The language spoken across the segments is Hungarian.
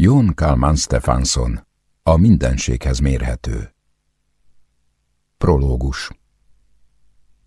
Jón Kalman Stefansson, a mindenséghez mérhető. Prológus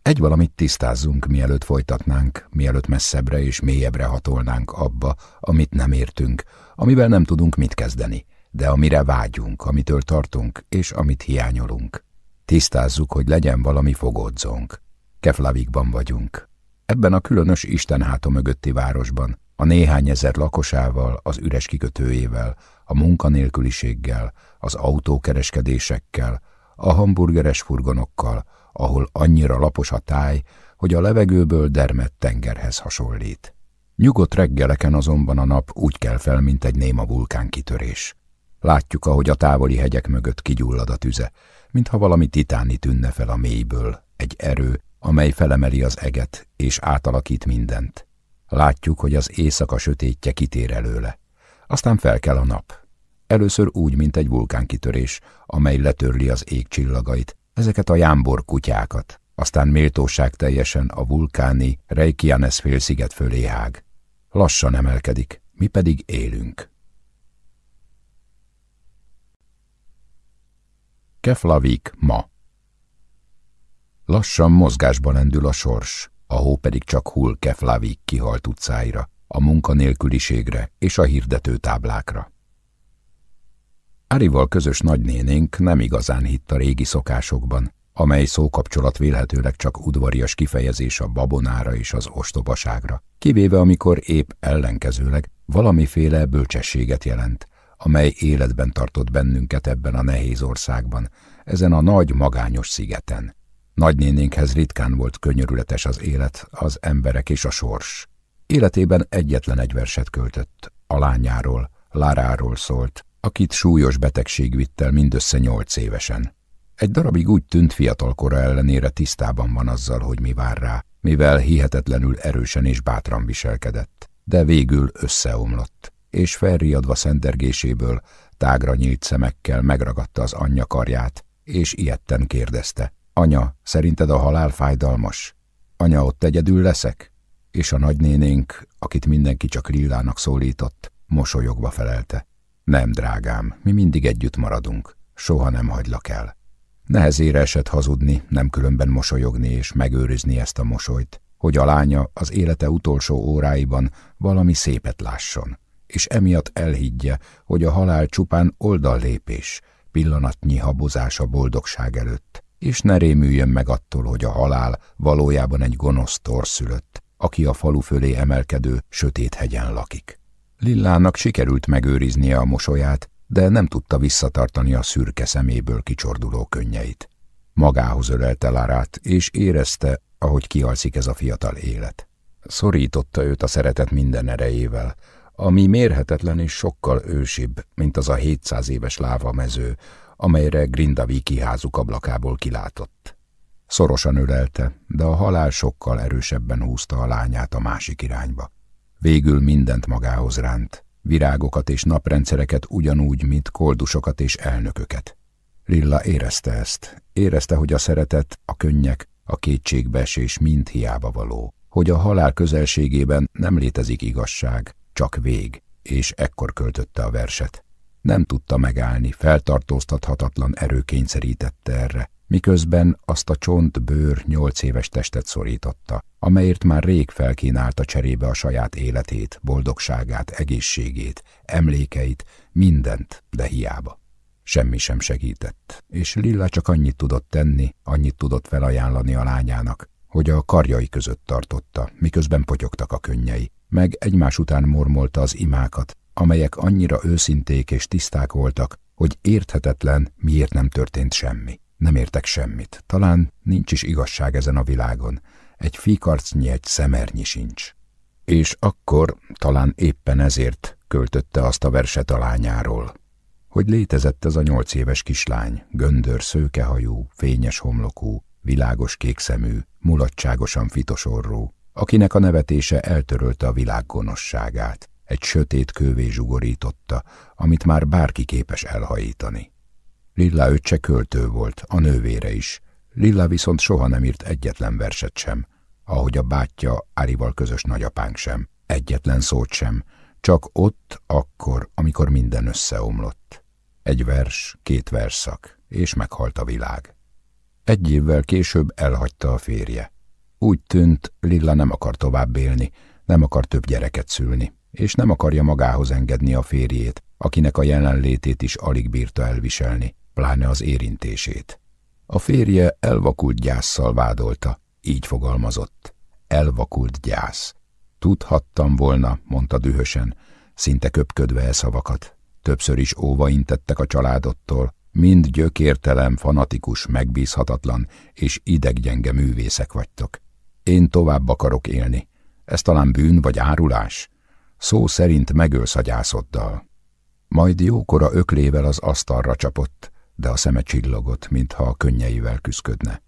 Egy valamit tisztázzunk, mielőtt folytatnánk, mielőtt messzebbre és mélyebbre hatolnánk abba, amit nem értünk, amivel nem tudunk mit kezdeni, de amire vágyunk, amitől tartunk, és amit hiányolunk. Tisztázzuk, hogy legyen valami fogódzónk. Keflavikban vagyunk. Ebben a különös Istenháta mögötti városban, a néhány ezer lakosával, az üres kikötőjével, a munkanélküliséggel, az autókereskedésekkel, a hamburgeres furgonokkal, ahol annyira lapos a táj, hogy a levegőből dermedt tengerhez hasonlít. Nyugodt reggeleken azonban a nap úgy kell fel, mint egy néma vulkánkitörés. Látjuk, ahogy a távoli hegyek mögött kigyullad a tüze, mintha valami titáni tűnne fel a mélyből, egy erő, amely felemeli az eget és átalakít mindent. Látjuk, hogy az éjszaka sötétje kitér előle. Aztán fel kell a nap. Először úgy, mint egy vulkánkitörés, amely letörli az ég csillagait, ezeket a jámbor kutyákat, aztán méltóság teljesen a vulkáni Reykjanes félsziget fölé hág. Lassan emelkedik, mi pedig élünk. Keflavik ma Lassan mozgásba lendül a sors, a hó pedig csak hull Keflavik kihalt utcáira, a munkanélküliségre és a hirdető táblákra. Árival közös nagynénénk nem igazán hitt a régi szokásokban, amely szókapcsolat vélhetőleg csak udvarias kifejezés a babonára és az ostobaságra, kivéve amikor épp ellenkezőleg valamiféle bölcsességet jelent, amely életben tartott bennünket ebben a nehéz országban, ezen a nagy magányos szigeten. Nagynénénkhez ritkán volt könyörületes az élet, az emberek és a sors. Életében egyetlen egy verset költött, a lányáról, Láráról szólt, akit súlyos betegség vitt el mindössze nyolc évesen. Egy darabig úgy tűnt fiatalkora ellenére tisztában van azzal, hogy mi vár rá, mivel hihetetlenül erősen és bátran viselkedett, de végül összeomlott, és felriadva szendergéséből tágra nyílt szemekkel megragadta az anyja karját, és ilyetten kérdezte, anya, szerinted a halál fájdalmas? Anya, ott egyedül leszek? És a nagynénénk, akit mindenki csak Lillának szólított, mosolyogva felelte. Nem, drágám, mi mindig együtt maradunk. Soha nem hagylak el. Nehezére esett hazudni, nem különben mosolyogni és megőrizni ezt a mosolyt, hogy a lánya az élete utolsó óráiban valami szépet lásson, és emiatt elhiggye, hogy a halál csupán oldallépés, pillanatnyi habozás a boldogság előtt, és ne rémüljön meg attól, hogy a halál valójában egy gonosz torszülött, aki a falu fölé emelkedő sötét hegyen lakik. Lillának sikerült megőriznie a mosolyát, de nem tudta visszatartani a szürke szeméből kicsorduló könnyeit. Magához ölelte Lárát, és érezte, ahogy kialszik ez a fiatal élet. Szorította őt a szeretet minden erejével, ami mérhetetlen és sokkal ősibb, mint az a 700 éves lávamező, amelyre Grindaviki házuk ablakából kilátott. Szorosan ölelte, de a halál sokkal erősebben húzta a lányát a másik irányba. Végül mindent magához ránt, virágokat és naprendszereket ugyanúgy, mint koldusokat és elnököket. Lilla érezte ezt, érezte, hogy a szeretet, a könnyek, a kétségbeesés mind hiába való, hogy a halál közelségében nem létezik igazság, csak vég, és ekkor költötte a verset. Nem tudta megállni, feltartóztathatatlan erő kényszerítette erre, miközben azt a csont-bőr nyolc éves testet szorította, amelyért már rég felkínálta cserébe a saját életét, boldogságát, egészségét, emlékeit, mindent, de hiába. Semmi sem segített, és Lilla csak annyit tudott tenni, annyit tudott felajánlani a lányának, hogy a karjai között tartotta, miközben potyogtak a könnyei, meg egymás után mormolta az imákat, amelyek annyira őszinték és tiszták voltak, hogy érthetetlen, miért nem történt semmi. Nem értek semmit. Talán nincs is igazság ezen a világon. Egy fikarcnyi, egy szemernyi sincs. És akkor, talán éppen ezért költötte azt a verset a lányáról. Hogy létezett ez a nyolc éves kislány, göndör, szőkehajú, fényes homlokú, világos kékszemű, mulatságosan fitosorró, akinek a nevetése eltörölte a világ gonoszságát, egy sötét kővé zsugorította, amit már bárki képes elhajítani. Lilla öccse költő volt, a nővére is. Lilla viszont soha nem írt egyetlen verset sem, ahogy a bátyja Árival közös nagyapánk sem, egyetlen szót sem, Csak ott, akkor, amikor minden összeomlott. Egy vers, két verszak, és meghalt a világ. Egy évvel később elhagyta a férje. Úgy tűnt, Lilla nem akar tovább élni, nem akar több gyereket szülni, és nem akarja magához engedni a férjét, akinek a jelenlétét is alig bírta elviselni, pláne az érintését. A férje elvakult gyászsal vádolta, így fogalmazott. Elvakult gyász. Tudhattam volna, mondta dühösen, szinte köpködve e szavakat. Többször is óva intettek a családottól, mind gyökértelem, fanatikus, megbízhatatlan és ideggyenge művészek vagytok. Én tovább akarok élni. Ez talán bűn vagy árulás? Szó szerint megölsz a gyászoddal. Majd jókora öklével az asztalra csapott, de a szeme csillogott, mintha a könnyeivel küszködne.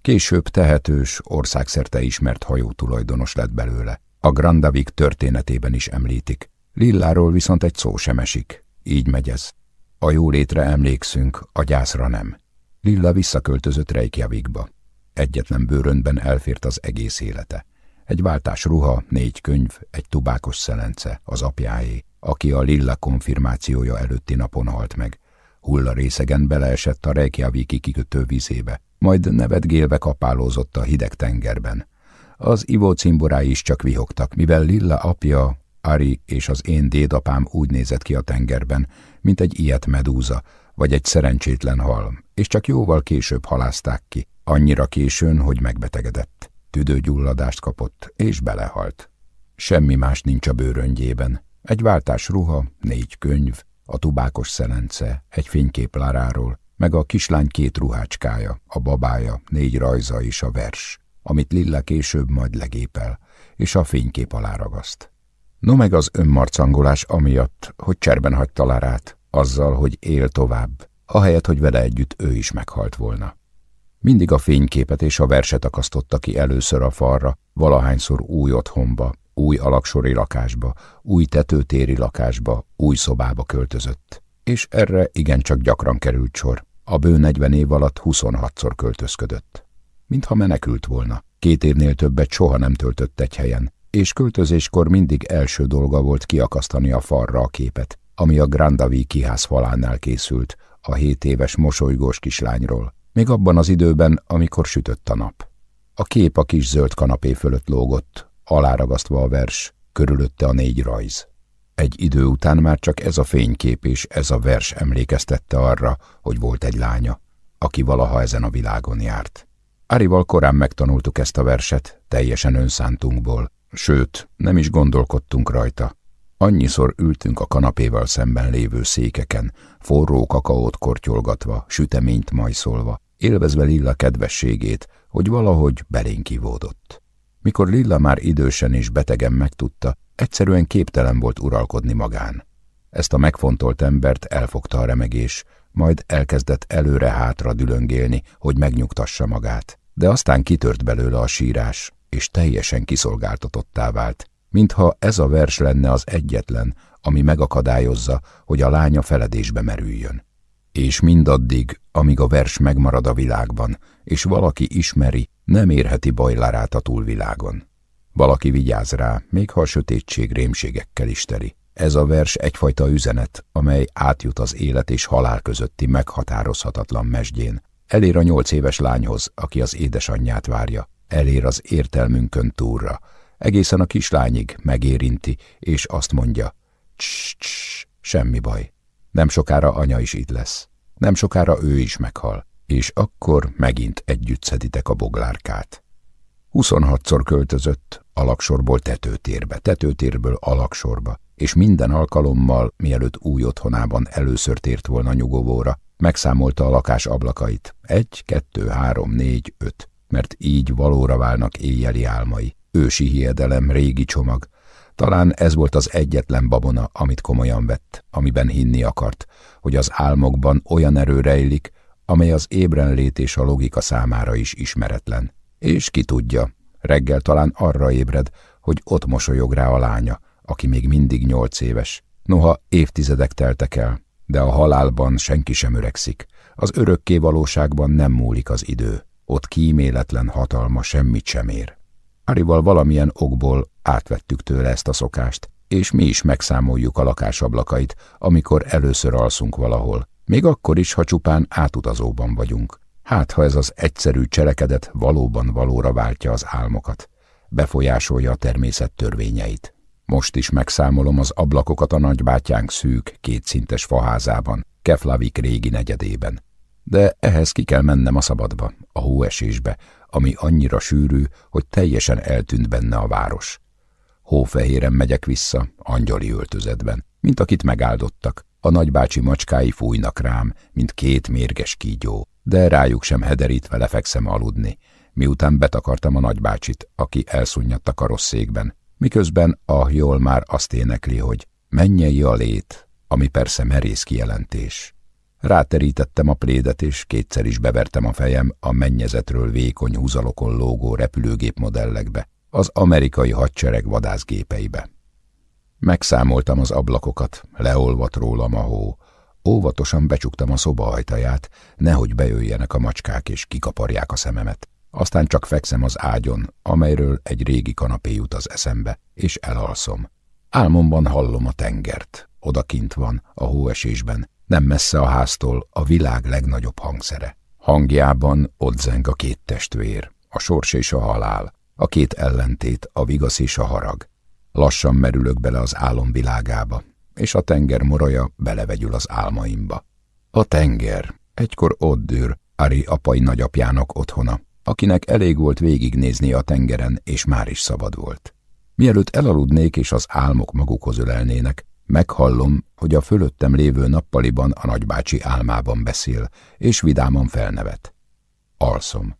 Később tehetős, országszerte ismert hajó tulajdonos lett belőle. A Grandavik történetében is említik. Lilláról viszont egy szó sem esik. Így megy ez. A jólétre emlékszünk, a gyászra nem. Lilla visszaköltözött Reykjavikba. Egyetlen bőröntben elfért az egész élete. Egy váltás ruha, négy könyv, egy tubákos szelence, az apjáé, aki a Lilla konfirmációja előtti napon halt meg. Hulla részegen beleesett a Reykjaviki kikötő vizébe, majd nevetgélve kapálózott a hideg tengerben. Az ivó cimborái is csak vihogtak, mivel Lilla apja, Ari és az én dédapám úgy nézett ki a tengerben, mint egy ilyet medúza, vagy egy szerencsétlen hal, és csak jóval később halázták ki, annyira későn, hogy megbetegedett. Tüdőgyulladást kapott, és belehalt. Semmi más nincs a bőröngyében. Egy váltás ruha, négy könyv, a tubákos szelence, egy fénykép Láráról, meg a kislány két ruhácskája, a babája, négy rajza és a vers, amit Lilla később majd legépel, és a fénykép alá ragaszt. No meg az önmarcangolás amiatt, hogy cserben hagyta Lárát, azzal, hogy él tovább, ahelyett, hogy vele együtt ő is meghalt volna. Mindig a fényképet és a verset akasztotta ki először a falra, valahányszor új otthonba, új alaksori lakásba, új tetőtéri lakásba, új szobába költözött. És erre igencsak gyakran került sor. A bő 40 év alatt 26-szor költözködött. Mintha menekült volna. Két évnél többet soha nem töltött egy helyen, és költözéskor mindig első dolga volt kiakasztani a falra a képet, ami a Grandavi kiház falánál készült, a hét éves mosolygós kislányról, még abban az időben, amikor sütött a nap. A kép a kis zöld kanapé fölött lógott, aláragasztva a vers, körülötte a négy rajz. Egy idő után már csak ez a fénykép és ez a vers emlékeztette arra, hogy volt egy lánya, aki valaha ezen a világon járt. Árival korán megtanultuk ezt a verset, teljesen önszántunkból, sőt, nem is gondolkodtunk rajta. Annyiszor ültünk a kanapéval szemben lévő székeken, forró kakaót kortyolgatva, süteményt majszolva, élvezve Lilla kedvességét, hogy valahogy belénk kivódott. Mikor Lilla már idősen és betegen megtudta, egyszerűen képtelen volt uralkodni magán. Ezt a megfontolt embert elfogta a remegés, majd elkezdett előre-hátra dülöngélni, hogy megnyugtassa magát. De aztán kitört belőle a sírás, és teljesen kiszolgáltatottá vált, mintha ez a vers lenne az egyetlen, ami megakadályozza, hogy a lánya feledésbe merüljön. És mindaddig, amíg a vers megmarad a világban, és valaki ismeri, nem érheti bajlárát a túlvilágon. Valaki vigyáz rá, még ha a sötétség rémségekkel is teli. Ez a vers egyfajta üzenet, amely átjut az élet és halál közötti meghatározhatatlan mesdjén. Elér a nyolc éves lányhoz, aki az édesanyját várja. Elér az értelmünkön túlra. Egészen a kislányig megérinti, és azt mondja, css, css, semmi baj. Nem sokára anya is itt lesz. Nem sokára ő is meghal és akkor megint együtt szeditek a boglárkát. 26-szor költözött, alaksorból tetőtérbe, tetőtérből alaksorba, és minden alkalommal, mielőtt új otthonában először tért volna nyugovóra, megszámolta a lakás ablakait. Egy, kettő, három, négy, öt, mert így valóra válnak éjjeli álmai. Ősi hiedelem, régi csomag. Talán ez volt az egyetlen babona, amit komolyan vett, amiben hinni akart, hogy az álmokban olyan erő rejlik, amely az ébrenlét és a logika számára is ismeretlen. És ki tudja, reggel talán arra ébred, hogy ott mosolyog rá a lánya, aki még mindig nyolc éves. Noha évtizedek teltek el, de a halálban senki sem öregszik. Az örökké valóságban nem múlik az idő. Ott kíméletlen hatalma semmit sem ér. Árival valamilyen okból átvettük tőle ezt a szokást, és mi is megszámoljuk a lakásablakait, amikor először alszunk valahol, még akkor is, ha csupán átutazóban vagyunk. Hát, ha ez az egyszerű cselekedet valóban valóra váltja az álmokat, befolyásolja a természet törvényeit. Most is megszámolom az ablakokat a nagybátyánk szűk, kétszintes faházában, Keflavik régi negyedében. De ehhez ki kell mennem a szabadba, a hóesésbe, ami annyira sűrű, hogy teljesen eltűnt benne a város. Hófehéren megyek vissza, angyali öltözetben, mint akit megáldottak. A nagybácsi macskái fújnak rám, mint két mérges kígyó, de rájuk sem hederítve lefekszem aludni, miután betakartam a nagybácsit, aki elszunyadt a karosszékben, miközben a jól már azt énekli, hogy mennyei a lét, ami persze merész kijelentés. Ráterítettem a plédet, és kétszer is bevertem a fejem a mennyezetről vékony húzalokon lógó repülőgép modellekbe, az amerikai hadsereg vadászgépeibe. Megszámoltam az ablakokat, leolvat rólam a hó, óvatosan becsuktam a szoba ajtaját, nehogy bejöjjenek a macskák és kikaparják a szememet. Aztán csak fekszem az ágyon, amelyről egy régi kanapé jut az eszembe, és elalszom. Álmomban hallom a tengert, odakint van, a hóesésben, nem messze a háztól a világ legnagyobb hangszere. Hangjában ott zeng a két testvér, a sors és a halál, a két ellentét, a vigasz és a harag. Lassan merülök bele az álom világába, és a tenger moraja belevegyül az álmaimba. A tenger, egykor ott dűr, Ari apai nagyapjának otthona, akinek elég volt végignézni a tengeren, és már is szabad volt. Mielőtt elaludnék és az álmok magukhoz ölelnének, meghallom, hogy a fölöttem lévő nappaliban a nagybácsi álmában beszél, és vidáman felnevet. Alszom.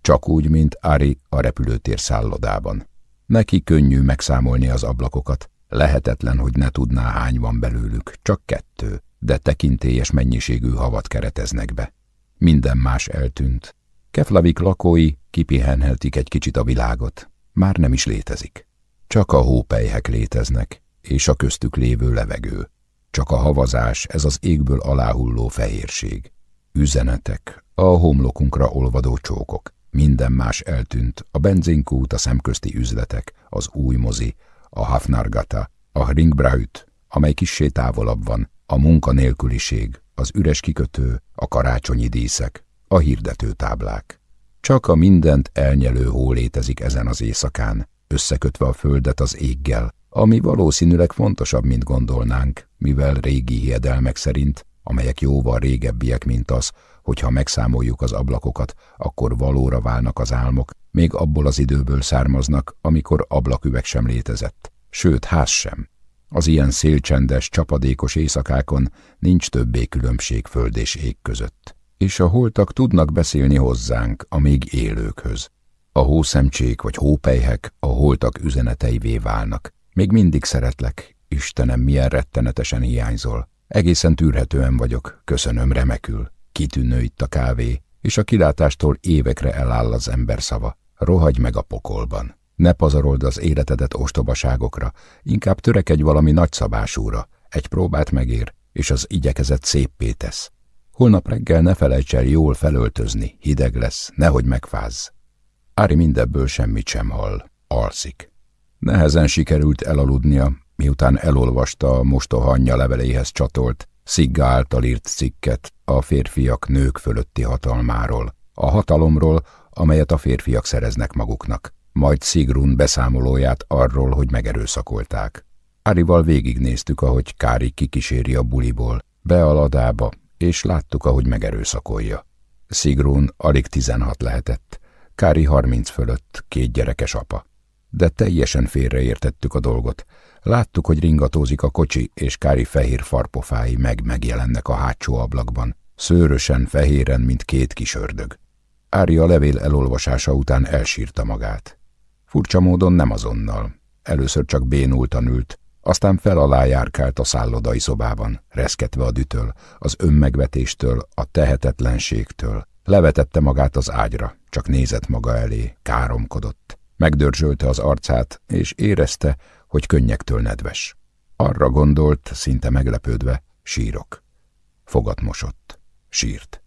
Csak úgy, mint Ari a repülőtér szállodában. Neki könnyű megszámolni az ablakokat, lehetetlen, hogy ne tudná hány van belőlük, csak kettő, de tekintélyes mennyiségű havat kereteznek be. Minden más eltűnt, Keflavik lakói kipihenhetik egy kicsit a világot. Már nem is létezik. Csak a hópelyhek léteznek, és a köztük lévő levegő. Csak a havazás, ez az égből aláhulló fehérség. Üzenetek, a homlokunkra olvadó csókok. Minden más eltűnt, a benzinkút, a szemközti üzletek, az új mozi, a Hafnargata, a Ringbraut, amely kissé távolabb van, a munkanélküliség, az üres kikötő, a karácsonyi díszek, a hirdetőtáblák. Csak a mindent elnyelő hó létezik ezen az éjszakán, összekötve a földet az éggel, ami valószínűleg fontosabb, mint gondolnánk, mivel régi hiedelmek szerint, amelyek jóval régebbiek, mint az, hogyha megszámoljuk az ablakokat, akkor valóra válnak az álmok, még abból az időből származnak, amikor ablaküveg sem létezett, sőt ház sem. Az ilyen szélcsendes, csapadékos éjszakákon nincs többé különbség föld és ég között és a holtak tudnak beszélni hozzánk, a még élőkhöz. A hószemcsék vagy hópejhek a holtak üzeneteivé válnak. Még mindig szeretlek, Istenem, milyen rettenetesen hiányzol. Egészen tűrhetően vagyok, köszönöm remekül. Kitűnő itt a kávé, és a kilátástól évekre eláll az ember szava. Rohagy meg a pokolban. Ne pazarold az életedet ostobaságokra, inkább törekedj valami nagyszabásúra. Egy próbát megér, és az igyekezet széppé tesz. Holnap reggel ne felejts el jól felöltözni, hideg lesz, nehogy megfázz. Ári mindebből semmit sem hall, alszik. Nehezen sikerült elaludnia, miután elolvasta a mostoha leveléhez csatolt, Szigga által írt cikket a férfiak nők fölötti hatalmáról, a hatalomról, amelyet a férfiak szereznek maguknak, majd Sigrun beszámolóját arról, hogy megerőszakolták. Árival végignéztük, ahogy Kári kikíséri a buliból, be a ladába, és láttuk, ahogy megerőszakolja. Szigrún alig tizenhat lehetett, Kári harminc fölött, két gyerekes apa. De teljesen félreértettük a dolgot. Láttuk, hogy ringatózik a kocsi, és Kári fehér farpofái meg megjelennek a hátsó ablakban, szőrösen, fehéren, mint két kis ördög. Ári a levél elolvasása után elsírta magát. Furcsa módon nem azonnal. Először csak bénultan ült, aztán fel alá járkált a szállodai szobában, reszketve a dütől, az önmegvetéstől, a tehetetlenségtől. Levetette magát az ágyra, csak nézett maga elé, káromkodott. Megdörzsölte az arcát, és érezte, hogy könnyektől nedves. Arra gondolt, szinte meglepődve, sírok. Fogat mosott. Sírt.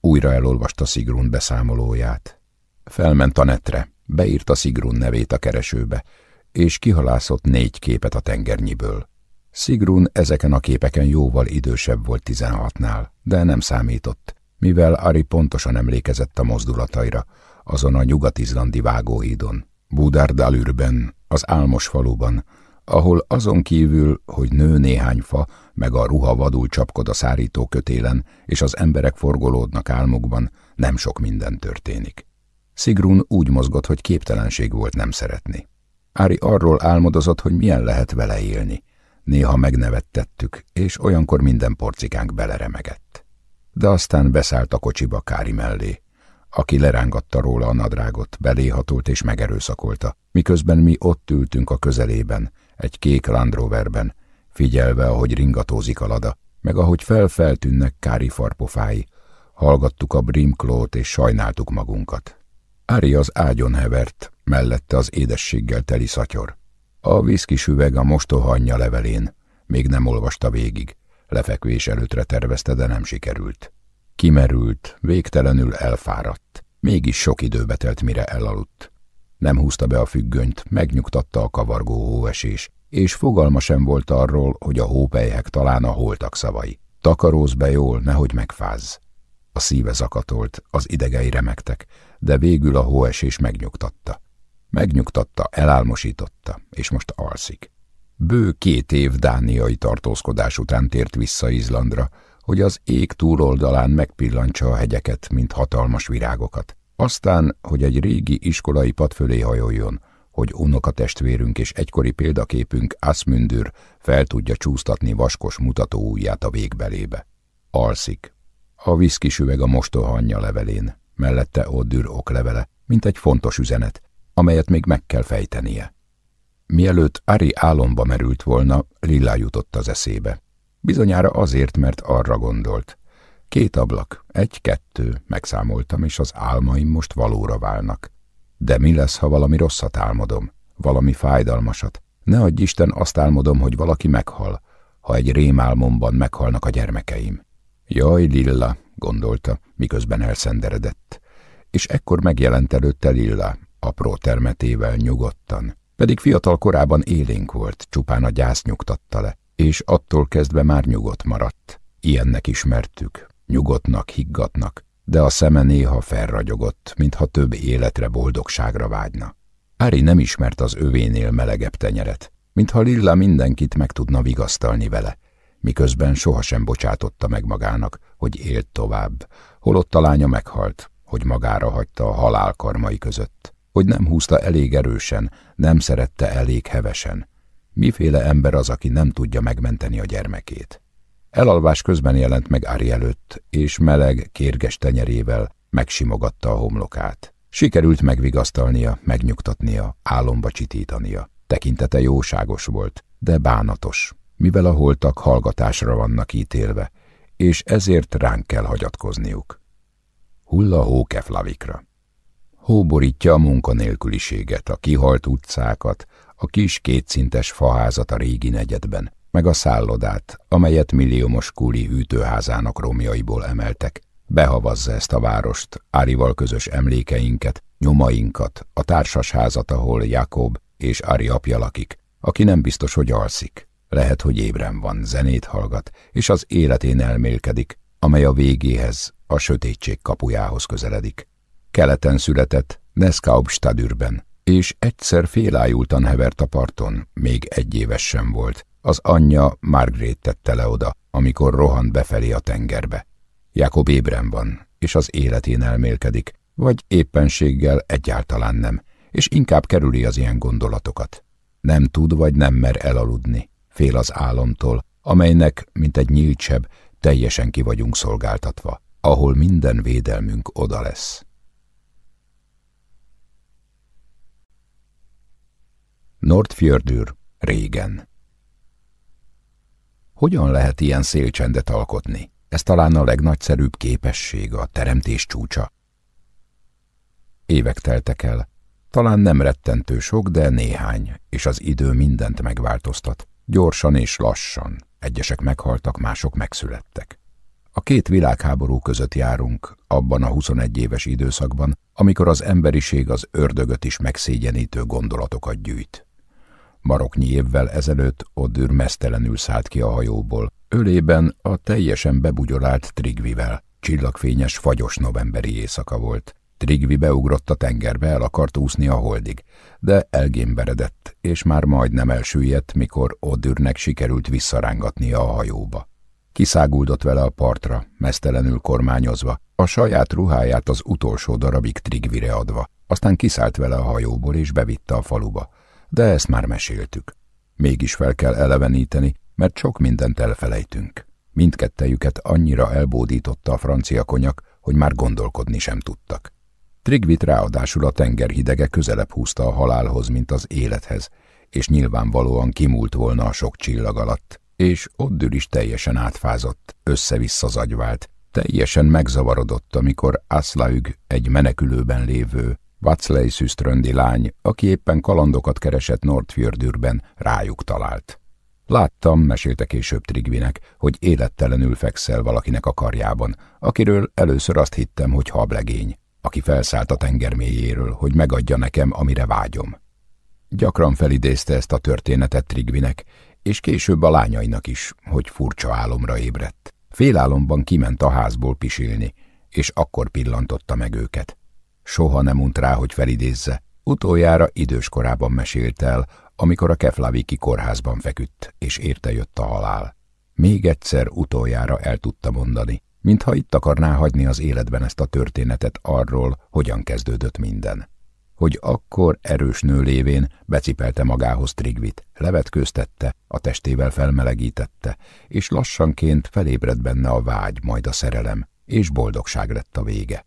Újra elolvasta Sigrun beszámolóját. Felment a netre, beírta Sigrun nevét a keresőbe, és kihalászott négy képet a tengernyiből. Sigrun ezeken a képeken jóval idősebb volt tizenhatnál, de nem számított, mivel Ari pontosan emlékezett a mozdulataira, azon a nyugat-izlandi vágóhídon, Budardalürben, az álmos faluban, ahol azon kívül, hogy nő néhány fa, meg a ruha vadul csapkod a szárító kötélen, és az emberek forgolódnak álmukban, nem sok minden történik. Sigrun úgy mozgott, hogy képtelenség volt nem szeretni. Ári arról álmodozott, hogy milyen lehet vele élni. Néha megnevettettük, és olyankor minden porcikánk beleremegett. De aztán beszállt a kocsiba Kári mellé, aki lerángatta róla a nadrágot, beléhatolt és megerőszakolta, miközben mi ott ültünk a közelében, egy kék Land Roverben, figyelve, ahogy ringatózik a lada, meg ahogy felfeltűnnek Kári farpofái, hallgattuk a brimklót és sajnáltuk magunkat. Ári az ágyon hevert, mellette az édességgel teli szatyor. A viszkis üveg a mostoha anyja levelén, még nem olvasta végig, lefekvés előtre tervezte, de nem sikerült. Kimerült, végtelenül elfáradt, mégis sok időbe telt, mire elaludt. Nem húzta be a függönyt, megnyugtatta a kavargó hóesés, és fogalma sem volt arról, hogy a hópelyhek talán a holtak szavai. Takaróz be jól, nehogy megfázz. A szíve zakatolt, az idegei remektek, de végül a hóesés megnyugtatta. Megnyugtatta, elálmosította, és most alszik. Bő két év dániai tartózkodás után tért vissza Izlandra, hogy az ég túloldalán megpillantsa a hegyeket, mint hatalmas virágokat. Aztán, hogy egy régi iskolai pad fölé hajoljon, hogy unokatestvérünk és egykori példaképünk Asmündür fel tudja csúsztatni vaskos mutató a végbelébe. Alszik. A viszkis üveg a mostoha anyja levelén, mellette Oddür oklevele, mint egy fontos üzenet, amelyet még meg kell fejtenie. Mielőtt Ari álomba merült volna, Lilla jutott az eszébe. Bizonyára azért, mert arra gondolt. Két ablak, egy-kettő, megszámoltam, és az álmaim most valóra válnak. De mi lesz, ha valami rosszat álmodom? Valami fájdalmasat? Ne adj Isten, azt álmodom, hogy valaki meghal, ha egy rémálmomban meghalnak a gyermekeim. Jaj, Lilla, gondolta, miközben elszenderedett. És ekkor megjelent előtte Lilla, apró termetével nyugodtan. Pedig fiatal korában élénk volt, csupán a gyász nyugtatta le, és attól kezdve már nyugodt maradt. Ilyennek ismertük, nyugodtnak, higgatnak, de a szeme néha felragyogott, mintha több életre, boldogságra vágyna. Ári nem ismert az övénél melegebb tenyeret, mintha Lilla mindenkit meg tudna vigasztalni vele, miközben sohasem bocsátotta meg magának, hogy élt tovább, holott a lánya meghalt, hogy magára hagyta a halál karmai között, hogy nem húzta elég erősen, nem szerette elég hevesen. Miféle ember az, aki nem tudja megmenteni a gyermekét? Elalvás közben jelent meg Ari előtt, és meleg, kérges tenyerével megsimogatta a homlokát. Sikerült megvigasztalnia, megnyugtatnia, álomba csitítania. Tekintete jóságos volt, de bánatos, mivel a holtak hallgatásra vannak ítélve, és ezért ránk kell hagyatkozniuk. Hulla hókeflavikra. Hóborítja a munkanélküliséget, a kihalt utcákat, a kis kétszintes faházat a régi negyedben, meg a szállodát, amelyet milliómos kuli hűtőházának romjaiból emeltek. Behavazza ezt a várost, Árival közös emlékeinket, nyomainkat, a társasházat, ahol Jakob és Ári apja lakik, aki nem biztos, hogy alszik. Lehet, hogy ébren van, zenét hallgat, és az életén elmélkedik, amely a végéhez, a sötétség kapujához közeledik. Keleten született, Neskaubstadürben, és egyszer félájultan hevert a parton, még egy éves sem volt. Az anyja Margaret tette le oda, amikor rohant befelé a tengerbe. Jakob ébren van, és az életén elmélkedik, vagy éppenséggel egyáltalán nem, és inkább kerüli az ilyen gondolatokat. Nem tud vagy nem mer elaludni, fél az álomtól, amelynek, mint egy nyílt teljesen ki vagyunk szolgáltatva, ahol minden védelmünk oda lesz. Nordfjördür, régen. Hogyan lehet ilyen szélcsendet alkotni? Ez talán a legnagyszerűbb képesség, a teremtés csúcsa. Évek teltek el. Talán nem rettentő sok, de néhány, és az idő mindent megváltoztat. Gyorsan és lassan. Egyesek meghaltak, mások megszülettek. A két világháború között járunk, abban a 21 éves időszakban, amikor az emberiség az ördögöt is megszégyenítő gondolatokat gyűjt. Maroknyi évvel ezelőtt Odür mesztelenül szállt ki a hajóból, ölében a teljesen bebugyolált Trigvivel. Csillagfényes, fagyos novemberi éjszaka volt. Trigvi beugrott a tengerbe, el akart úszni a holdig, de elgémberedett, és már majdnem elsüllyedt, mikor Odürnek sikerült visszarángatnia a hajóba. Kiszáguldott vele a partra, mesztelenül kormányozva, a saját ruháját az utolsó darabig Trigvire adva, aztán kiszállt vele a hajóból és bevitte a faluba. De ezt már meséltük. Mégis fel kell eleveníteni, mert sok mindent elfelejtünk. Mindkettejüket annyira elbódította a francia konyak, hogy már gondolkodni sem tudtak. Trigvit ráadásul a tenger hidege közelebb húzta a halálhoz, mint az élethez, és nyilvánvalóan kimúlt volna a sok csillag alatt, és Oddür is teljesen átfázott, össze-vissza zagyvált, teljesen megzavarodott, amikor Aslaüg egy menekülőben lévő Vaclei Szüströndi lány, aki éppen kalandokat keresett Nordfjördürben, rájuk talált. Láttam, mesélte később Trigvinek, hogy élettelenül fekszel valakinek a karjában, akiről először azt hittem, hogy hablegény, aki felszállt a tenger mélyéről, hogy megadja nekem, amire vágyom. Gyakran felidézte ezt a történetet Trigvinek, és később a lányainak is, hogy furcsa álomra ébredt. Félálomban kiment a házból pisilni, és akkor pillantotta meg őket. Soha nem unt rá, hogy felidézze. Utoljára időskorában mesélt el, amikor a Keflaviki kórházban feküdt, és érte jött a halál. Még egyszer utoljára el tudta mondani, mintha itt akarná hagyni az életben ezt a történetet arról, hogyan kezdődött minden. Hogy akkor erős nő lévén becipelte magához Trigvit, levetkőztette, a testével felmelegítette, és lassanként felébredt benne a vágy, majd a szerelem, és boldogság lett a vége.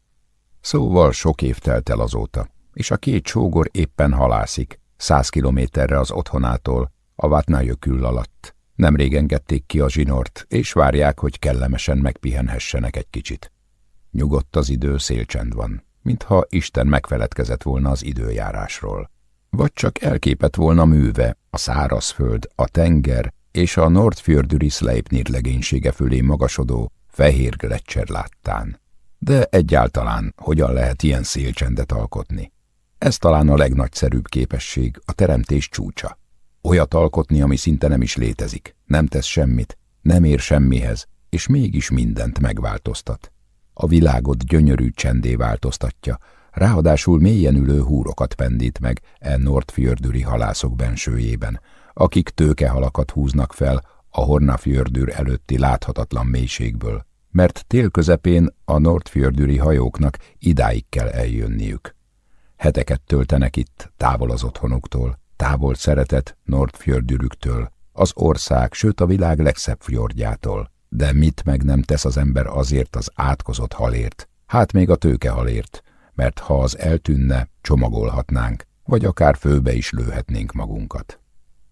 Szóval sok év telt el azóta, és a két sógor éppen halászik, száz kilométerre az otthonától, a Vatnajökül alatt. Nemrég engedték ki a zsinort, és várják, hogy kellemesen megpihenhessenek egy kicsit. Nyugodt az idő, szélcsend van, mintha Isten megfeledkezett volna az időjárásról. Vagy csak elképett volna műve, a szárazföld, a tenger és a Nordfjördüri Sleipnir legénysége fölé magasodó fehér gletscher láttán. De egyáltalán hogyan lehet ilyen szélcsendet alkotni? Ez talán a legnagyszerűbb képesség, a teremtés csúcsa. Olyat alkotni, ami szinte nem is létezik, nem tesz semmit, nem ér semmihez, és mégis mindent megváltoztat. A világot gyönyörű csendé változtatja, ráadásul mélyen ülő húrokat pendít meg e Nordfjördüri halászok bensőjében, akik tőkehalakat húznak fel a Hornafjördür előtti láthatatlan mélységből, mert tél közepén a Nordfjördüri hajóknak idáig kell eljönniük. Heteket töltenek itt, távol az otthonuktól, távol szeretet Nordfjördürüktől, az ország, sőt a világ legszebb fjordjától. De mit meg nem tesz az ember azért az átkozott halért, hát még a tőke halért, mert ha az eltűnne, csomagolhatnánk, vagy akár főbe is lőhetnénk magunkat.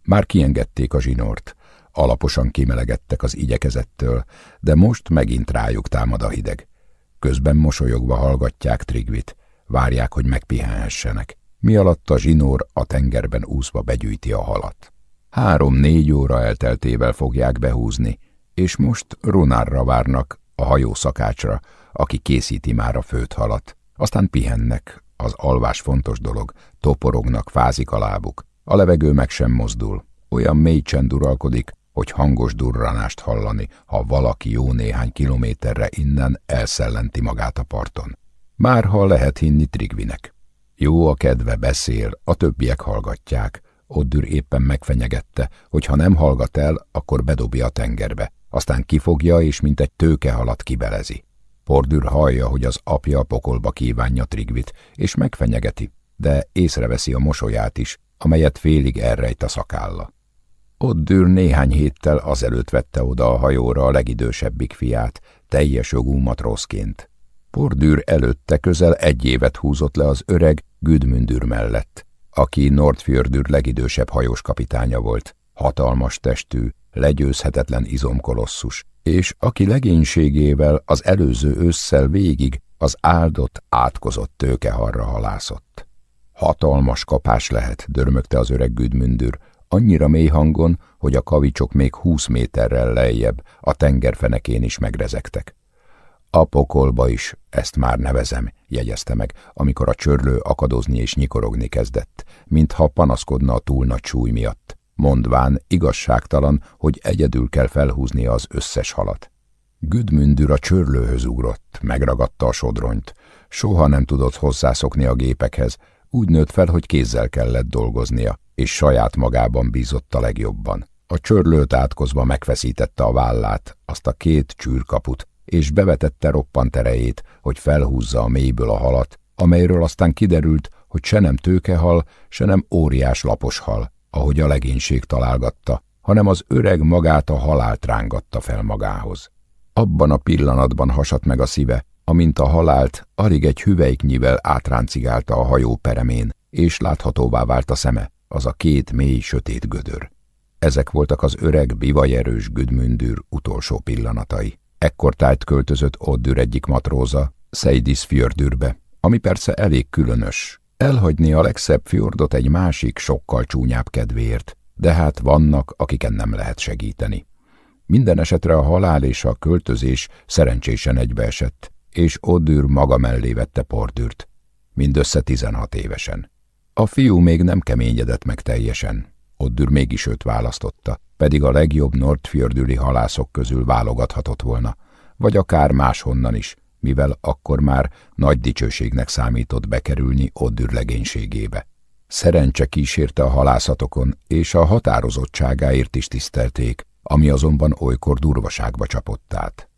Már kiengedték a zsinort, alaposan kimelegettek az igyekezettől, de most megint rájuk támad a hideg. Közben mosolyogva hallgatják Trigvit, várják, hogy megpihenhessenek, mi alatt a zsinór a tengerben úszva begyűjti a halat. Három-négy óra elteltével fogják behúzni, és most Runárra várnak, a hajószakácsra, aki készíti már a főt halat. Aztán pihennek, az alvás fontos dolog, toporognak, fázik a lábuk. A levegő meg sem mozdul, olyan mély csend uralkodik, hogy hangos durranást hallani, ha valaki jó néhány kilométerre innen elszellenti magát a parton. Már ha lehet hinni Trigvinek. Jó a kedve, beszél, a többiek hallgatják. Oddür éppen megfenyegette, hogy ha nem hallgat el, akkor bedobja a tengerbe, aztán kifogja és mint egy tőke halat kibelezi. Pordür hallja, hogy az apja a pokolba kívánja Trigvit, és megfenyegeti, de észreveszi a mosolyát is, amelyet félig elrejt a szakálla. Oddür néhány héttel azelőtt vette oda a hajóra a legidősebbik fiát, teljes jogú matrózként. Pordűr előtte közel egy évet húzott le az öreg Güdmündür mellett, aki Nordfjördür legidősebb hajós kapitánya volt, hatalmas testű, legyőzhetetlen izomkolosszus, és aki legénységével az előző ősszel végig az áldott, átkozott tőkeharra halászott. Hatalmas kapás lehet, dörmögte az öreg Güdmündür, annyira mély hangon, hogy a kavicsok még húsz méterrel lejjebb a tengerfenekén is megrezektek. A pokolba is, ezt már nevezem, jegyezte meg, amikor a csörlő akadozni és nyikorogni kezdett, mintha panaszkodna a túl nagy súly miatt. mondván igazságtalan, hogy egyedül kell felhúznia az összes halat. Güdmündür a csörlőhöz ugrott, megragadta a sodronyt. Soha nem tudott hozzászokni a gépekhez, úgy nőtt fel, hogy kézzel kellett dolgoznia, és saját magában bízott a legjobban. A csörlőt átkozva megfeszítette a vállát, azt a két csűrkaput, és bevetette roppant erejét, hogy felhúzza a mélyből a halat, amelyről aztán kiderült, hogy se nem tőkehal, se nem óriás lapos hal, ahogy a legénység találgatta, hanem az öreg magát a halált rángatta fel magához. Abban a pillanatban hasadt meg a szíve, amint a halált alig egy hüvelyknyivel átráncigálta a hajó peremén, és láthatóvá vált a szeme, az a két mély, sötét gödör. Ezek voltak az öreg, bivajerős Güdmündür utolsó pillanatai. Ekkor tájt költözött Oddür egyik matróza, Seidis Fjördürbe, ami persze elég különös. Elhagyni a legszebb fjordot egy másik, sokkal csúnyább kedvéért, de hát vannak, akiken nem lehet segíteni. Minden esetre a halál és a költözés szerencsésen egybeesett, és Oddür maga mellé vette Pordürt, mindössze 16 évesen. A fiú még nem keményedett meg teljesen, Oddür mégis őt választotta, pedig a legjobb Nordfjördüli halászok közül válogathatott volna, vagy akár máshonnan is, mivel akkor már nagy dicsőségnek számított bekerülni Oddür legénységébe. Szerencse kísérte a halászatokon, és a határozottságáért is tisztelték, ami azonban olykor durvaságba csapott át.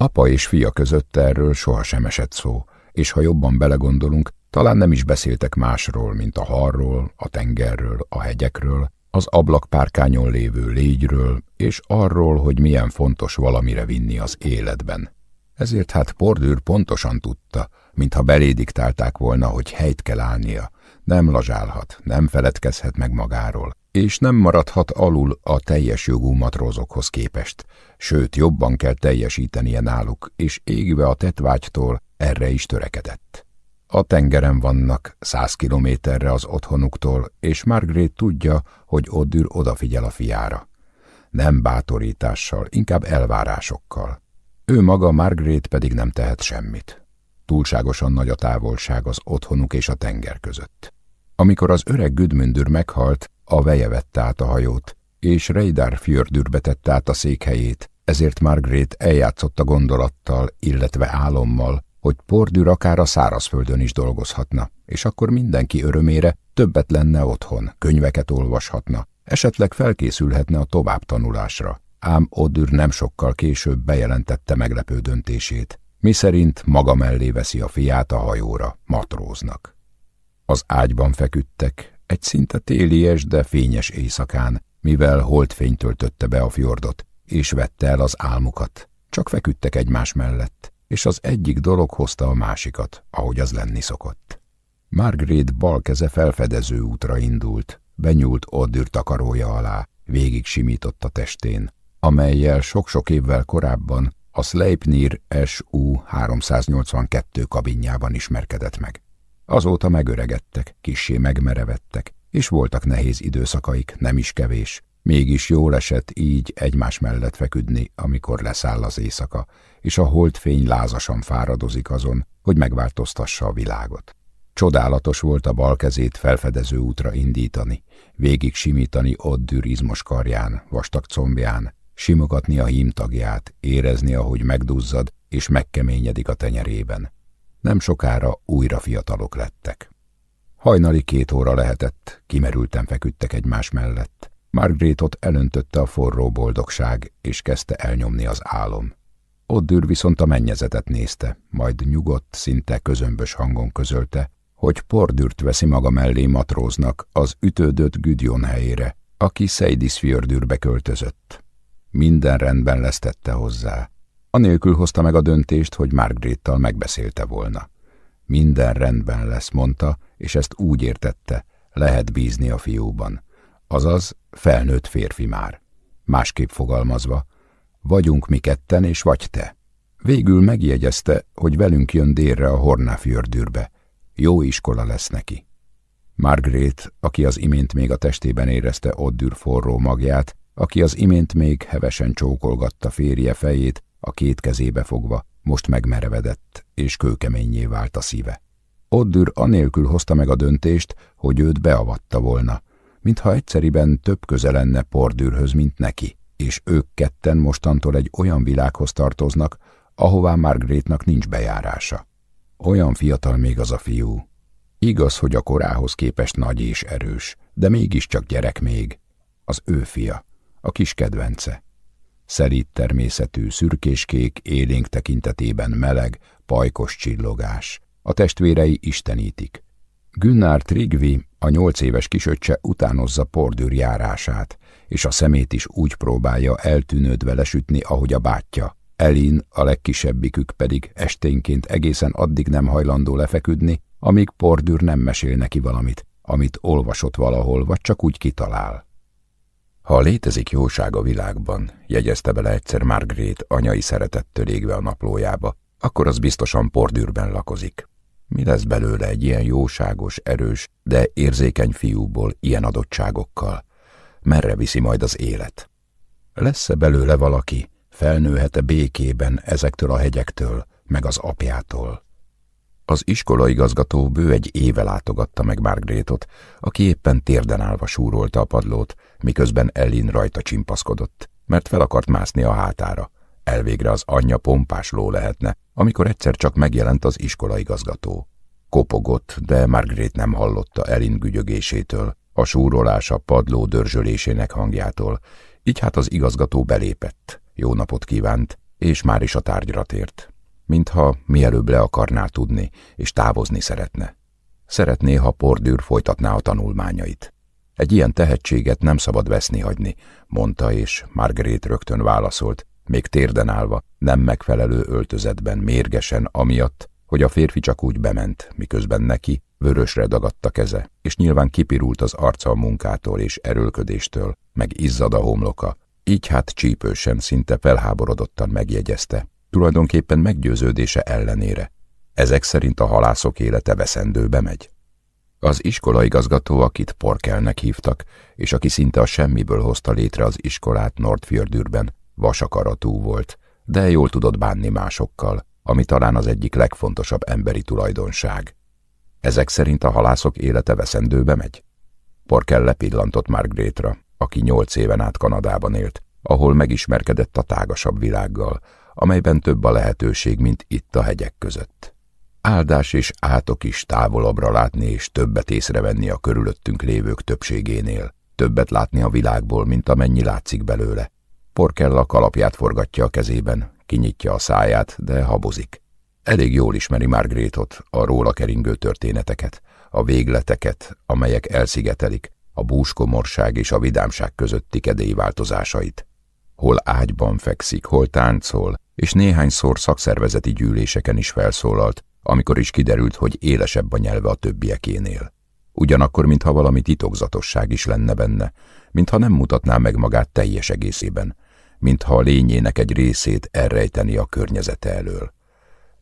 Apa és fia között erről sohasem esett szó, és ha jobban belegondolunk, talán nem is beszéltek másról, mint a harról, a tengerről, a hegyekről, az ablakpárkányon lévő légyről, és arról, hogy milyen fontos valamire vinni az életben. Ezért hát Pordűr pontosan tudta, mintha belédiktálták volna, hogy helyt kell állnia, nem lazsálhat, nem feledkezhet meg magáról, és nem maradhat alul a teljes jogú matrózokhoz képest, sőt jobban kell teljesítenie náluk, és égve a tetvágytól erre is törekedett. A tengeren vannak, száz kilométerre az otthonuktól, és Margaret tudja, hogy Oddür odafigyel a fiára. Nem bátorítással, inkább elvárásokkal. Ő maga, Margaret pedig nem tehet semmit. Túlságosan nagy a távolság az otthonuk és a tenger között. Amikor az öreg Güdmündür meghalt, a veje vette át a hajót, és Reidar Fjördürbe tette át a székhelyét, ezért Margaret eljátszott a gondolattal, illetve álommal, hogy Pordűr akár a szárazföldön is dolgozhatna, és akkor mindenki örömére többet lenne otthon, könyveket olvashatna, esetleg felkészülhetne a továbbtanulásra. Ám Odür nem sokkal később bejelentette meglepő döntését, miszerint maga mellé veszi a fiát a hajóra, matróznak. Az ágyban feküdtek, egy szinte télies, de fényes éjszakán, mivel holdfény töltötte be a fjordot, és vette el az álmukat. Csak feküdtek egymás mellett, és az egyik dolog hozta a másikat, ahogy az lenni szokott. Margaret bal keze felfedező útra indult, benyúlt Oddür takarója alá, végig simított a testén, amelyel sok-sok évvel korábban a Sleipnir SU 382 kabinjában ismerkedett meg. Azóta megöregedtek, kissé megmerevettek, és voltak nehéz időszakaik, nem is kevés. Mégis jól esett így egymás mellett feküdni, amikor leszáll az éjszaka, és a holdfény lázasan fáradozik azon, hogy megváltoztassa a világot. Csodálatos volt a bal kezét felfedező útra indítani, végig simítani ott dűrizmos karján, vastag combján, simogatni a hímtagját, érezni, ahogy megduzzad és megkeményedik a tenyerében. Nem sokára újra fiatalok lettek. Hajnali két óra lehetett, kimerülten feküdtek egymás mellett. Margrétot elöntötte a forró boldogság, és kezdte elnyomni az álom. Oddür viszont a mennyezetet nézte, majd nyugodt, szinte közömbös hangon közölte, hogy pordürt veszi maga mellé matróznak az ütődött Güdjon helyére, aki Seidisfjördürbe költözött. Minden rendben lesz tette hozzá. Anélkül hozta meg a döntést, hogy Margréttal megbeszélte volna. Minden rendben lesz, mondta, és ezt úgy értette, lehet bízni a fiúban. Azaz, felnőtt férfi már. Másképp fogalmazva, vagyunk mi ketten, és vagy te. Végül megjegyezte, hogy velünk jön délre a Hornáfjördürbe. Jó iskola lesz neki. Margaret, aki az imént még a testében érezte Oddür forró magját, aki az imént még hevesen csókolgatta férje fejét, a két kezébe fogva, most megmerevedett, és kőkeményé vált a szíve. Oddür anélkül hozta meg a döntést, hogy őt beavatta volna. mintha egyszeriben több köze lenne Pordűrhöz, mint neki, és ők ketten mostantól egy olyan világhoz tartoznak, ahová Margaretnak nincs bejárása. Olyan fiatal még az a fiú. Igaz, hogy a korához képest nagy és erős, de mégiscsak gyerek még. Az ő fia, a kis kedvence. Szerít természetű, szürkéskék, élénk tekintetében meleg, pajkos csillogás. A testvérei istenítik. Günnár Trigvi, a nyolc éves kisöccse utánozza Pordűr járását, és a szemét is úgy próbálja eltűnődve lesütni, ahogy a bátyja. Elin, a legkisebbikük pedig esténként egészen addig nem hajlandó lefeküdni, amíg Pordűr nem mesél neki valamit, amit olvasott valahol, vagy csak úgy kitalál. Ha létezik jóság a világban, jegyezte bele egyszer Margaret anyai szeretettől égve a naplójába, akkor az biztosan Pordűrben lakozik. Mi lesz belőle egy ilyen jóságos, erős, de érzékeny fiúból ilyen adottságokkal? Merre viszi majd az élet? Lesz-e belőle valaki, felnőhet-e békében ezektől a hegyektől, meg az apjától? Az iskolaigazgató bő egy éve látogatta meg Margrétot, aki éppen térden állva súrolta a padlót, miközben Ellin rajta csimpaszkodott, mert fel akart mászni a hátára. Elvégre az anyja pompás ló lehetne, amikor egyszer csak megjelent az iskolaigazgató. Kopogott, de Margaret nem hallotta Elin gügyögésétől, a súrolása padló dörzsölésének hangjától, így hát az igazgató belépett, jó napot kívánt, és már is a tárgyra tért. Mintha mielőbb le akarná tudni, és távozni szeretne. Szeretné, ha Pordűr folytatná a tanulmányait. Egy ilyen tehetséget nem szabad veszni hagyni, mondta, és Margaret rögtön válaszolt, még térden állva, nem megfelelő öltözetben, mérgesen, amiatt, hogy a férfi csak úgy bement, miközben neki vörösre dagadta keze, és nyilván kipirult az arca a munkától és erőlködéstől, meg izzad a homloka, így hát csípősen, szinte felháborodottan megjegyezte, tulajdonképpen meggyőződése ellenére. Ezek szerint a halászok élete veszendőbe megy. Az iskolaigazgató, akit Porkelnek hívtak, és aki szinte a semmiből hozta létre az iskolát Nordfjördürben, vasakaratú volt, de jól tudott bánni másokkal, ami talán az egyik legfontosabb emberi tulajdonság. Ezek szerint a halászok élete veszendőbe megy? Porkel lepillantott Margrétra, aki nyolc éven át Kanadában élt, ahol megismerkedett a tágasabb világgal, amelyben több a lehetőség, mint itt a hegyek között. Áldás és átok is távolabbra látni és többet észrevenni a körülöttünk lévők többségénél, többet látni a világból, mint amennyi látszik belőle, Porkella kalapját forgatja a kezében, kinyitja a száját, de habozik. Elég jól ismeri Margrétot, a róla keringő történeteket, a végleteket, amelyek elszigetelik, a búskomorság és a vidámság közötti kedély változásait. Hol ágyban fekszik, hol táncol, és néhányszor szakszervezeti gyűléseken is felszólalt, amikor is kiderült, hogy élesebb a nyelve a többiekénél. Ugyanakkor, mintha valami titokzatosság is lenne benne, mintha nem mutatná meg magát teljes egészében, mintha a lényének egy részét elrejteni a környezete elől.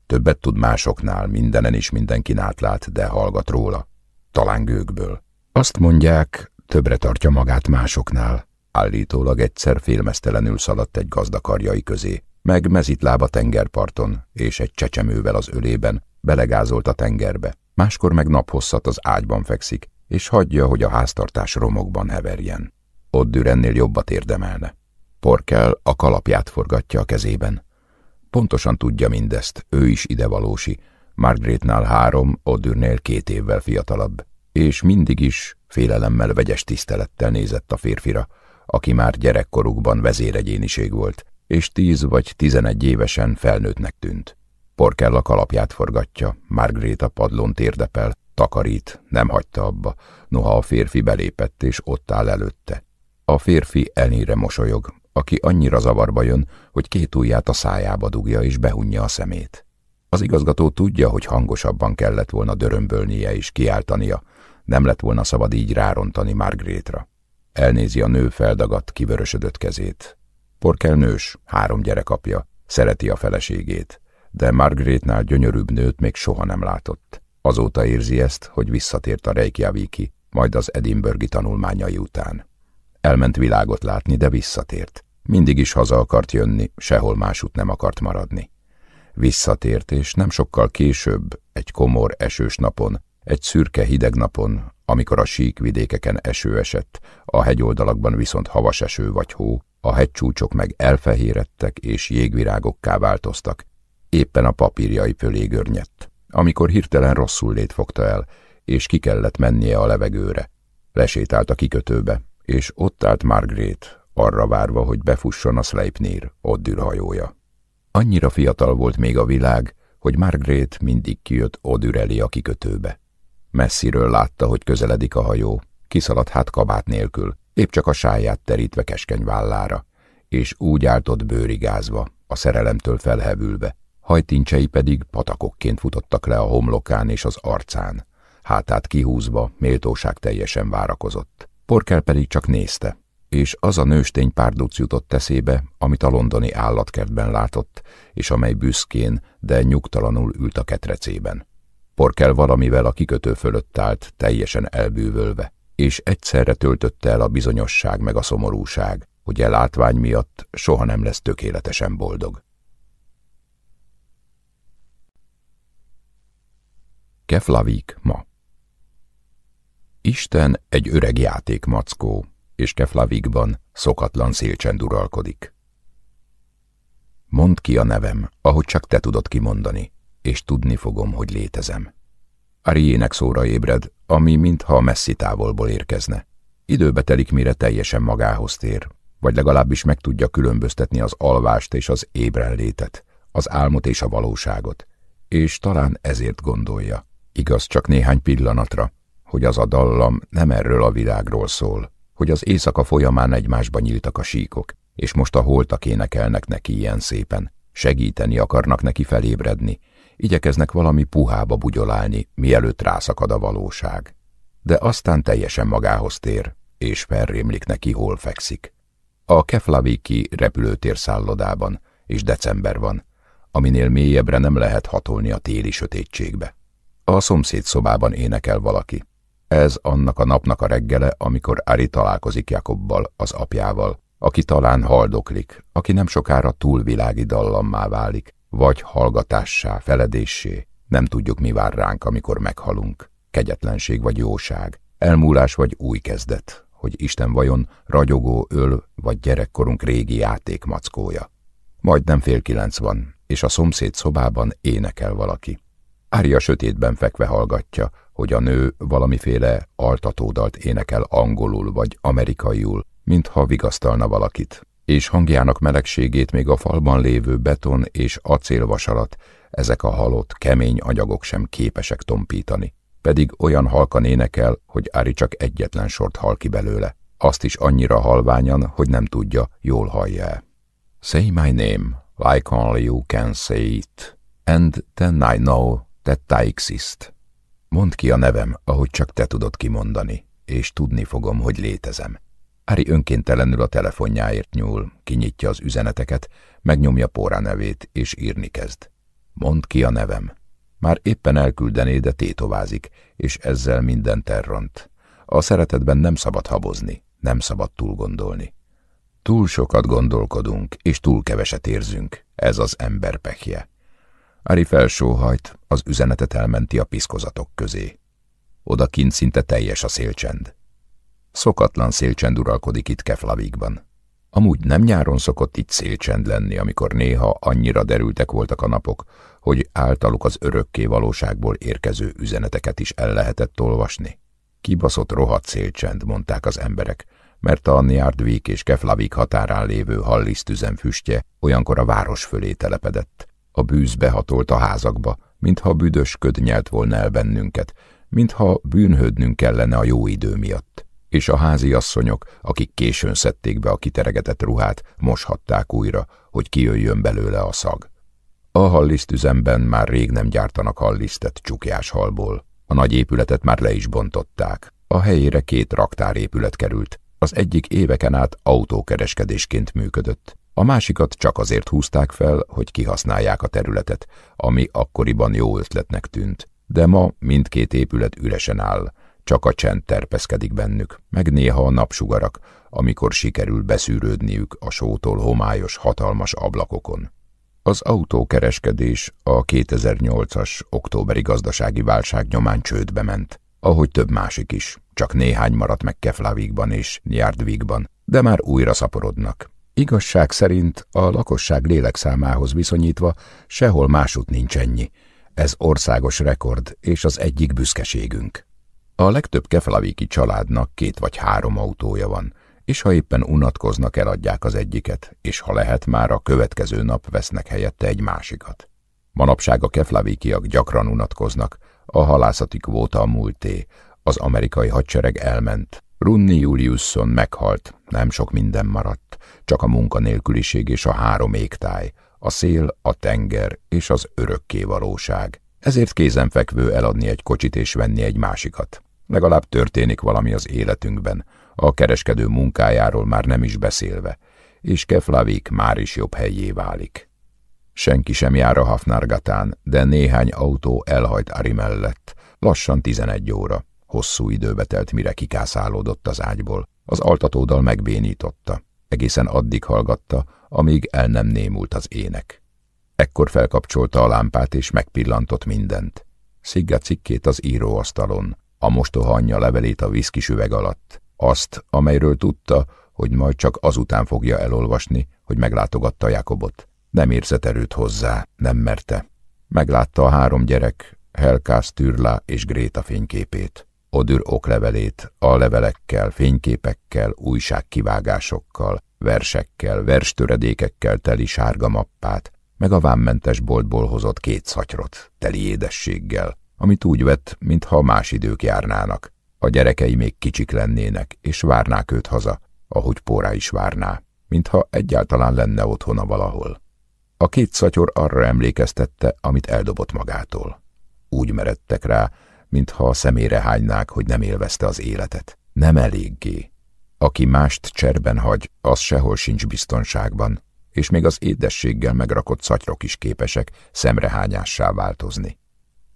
Többet tud másoknál, mindenen is mindenkin átlát, de hallgat róla. Talán gőkből. Azt mondják, többre tartja magát másoknál. Állítólag egyszer félmeztelenül szaladt egy gazdakarjai közé, meg mezitlába tengerparton, és egy csecsemővel az ölében belegázolt a tengerbe. Máskor meg naphosszat az ágyban fekszik, és hagyja, hogy a háztartás romokban heverjen. Ott dürennél jobbat érdemelne. Porkel a kalapját forgatja a kezében. Pontosan tudja mindezt, ő is idevalósi, Margaretnál három, Odürnél két évvel fiatalabb, és mindig is félelemmel vegyes tisztelettel nézett a férfira, aki már gyerekkorukban vezéregyéniség volt, és tíz vagy tizenegy évesen felnőttnek tűnt. Porkel a kalapját forgatja, Margaret a padlón térdepel, takarít, nem hagyta abba, noha a férfi belépett és ott áll előtte. A férfi elnyire mosolyog, aki annyira zavarba jön, hogy két ujját a szájába dugja és behunja a szemét. Az igazgató tudja, hogy hangosabban kellett volna dörömbölnie és kiáltania, nem lett volna szabad így rárontani Margrétra. Elnézi a nő feldagadt, kivörösödött kezét. Porkel nős, három gyerek apja, szereti a feleségét, de Margrétnál gyönyörűbb nőt még soha nem látott. Azóta érzi ezt, hogy visszatért a Reykjaviki, majd az Edinburghi tanulmányai után. Elment világot látni, de visszatért. Mindig is haza akart jönni, sehol másút nem akart maradni. Visszatért, és nem sokkal később, egy komor esős napon, egy szürke hideg napon, amikor a sík vidékeken eső esett, a hegyoldalakban viszont havas eső vagy hó, a hegycsúcsok meg elfehérettek és jégvirágokká változtak, éppen a papírjai fölé görnyedt, amikor hirtelen rosszul lét fogta el, és ki kellett mennie a levegőre. Lesétált a kikötőbe, és ott állt Margaret, arra várva, hogy befusson a Sleipnir, Oddür hajója. Annyira fiatal volt még a világ, hogy Margaret mindig kijött Oddür a kikötőbe. Messziről látta, hogy közeledik a hajó, kiszaladt hát kabát nélkül, épp csak a sáját terítve keskeny vállára, és úgy állt ott bőrigázva, a szerelemtől felhevülve, hajtincsei pedig patakokként futottak le a homlokán és az arcán, hátát kihúzva, méltóság teljesen várakozott. Porkel pedig csak nézte, és az a nőstény párduc jutott eszébe, amit a londoni állatkertben látott, és amely büszkén, de nyugtalanul ült a ketrecében. Porkel valamivel a kikötő fölött állt, teljesen elbűvölve, és egyszerre töltötte el a bizonyosság meg a szomorúság, hogy e látvány miatt soha nem lesz tökéletesen boldog. Keflavik ma Isten egy öreg játékmackó, és Keflavikban szokatlan szélcsend uralkodik. Mondd ki a nevem, ahogy csak te tudod kimondani, és tudni fogom, hogy létezem. Ariének szóra ébred, ami mintha messzi távolból érkezne. Időbe telik, mire teljesen magához tér, vagy legalábbis meg tudja különböztetni az alvást és az ébrenlétet, az álmot és a valóságot, és talán ezért gondolja. Igaz csak néhány pillanatra, hogy az a dallam nem erről a világról szól, hogy az éjszaka folyamán egymásba nyíltak a síkok, és most a holtak énekelnek neki ilyen szépen, segíteni akarnak neki felébredni, igyekeznek valami puhába bugyolálni, mielőtt rászakad a valóság. De aztán teljesen magához tér, és felrémlik neki, hol fekszik. A Keflaviki repülőtér szállodában, és december van, aminél mélyebbre nem lehet hatolni a téli sötétségbe. A szomszéd szobában énekel valaki. Ez annak a napnak a reggele, amikor Ari találkozik Jakobbal, az apjával, aki talán haldoklik, aki nem sokára túlvilági dallammá válik, vagy hallgatássá, feledéssé. Nem tudjuk, mi vár ránk, amikor meghalunk. Kegyetlenség vagy jóság, elmúlás vagy új kezdet, hogy Isten vajon ragyogó öl vagy gyerekkorunk régi játékmackója. Majdnem fél kilenc van, és a szomszéd szobában énekel valaki. Ária sötétben fekve hallgatja, hogy a nő valamiféle altatódalt énekel angolul vagy amerikaiul, mintha vigasztalna valakit, és hangjának melegségét még a falban lévő beton és acélvasarat, ezek a halott, kemény anyagok sem képesek tompítani. Pedig olyan halkan énekel, hogy Ári csak egyetlen sort hal ki belőle. Azt is annyira halványan, hogy nem tudja, jól hallja-e. Say my name, like only you can say it, and then I know that I exist. Mondd ki a nevem, ahogy csak te tudod kimondani, és tudni fogom, hogy létezem. Ári önkéntelenül a telefonjáért nyúl, kinyitja az üzeneteket, megnyomja Póra nevét, és írni kezd. Mondd ki a nevem. Már éppen elküldené, de tétovázik, és ezzel minden terront. A szeretetben nem szabad habozni, nem szabad túl gondolni. Túl sokat gondolkodunk, és túl keveset érzünk, ez az ember pekje. Ari felsóhajt, az üzenetet elmenti a piszkozatok közé. Odakint szinte teljes a szélcsend. Szokatlan szélcsend uralkodik itt Keflavikban. Amúgy nem nyáron szokott itt szélcsend lenni, amikor néha annyira derültek voltak a napok, hogy általuk az örökké valóságból érkező üzeneteket is el lehetett olvasni. Kibaszott rohadt szélcsend, mondták az emberek, mert a Niardvik és Keflavik határán lévő hallisztüzem füstje olyankor a város fölé telepedett. A bűz behatolt a házakba, mintha büdös köd nyelt volna el bennünket, mintha bűnhődnünk kellene a jó idő miatt. És a házi asszonyok, akik későn szedték be a kiteregetett ruhát, moshatták újra, hogy kijöjjön belőle a szag. A hallisztüzemben már rég nem gyártanak hallisztet csukjás halból. A nagy épületet már le is bontották. A helyére két raktárépület került. Az egyik éveken át autókereskedésként működött. A másikat csak azért húzták fel, hogy kihasználják a területet, ami akkoriban jó ötletnek tűnt. De ma mindkét épület üresen áll, csak a csend terpeszkedik bennük, meg néha a napsugarak, amikor sikerül beszűrődniük a sótól homályos, hatalmas ablakokon. Az autókereskedés a 2008-as októberi gazdasági válság nyomán csődbe ment. ahogy több másik is, csak néhány maradt meg Keflavikban és Nyárdvikban, de már újra szaporodnak. Igazság szerint a lakosság lélekszámához viszonyítva sehol másút nincs ennyi. Ez országos rekord, és az egyik büszkeségünk. A legtöbb keflaviki családnak két vagy három autója van, és ha éppen unatkoznak, eladják az egyiket, és ha lehet, már a következő nap vesznek helyette egy másikat. Manapság a keflavikiak gyakran unatkoznak, a halászati kvóta a múlté, az amerikai hadsereg elment, Runni Juliusson meghalt, nem sok minden maradt, csak a munkanélküliség és a három égtáj, a szél, a tenger és az örökké valóság. Ezért kézenfekvő eladni egy kocsit és venni egy másikat. Legalább történik valami az életünkben, a kereskedő munkájáról már nem is beszélve, és Keflavik már is jobb helyé válik. Senki sem jár a Hafnargatán, de néhány autó elhajt Ari mellett, lassan tizenegy óra. Hosszú időbe telt, mire kikászálódott az ágyból. Az altatódal megbénította. Egészen addig hallgatta, amíg el nem némult az ének. Ekkor felkapcsolta a lámpát, és megpillantott mindent. Szigga cikkét az íróasztalon, a mostoha anyja levelét a viszkis üveg alatt, azt, amelyről tudta, hogy majd csak azután fogja elolvasni, hogy meglátogatta Jakobot. Nem érzett erőt hozzá, nem merte. Meglátta a három gyerek, Helkász, Türla és Gréta fényképét. Odür oklevelét, a levelekkel, fényképekkel, újságkivágásokkal, versekkel, verstöredékekkel teli sárga mappát, meg a vámmentes boltból hozott két szatyrot, teli édességgel, amit úgy vett, mintha más idők járnának. A gyerekei még kicsik lennének, és várnák őt haza, ahogy Pórá is várná, mintha egyáltalán lenne otthona valahol. A két szatyor arra emlékeztette, amit eldobott magától. Úgy meredtek rá, mintha a szemére hánynák, hogy nem élvezte az életet. Nem eléggé. Aki mást cserben hagy, az sehol sincs biztonságban, és még az édességgel megrakott szatyrok is képesek szemrehányássá változni.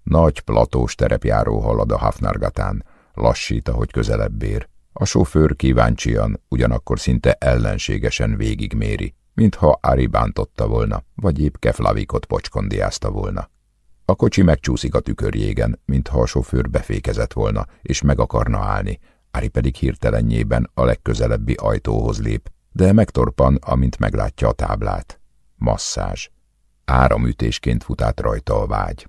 Nagy platós terepjáró halad a Hafnargatán, lassít, ahogy közelebb ér. A sofőr kíváncsian, ugyanakkor szinte ellenségesen végigméri, mintha Ari bántotta volna, vagy épp Keflavikot pocskondiázta volna. A kocsi megcsúszik a tükörjégen, mintha a sofőr befékezett volna, és meg akarna állni. Ari pedig hirtelenjében a legközelebbi ajtóhoz lép, de megtorpan, amint meglátja a táblát. Masszázs. Áramütésként fut át rajta a vágy.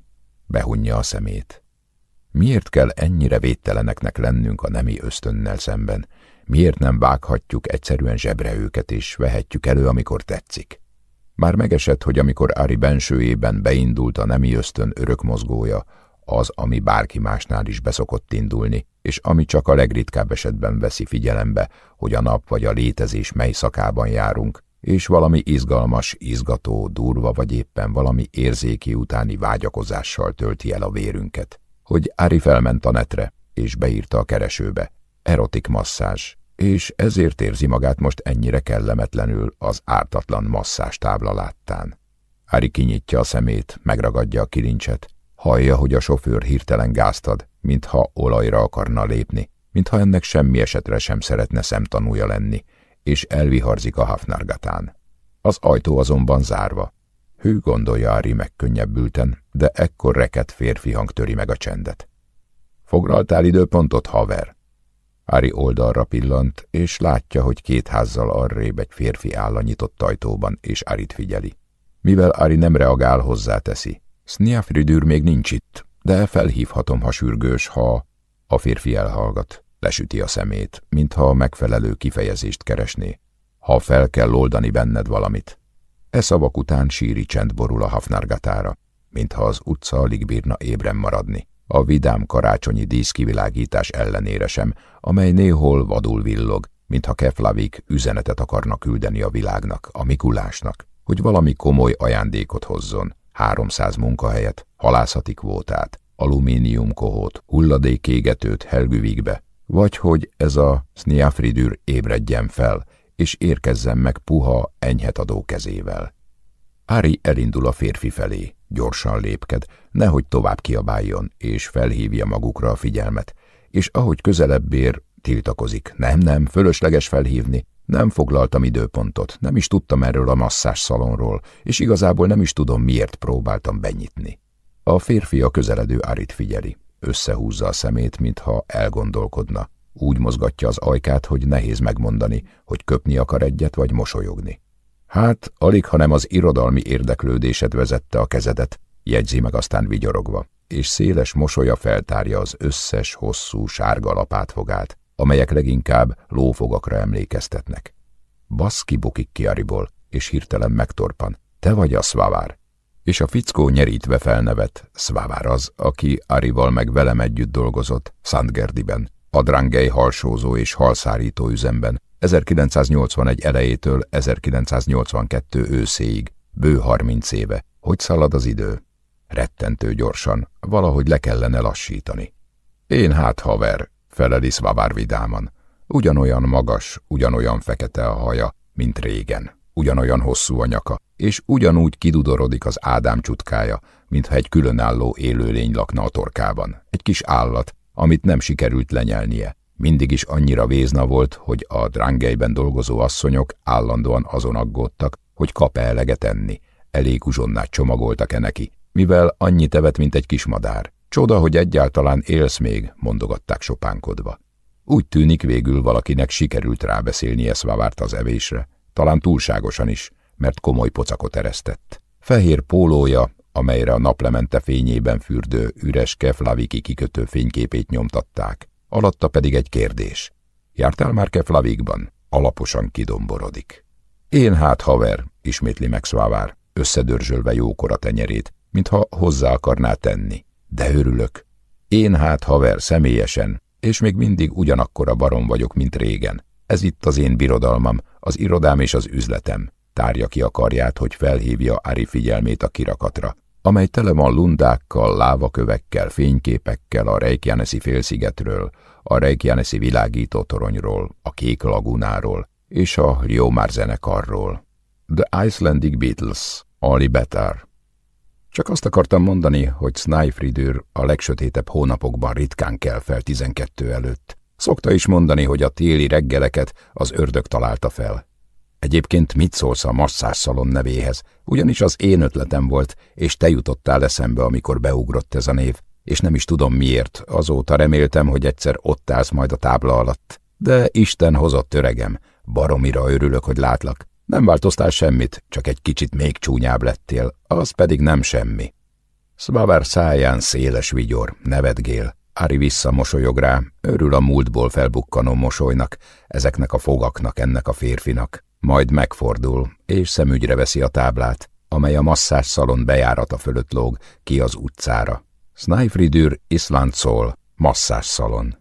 Behunja a szemét. Miért kell ennyire védteleneknek lennünk a nemi ösztönnel szemben? Miért nem vághatjuk egyszerűen zsebre őket, és vehetjük elő, amikor tetszik? Már megesett, hogy amikor Ari bensőjében beindult a nemi ösztön örökmozgója, az, ami bárki másnál is beszokott indulni, és ami csak a legritkább esetben veszi figyelembe, hogy a nap vagy a létezés mely szakában járunk, és valami izgalmas, izgató, durva vagy éppen valami érzéki utáni vágyakozással tölti el a vérünket. Hogy Ari felment a netre, és beírta a keresőbe. Erotik masszázs, és ezért érzi magát most ennyire kellemetlenül az ártatlan masszás tábla láttán. Ári kinyitja a szemét, megragadja a kilincset, hallja, hogy a sofőr hirtelen gáztad, mintha olajra akarna lépni, mintha ennek semmi esetre sem szeretne szemtanúja lenni, és elviharzik a hafnargatán. Az ajtó azonban zárva. Hű gondolja Ári megkönnyebbülten, de ekkor reket férfi hang töri meg a csendet. Foglaltál időpontot, haver? Ári oldalra pillant, és látja, hogy két házzal arrébb egy férfi áll a nyitott ajtóban, és Arit figyeli. Mivel Ari nem reagál, hozzáteszi. Sniafridűr még nincs itt, de felhívhatom, ha sürgős, ha... A férfi elhallgat, lesüti a szemét, mintha a megfelelő kifejezést keresné. Ha fel kell oldani benned valamit. E szavak után síri csend borul a hafnargatára, mintha az utca alig bírna ébren maradni a vidám karácsonyi díszkivilágítás ellenére sem, amely néhol vadul villog, mintha Keflavik üzenetet akarna küldeni a világnak, a Mikulásnak, hogy valami komoly ajándékot hozzon, 300 munkahelyet, halászati kvótát, alumíniumkohót, hulladékégetőt Helgüvikbe, vagy hogy ez a Sniafridür ébredjen fel, és érkezzen meg puha, enyhetadó kezével. Ári elindul a férfi felé, gyorsan lépked, nehogy tovább kiabáljon, és felhívja magukra a figyelmet, és ahogy közelebb ér, tiltakozik. Nem, nem, fölösleges felhívni. Nem foglaltam időpontot, nem is tudtam erről a masszás szalonról, és igazából nem is tudom, miért próbáltam benyitni. A férfi a közeledő Árit figyeli. Összehúzza a szemét, mintha elgondolkodna. Úgy mozgatja az ajkát, hogy nehéz megmondani, hogy köpni akar egyet, vagy mosolyogni. Hát, alig, hanem az irodalmi érdeklődésed vezette a kezedet, jegyzi meg aztán vigyorogva, és széles mosolya feltárja az összes, hosszú, sárga lapátfogát, amelyek leginkább lófogakra emlékeztetnek. Baszki bukik ki Ariból, és hirtelen megtorpan. Te vagy a szvávár. És a fickó nyerítve felnevet, szvávár az, aki Arival meg velem együtt dolgozott, Szentgerdiben, Drangei halsózó és halszárító üzemben, 1981 elejétől 1982 őszéig, bő 30 éve. Hogy szalad az idő? Rettentő gyorsan, valahogy le kellene lassítani. Én hát haver, feleli Szvavár vidáman. Ugyanolyan magas, ugyanolyan fekete a haja, mint régen, ugyanolyan hosszú a nyaka, és ugyanúgy kidudorodik az Ádám csutkája, mintha egy különálló élőlény lakna a torkában, egy kis állat, amit nem sikerült lenyelnie. Mindig is annyira vézna volt, hogy a drangelyben dolgozó asszonyok állandóan azon aggódtak, hogy kap-e eleget enni. Elég uzsonnát csomagoltak-e neki, mivel annyi tevet, mint egy kis madár. Csoda, hogy egyáltalán élsz még, mondogatták sopánkodva. Úgy tűnik végül valakinek sikerült rábeszélnie Szvavárt az evésre, talán túlságosan is, mert komoly pocakot eresztett. Fehér pólója, amelyre a naplemente fényében fürdő üres Keflaviki kikötő fényképét nyomtatták, alatta pedig egy kérdés. Jártál már Keflavikban? Alaposan kidomborodik. Én hát haver, ismétli meg Szvávár, összedörzsölve jókora tenyerét, mintha hozzá akarná tenni. De örülök. Én hát haver személyesen, és még mindig ugyanakkora barom vagyok, mint régen. Ez itt az én birodalmam, az irodám és az üzletem. Tárja ki a karját, hogy felhívja Ari figyelmét a kirakatra, amely tele van lundákkal, lávakövekkel, fényképekkel a Reykjanesi félszigetről, a Reykjanesi világító toronyról, a Kék lagunáról és a Riomar zenekarról. The Icelandic Beatles, Ali Betar. Csak azt akartam mondani, hogy Snæfridur a legsötétebb hónapokban ritkán kell fel tizenkettő előtt. Szokta is mondani, hogy a téli reggeleket az ördög találta fel. Egyébként mit szólsz a masszásszalon nevéhez? Ugyanis az én ötletem volt, és te jutottál eszembe, amikor beugrott ez a név, és nem is tudom miért, azóta reméltem, hogy egyszer ott állsz majd a tábla alatt. De Isten hozott öregem, baromira örülök, hogy látlak. Nem változtál semmit, csak egy kicsit még csúnyább lettél, az pedig nem semmi. Szvavár száján széles vigyor, nevetgél. Ari visszamosolyog rá, örül a múltból felbukkanó mosolynak, ezeknek a fogaknak, ennek a férfinak. Majd megfordul, és szemügyre veszi a táblát, amely a masszás szalon bejárata fölött lóg ki az utcára. Snæfridur Island szól, masszás szalon.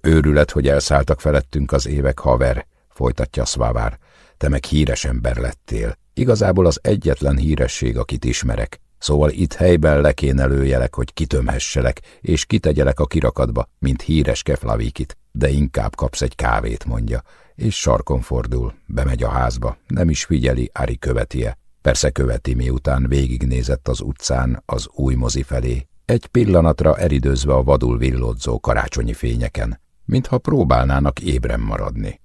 Őrület, hogy elszálltak felettünk az évek, haver, folytatja Szvávár. Te meg híres ember lettél. Igazából az egyetlen híresség, akit ismerek. Szóval itt helyben le kéne lőjelek, hogy kitömhesselek, és kitegyelek a kirakatba, mint híres keflavikit, de inkább kapsz egy kávét, mondja, és sarkon fordul, bemegy a házba, nem is figyeli, Ári követie. Persze követi, miután végignézett az utcán az új mozi felé, egy pillanatra eridőzve a vadul villódzó karácsonyi fényeken, mintha próbálnának ébren maradni.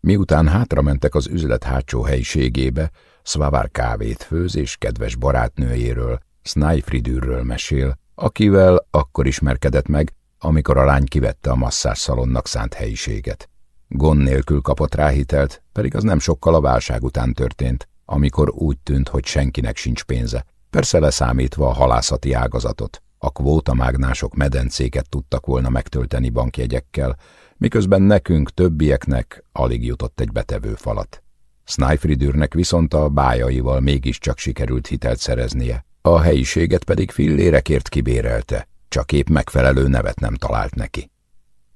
Miután hátramentek az üzlet hátsó helyiségébe, Szvavár kávét főz és kedves barátnőjéről, Snæfridűrről mesél, akivel akkor ismerkedett meg, amikor a lány kivette a masszás szalonnak szánt helyiséget. Gond nélkül kapott rá hitelt, pedig az nem sokkal a válság után történt, amikor úgy tűnt, hogy senkinek sincs pénze, persze leszámítva a halászati ágazatot. A kvótamágnások medencéket tudtak volna megtölteni bankjegyekkel, miközben nekünk többieknek alig jutott egy betevő falat. Snæfridürnek viszont a bájaival mégiscsak sikerült hitelt szereznie, a helyiséget pedig fillérekért kibérelte, csak épp megfelelő nevet nem talált neki.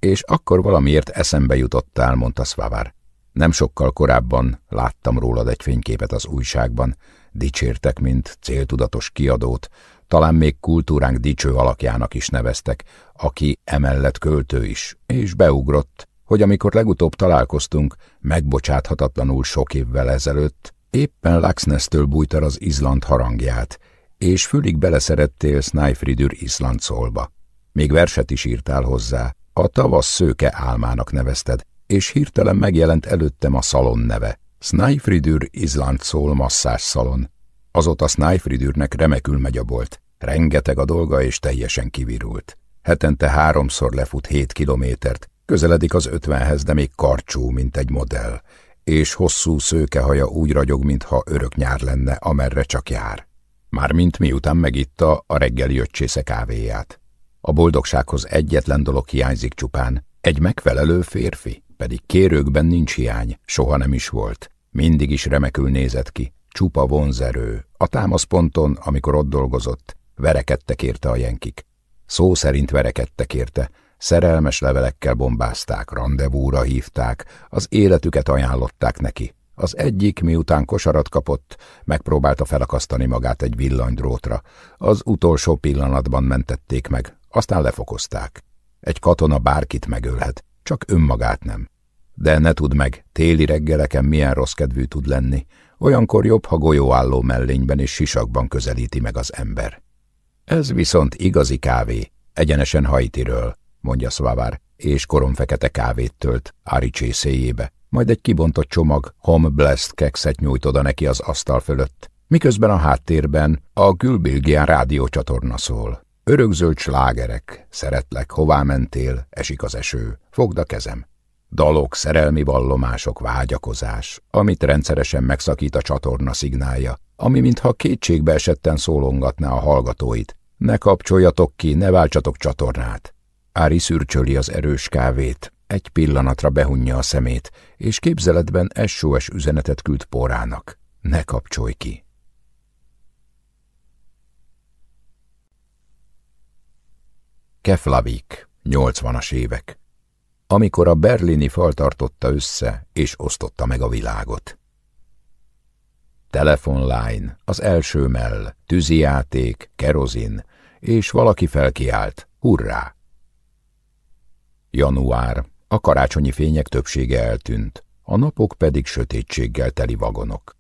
És akkor valamiért eszembe jutottál, mondta Szvavár. Nem sokkal korábban láttam rólad egy fényképet az újságban, dicsértek, mint céltudatos kiadót, talán még kultúránk dicső alakjának is neveztek, aki emellett költő is, és beugrott, hogy amikor legutóbb találkoztunk, megbocsáthatatlanul sok évvel ezelőtt, éppen Laxnesztől bújtar az Izland harangját, és fülig beleszerettél Snæfridur Island szólba. Még verset is írtál hozzá, a tavasz szőke álmának nevezted, és hirtelen megjelent előttem a szalon neve. Snæfridur Island szól masszás szalon. Azóta Snæfridurnek remekül megy a bolt. Rengeteg a dolga, és teljesen kivirult. Hetente háromszor lefut hét kilométert, közeledik az ötvenhez, de még karcsú, mint egy modell, és hosszú szőkehaja úgy ragyog, mintha örök nyár lenne, amerre csak jár. Mármint miután megitta a reggeli öccsésze kávéját. A boldogsághoz egyetlen dolog hiányzik csupán, egy megfelelő férfi, pedig kérőkben nincs hiány, soha nem is volt. Mindig is remekül nézett ki, csupa vonzerő. A támaszponton, amikor ott dolgozott, verekedtek érte a jenkik. Szó szerint verekedtek érte, szerelmes levelekkel bombázták, rendezvúra hívták, az életüket ajánlották neki. Az egyik, miután kosarat kapott, megpróbálta felakasztani magát egy villanydrótra. Az utolsó pillanatban mentették meg, aztán lefokozták. Egy katona bárkit megölhet, csak önmagát nem. De ne tudd meg, téli reggeleken milyen rossz kedvű tud lenni. Olyankor jobb, ha golyóálló mellényben és sisakban közelíti meg az ember. Ez viszont igazi kávé, egyenesen Haitiről, mondja Szvavár, és koromfekete kávét tölt Ári csészéjébe, majd egy kibontott csomag Home Blast kekszet nyújt oda neki az asztal fölött, miközben a háttérben a Gülbilgián rádiócsatorna szól. Örökzöld slágerek, szeretlek, hová mentél, esik az eső, fogd a kezem. Dalok, szerelmi vallomások, vágyakozás, amit rendszeresen megszakít a csatorna szignálja, ami mintha kétségbe esetten szólongatná a hallgatóit. Ne kapcsoljatok ki, ne váltsatok csatornát. Ári szürcsöli az erős kávét, egy pillanatra behunja a szemét, és képzeletben SOS üzenetet küld porának. Ne kapcsolj ki. Keflavik, 80-as évek amikor a berlini fal tartotta össze és osztotta meg a világot. Telefonline, az első mell, tűzijáték, kerozin, és valaki felkiált, hurrá! Január, a karácsonyi fények többsége eltűnt, a napok pedig sötétséggel teli vagonok.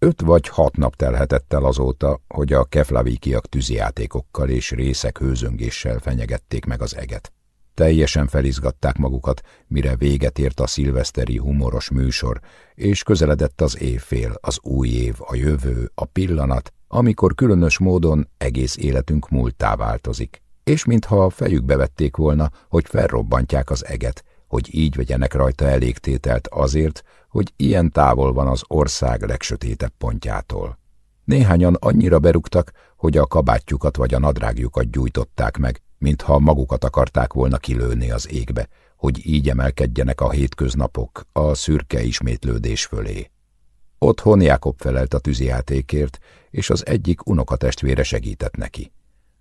Öt vagy hat nap telhetett el azóta, hogy a keflavíkiak tűzijátékokkal és részek hőzöngéssel fenyegették meg az eget. Teljesen felizgatták magukat, mire véget ért a szilveszteri humoros műsor, és közeledett az évfél, az új év, a jövő, a pillanat, amikor különös módon egész életünk múltá változik. És mintha fejükbe vették volna, hogy felrobbantják az eget, hogy így vegyenek rajta elégtételt azért, hogy ilyen távol van az ország legsötétebb pontjától. Néhányan annyira berúgtak, hogy a kabátjukat vagy a nadrágjukat gyújtották meg, mintha magukat akarták volna kilőni az égbe, hogy így emelkedjenek a hétköznapok a szürke ismétlődés fölé. Otthon Jákob felelt a tűzijátékért, és az egyik unokatestvére segített neki.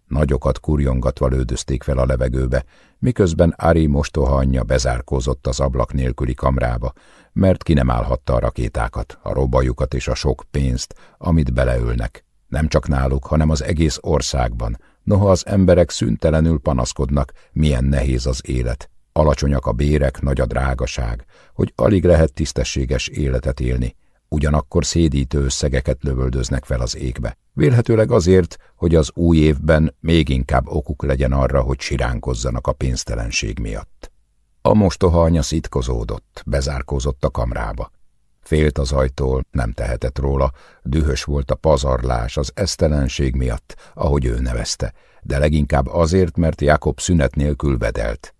Nagyokat kurjongatva lődözték fel a levegőbe, miközben Ari mostoha anyja bezárkózott az ablak nélküli kamrába, mert ki nem állhatta a rakétákat, a robajukat és a sok pénzt, amit beleülnek. Nem csak náluk, hanem az egész országban, Noha az emberek szüntelenül panaszkodnak, milyen nehéz az élet, alacsonyak a bérek, nagy a drágaság, hogy alig lehet tisztességes életet élni, ugyanakkor szédítő összegeket lövöldöznek fel az égbe. Vélhetőleg azért, hogy az új évben még inkább okuk legyen arra, hogy siránkozzanak a pénztelenség miatt. A mostoha anya szitkozódott, bezárkózott a kamrába. Félt az ajtól, nem tehetett róla, dühös volt a pazarlás az esztelenség miatt, ahogy ő nevezte, de leginkább azért, mert Jakob szünet nélkül vedelt.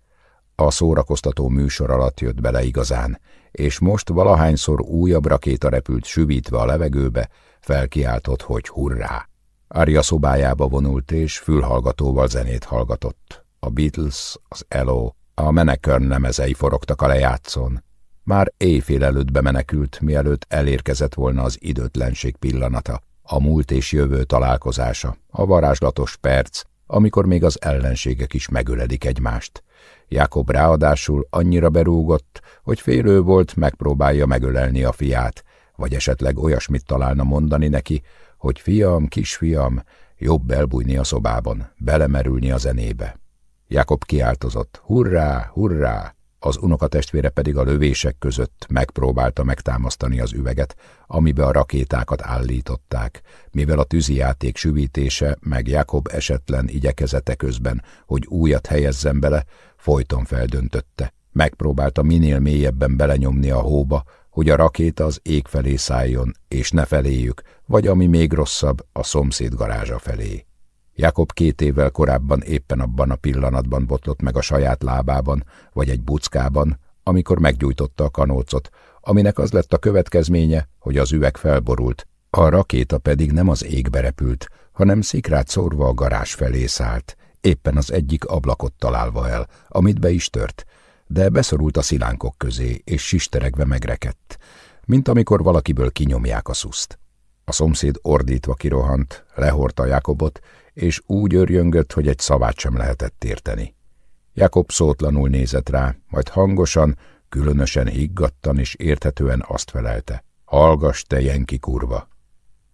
A szórakoztató műsor alatt jött bele igazán, és most valahányszor újabb rakéta repült süvítve a levegőbe, felkiáltott, hogy hurrá! Arya szobájába vonult és fülhallgatóval zenét hallgatott. A Beatles, az Elo, a Menekörn lemezei forogtak a lejátszón. Már éjfél előtt bemenekült, mielőtt elérkezett volna az időtlenség pillanata, a múlt és jövő találkozása, a varázslatos perc, amikor még az ellenségek is megöledik egymást. Jakob ráadásul annyira berúgott, hogy félő volt, megpróbálja megölelni a fiát, vagy esetleg olyasmit találna mondani neki, hogy fiam, kisfiam, jobb elbújni a szobában, belemerülni a zenébe. Jakob kiáltozott, hurrá, hurrá! Az unokatestvére pedig a lövések között megpróbálta megtámasztani az üveget, amibe a rakétákat állították, mivel a tűzijáték süvítése meg Jakob esetlen igyekezete közben, hogy újat helyezzen bele, folyton feldöntötte. Megpróbálta minél mélyebben belenyomni a hóba, hogy a rakéta az ég felé szálljon, és ne feléjük, vagy ami még rosszabb, a szomszéd garázsa felé. Jakob két évvel korábban éppen abban a pillanatban botlott meg a saját lábában, vagy egy buckában, amikor meggyújtotta a kanócot, aminek az lett a következménye, hogy az üveg felborult, a rakéta pedig nem az égbe repült, hanem szikrát szórva a garázs felé szállt, éppen az egyik ablakot találva el, amit be is tört, de beszorult a szilánkok közé, és sisteregve megrekedt, mint amikor valakiből kinyomják a szuszt. A szomszéd ordítva kirohant, lehorta Jakobot, és úgy örjöngött, hogy egy szavát sem lehetett érteni. Jakob szótlanul nézett rá, majd hangosan, különösen higgadtan és érthetően azt felelte. Hallgass, te jenki kurva!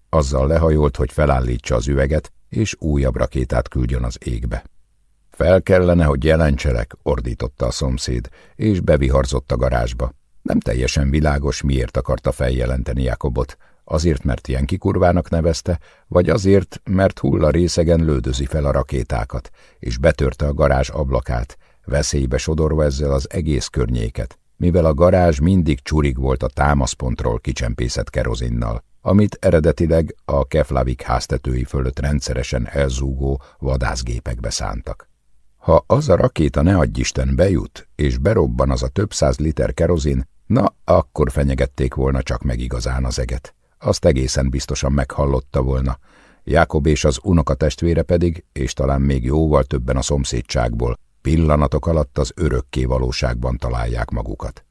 Azzal lehajolt, hogy felállítsa az üveget, és újabb rakétát küldjön az égbe. Fel kellene, hogy jelentselek, ordította a szomszéd, és beviharzott a garázsba. Nem teljesen világos, miért akarta feljelenteni Jakobot, azért, mert ilyen kikurvának nevezte, vagy azért, mert hulla részegen lődözi fel a rakétákat, és betörte a garázs ablakát, veszélybe sodorva ezzel az egész környéket, mivel a garázs mindig csurig volt a támaszpontról kicsempészett kerozinnal, amit eredetileg a Keflavik háztetői fölött rendszeresen elzúgó vadászgépekbe szántak. Ha az a rakéta ne Isten bejut, és berobban az a több száz liter kerozin, na, akkor fenyegették volna csak meg igazán az eget. Azt egészen biztosan meghallotta volna. Jákob és az unokatestvére pedig, és talán még jóval többen a szomszédságból, pillanatok alatt az örökké valóságban találják magukat.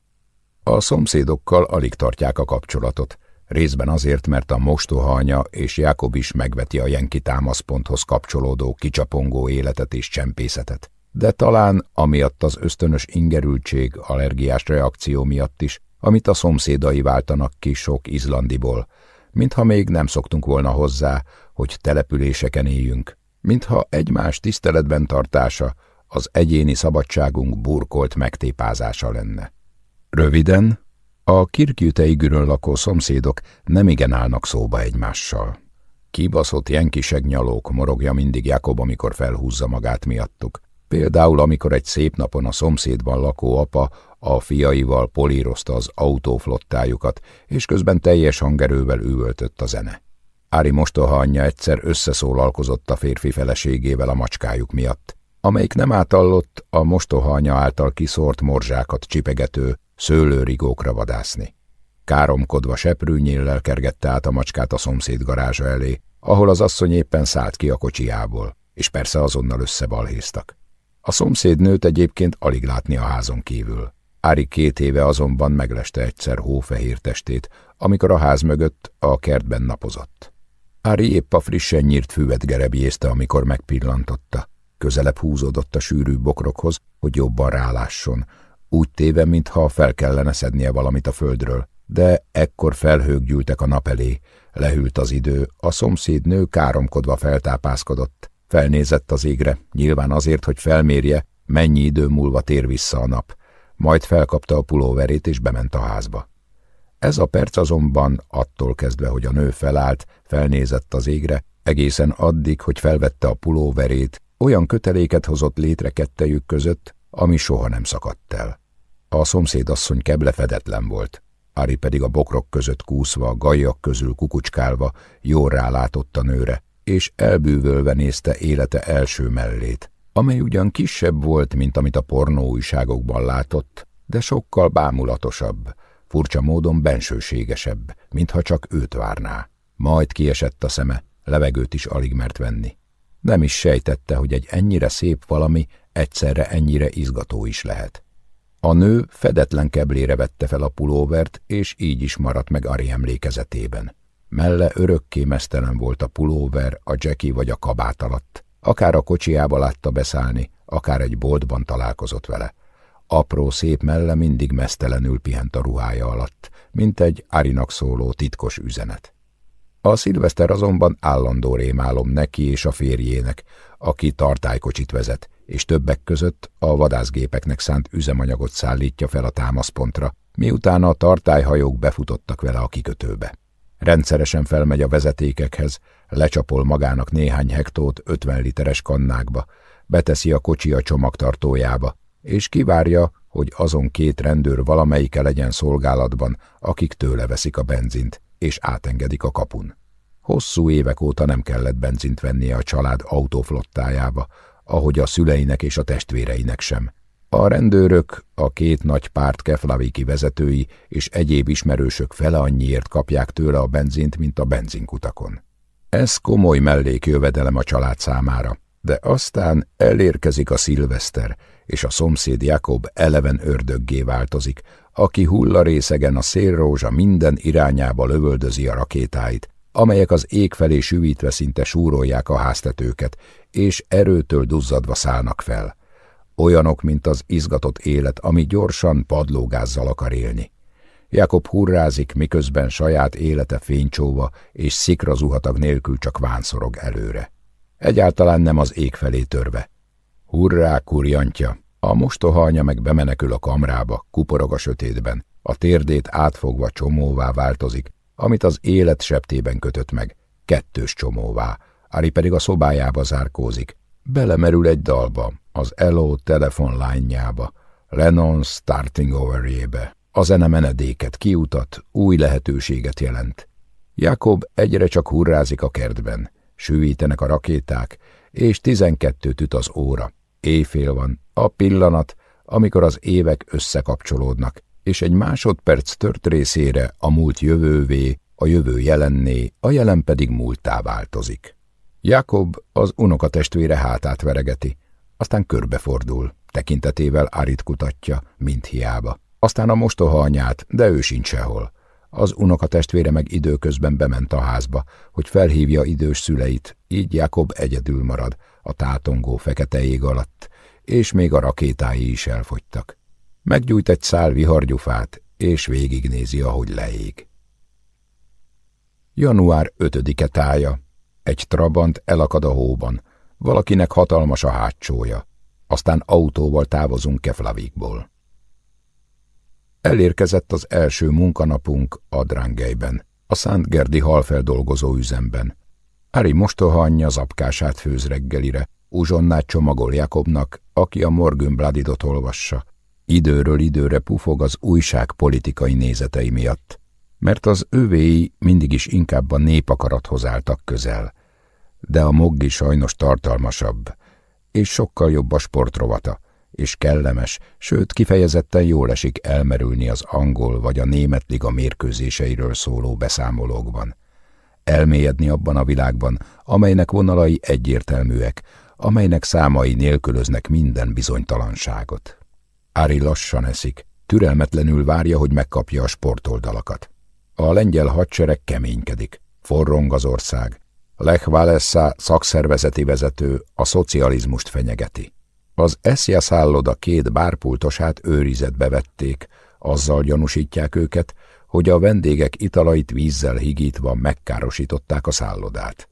A szomszédokkal alig tartják a kapcsolatot, részben azért, mert a mostohanya és Jákob is megveti a jenki támaszponthoz kapcsolódó kicsapongó életet és csempészetet. De talán amiatt az ösztönös ingerültség, allergiás reakció miatt is, amit a szomszédai váltanak ki sok izlandiból, mintha még nem szoktunk volna hozzá, hogy településeken éljünk, mintha egymás tiszteletben tartása az egyéni szabadságunk burkolt megtépázása lenne. Röviden, a kirkjütei gürön lakó szomszédok nem igen állnak szóba egymással. Kibaszott jenkiseg nyalók morogja mindig Jakob, amikor felhúzza magát miattuk. Például, amikor egy szép napon a szomszédban lakó apa a fiaival polírozta az autóflottájukat, és közben teljes hangerővel üvöltött a zene. Ári mostoha anyja egyszer összeszólalkozott a férfi feleségével a macskájuk miatt, amelyik nem átallott a mostoha anya által kiszórt morzsákat csipegető, szőlőrigókra vadászni. Káromkodva seprűnyéllel kergette át a macskát a szomszéd garázsa elé, ahol az asszony éppen szállt ki a kocsiából, és persze azonnal összebalhéztak. A szomszéd nőt egyébként alig látni a házon kívül. Ári két éve azonban megleste egyszer hófehér testét, amikor a ház mögött a kertben napozott. Ári épp a frissen nyírt füvet gerebjézte, amikor megpillantotta. Közelebb húzódott a sűrű bokrokhoz, hogy jobban rálásson, úgy téve, mintha fel kellene szednie valamit a földről, de ekkor felhők gyűltek a nap elé, lehűlt az idő, a szomszéd nő káromkodva feltápászkodott, felnézett az égre, nyilván azért, hogy felmérje, mennyi idő múlva tér vissza a nap, majd felkapta a pulóverét és bement a házba. Ez a perc azonban, attól kezdve, hogy a nő felállt, felnézett az égre, egészen addig, hogy felvette a pulóverét, olyan köteléket hozott létre kettejük között, ami soha nem szakadt el. A szomszédasszony keble fedetlen volt. Ári pedig a bokrok között kúszva, a gajak közül kukucskálva jól rálátott a nőre, és elbűvölve nézte élete első mellét, amely ugyan kisebb volt, mint amit a pornó újságokban látott, de sokkal bámulatosabb, furcsa módon bensőségesebb, mintha csak őt várná. Majd kiesett a szeme, levegőt is alig mert venni. Nem is sejtette, hogy egy ennyire szép valami egyszerre ennyire izgató is lehet. A nő fedetlen keblére vette fel a pulóvert, és így is maradt meg Ari emlékezetében. Melle örökké mesztelen volt a pulóver, a Jackie vagy a kabát alatt. Akár a kocsiába látta beszállni, akár egy boltban találkozott vele. Apró szép melle mindig mesztelenül pihent a ruhája alatt, mint egy Arinak szóló titkos üzenet. A szilveszter azonban állandó rémálom neki és a férjének, aki tartálykocsit vezet, és többek között a vadászgépeknek szánt üzemanyagot szállítja fel a támaszpontra, miután a tartályhajók befutottak vele a kikötőbe. Rendszeresen felmegy a vezetékekhez, lecsapol magának néhány hektót 50 literes kannákba, beteszi a kocsi a csomagtartójába, és kivárja, hogy azon két rendőr valamelyike legyen szolgálatban, akik tőle veszik a benzint, és átengedik a kapun. Hosszú évek óta nem kellett benzint vennie a család autóflottájába, ahogy a szüleinek és a testvéreinek sem. A rendőrök, a két nagy párt keflaviki vezetői és egyéb ismerősök fele annyiért kapják tőle a benzint, mint a benzinkutakon. Ez komoly mellékjövedelem a család számára, de aztán elérkezik a szilveszter, és a szomszéd Jakob eleven ördöggé változik, aki hullarészegen a szélrózsa minden irányába lövöldözi a rakétáit, amelyek az ég felé süvítve szinte súrolják a háztetőket, és erőtől duzzadva szállnak fel. Olyanok, mint az izgatott élet, ami gyorsan padlógázzal akar élni. Jakob hurrázik, miközben saját élete fénycsóva és szikra zuhatag nélkül csak vánszorog előre. Egyáltalán nem az ég felé törve. Hurrá, kurjantja! A mostohanya meg bemenekül a kamrába, kuporog a sötétben, a térdét átfogva csomóvá változik, amit az élet septében kötött meg, kettős csomóvá, Ari pedig a szobájába zárkózik, belemerül egy dalba, az Elo telefonlányjába, Lennon starting overjébe. A zene menedéket, kiutat, új lehetőséget jelent. Jakob egyre csak hurrázik a kertben, sűvítenek a rakéták, és tizenkettőt üt az óra. Éjfél van, a pillanat, amikor az évek összekapcsolódnak, és egy másodperc tört részére a múlt jövővé, a jövő jelenné, a jelen pedig múltá változik. Jakob az unokatestvére hátát veregeti, aztán körbefordul, tekintetével Arit kutatja, mint hiába. Aztán a mostoha anyát, de ő sincs sehol. Az unokatestvére meg időközben bement a házba, hogy felhívja idős szüleit, így Jakob egyedül marad, a tátongó fekete ég alatt, és még a rakétái is elfogytak. Meggyújt egy szál vihargyufát, és végignézi, ahogy leég. Január 5-e tája. Egy trabant elakad a hóban. Valakinek hatalmas a hátsója. Aztán autóval távozunk Keflavikból. Elérkezett az első munkanapunk a Drangeiben, a Szent Gerdi halfeldolgozó üzemben. Ári mostoha anyja zapkását főz reggelire, uzsonnát csomagol Jakobnak, aki a Morgenbladidot olvassa. Időről időre pufog az újság politikai nézetei miatt, mert az övéi mindig is inkább a népakarathoz álltak közel. De a moggi sajnos tartalmasabb, és sokkal jobb a sportrovata, és kellemes, sőt kifejezetten jól esik elmerülni az angol vagy a német liga mérkőzéseiről szóló beszámolókban. Elmélyedni abban a világban, amelynek vonalai egyértelműek, amelynek számai nélkülöznek minden bizonytalanságot. Ári lassan eszik, türelmetlenül várja, hogy megkapja a sportoldalakat. A lengyel hadsereg keménykedik, forrong az ország. Lech Walesa szakszervezeti vezető a szocializmust fenyegeti. Az Eszja szálloda két bárpultosát őrizetbe vették, azzal gyanúsítják őket, hogy a vendégek italait vízzel higítva megkárosították a szállodát.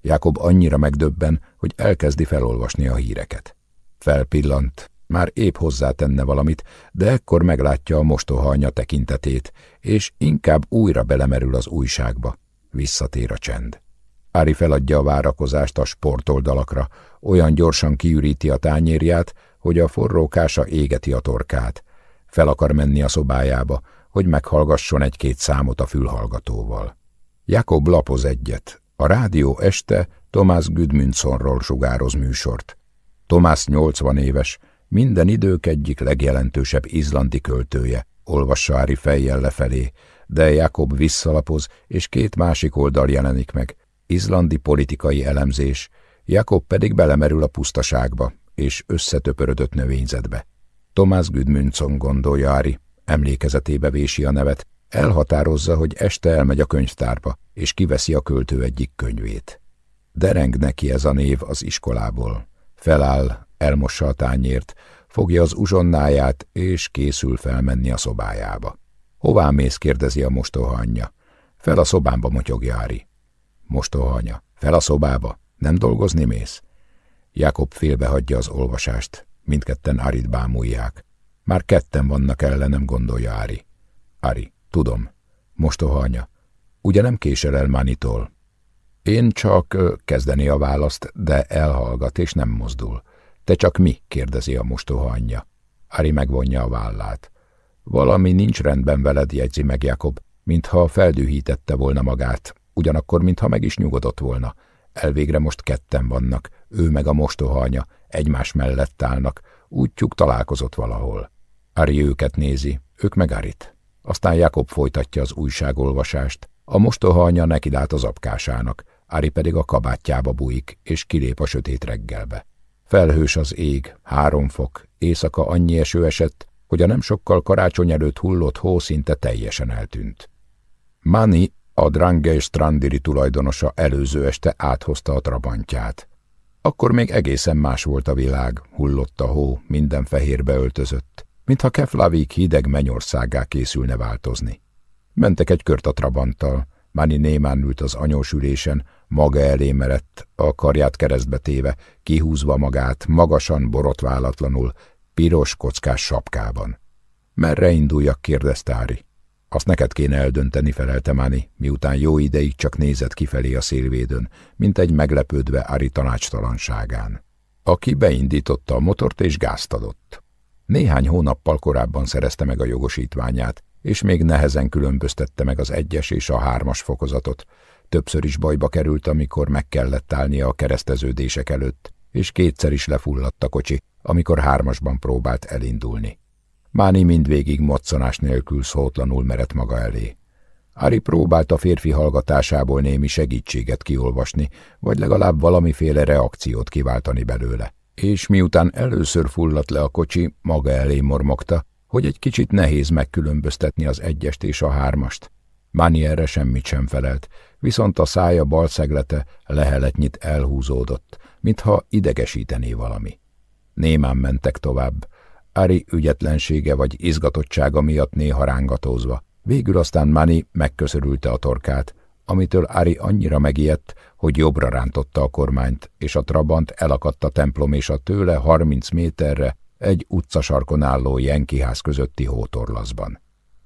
Jakob annyira megdöbben, hogy elkezdi felolvasni a híreket. Felpillant, már épp hozzátenne valamit, de ekkor meglátja a mostohanya tekintetét, és inkább újra belemerül az újságba. Visszatér a csend. Ári feladja a várakozást a sportoldalakra, olyan gyorsan kiüríti a tányérját, hogy a forrókása égeti a torkát. Fel akar menni a szobájába, hogy meghallgasson egy-két számot a fülhallgatóval. Jakob lapoz egyet. A rádió este Tomás Gudmundsonról sugároz műsort. Tomás 80 éves, minden idők egyik legjelentősebb izlandi költője, olvassa Ári fejjel lefelé, de Jakob visszalapoz, és két másik oldal jelenik meg, izlandi politikai elemzés, Jakob pedig belemerül a pusztaságba, és összetöpörödött növényzetbe. Tomás Gudmundsson gondolja Ári, emlékezetébe vési a nevet, elhatározza, hogy este elmegy a könyvtárba, és kiveszi a költő egyik könyvét. Dereng neki ez a név az iskolából. Feláll, elmossa a tányért, fogja az uzsonnáját, és készül felmenni a szobájába. Hová mész, kérdezi a mostoha anyja. Fel a szobámba motyog Ári. Mostoha anya, fel a szobába, nem dolgozni mész? Jakob félbehagyja az olvasást, mindketten Arit bámulják. Már ketten vannak ellenem, gondolja Ári. Ári, tudom. Mostoha anya, ugye nem késel el Manitól? Én csak kezdeni a választ, de elhallgat és nem mozdul. Te csak mi? kérdezi a mostoha anyja. Ari megvonja a vállát. Valami nincs rendben veled, jegyzi meg Jakob, mintha feldühítette volna magát, ugyanakkor mintha meg is nyugodott volna. Elvégre most ketten vannak, ő meg a mostohanya, egymás mellett állnak, útjuk találkozott valahol. Ari őket nézi, ők meg Arit. Aztán Jakob folytatja az újságolvasást, a mostohanya neki lát az apkásának, Ari pedig a kabátjába bújik, és kilép a sötét reggelbe. Felhős az ég, három fok, éjszaka annyi eső esett, hogy a nem sokkal karácsony előtt hullott hó szinte teljesen eltűnt. Mani, a Drange Strandiri tulajdonosa előző este áthozta a trabantját. Akkor még egészen más volt a világ, hullott a hó, minden fehérbe öltözött, mintha Keflavik hideg mennyországá készülne változni. Mentek egy kört a trabanttal, Mani némán ült az anyósülésen, maga elé merett, a karját keresztbe téve, kihúzva magát, magasan, borotválatlanul, piros kockás sapkában. Merre induljak, kérdezte Ári. Azt neked kéne eldönteni, felelte Mani, miután jó ideig csak nézett kifelé a szélvédőn, mint egy meglepődve Ári tanácstalanságán. Aki beindította a motort és gázt adott. Néhány hónappal korábban szerezte meg a jogosítványát, és még nehezen különböztette meg az egyes és a hármas fokozatot. Többször is bajba került, amikor meg kellett állnia a kereszteződések előtt, és kétszer is lefulladt a kocsi, amikor hármasban próbált elindulni. Máni mindvégig moccanás nélkül szótlanul merett maga elé. Ari próbált a férfi hallgatásából némi segítséget kiolvasni, vagy legalább valamiféle reakciót kiváltani belőle. És miután először fulladt le a kocsi, maga elé mormogta, hogy egy kicsit nehéz megkülönböztetni az egyest és a hármast. Máni erre semmit sem felelt, viszont a szája bal szeglete leheletnyit elhúzódott, mintha idegesítené valami. Némán mentek tovább, Ari ügyetlensége vagy izgatottsága miatt néha rángatózva. Végül aztán Mani megköszörülte a torkát, amitől Ari annyira megijedt, hogy jobbra rántotta a kormányt, és a Trabant elakadt a templom és a tőle harminc méterre egy utcasarkon álló jenkiház közötti hótorlaszban.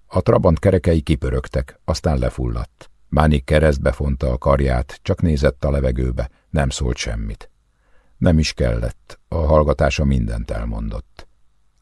A Trabant kerekei kipörögtek, aztán lefulladt. Máni keresztbe fonta a karját, csak nézett a levegőbe, nem szólt semmit. Nem is kellett, a hallgatása mindent elmondott.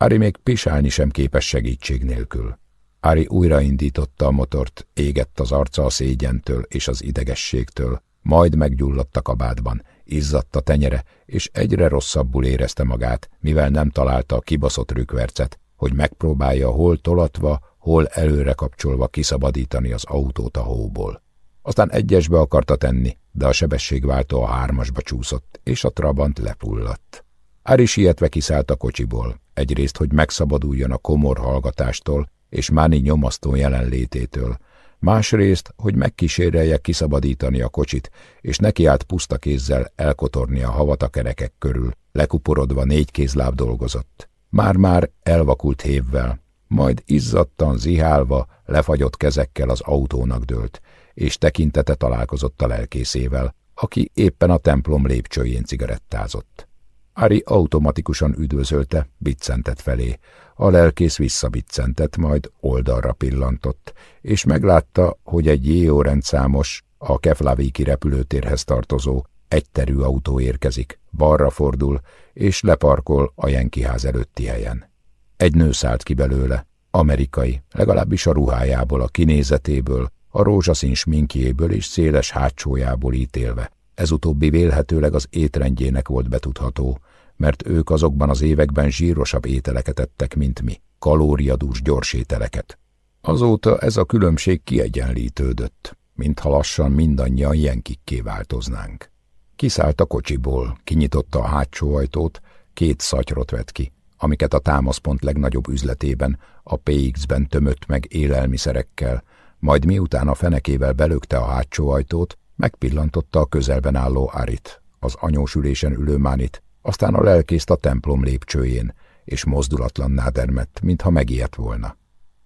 Ari még pisálni sem képes segítség nélkül. Ari újraindította a motort, égett az arca a szégyentől és az idegességtől, majd meggyulladt a kabátban, izzadt a tenyere, és egyre rosszabbul érezte magát, mivel nem találta a kibaszott rükvercet, hogy megpróbálja hol tolatva, hol előre kapcsolva kiszabadítani az autót a hóból. Aztán egyesbe akarta tenni, de a sebességváltó a hármasba csúszott, és a trabant lepulladt. Ári sietve kiszállt a kocsiból, egyrészt, hogy megszabaduljon a komor hallgatástól és Máni nyomasztó jelenlététől, másrészt, hogy megkísérelje kiszabadítani a kocsit, és nekiállt puszta kézzel elkotorni a havat a kerekek körül, lekuporodva négy kézláb dolgozott. Már-már elvakult hévvel, majd izzadtan zihálva, lefagyott kezekkel az autónak dőlt, és tekintete találkozott a lelkészével, aki éppen a templom lépcsőjén cigarettázott. Ari automatikusan üdvözölte, biccentett felé. A lelkész visszabiccentett, majd oldalra pillantott, és meglátta, hogy egy rendszámos, a Keflavíki repülőtérhez tartozó, egyterű autó érkezik, balra fordul, és leparkol a Jenkiház előtti helyen. Egy nő szállt ki belőle, amerikai, legalábbis a ruhájából, a kinézetéből, a rózsaszín sminkjéből és széles hátsójából ítélve. Ez utóbbi vélhetőleg az étrendjének volt betudható, mert ők azokban az években zsírosabb ételeket ettek, mint mi, kalóriadús gyors ételeket. Azóta ez a különbség kiegyenlítődött, mintha lassan mindannyian jenkikké változnánk. Kiszállt a kocsiból, kinyitotta a hátsó ajtót, két szatyrot vett ki, amiket a támaszpont legnagyobb üzletében, a PX-ben tömött meg élelmiszerekkel, majd miután a fenekével belökte a hátsó ajtót, megpillantotta a közelben álló Arit, az anyósülésen ülő Mánit, aztán a lelkészt a templom lépcsőjén, és mozdulatlanná dermett, mintha megijedt volna.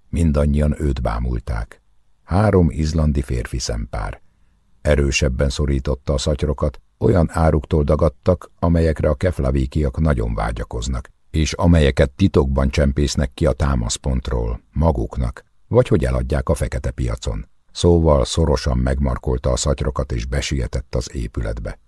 Mindannyian őt bámulták. Három izlandi férfi szempár. Erősebben szorította a szatyrokat, olyan áruktól dagadtak, amelyekre a keflavíkiak nagyon vágyakoznak, és amelyeket titokban csempésznek ki a támaszpontról, maguknak, vagy hogy eladják a fekete piacon. Szóval szorosan megmarkolta a szatyrokat és besietett az épületbe.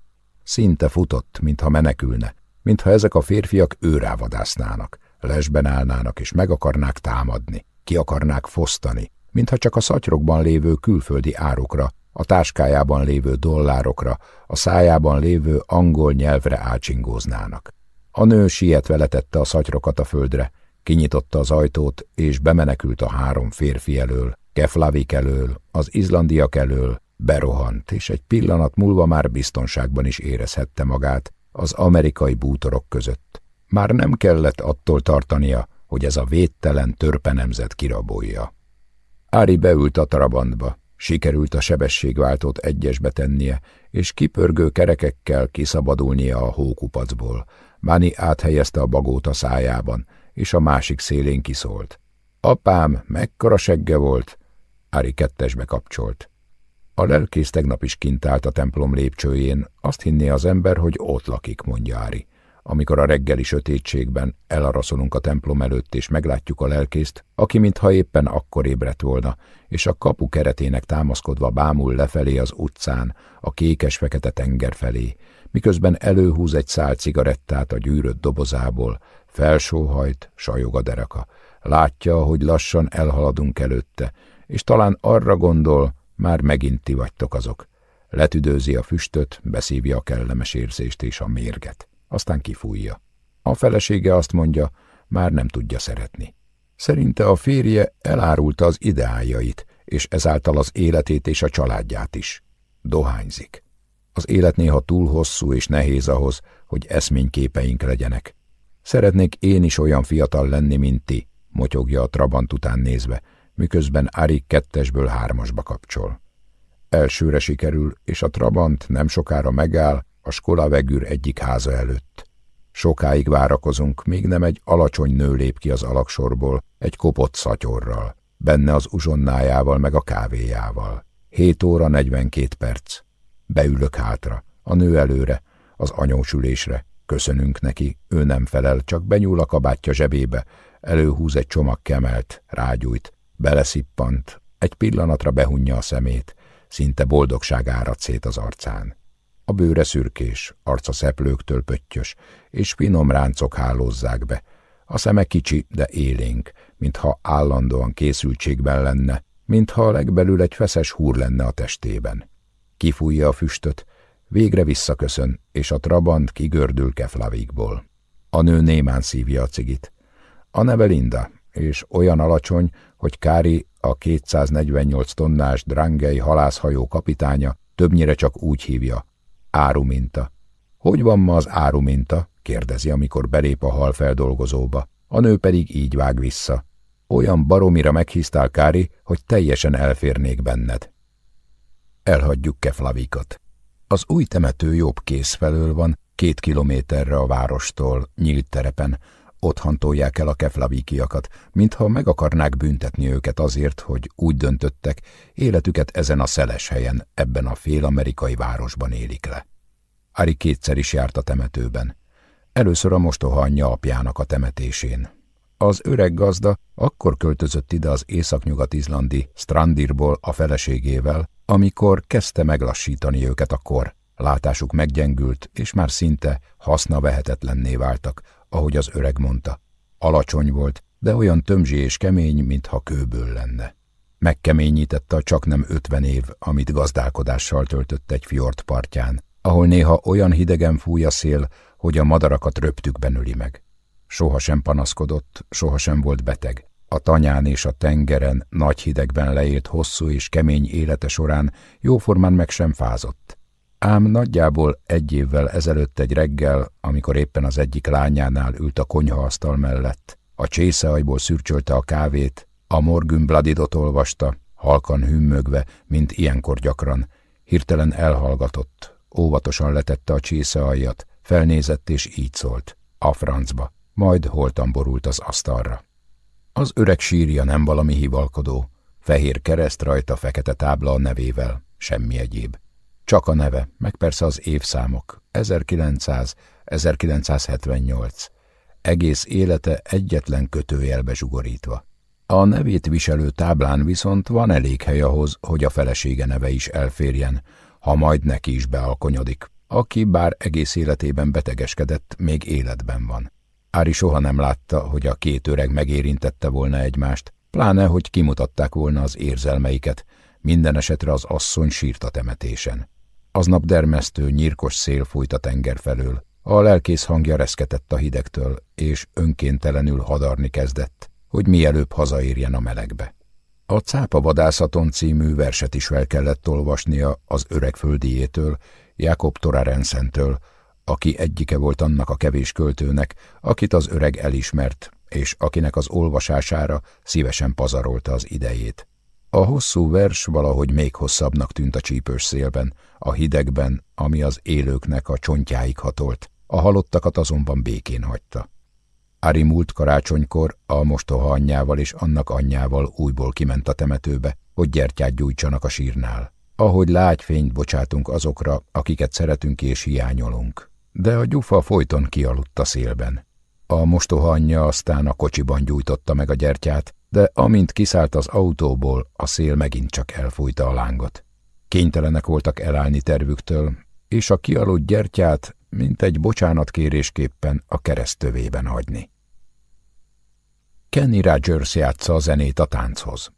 Szinte futott, mintha menekülne, mintha ezek a férfiak őrávadásznának, lesben állnának és meg akarnák támadni, ki akarnák fosztani, mintha csak a szatyrokban lévő külföldi árukra, a táskájában lévő dollárokra, a szájában lévő angol nyelvre ácsingóznának. A nő sietve letette a szatyrokat a földre, kinyitotta az ajtót, és bemenekült a három férfi elől, Keflavik elől, az izlandiak elől, berohant, és egy pillanat múlva már biztonságban is érezhette magát az amerikai bútorok között. Már nem kellett attól tartania, hogy ez a védtelen törpenemzet kirabolja. Ári beült a trabantba, sikerült a sebességváltót egyesbe tennie, és kipörgő kerekekkel kiszabadulnia a hókupacból. Máni áthelyezte a bagót a szájában, és a másik szélén kiszólt. Apám, mekkora segge volt! Ári kettesbe kapcsolt. A lelkész tegnap is kint állt a templom lépcsőjén, azt hinné az ember, hogy ott lakik, mondja Ári. Amikor a reggeli sötétségben elaraszolunk a templom előtt, és meglátjuk a lelkészt, aki mintha éppen akkor ébredt volna, és a kapu keretének támaszkodva bámul lefelé az utcán, a kékes-fekete tenger felé, miközben előhúz egy szál cigarettát a gyűrött dobozából, felsóhajt, sajog a dereka. Látja, hogy lassan elhaladunk előtte, és talán arra gondol, már megint ti vagytok azok. Letüdőzi a füstöt, beszívja a kellemes érzést és a mérget. Aztán kifújja. A felesége azt mondja, már nem tudja szeretni. Szerinte a férje elárulta az ideájait, és ezáltal az életét és a családját is. Dohányzik. Az élet néha túl hosszú és nehéz ahhoz, hogy eszményképeink legyenek. Szeretnék én is olyan fiatal lenni, mint ti, motyogja a Trabant után nézve, miközben Arik kettesből hármasba kapcsol. Elsőre sikerül, és a Trabant nem sokára megáll a Skola Vegür egyik háza előtt. Sokáig várakozunk, míg nem egy alacsony nő lép ki az alaksorból, egy kopott szatyorral, benne az uzsonnájával meg a kávéjával. 7 óra 42 perc. Beülök hátra, a nő előre, az anyósülésre. Köszönünk neki, ő nem felel, csak benyúl a kabátja zsebébe, előhúz egy csomag kemelt, rágyújt, beleszippant, egy pillanatra behunja a szemét, szinte boldogság árad szét az arcán. A bőre szürkés, arca szeplőktől pöttyös, és finom ráncok hálózzák be. A szeme kicsi, de élénk, mintha állandóan készültségben lenne, mintha a legbelül egy feszes húr lenne a testében. Kifújja a füstöt, végre visszaköszön, és a trabant kigördül Keflavikból. A nő némán szívja a cigit. A neve Linda, és olyan alacsony, hogy Kári, a 248 tonnás drangei halászhajó kapitánya többnyire csak úgy hívja, áruminta. Hogy van ma az áruminta? kérdezi, amikor belép a halfeldolgozóba. A nő pedig így vág vissza. Olyan baromira meghisztál, Kári, hogy teljesen elférnék benned. Elhagyjuk Keflavikat. Az új temető jobb kész felől van, két kilométerre a várostól, nyílt terepen, ott hantolják el a keflavíkiakat, mintha meg akarnák büntetni őket azért, hogy úgy döntöttek, életüket ezen a szeles helyen, ebben a fél-amerikai városban élik le. Ari kétszer is járt a temetőben. Először a mostoha anyja apjának a temetésén. Az öreg gazda akkor költözött ide az északnyugat-izlandi Strandirból a feleségével, amikor kezdte meglassítani őket a kor. Látásuk meggyengült, és már szinte haszna vehetetlenné váltak, ahogy az öreg mondta. Alacsony volt, de olyan tömzsi és kemény, mintha kőből lenne. Megkeményítette a csak nem ötven év, amit gazdálkodással töltött egy fjord partján, ahol néha olyan hidegen fúj a szél, hogy a madarakat röptükben öli meg. Soha sem panaszkodott, soha sem volt beteg. A tanyán és a tengeren nagy hidegben leélt hosszú és kemény élete során jóformán meg sem fázott. Ám nagyjából egy évvel ezelőtt egy reggel, amikor éppen az egyik lányánál ült a konyhaasztal mellett, a csészeajból szürcsölte a kávét, a Morgun Bladidot olvasta, halkan hümmögve, mint ilyenkor gyakran, hirtelen elhallgatott, óvatosan letette a csészeajjat, felnézett és így szólt, a francba, majd holtan borult az asztalra. Az öreg sírja nem valami hivalkodó, fehér kereszt rajta fekete tábla a nevével, semmi egyéb. Csak a neve, meg persze az évszámok. 1900, 1978. Egész élete egyetlen kötőjelbe zsugorítva. A nevét viselő táblán viszont van elég hely ahhoz, hogy a felesége neve is elférjen, ha majd neki is bealkonyodik, aki bár egész életében betegeskedett, még életben van. Ári soha nem látta, hogy a két öreg megérintette volna egymást, pláne, hogy kimutatták volna az érzelmeiket, minden esetre az asszony sírt a temetésen. Aznap dermesztő, nyírkos szél fújt a tenger felől, a lelkész hangja reszketett a hidegtől, és önkéntelenül hadarni kezdett, hogy mielőbb hazaérjen a melegbe. A Cápa vadászaton című verset is fel kellett olvasnia az öreg földiétől, Jakob Torarensentől, aki egyike volt annak a kevés költőnek, akit az öreg elismert, és akinek az olvasására szívesen pazarolta az idejét. A hosszú vers valahogy még hosszabbnak tűnt a csípős szélben, a hidegben, ami az élőknek a csontjáig hatolt, a halottakat azonban békén hagyta. Ári múlt karácsonykor a mostoha anyjával és annak anyjával újból kiment a temetőbe, hogy gyertyát gyújtsanak a sírnál. Ahogy lágy fényt bocsátunk azokra, akiket szeretünk és hiányolunk. De a gyufa folyton kialudt a szélben. A mostoha anyja aztán a kocsiban gyújtotta meg a gyertyát, de amint kiszállt az autóból, a szél megint csak elfújta a lángot. Kénytelenek voltak elállni tervüktől, és a kialudt gyertyát, mint egy bocsánatkérésképpen a keresztövében hagyni. Kenny Rogers játsza a zenét a tánchoz.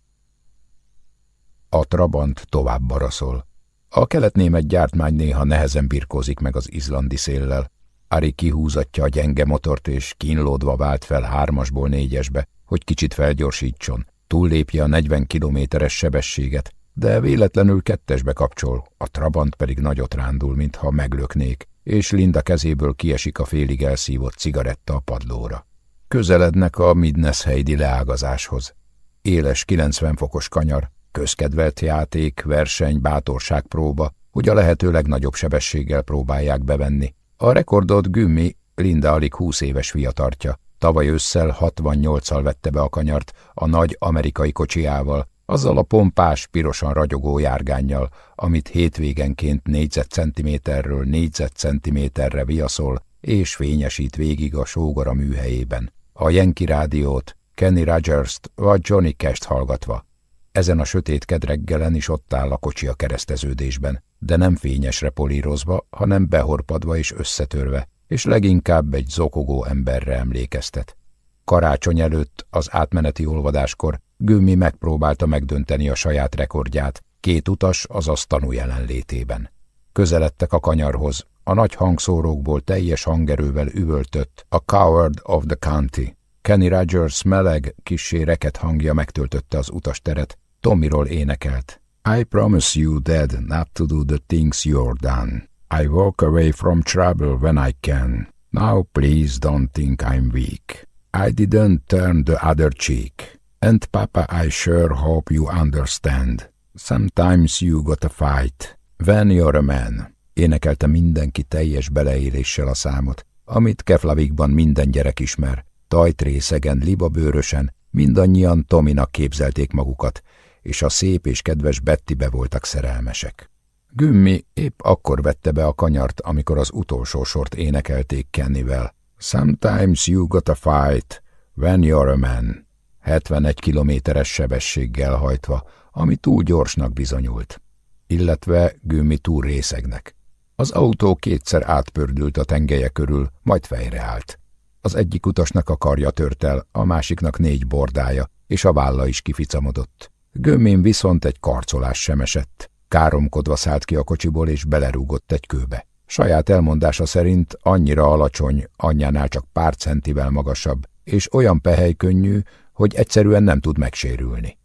A Trabant tovább baraszol. A keletnémet gyártmány néha nehezen birkózik meg az izlandi széllel. Ari kihúzatja a gyenge motort, és kínlódva vált fel hármasból négyesbe, hogy kicsit felgyorsítson, túllépje a 40 kilométeres sebességet, de véletlenül kettesbe kapcsol, a Trabant pedig nagyot rándul, mintha meglöknék, és Linda kezéből kiesik a félig elszívott cigaretta a padlóra. Közelednek a Midness-Heidi leágazáshoz. Éles 90 fokos kanyar, közkedvelt játék, verseny, bátorságpróba, hogy a lehető legnagyobb sebességgel próbálják bevenni. A rekordot Gümmi, Linda alig 20 éves fiatartja, Tavaly ősszel 68-al vette be a kanyart a nagy amerikai kocsiával, azzal a pompás, pirosan ragyogó járgánnyal, amit hétvégenként négyzetcentiméterről négyzetcentiméterre viaszol, és fényesít végig a sógora műhelyében. A Yankee rádiót, Kenny Rogers-t vagy Johnny Cash-t hallgatva. Ezen a sötét kedreggelen is ott áll a kocsi a kereszteződésben, de nem fényesre polírozva, hanem behorpadva és összetörve, és leginkább egy zokogó emberre emlékeztet. Karácsony előtt, az átmeneti olvadáskor Gümmi megpróbálta megdönteni a saját rekordját, két utas, azaz tanú jelenlétében. Közeledtek a kanyarhoz, a nagy hangszórókból teljes hangerővel üvöltött a Coward of the County. Kenny Rogers meleg, kissé reket hangja megtöltötte az utasteret, Tommyról énekelt. I promise you, Dad, not to do the things you're done. I walk away from trouble when I can. Now please don't think I'm weak. I didn't turn the other cheek. And Papa, I sure hope you understand. Sometimes you gotta fight. When you're a man. Énekelte mindenki teljes beleéléssel a számot, amit Keflavikban minden gyerek ismer. Tajtrészegen, libabőrösen, mindannyian Tominak képzelték magukat, és a szép és kedves Bettibe voltak szerelmesek. Gümmi épp akkor vette be a kanyart, amikor az utolsó sort énekelték Kennyvel. Sometimes you got a fight when you're a man. 71 kilométeres sebességgel hajtva, ami túl gyorsnak bizonyult. Illetve Gümmi túl részegnek. Az autó kétszer átpördült a tengelye körül, majd fejreállt. Az egyik utasnak a karja tört el, a másiknak négy bordája, és a válla is kificamodott. Gömmén viszont egy karcolás sem esett. Káromkodva szállt ki a kocsiból, és belerúgott egy kőbe. Saját elmondása szerint annyira alacsony, anyjánál csak pár centivel magasabb, és olyan pehely-könnyű, hogy egyszerűen nem tud megsérülni.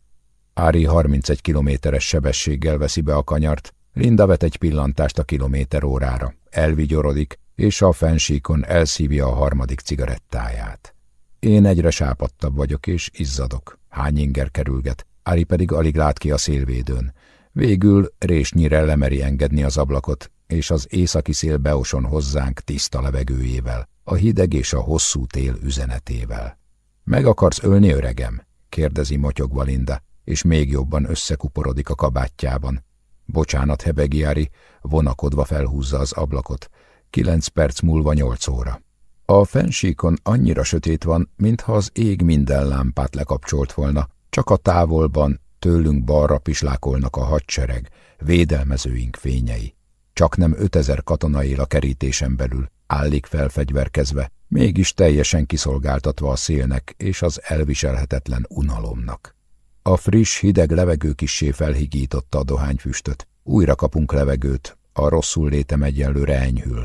Ári 31 kilométeres sebességgel veszi be a kanyart, Linda vet egy pillantást a kilométer órára, elvigyorodik, és a fensíkon elszívja a harmadik cigarettáját. Én egyre sápadtabb vagyok, és izzadok. Hány inger kerülget, Ári pedig alig lát ki a szélvédőn. Végül résnyire lemeri engedni az ablakot, és az északi szél beoson hozzánk tiszta levegőjével, a hideg és a hosszú tél üzenetével. Meg akarsz ölni, öregem? kérdezi motyogva Linda, és még jobban összekuporodik a kabátjában. Bocsánat, Hebegiári, vonakodva felhúzza az ablakot. Kilenc perc múlva nyolc óra. A fensíkon annyira sötét van, mintha az ég minden lámpát lekapcsolt volna, csak a távolban tőlünk balra pislákolnak a hadsereg, védelmezőink fényei. Csak nem ötezer katona él a kerítésen belül, állik felfegyverkezve, mégis teljesen kiszolgáltatva a szélnek és az elviselhetetlen unalomnak. A friss, hideg levegő kissé felhigította a dohányfüstöt. Újra kapunk levegőt, a rosszul létem egyelőre enyhül.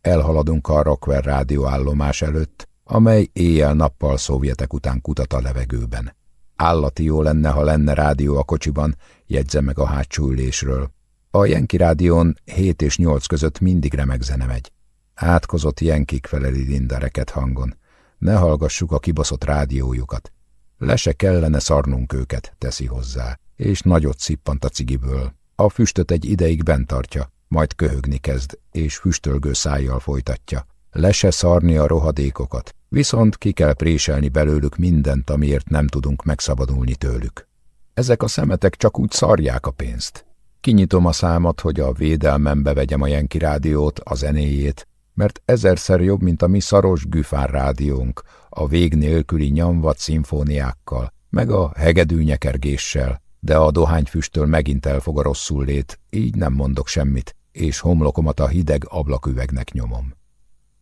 Elhaladunk a Rockwell rádióállomás előtt, amely éjjel-nappal szovjetek után kutat a levegőben. Állati jó lenne, ha lenne rádió a kocsiban, jegyzem meg a hátsó ülésről. A Jenki rádión 7 és 8 között mindig remek zene megy. Átkozott Jenkik feleli Linda reket hangon. Ne hallgassuk a kibaszott rádiójukat. Le se kellene szarnunk őket, teszi hozzá, és nagyot szippant a cigiből. A füstöt egy ideig bent tartja, majd köhögni kezd, és füstölgő szájjal folytatja. Le se szarni a rohadékokat, viszont ki kell préselni belőlük mindent, amiért nem tudunk megszabadulni tőlük. Ezek a szemetek csak úgy szarják a pénzt. Kinyitom a számat, hogy a védelmembe vegyem a Jenki rádiót, a zenéjét, mert ezerszer jobb, mint a mi szaros güfár rádiónk, a vég nélküli nyamvat szimfóniákkal, meg a hegedűnyekergéssel, de a dohányfüsttől megint elfog a rosszul lét, így nem mondok semmit, és homlokomat a hideg ablaküvegnek nyomom.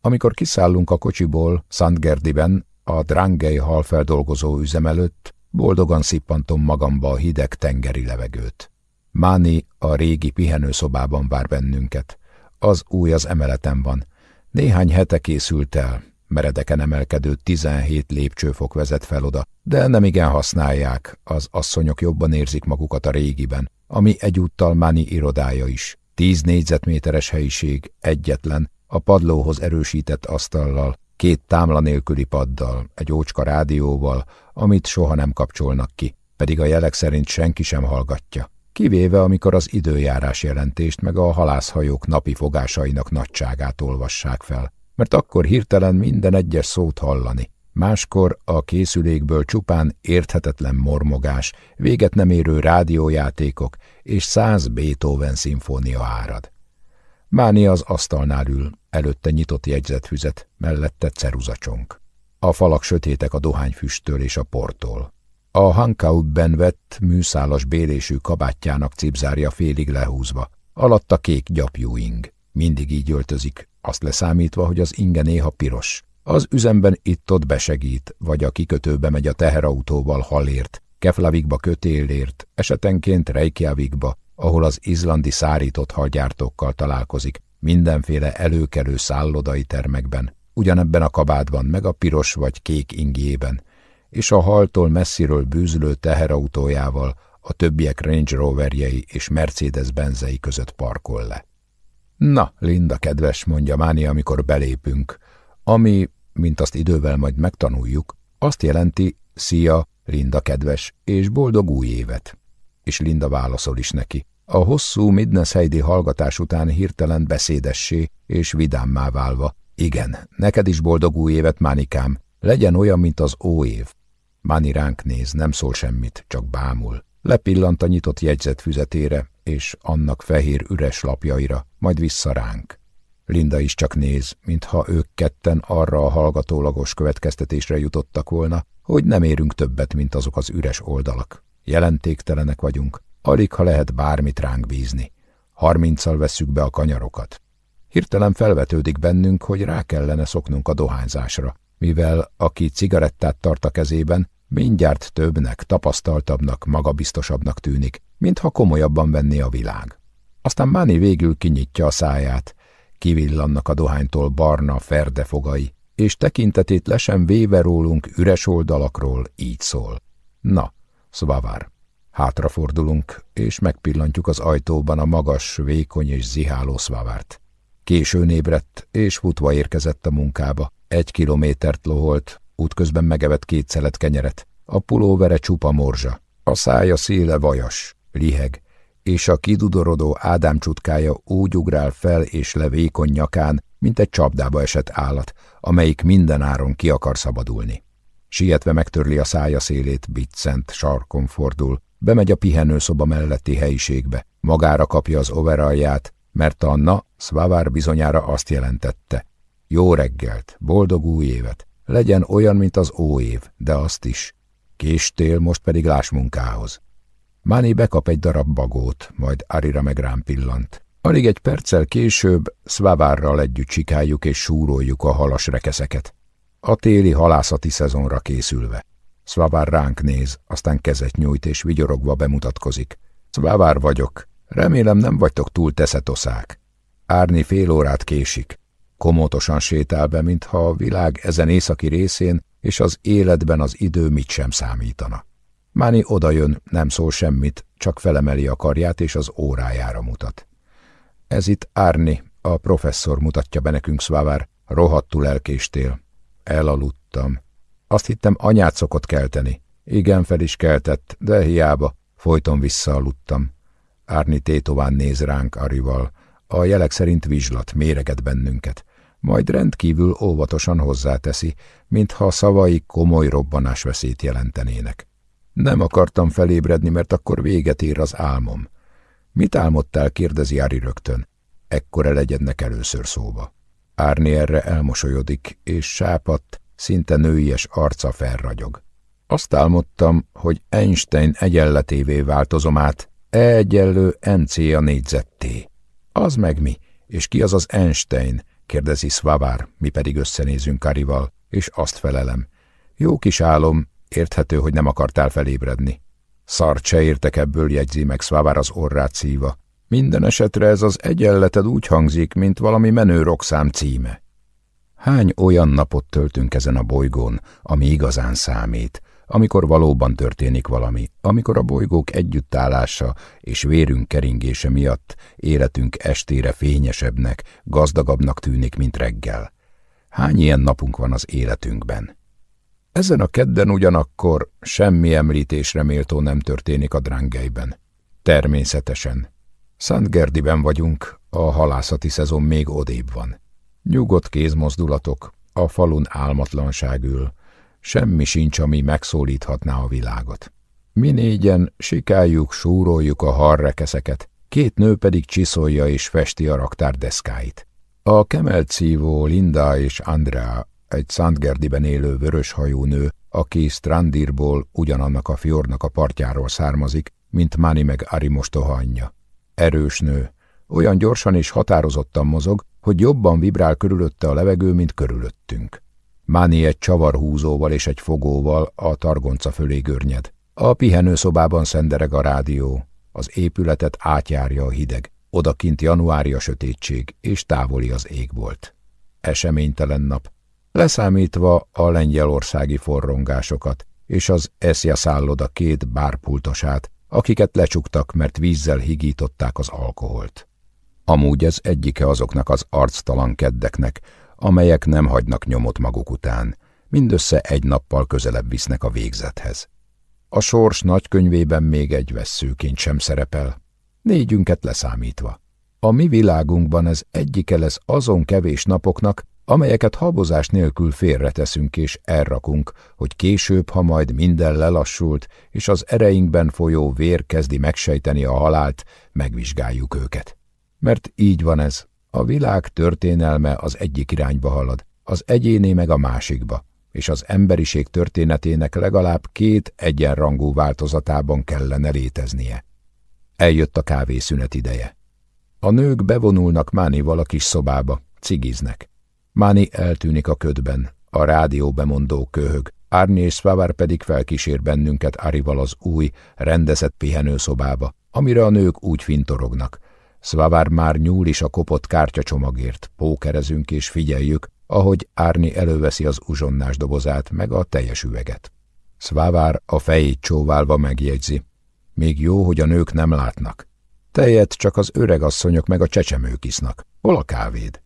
Amikor kiszállunk a kocsiból, Szentgerdiben, a Drangei halfeldolgozó üzem előtt, boldogan szippantom magamba a hideg tengeri levegőt. Máni a régi pihenőszobában vár bennünket. Az új az emeleten van. Néhány hete készült el, meredeken emelkedő 17 lépcsőfok vezet fel oda, de nem igen használják, az asszonyok jobban érzik magukat a régiben, ami egyúttal Máni irodája is. Tíz négyzetméteres helyiség, egyetlen, a padlóhoz erősített asztallal, két támla nélküli paddal, egy ócska rádióval, amit soha nem kapcsolnak ki, pedig a jelek szerint senki sem hallgatja. Kivéve, amikor az időjárás jelentést meg a halászhajók napi fogásainak nagyságát olvassák fel, mert akkor hirtelen minden egyes szót hallani. Máskor a készülékből csupán érthetetlen mormogás, véget nem érő rádiójátékok és száz Beethoven szimfónia árad. Máni az asztalnál ül, előtte nyitott jegyzetfüzet, mellette ceruzacsonk. A falak sötétek a dohányfüsttől és a portól. A Hankaubben vett műszálas bélésű kabátjának cipzárja félig lehúzva, alatta kék gyapjú ing. Mindig így öltözik, azt leszámítva, hogy az inge néha piros. Az üzemben itt-ott besegít, vagy a kikötőbe megy a teherautóval halért, Keflavikba kötélért, esetenként Reykjavikba, ahol az izlandi szárított halgyártókkal találkozik, mindenféle előkelő szállodai termekben, ugyanebben a kabátban, meg a piros vagy kék ingjében, és a haltól messziről bűzlő teherautójával a többiek Range Roverjei és Mercedes benzei között parkol le. Na, Linda kedves, mondja Máni, amikor belépünk, ami, mint azt idővel majd megtanuljuk, azt jelenti, szia, Linda kedves, és boldog új évet és Linda válaszol is neki. A hosszú Midness hallgatás után hirtelen beszédessé és vidámmá válva. Igen, neked is boldog új évet, Mánikám. Legyen olyan, mint az óév. Máni ránk néz, nem szól semmit, csak bámul. Lepillant a nyitott jegyzet füzetére, és annak fehér üres lapjaira, majd vissza ránk. Linda is csak néz, mintha ők ketten arra a hallgatólagos következtetésre jutottak volna, hogy nem érünk többet, mint azok az üres oldalak. Jelentéktelenek vagyunk, alig ha lehet bármit ránk bízni. Harminccal vesszük be a kanyarokat. Hirtelen felvetődik bennünk, hogy rá kellene szoknunk a dohányzásra, mivel aki cigarettát tart a kezében, mindjárt többnek, tapasztaltabbnak, magabiztosabbnak tűnik, mintha komolyabban venné a világ. Aztán Máni végül kinyitja a száját, kivillannak a dohánytól barna ferde fogai, és tekintetét lesen véve rólunk üres oldalakról így szól. Na, Szvavár. Hátrafordulunk, és megpillantjuk az ajtóban a magas, vékony és ziháló Szvavárt. Későn ébredt, és futva érkezett a munkába. Egy kilométert loholt, útközben megevett két szelet kenyeret. A pulóvere csupa morzsa, a szája széle vajas, liheg, és a kidudorodó Ádám csutkája úgy ugrál fel és le vékony nyakán, mint egy csapdába esett állat, amelyik minden áron ki akar szabadulni. Sietve megtörli a szája szélét, biccent, sarkon fordul, bemegy a pihenőszoba melletti helyiségbe, magára kapja az overalját, mert a na Szvavár bizonyára azt jelentette. Jó reggelt, boldog új évet, legyen olyan, mint az óév, de azt is. Késtél, most pedig láss munkához. Máni bekap egy darab bagót, majd Arira meg rám pillant. Alig egy perccel később Szvavárral együtt csikáljuk és súroljuk a halas rekeszeket a téli halászati szezonra készülve. Szvavár ránk néz, aztán kezet nyújt és vigyorogva bemutatkozik. Szvavár vagyok. Remélem nem vagytok túl teszetoszák. Árni fél órát késik. Komótosan sétál be, mintha a világ ezen északi részén és az életben az idő mit sem számítana. Máni odajön, nem szól semmit, csak felemeli a karját és az órájára mutat. Ez itt Árni, a professzor mutatja be nekünk Szvávár, rohadtul elkéstél. Elaludtam. Azt hittem, anyát szokott kelteni. Igen, fel is keltett, de hiába. Folyton visszaaludtam. Árni tétován néz ránk Arival. A jelek szerint vizslat, méreget bennünket. Majd rendkívül óvatosan hozzáteszi, mintha szavai komoly robbanásveszélyt jelentenének. Nem akartam felébredni, mert akkor véget ér az álmom. Mit álmodtál, kérdezi Ári rögtön. Ekkor elegyednek először szóba. Árni erre elmosolyodik, és sápadt, szinte nőies arca felragyog. Azt álmodtam, hogy Einstein egyenletévé változom át, E egyenlő MC a négyzetté. Az meg mi? És ki az az Einstein? kérdezi Svavár, mi pedig összenézünk Karival, és azt felelem. Jó kis álom, érthető, hogy nem akartál felébredni. Szart se értek ebből, jegyzi meg Svavár az orrát szíva. Minden esetre ez az egyenleted úgy hangzik, mint valami menő rokszám címe. Hány olyan napot töltünk ezen a bolygón, ami igazán számít, amikor valóban történik valami, amikor a bolygók együttállása és vérünk keringése miatt életünk estére fényesebbnek, gazdagabbnak tűnik, mint reggel. Hány ilyen napunk van az életünkben? Ezen a kedden ugyanakkor semmi említésre méltó nem történik a drángelyben. Természetesen. Szentgerdiben vagyunk, a halászati szezon még odébb van. Nyugodt kézmozdulatok, a falun álmatlanság ül, semmi sincs, ami megszólíthatná a világot. Mi négyen sikáljuk, súroljuk a harrekeszeket, két nő pedig csiszolja és festi a raktár deszkáit. A kemelt szívó Linda és Andrea, egy Szentgerdiben élő vöröshajú nő, aki Strandirból ugyanannak a fjordnak a partjáról származik, mint Mani meg Ari mostoha anyja. Erős nő, olyan gyorsan és határozottan mozog, hogy jobban vibrál körülötte a levegő, mint körülöttünk. Máni egy csavarhúzóval és egy fogóval a targonca fölé görnyed. A pihenőszobában szendereg a rádió, az épületet átjárja a hideg, odakint januári a sötétség, és távoli az ég volt. Eseménytelen nap, leszámítva a lengyelországi forrongásokat, és az eszja szálloda két bárpultosát, akiket lecsuktak, mert vízzel higították az alkoholt. Amúgy ez egyike azoknak az arctalan keddeknek, amelyek nem hagynak nyomot maguk után, mindössze egy nappal közelebb visznek a végzethez. A sors nagykönyvében még egy vesszőként sem szerepel, négyünket leszámítva. A mi világunkban ez egyike lesz azon kevés napoknak, amelyeket habozás nélkül félreteszünk és elrakunk, hogy később, ha majd minden lelassult, és az ereinkben folyó vér kezdi megsejteni a halált, megvizsgáljuk őket. Mert így van ez, a világ történelme az egyik irányba halad, az egyéné meg a másikba, és az emberiség történetének legalább két egyenrangú változatában kellene léteznie. Eljött a kávészünet ideje. A nők bevonulnak Mánival a kis szobába, cigiznek. Máni eltűnik a ködben, a rádió bemondó köhög, Árni és Szvávár pedig felkísér bennünket Arival az új, rendezett pihenőszobába, amire a nők úgy fintorognak, Szvavár már nyúl is a kopott kártyacsomagért, pókerezünk és figyeljük, ahogy Árni előveszi az uzsonnás dobozát, meg a teljes üveget. Szvávár a fejét csóválva megjegyzi. Még jó, hogy a nők nem látnak. Tejet csak az öregasszonyok meg a csecsemők isznak. Hol a kávéd?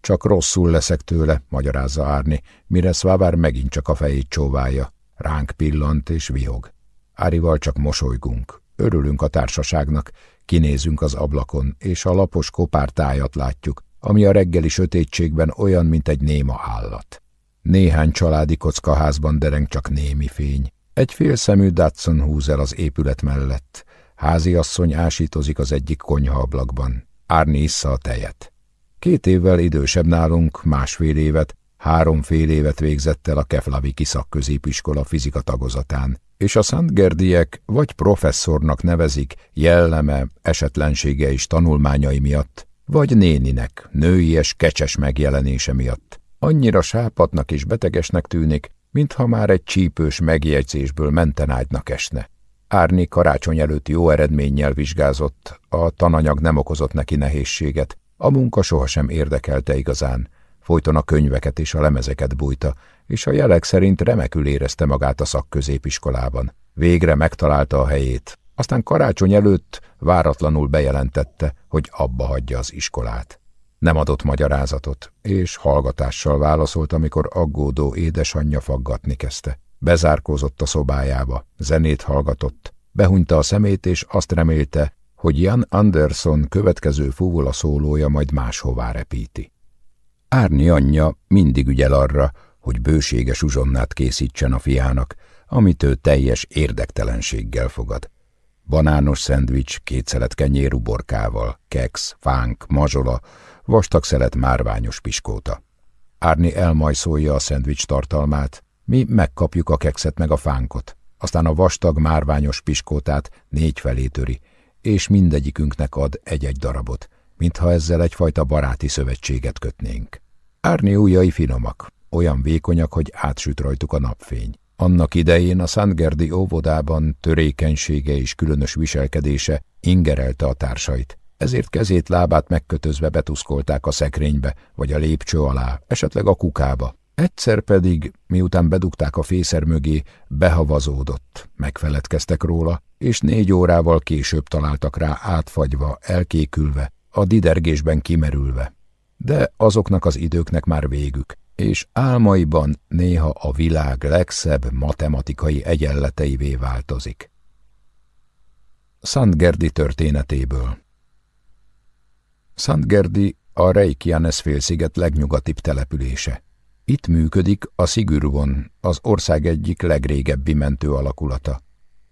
Csak rosszul leszek tőle, magyarázza Árni, mire Szvávár megint csak a fejét csóválja. Ránk pillant és vihog. Árival csak mosolygunk. Örülünk a társaságnak, Kinézünk az ablakon, és a lapos kopártájat látjuk, ami a reggeli sötétségben olyan, mint egy néma állat. Néhány családi kockaházban dereng csak némi fény. Egy félszemű Datsun húz el az épület mellett. Háziasszony ásítozik az egyik konyhaablakban. Árni issza a tejet. Két évvel idősebb nálunk, másfél évet, három fél évet végzett el a Keflaviki szakközépiskola fizika tagozatán, és a Szentgerdiek vagy professzornak nevezik jelleme, esetlensége és tanulmányai miatt, vagy néninek, nőies, kecses megjelenése miatt. Annyira sápatnak és betegesnek tűnik, mintha már egy csípős megjegyzésből mentenágynak esne. Árni karácsony előtt jó eredménnyel vizsgázott, a tananyag nem okozott neki nehézséget, a munka sohasem érdekelte igazán, folyton a könyveket és a lemezeket bújta, és a jelek szerint remekül érezte magát a szakközépiskolában. Végre megtalálta a helyét, aztán karácsony előtt váratlanul bejelentette, hogy abba hagyja az iskolát. Nem adott magyarázatot, és hallgatással válaszolt, amikor aggódó édesanyja faggatni kezdte. Bezárkózott a szobájába, zenét hallgatott, behunyta a szemét, és azt remélte, hogy Jan Anderson következő fúvola szólója majd máshová repíti. Árni anyja mindig ügyel arra, hogy bőséges uzsonnát készítsen a fiának, amit ő teljes érdektelenséggel fogad. Banános szendvics, két szelet kenyér uborkával, keks, fánk, mazsola, vastag szelet márványos piskóta. Árni elmajszolja a szendvics tartalmát, mi megkapjuk a kekszet meg a fánkot, aztán a vastag márványos piskótát négy felé töri, és mindegyikünknek ad egy-egy darabot, mintha ezzel egyfajta baráti szövetséget kötnénk. Árni ujjai finomak, olyan vékonyak, hogy átsüt rajtuk a napfény. Annak idején a Szentgerdi óvodában törékenysége és különös viselkedése ingerelte a társait, ezért kezét, lábát megkötözve betuszkolták a szekrénybe, vagy a lépcső alá, esetleg a kukába. Egyszer pedig, miután bedugták a fészer mögé, behavazódott, megfeledkeztek róla, és négy órával később találtak rá átfagyva, elkékülve, a didergésben kimerülve. De azoknak az időknek már végük, és álmaiban néha a világ legszebb matematikai egyenleteivé változik. Szentgerdi történetéből Szentgerdi a Reykjanes félsziget legnyugatibb települése. Itt működik a Sigurvon, az ország egyik legrégebbi mentő alakulata.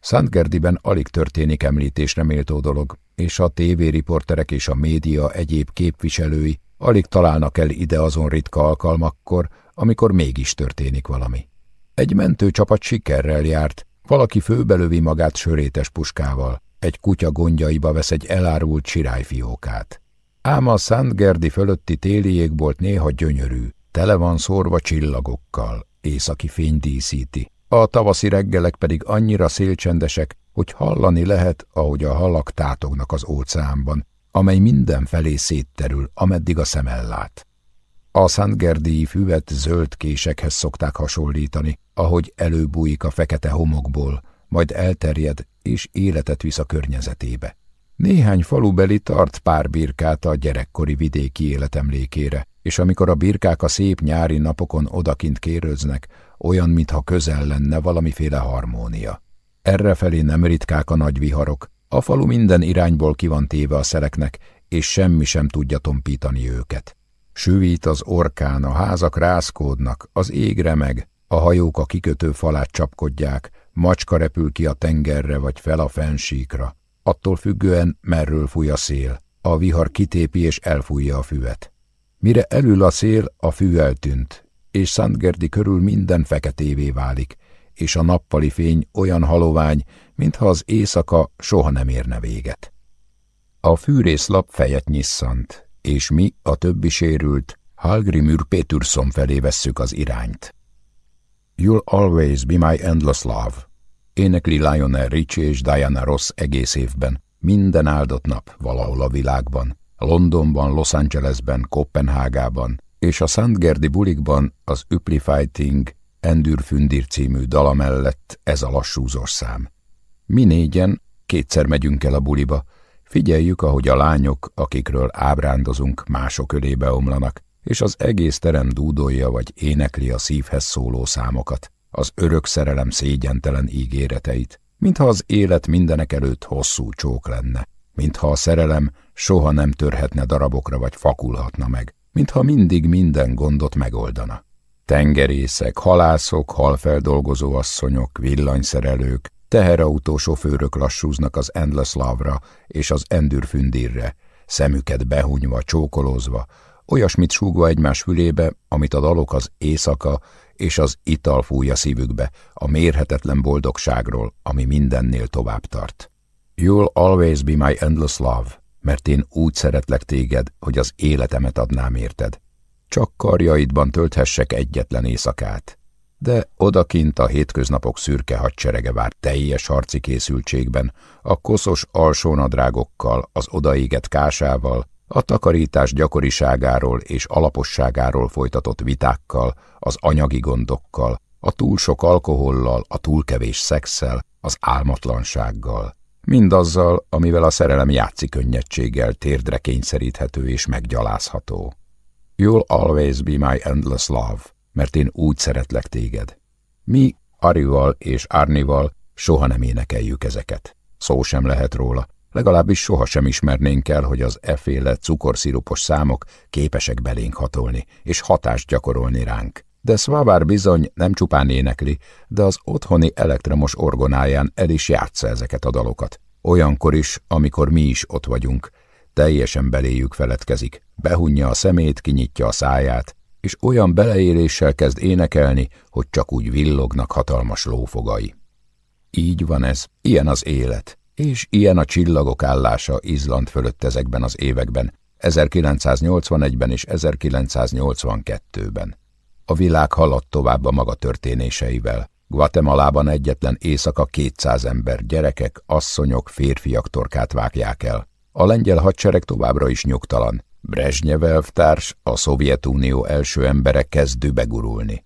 Szentgerdiben alig történik említésre méltó dolog, és a tévériporterek és a média egyéb képviselői alig találnak el ide azon ritka alkalmakkor, amikor mégis történik valami. Egy mentőcsapat sikerrel járt, valaki főbelövi magát sörétes puskával, egy kutya gondjaiba vesz egy elárult sirályfiókát. Ám a Szentgerdi fölötti téli jégbolt néha gyönyörű, tele van szórva csillagokkal, északi fény díszíti. A tavaszi reggelek pedig annyira szélcsendesek, hogy hallani lehet, ahogy a halak tátognak az óceánban, amely mindenfelé szétterül, ameddig a szem ellát. A Szentgerdii füvet zöld késekhez szokták hasonlítani, ahogy előbújik a fekete homokból, majd elterjed és életet visz a környezetébe. Néhány falubeli tart pár birkát a gyerekkori vidéki életemlékére, és amikor a birkák a szép nyári napokon odakint kérőznek, olyan, mintha közel lenne valamiféle harmónia. Errefelé nem ritkák a nagy viharok, a falu minden irányból ki van téve a szeleknek, és semmi sem tudja tompítani őket. Süvít az orkán, a házak rászkódnak, az ég remeg, a hajók a kikötő falát csapkodják, macska repül ki a tengerre vagy fel a fensíkra. Attól függően merről fúj a szél, a vihar kitépi és elfújja a füvet. Mire elül a szél, a fű eltűnt, és Szentgerdi körül minden feketévé válik, és a nappali fény olyan halovány, mintha az éjszaka soha nem érne véget. A fűrészlap fejet nyisszant, és mi, a többi sérült, Halgrimur Pétursson felé vesszük az irányt. You'll always be my endless love. Énekli Lionel Richie és Diana Ross egész évben, minden áldott nap valahol a világban, Londonban, Los Angelesben, Kopenhágában, és a Szentgerdi bulikban az Üpli Fighting Endürfündir című dala mellett ez a lassúzós szám. Mi négyen kétszer megyünk el a buliba, figyeljük, ahogy a lányok, akikről ábrándozunk, mások ölébe omlanak, és az egész terem dúdolja vagy énekli a szívhez szóló számokat, az örök szerelem szégyentelen ígéreteit, mintha az élet mindenek előtt hosszú csók lenne, mintha a szerelem soha nem törhetne darabokra vagy fakulhatna meg, mintha mindig minden gondot megoldana. Tengerészek, halászok, halfeldolgozó asszonyok, villanyszerelők, teherautósofőrök lassúznak az Endless Love-ra és az Endürfündirre, szemüket behunyva, csókolózva, olyasmit súgva egymás fülébe, amit a dalok az éjszaka és az ital fújja szívükbe, a mérhetetlen boldogságról, ami mindennél tovább tart. You'll always be my endless love, mert én úgy szeretlek téged, hogy az életemet adnám érted. Csak karjaidban tölthessek egyetlen éjszakát. de odakint a hétköznapok szürke hadserege vár teljes harci készültségben, a koszos alsónadrágokkal, az odaégett kásával, a takarítás gyakoriságáról és alaposságáról folytatott vitákkal, az anyagi gondokkal, a túl sok alkohollal, a túl kevés szexel, az álmatlansággal. Mindazzal, amivel a szerelem játszik könnyedséggel térdre kényszeríthető és meggyalázható. You'll always be my endless love, mert én úgy szeretlek téged. Mi Arival és Árnival soha nem énekeljük ezeket. Szó sem lehet róla, legalábbis soha sem ismernénk el, hogy az eféle cukorszirupos számok képesek belénk hatolni, és hatást gyakorolni ránk. De Svavár bizony nem csupán énekli, de az otthoni elektromos orgonáján el is játsza ezeket a dalokat. Olyankor is, amikor mi is ott vagyunk. Teljesen beléjük feledkezik, behunja a szemét, kinyitja a száját, és olyan beleéléssel kezd énekelni, hogy csak úgy villognak hatalmas lófogai. Így van ez, ilyen az élet, és ilyen a csillagok állása Izland fölött ezekben az években, 1981-ben és 1982-ben. A világ haladt tovább a maga történéseivel. Guatemalában egyetlen éjszaka 200 ember, gyerekek, asszonyok, férfiak torkát vágják el. A lengyel hadsereg továbbra is nyugtalan. Brezsnyev elvtárs, a Szovjetunió első embere kezd dübegurulni.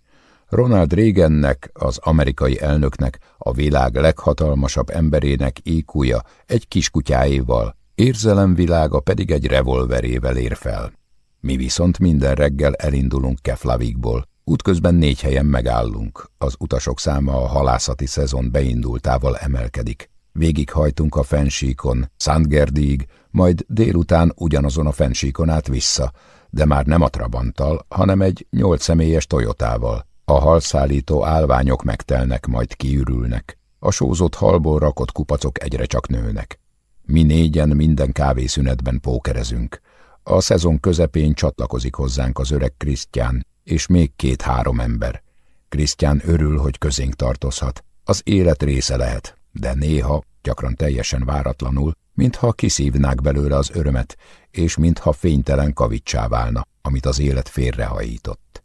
Ronald Reagannek, az amerikai elnöknek, a világ leghatalmasabb emberének ékúja egy kiskutyáival, érzelemvilága pedig egy revolverével ér fel. Mi viszont minden reggel elindulunk Keflavikból, útközben négy helyen megállunk, az utasok száma a halászati szezon beindultával emelkedik. Végighajtunk a fensíkon, Szentgerdig, majd délután ugyanazon a fensíkon át vissza, de már nem a Trabanttal, hanem egy nyolc személyes Toyotával. A halszállító állványok megtelnek, majd kiürülnek. A sózott halból rakott kupacok egyre csak nőnek. Mi négyen minden kávészünetben pókerezünk. A szezon közepén csatlakozik hozzánk az öreg Krisztián, és még két-három ember. Krisztián örül, hogy közénk tartozhat. Az élet része lehet, de néha, gyakran teljesen váratlanul, mintha kiszívnák belőle az örömet, és mintha fénytelen kavicsá válna, amit az élet félrehajított.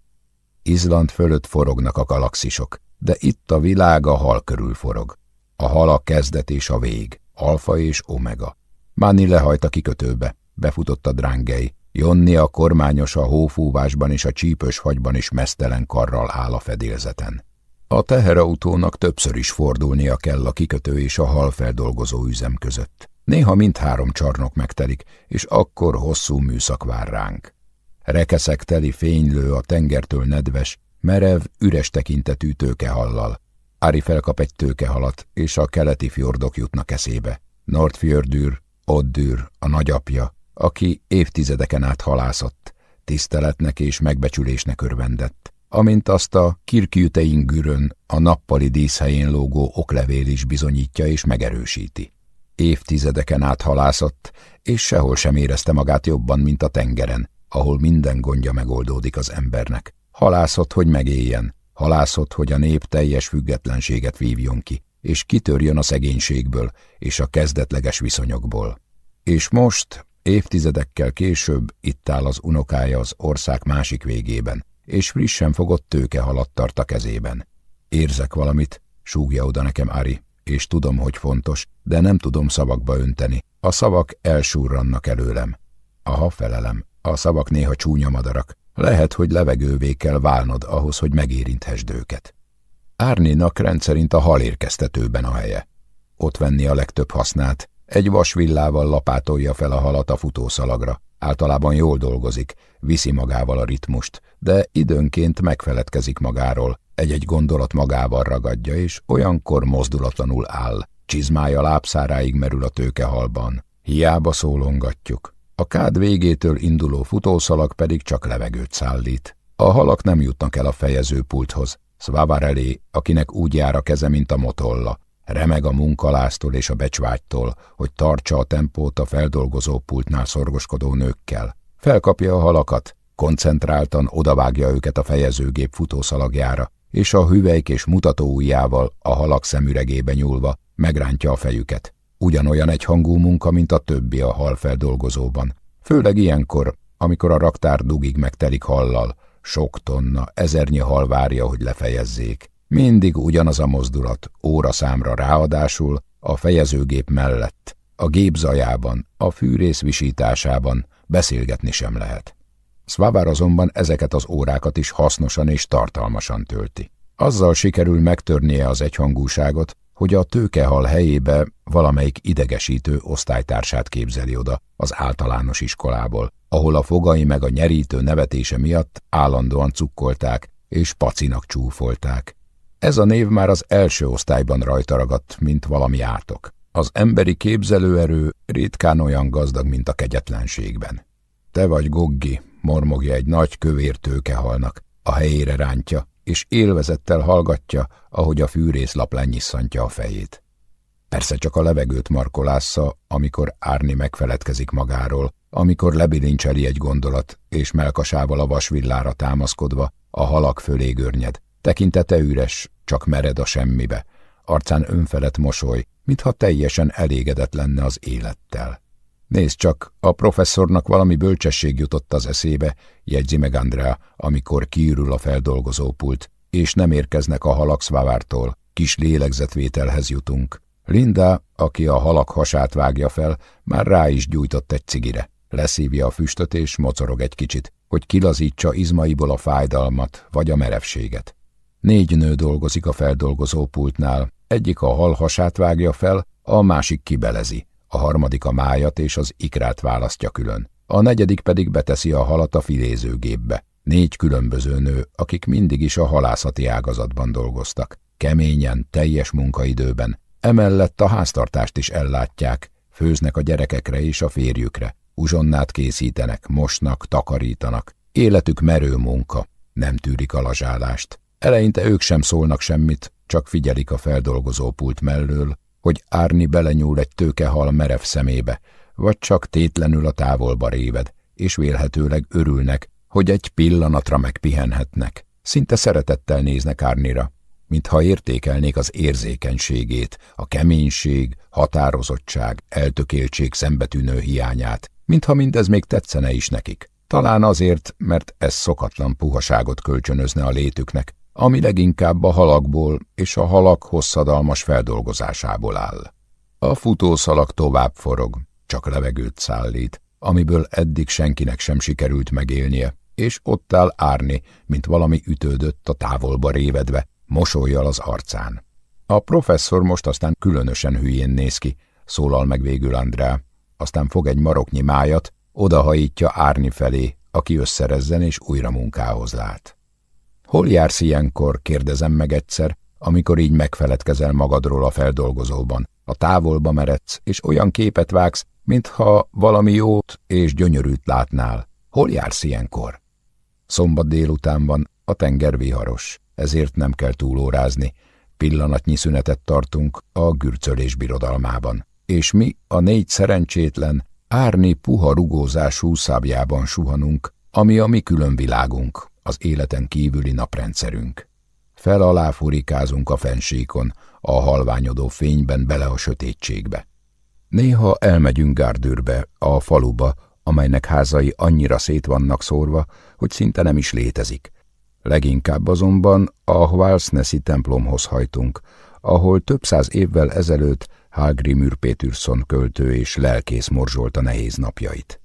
Izland fölött forognak a galaxisok, de itt a világ a hal körül forog. A hal a kezdet és a vég, alfa és omega. Máni lehajt a kikötőbe, befutott a drángei, Jonni a kormányos a hófúvásban és a csípős fagyban is mesztelen karral áll a fedélzeten. A teherautónak többször is fordulnia kell a kikötő és a halfeldolgozó üzem között. Néha mindhárom csarnok megtelik, és akkor hosszú műszak vár ránk. Rekeszek teli fénylő a tengertől nedves, merev, üres tekintetű tőkehallal. Ári felkap egy tőkehalat, és a keleti fjordok jutnak eszébe. Nordfjördűr, Oddűr, a nagyapja, aki évtizedeken át halászott, tiszteletnek és megbecsülésnek örvendett, amint azt a Kirkjüteingürön a nappali díszhelyén lógó oklevél is bizonyítja és megerősíti. Évtizedeken át halászott, és sehol sem érezte magát jobban, mint a tengeren, ahol minden gondja megoldódik az embernek. Halászott, hogy megéljen, halászott, hogy a nép teljes függetlenséget vívjon ki, és kitörjön a szegénységből és a kezdetleges viszonyokból. És most, évtizedekkel később itt áll az unokája az ország másik végében, és frissen fogott tőke halat tart a kezében. Érzek valamit, súgja oda nekem Ari, és tudom, hogy fontos, de nem tudom szavakba önteni. A szavak elsurrannak előlem. Aha, felelem, a szavak néha csúnya madarak. Lehet, hogy levegővé kell válnod ahhoz, hogy megérinthesd őket. Árnénak rendszerint a halérkeztetőben a helye. Ott venni a legtöbb hasznát, egy vasvillával lapátolja fel a halat a futószalagra. Általában jól dolgozik, viszi magával a ritmust, de időnként megfeledkezik magáról, egy-egy gondolat magával ragadja, és olyankor mozdulatlanul áll. Csizmája lábszáráig merül a tőkehalban. Hiába szólongatjuk. A kád végétől induló futószalag pedig csak levegőt szállít. A halak nem jutnak el a fejezőpulthoz. Szvávar elé, akinek úgy jár a keze, mint a motolla. Remeg a munkaláztól és a becsvágytól, hogy tartsa a tempót a feldolgozó pultnál szorgoskodó nőkkel. Felkapja a halakat, koncentráltan odavágja őket a fejezőgép futószalagjára, és a hüvelyk és mutató ujjával a halak szemüregébe nyúlva megrántja a fejüket. Ugyanolyan egyhangú munka, mint a többi a hal feldolgozóban. Főleg ilyenkor, amikor a raktár dugig megtelik hallal, sok tonna, ezernyi hal várja, hogy lefejezzék. Mindig ugyanaz a mozdulat, óra számra ráadásul, a fejezőgép mellett, a gép zajában, a fűrész visításában beszélgetni sem lehet. Szvávár azonban ezeket az órákat is hasznosan és tartalmasan tölti. Azzal sikerül megtörnie az egyhangúságot, hogy a tőkehal helyébe valamelyik idegesítő osztálytársát képzeli oda az általános iskolából, ahol a fogai meg a nyerítő nevetése miatt állandóan cukkolták és pacinak csúfolták. Ez a név már az első osztályban rajta ragadt, mint valami átok. Az emberi képzelőerő ritkán olyan gazdag, mint a kegyetlenségben. Te vagy Goggi, mormogja egy nagy kövér tőkehalnak, a helyére rántja, és élvezettel hallgatja, ahogy a fűrészlap lenyisszantja a fejét. Persze csak a levegőt markolásza, amikor Árni megfeledkezik magáról, amikor lebilincseli egy gondolat, és melkasával a vasvillára támaszkodva a halak fölé görnyed. Tekintete üres, csak mered a semmibe, arcán önfelett mosoly, mintha teljesen elégedett lenne az élettel. Nézd csak, a professzornak valami bölcsesség jutott az eszébe, jegyzi meg Andrea, amikor kiürül a feldolgozópult, és nem érkeznek a halak szvávártól, kis lélegzetvételhez jutunk. Linda, aki a halak hasát vágja fel, már rá is gyújtott egy cigire. Leszívja a füstöt és mocorog egy kicsit, hogy kilazítsa izmaiból a fájdalmat vagy a merevséget. Négy nő dolgozik a feldolgozópultnál, egyik a hal hasát vágja fel, a másik kibelezi. A harmadik a májat és az ikrát választja külön, a negyedik pedig beteszi a halat a filézőgépbe. Négy különböző nő, akik mindig is a halászati ágazatban dolgoztak, keményen, teljes munkaidőben, emellett a háztartást is ellátják, főznek a gyerekekre és a férjükre, uzsonnát készítenek, mosnak, takarítanak, életük merő munka, nem tűrik a lazsálást. Eleinte ők sem szólnak semmit, csak figyelik a feldolgozópult mellől, hogy Árni belenyúl egy tőkehal merev szemébe, vagy csak tétlenül a távolba réved, és vélhetőleg örülnek, hogy egy pillanatra megpihenhetnek. Szinte szeretettel néznek Árnira, mintha értékelnék az érzékenységét, a keménység, határozottság, eltökéltség szembetűnő hiányát, mintha mindez még tetszene is nekik. Talán azért, mert ez szokatlan puhaságot kölcsönözne a létüknek, ami leginkább a halakból és a halak hosszadalmas feldolgozásából áll. A futószalag tovább forog, csak levegőt szállít, amiből eddig senkinek sem sikerült megélnie, és ott áll Árni, mint valami ütődött a távolba révedve, mosolyjal az arcán. A professzor most aztán különösen hülyén néz ki, szólal meg végül Andrá, aztán fog egy maroknyi májat, odahajítja Árni felé, aki összerezzen és újra munkához lát. Hol jársz ilyenkor, kérdezem meg egyszer, amikor így megfeledkezel magadról a feldolgozóban. A távolba meredsz, és olyan képet vágsz, mintha valami jót és gyönyörűt látnál. Hol jársz ilyenkor? Szombat délután van, a tenger viharos, ezért nem kell túlórázni. Pillanatnyi szünetet tartunk a gürcölés birodalmában. És mi, a négy szerencsétlen, árni puha rugózású szábjában suhanunk, ami a mi külön világunk, az életen kívüli naprendszerünk. Fel alá furikázunk a fensíkon, a halványodó fényben bele a sötétségbe. Néha elmegyünk Gárdőrbe, a faluba, amelynek házai annyira szét vannak szórva, hogy szinte nem is létezik. Leginkább azonban a Hvalsneszi templomhoz hajtunk, ahol több száz évvel ezelőtt Hagrimür Pétürson költő és lelkész morzsolta nehéz napjait.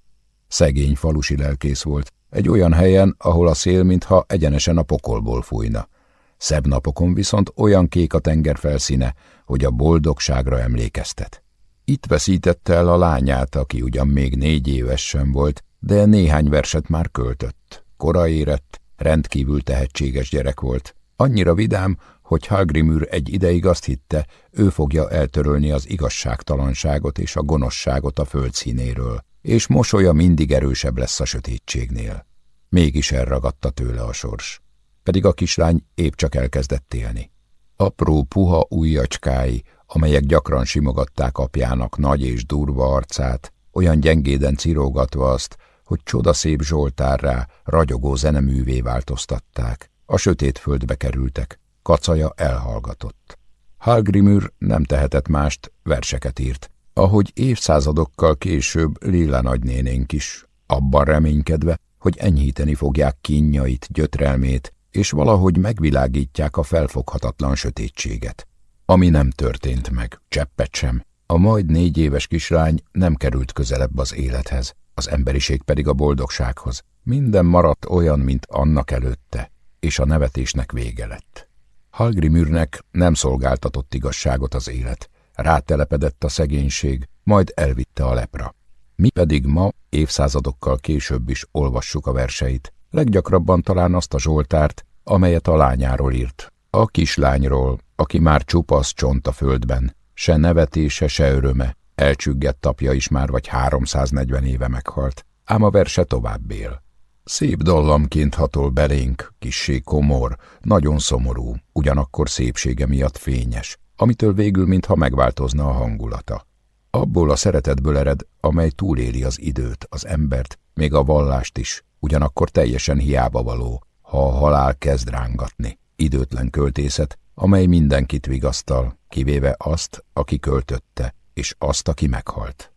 Szegény falusi lelkész volt, egy olyan helyen, ahol a szél mintha egyenesen a pokolból fújna. Szebb napokon viszont olyan kék a tenger felszíne, hogy a boldogságra emlékeztet. Itt veszítette el a lányát, aki ugyan még négy éves sem volt, de néhány verset már költött. Kora érett, rendkívül tehetséges gyerek volt. Annyira vidám, hogy Hagrimür egy ideig azt hitte, ő fogja eltörölni az igazságtalanságot és a gonoszságot a föld színéről és mosolya mindig erősebb lesz a sötétségnél. Mégis elragadta tőle a sors, pedig a kislány épp csak elkezdett élni. Apró, puha ujjacskái, amelyek gyakran simogatták apjának nagy és durva arcát, olyan gyengéden cirógatva azt, hogy csodaszép zsoltárrá, ragyogó zeneművé változtatták. A sötét földbe kerültek, kacaja elhallgatott. Halgrimür nem tehetett mást, verseket írt, ahogy évszázadokkal később Lila nagynénénk is, abban reménykedve, hogy enyhíteni fogják kínjait, gyötrelmét, és valahogy megvilágítják a felfoghatatlan sötétséget. Ami nem történt meg, cseppet sem. A majd négy éves kislány nem került közelebb az élethez, az emberiség pedig a boldogsághoz. Minden maradt olyan, mint annak előtte, és a nevetésnek vége lett. Halgrimürnek nem szolgáltatott igazságot az élet, rátelepedett a szegénység, majd elvitte a lepra. Mi pedig ma, évszázadokkal később is olvassuk a verseit, leggyakrabban talán azt a Zsoltárt, amelyet a lányáról írt. A kislányról, aki már csupasz csont a földben, se nevetése, se öröme, elcsüggett apja is már vagy 340 éve meghalt, ám a verse tovább él. Szép dallamként hatol belénk, kissé komor, nagyon szomorú, ugyanakkor szépsége miatt fényes, amitől végül mintha megváltozna a hangulata. Abból a szeretetből ered, amely túléli az időt, az embert, még a vallást is, ugyanakkor teljesen hiába való, ha a halál kezd rángatni. Időtlen költészet, amely mindenkit vigasztal, kivéve azt, aki költötte, és azt, aki meghalt.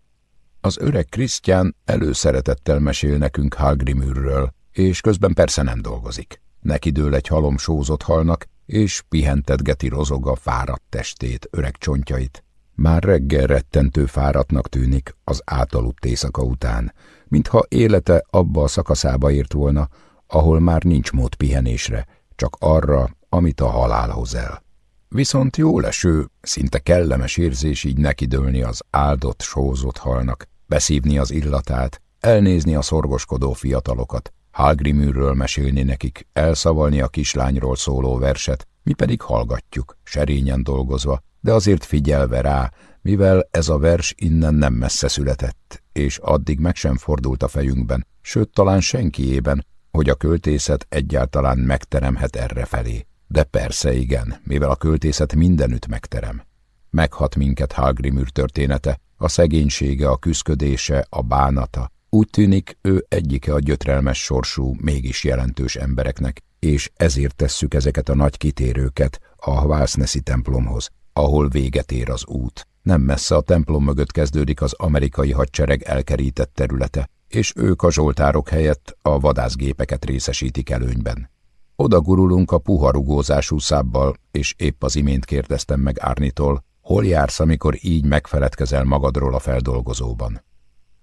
Az öreg Krisztián előszeretettel mesél nekünk Halgrimürről, és közben persze nem dolgozik. Neki dől egy halom sózott halnak, és pihentetgeti rozog a fáradt testét, öreg csontjait. Már reggel rettentő fáradtnak tűnik az átaludt éjszaka után, mintha élete abba a szakaszába ért volna, ahol már nincs mód pihenésre, csak arra, amit a halál hoz el. Viszont jó leső, szinte kellemes érzés így nekidőlni az áldott, sózott halnak, beszívni az illatát, elnézni a szorgoskodó fiatalokat, Halgriműről mesélni nekik, elszavalni a kislányról szóló verset, mi pedig hallgatjuk, serényen dolgozva, de azért figyelve rá, mivel ez a vers innen nem messze született, és addig meg sem fordult a fejünkben, sőt talán senkiében, hogy a költészet egyáltalán megteremhet erre felé. De persze igen, mivel a költészet mindenütt megterem. Meghat minket Halgrimür története, a szegénysége, a küszködése, a bánata. Úgy tűnik, ő egyike a gyötrelmes sorsú, mégis jelentős embereknek, és ezért tesszük ezeket a nagy kitérőket a Válszneszi templomhoz, ahol véget ér az út. Nem messze a templom mögött kezdődik az amerikai hadsereg elkerített területe, és ők a zsoltárok helyett a vadászgépeket részesítik előnyben. Oda gurulunk a puha rugózású szábbal, és épp az imént kérdeztem meg Árnitól, hol jársz, amikor így megfeledkezel magadról a feldolgozóban.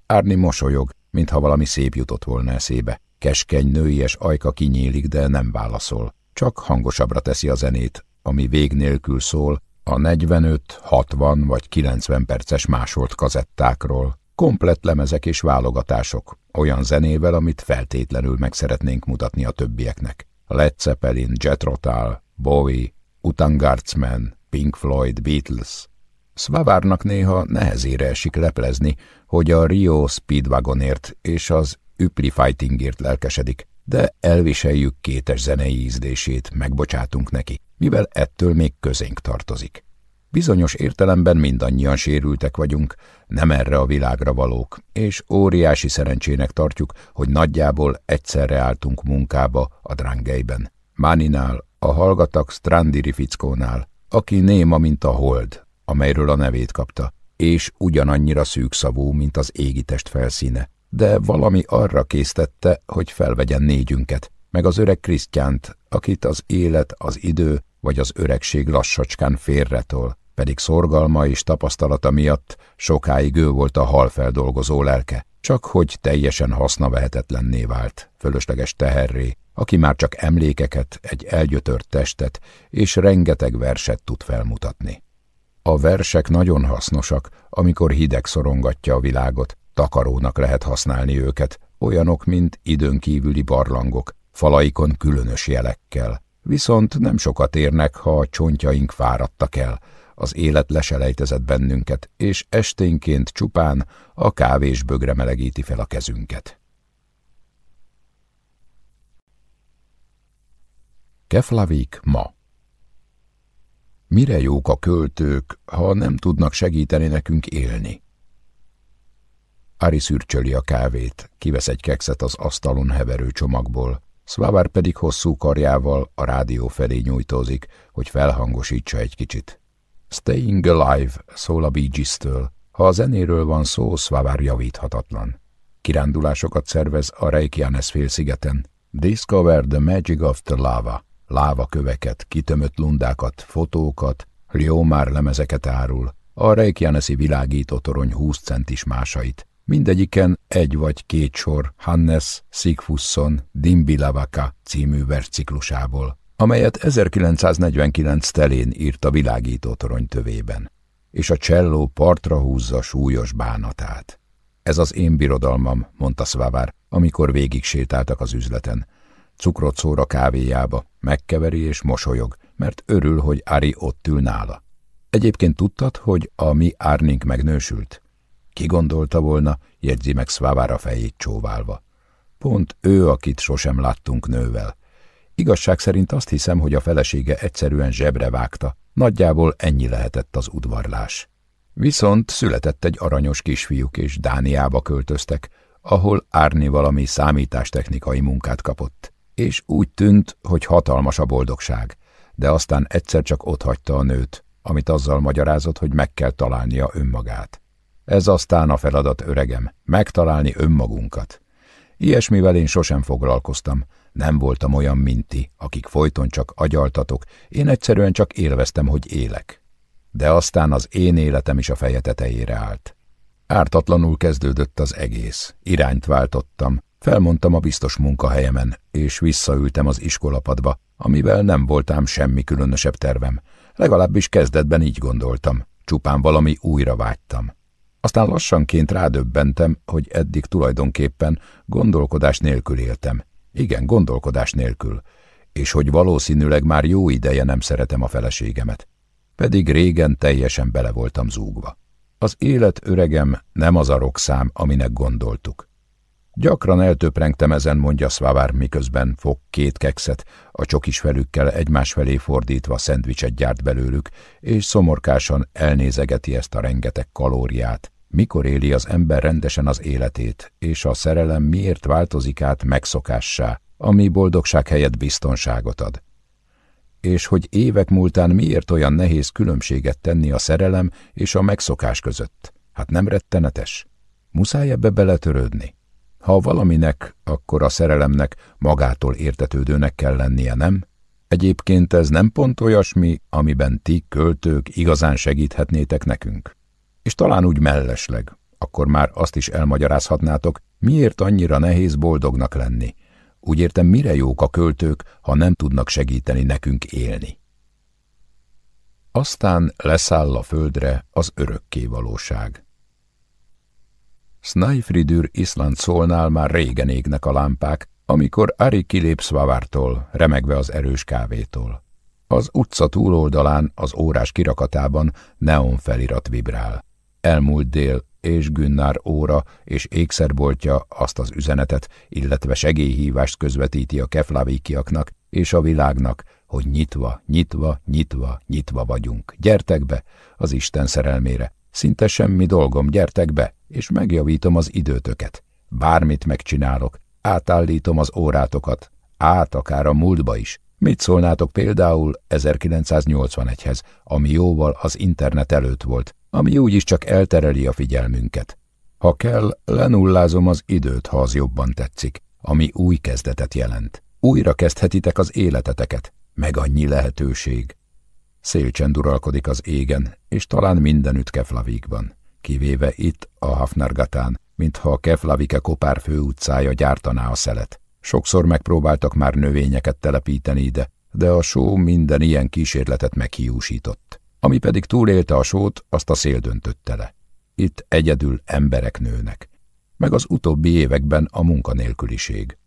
Árni mosolyog, mintha valami szép jutott volna eszébe. Keskeny nőies ajka kinyílik, de nem válaszol. Csak hangosabbra teszi a zenét, ami vég nélkül szól, a 45, 60 vagy 90 perces másolt kazettákról, komplett lemezek és válogatások, olyan zenével, amit feltétlenül meg szeretnénk mutatni a többieknek. Led Zeppelin, Jet Rotal, Bowie, Utangartsman, Pink Floyd, Beatles. Svavárnak néha nehezére esik leplezni, hogy a Rio Speedwagonért és az Üpli Fightingért lelkesedik, de elviseljük kétes zenei ízdését, megbocsátunk neki, mivel ettől még közénk tartozik. Bizonyos értelemben mindannyian sérültek vagyunk, nem erre a világra valók, és óriási szerencsének tartjuk, hogy nagyjából egyszerre álltunk munkába a drangeiben. Máninál, a hallgatak Strandiri fickónál, aki néma, mint a hold, amelyről a nevét kapta, és ugyanannyira szűkszavú, mint az égitest felszíne, de valami arra késztette, hogy felvegyen négyünket, meg az öreg Krisztyánt, akit az élet, az idő vagy az öregség lassacskán félretol, pedig szorgalma és tapasztalata miatt sokáig ő volt a halfeldolgozó lelke, csak hogy teljesen hasznavehetetlenné vált, fölösleges teherré, aki már csak emlékeket, egy elgyötört testet és rengeteg verset tud felmutatni. A versek nagyon hasznosak, amikor hideg szorongatja a világot, takarónak lehet használni őket, olyanok, mint időnkívüli barlangok, falaikon különös jelekkel. Viszont nem sokat érnek, ha a csontjaink fáradtak el, az élet leselejtezett bennünket, és esténként csupán a kávés bögre melegíti fel a kezünket. Keflavik ma Mire jók a költők, ha nem tudnak segíteni nekünk élni? Ari szürcsöli a kávét, kivesz egy kekszet az asztalon heverő csomagból, Szvávár pedig hosszú karjával a rádió felé nyújtózik, hogy felhangosítsa egy kicsit. Staying Alive szól a Bee Gees-től. Ha a zenéről van szó, Szvávár javíthatatlan. Kirándulásokat szervez a Reykjanes félszigeten. Discover the magic of the lava. Láva köveket, kitömött lundákat, fotókat, Riomár lemezeket árul, a Reykjanesi világító torony 20 centis másait. Mindegyiken egy vagy két sor Hannes Sigfusson Dimbilavaka című versciklusából, amelyet 1949 telén írt a világító torony tövében, és a cselló partra húzza súlyos bánatát. Ez az én birodalmam, mondta Szvávár, amikor végig sétáltak az üzleten. Cukrot szóra kávéjába, megkeveri és mosolyog, mert örül, hogy Ari ott ül nála. Egyébként tudtad, hogy a mi árnink megnősült? Ki gondolta volna, jegyzi meg Szvávára fejét csóválva. Pont ő, akit sosem láttunk nővel. Igazság szerint azt hiszem, hogy a felesége egyszerűen zsebre vágta. Nagyjából ennyi lehetett az udvarlás. Viszont született egy aranyos kisfiúk, és Dániába költöztek, ahol Árni valami számítástechnikai munkát kapott. És úgy tűnt, hogy hatalmas a boldogság, de aztán egyszer csak otthagyta a nőt, amit azzal magyarázott, hogy meg kell találnia önmagát. Ez aztán a feladat, öregem, megtalálni önmagunkat. Ilyesmivel én sosem foglalkoztam, nem voltam olyan, mint ti, akik folyton csak agyaltatok, én egyszerűen csak élveztem, hogy élek. De aztán az én életem is a feje tetejére állt. Ártatlanul kezdődött az egész, irányt váltottam, felmondtam a biztos munkahelyemen, és visszaültem az iskolapadba, amivel nem voltám semmi különösebb tervem, legalábbis kezdetben így gondoltam, csupán valami újra vágytam. Aztán lassanként rádöbbentem, hogy eddig tulajdonképpen gondolkodás nélkül éltem. Igen, gondolkodás nélkül. És hogy valószínűleg már jó ideje nem szeretem a feleségemet. Pedig régen teljesen bele voltam zúgva. Az élet öregem nem az a rokszám, aminek gondoltuk. Gyakran eltöprengtem ezen, mondja Szvávár, miközben fog két kekszet, a csokis felükkel egymás felé fordítva szendvicset gyárt belőlük, és szomorkásan elnézegeti ezt a rengeteg kalóriát. Mikor éli az ember rendesen az életét, és a szerelem miért változik át megszokássá, ami boldogság helyett biztonságot ad. És hogy évek múltán miért olyan nehéz különbséget tenni a szerelem és a megszokás között? Hát nem rettenetes? Muszáj ebbe beletörődni? Ha valaminek, akkor a szerelemnek magától értetődőnek kell lennie, nem? Egyébként ez nem pont olyasmi, amiben ti, költők, igazán segíthetnétek nekünk? És talán úgy mellesleg, akkor már azt is elmagyarázhatnátok, miért annyira nehéz boldognak lenni. Úgy értem, mire jók a költők, ha nem tudnak segíteni nekünk élni. Aztán leszáll a földre az örökké valóság. Snæfridur Island szólnál már régen égnek a lámpák, amikor Ari kilép Svavártól, remegve az erős kávétól. Az utca túloldalán, az órás kirakatában neon felirat vibrál. Elmúlt dél, és Günnár óra és ékszerboltja azt az üzenetet, illetve segélyhívást közvetíti a keflavikiaknak és a világnak, hogy nyitva, nyitva, nyitva, nyitva vagyunk. Gyertek be az Isten szerelmére. Szinte semmi dolgom, gyertek be, és megjavítom az időtöket. Bármit megcsinálok, átállítom az órátokat, át akár a múltba is. Mit szólnátok például 1981-hez, ami jóval az internet előtt volt, ami úgyis csak eltereli a figyelmünket. Ha kell, lenullázom az időt, ha az jobban tetszik, ami új kezdetet jelent. Újra kezdhetitek az életeteket, meg annyi lehetőség. Szélcsend uralkodik az égen, és talán mindenütt Keflavikban kivéve itt, a Hafnargatán, mintha a Keflavike kopár főutcája gyártaná a szelet. Sokszor megpróbáltak már növényeket telepíteni ide, de a só minden ilyen kísérletet meghiúsított. Ami pedig túlélte a sót, azt a szél döntötte le. Itt egyedül emberek nőnek. Meg az utóbbi években a munkanélküliség.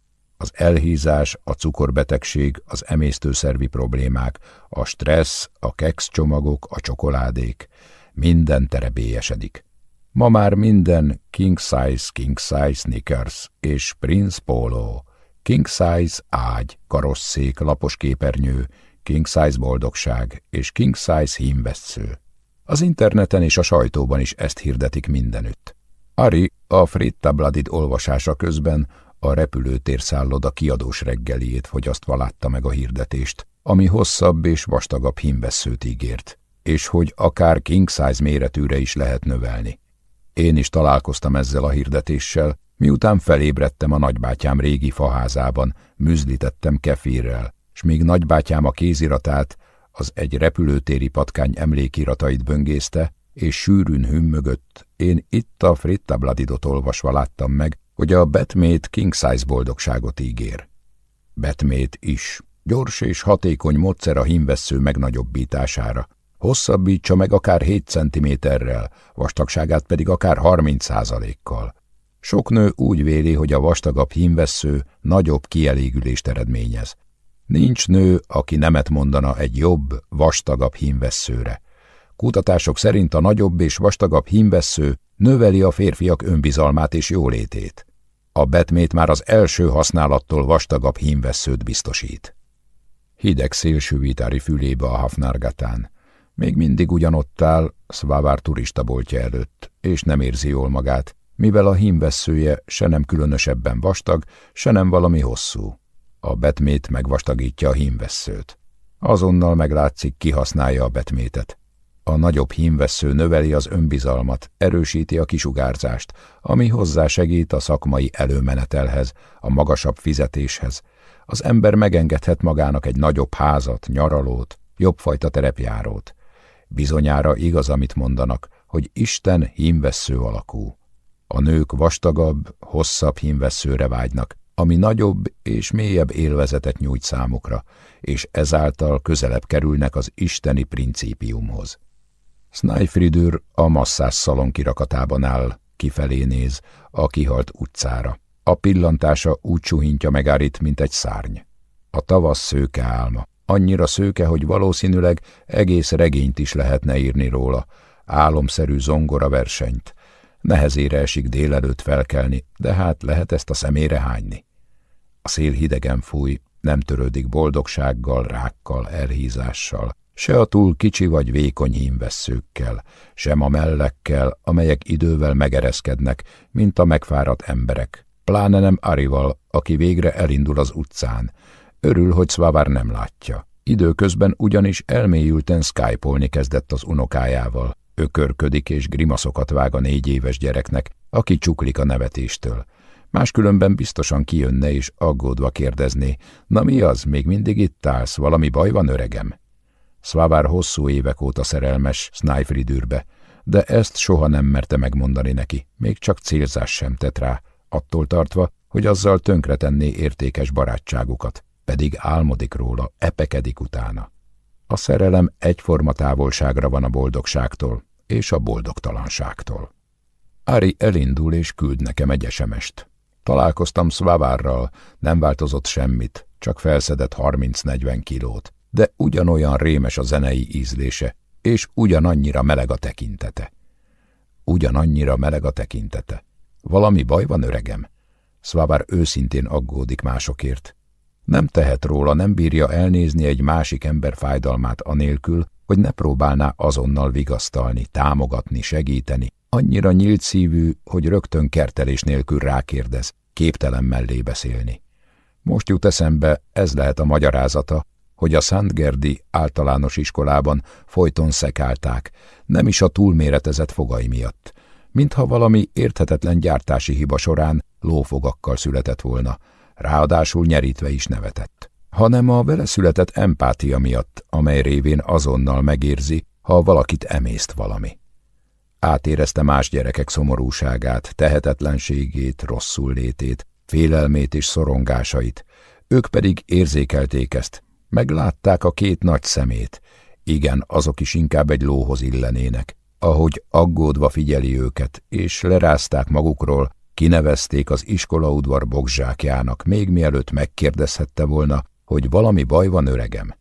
Az elhízás, a cukorbetegség, az emésztőszervi problémák, a stressz, a keks csomagok, a csokoládék, minden terebélyesedik. Ma már minden king size, king size sneakers és prince polo, king size ágy, karosszék, lapos képernyő, king size boldogság és king size hímvessző. Az interneten és a sajtóban is ezt hirdetik mindenütt. Ari a Fritta Bladid olvasása közben a repülőtér szálloda kiadós reggeliét fogyasztva látta meg a hirdetést, ami hosszabb és vastagabb hímvesszőt ígért és hogy akár king size méretűre is lehet növelni. Én is találkoztam ezzel a hirdetéssel, Miután felébredtem a nagybátyám régi faházában, műzlítettem kefirrel, s míg nagybátyám a kéziratát, az egy repülőtéri patkány emlékiratait böngészte, és sűrűn hümmögött, én itt a Fritta Bladidot olvasva láttam meg, hogy a Betmét king size boldogságot ígér. Betmét is. Gyors és hatékony módszer a hímvessző megnagyobbítására. Hosszabbítsa meg akár 7 cm-rel, vastagságát pedig akár 30 kal Sok nő úgy véli, hogy a vastagabb hímvessző nagyobb kielégülést eredményez. Nincs nő, aki nemet mondana egy jobb, vastagabb hímvesszőre. Kutatások szerint a nagyobb és vastagabb hímvessző növeli a férfiak önbizalmát és jólétét. A betmét már az első használattól vastagabb hímvesszőt biztosít. Hideg szélső vitári fülébe a Hafnargatán. Még mindig ugyanott áll, Szvávár turistaboltja előtt, és nem érzi jól magát, mivel a hímvesszője se nem különösebben vastag, se nem valami hosszú. A betmét megvastagítja a hímvesszőt. Azonnal meglátszik, kihasználja a betmétet. A nagyobb hímvessző növeli az önbizalmat, erősíti a kisugárzást, ami hozzásegít a szakmai előmenetelhez, a magasabb fizetéshez. Az ember megengedhet magának egy nagyobb házat, nyaralót, jobbfajta terepjárót. Bizonyára igaz, amit mondanak, hogy Isten hímvessző alakú. A nők vastagabb, hosszabb hímvesszőre vágynak, ami nagyobb és mélyebb élvezetet nyújt számukra, és ezáltal közelebb kerülnek az isteni principiumhoz. Snæfridür a masszás szalon kirakatában áll, kifelé néz, a kihalt utcára. A pillantása úgy suhintja meg Arit, mint egy szárny. A tavasz szőke álma. Annyira szőke, hogy valószínűleg egész regényt is lehetne írni róla. Álomszerű zongora versenyt. Nehezére esik délelőtt felkelni, de hát lehet ezt a szemére hányni. A szél hidegen fúj, nem törődik boldogsággal, rákkal, elhízással, se a túl kicsi vagy vékony hímvesszőkkel, sem a mellekkel, amelyek idővel megereszkednek, mint a megfáradt emberek. Pláne nem Arival, aki végre elindul az utcán. Örül, hogy Szvávár nem látja. Időközben ugyanis elmélyülten skypolni kezdett az unokájával. Ökörködik és grimaszokat vág a négy éves gyereknek, aki csuklik a nevetéstől. Máskülönben biztosan kijönne és aggódva kérdezné, na mi az, még mindig itt állsz, valami baj van, öregem? Szvávár hosszú évek óta szerelmes Snyfridürbe, de ezt soha nem merte megmondani neki, még csak célzás sem tett rá, attól tartva, hogy azzal tönkretenné értékes barátságukat, pedig álmodik róla, epekedik utána. A szerelem egyforma távolságra van a boldogságtól és a boldogtalanságtól. Ári elindul és küld nekem egy esemest. Találkoztam Szvávárral, nem változott semmit, csak felszedett 30-40 kilót de ugyanolyan rémes a zenei ízlése, és ugyanannyira meleg a tekintete. Ugyanannyira meleg a tekintete. Valami baj van, öregem? Szvávár őszintén aggódik másokért. Nem tehet róla, nem bírja elnézni egy másik ember fájdalmát anélkül, hogy ne próbálná azonnal vigasztalni, támogatni, segíteni. Annyira nyílt szívű, hogy rögtön kertelés nélkül rákérdez, képtelen mellé beszélni. Most jut eszembe, ez lehet a magyarázata, hogy a Szentgerdi általános iskolában folyton szekálták, nem is a túlméretezett fogai miatt, mintha valami érthetetlen gyártási hiba során lófogakkal született volna, ráadásul nyerítve is nevetett, hanem a vele született empátia miatt, amely révén azonnal megérzi, ha valakit emészt valami. Átérezte más gyerekek szomorúságát, tehetetlenségét, rosszul létét, félelmét és szorongásait, ők pedig érzékelték ezt, Meglátták a két nagy szemét. Igen, azok is inkább egy lóhoz illenének. Ahogy aggódva figyeli őket, és lerázták magukról, kinevezték az iskolaudvar bogzsákjának, még mielőtt megkérdezhette volna, hogy valami baj van öregem.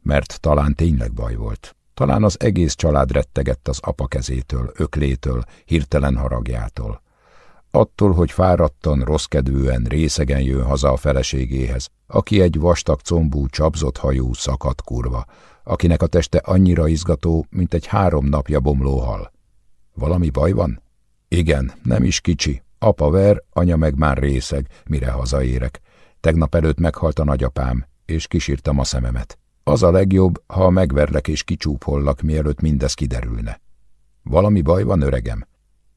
Mert talán tényleg baj volt. Talán az egész család rettegett az apa kezétől, öklétől, hirtelen haragjától. Attól, hogy fáradtan, rosszkedvűen, részegen jön haza a feleségéhez, aki egy vastag combú, csapzott hajú, szakadt kurva, akinek a teste annyira izgató, mint egy három napja bomló hal. Valami baj van? Igen, nem is kicsi. Apa ver, anya meg már részeg, mire hazaérek. Tegnap előtt meghalt a nagyapám, és kisírtam a szememet. Az a legjobb, ha megverlek és kicsúphollak, mielőtt mindez kiderülne. Valami baj van, öregem?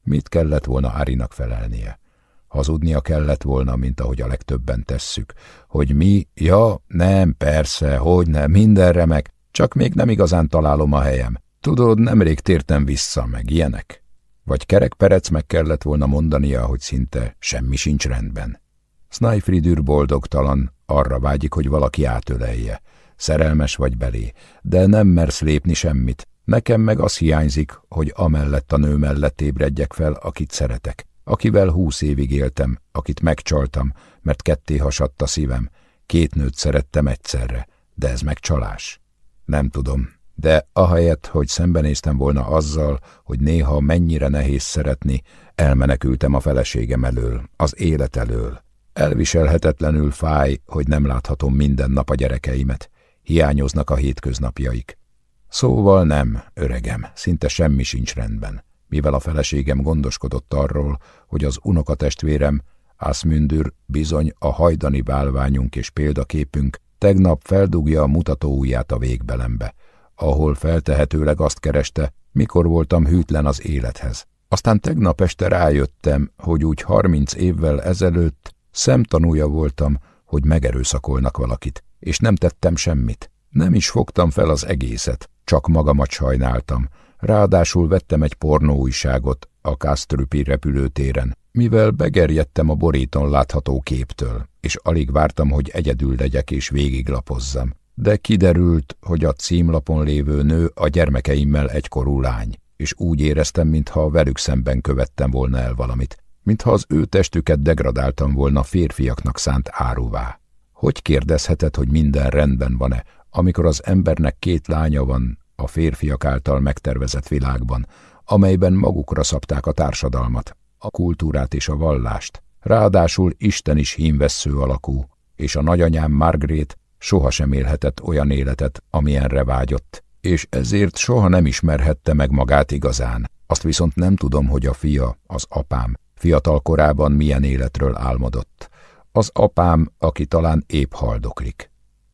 Mit kellett volna Árinak felelnie? Hazudnia kellett volna, mint ahogy a legtöbben tesszük, hogy mi, ja, nem, persze, hogy nem, minden remek, csak még nem igazán találom a helyem. Tudod, nemrég tértem vissza, meg ilyenek. Vagy kerekperec meg kellett volna mondania, hogy szinte semmi sincs rendben. Snæfridür boldogtalan, arra vágyik, hogy valaki átölelje. Szerelmes vagy belé, de nem mersz lépni semmit. Nekem meg az hiányzik, hogy amellett a nő mellett ébredjek fel, akit szeretek. Akivel húsz évig éltem, akit megcsaltam, mert ketté hasadt a szívem. Két nőt szerettem egyszerre, de ez megcsalás. Nem tudom, de ahelyett, hogy szembenéztem volna azzal, hogy néha mennyire nehéz szeretni, elmenekültem a feleségem elől, az élet elől. Elviselhetetlenül fáj, hogy nem láthatom minden nap a gyerekeimet. Hiányoznak a hétköznapjaik. Szóval nem, öregem, szinte semmi sincs rendben. Mivel a feleségem gondoskodott arról, hogy az unokatestvérem, Ászmündür bizony a hajdani bálványunk és példaképünk, tegnap feldugja a mutató ujját a végbelembe, ahol feltehetőleg azt kereste, mikor voltam hűtlen az élethez. Aztán tegnap este rájöttem, hogy úgy harminc évvel ezelőtt szemtanúja voltam, hogy megerőszakolnak valakit, és nem tettem semmit. Nem is fogtam fel az egészet, csak magamat sajnáltam. Ráadásul vettem egy pornóújságot a Kastrupi repülőtéren, mivel begerjedtem a boríton látható képtől, és alig vártam, hogy egyedül legyek és végiglapozzam. De kiderült, hogy a címlapon lévő nő a gyermekeimmel egykorú lány, és úgy éreztem, mintha velük szemben követtem volna el valamit, mintha az ő testüket degradáltam volna férfiaknak szánt áruvá. Hogy kérdezheted, hogy minden rendben van-e, amikor az embernek két lánya van a férfiak által megtervezett világban, amelyben magukra szabták a társadalmat, a kultúrát és a vallást. Ráadásul Isten is hímvessző alakú, és a nagyanyám Margrét sohasem élhetett olyan életet, amilyenre vágyott, és ezért soha nem ismerhette meg magát igazán. Azt viszont nem tudom, hogy a fia, az apám, fiatal korában milyen életről álmodott. Az apám, aki talán épp haldoklik.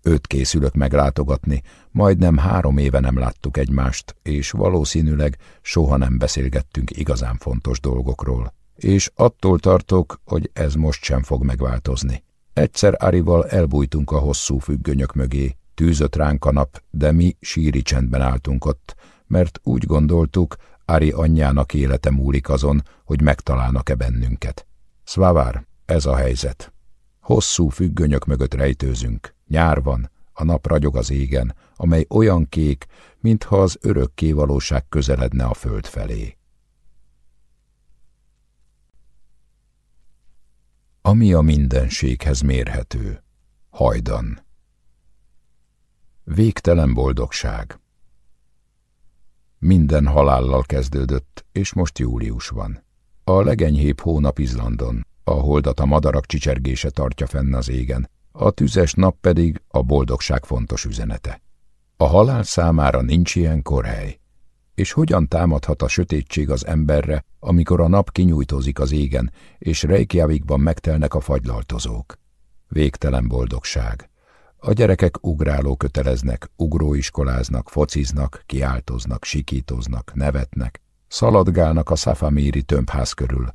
Őt készülök meglátogatni, majdnem három éve nem láttuk egymást, és valószínűleg soha nem beszélgettünk igazán fontos dolgokról. És attól tartok, hogy ez most sem fog megváltozni. Egyszer Arival elbújtunk a hosszú függönyök mögé, tűzött ránk a nap, de mi síri csendben álltunk ott, mert úgy gondoltuk, Ari anyjának élete múlik azon, hogy megtalálnak-e bennünket. Szvávár, ez a helyzet. Hosszú függönyök mögött rejtőzünk. Nyár van, a nap ragyog az égen, amely olyan kék, mintha az örökké valóság közeledne a föld felé. Ami a mindenséghez mérhető. Hajdan. Végtelen boldogság. Minden halállal kezdődött, és most július van. A legenyhébb hónap Izlandon, a holdat a madarak csicsergése tartja fenn az égen, a tüzes nap pedig a boldogság fontos üzenete. A halál számára nincs ilyen korhely. És hogyan támadhat a sötétség az emberre, amikor a nap kinyújtózik az égen, és Reykjavikban megtelnek a fagylaltozók? Végtelen boldogság. A gyerekek ugráló köteleznek, ugróiskoláznak, fociznak, kiáltoznak, sikítoznak, nevetnek, szaladgálnak a szafamíri tömbház körül,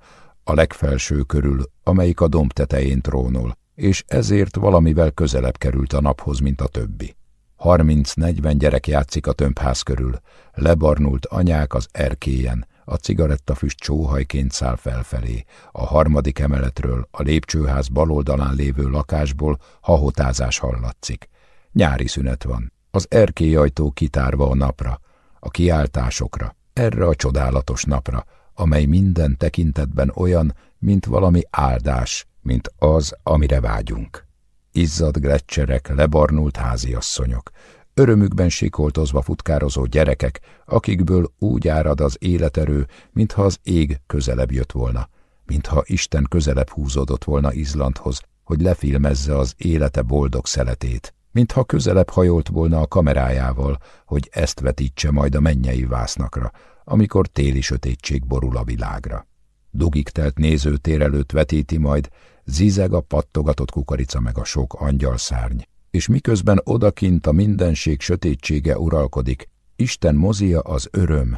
a legfelső körül, amelyik a domb tetején trónol, és ezért valamivel közelebb került a naphoz, mint a többi. Harminc-negyven gyerek játszik a tömbház körül, lebarnult anyák az erkélyen, a cigarettafüst csóhajként száll felfelé, a harmadik emeletről, a lépcsőház baloldalán lévő lakásból hahotázás hallatszik. Nyári szünet van, az erkélyajtó kitárva a napra, a kiáltásokra, erre a csodálatos napra, amely minden tekintetben olyan, mint valami áldás, mint az, amire vágyunk. Izzad gletszerek, lebarnult háziasszonyok, örömükben sikoltozva futkározó gyerekek, akikből úgy árad az életerő, mintha az ég közelebb jött volna, mintha Isten közelebb húzódott volna Izlandhoz, hogy lefilmezze az élete boldog szeletét, mintha közelebb hajolt volna a kamerájával, hogy ezt vetítse majd a mennyei vásznakra, amikor téli sötétség borul a világra. Dugik telt nézőtér előtt vetíti majd, zizeg a pattogatott kukorica meg a sok angyalszárny, és miközben odakint a mindenség sötétsége uralkodik, Isten mozia az öröm,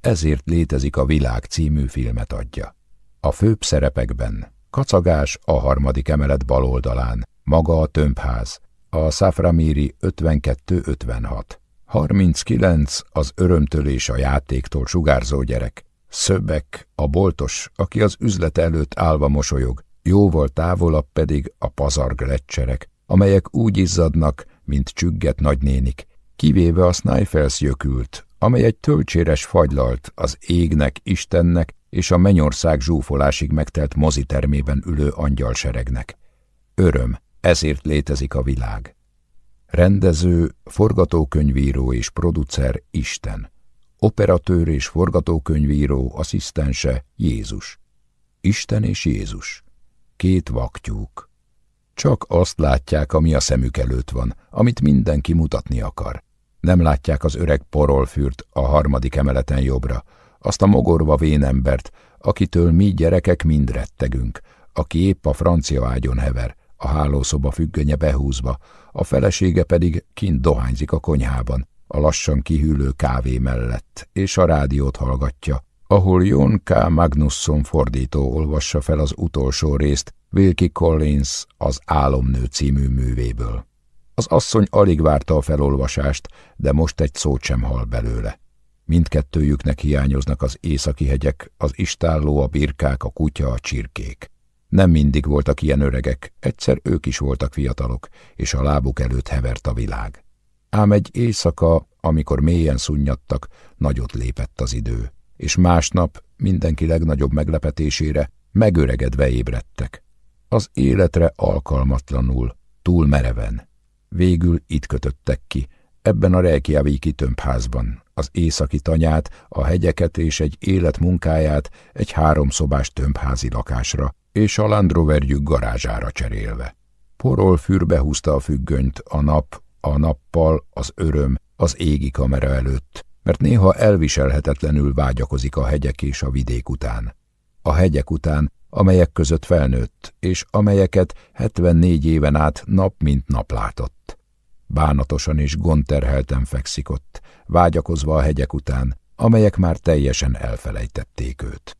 ezért létezik a Világ című filmet adja. A főbb szerepekben Kacagás a harmadik emelet bal oldalán, maga a tömbház, a Szaframíri 52-56. 39 az örömtölés a játéktól sugárzó gyerek. Szöbbek, a boltos, aki az üzlet előtt állva mosolyog, jóval távolabb pedig a pazarg lecserek, amelyek úgy izzadnak, mint csügget nagynénik, kivéve a Snæfels jökült, amely egy tölcséres fagylalt az égnek, Istennek és a mennyország zsúfolásig megtelt mozitermében ülő angyalseregnek. Öröm, ezért létezik a világ. Rendező, forgatókönyvíró és producer Isten. Operatőr és forgatókönyvíró asszisztense Jézus. Isten és Jézus. Két vaktyúk. Csak azt látják, ami a szemük előtt van, amit mindenki mutatni akar. Nem látják az öreg porolfürt a harmadik emeleten jobbra, azt a mogorva vénembert, akitől mi gyerekek mind rettegünk, aki épp a francia ágyon hever, a hálószoba függönye behúzva, a felesége pedig kint dohányzik a konyhában, a lassan kihűlő kávé mellett, és a rádiót hallgatja, ahol Jon K. Magnusson fordító olvassa fel az utolsó részt Wilkie Collins az Álomnő című művéből. Az asszony alig várta a felolvasást, de most egy szót sem hall belőle. Mindkettőjüknek hiányoznak az északi hegyek, az istálló, a birkák, a kutya, a csirkék. Nem mindig voltak ilyen öregek, egyszer ők is voltak fiatalok, és a lábuk előtt hevert a világ. Ám egy éjszaka, amikor mélyen szunnyadtak, nagyot lépett az idő, és másnap mindenki legnagyobb meglepetésére megöregedve ébredtek. Az életre alkalmatlanul, túl mereven. Végül itt kötöttek ki, ebben a Reykjaviki tömbházban, az északi tanyát, a hegyeket és egy élet munkáját egy háromszobás tömbházi lakásra, és a Land Roverjük garázsára cserélve. Porol fürbe húzta a függönyt a nap, a nappal, az öröm, az égi kamera előtt, mert néha elviselhetetlenül vágyakozik a hegyek és a vidék után. A hegyek után, amelyek között felnőtt, és amelyeket 74 éven át nap mint nap látott. Bánatosan és gondterhelten fekszik ott, vágyakozva a hegyek után, amelyek már teljesen elfelejtették őt.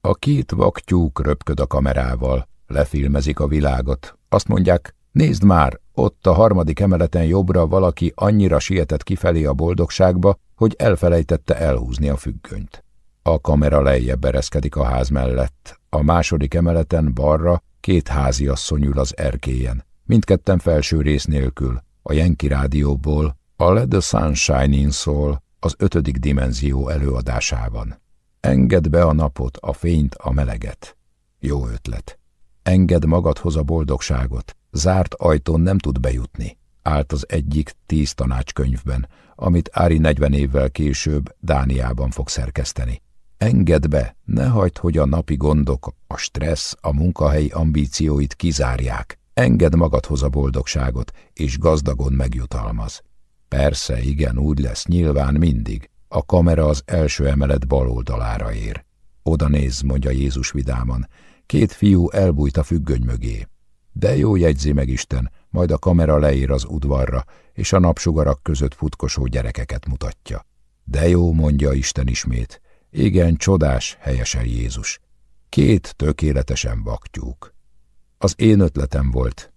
A két vaktyúk röpköd a kamerával, lefilmezik a világot. Azt mondják, nézd már, ott a harmadik emeleten jobbra valaki annyira sietett kifelé a boldogságba, hogy elfelejtette elhúzni a függönyt. A kamera lejjebb ereszkedik a ház mellett. A második emeleten balra két háziasszony ül az erkélyen, mindketten felső rész nélkül. A Jenki rádióból a Let the Sunshine szól az ötödik dimenzió előadásában. Engedd be a napot, a fényt, a meleget. Jó ötlet. Engedd magadhoz a boldogságot. Zárt ajtón nem tud bejutni. Állt az egyik tíz tanácskönyvben, amit Ári 40 évvel később Dániában fog szerkeszteni. Engedd be, ne hagyd, hogy a napi gondok, a stressz, a munkahelyi ambícióit kizárják. Engedd magadhoz a boldogságot, és gazdagon megjutalmaz. Persze, igen, úgy lesz, nyilván mindig. A kamera az első emelet bal oldalára ér. Oda néz, mondja Jézus vidáman. Két fiú elbújt a függöny mögé. De jó jegyzi meg Isten, majd a kamera leír az udvarra, és a napsugarak között futkosó gyerekeket mutatja. De jó, mondja Isten ismét. Igen, csodás, helyesen Jézus. Két tökéletesen vaktyúk. Az én ötletem volt.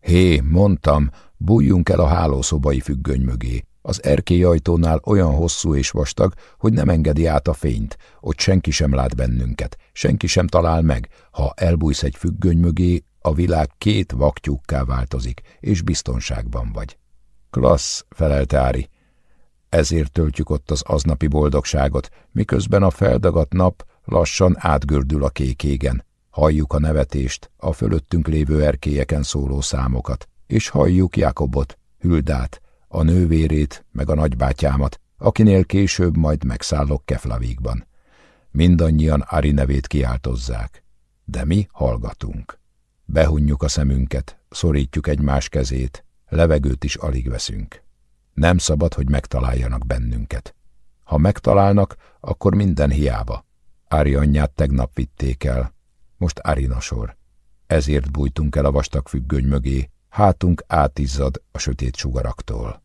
Hé, mondtam, bújjunk el a hálószobai függöny mögé, az ajtónál olyan hosszú és vastag, hogy nem engedi át a fényt, ott senki sem lát bennünket, senki sem talál meg. Ha elbújsz egy függöny mögé, a világ két vaktyúkká változik, és biztonságban vagy. Klassz, felelte Ári. Ezért töltjük ott az aznapi boldogságot, miközben a feldagadt nap lassan átgördül a kék égen. Halljuk a nevetést, a fölöttünk lévő erkélyeken szóló számokat, és halljuk Jakobot, Hüldát, a nővérét, meg a nagybátyámat, akinél később majd megszállok Keflavíkban. Mindannyian Ari nevét kiáltozzák, de mi hallgatunk. Behunjuk a szemünket, szorítjuk egymás kezét, levegőt is alig veszünk. Nem szabad, hogy megtaláljanak bennünket. Ha megtalálnak, akkor minden hiába. Ári anyját tegnap vitték el, most Arina sor. Ezért bújtunk el a vastag függöny mögé, hátunk átizzad a sötét sugaraktól.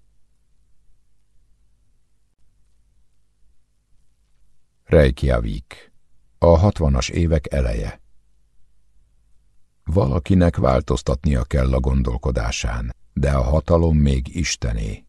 Reykjavik A hatvanas évek eleje Valakinek változtatnia kell a gondolkodásán, de a hatalom még istené.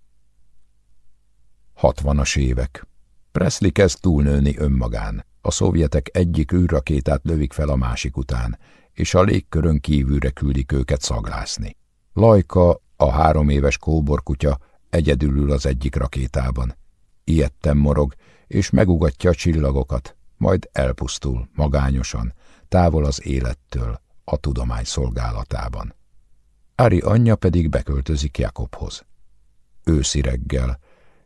Hatvanas évek. Presley kezd túlnőni önmagán. A szovjetek egyik űrrakétát lövik fel a másik után, és a légkörön kívülre küldik őket szaglászni. Lajka, a három éves kóborkutya egyedül ül az egyik rakétában. Ilyetten morog, és megugatja a csillagokat, majd elpusztul, magányosan, távol az élettől, a tudomány szolgálatában. Ári anyja pedig beköltözik Jakobhoz. Őszi reggel.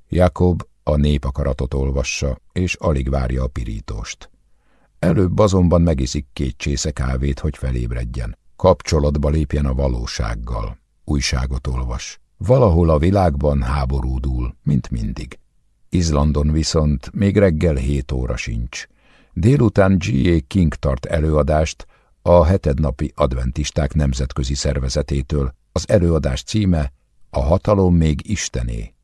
Jakob a népakaratot olvassa, és alig várja a pirítóst. Előbb azonban megiszik két csésze kávét, hogy felébredjen. Kapcsolatba lépjen a valósággal. Újságot olvas. Valahol a világban háborúdul, mint mindig. Izlandon viszont még reggel hét óra sincs. Délután G.A. King tart előadást a hetednapi adventisták nemzetközi szervezetétől. Az előadás címe A hatalom még Istené.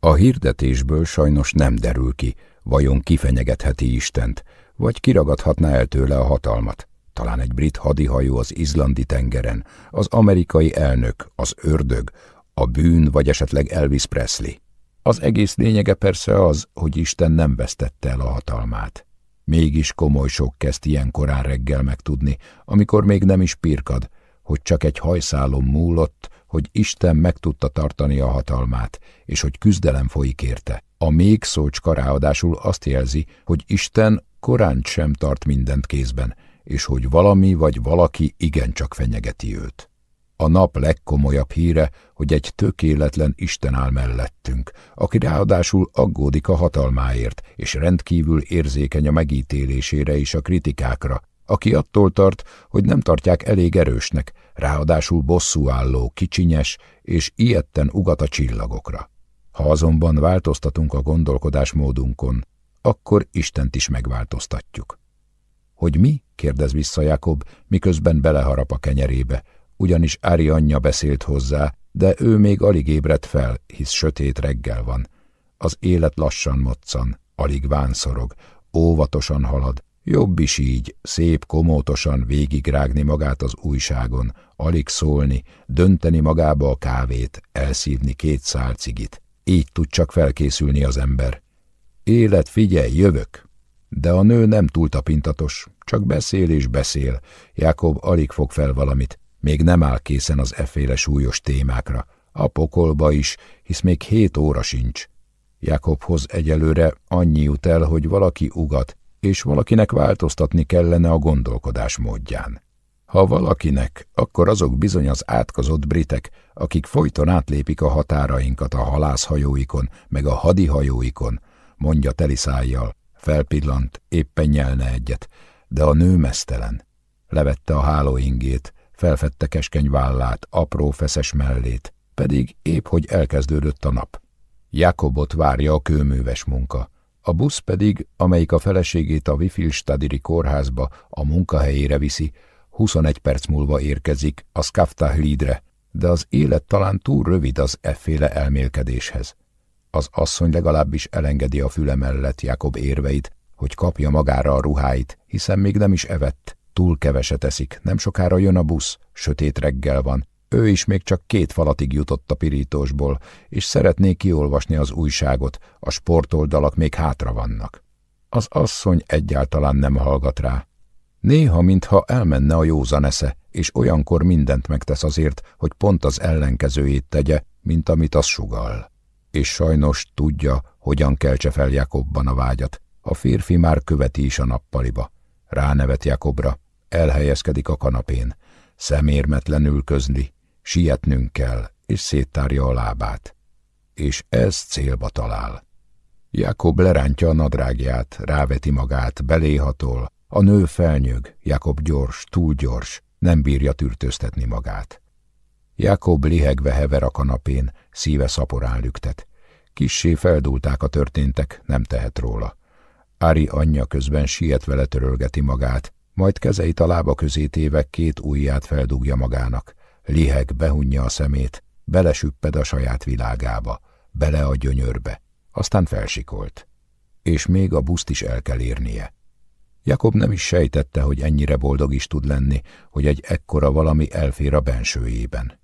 A hirdetésből sajnos nem derül ki, vajon kifenyegetheti Istent, vagy kiragadhatná el tőle a hatalmat. Talán egy brit hadihajó az izlandi tengeren, az amerikai elnök, az ördög, a bűn vagy esetleg Elvis Presley. Az egész lényege persze az, hogy Isten nem vesztette el a hatalmát. Mégis komoly sok kezd ilyen korán reggel megtudni, amikor még nem is pirkad, hogy csak egy hajszálon múlott, hogy Isten meg tudta tartani a hatalmát, és hogy küzdelem folyik érte. A még szócska ráadásul azt jelzi, hogy Isten korán sem tart mindent kézben, és hogy valami vagy valaki igencsak fenyegeti őt. A nap legkomolyabb híre, hogy egy tökéletlen Isten áll mellettünk, aki ráadásul aggódik a hatalmáért, és rendkívül érzékeny a megítélésére és a kritikákra, aki attól tart, hogy nem tartják elég erősnek, ráadásul bosszúálló, kicsinyes, és ilyetten ugat a csillagokra. Ha azonban változtatunk a gondolkodásmódunkon, akkor Istent is megváltoztatjuk. Hogy mi? kérdez vissza Jakob, miközben beleharap a kenyerébe, ugyanis Ári anyja beszélt hozzá, de ő még alig ébredt fel, hisz sötét reggel van. Az élet lassan moccan, alig vánszorog, óvatosan halad, jobb is így, szép komótosan végigrágni magát az újságon, alig szólni, dönteni magába a kávét, elszívni két szál cigit. Így tud csak felkészülni az ember. Élet, figyelj, jövök! De a nő nem túl tapintatos, csak beszél és beszél. Jakob alig fog fel valamit, még nem áll készen az efféle súlyos témákra. A pokolba is, hisz még hét óra sincs. Jakobhoz egyelőre annyi jut el, hogy valaki ugat, és valakinek változtatni kellene a gondolkodás módján. Ha valakinek, akkor azok bizony az átkozott britek, akik folyton átlépik a határainkat a halászhajóikon, meg a hadihajóikon, mondja teliszájjal, felpillant, éppen nyelne egyet, de a nő mesztelen. Levette a hálóingét, felfedte keskeny vállát, apró feszes mellét, pedig épp hogy elkezdődött a nap. Jakobot várja a kőműves munka. A busz pedig, amelyik a feleségét a Wifilstadiri kórházba a munkahelyére viszi, 21 perc múlva érkezik a Skaftahlidre, de az élet talán túl rövid az efféle elmélkedéshez. Az asszony legalábbis elengedi a füle mellett Jakob érveit, hogy kapja magára a ruháit, hiszen még nem is evett, túl keveset eszik, nem sokára jön a busz, sötét reggel van, ő is még csak két falatig jutott a pirítósból, és szeretné kiolvasni az újságot, a sportoldalak még hátra vannak. Az asszony egyáltalán nem hallgat rá. Néha, mintha elmenne a józan esze, és olyankor mindent megtesz azért, hogy pont az ellenkezőjét tegye, mint amit az sugal. És sajnos tudja, hogyan keltse fel Jakobban a vágyat. A férfi már követi is a nappaliba. Ránevet Jakobra, elhelyezkedik a kanapén, szemérmetlenül közli, Sietnünk kell, és széttárja a lábát. És ez célba talál. Jakob lerántja a nadrágját, ráveti magát, beléhatol. A nő felnyög, Jakob gyors, túl gyors, nem bírja tűrtőztetni magát. Jakob lihegve hever a kanapén, szíve szaporán lüktet. Kissé feldulták a történtek, nem tehet róla. Ári anyja közben sietve letörölgeti magát, majd kezeit a lába közé téve két ujját feldugja magának. Liheg behunja a szemét, belesüpped a saját világába, bele a gyönyörbe, aztán felsikolt. És még a buszt is el kell érnie. Jakob nem is sejtette, hogy ennyire boldog is tud lenni, hogy egy ekkora valami elfér a bensőjében.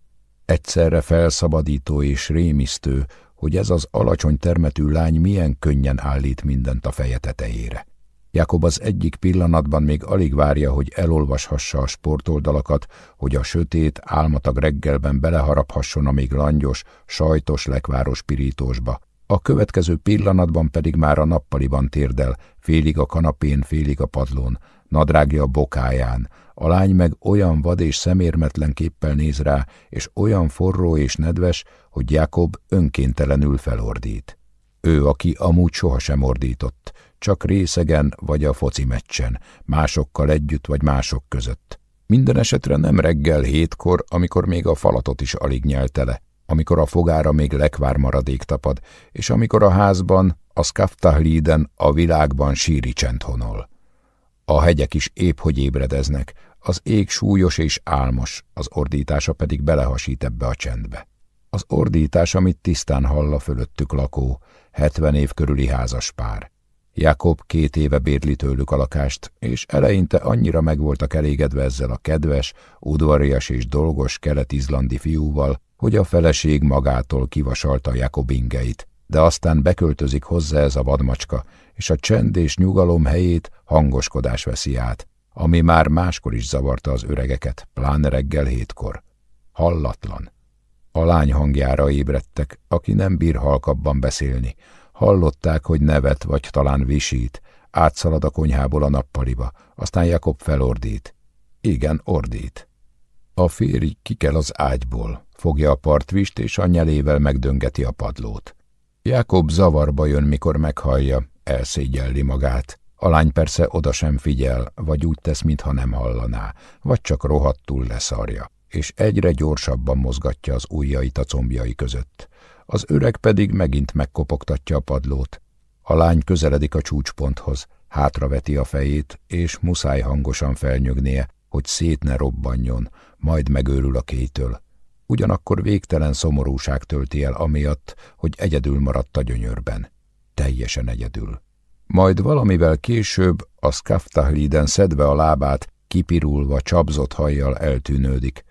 Egyszerre felszabadító és rémisztő, hogy ez az alacsony termetű lány milyen könnyen állít mindent a feje tetejére. Jakob az egyik pillanatban még alig várja, hogy elolvashassa a sportoldalakat, hogy a sötét, álmatag reggelben beleharaphasson a még langyos, sajtos lekváros pirítósba. A következő pillanatban pedig már a nappaliban térdel, félig a kanapén, félig a padlón, nadrágja a bokáján. A lány meg olyan vad és szemérmetlen képpel néz rá, és olyan forró és nedves, hogy Jakob önkéntelenül felordít. Ő, aki amúgy sohasem ordított, csak részegen vagy a foci meccsen, másokkal együtt vagy mások között. Minden esetre nem reggel hétkor, amikor még a falatot is alig nyelte le, amikor a fogára még lekvár maradék tapad, és amikor a házban, a Skaftahlíden, a világban síri csend honol. A hegyek is épp hogy ébredeznek, az ég súlyos és álmos, az ordítása pedig belehasít ebbe a csendbe. Az ordítás, amit tisztán hall a fölöttük lakó, hetven év körüli házas pár. Jakob két éve bérli tőlük a lakást, és eleinte annyira meg voltak elégedve ezzel a kedves, udvarias és dolgos kelet-izlandi fiúval, hogy a feleség magától kivasalta Jakob ingeit, de aztán beköltözik hozzá ez a vadmacska, és a csend és nyugalom helyét hangoskodás veszi át, ami már máskor is zavarta az öregeket, pláne reggel hétkor. Hallatlan. A lány hangjára ébredtek, aki nem bír halkabban beszélni, Hallották, hogy nevet vagy talán visít, átszalad a konyhából a nappaliba, aztán Jakob felordít. Igen, ordít. A férj kikel az ágyból, fogja a partvist, és a nyelével megdöngeti a padlót. Jakob zavarba jön, mikor meghallja, elszégyelli magát. A lány persze oda sem figyel, vagy úgy tesz, mintha nem hallaná, vagy csak rohadtul leszarja, és egyre gyorsabban mozgatja az ujjait a combjai között az öreg pedig megint megkopogtatja a padlót. A lány közeledik a csúcsponthoz, hátraveti a fejét, és muszáj hangosan felnyögnie, hogy szét ne robbanjon, majd megőrül a kétől. Ugyanakkor végtelen szomorúság tölti el amiatt, hogy egyedül maradt a gyönyörben. Teljesen egyedül. Majd valamivel később a Skaftahliden szedve a lábát, kipirulva, csapzott hajjal eltűnődik.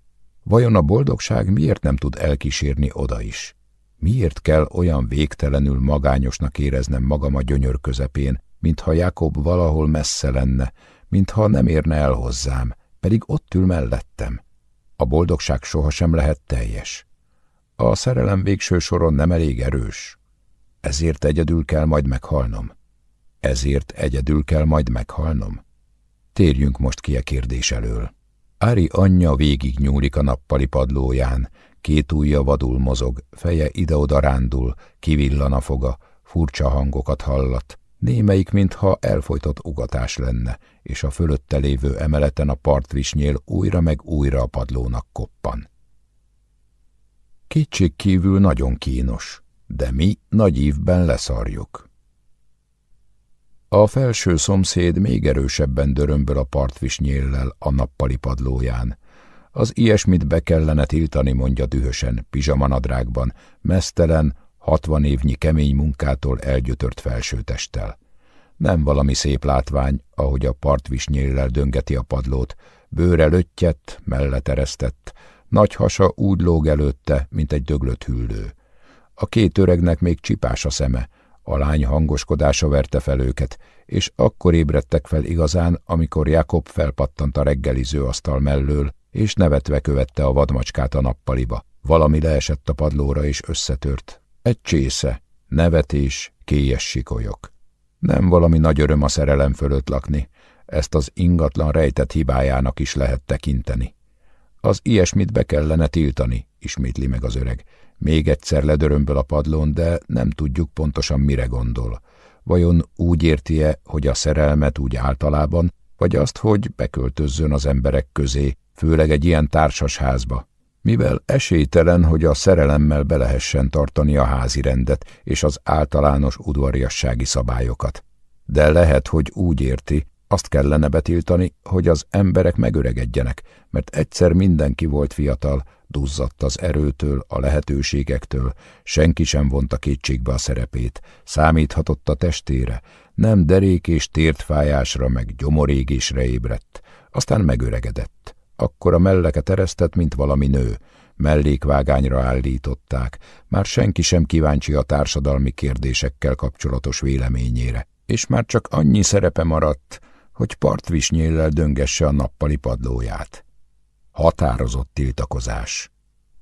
Vajon a boldogság miért nem tud elkísérni oda is? Miért kell olyan végtelenül magányosnak éreznem magam a gyönyör közepén, mintha Jakob valahol messze lenne, mintha nem érne el hozzám, pedig ott ül mellettem. A boldogság sohasem lehet teljes. A szerelem végső soron nem elég erős. Ezért egyedül kell majd meghalnom. Ezért egyedül kell majd meghalnom. Térjünk most ki a kérdés elől. Ári anyja végig nyúlik a nappali padlóján, Két ujja vadul mozog, feje ide-oda rándul, kivillan a foga, furcsa hangokat hallat, némelyik, mintha elfolytott ugatás lenne, és a fölötte lévő emeleten a partvisnyél újra meg újra a padlónak koppan. Kétség kívül nagyon kínos, de mi nagy ívben leszarjuk. A felső szomszéd még erősebben dörömböl a partvisnyéllel a nappali padlóján, az ilyesmit be kellene tiltani, mondja dühösen, pizsamanadrágban, mesztelen, hatvan évnyi kemény munkától elgyötört felsőtesttel. Nem valami szép látvány, ahogy a partvisnyéllel döngeti a padlót, bőre löttyett, melleteresztett, nagy hasa úgy lóg előtte, mint egy döglött hüllő. A két öregnek még csipás a szeme, a lány hangoskodása verte fel őket, és akkor ébredtek fel igazán, amikor Jakob felpattant a reggeliző asztal mellől, és nevetve követte a vadmacskát a nappaliba. Valami leesett a padlóra és összetört. Egy csésze, nevetés, kélyes sikolyok. Nem valami nagy öröm a szerelem fölött lakni, ezt az ingatlan rejtett hibájának is lehet tekinteni. Az ilyesmit be kellene tiltani, ismétli meg az öreg. Még egyszer ledörömböl a padlón, de nem tudjuk pontosan mire gondol. Vajon úgy érti-e, hogy a szerelmet úgy általában, vagy azt, hogy beköltözzön az emberek közé, főleg egy ilyen társas házba, mivel esélytelen, hogy a szerelemmel belehessen tartani a házi rendet és az általános udvariassági szabályokat. De lehet, hogy úgy érti, azt kellene betiltani, hogy az emberek megöregedjenek, mert egyszer mindenki volt fiatal, duzzadt az erőtől, a lehetőségektől, senki sem vonta kétségbe a szerepét, számíthatott a testére, nem derék és tértfájásra meg gyomorégésre ébredt, aztán megöregedett. Akkor a melleket eresztett, mint valami nő, mellékvágányra állították, már senki sem kíváncsi a társadalmi kérdésekkel kapcsolatos véleményére, és már csak annyi szerepe maradt, hogy partvisnyéllel döngesse a nappali padlóját. Határozott tiltakozás.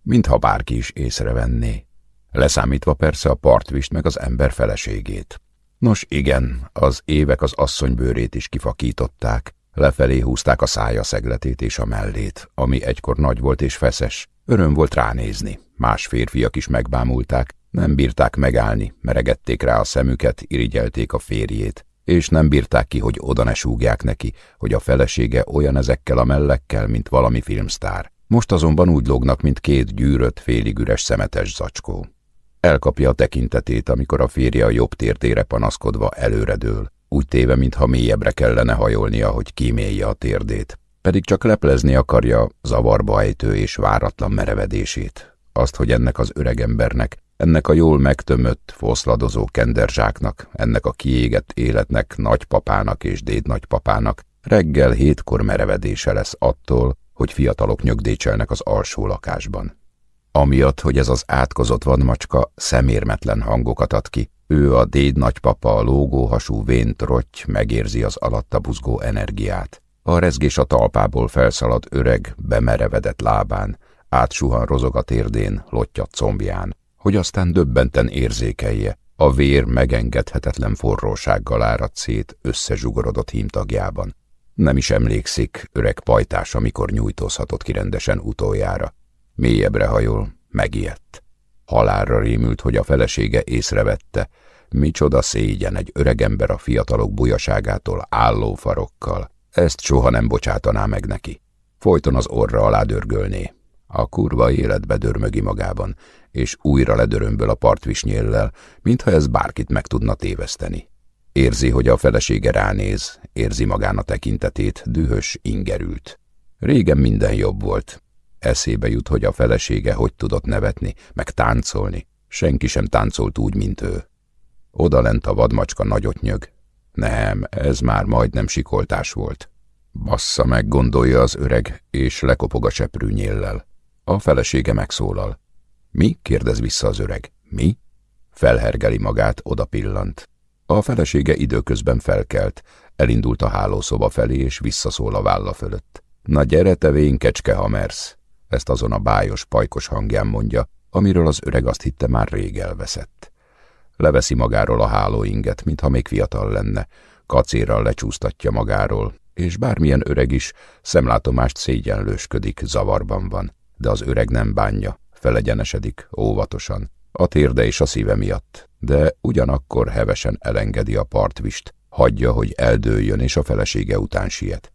Mintha bárki is észrevenné. Leszámítva persze a partvist meg az ember feleségét. Nos igen, az évek az asszonybőrét is kifakították, lefelé húzták a szája szegletét és a mellét, ami egykor nagy volt és feszes. Öröm volt ránézni, más férfiak is megbámulták, nem bírták megállni, meregették rá a szemüket, irigyelték a férjét, és nem bírták ki, hogy oda ne súgják neki, hogy a felesége olyan ezekkel a mellekkel, mint valami filmsztár. Most azonban úgy lógnak, mint két gyűrött, félig üres szemetes zacskó. Elkapja a tekintetét, amikor a férje a jobb térdére panaszkodva előredől, úgy téve, mintha mélyebbre kellene hajolnia, hogy kímélje a térdét. Pedig csak leplezni akarja zavarba ejtő és váratlan merevedését. Azt, hogy ennek az öregembernek ennek a jól megtömött, foszladozó kenderzsáknak, ennek a kiégett életnek, nagypapának és dédnagypapának reggel hétkor merevedése lesz attól, hogy fiatalok nyögdécselnek az alsó lakásban. Amiatt, hogy ez az átkozott vadmacska szemérmetlen hangokat ad ki, ő a déd nagypapa a lógóhasú vént rotty megérzi az alatta buzgó energiát. A rezgés a talpából felszalad öreg, bemerevedett lábán, átsuhan rozog a térdén, lottyat combján, hogy aztán döbbenten érzékelje, a vér megengedhetetlen forrósággal árad szét összezsugorodott hímtagjában. Nem is emlékszik öreg pajtás, amikor nyújtózhatott ki rendesen utoljára. Mélyebbre hajol, megijedt. Halálra rémült, hogy a felesége észrevette, micsoda szégyen egy öregember a fiatalok bujaságától álló farokkal. Ezt soha nem bocsátaná meg neki. Folyton az orra alá dörgölné. A kurva életbe dörmögi magában, és újra ledörömböl a partvisnyéllel, mintha ez bárkit meg tudna téveszteni. Érzi, hogy a felesége ránéz, érzi magán a tekintetét, dühös, ingerült. Régen minden jobb volt. Eszébe jut, hogy a felesége hogy tudott nevetni, meg táncolni. Senki sem táncolt úgy, mint ő. Oda lent a vadmacska nagyot nyög. Nem, ez már majdnem sikoltás volt. Bassza meg, gondolja az öreg, és lekopog a seprűnyéllel. A felesége megszólal. Mi? kérdez vissza az öreg. Mi? Felhergeli magát, oda pillant. A felesége időközben felkelt, elindult a hálószoba felé, és visszaszól a válla fölött. Na gyere, te vén ha mersz! Ezt azon a bájos, pajkos hangján mondja, amiről az öreg azt hitte már rég elveszett. Leveszi magáról a hálóinget, mintha még fiatal lenne, kacérral lecsúsztatja magáról, és bármilyen öreg is szemlátomást szégyenlősködik, zavarban van, de az öreg nem bánja, felegyenesedik, óvatosan, a térde és a szíve miatt, de ugyanakkor hevesen elengedi a partvist, hagyja, hogy eldőljön és a felesége után siet.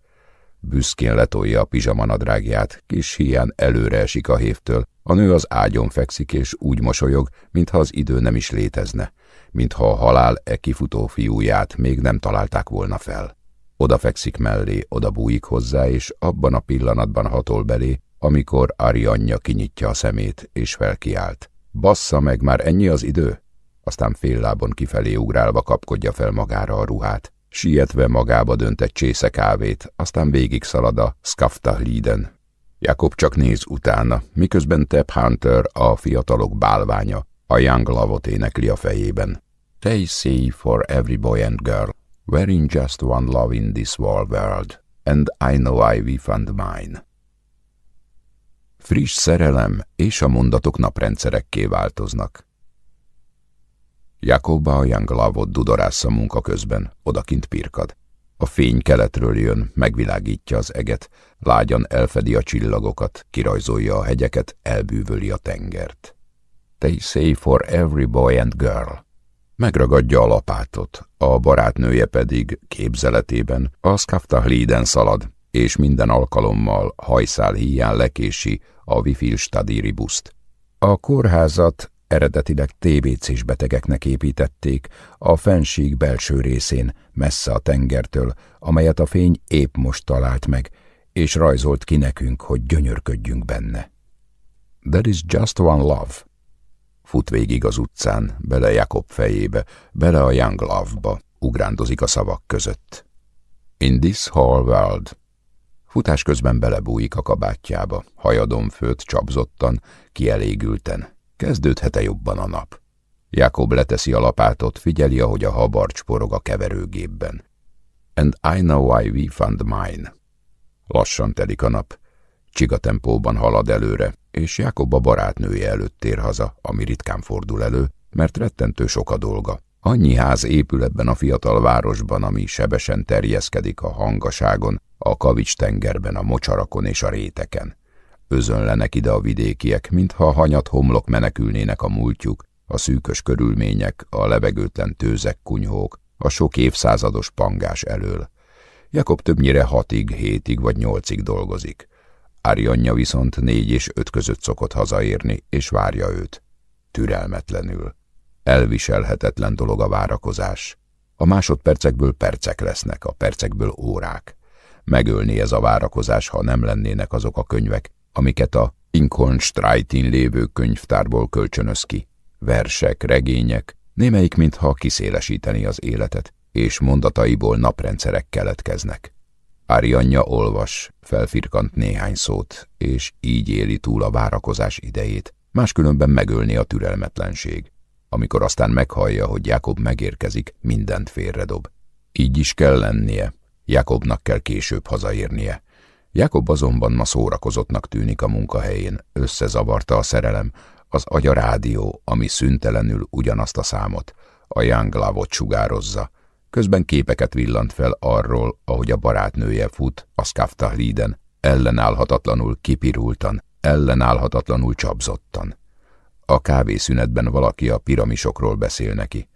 Büszkén letolja a pizsamanadrágját, kis hián előre esik a hévtől, a nő az ágyon fekszik és úgy mosolyog, mintha az idő nem is létezne, mintha a halál e kifutó fiúját még nem találták volna fel. Oda fekszik mellé, oda bújik hozzá, és abban a pillanatban hatol belé, amikor anyja kinyitja a szemét, és felkiált. Bassza meg, már ennyi az idő? Aztán fél lábon kifelé ugrálva kapkodja fel magára a ruhát. Sietve magába dönt egy csésze kávét, aztán végig szalad a Skafta Liden. Jakob csak néz utána, miközben Tep Hunter, a fiatalok bálványa, a Young Love-ot énekli a fejében. They say for every boy and girl, we're in just one love in this world, and I know I found mine friss szerelem és a mondatok naprendszerekké változnak. Jakoba a Jangalavot dudorásza munka közben, odakint pirkad. A fény keletről jön, megvilágítja az eget, lágyan elfedi a csillagokat, kirajzolja a hegyeket, elbűvöli a tengert. They say for every boy and girl. Megragadja a lapátot, a barátnője pedig képzeletében a Skaftahliden szalad, és minden alkalommal hajszál híján lekési a Wifilstadi buszt. A kórházat eredetileg TBC-s betegeknek építették a fenség belső részén, messze a tengertől, amelyet a fény épp most talált meg, és rajzolt ki nekünk, hogy gyönyörködjünk benne. There is just one love. Fut végig az utcán, bele Jakob fejébe, bele a Young Love-ba, ugrándozik a szavak között. In this whole world. Futás közben belebújik a kabátjába, hajadon főt csapzottan, kielégülten. Kezdődhet-e jobban a nap? Jakob leteszi a lapátot, figyeli, ahogy a habarcs porog a keverőgépben. And I know why we found mine. Lassan telik a nap. Csiga tempóban halad előre, és Jakob a barátnője előtt tér haza, ami ritkán fordul elő, mert rettentő sok a dolga. Annyi ház épül ebben a fiatal városban, ami sebesen terjeszkedik a hangaságon, a kavics tengerben, a mocsarakon és a réteken. Özönlenek ide a vidékiek, mintha a hanyat homlok menekülnének a múltjuk, a szűkös körülmények, a levegőtlen tőzek kunyhók, a sok évszázados pangás elől. Jakob többnyire hatig, hétig vagy nyolcig dolgozik. Ári anyja viszont négy és öt között szokott hazaérni, és várja őt. Türelmetlenül. Elviselhetetlen dolog a várakozás. A másodpercekből percek lesznek, a percekből órák. Megölni ez a várakozás, ha nem lennének azok a könyvek, amiket a Lincoln Streitin lévő könyvtárból kölcsönöz ki. Versek, regények, némelyik mintha kiszélesíteni az életet, és mondataiból naprendszerek keletkeznek. Arianya olvas, felfirkant néhány szót, és így éli túl a várakozás idejét, máskülönben megölni a türelmetlenség. Amikor aztán meghallja, hogy Jakob megérkezik, mindent félredob. Így is kell lennie, Jakobnak kell később hazaérnie. Jakob azonban ma szórakozottnak tűnik a munkahelyén, összezavarta a szerelem, az agya rádió, ami szüntelenül ugyanazt a számot, a Young sugározza, közben képeket villant fel arról, ahogy a barátnője fut a Skaftahliden, ellenállhatatlanul kipirultan, ellenállhatatlanul csapzottan. A kávészünetben valaki a piramisokról beszél neki.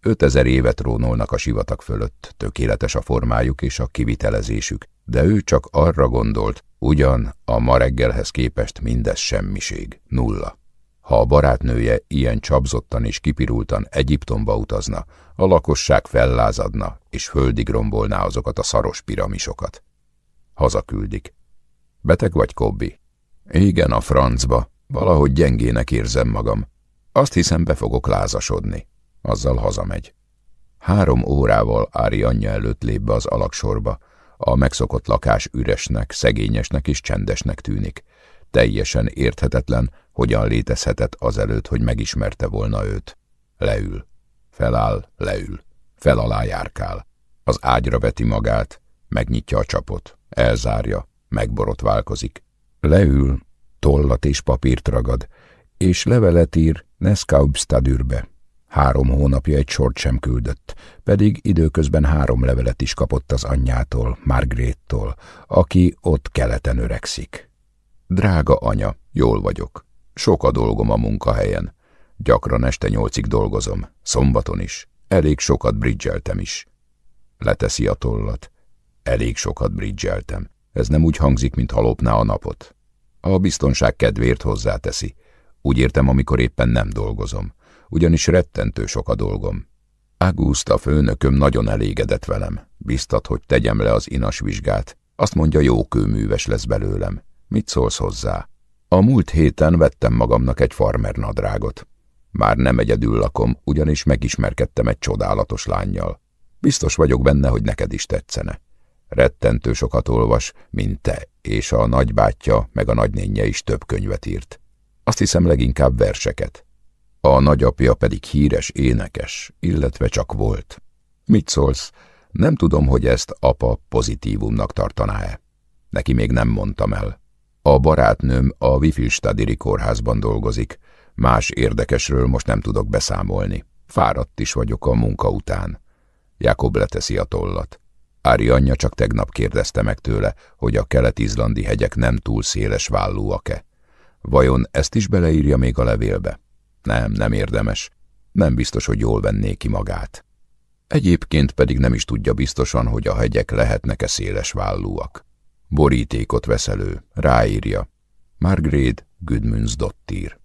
Ötezer évet rónolnak a sivatag fölött, tökéletes a formájuk és a kivitelezésük, de ő csak arra gondolt, ugyan a ma reggelhez képest mindez semmiség, nulla. Ha a barátnője ilyen csapzottan és kipirultan Egyiptomba utazna, a lakosság fellázadna, és földig rombolná azokat a szaros piramisokat. Hazaküldik. Beteg vagy, Kobbi? Igen, a francba. Valahogy gyengének érzem magam. Azt hiszem, be fogok lázasodni. Azzal hazamegy. Három órával Ári anyja előtt lép be az alaksorba. A megszokott lakás üresnek, szegényesnek és csendesnek tűnik. Teljesen érthetetlen, hogyan létezhetett azelőtt, hogy megismerte volna őt. Leül. Feláll, leül. Fel alá járkál. Az ágyra veti magát, megnyitja a csapot, elzárja, megborotválkozik. Leül, tollat és papírt ragad, és levelet ír Neskaubstadürbe. Három hónapja egy sort sem küldött, pedig időközben három levelet is kapott az anyjától, Margréttól, aki ott keleten öregszik. Drága anya, jól vagyok. Sok a dolgom a munkahelyen. Gyakran este nyolcig dolgozom, szombaton is. Elég sokat bridgeltem is. Leteszi a tollat. Elég sokat bridgeltem. Ez nem úgy hangzik, mint halopná a napot. A biztonság kedvéért hozzáteszi. Úgy értem, amikor éppen nem dolgozom. Ugyanis rettentő sok a dolgom. Augusta főnököm nagyon elégedett velem. Biztat, hogy tegyem le az inas vizsgát. Azt mondja, jó kőműves lesz belőlem. Mit szólsz hozzá? A múlt héten vettem magamnak egy farmer nadrágot. Már nem egyedül lakom, ugyanis megismerkedtem egy csodálatos lányjal. Biztos vagyok benne, hogy neked is tetszene. Rettentő sokat olvas, mint te, és a nagybátyja meg a nagynénje is több könyvet írt. Azt hiszem leginkább verseket. A nagyapja pedig híres énekes, illetve csak volt. Mit szólsz? Nem tudom, hogy ezt apa pozitívumnak tartaná-e. Neki még nem mondtam el. A barátnőm a Wifilstadiri kórházban dolgozik. Más érdekesről most nem tudok beszámolni. Fáradt is vagyok a munka után. Jakob leteszi a tollat. Ári anyja csak tegnap kérdezte meg tőle, hogy a kelet-izlandi hegyek nem túl széles vállúak-e. Vajon ezt is beleírja még a levélbe? Nem, nem érdemes. Nem biztos, hogy jól venné ki magát. Egyébként pedig nem is tudja biztosan, hogy a hegyek lehetnek-e széles vállúak. Borítékot vesz elő, ráírja. Margréd Gudmundsdottir.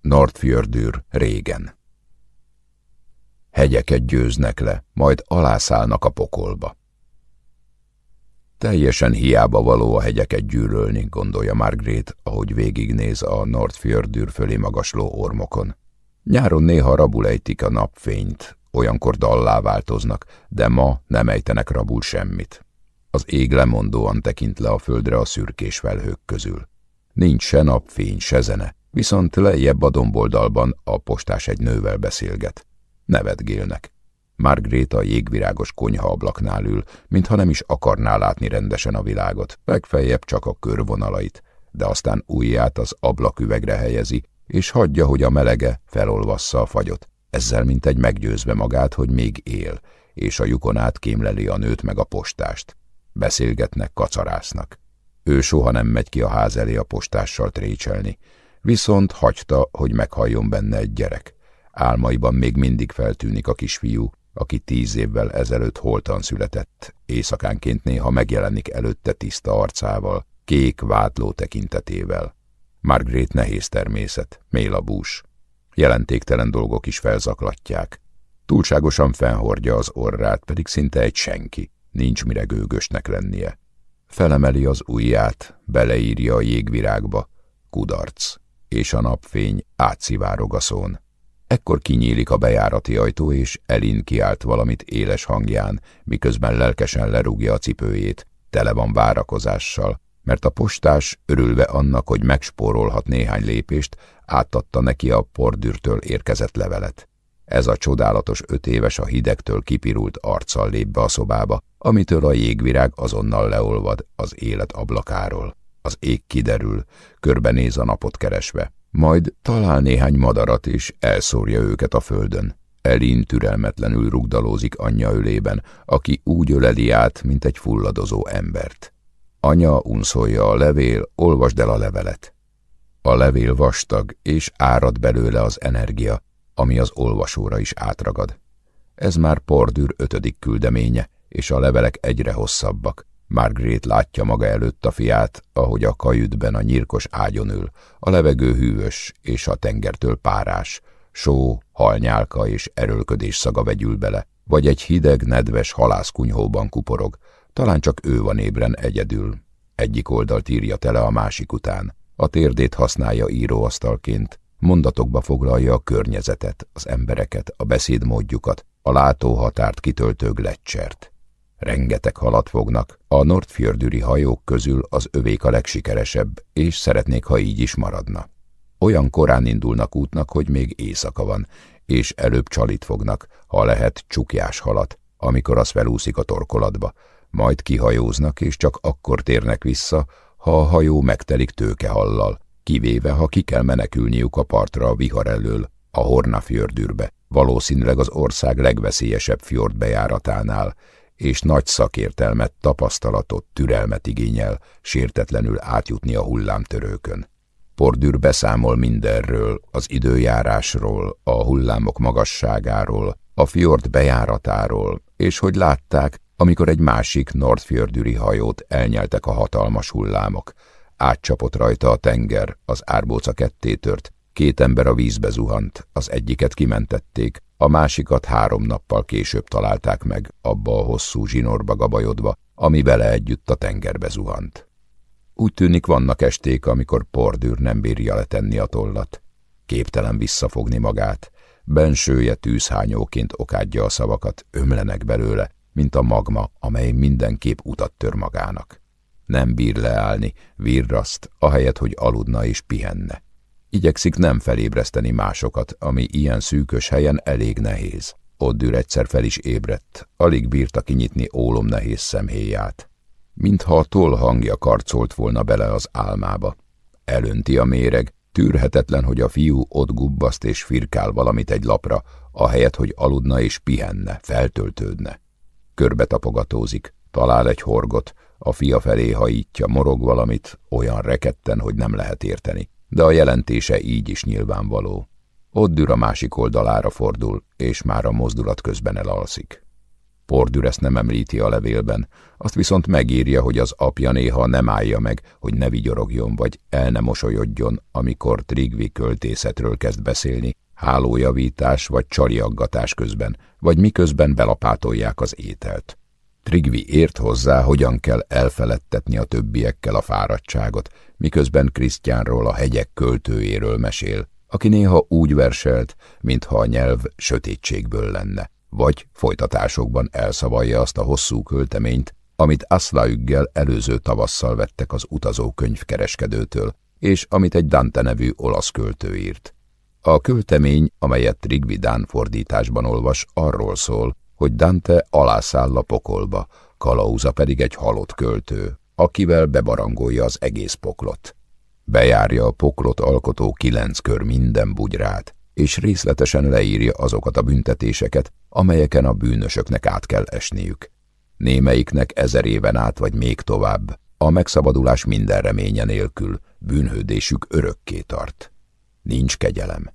Nordfjördür régen. Hegyeket győznek le, majd alászállnak a pokolba. Teljesen hiába való a hegyeket gyűrölni, gondolja Margaret, ahogy végignéz a Nordfjördur fölé magasló ormokon. Nyáron néha rabul a napfényt, olyankor dallá változnak, de ma nem ejtenek rabul semmit. Az ég lemondóan tekint le a földre a szürkés felhők közül. Nincs se napfény, se zene, viszont lejjebb a domboldalban a postás egy nővel beszélget. Nevetgélnek. Margaret a jégvirágos konyha ablaknál ül, mintha nem is akarná látni rendesen a világot, legfeljebb csak a körvonalait, de aztán ujját az ablaküvegre helyezi, és hagyja, hogy a melege felolvassza a fagyot, ezzel mint egy meggyőzve magát, hogy még él, és a lyukon át kémleli a nőt meg a postást. Beszélgetnek, kacarásznak. Ő soha nem megy ki a ház elé a postással trécselni, viszont hagyta, hogy meghalljon benne egy gyerek. Álmaiban még mindig feltűnik a kisfiú, aki tíz évvel ezelőtt holtan született, éjszakánként néha megjelenik előtte tiszta arcával, kék vádló tekintetével. Margaret nehéz természet, mélabús. Jelentéktelen dolgok is felzaklatják. Túlságosan fennhordja az orrát, pedig szinte egy senki, nincs mire gőgösnek lennie. Felemeli az ujját, beleírja a jégvirágba, kudarc, és a napfény átszivárog a szón. Ekkor kinyílik a bejárati ajtó, és Elin kiált valamit éles hangján, miközben lelkesen lerúgja a cipőjét, tele van várakozással, mert a postás, örülve annak, hogy megspórolhat néhány lépést, átadta neki a pordürtől érkezett levelet. Ez a csodálatos öt éves a hidegtől kipirult arccal lép be a szobába, amitől a jégvirág azonnal leolvad az élet ablakáról. Az ég kiderül, körbenéz a napot keresve, majd talál néhány madarat és elszórja őket a földön. Elin türelmetlenül rugdalózik anyja ölében, aki úgy öleli át, mint egy fulladozó embert. Anya unszolja a levél, olvasd el a levelet. A levél vastag, és árad belőle az energia, ami az olvasóra is átragad. Ez már Pordűr ötödik küldeménye, és a levelek egyre hosszabbak. Margaret látja maga előtt a fiát, ahogy a kajütben a nyírkos ágyon ül, a levegő hűvös és a tengertől párás, só, halnyálka és erőlködés szaga vegyül bele, vagy egy hideg, nedves halászkunyhóban kuporog, talán csak ő van ébren egyedül. Egyik oldalt írja tele a másik után, a térdét használja íróasztalként, mondatokba foglalja a környezetet, az embereket, a beszédmódjukat, a látóhatárt kitöltő gletcsert. Rengeteg halat fognak, a Nordfjördüri hajók közül az övék a legsikeresebb, és szeretnék, ha így is maradna. Olyan korán indulnak útnak, hogy még éjszaka van, és előbb csalit fognak, ha lehet csukjás halat, amikor az felúszik a torkolatba, majd kihajóznak, és csak akkor térnek vissza, ha a hajó megtelik tőkehallal, kivéve, ha ki kell menekülniük a partra a vihar elől, a Hornafjördürbe, valószínűleg az ország legveszélyesebb fjord bejáratánál, és nagy szakértelmet, tapasztalatot, türelmet igényel sértetlenül átjutni a hullámtörőkön. Pordűr beszámol mindenről, az időjárásról, a hullámok magasságáról, a fjord bejáratáról, és hogy látták, amikor egy másik Nordfjördüri hajót elnyeltek a hatalmas hullámok. Átcsapott rajta a tenger, az árbóca ketté tört, két ember a vízbe zuhant, az egyiket kimentették, a másikat három nappal később találták meg, abba a hosszú zsinórba gabajodva, ami vele együtt a tengerbe zuhant. Úgy tűnik vannak esték, amikor pordűr nem bírja letenni a tollat. Képtelen visszafogni magát, bensője tűzhányóként okádja a szavakat, ömlenek belőle, mint a magma, amely mindenképp utat tör magának. Nem bír leállni, virraszt, ahelyett, hogy aludna és pihenne. Igyekszik nem felébreszteni másokat, ami ilyen szűkös helyen elég nehéz. Oddür egyszer fel is ébredt, alig bírta kinyitni ólom nehéz szemhéját. Mintha a toll hangja karcolt volna bele az álmába. Elönti a méreg, tűrhetetlen, hogy a fiú ott gubbaszt és firkál valamit egy lapra, ahelyett, hogy aludna és pihenne, feltöltődne. Körbe tapogatózik, talál egy horgot, a fia felé hajítja, morog valamit, olyan reketten, hogy nem lehet érteni de a jelentése így is nyilvánvaló. Oddür a másik oldalára fordul, és már a mozdulat közben elalszik. Pordür ezt nem említi a levélben, azt viszont megírja, hogy az apja néha nem állja meg, hogy ne vigyorogjon vagy el ne mosolyodjon, amikor Trigvi költészetről kezd beszélni, hálójavítás vagy csaliaggatás közben, vagy miközben belapátolják az ételt. Trigvi ért hozzá, hogyan kell elfeledtetni a többiekkel a fáradtságot, miközben Krisztiánról a hegyek költőjéről mesél, aki néha úgy verselt, mintha a nyelv sötétségből lenne, vagy folytatásokban elszavalja azt a hosszú költeményt, amit Aszlaüggel előző tavasszal vettek az utazó könyvkereskedőtől, és amit egy Dante nevű olasz költő írt. A költemény, amelyet Trigvi Dán fordításban olvas, arról szól, hogy Dante alászáll a pokolba, Kalauza pedig egy halott költő, akivel bebarangolja az egész poklot. Bejárja a poklot alkotó kilenc kör minden bugyrát, és részletesen leírja azokat a büntetéseket, amelyeken a bűnösöknek át kell esniük. Némelyiknek ezer éven át vagy még tovább, a megszabadulás minden reménye nélkül, bűnhődésük örökké tart. Nincs kegyelem.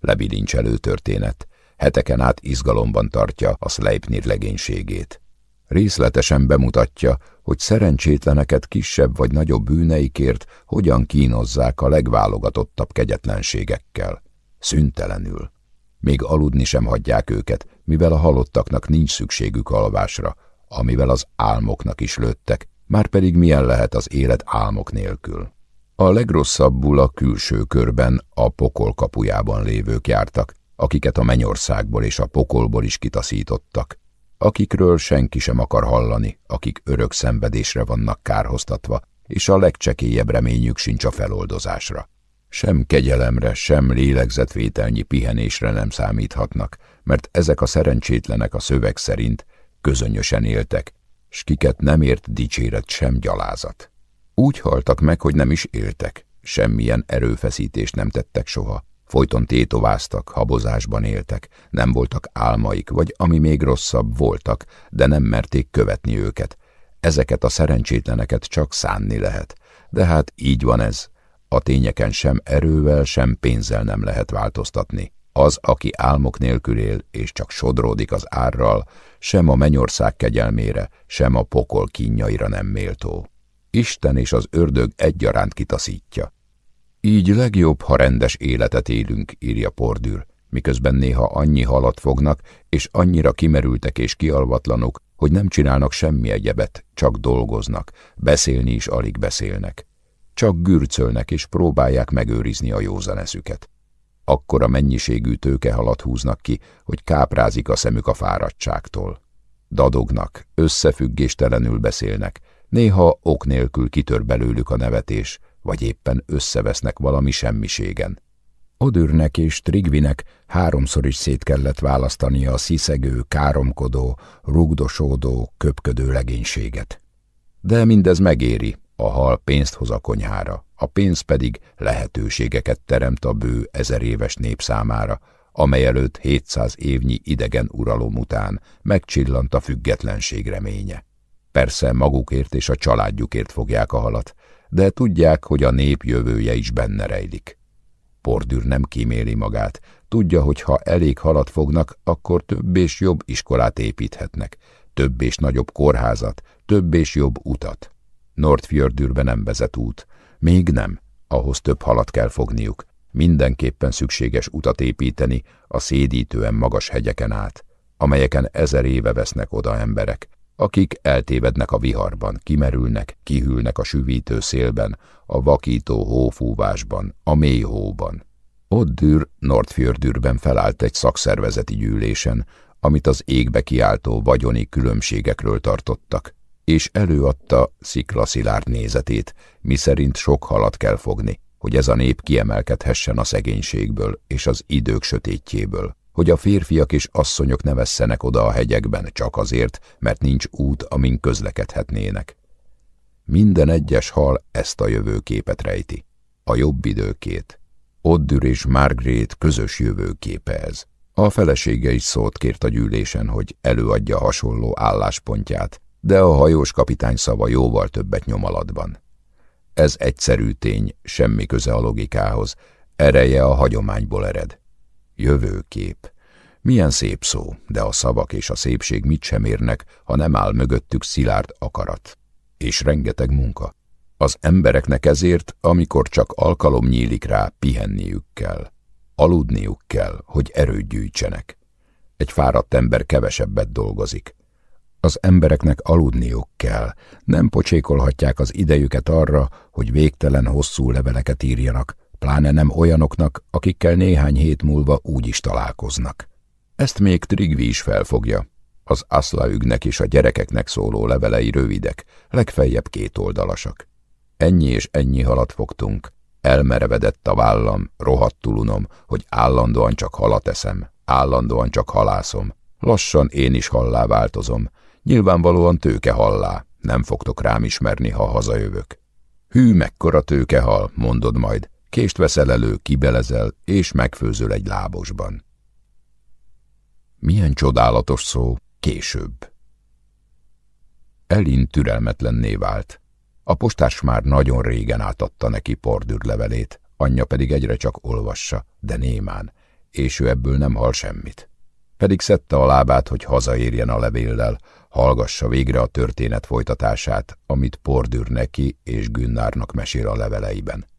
Lebilincselő történet, heteken át izgalomban tartja a Sleipnir legénységét. Részletesen bemutatja, hogy szerencsétleneket kisebb vagy nagyobb bűneikért hogyan kínozzák a legválogatottabb kegyetlenségekkel. Szüntelenül. Még aludni sem hagyják őket, mivel a halottaknak nincs szükségük alvásra, amivel az álmoknak is lőttek, már pedig milyen lehet az élet álmok nélkül. A legrosszabbul a külső körben, a pokol kapujában lévők jártak, akiket a mennyországból és a pokolból is kitaszítottak, akikről senki sem akar hallani, akik örök szenvedésre vannak kárhoztatva, és a legcsekélyebb reményük sincs a feloldozásra. Sem kegyelemre, sem lélegzetvételnyi pihenésre nem számíthatnak, mert ezek a szerencsétlenek a szöveg szerint közönösen éltek, s kiket nem ért dicséret sem gyalázat. Úgy haltak meg, hogy nem is éltek, semmilyen erőfeszítést nem tettek soha, Folyton tétováztak, habozásban éltek, nem voltak álmaik, vagy ami még rosszabb, voltak, de nem merték követni őket. Ezeket a szerencsétleneket csak szánni lehet. De hát így van ez. A tényeken sem erővel, sem pénzzel nem lehet változtatni. Az, aki álmok nélkül él, és csak sodródik az árral, sem a mennyország kegyelmére, sem a pokol kínjaira nem méltó. Isten és az ördög egyaránt kitaszítja. Így legjobb, ha rendes életet élünk, írja Pordűr, miközben néha annyi halat fognak, és annyira kimerültek és kialvatlanok, hogy nem csinálnak semmi egyebet, csak dolgoznak, beszélni is alig beszélnek. Csak gürcölnek és próbálják megőrizni a józaneszüket. Akkora mennyiségű tőkehalat húznak ki, hogy káprázik a szemük a fáradtságtól. Dadognak, összefüggéstelenül beszélnek, néha ok nélkül kitör belőlük a nevetés, vagy éppen összevesznek valami semmiségen. Odürnek és Trigvinek háromszor is szét kellett választania a sziszegő, káromkodó, rugdosódó, köpködő legénységet. De mindez megéri, a hal pénzt hoz a konyhára, a pénz pedig lehetőségeket teremt a bő ezer éves nép számára, amely előtt 700 évnyi idegen uralom után megcsillant a függetlenség reménye. Persze magukért és a családjukért fogják a halat, de tudják, hogy a nép jövője is benne rejlik. Pordűr nem kíméli magát, tudja, hogy ha elég halat fognak, akkor több és jobb iskolát építhetnek, több és nagyobb kórházat, több és jobb utat. Nordfjördürbe nem vezet út, még nem, ahhoz több halat kell fogniuk, mindenképpen szükséges utat építeni a szédítően magas hegyeken át, amelyeken ezer éve vesznek oda emberek, akik eltévednek a viharban, kimerülnek, kihűlnek a süvítő szélben, a vakító hófúvásban, a mély hóban. Ott dűr Nordfjördürben felállt egy szakszervezeti gyűlésen, amit az égbe kiáltó vagyoni különbségekről tartottak, és előadta sziklaszilárd nézetét, miszerint sok halat kell fogni, hogy ez a nép kiemelkedhessen a szegénységből és az idők sötétjéből hogy a férfiak és asszonyok ne vesszenek oda a hegyekben csak azért, mert nincs út, amin közlekedhetnének. Minden egyes hal ezt a jövőképet rejti, a jobb időkét. Oddür és Margaret közös jövőképe ez. A felesége is szót kért a gyűlésen, hogy előadja hasonló álláspontját, de a hajós kapitány szava jóval többet nyom alatban. Ez egyszerű tény, semmi köze a logikához, ereje a hagyományból ered. Jövőkép. Milyen szép szó, de a szavak és a szépség mit sem érnek, ha nem áll mögöttük szilárd akarat. És rengeteg munka. Az embereknek ezért, amikor csak alkalom nyílik rá, pihenniük kell. Aludniuk kell, hogy erőt gyűjtsenek. Egy fáradt ember kevesebbet dolgozik. Az embereknek aludniuk kell, nem pocsékolhatják az idejüket arra, hogy végtelen hosszú leveleket írjanak, pláne nem olyanoknak, akikkel néhány hét múlva úgy is találkoznak. Ezt még Trigvi is felfogja. Az Aszlaügnek és a gyerekeknek szóló levelei rövidek, legfeljebb kétoldalasak. Ennyi és ennyi halat fogtunk. Elmerevedett a vállam, rohadtul unom, hogy állandóan csak halat eszem, állandóan csak halászom. Lassan én is hallá változom, nyilvánvalóan tőke hallá, nem fogtok rám ismerni, ha hazajövök. Hű, mekkora tőkehal, mondod majd, kést veszel elő, kibelezel, és megfőzöl egy lábosban. Milyen csodálatos szó, később. Elin türelmetlenné vált. A postás már nagyon régen átadta neki pordűr levelét, anyja pedig egyre csak olvassa, de némán, és ő ebből nem hal semmit. Pedig szedte a lábát, hogy hazaérjen a levéllel, hallgassa végre a történet folytatását, amit Pordűr neki és Günnárnak mesél a leveleiben.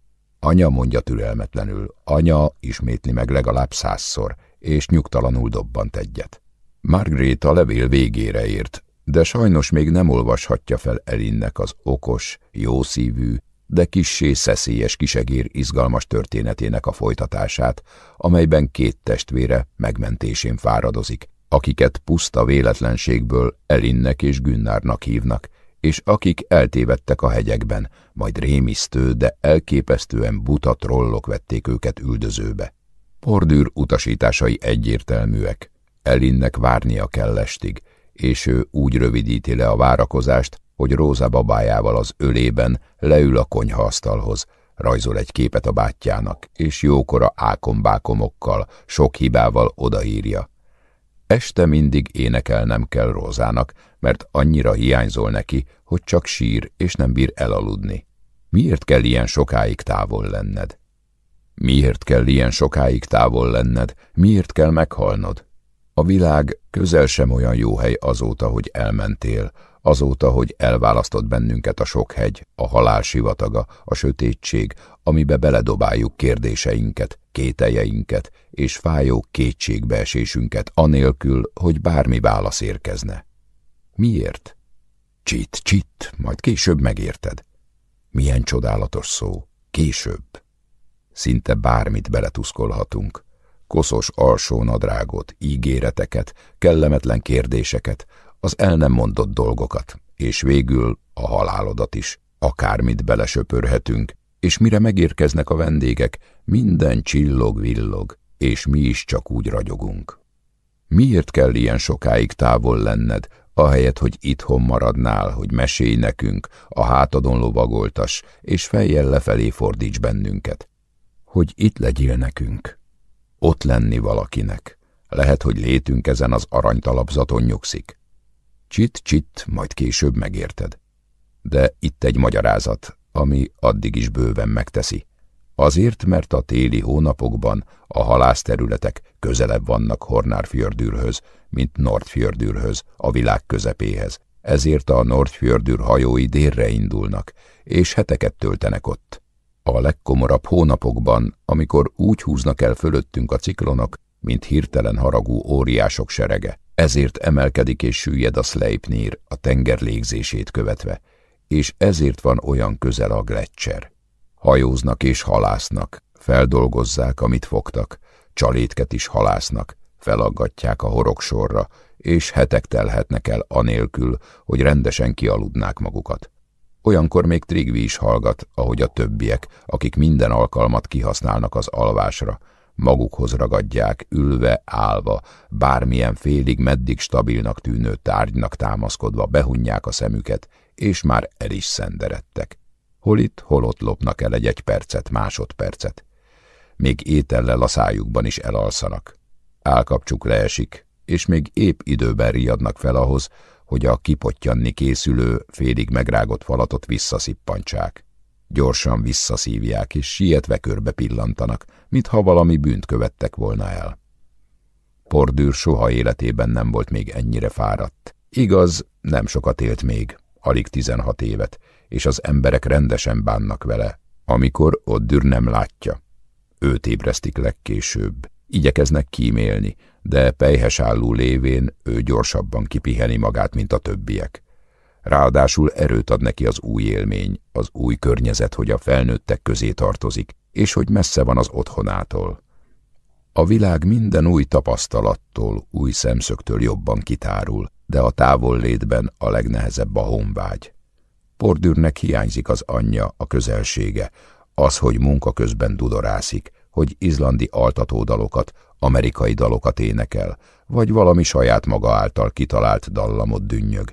Anya mondja türelmetlenül, anya ismétli meg legalább százszor, és nyugtalanul dobbant egyet. Margaret a levél végére ért, de sajnos még nem olvashatja fel Elinnek az okos, jószívű, de kissé szeszélyes kisegér izgalmas történetének a folytatását, amelyben két testvére megmentésén fáradozik, akiket puszta véletlenségből Elinnek és Günnárnak hívnak, akik eltévedtek a hegyekben, majd rémisztő, de elképesztően buta trollok vették őket üldözőbe. Pordűr utasításai egyértelműek. Elinnek várnia kell estig, és ő úgy rövidíti le a várakozást, hogy Róza babájával az ölében leül a konyhaasztalhoz, rajzol egy képet a bátyjának, és jókora ákombákomokkal, sok hibával odaírja. Este mindig énekelnem kell Rózának, mert annyira hiányzol neki, hogy csak sír, és nem bír elaludni. Miért kell ilyen sokáig távol lenned? Miért kell ilyen sokáig távol lenned? Miért kell meghalnod? A világ közel sem olyan jó hely azóta, hogy elmentél, azóta, hogy elválasztott bennünket a sok hegy, a halál sivataga, a sötétség, amibe beledobáljuk kérdéseinket, kételjeinket és fájó kétségbeesésünket, anélkül, hogy bármi válasz érkezne. Miért? Csit, csit, majd később megérted. Milyen csodálatos szó, később. Szinte bármit beletuszkolhatunk. Koszos alsó nadrágot, ígéreteket, kellemetlen kérdéseket, az el nem mondott dolgokat, és végül a halálodat is. Akármit belesöpörhetünk, és mire megérkeznek a vendégek, minden csillog-villog, és mi is csak úgy ragyogunk. Miért kell ilyen sokáig távol lenned, ahelyett, hogy itthon maradnál, hogy mesélj nekünk, a hátadon lovagoltas, és fejjel lefelé fordíts bennünket? Hogy itt legyél nekünk, ott lenni valakinek. Lehet, hogy létünk ezen az aranytalapzaton nyugszik. Csit-csit, majd később megérted. De itt egy magyarázat, ami addig is bőven megteszi. Azért, mert a téli hónapokban a halászterületek közelebb vannak Hornárfjördürhöz, mint Nordfjördürhöz, a világ közepéhez. Ezért a Nordfjördür hajói délre indulnak, és heteket töltenek ott. A legkomorabb hónapokban, amikor úgy húznak el fölöttünk a ciklonok, mint hirtelen haragú óriások serege, ezért emelkedik és süllyed a Sleipnir a tenger légzését követve, és ezért van olyan közel a Gletscher. Hajóznak és halásznak, feldolgozzák, amit fogtak, csalétket is halásznak, felaggatják a horogsorra, és hetek telhetnek el anélkül, hogy rendesen kialudnák magukat. Olyankor még Trigvi is hallgat, ahogy a többiek, akik minden alkalmat kihasználnak az alvásra, magukhoz ragadják, ülve, állva, bármilyen félig meddig stabilnak tűnő tárgynak támaszkodva behunják a szemüket, és már el is szenderedtek. Hol itt, hol ott lopnak el egy-egy percet, másodpercet. Még étellel a szájukban is elalszanak. Álkapcsuk leesik, és még épp időben riadnak fel ahhoz, hogy a kipottyanni készülő, félig megrágott falatot visszaszippantsák. Gyorsan visszaszívják, és sietve körbe pillantanak, mintha valami bűnt követtek volna el. Pordűr soha életében nem volt még ennyire fáradt. Igaz, nem sokat élt még, alig tizenhat évet, és az emberek rendesen bánnak vele, amikor Oddür nem látja. Őt ébresztik legkésőbb, igyekeznek kímélni, de pejhes álló lévén ő gyorsabban kipiheni magát, mint a többiek. Ráadásul erőt ad neki az új élmény, az új környezet, hogy a felnőttek közé tartozik, és hogy messze van az otthonától. A világ minden új tapasztalattól, új szemszögtől jobban kitárul, de a távollétben a legnehezebb a honvágy. Pordűrnek hiányzik az anyja, a közelsége, az, hogy munka közben dudorászik, hogy izlandi altatódalokat, amerikai dalokat énekel, vagy valami saját maga által kitalált dallamot dünnyög.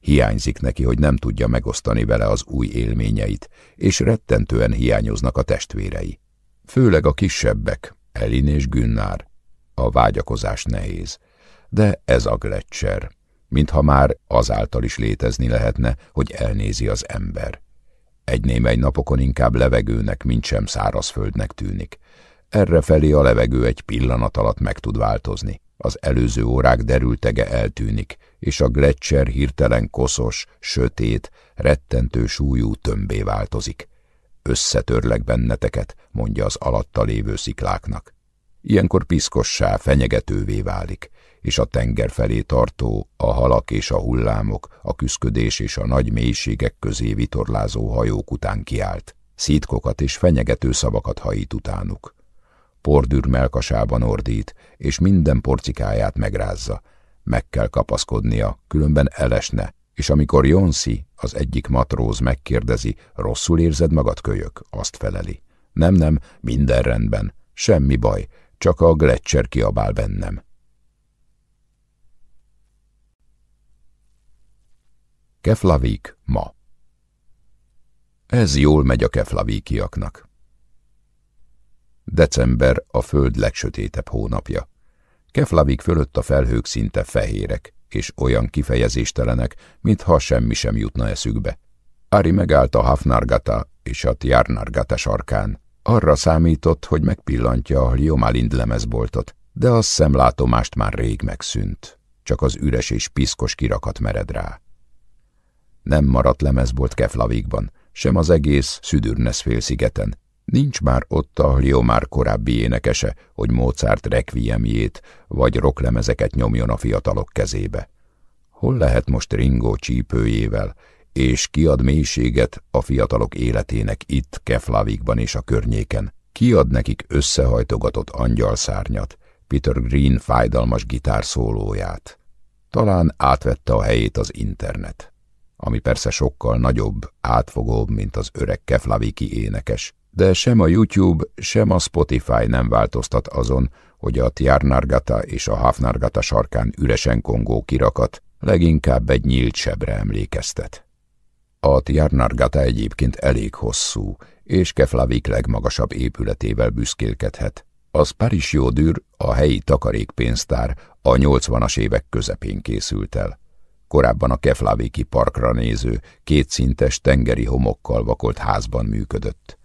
Hiányzik neki, hogy nem tudja megosztani vele az új élményeit, és rettentően hiányoznak a testvérei. Főleg a kisebbek, Elin és Günnár. A vágyakozás nehéz, de ez a Gletscher, mintha már azáltal is létezni lehetne, hogy elnézi az ember. Egy némely napokon inkább levegőnek, mint sem szárazföldnek tűnik. Errefelé a levegő egy pillanat alatt meg tud változni. Az előző órák derültege eltűnik, és a Gletscher hirtelen koszos, sötét, rettentő súlyú tömbé változik. Összetörlek benneteket, mondja az alatta lévő szikláknak. Ilyenkor piszkossá, fenyegetővé válik, és a tenger felé tartó, a halak és a hullámok, a küszködés és a nagy mélységek közé vitorlázó hajók után kiált, szítkokat és fenyegető szavakat hajít utánuk. Pordűr melkasában ordít, és minden porcikáját megrázza. Meg kell kapaszkodnia, különben elesne, és amikor Jonszi, az egyik matróz megkérdezi, rosszul érzed magad kölyök, azt feleli. Nem, nem, minden rendben, semmi baj, csak a Gletscher kiabál bennem. Keflavik ma Ez jól megy a keflavíkiaknak. December a föld legsötétebb hónapja. Keflavik fölött a felhők szinte fehérek, és olyan kifejezéstelenek, mintha semmi sem jutna eszükbe. Ari megállt a Hafnargata és a Tjarnargata sarkán. Arra számított, hogy megpillantja a Liomalind lemezboltot, de az szemlátomást már rég megszűnt. Csak az üres és piszkos kirakat mered rá. Nem maradt lemezbolt Keflavikban, sem az egész Szüdürnesz félszigeten. Nincs már ott a Liomár korábbi énekese, hogy Mozart requiemjét vagy rocklemezeket nyomjon a fiatalok kezébe. Hol lehet most Ringo csípőjével, és kiad mélységet a fiatalok életének itt, Keflavikban és a környéken? Kiad nekik összehajtogatott angyalszárnyat, Peter Green fájdalmas gitárszólóját? Talán átvette a helyét az internet ami persze sokkal nagyobb, átfogóbb, mint az öreg Keflaviki énekes, de sem a YouTube, sem a Spotify nem változtat azon, hogy a Tiarnargata és a Hafnargata sarkán üresen kongó kirakat leginkább egy nyílt sebre emlékeztet. A Tiarnargata egyébként elég hosszú, és Keflavik legmagasabb épületével büszkélkedhet. Az Paris Jódűr, a helyi takarékpénztár a 80-as évek közepén készült el korábban a Keflavéki parkra néző, kétszintes tengeri homokkal vakolt házban működött.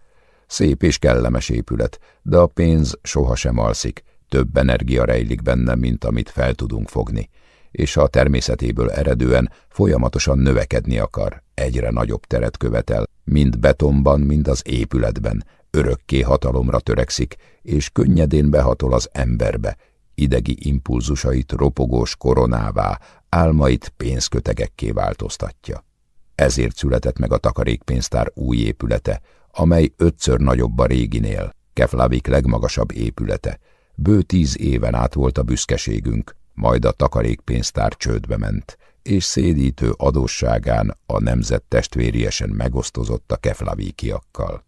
Szép és kellemes épület, de a pénz sohasem alszik, több energia rejlik benne, mint amit fel tudunk fogni, és a természetéből eredően folyamatosan növekedni akar, egyre nagyobb teret követel, mind betonban, mind az épületben, örökké hatalomra törekszik, és könnyedén behatol az emberbe, idegi impulzusait ropogós koronává, álmait pénzkötegekké változtatja. Ezért született meg a takarékpénztár új épülete, amely ötször nagyobb a réginél, Keflavik legmagasabb épülete. Bő tíz éven át volt a büszkeségünk, majd a takarékpénztár csődbe ment, és szédítő adósságán a nemzet testvériesen megosztozott a keflavíkiakkal.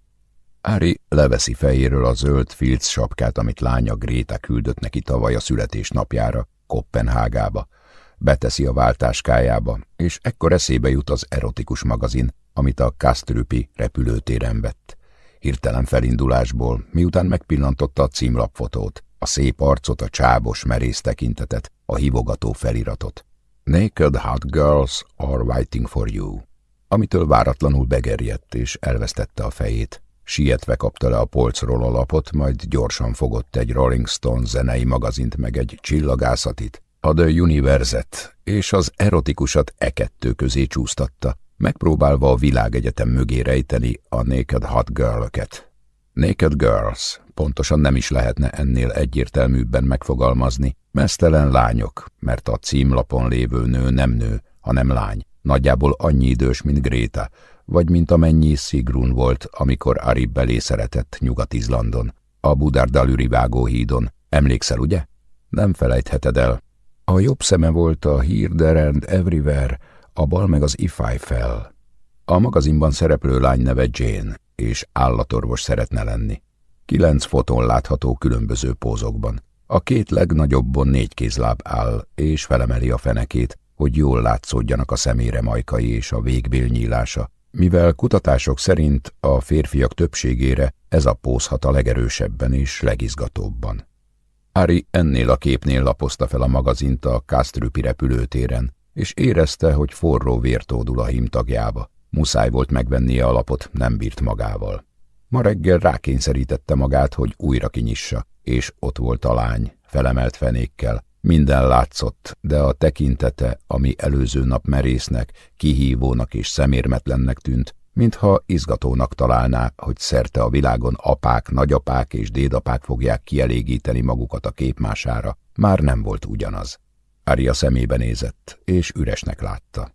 Ári leveszi fejéről a zöld filc sapkát, amit lánya Gréta küldött neki tavaly a születésnapjára, Kopenhágába, beteszi a váltáskájába, és ekkor eszébe jut az erotikus magazin, amit a Kastrüpi repülőtéren vett. Hirtelen felindulásból, miután megpillantotta a címlapfotót, a szép arcot, a csábos, merész tekintetet, a hívogató feliratot. Naked hot girls are waiting for you, amitől váratlanul begerjedt és elvesztette a fejét. Sietve kapta le a polcról a lapot, majd gyorsan fogott egy Rolling Stone zenei magazint meg egy csillagászatit, a The Universe-et és az erotikusat e kettő közé csúsztatta, megpróbálva a világegyetem mögé rejteni a Naked Hot girl -öket. Naked Girls, pontosan nem is lehetne ennél egyértelműbben megfogalmazni, mesztelen lányok, mert a címlapon lévő nő nem nő, hanem lány, nagyjából annyi idős, mint Gréta, vagy mint amennyi Sigrun volt, amikor Ari belé szeretett Nyugat-Izlandon, a Budardalüri vágóhídon. Emlékszel, ugye? Nem felejtheted el. A jobb szeme volt a Here, There and Everywhere, a bal meg az If I Fell. A magazinban szereplő lány neve Jane, és állatorvos szeretne lenni. Kilenc foton látható különböző pózokban. A két legnagyobbon négy kézláb áll, és felemeli a fenekét, hogy jól látszódjanak a szemére majkai és a végbél nyílása, mivel kutatások szerint a férfiak többségére ez a pózhat a legerősebben és legizgatóbban. Ari ennél a képnél lapozta fel a magazint a Kastrupi repülőtéren, és érezte, hogy forró vér tódul a hímtagjába. Muszáj volt megvennie a lapot, nem bírt magával. Ma reggel rákényszerítette magát, hogy újra kinyissa, és ott volt a lány, felemelt fenékkel. Minden látszott, de a tekintete, ami előző nap merésznek, kihívónak és szemérmetlennek tűnt, mintha izgatónak találná, hogy szerte a világon apák, nagyapák és dédapák fogják kielégíteni magukat a képmására, már nem volt ugyanaz. Ária szemébe nézett, és üresnek látta.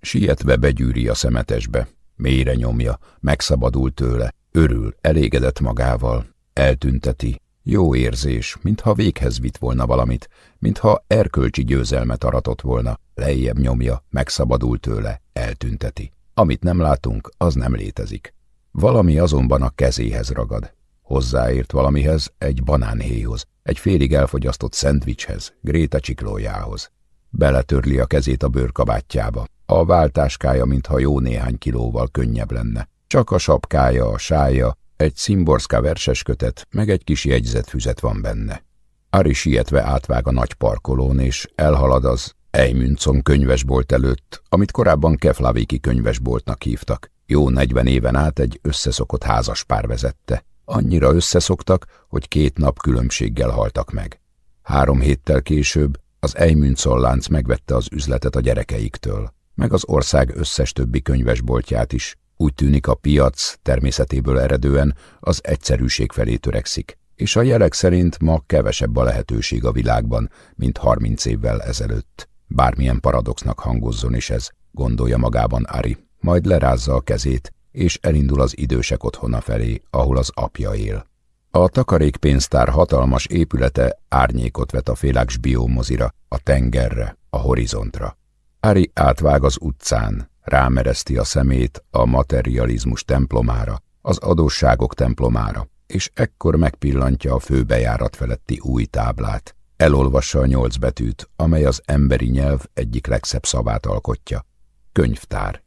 Sietve begyűri a szemetesbe, mélyre nyomja, megszabadul tőle, örül, elégedett magával, eltünteti, jó érzés, mintha véghez vitt volna valamit, mintha erkölcsi győzelmet aratott volna, lejjebb nyomja, megszabadul tőle, eltünteti. Amit nem látunk, az nem létezik. Valami azonban a kezéhez ragad. Hozzáért valamihez, egy banánhéjhoz, egy félig elfogyasztott szendvicshez, Gréta csiklójához. Beletörli a kezét a bőrkabátjába. A váltáskája, mintha jó néhány kilóval könnyebb lenne. Csak a sapkája, a sája, egy szimborszka verseskötet, meg egy kis jegyzetfüzet van benne. Ari sietve átvág a nagy parkolón, és elhalad az Eimüncon könyvesbolt előtt, amit korábban Keflaviki könyvesboltnak hívtak. Jó negyven éven át egy összeszokott házaspár vezette. Annyira összeszoktak, hogy két nap különbséggel haltak meg. Három héttel később az Eimüncon lánc megvette az üzletet a gyerekeiktől, meg az ország összes többi könyvesboltját is. Úgy tűnik a piac természetéből eredően az egyszerűség felé törekszik, és a jelek szerint ma kevesebb a lehetőség a világban, mint harminc évvel ezelőtt. Bármilyen paradoxnak hangozzon is ez, gondolja magában Ari, majd lerázza a kezét, és elindul az idősek otthona felé, ahol az apja él. A takarékpénztár hatalmas épülete árnyékot vet a féláks biomozira, a tengerre, a horizontra. Ari átvág az utcán, rámereszti a szemét a materializmus templomára, az adósságok templomára, és ekkor megpillantja a főbejárat feletti új táblát. Elolvassa a nyolc betűt, amely az emberi nyelv egyik legszebb szavát alkotja. Könyvtár.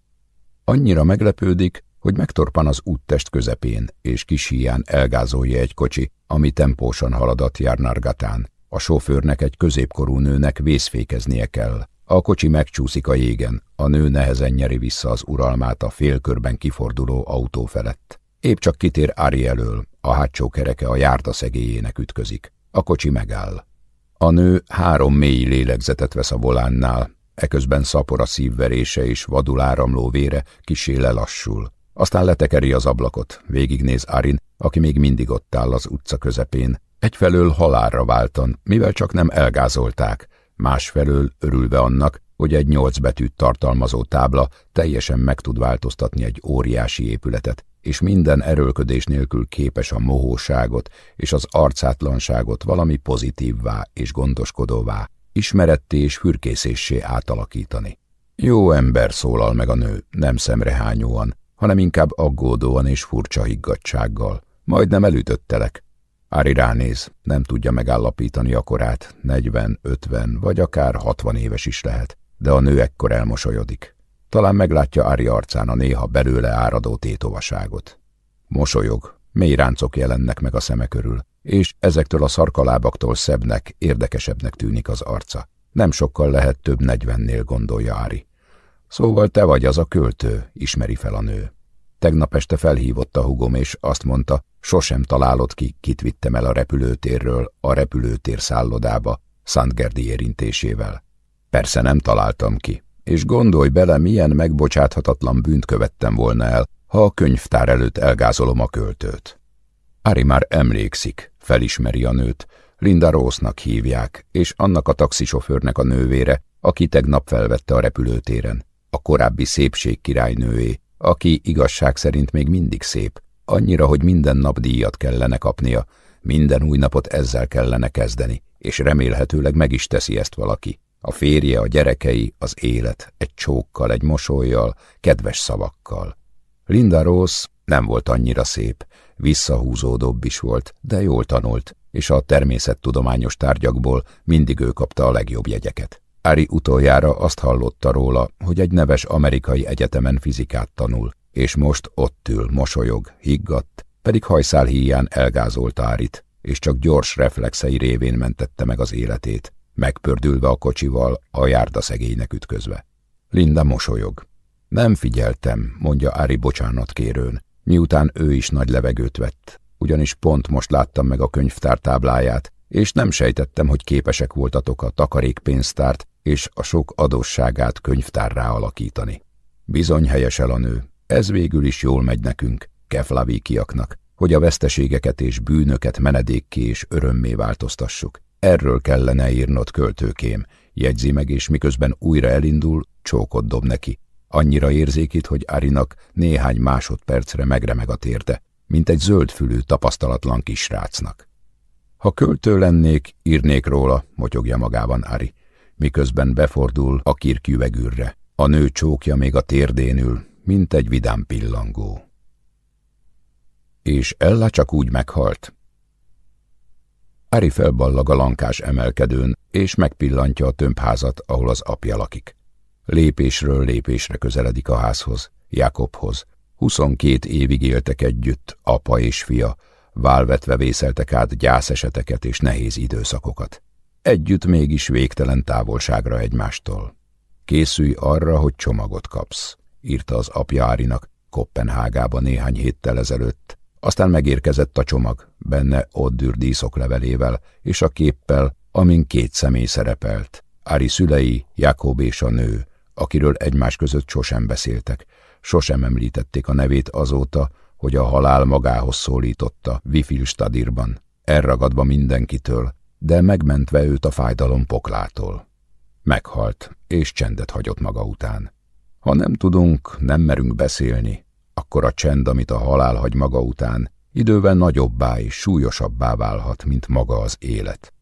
Annyira meglepődik, hogy megtorpan az úttest közepén, és kis híján elgázolja egy kocsi, ami tempósan haladat Járnargatán. A sofőrnek egy középkorú nőnek vészfékeznie kell. A kocsi megcsúszik a jégen, a nő nehezen nyeri vissza az uralmát a félkörben kiforduló autó felett. Épp csak kitér Ari elől, a hátsó kereke a járda szegélyének ütközik. A kocsi megáll. A nő három mély lélegzetet vesz a volánnál, eközben szapor a szívverése és vadul áramló vére kisé lelassul. Aztán letekeri az ablakot, végignéz Arin, aki még mindig ott áll az utca közepén. Egyfelől halálra váltan, mivel csak nem elgázolták, másfelől örülve annak, hogy egy nyolc betűt tartalmazó tábla teljesen meg tud változtatni egy óriási épületet, és minden erőlködés nélkül képes a mohóságot és az arcátlanságot valami pozitívvá és gondoskodóvá, ismeretté és fürkészéssé átalakítani. Jó ember szólal meg a nő, nem szemrehányóan, hanem inkább aggódóan és furcsa higgadsággal. Majdnem elütöttelek. Ári ránéz, nem tudja megállapítani a korát, negyven, ötven vagy akár hatvan éves is lehet, de a nő ekkor elmosolyodik. Talán meglátja Ári arcán a néha belőle áradó tétovaságot. Mosolyog, mély ráncok jelennek meg a szeme körül, és ezektől a szarkalábaktól szebbnek, érdekesebbnek tűnik az arca. Nem sokkal lehet több negyvennél, gondolja Ári. Szóval te vagy az a költő, ismeri fel a nő. Tegnap este felhívott a hugom, és azt mondta, sosem találod ki, kit vittem el a repülőtérről a repülőtér szállodába, Szentgerdi érintésével. Persze nem találtam ki, és gondolj bele, milyen megbocsáthatatlan bűnt követtem volna el, ha a könyvtár előtt elgázolom a költőt. Ari már emlékszik, felismeri a nőt, Linda Rossnak hívják, és annak a taxisofőrnek a nővére, aki tegnap felvette a repülőtéren. A korábbi szépség királynőé, aki igazság szerint még mindig szép, annyira, hogy minden nap díjat kellene kapnia, minden új napot ezzel kellene kezdeni, és remélhetőleg meg is teszi ezt valaki. A férje, a gyerekei, az élet, egy csókkal, egy mosolyjal, kedves szavakkal. Linda Rose nem volt annyira szép, visszahúzódóbb is volt, de jól tanult, és a természettudományos tárgyakból mindig ő kapta a legjobb jegyeket. Ári utoljára azt hallotta róla, hogy egy neves amerikai egyetemen fizikát tanul, és most ott ül, mosolyog, higgadt, pedig hajszál híján elgázolta Árit, és csak gyors reflexei révén mentette meg az életét, megpördülve a kocsival, a járda szegénynek ütközve. Linda mosolyog. Nem figyeltem, mondja Ári bocsánat kérőn, miután ő is nagy levegőt vett, ugyanis pont most láttam meg a könyvtár tábláját, és nem sejtettem, hogy képesek voltatok a takarékpénztárt és a sok adósságát könyvtárrá alakítani. Bizony helyes el a nő, ez végül is jól megy nekünk, keflavíkiaknak, hogy a veszteségeket és bűnöket menedékké és örömmé változtassuk. Erről kellene írnod költőkém, jegyzi meg, és miközben újra elindul, csókot dob neki. Annyira érzékít, hogy Arinak néhány másodpercre megremeg a térde, mint egy zöldfülű, tapasztalatlan kisrácnak. Ha költő lennék, írnék róla, motyogja magában Ari, miközben befordul a kirküvegűrre. A nő csókja még a térdén ül, mint egy vidám pillangó. És Ella csak úgy meghalt. Ari felballag a lankás emelkedőn, és megpillantja a tömbházat, ahol az apja lakik. Lépésről lépésre közeledik a házhoz, Jakobhoz. Huszonkét évig éltek együtt, apa és fia, válvetve vészeltek át gyászeseteket és nehéz időszakokat. Együtt mégis végtelen távolságra egymástól. Készülj arra, hogy csomagot kapsz, írta az apja Árinak Kopenhágába néhány héttel ezelőtt. Aztán megérkezett a csomag, benne Oddür díszoklevelével és a képpel, amin két személy szerepelt. Ári szülei, Jakob és a nő, akiről egymás között sosem beszéltek, sosem említették a nevét azóta, hogy a halál magához szólította Wifilstadirban, elragadva mindenkitől, de megmentve őt a fájdalom poklától. Meghalt, és csendet hagyott maga után. Ha nem tudunk, nem merünk beszélni, akkor a csend, amit a halál hagy maga után, idővel nagyobbá és súlyosabbá válhat, mint maga az élet.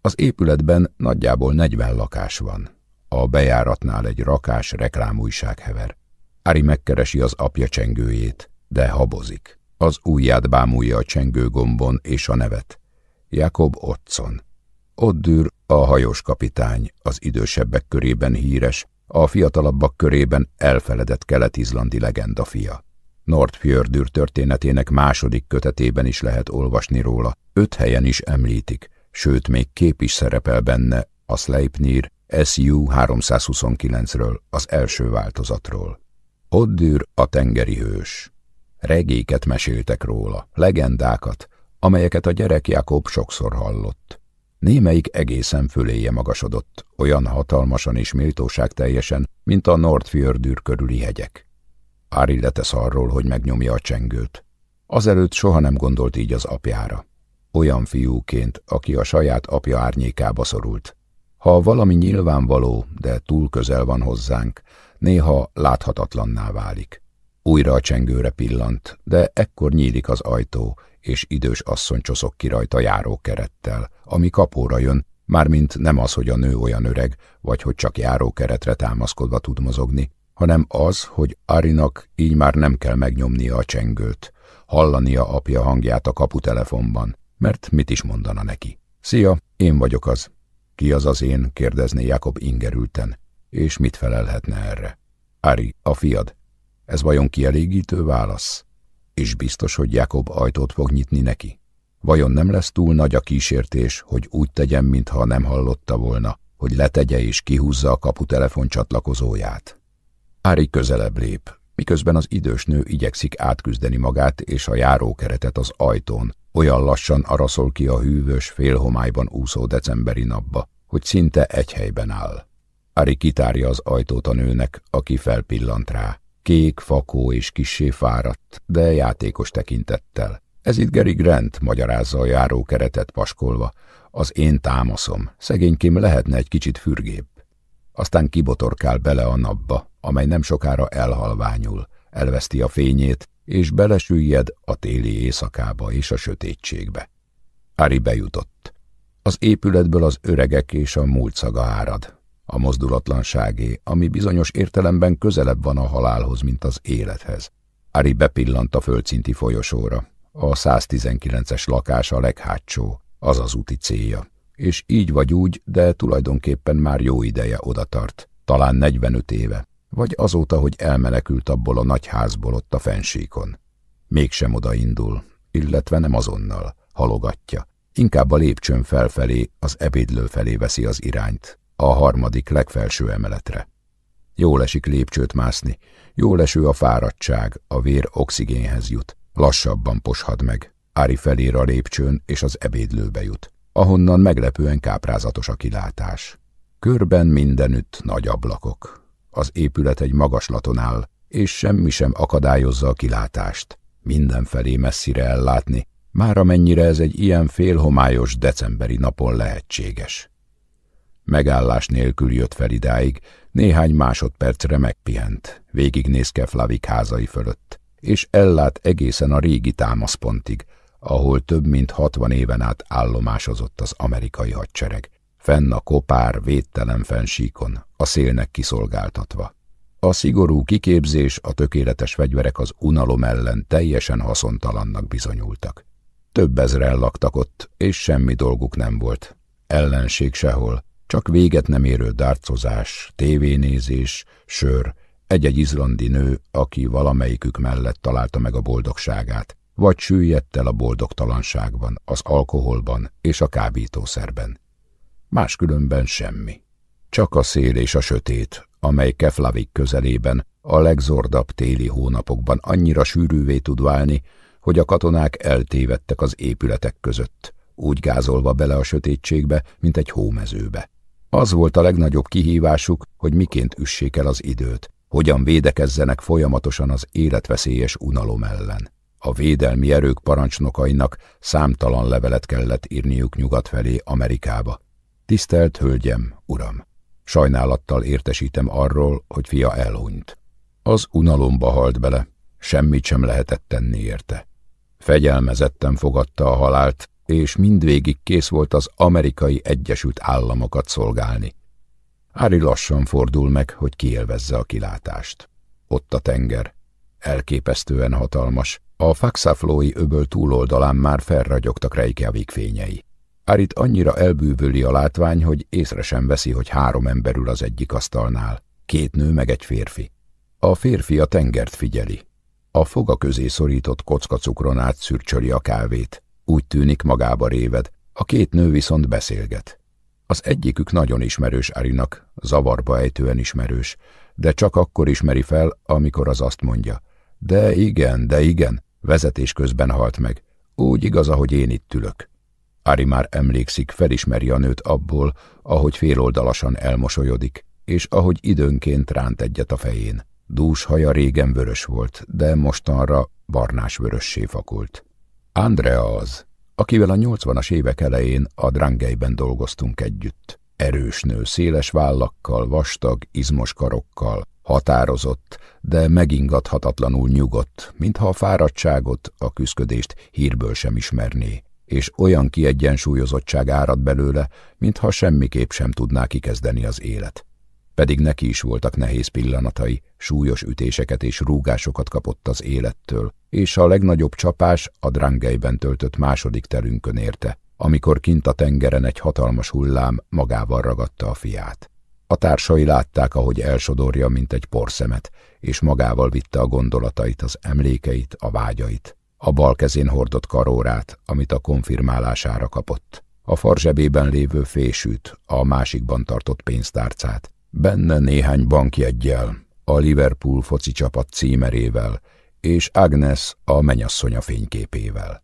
Az épületben nagyjából negyven lakás van. A bejáratnál egy rakás reklámújság hever. Ari megkeresi az apja csengőjét, de habozik. Az ujját bámulja a csengőgombon és a nevet. Jakob Otson. Oddür a hajós kapitány, az idősebbek körében híres, a fiatalabbak körében elfeledett kelet-izlandi legenda fia. Nordfjördür történetének második kötetében is lehet olvasni róla, öt helyen is említik, sőt még kép is szerepel benne a Sleipnir SU 329-ről, az első változatról. Oddür a tengeri hős. Regéket meséltek róla, legendákat, amelyeket a gyerek Jakob sokszor hallott. Némelyik egészen föléje magasodott, olyan hatalmasan és méltóság teljesen, mint a Nordfjördür körüli hegyek. Ári letesz arról, hogy megnyomja a csengőt. Azelőtt soha nem gondolt így az apjára. Olyan fiúként, aki a saját apja árnyékába szorult. Ha valami nyilvánvaló, de túl közel van hozzánk, néha láthatatlanná válik. Újra a csengőre pillant, de ekkor nyílik az ajtó, és idős asszony csoszok ki rajta járókerettel, ami kapóra jön, mármint nem az, hogy a nő olyan öreg, vagy hogy csak járókeretre támaszkodva tud mozogni, hanem az, hogy Arinak így már nem kell megnyomnia a csengőt, hallania apja hangját a kaputelefonban, mert mit is mondana neki. Szia, én vagyok az. Ki az az én? kérdezné Jakob ingerülten. És mit felelhetne erre? Ari, a fiad. Ez vajon kielégítő válasz? És biztos, hogy Jakob ajtót fog nyitni neki? Vajon nem lesz túl nagy a kísértés, hogy úgy tegyen, mintha nem hallotta volna, hogy letegye és kihúzza a kaputelefon csatlakozóját? Ári közelebb lép, miközben az idős nő igyekszik átküzdeni magát és a járókeretet az ajtón, olyan lassan araszol ki a hűvös, félhomályban úszó decemberi napba, hogy szinte egy helyben áll. Ári kitárja az ajtót a nőnek, aki felpillant rá. Kék, fakó és kissé fáradt, de játékos tekintettel. Ez itt Gary Grant, magyarázza a járó keretet paskolva. Az én támaszom, szegénykém lehetne egy kicsit fürgébb. Aztán kibotorkál bele a napba, amely nem sokára elhalványul, elveszti a fényét, és belesüllyed a téli éjszakába és a sötétségbe. Ari bejutott. Az épületből az öregek és a múlt szaga árad, a mozdulatlanságé, ami bizonyos értelemben közelebb van a halálhoz, mint az élethez. Ari bepillant a földszinti folyosóra. A 119-es lakás a leghátsó, az az úti célja. És így vagy úgy, de tulajdonképpen már jó ideje oda tart. Talán 45 éve. Vagy azóta, hogy elmenekült abból a nagy házból ott a fensíkon. Mégsem odaindul, illetve nem azonnal, halogatja. Inkább a lépcsőn felfelé, az ebédlő felé veszi az irányt, a harmadik legfelső emeletre. Jól esik lépcsőt mászni, jól eső a fáradtság, a vér oxigénhez jut. Lassabban poshad meg. Ári felér a lépcsőn, és az ebédlőbe jut, ahonnan meglepően káprázatos a kilátás. Körben mindenütt nagy ablakok. Az épület egy magaslaton áll, és semmi sem akadályozza a kilátást. Mindenfelé messzire ellátni, már amennyire ez egy ilyen félhomályos decemberi napon lehetséges. Megállás nélkül jött fel idáig, néhány másodpercre megpihent, végignézke Flavik házai fölött, és ellát egészen a régi támaszpontig, ahol több mint hatvan éven át állomásozott az amerikai hadsereg, fenn a kopár, védtelen fensíkon, a szélnek kiszolgáltatva. A szigorú kiképzés, a tökéletes fegyverek az unalom ellen teljesen haszontalannak bizonyultak. Több ezren laktak ott, és semmi dolguk nem volt. Ellenség sehol, csak véget nem érő dárcozás, tévénézés, sör, egy-egy izlandi nő, aki valamelyikük mellett találta meg a boldogságát, vagy süllyedt el a boldogtalanságban, az alkoholban és a kábítószerben. Máskülönben semmi. Csak a szél és a sötét, amely Keflavik közelében a legzordabb téli hónapokban annyira sűrűvé tud válni, hogy a katonák eltévedtek az épületek között, úgy gázolva bele a sötétségbe, mint egy hómezőbe. Az volt a legnagyobb kihívásuk, hogy miként üssék el az időt, hogyan védekezzenek folyamatosan az életveszélyes unalom ellen. A védelmi erők parancsnokainak számtalan levelet kellett írniuk nyugat felé Amerikába. Tisztelt Hölgyem, Uram! Sajnálattal értesítem arról, hogy fia elhunyt. Az unalomba halt bele, semmit sem lehetett tenni érte. Fegyelmezetten fogadta a halált, és mindvégig kész volt az amerikai Egyesült Államokat szolgálni. Ári lassan fordul meg, hogy kielvezze a kilátást. Ott a tenger. Elképesztően hatalmas. A Faxaflói öböl túloldalán már felragyogtak Reykjavik fényei. Árit annyira elbűvöli a látvány, hogy észre sem veszi, hogy három ember ül az egyik asztalnál. Két nő meg egy férfi. A férfi a tengert figyeli. A foga közé szorított kocka cukron át szürcsöli a kávét. Úgy tűnik magába réved, a két nő viszont beszélget. Az egyikük nagyon ismerős Arinak, zavarba ejtően ismerős, de csak akkor ismeri fel, amikor az azt mondja. De igen, de igen, vezetés közben halt meg. Úgy igaz, ahogy én itt ülök. Ari már emlékszik, felismeri a nőt abból, ahogy féloldalasan elmosolyodik, és ahogy időnként ránt egyet a fején. Dús haja régen vörös volt, de mostanra barnás vörössé fakult. Andrea az, akivel a nyolcvanas évek elején a Drangeiben dolgoztunk együtt. Erős nő, széles vállakkal, vastag, izmos karokkal, határozott, de megingathatatlanul nyugodt, mintha a fáradtságot, a küszködést hírből sem ismerné, és olyan kiegyensúlyozottság árad belőle, mintha semmiképp sem tudná kikezdeni az élet pedig neki is voltak nehéz pillanatai, súlyos ütéseket és rúgásokat kapott az élettől, és a legnagyobb csapás a drangeiben töltött második terünkön érte, amikor kint a tengeren egy hatalmas hullám magával ragadta a fiát. A társai látták, ahogy elsodorja, mint egy porszemet, és magával vitte a gondolatait, az emlékeit, a vágyait. A bal kezén hordott karórát, amit a konfirmálására kapott. A farzsebében lévő fésűt, a másikban tartott pénztárcát, Benne néhány bankjeggyel, a Liverpool foci csapat címerével, és Agnes a menyasszonya fényképével.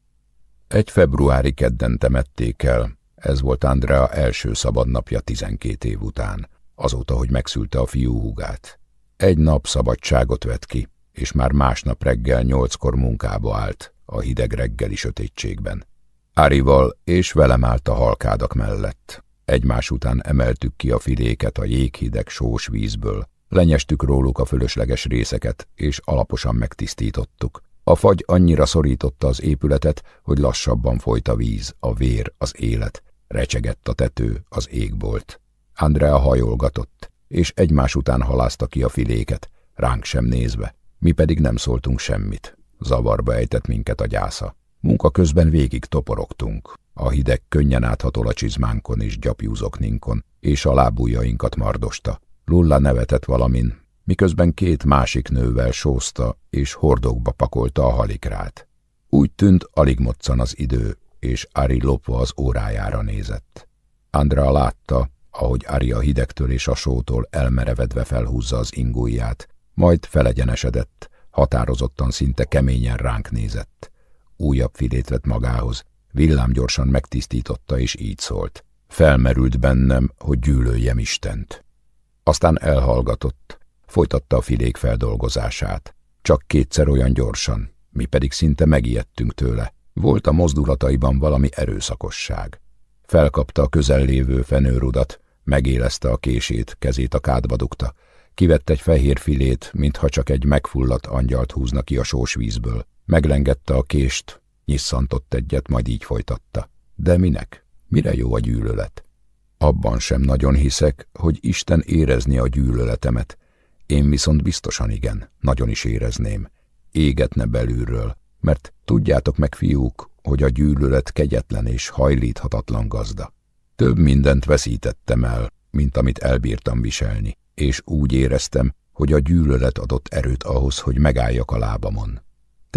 Egy februári kedden temették el, ez volt Andrea első szabadnapja tizenkét év után, azóta, hogy megszülte a fiú húgát. Egy nap szabadságot vett ki, és már másnap reggel nyolckor munkába állt, a hideg reggeli sötétségben. Árival és velem állt a halkádak mellett. Egymás után emeltük ki a filéket a jéghideg sós vízből, lenyestük róluk a fölösleges részeket, és alaposan megtisztítottuk. A fagy annyira szorította az épületet, hogy lassabban folyt a víz, a vér, az élet, recsegett a tető, az égbolt. Andrea hajolgatott, és egymás után halázta ki a filéket, ránk sem nézve. Mi pedig nem szóltunk semmit. Zavarba ejtett minket a gyásza. Munka közben végig toporogtunk. A hideg könnyen áthatol a csizmánkon és gyapjúzokninkon, és a lábújainkat mardosta. Lulla nevetett valamin, miközben két másik nővel sózta és hordókba pakolta a halikrát. Úgy tűnt, alig moccan az idő, és Ari lopva az órájára nézett. Andra látta, ahogy Ari a hidegtől és a sótól elmerevedve felhúzza az ingóját, majd felegyenesedett, határozottan szinte keményen ránk nézett. Újabb filét vett magához, villámgyorsan megtisztította, és így szólt. Felmerült bennem, hogy gyűlöljem Istent. Aztán elhallgatott, folytatta a filék feldolgozását. Csak kétszer olyan gyorsan, mi pedig szinte megijedtünk tőle. Volt a mozdulataiban valami erőszakosság. Felkapta a közellévő fenőrudat, megélezte a kését, kezét a kádba dugta, kivett egy fehér filét, mintha csak egy megfulladt angyalt húzna ki a sós vízből. Meglengette a kést, nyisszantott egyet, majd így folytatta. De minek? Mire jó a gyűlölet? Abban sem nagyon hiszek, hogy Isten érezni a gyűlöletemet. Én viszont biztosan igen, nagyon is érezném. Égetne belülről, mert tudjátok meg, fiúk, hogy a gyűlölet kegyetlen és hajlíthatatlan gazda. Több mindent veszítettem el, mint amit elbírtam viselni, és úgy éreztem, hogy a gyűlölet adott erőt ahhoz, hogy megálljak a lábamon.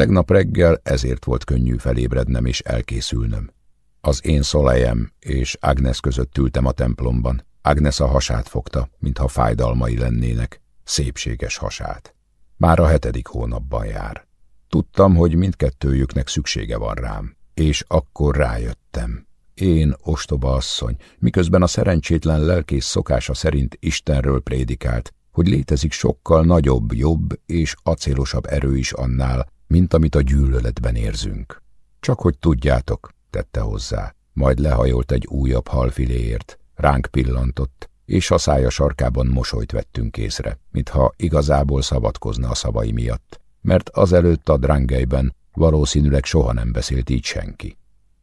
Tegnap reggel ezért volt könnyű felébrednem és elkészülnöm. Az én szolejem és Agnes között ültem a templomban. Agnes a hasát fogta, mintha fájdalmai lennének, szépséges hasát. Már a hetedik hónapban jár. Tudtam, hogy mindkettőjüknek szüksége van rám, és akkor rájöttem. Én, ostoba asszony, miközben a szerencsétlen lelkész szokása szerint Istenről prédikált, hogy létezik sokkal nagyobb, jobb és acélosabb erő is annál, mint amit a gyűlöletben érzünk. Csak hogy tudjátok, tette hozzá, majd lehajolt egy újabb halfiléért, ránk pillantott, és a szája sarkában mosolyt vettünk észre, mintha igazából szabadkozna a szavai miatt, mert azelőtt a drangelyben valószínűleg soha nem beszélt így senki.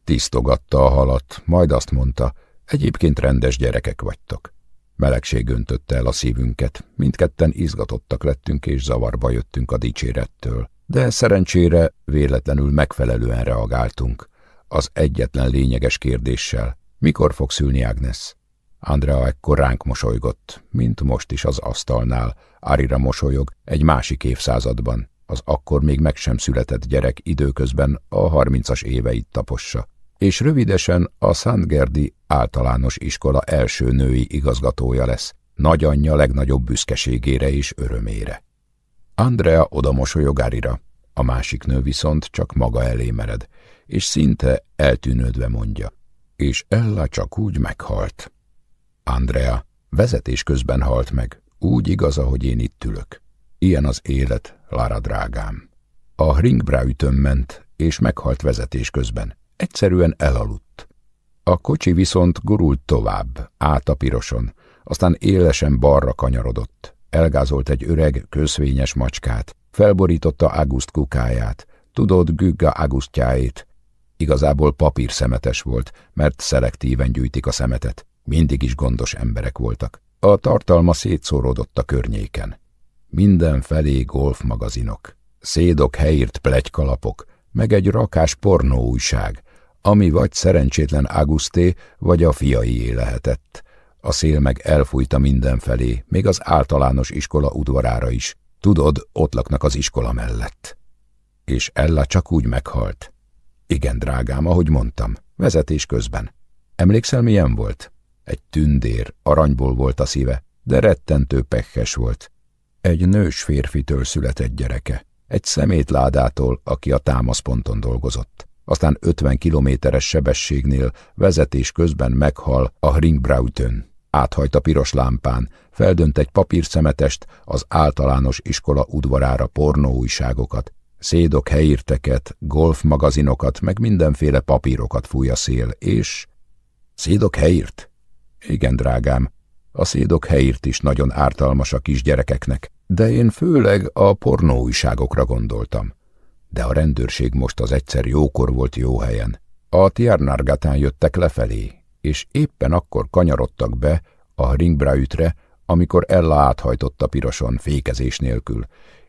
Tisztogatta a halat, majd azt mondta, egyébként rendes gyerekek vagytok. Melegség öntötte el a szívünket, mindketten izgatottak lettünk és zavarba jöttünk a dicsérettől, de szerencsére véletlenül megfelelően reagáltunk. Az egyetlen lényeges kérdéssel, mikor fog szülni Agnes? Andrea ekkor ránk mosolygott, mint most is az asztalnál, Arira mosolyog egy másik évszázadban, az akkor még meg sem született gyerek időközben a harmincas éveit tapossa és rövidesen a Szentgerdi általános iskola első női igazgatója lesz, nagyanyja legnagyobb büszkeségére és örömére. Andrea oda mosolyog Arira, a másik nő viszont csak maga elé mered, és szinte eltűnődve mondja, és Ella csak úgy meghalt. Andrea vezetés közben halt meg, úgy igaz, ahogy én itt ülök. Ilyen az élet, Lara drágám. A ringbraütön ment, és meghalt vezetés közben. Egyszerűen elaludt. A kocsi viszont gurult tovább, át a piroson, aztán élesen balra kanyarodott. Elgázolt egy öreg, közvényes macskát, felborította August kukáját, tudod Gügga Augustjáét. Igazából papír szemetes volt, mert szelektíven gyűjtik a szemetet. Mindig is gondos emberek voltak. A tartalma szétszóródott a környéken. Mindenfelé golfmagazinok, szédok helyírt plegykalapok, meg egy rakás pornóújság, ami vagy szerencsétlen Augusté, vagy a fiaié lehetett. A szél meg elfújta mindenfelé, még az általános iskola udvarára is. Tudod, ott laknak az iskola mellett. És Ella csak úgy meghalt. Igen, drágám, ahogy mondtam, vezetés közben. Emlékszel, milyen volt? Egy tündér, aranyból volt a szíve, de rettentő pekhes volt. Egy nős férfitől született gyereke, egy szemétládától, aki a támaszponton dolgozott aztán 50 kilométeres sebességnél vezetés közben meghal a Ringbrauten. Áthajt a piros lámpán, feldönt egy papírszemetest, az általános iskola udvarára pornóújságokat, Szédok helyírteket, golfmagazinokat, meg mindenféle papírokat fúj a szél, és... Szédok helyírt? Igen, drágám, a szédok helyírt is nagyon ártalmas a kisgyerekeknek, de én főleg a pornóújságokra gondoltam. De a rendőrség most az egyszer jókor volt jó helyen. A Tiarnargatán jöttek lefelé, és éppen akkor kanyarodtak be a ringbraütre, amikor Ella áthajtotta piroson fékezés nélkül.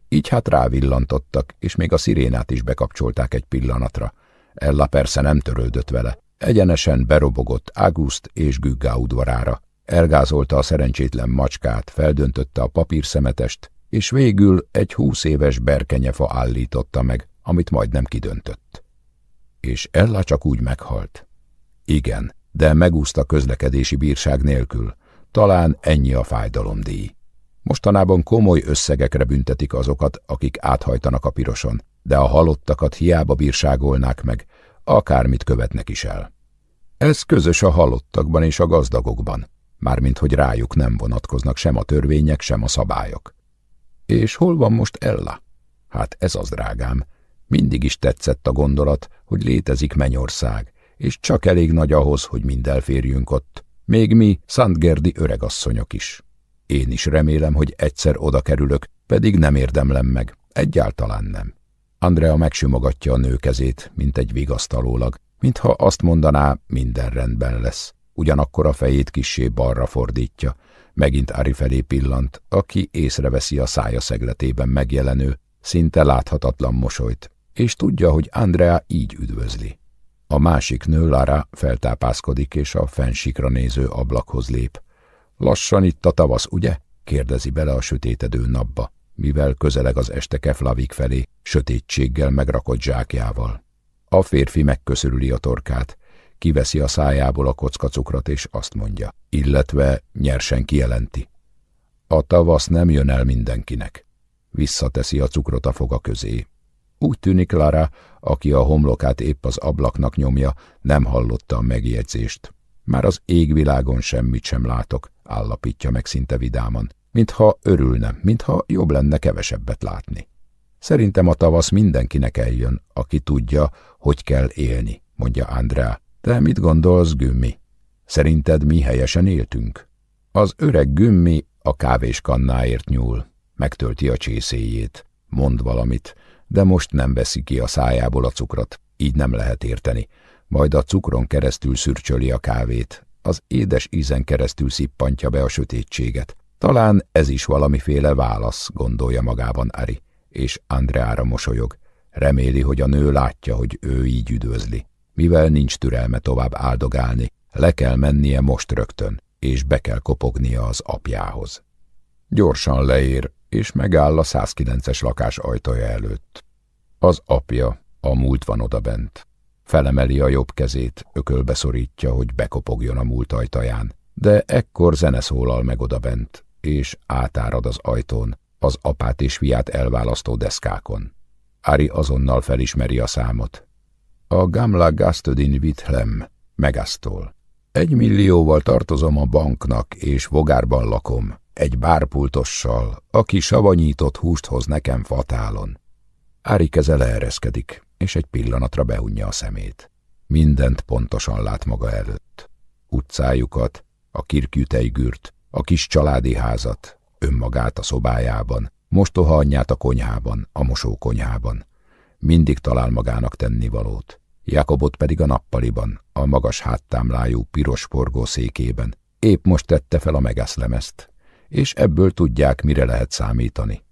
Így hát rávillantottak, és még a szirénát is bekapcsolták egy pillanatra. Ella persze nem törődött vele. Egyenesen berobogott August és Güggá udvarára. Elgázolta a szerencsétlen macskát, feldöntötte a papírszemetest, és végül egy húsz éves berkenyefa állította meg, amit majdnem kidöntött. És Ella csak úgy meghalt. Igen, de megúszta közlekedési bírság nélkül. Talán ennyi a fájdalomdíj. Mostanában komoly összegekre büntetik azokat, akik áthajtanak a piroson, de a halottakat hiába bírságolnák meg, akármit követnek is el. Ez közös a halottakban és a gazdagokban, mármint hogy rájuk nem vonatkoznak sem a törvények, sem a szabályok. És hol van most Ella? Hát ez az, drágám. Mindig is tetszett a gondolat, hogy létezik mennyország, és csak elég nagy ahhoz, hogy mind elférjünk ott. Még mi, Szentgerdi öregasszonyok is. Én is remélem, hogy egyszer oda kerülök, pedig nem érdemlem meg. Egyáltalán nem. Andrea megsimogatja a nő kezét, mint egy vigasztalólag, mintha azt mondaná, minden rendben lesz. Ugyanakkor a fejét kissé balra fordítja. Megint Ari felé pillant, aki észreveszi a szája szegletében megjelenő, szinte láthatatlan mosolyt, és tudja, hogy Andrea így üdvözli. A másik nő, Lara, feltápászkodik, és a fensikra néző ablakhoz lép. Lassan itt a tavasz, ugye? kérdezi bele a sötétedő napba, mivel közeleg az este Keflavik felé, sötétséggel megrakott zsákjával. A férfi megköszörüli a torkát, kiveszi a szájából a kockacukrot, és azt mondja, illetve nyersen kijelenti. A tavasz nem jön el mindenkinek. Visszateszi a cukrot a foga közé. Úgy tűnik Lara, aki a homlokát épp az ablaknak nyomja, nem hallotta a megjegyzést. Már az égvilágon semmit sem látok, állapítja meg szinte vidáman, mintha örülne, mintha jobb lenne kevesebbet látni. Szerintem a tavasz mindenkinek eljön, aki tudja, hogy kell élni, mondja Andrea. Te mit gondolsz, Gümmi? Szerinted mi helyesen éltünk? Az öreg Gümmi a kávéskannáért nyúl, megtölti a csészéjét, mond valamit, de most nem veszi ki a szájából a cukrot, így nem lehet érteni. Majd a cukron keresztül szürcsöli a kávét, az édes ízen keresztül szippantja be a sötétséget. Talán ez is valamiféle válasz, gondolja magában Ari, és Andreára mosolyog. Reméli, hogy a nő látja, hogy ő így üdvözli. Mivel nincs türelme tovább áldogálni, le kell mennie most rögtön, és be kell kopognia az apjához. Gyorsan leér, és megáll a 109-es lakás ajtaja előtt. Az apja, a múlt van odabent. Felemeli a jobb kezét, ökölbe szorítja, hogy bekopogjon a múlt ajtaján, de ekkor zene szólal meg odabent, és átárad az ajtón, az apát és fiát elválasztó deszkákon. Ari azonnal felismeri a számot. A Gamla Gastodin Vithlem, Megasztól. Egy millióval tartozom a banknak, és vogárban lakom, egy bárpultossal, aki savanyított húst hoz nekem fatálon. Ári keze leereszkedik, és egy pillanatra behunja a szemét. Mindent pontosan lát maga előtt. Utcájukat, a kirkűtejgürt, a kis családi házat, önmagát a szobájában, mostoha anyját a konyhában, a mosókonyhában. Mindig talál magának tennivalót. Jakobot pedig a nappaliban, a magas háttámlájú piros forgó székében. Épp most tette fel a megászlemezt, és ebből tudják, mire lehet számítani.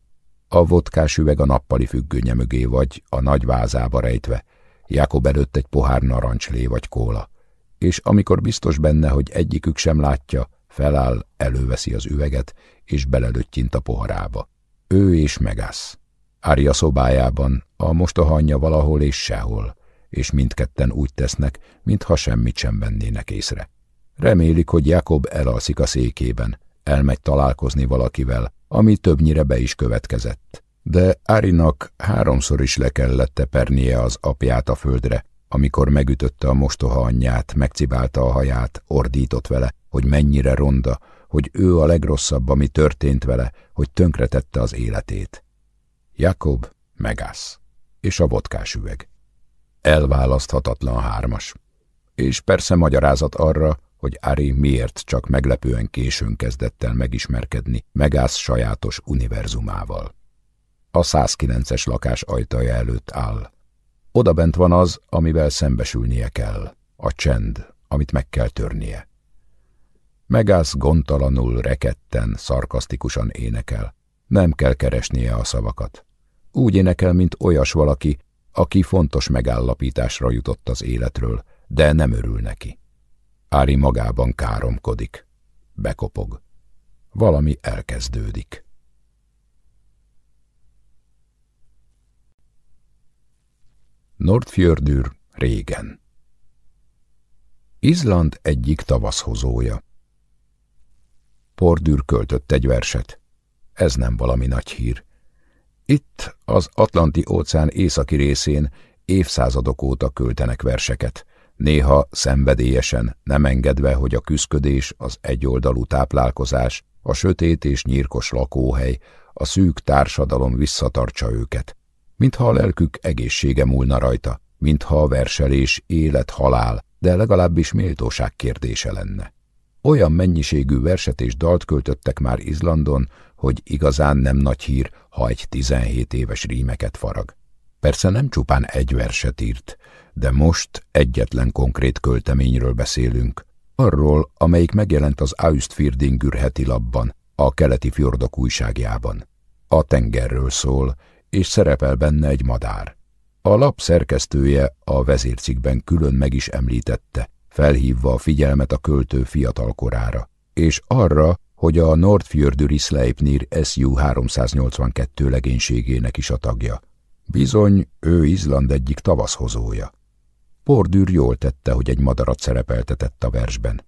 A vodkás üveg a nappali függőnye mögé vagy, a nagy vázába rejtve, Jakob előtt egy pohár narancslé vagy kóla, és amikor biztos benne, hogy egyikük sem látja, feláll, előveszi az üveget, és belelőttyint a poharába. Ő és megász. Ária szobájában, a mostohanyja valahol és sehol, és mindketten úgy tesznek, mintha semmit sem vennének észre. Remélik, hogy Jakob elalszik a székében, elmegy találkozni valakivel, ami többnyire be is következett. De Árinak háromszor is le kellett tepernie az apját a földre, amikor megütötte a mostoha anyját, megcibálta a haját, ordított vele, hogy mennyire ronda, hogy ő a legrosszabb, ami történt vele, hogy tönkretette az életét. Jakob megász. és a vodkás üveg. Elválaszthatatlan hármas. És persze magyarázat arra, hogy Ari miért csak meglepően későn kezdett el megismerkedni Megász sajátos univerzumával. A 109-es lakás ajtaja előtt áll. Oda bent van az, amivel szembesülnie kell, a csend, amit meg kell törnie. Megász gondtalanul, reketten, szarkasztikusan énekel. Nem kell keresnie a szavakat. Úgy énekel, mint olyas valaki, aki fontos megállapításra jutott az életről, de nem örül neki. Ári magában káromkodik. Bekopog. Valami elkezdődik. Nordfjördur régen Izland egyik tavaszhozója. Pordűr költött egy verset. Ez nem valami nagy hír. Itt, az Atlanti-óceán északi részén évszázadok óta költenek verseket, néha szenvedélyesen, nem engedve, hogy a küszködés, az egyoldalú táplálkozás, a sötét és nyírkos lakóhely, a szűk társadalom visszatartsa őket. Mintha a lelkük egészsége múlna rajta, mintha a verselés élet-halál, de legalábbis méltóság kérdése lenne. Olyan mennyiségű verset és dalt költöttek már Izlandon, hogy igazán nem nagy hír, ha egy 17 éves rímeket farag. Persze nem csupán egy verset írt, de most egyetlen konkrét költeményről beszélünk, arról, amelyik megjelent az Austfirdingur heti labban, a keleti fjordok újságjában. A tengerről szól, és szerepel benne egy madár. A lap szerkesztője a vezércikben külön meg is említette, felhívva a figyelmet a költő fiatal korára, és arra, hogy a Nordfjördur Sleipnir SU 382 legénységének is a tagja. Bizony, ő Izland egyik tavaszhozója. Pordűr jól tette, hogy egy madarat szerepeltetett a versben.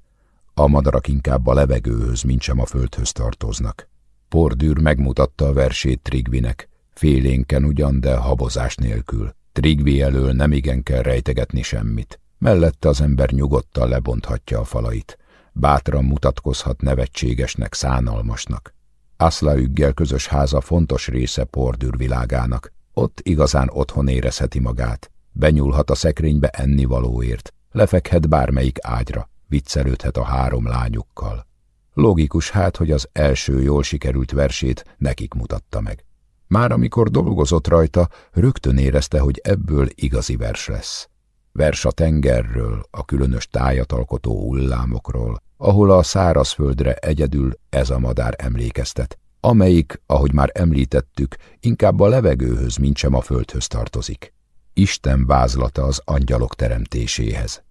A madarak inkább a levegőhöz, mint sem a földhöz tartoznak. Pordűr megmutatta a versét Trigvinek, félénken ugyan, de habozás nélkül. Trigvi elől nem igen kell rejtegetni semmit. Mellette az ember nyugodtan lebonthatja a falait. Bátran mutatkozhat nevetségesnek, szánalmasnak. Aszla üggel közös háza fontos része Pordűr világának. Ott igazán otthon érezheti magát, benyúlhat a szekrénybe ennivalóért, lefekhet bármelyik ágyra, viccelődhet a három lányukkal. Logikus hát, hogy az első jól sikerült versét nekik mutatta meg. Már amikor dolgozott rajta, rögtön érezte, hogy ebből igazi vers lesz. Vers a tengerről, a különös tájat alkotó hullámokról, ahol a szárazföldre egyedül ez a madár emlékeztet, amelyik, ahogy már említettük, inkább a levegőhöz, mint sem a földhöz tartozik. Isten vázlata az angyalok teremtéséhez.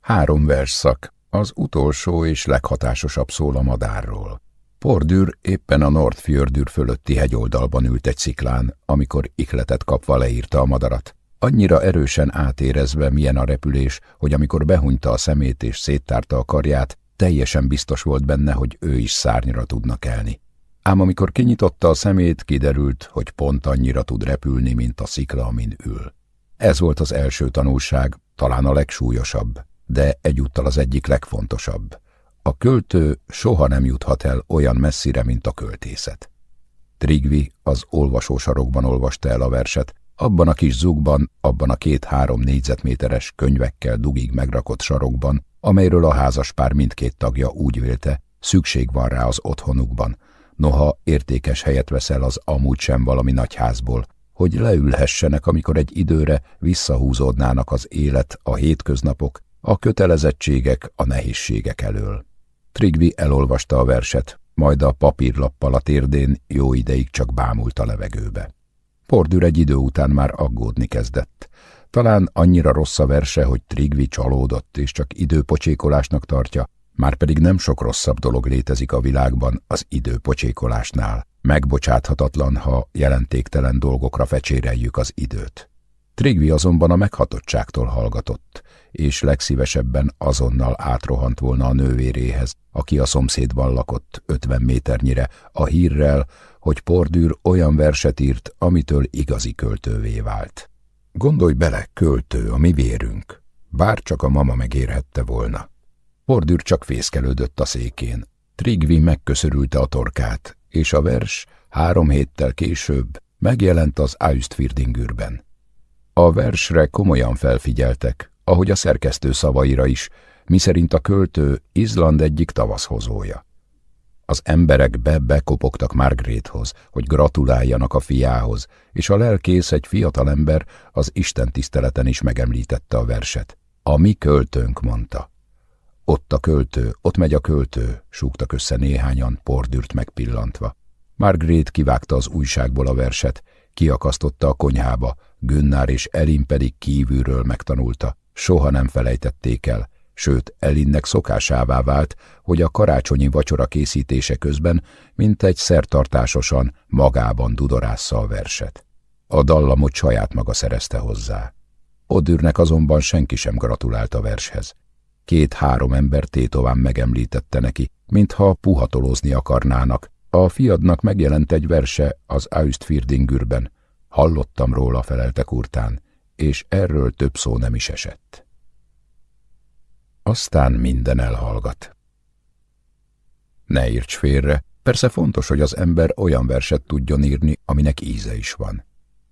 Három versszak, az utolsó és leghatásosabb szól a madárról. Pordűr éppen a Nordfjördur fölötti hegyoldalban ült egy sziklán, amikor ikletet kapva leírta a madarat. Annyira erősen átérezve, milyen a repülés, hogy amikor behunyta a szemét és széttárta a karját, teljesen biztos volt benne, hogy ő is szárnyra tudna kelni. Ám amikor kinyitotta a szemét, kiderült, hogy pont annyira tud repülni, mint a szikla, amin ül. Ez volt az első tanulság, talán a legsúlyosabb, de egyúttal az egyik legfontosabb. A költő soha nem juthat el olyan messzire, mint a költészet. Trigvi az olvasósarokban olvasta el a verset, abban a kis zugban, abban a két-három négyzetméteres könyvekkel dugig megrakott sarokban, amelyről a házaspár mindkét tagja úgy vélte, szükség van rá az otthonukban, noha értékes helyet veszel az amúgy sem valami nagyházból, hogy leülhessenek, amikor egy időre visszahúzódnának az élet, a hétköznapok, a kötelezettségek, a nehézségek elől. Trigvi elolvasta a verset, majd a papírlappal a térdén jó ideig csak bámult a levegőbe. Pordűr egy idő után már aggódni kezdett. Talán annyira rossz a verse, hogy Trigvi csalódott és csak időpocsékolásnak tartja, már pedig nem sok rosszabb dolog létezik a világban az időpocsékolásnál. Megbocsáthatatlan, ha jelentéktelen dolgokra fecséreljük az időt. Trigvi azonban a meghatottságtól hallgatott, és legszívesebben azonnal átrohant volna a nővéréhez, aki a szomszédban lakott ötven méternyire, a hírrel, hogy Pordűr olyan verset írt, amitől igazi költővé vált. Gondolj bele, költő, a mi vérünk, bár csak a mama megérhette volna. Pordűr csak fészkelődött a székén. Trigvi megköszörülte a torkát, és a vers három héttel később megjelent az Austfirdingürben. A versre komolyan felfigyeltek, ahogy a szerkesztő szavaira is, miszerint a költő Izland egyik tavaszhozója. Az emberek be-bekopogtak Margarethoz, hogy gratuláljanak a fiához, és a lelkész egy fiatalember az Isten tiszteleten is megemlítette a verset. A mi költőnk, mondta. Ott a költő, ott megy a költő, súgtak össze néhányan, pordürt megpillantva. Margaret kivágta az újságból a verset, kiakasztotta a konyhába, Günnár és Elin pedig kívülről megtanulta, soha nem felejtették el, sőt Elinnek szokásává vált, hogy a karácsonyi vacsora készítése közben mint egy szertartásosan magában dudorásza a verset. A dallamot saját maga szerezte hozzá. Odürnek azonban senki sem gratulált a vershez. Két-három ember tétován megemlítette neki, mintha puhatolózni akarnának. A fiadnak megjelent egy verse az Austfirdingürben. Hallottam róla, felelte Kurtán, és erről több szó nem is esett. Aztán minden elhallgat. Ne érts félre, persze fontos, hogy az ember olyan verset tudjon írni, aminek íze is van.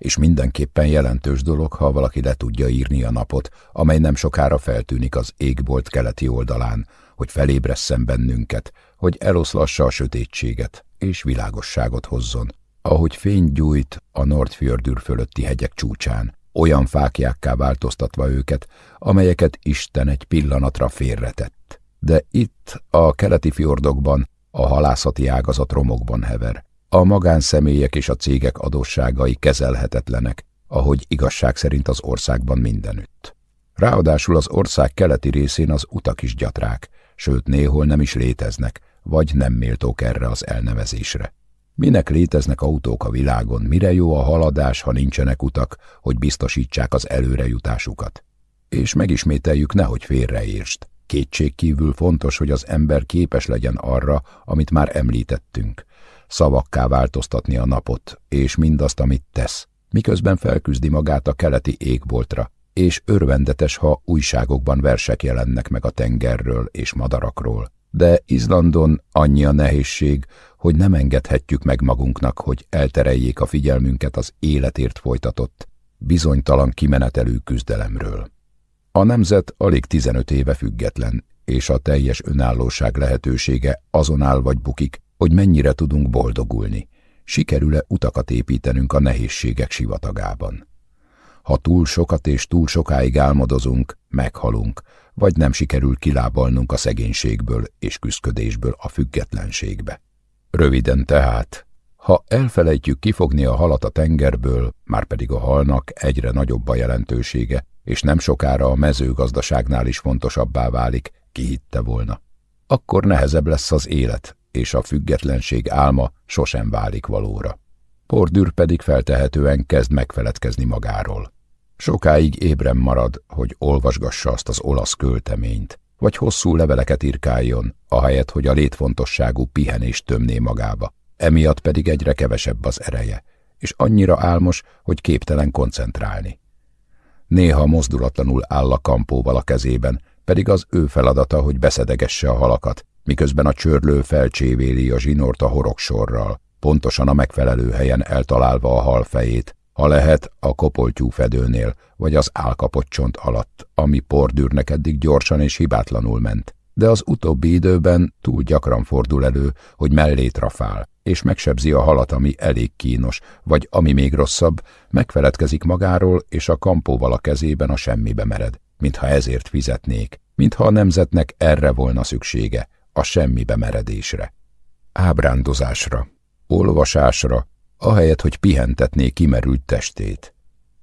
És mindenképpen jelentős dolog, ha valaki le tudja írni a napot, amely nem sokára feltűnik az égbolt keleti oldalán, hogy felébresszen bennünket, hogy eloszlassa a sötétséget, és világosságot hozzon, ahogy fény gyújt a Nordfjördür fölötti hegyek csúcsán, olyan fákjákká változtatva őket, amelyeket Isten egy pillanatra félretett. De itt, a keleti fjordokban, a halászati ágazat romokban hever. A magánszemélyek és a cégek adósságai kezelhetetlenek, ahogy igazság szerint az országban mindenütt. Ráadásul az ország keleti részén az utak is gyatrák, sőt néhol nem is léteznek, vagy nem méltók erre az elnevezésre. Minek léteznek autók a világon, mire jó a haladás, ha nincsenek utak, hogy biztosítsák az előrejutásukat? És megismételjük, nehogy félreérst. Kétségkívül fontos, hogy az ember képes legyen arra, amit már említettünk. Szavakká változtatni a napot, és mindazt, amit tesz, miközben felküzdi magát a keleti égboltra, és örvendetes, ha újságokban versek jelennek meg a tengerről és madarakról. De Izlandon annyi a nehézség, hogy nem engedhetjük meg magunknak, hogy eltereljék a figyelmünket az életért folytatott, bizonytalan kimenetelő küzdelemről. A nemzet alig 15 éve független, és a teljes önállóság lehetősége azon áll vagy bukik, hogy mennyire tudunk boldogulni. Sikerül-e utakat építenünk a nehézségek sivatagában? Ha túl sokat és túl sokáig álmodozunk, meghalunk, vagy nem sikerül kilábalnunk a szegénységből és küszködésből a függetlenségbe. Röviden tehát, ha elfelejtjük kifogni a halat a tengerből, már pedig a halnak egyre nagyobb a jelentősége, és nem sokára a mezőgazdaságnál is fontosabbá válik, ki hitte volna. Akkor nehezebb lesz az élet, és a függetlenség álma sosem válik valóra. Pordűr pedig feltehetően kezd megfeledkezni magáról. Sokáig ébren marad, hogy olvasgassa azt az olasz költeményt, vagy hosszú leveleket írkáljon, ahelyett, hogy a létfontosságú pihenést tömné magába. Emiatt pedig egyre kevesebb az ereje, és annyira álmos, hogy képtelen koncentrálni. Néha mozdulatlanul áll a kampóval a kezében, pedig az ő feladata, hogy beszedegesse a halakat, miközben a csörlő felcsévéli a zsinort a horogsorral, pontosan a megfelelő helyen eltalálva a hal fejét, ha lehet a kopoltyú fedőnél, vagy az álkapott csont alatt, ami pordűrnek eddig gyorsan és hibátlanul ment. De az utóbbi időben túl gyakran fordul elő, hogy mellét rafál, és megsebzi a halat, ami elég kínos, vagy ami még rosszabb, megfeledkezik magáról, és a kampóval a kezében a semmibe mered, mintha ezért fizetnék, mintha a nemzetnek erre volna szüksége, a semmibe meredésre. Ábrándozásra, olvasásra, ahelyett, hogy pihentetné kimerült testét.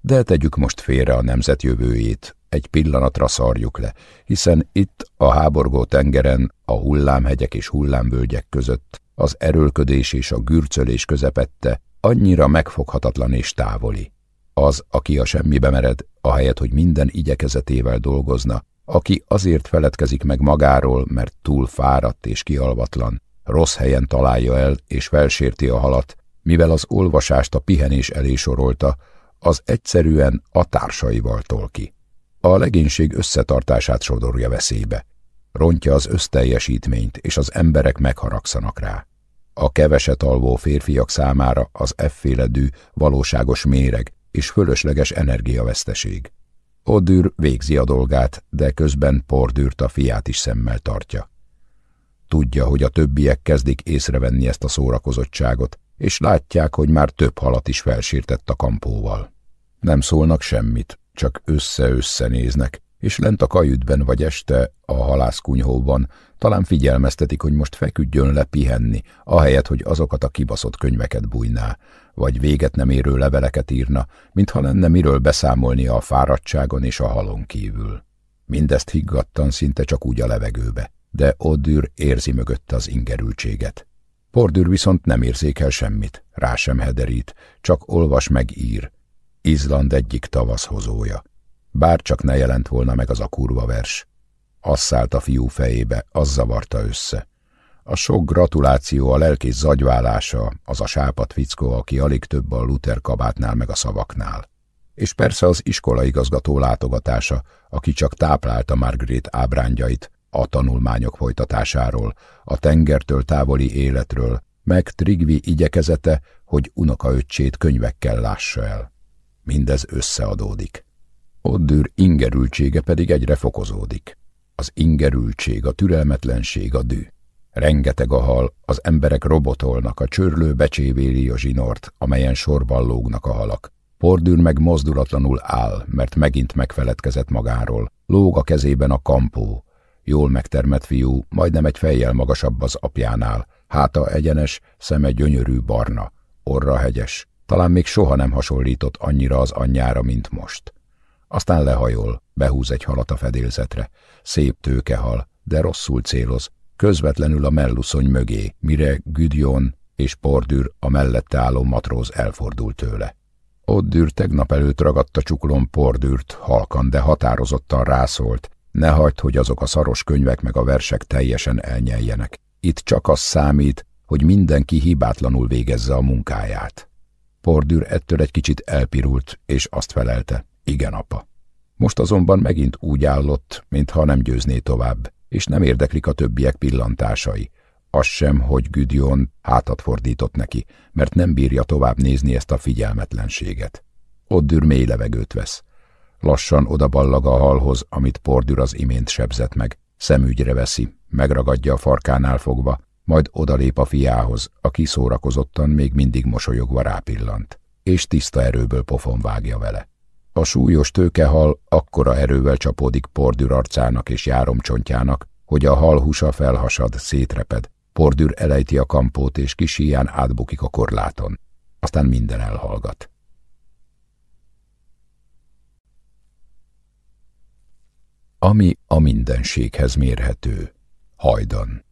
De tegyük most félre a nemzet jövőjét, egy pillanatra szarjuk le, hiszen itt a háborgó tengeren, a hullámhegyek és hullámvölgyek között, az erőlködés és a gürcölés közepette annyira megfoghatatlan és távoli. Az, aki a semmibe mered, ahelyett, hogy minden igyekezetével dolgozna, aki azért feledkezik meg magáról, mert túl fáradt és kialvatlan, rossz helyen találja el és felsérti a halat, mivel az olvasást a pihenés elé sorolta, az egyszerűen a társaival tol ki. A legénység összetartását sodorja veszélybe. Rontja az összteljesítményt, és az emberek megharagszanak rá. A keveset alvó férfiak számára az efféle dű valóságos méreg, és fölösleges energiaveszteség. Odür végzi a dolgát, de közben Pordűrt a fiát is szemmel tartja. Tudja, hogy a többiek kezdik észrevenni ezt a szórakozottságot, és látják, hogy már több halat is felsírtett a kampóval. Nem szólnak semmit, csak össze-össze néznek, és lent a kajütben vagy este a halászkunyhóban talán figyelmeztetik, hogy most feküdjön le pihenni, ahelyett, hogy azokat a kibaszott könyveket bújná, vagy véget nem érő leveleket írna, mintha lenne miről beszámolni a fáradtságon és a halon kívül. Mindezt higgadtan szinte csak úgy a levegőbe, de Oddür érzi mögötte az ingerültséget. Pordűr viszont nem érzékel semmit, rá sem hederít, csak olvas meg ír. Izland egyik tavaszhozója. Bár csak ne jelent volna meg az a kurva vers. Az szállt a fiú fejébe, az zavarta össze. A sok gratuláció, a lelkész zagyválása, az a sápat fickó, aki alig több a Luther kabátnál meg a szavaknál. És persze az iskolaigazgató látogatása, aki csak táplálta Margaret ábrányait, a tanulmányok folytatásáról, a tengertől távoli életről, meg Trigvi igyekezete, hogy unokaöccsét könyvekkel lássa el. Mindez összeadódik. Oddür ingerültsége pedig egyre fokozódik. Az ingerültség, a türelmetlenség, a dű. Rengeteg a hal, az emberek robotolnak, a csörlő becsévéli a zsinort, amelyen sorban lógnak a halak. Pordűr meg mozdulatlanul áll, mert megint megfeledkezett magáról. Lóg a kezében a kampó. Jól megtermett fiú, majdnem egy fejjel magasabb az apjánál. Háta egyenes, szeme gyönyörű barna. Orra hegyes. Talán még soha nem hasonlított annyira az anyjára, mint most. Aztán lehajol, behúz egy halat a fedélzetre. Szép tőkehal, de rosszul céloz, közvetlenül a melluszony mögé, mire Güdjon és Pordűr a mellette álló matróz elfordult tőle. Oddűr tegnap előtt ragadta csuklón Pordűrt, halkan, de határozottan rászólt. Ne hagyd, hogy azok a szaros könyvek meg a versek teljesen elnyeljenek. Itt csak az számít, hogy mindenki hibátlanul végezze a munkáját. Pordűr ettől egy kicsit elpirult, és azt felelte. Igen, apa. Most azonban megint úgy állott, mintha nem győzné tovább, és nem érdeklik a többiek pillantásai. Az sem, hogy Güdion hátat fordított neki, mert nem bírja tovább nézni ezt a figyelmetlenséget. Oddür mély levegőt vesz. Lassan odaballag a halhoz, amit Pordür az imént sebzett meg. Szemügyre veszi, megragadja a farkánál fogva, majd odalép a fiához, aki szórakozottan még mindig mosolyogva rápillant, és tiszta erőből pofon vágja vele. A súlyos tőkehal akkora erővel csapódik Pordür arcának és járomcsontjának, hogy a hal húsa felhasad, szétreped. Pordür elejti a kampót, és kis híján átbukik a korláton. Aztán minden elhallgat. Ami a mindenséghez mérhető. Hajdan.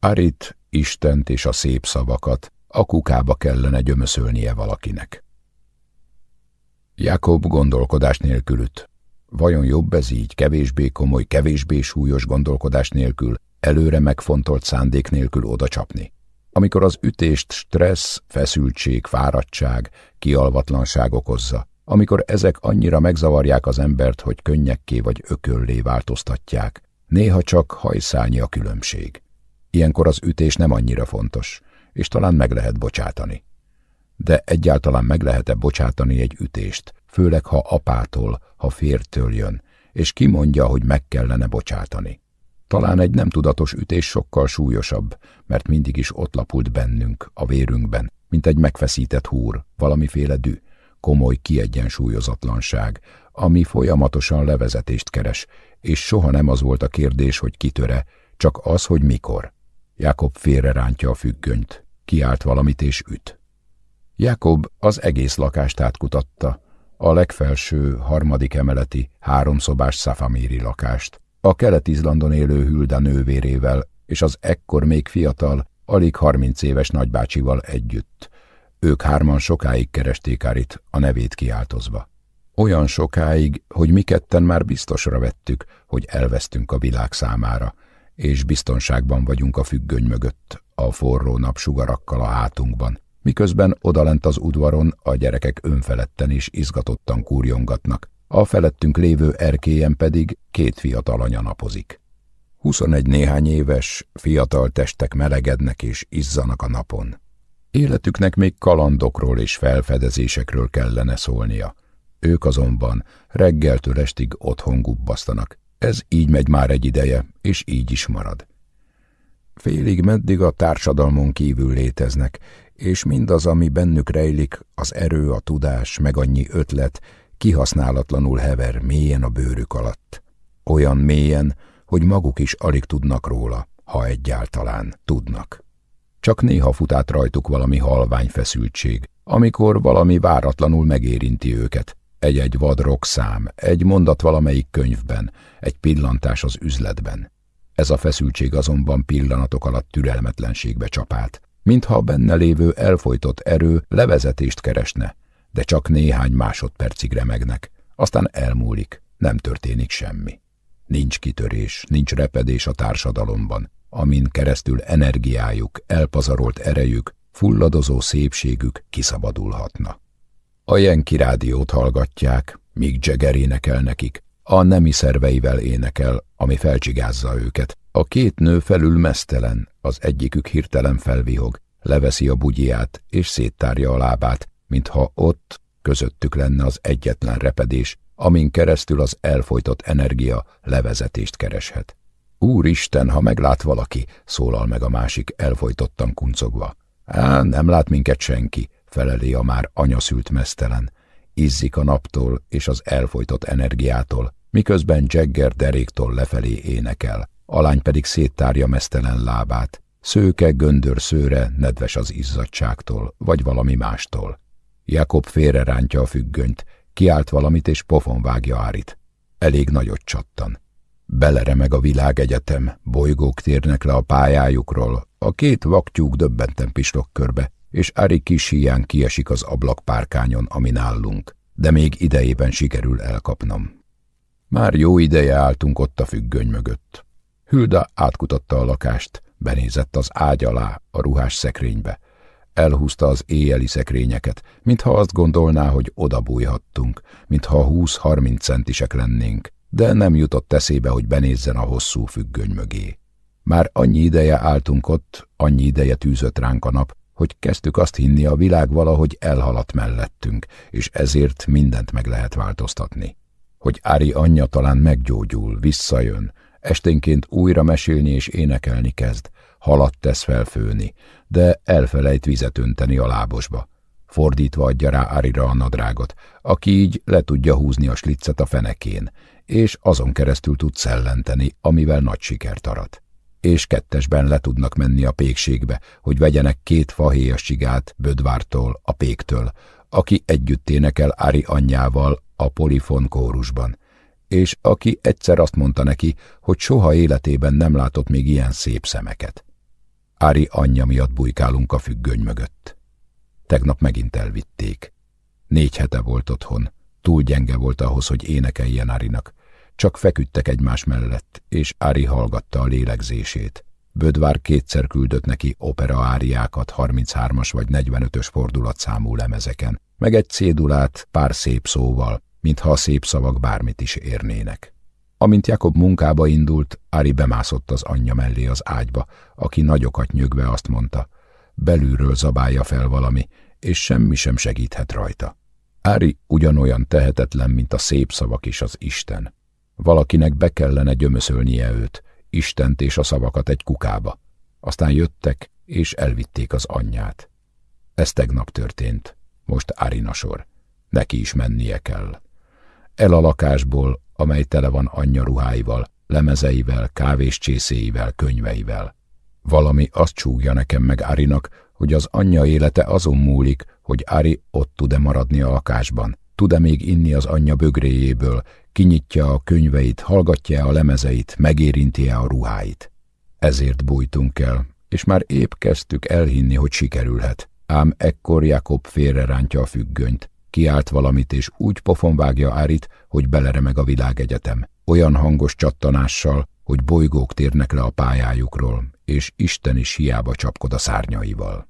Arit, Istent és a szép szavakat a kukába kellene gyömöszölnie valakinek. Jakob gondolkodás nélkül üt. Vajon jobb ez így, kevésbé komoly, kevésbé súlyos gondolkodás nélkül, előre megfontolt szándék nélkül odacsapni? Amikor az ütést stressz, feszültség, fáradtság, kialvatlanság okozza, amikor ezek annyira megzavarják az embert, hogy könnyekké vagy ököllé változtatják, néha csak hajszálnyi a különbség. Ilyenkor az ütés nem annyira fontos, és talán meg lehet bocsátani de egyáltalán meg lehet-e bocsátani egy ütést, főleg ha apától, ha fértől jön, és kimondja, hogy meg kellene bocsátani. Talán egy nem tudatos ütés sokkal súlyosabb, mert mindig is ott lapult bennünk, a vérünkben, mint egy megfeszített húr, valamiféle dű, komoly kiegyensúlyozatlanság, ami folyamatosan levezetést keres, és soha nem az volt a kérdés, hogy kitöre, csak az, hogy mikor. Jakob félrerántja a függönyt, kiált valamit és üt. Jakob az egész lakást átkutatta, a legfelső, harmadik emeleti, háromszobás szafamíri lakást, a kelet-Izlandon élő Hülda nővérével és az ekkor még fiatal, alig harminc éves nagybácsival együtt. Ők hárman sokáig keresték Arit, a nevét kiáltozva. Olyan sokáig, hogy mi ketten már biztosra vettük, hogy elvesztünk a világ számára, és biztonságban vagyunk a függöny mögött, a forró napsugarakkal a hátunkban, miközben odalent az udvaron a gyerekek önfeledten is izgatottan kúrjongatnak, a felettünk lévő erkélyen pedig két fiatal anya napozik. Huszonegy néhány éves, fiatal testek melegednek és izzanak a napon. Életüknek még kalandokról és felfedezésekről kellene szólnia. Ők azonban reggeltől estig otthon gubbasztanak. Ez így megy már egy ideje, és így is marad. Félig meddig a társadalmon kívül léteznek, és mindaz, ami bennük rejlik, az erő, a tudás, meg annyi ötlet, kihasználatlanul hever mélyen a bőrük alatt. Olyan mélyen, hogy maguk is alig tudnak róla, ha egyáltalán tudnak. Csak néha fut át rajtuk valami halvány feszültség, amikor valami váratlanul megérinti őket. Egy-egy vad szám, egy mondat valamelyik könyvben, egy pillantás az üzletben. Ez a feszültség azonban pillanatok alatt türelmetlenségbe csapát, mintha a benne lévő elfolytott erő levezetést keresne, de csak néhány másodpercig remegnek, aztán elmúlik, nem történik semmi. Nincs kitörés, nincs repedés a társadalomban, amin keresztül energiájuk, elpazarolt erejük, fulladozó szépségük kiszabadulhatna. A Jenki rádiót hallgatják, míg Jagger énekel nekik, a nemi szerveivel énekel, ami felcsigázza őket. A két nő felül mesztelen, az egyikük hirtelen felvihog, leveszi a bugyját és széttárja a lábát, mintha ott közöttük lenne az egyetlen repedés, amin keresztül az elfolytott energia levezetést kereshet. Úristen, ha meglát valaki, szólal meg a másik elfolytottan kuncogva. Á, nem lát minket senki, feleli a már anyaszült mesztelen. Izzik a naptól és az elfolytott energiától, miközben Jagger deréktól lefelé énekel, a lány pedig széttárja mesztelen lábát. Szőke, göndör szőre, nedves az izzadságtól, vagy valami mástól. Jakob rántja a függönyt, kiált valamit és pofon vágja Árit. Elég nagyot csattan. Beleremeg a világegyetem, bolygók térnek le a pályájukról, a két vaktyúk döbbenten pislog körbe, és Ari kis hián kiesik az ablakpárkányon, amin állunk, de még idejében sikerül elkapnom. Már jó ideje álltunk ott a függöny mögött. Hülda átkutatta a lakást, benézett az ágy alá, a ruhás szekrénybe. Elhúzta az éjjeli szekrényeket, mintha azt gondolná, hogy oda bújhattunk, mintha 20-30 centisek lennénk, de nem jutott eszébe, hogy benézzen a hosszú függöny mögé. Már annyi ideje álltunk ott, annyi ideje tűzött ránk a nap, hogy kezdtük azt hinni, a világ valahogy elhaladt mellettünk, és ezért mindent meg lehet változtatni. Hogy Ári anyja talán meggyógyul, visszajön, esténként újra mesélni és énekelni kezd, halat tesz felfőni, de elfelejt vizet önteni a lábosba. Fordítva adja rá Arira a nadrágot, aki így le tudja húzni a sliccet a fenekén, és azon keresztül tud szellenteni, amivel nagy sikert arat. És kettesben le tudnak menni a pékségbe, hogy vegyenek két fahéjas csigát Bödvártól, a péktől, aki együtt énekel Ári anyjával a polifon kórusban, és aki egyszer azt mondta neki, hogy soha életében nem látott még ilyen szép szemeket. Ári anyja miatt bujkálunk a függöny mögött. Tegnap megint elvitték. Négy hete volt otthon, túl gyenge volt ahhoz, hogy énekeljen Árinak. Csak feküdtek egymás mellett, és Ári hallgatta a lélegzését. Bödvár kétszer küldött neki opera áriákat 33-as vagy 45-ös fordulatszámú lemezeken, meg egy cédulát pár szép szóval, mintha a szép szavak bármit is érnének. Amint Jakob munkába indult, Ári bemászott az anyja mellé az ágyba, aki nagyokat nyögve azt mondta, belülről zabálja fel valami, és semmi sem segíthet rajta. Ári ugyanolyan tehetetlen, mint a szép szavak is az Isten. Valakinek be kellene gyömöszölnie őt, Istent és a szavakat egy kukába. Aztán jöttek, és elvitték az anyját. Ez tegnap történt. Most Árina sor. Neki is mennie kell. El a lakásból, amely tele van anyja ruháival, lemezeivel, kávéscsészéivel, könyveivel. Valami azt csúgja nekem meg Árinak, hogy az anyja élete azon múlik, hogy Ári ott tud-e maradni a lakásban, tud-e még inni az anyja bögréjéből, kinyitja a könyveit, hallgatja a lemezeit, megérinti-e a ruháit. Ezért bújtunk el, és már épp kezdtük elhinni, hogy sikerülhet. Ám ekkor Jakob félrerántja a függönyt, kiált valamit, és úgy pofonvágja Árit, hogy beleremeg a világegyetem. Olyan hangos csattanással, hogy bolygók térnek le a pályájukról, és Isten is hiába csapkod a szárnyaival.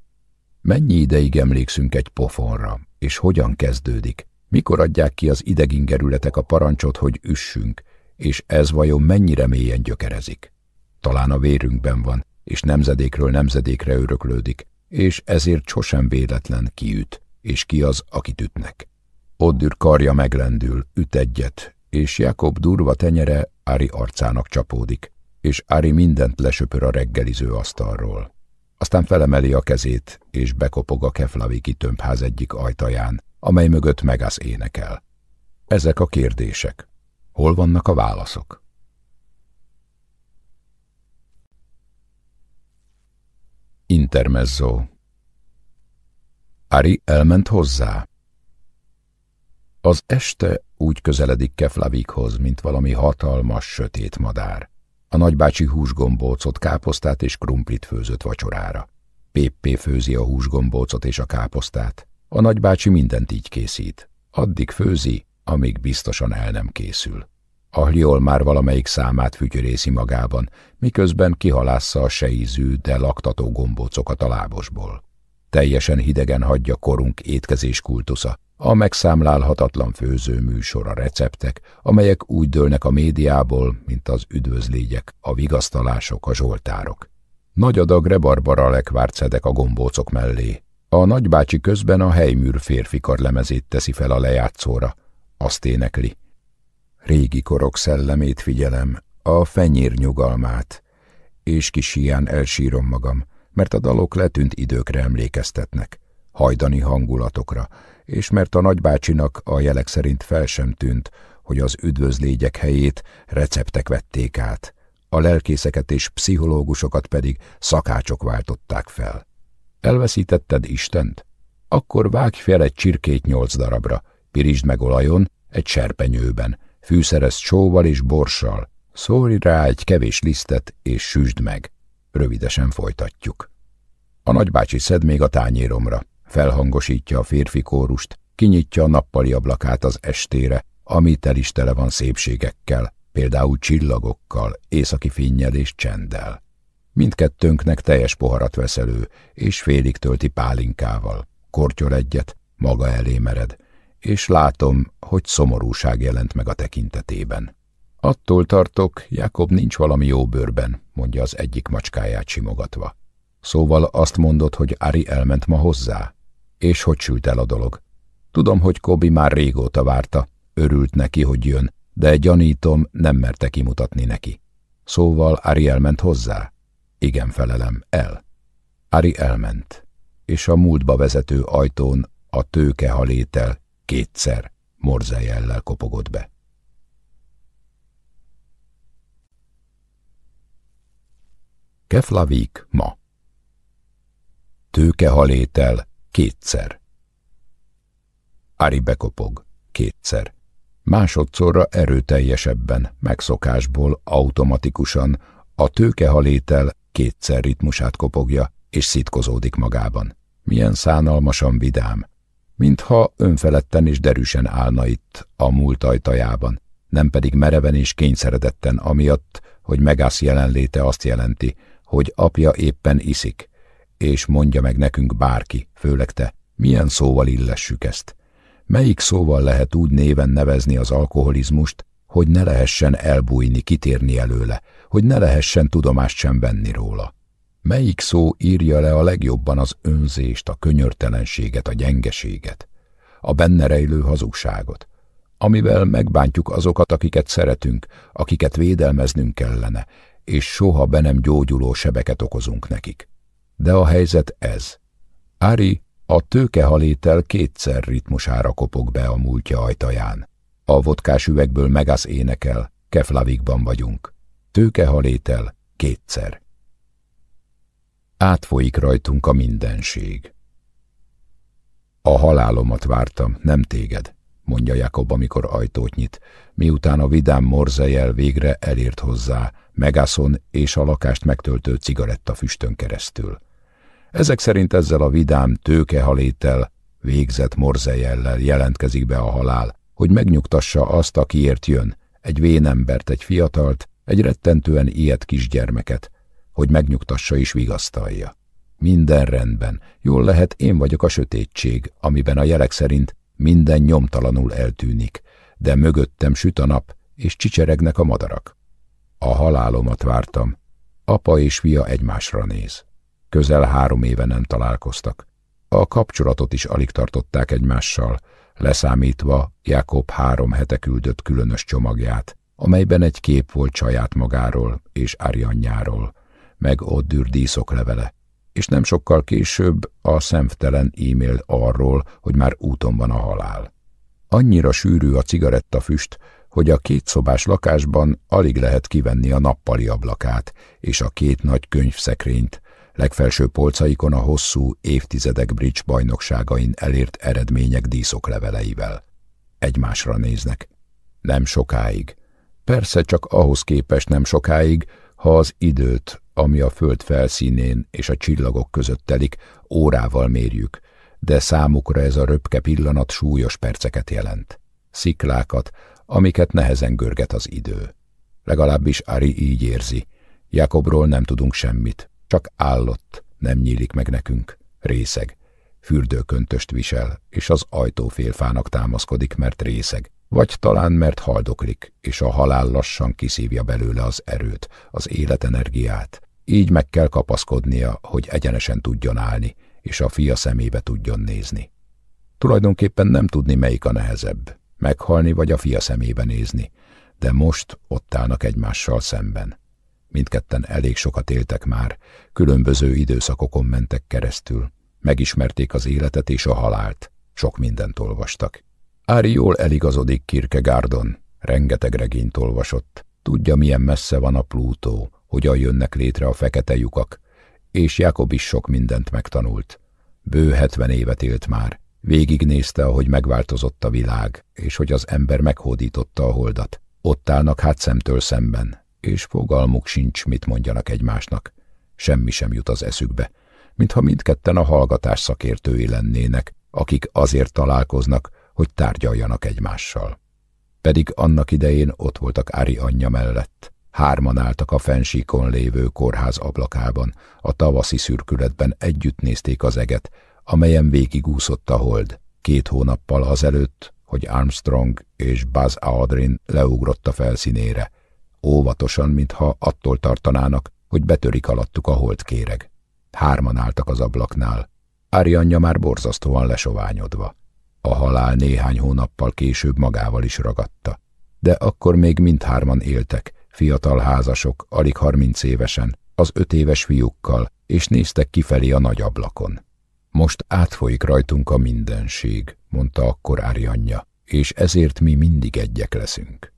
Mennyi ideig emlékszünk egy pofonra, és hogyan kezdődik? Mikor adják ki az idegingerületek a parancsot, hogy üssünk, és ez vajon mennyire mélyen gyökerezik? Talán a vérünkben van, és nemzedékről nemzedékre öröklődik, és ezért sosem véletlen kiüt, és ki az, akit ütnek. Oddür karja meglendül, üt egyet, és Jakob durva tenyere Ári arcának csapódik, és Ári mindent lesöpör a reggeliző asztalról. Aztán felemeli a kezét, és bekopog a Keflaviki tömbház egyik ajtaján, amely mögött Megász énekel. Ezek a kérdések. Hol vannak a válaszok? Intermezzo Ari elment hozzá. Az este úgy közeledik Keflavikhoz, mint valami hatalmas, sötét madár. A nagybácsi húsgombócot, káposztát és krumplit főzött vacsorára. Péppé főzi a húsgombócot és a káposztát. A nagybácsi mindent így készít. Addig főzi, amíg biztosan el nem készül. Ahliol már valamelyik számát fütyörészi magában, miközben kihalásza a seízű, de laktató gombócokat a lábosból. Teljesen hidegen hagyja korunk étkezés kultusza, a megszámlálhatatlan főzőműsor, a receptek, amelyek úgy dőlnek a médiából, mint az üdvözlégyek, a vigasztalások, a zsoltárok. Nagy adag rebarbara lekvárt szedek a gombócok mellé. A nagybácsi közben a helyműr férfi lemezét teszi fel a lejátszóra. Azt énekli. Régi korok szellemét figyelem, a fenyér nyugalmát, és kis hián elsírom magam, mert a dalok letűnt időkre emlékeztetnek, hajdani hangulatokra, és mert a nagybácsinak a jelek szerint fel sem tűnt, hogy az üdvözlégyek helyét receptek vették át, a lelkészeket és pszichológusokat pedig szakácsok váltották fel. Elveszítetted Istent? Akkor vágj fel egy csirkét nyolc darabra, pirítsd meg olajon, egy serpenyőben, fűszerezd sóval és borssal, szórj rá egy kevés lisztet és süsd meg. Rövidesen folytatjuk. A nagybácsi szed még a tányéromra, felhangosítja a férfi kórust, kinyitja a nappali ablakát az estére, ami tel is tele van szépségekkel, például csillagokkal, északi finnyel és csenddel. Mindkettőnknek teljes poharat vesz elő, és félig tölti pálinkával, kortyol egyet, maga elé mered, és látom, hogy szomorúság jelent meg a tekintetében. Attól tartok, Jakob nincs valami jó bőrben, mondja az egyik macskáját simogatva. Szóval azt mondod, hogy Ari elment ma hozzá? És hogy sült el a dolog? Tudom, hogy Kobi már régóta várta, örült neki, hogy jön, de gyanítom, nem merte kimutatni neki. Szóval Ari elment hozzá? Igen, felelem, el. Ari elment, és a múltba vezető ajtón a tőke kétszer morzejellel kopogott be. Keflavik ma. Tőke halétel kétszer. Ari bekopog kétszer. Másodszorra erőteljesebben, megszokásból, automatikusan a tőkehalétel kétszer ritmusát kopogja, és szitkozódik magában. Milyen szánalmasan vidám, mintha önfeledten és derűsen állna itt, a múlt ajtajában, nem pedig mereven és kényszeredetten amiatt, hogy Megász jelenléte azt jelenti, hogy apja éppen iszik, és mondja meg nekünk bárki, főleg te, milyen szóval illessük ezt. Melyik szóval lehet úgy néven nevezni az alkoholizmust, hogy ne lehessen elbújni, kitérni előle, hogy ne lehessen tudomást sem venni róla? Melyik szó írja le a legjobban az önzést, a könyörtelenséget, a gyengeséget, a benne rejlő hazugságot, amivel megbántjuk azokat, akiket szeretünk, akiket védelmeznünk kellene, és soha be nem gyógyuló sebeket okozunk nekik. De a helyzet ez. Ári a tőkehalétel kétszer ritmusára kopog be a múltja ajtaján. A vodkás üvegből megász énekel, Keflavikban vagyunk. Tőkehalétel kétszer. Átfolyik rajtunk a mindenség. A halálomat vártam, nem téged, mondja Jakob, amikor ajtót nyit, miután a vidám morzejel végre elért hozzá, megászon és a lakást megtöltő cigaretta füstön keresztül. Ezek szerint ezzel a vidám tőkehaléttel, végzett morzejellel jelentkezik be a halál, hogy megnyugtassa azt, akiért jön, egy vénembert, egy fiatalt, egy rettentően ilyet kisgyermeket, hogy megnyugtassa és vigasztalja. Minden rendben, jól lehet én vagyok a sötétség, amiben a jelek szerint minden nyomtalanul eltűnik, de mögöttem süt a nap, és csicseregnek a madarak. A halálomat vártam. Apa és fia egymásra néz. Közel három éve nem találkoztak. A kapcsolatot is alig tartották egymással, leszámítva Jakob három hete küldött különös csomagját, amelyben egy kép volt saját magáról és Arianyáról, meg Oddür díszok levele, és nem sokkal később a szemtelen e-mail arról, hogy már úton van a halál. Annyira sűrű a cigarettafüst, hogy a két szobás lakásban alig lehet kivenni a nappali ablakát és a két nagy könyvszekrényt, legfelső polcaikon a hosszú évtizedek bridge bajnokságain elért eredmények díszokleveleivel. Egymásra néznek. Nem sokáig. Persze csak ahhoz képest nem sokáig, ha az időt, ami a föld felszínén és a csillagok között telik, órával mérjük, de számukra ez a röpke pillanat súlyos perceket jelent. Sziklákat, amiket nehezen görget az idő. Legalábbis Ari így érzi. Jakobról nem tudunk semmit, csak állott, nem nyílik meg nekünk, részeg. Fürdőköntöst visel, és az ajtófélfának támaszkodik, mert részeg, vagy talán mert haldoklik, és a halál lassan kiszívja belőle az erőt, az életenergiát. Így meg kell kapaszkodnia, hogy egyenesen tudjon állni, és a fia szemébe tudjon nézni. Tulajdonképpen nem tudni, melyik a nehezebb, meghalni vagy a fia szemébe nézni, de most ott állnak egymással szemben. Mindketten elég sokat éltek már, különböző időszakokon mentek keresztül, megismerték az életet és a halált, sok mindent olvastak. Ári jól eligazodik Kierkegaardon, rengeteg regényt olvasott, tudja milyen messze van a Plútó, hogyan jönnek létre a fekete lyukak, és Jakob is sok mindent megtanult. Bő hetven évet élt már, végignézte, ahogy megváltozott a világ, és hogy az ember meghódította a holdat. Ott állnak hát szemtől szemben, és fogalmuk sincs, mit mondjanak egymásnak. Semmi sem jut az eszükbe, mintha mindketten a hallgatás szakértői lennének, akik azért találkoznak, hogy tárgyaljanak egymással. Pedig annak idején ott voltak Ári anyja mellett. Hárman álltak a fensíkon lévő kórház ablakában, a tavaszi szürkületben együtt nézték az eget, amelyen végigúszott a hold, két hónappal azelőtt, hogy Armstrong és Buzz Aldrin leugrott a felszínére, óvatosan, mintha attól tartanának, hogy betörik alattuk a holdkéreg. Hárman álltak az ablaknál, Arianya már borzasztóan lesoványodva. A halál néhány hónappal később magával is ragadta. De akkor még mindhárman éltek, fiatal házasok, alig harminc évesen, az öt éves fiúkkal, és néztek kifelé a nagy ablakon. Most átfolyik rajtunk a mindenség, mondta akkor Arianya, és ezért mi mindig egyek leszünk.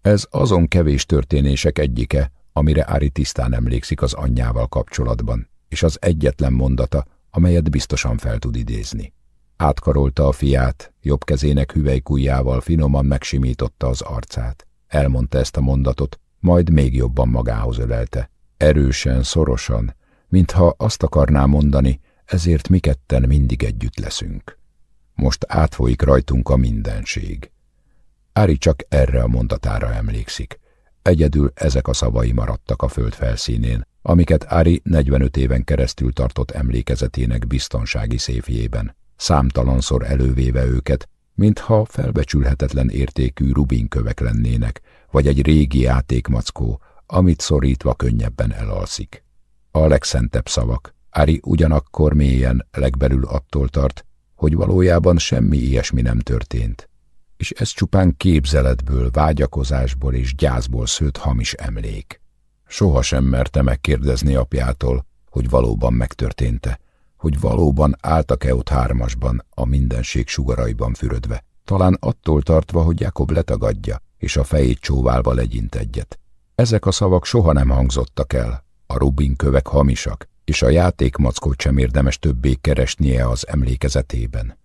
Ez azon kevés történések egyike, amire Ári tisztán emlékszik az anyjával kapcsolatban, és az egyetlen mondata, amelyet biztosan fel tud idézni. Átkarolta a fiát, jobb kezének hüvelykujjával finoman megsimította az arcát. Elmondta ezt a mondatot, majd még jobban magához ölelte. Erősen, szorosan, mintha azt akarná mondani, ezért mi ketten mindig együtt leszünk. Most átfolyik rajtunk a mindenség. Ári csak erre a mondatára emlékszik. Egyedül ezek a szavai maradtak a föld felszínén, amiket Ári 45 éven keresztül tartott emlékezetének biztonsági széfjében, számtalanszor elővéve őket, mintha felbecsülhetetlen értékű rubinkövek lennének, vagy egy régi játékmackó, amit szorítva könnyebben elalszik. A legszentebb szavak, Ári ugyanakkor mélyen legbelül attól tart, hogy valójában semmi ilyesmi nem történt, és ez csupán képzeletből, vágyakozásból és gyászból szőtt hamis emlék. Soha sem merte megkérdezni apjától, hogy valóban megtörténte, hogy valóban álltak-e ott hármasban, a mindenség sugaraiban fürödve, talán attól tartva, hogy Jakob letagadja, és a fejét csóválva legyint egyet. Ezek a szavak soha nem hangzottak el, a Rubin kövek hamisak, és a játékmackót sem érdemes többé keresnie az emlékezetében.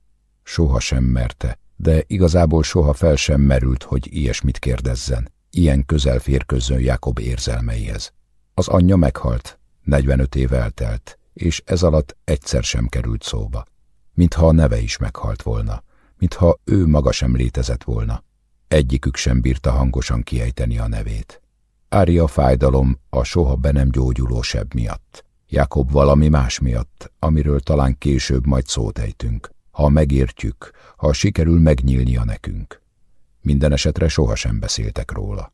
Soha sem merte, de igazából soha fel sem merült, hogy ilyesmit kérdezzen, ilyen közel férkőzzön Jakob érzelmeihez. Az anyja meghalt, 45 év eltelt, és ez alatt egyszer sem került szóba. Mintha a neve is meghalt volna, mintha ő maga sem létezett volna. Egyikük sem bírta hangosan kiejteni a nevét. Ária fájdalom a soha be nem gyógyuló seb miatt. Jakob valami más miatt, amiről talán később majd szót ejtünk ha megértjük, ha sikerül megnyílnia nekünk. Minden esetre sohasem beszéltek róla.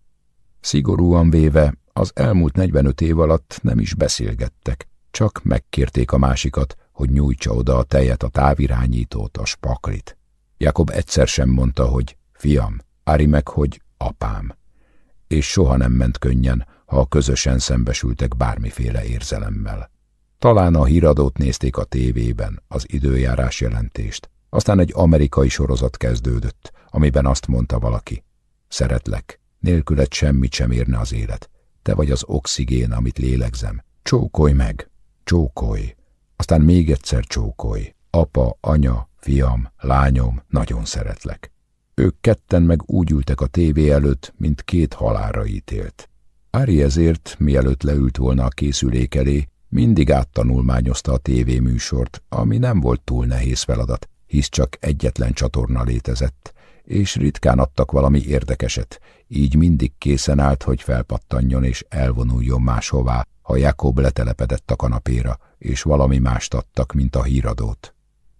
Szigorúan véve, az elmúlt 45 év alatt nem is beszélgettek, Csak megkérték a másikat, hogy nyújtsa oda a tejet, a távirányítót, a spaklit. Jakob egyszer sem mondta, hogy fiam, Ári meg, hogy apám. És soha nem ment könnyen, ha közösen szembesültek bármiféle érzelemmel. Talán a híradót nézték a tévében, az időjárás jelentést, aztán egy amerikai sorozat kezdődött, amiben azt mondta valaki. Szeretlek, nélküled semmit sem érne az élet. Te vagy az oxigén, amit lélegzem. Csókolj meg, csókolj. Aztán még egyszer csókolj. Apa, anya, fiam, lányom, nagyon szeretlek. Ők ketten meg úgy ültek a tévé előtt, mint két halára ítélt. Ári ezért, mielőtt leült volna a készülék elé, mindig áttanulmányozta a tévéműsort, ami nem volt túl nehéz feladat, hisz csak egyetlen csatorna létezett, és ritkán adtak valami érdekeset, így mindig készen állt, hogy felpattanjon és elvonuljon máshová, ha Jakob letelepedett a kanapéra, és valami mást adtak, mint a híradót.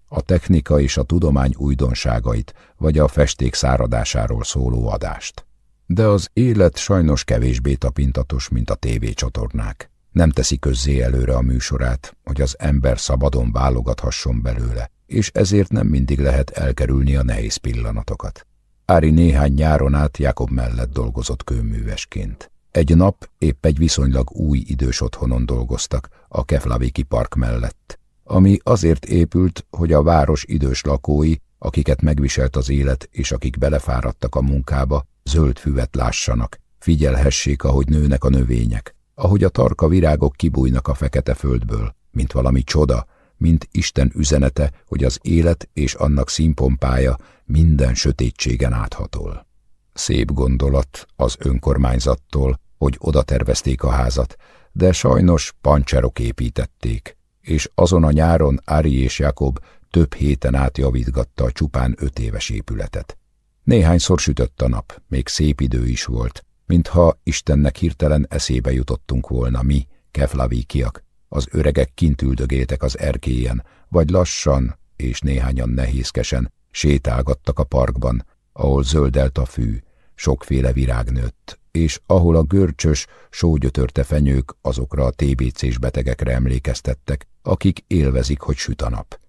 A technika és a tudomány újdonságait, vagy a festék száradásáról szóló adást. De az élet sajnos kevésbé tapintatos, mint a tévécsatornák. Nem teszi közzé előre a műsorát, hogy az ember szabadon válogathasson belőle, és ezért nem mindig lehet elkerülni a nehéz pillanatokat. Ári néhány nyáron át Jakob mellett dolgozott kőművesként. Egy nap épp egy viszonylag új idős otthonon dolgoztak, a Keflaviki park mellett, ami azért épült, hogy a város idős lakói, akiket megviselt az élet, és akik belefáradtak a munkába, zöld füvet lássanak, figyelhessék, ahogy nőnek a növények, ahogy a tarka virágok kibújnak a fekete földből, mint valami csoda, mint Isten üzenete, hogy az élet és annak színpompája minden sötétségen áthatol. Szép gondolat az önkormányzattól, hogy oda tervezték a házat, de sajnos pancserok építették, és azon a nyáron Ári és Jakob több héten át javítgatta a csupán öt éves épületet. Néhányszor sütött a nap, még szép idő is volt, mintha Istennek hirtelen eszébe jutottunk volna mi, keflavíkiak, az öregek kint üldögéltek az erkélyen, vagy lassan és néhányan nehézkesen sétálgattak a parkban, ahol zöldelt a fű, sokféle virág nőtt, és ahol a görcsös, sógyötörte fenyők azokra a TBC-s betegekre emlékeztettek, akik élvezik, hogy süt a nap.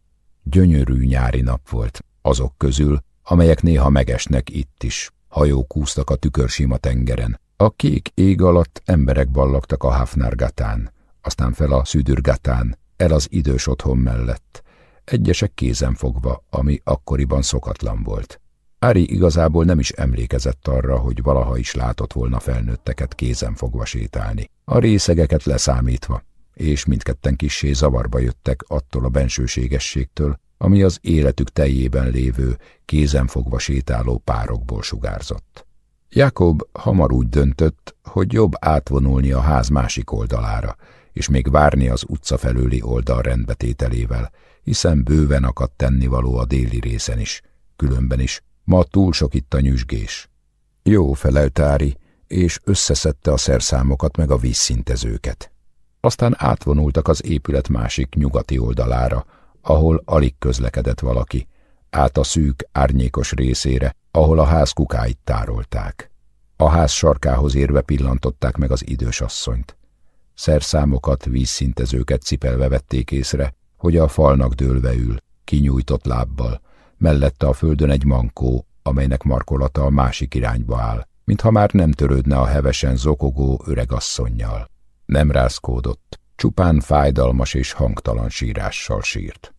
Gyönyörű nyári nap volt, azok közül, amelyek néha megesnek itt is. Hajók úsztak a tükörsima tengeren. A kék ég alatt emberek ballagtak a Hafnargatán, aztán fel a Szüdürgatán, el az idős otthon mellett. Egyesek kézen fogva, ami akkoriban szokatlan volt. Ári igazából nem is emlékezett arra, hogy valaha is látott volna felnőtteket kézen fogva sétálni, a részegeket leszámítva, és mindketten kissé zavarba jöttek attól a bensőségességtől, ami az életük teljében lévő, kézenfogva sétáló párokból sugárzott. Jakob hamar úgy döntött, hogy jobb átvonulni a ház másik oldalára, és még várni az utca felőli oldal rendbetételével, hiszen bőven akadt tennivaló a déli részen is, különben is, ma túl sok itt a nyüzsgés. Jó, felelt Ári, és összeszedte a szerszámokat meg a vízszintezőket. Aztán átvonultak az épület másik nyugati oldalára, ahol alig közlekedett valaki, át a szűk, árnyékos részére, ahol a ház kukáit tárolták. A ház sarkához érve pillantották meg az idős asszonyt. Szerszámokat, vízszintezőket cipelve vették észre, hogy a falnak dőlve ül, kinyújtott lábbal, mellette a földön egy mankó, amelynek markolata a másik irányba áll, mintha már nem törődne a hevesen zokogó öregasszonnyal. Nem rázkódott, csupán fájdalmas és hangtalan sírással sírt.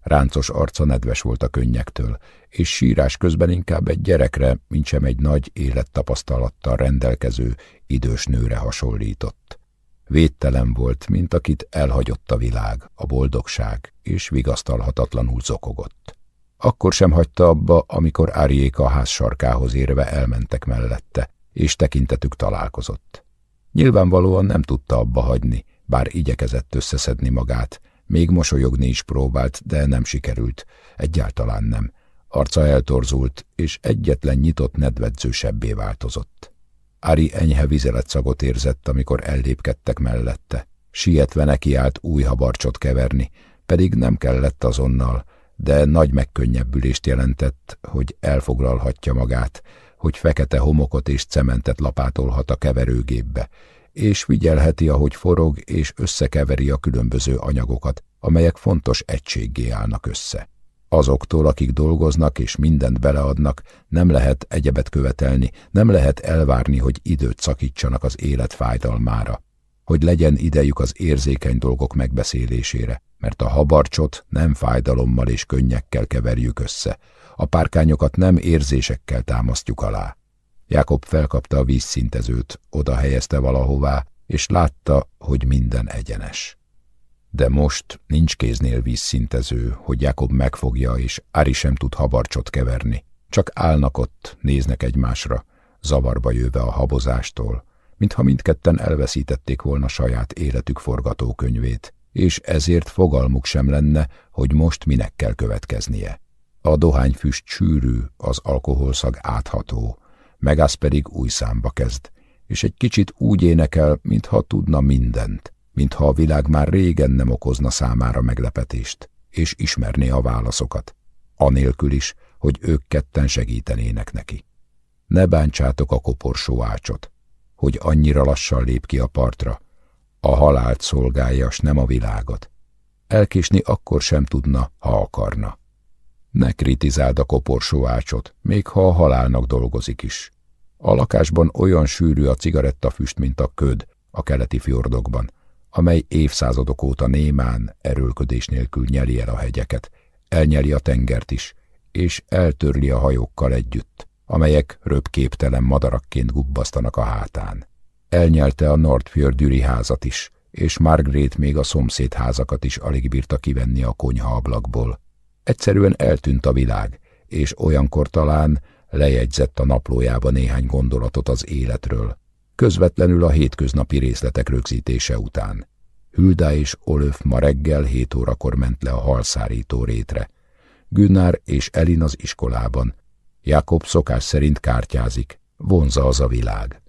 Ráncos arca nedves volt a könnyektől, és sírás közben inkább egy gyerekre, mint sem egy nagy élettapasztalattal rendelkező idős nőre hasonlított. Védtelen volt, mint akit elhagyott a világ, a boldogság, és vigasztalhatatlanul zokogott. Akkor sem hagyta abba, amikor Áriék a ház sarkához érve elmentek mellette, és tekintetük találkozott. Nyilvánvalóan nem tudta abba hagyni, bár igyekezett összeszedni magát, még mosolyogni is próbált, de nem sikerült, egyáltalán nem. Arca eltorzult, és egyetlen nyitott nedvedzősebbé változott. Ári enyhe szagot érzett, amikor ellépkedtek mellette. Sietve nekiállt új habarcsot keverni, pedig nem kellett azonnal, de nagy megkönnyebbülést jelentett, hogy elfoglalhatja magát, hogy fekete homokot és cementet lapátolhat a keverőgépbe, és figyelheti, ahogy forog és összekeveri a különböző anyagokat, amelyek fontos egységgé állnak össze. Azoktól, akik dolgoznak és mindent beleadnak, nem lehet egyebet követelni, nem lehet elvárni, hogy időt szakítsanak az élet fájdalmára, hogy legyen idejük az érzékeny dolgok megbeszélésére, mert a habarcsot nem fájdalommal és könnyekkel keverjük össze, a párkányokat nem érzésekkel támasztjuk alá. Jakob felkapta a vízszintezőt, oda helyezte valahová, és látta, hogy minden egyenes. De most nincs kéznél vízszintező, hogy Jakob megfogja, és Ari sem tud habarcsot keverni. Csak állnak ott, néznek egymásra, zavarba jöve a habozástól, mintha mindketten elveszítették volna saját életük forgatókönyvét, és ezért fogalmuk sem lenne, hogy most minek kell következnie. A dohányfüst sűrű, az alkoholszag átható, Megász pedig új számba kezd, és egy kicsit úgy énekel, mintha tudna mindent, mintha a világ már régen nem okozna számára meglepetést, és ismerné a válaszokat, anélkül is, hogy ők ketten segítenének neki. Ne bántsátok a koporsó ácsot, hogy annyira lassan lép ki a partra, a halált szolgálja, s nem a világot. Elkésni akkor sem tudna, ha akarna. Ne kritizáld a koporsó ácsot, még ha a halálnak dolgozik is. A lakásban olyan sűrű a cigarettafüst, mint a köd a keleti fjordokban, amely évszázadok óta némán, erőlködés nélkül nyeli el a hegyeket, elnyeli a tengert is, és eltörli a hajókkal együtt, amelyek röpképtelen madarakként gubbasztanak a hátán. Elnyelte a Nordfjördüri házat is, és Margaret még a szomszéd házakat is alig bírta kivenni a konyha ablakból. Egyszerűen eltűnt a világ, és olyankor talán lejegyzett a naplójába néhány gondolatot az életről, közvetlenül a hétköznapi részletek rögzítése után. Hülda és Olöf ma reggel hét órakor ment le a halszárító rétre. Günnár és Elin az iskolában. Jakob szokás szerint kártyázik, vonza az a világ.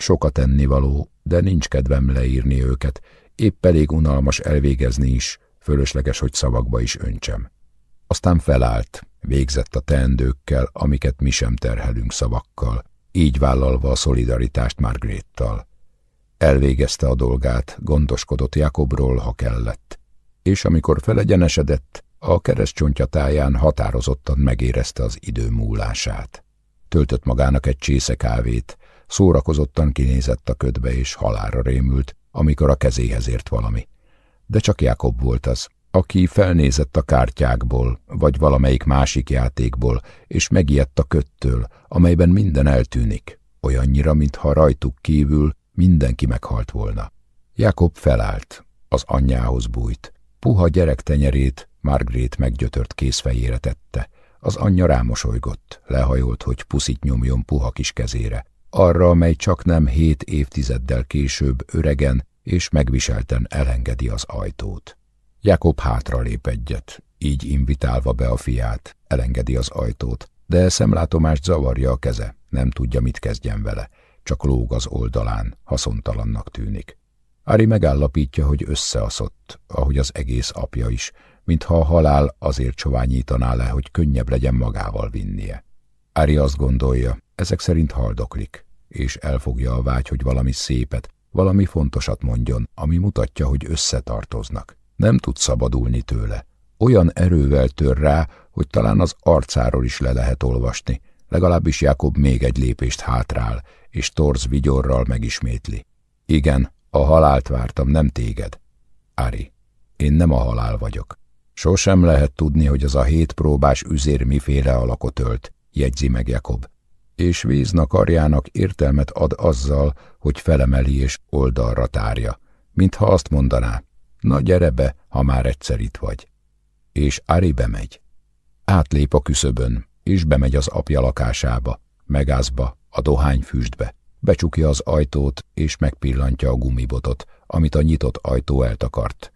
Sokat ennivaló, de nincs kedvem leírni őket, épp elég unalmas elvégezni is, fölösleges, hogy szavakba is öntsem. Aztán felállt, végzett a teendőkkel, amiket mi sem terhelünk szavakkal, így vállalva a szolidaritást Margréttal. Elvégezte a dolgát, gondoskodott Jakobról, ha kellett, és amikor felegyenesedett, a keresztcsontja táján határozottan megérezte az idő múlását. Töltött magának egy csésze kávét, szórakozottan kinézett a ködbe és halára rémült, amikor a kezéhez ért valami. De csak Jakob volt az, aki felnézett a kártyákból, vagy valamelyik másik játékból, és megijedt a köttől, amelyben minden eltűnik, olyannyira, mintha rajtuk kívül mindenki meghalt volna. Jakob felállt, az anyjához bújt. Puha gyerektenyerét Margrét meggyötört kézfejére tette. Az anyja rámosolygott, lehajolt, hogy puszit nyomjon puha kis kezére, arra, amely csak nem hét évtizeddel később öregen és megviselten elengedi az ajtót. Jakob hátralép egyet, így invitálva be a fiát, elengedi az ajtót, de szemlátomást zavarja a keze, nem tudja, mit kezdjen vele, csak lóg az oldalán, haszontalannak tűnik. Ari megállapítja, hogy összeaszott, ahogy az egész apja is, mintha a halál azért csoványítaná le, hogy könnyebb legyen magával vinnie. Ari azt gondolja, ezek szerint haldoklik, és elfogja a vágy, hogy valami szépet, valami fontosat mondjon, ami mutatja, hogy összetartoznak. Nem tud szabadulni tőle. Olyan erővel tör rá, hogy talán az arcáról is le lehet olvasni. Legalábbis Jakob még egy lépést hátrál, és torz vigyorral megismétli. Igen, a halált vártam, nem téged. Ari, én nem a halál vagyok. Sosem lehet tudni, hogy az a hét próbás üzér miféle alakot ölt, jegyzi meg Jakob. És víznak karjának értelmet ad azzal, hogy felemeli és oldalra tárja, mintha azt mondaná, Na gyere be, ha már egyszer itt vagy. És Ari bemegy. Átlép a küszöbön, és bemegy az apja lakásába, megázba, a dohányfüstbe. Becsukja az ajtót, és megpillantja a gumibotot, amit a nyitott ajtó eltakart.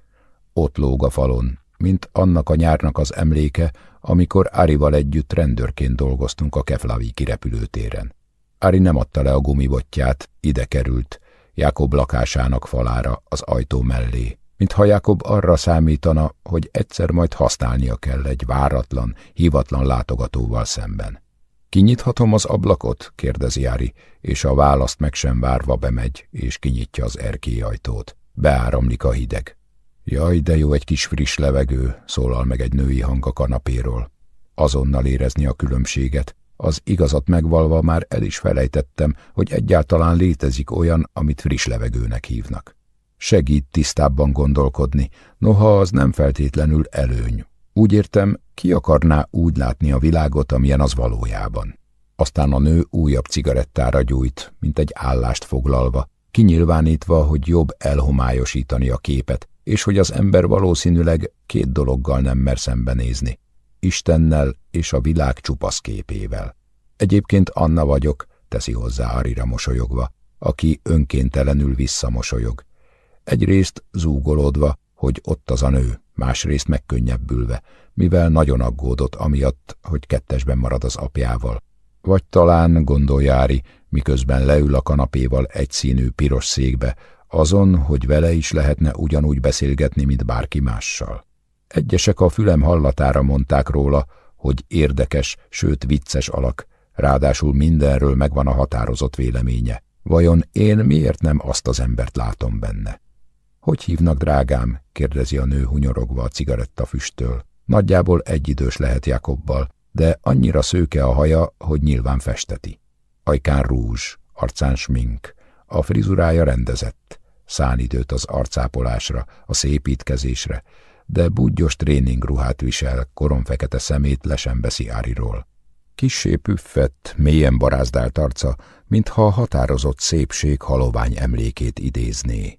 Ott lóg a falon, mint annak a nyárnak az emléke, amikor Arival együtt rendőrként dolgoztunk a Keflavi kirepülőtéren. Ari nem adta le a gumibotját, ide került, Jakob lakásának falára, az ajtó mellé mintha Jakob arra számítana, hogy egyszer majd használnia kell egy váratlan, hivatlan látogatóval szemben. Kinyithatom az ablakot? kérdezi Ári, és a választ meg sem várva bemegy, és kinyitja az erkélyajtót. Beáramlik a hideg. Jaj, de jó egy kis friss levegő, szólal meg egy női hang a kanapéról. Azonnal érezni a különbséget. Az igazat megvalva már el is felejtettem, hogy egyáltalán létezik olyan, amit friss levegőnek hívnak. Segít tisztábban gondolkodni, noha az nem feltétlenül előny. Úgy értem, ki akarná úgy látni a világot, amilyen az valójában. Aztán a nő újabb cigarettára gyújt, mint egy állást foglalva, kinyilvánítva, hogy jobb elhomályosítani a képet, és hogy az ember valószínűleg két dologgal nem mer szembenézni. Istennel és a világ csupasz képével. Egyébként Anna vagyok, teszi hozzá Arira mosolyogva, aki önkéntelenül visszamosolyog. Egyrészt zúgolódva, hogy ott az a nő, másrészt megkönnyebbülve, mivel nagyon aggódott amiatt, hogy kettesben marad az apjával. Vagy talán, gondoljári, miközben leül a kanapéval egyszínű piros székbe, azon, hogy vele is lehetne ugyanúgy beszélgetni, mint bárki mással. Egyesek a fülem hallatára mondták róla, hogy érdekes, sőt vicces alak, ráadásul mindenről megvan a határozott véleménye. Vajon én miért nem azt az embert látom benne? Hogy hívnak, drágám? kérdezi a nő hunyorogva a cigarettafüsttől. Nagyjából egyidős lehet Jakobbal, de annyira szőke a haja, hogy nyilván festeti. Ajkán rúzs, arcán smink, a frizurája rendezett, szán időt az arcápolásra, a szépítkezésre, de budgyos tréningruhát visel, koromfekete szemét lesen veszi Áriról. Kissé püffett, mélyen barázdált arca, mintha a határozott szépség halovány emlékét idézné.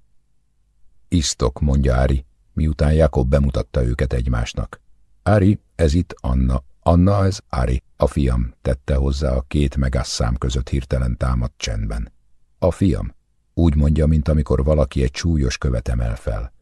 Isztok, mondja Ári, miután Jakob bemutatta őket egymásnak. Ári, ez itt Anna. Anna, ez Ári, a fiam, tette hozzá a két megásszám között hirtelen támadt csendben. A fiam, úgy mondja, mint amikor valaki egy súlyos követ emel fel.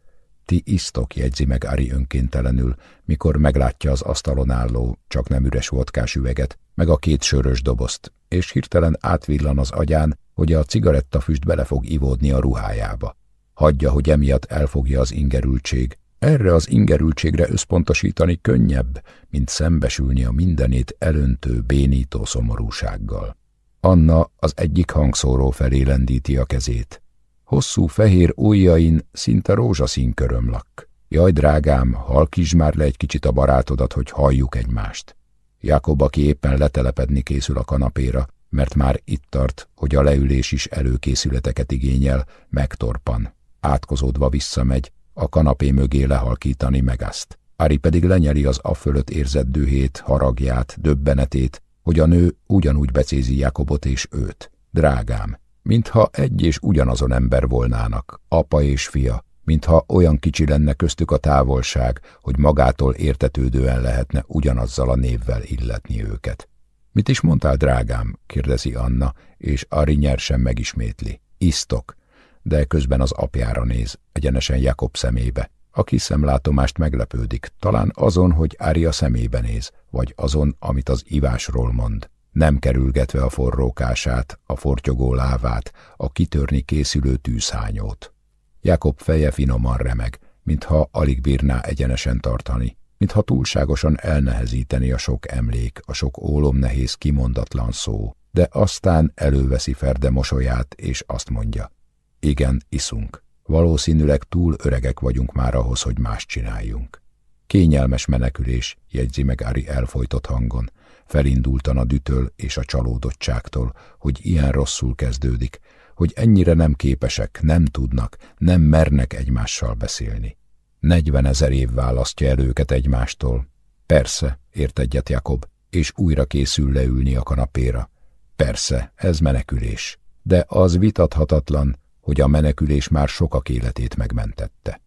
Ti isztok, jegyzi meg Ari önkéntelenül, mikor meglátja az asztalon álló, csak nem üres vodkás üveget, meg a két sörös dobozt, és hirtelen átvillan az agyán, hogy a cigarettafüst bele fog ivódni a ruhájába. Hagyja, hogy emiatt elfogja az ingerültség. Erre az ingerültségre összpontosítani könnyebb, mint szembesülni a mindenét elöntő, bénító szomorúsággal. Anna az egyik hangszóró felé lendíti a kezét. Hosszú fehér ujjain szinte rózsaszín körömlak. Jaj, drágám, halkítsd már le egy kicsit a barátodat, hogy halljuk egymást. Jakob, aki éppen letelepedni készül a kanapéra, mert már itt tart, hogy a leülés is előkészületeket igényel, megtorpan. Átkozódva visszamegy, a kanapé mögé lehalkítani meg azt. Ari pedig lenyeli az a fölött érzett dühét, haragját, döbbenetét, hogy a nő ugyanúgy becézi Jakobot és őt. Drágám, mintha egy és ugyanazon ember volnának, apa és fia, mintha olyan kicsi lenne köztük a távolság, hogy magától értetődően lehetne ugyanazzal a névvel illetni őket. Mit is mondtál, drágám? kérdezi Anna, és Ari nyersen megismétli. Isztok, de közben az apjára néz, egyenesen Jakob szemébe. Aki szemlátomást meglepődik, talán azon, hogy Ária szemébe néz, vagy azon, amit az ivásról mond, nem kerülgetve a forrókását, a fortyogó lávát, a kitörni készülő tűzhányót. Jakob feje finoman remeg, mintha alig bírná egyenesen tartani, mintha túlságosan elnehezíteni a sok emlék, a sok ólom nehéz kimondatlan szó, de aztán előveszi Ferde mosolyát, és azt mondja, igen, iszunk. Valószínűleg túl öregek vagyunk már ahhoz, hogy más csináljunk. Kényelmes menekülés, jegyzi meg Ari elfolytott hangon, felindultan a dütől és a csalódottságtól, hogy ilyen rosszul kezdődik, hogy ennyire nem képesek, nem tudnak, nem mernek egymással beszélni. Negyvenezer év választja el őket egymástól. Persze, ért egyet Jakob, és újra készül leülni a kanapéra. Persze, ez menekülés. De az vitathatatlan, hogy a menekülés már sokak életét megmentette.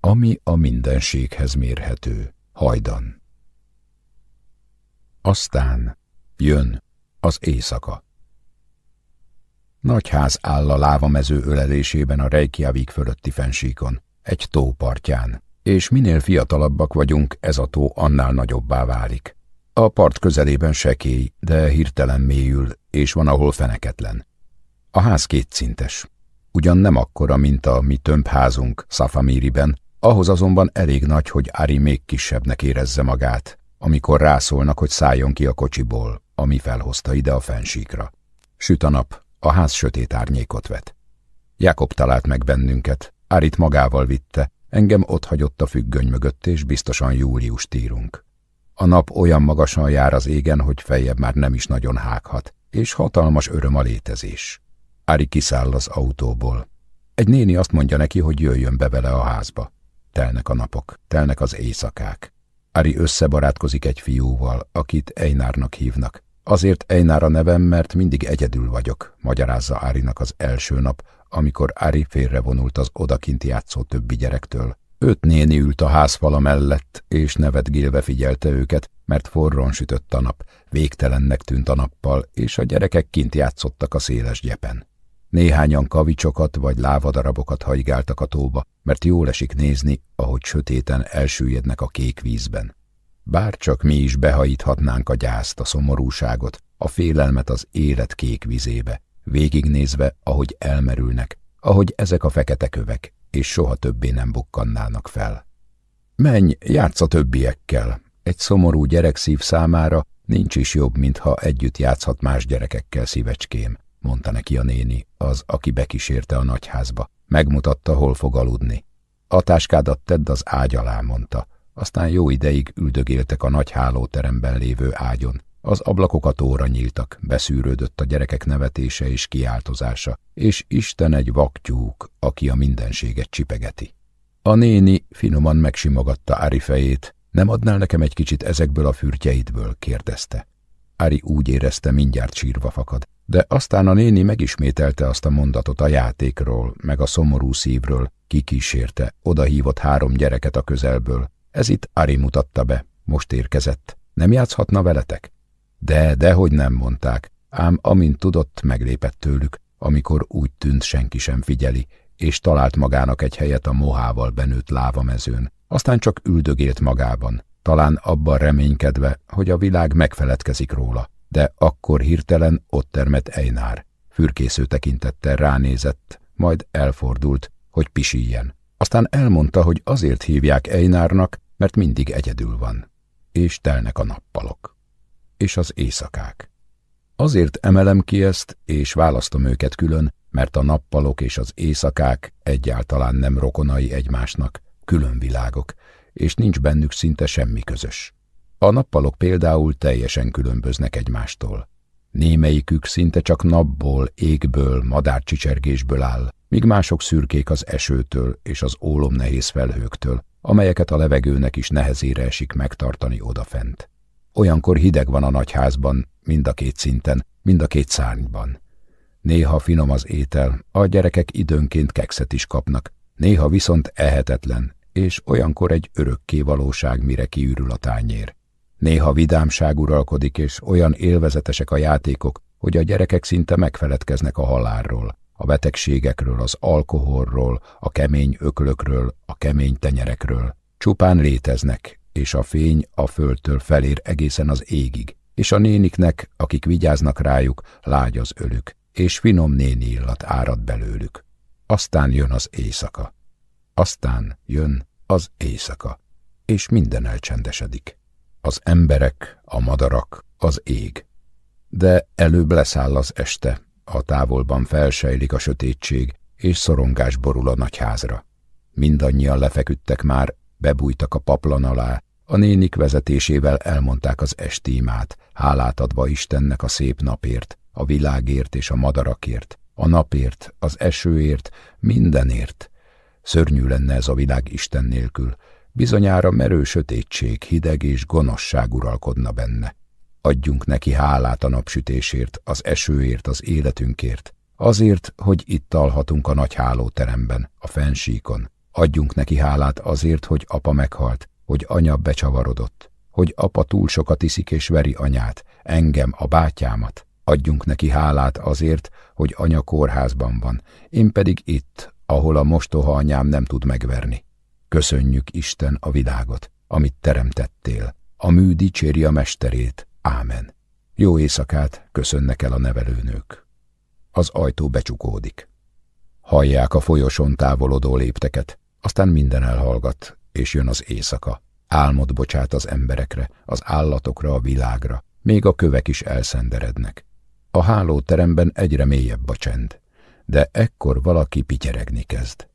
Ami a mindenséghez mérhető, hajdan. Aztán jön az éjszaka. Nagyház áll a lávamező ölelésében a Reykjavik fölötti fensíkon, egy tó partján, és minél fiatalabbak vagyunk, ez a tó annál nagyobbá válik. A part közelében sekély, de hirtelen mélyül, és van, ahol feneketlen. A ház kétszintes. Ugyan nem akkora, mint a mi tömbházunk Szafamíriben, Ahhoz azonban elég nagy, hogy Ari még kisebbnek érezze magát, amikor rászólnak, hogy szálljon ki a kocsiból, ami felhozta ide a fensíkra. Süt a nap, a ház sötét árnyékot vet. Jakob talált meg bennünket, Arit magával vitte, engem ott hagyott a függöny mögött, és biztosan július tírunk. A nap olyan magasan jár az égen, hogy feljebb már nem is nagyon hághat, és hatalmas öröm a létezés. Ári kiszáll az autóból. Egy néni azt mondja neki, hogy jöjjön be vele a házba. Telnek a napok, telnek az éjszakák. Ári összebarátkozik egy fiúval, akit Einárnak hívnak. Azért Einár a nevem, mert mindig egyedül vagyok, magyarázza Árinak az első nap, amikor Ári félrevonult az odakint játszó többi gyerektől. Öt néni ült a házfala mellett, és nevetgélve figyelte őket, mert forron sütött a nap, végtelennek tűnt a nappal, és a gyerekek kint játszottak a széles gyepen. Néhányan kavicsokat vagy lávadarabokat hajgáltak a tóba, mert jól esik nézni, ahogy sötéten elsüllyednek a kék vízben. Bár csak mi is behajíthatnánk a gyászt, a szomorúságot, a félelmet az élet kék vizébe, végignézve, ahogy elmerülnek, ahogy ezek a fekete kövek, és soha többé nem bukkannának fel. Menj, játsz a többiekkel. Egy szomorú gyerek szív számára nincs is jobb, mintha együtt játszhat más gyerekekkel, szívecském, mondta neki a néni, az, aki bekísérte a nagyházba. Megmutatta, hol fog aludni. A táskádat tedd az ágy alá, mondta. Aztán jó ideig üldögéltek a nagy hálóteremben lévő ágyon. Az ablakokat óra nyíltak, beszűrődött a gyerekek nevetése és kiáltozása, és Isten egy vaktyúk, aki a mindenséget csipegeti. A néni finoman megsimogatta Ári fejét, nem adnál nekem egy kicsit ezekből a fürtjeidből, kérdezte. Ári úgy érezte, mindjárt sírva fakad, de aztán a néni megismételte azt a mondatot a játékról, meg a szomorú szívről, kikísérte, odahívott három gyereket a közelből. Ez itt Ari mutatta be, most érkezett. Nem játszhatna veletek? De, dehogy nem mondták, ám amint tudott, meglépett tőlük, amikor úgy tűnt senki sem figyeli, és talált magának egy helyet a mohával benőtt lávamezőn. Aztán csak üldögélt magában, talán abban reménykedve, hogy a világ megfeledkezik róla. De akkor hirtelen ott termett Einár. Fürkésző tekintettel ránézett, majd elfordult, hogy pisiljen. Aztán elmondta, hogy azért hívják Einárnak, mert mindig egyedül van. És telnek a nappalok és az éjszakák. Azért emelem ki ezt, és választom őket külön, mert a nappalok és az éjszakák egyáltalán nem rokonai egymásnak, külön világok, és nincs bennük szinte semmi közös. A nappalok például teljesen különböznek egymástól. Némelyikük szinte csak napból, égből, madárcsicsergésből áll, míg mások szürkék az esőtől és az ólom nehéz felhőktől, amelyeket a levegőnek is nehezére esik megtartani odafent. Olyankor hideg van a nagyházban, mind a két szinten, mind a két szárnyban. Néha finom az étel, a gyerekek időnként kekszet is kapnak, néha viszont ehetetlen, és olyankor egy örökké valóság, mire kiürül a tányér. Néha vidámság uralkodik, és olyan élvezetesek a játékok, hogy a gyerekek szinte megfeledkeznek a halálról, a betegségekről, az alkoholról, a kemény öklökről, a kemény tenyerekről. Csupán léteznek, és a fény a földtől felér egészen az égig, és a néniknek, akik vigyáznak rájuk, lágy az ölük, és finom néni illat árad belőlük. Aztán jön az éjszaka. Aztán jön az éjszaka, és minden elcsendesedik. Az emberek, a madarak, az ég. De előbb leszáll az este, a távolban felsejlik a sötétség, és szorongás borul a nagyházra. Mindannyian lefeküdtek már, Bebújtak a paplan alá, a nénik vezetésével elmondták az estímát, hálát adva Istennek a szép napért, a világért és a madarakért, a napért, az esőért, mindenért. Szörnyű lenne ez a világ Isten nélkül, bizonyára merő sötétség, hideg és gonoszság uralkodna benne. Adjunk neki hálát a napsütésért, az esőért, az életünkért, azért, hogy itt alhatunk a nagy hálóteremben, a fensíkon, Adjunk neki hálát azért, hogy apa meghalt, hogy anya becsavarodott, hogy apa túl sokat iszik és veri anyát, engem, a bátyámat. Adjunk neki hálát azért, hogy anya kórházban van, én pedig itt, ahol a mostoha anyám nem tud megverni. Köszönjük Isten a világot, amit teremtettél. A mű dicséri a mesterét. Ámen. Jó éjszakát köszönnek el a nevelőnők. Az ajtó becsukódik. Hallják a folyosón távolodó lépteket. Aztán minden elhallgat, és jön az éjszaka. Álmod bocsát az emberekre, az állatokra, a világra, még a kövek is elszenderednek. A hálóteremben egyre mélyebb a csend, de ekkor valaki pityeregni kezd.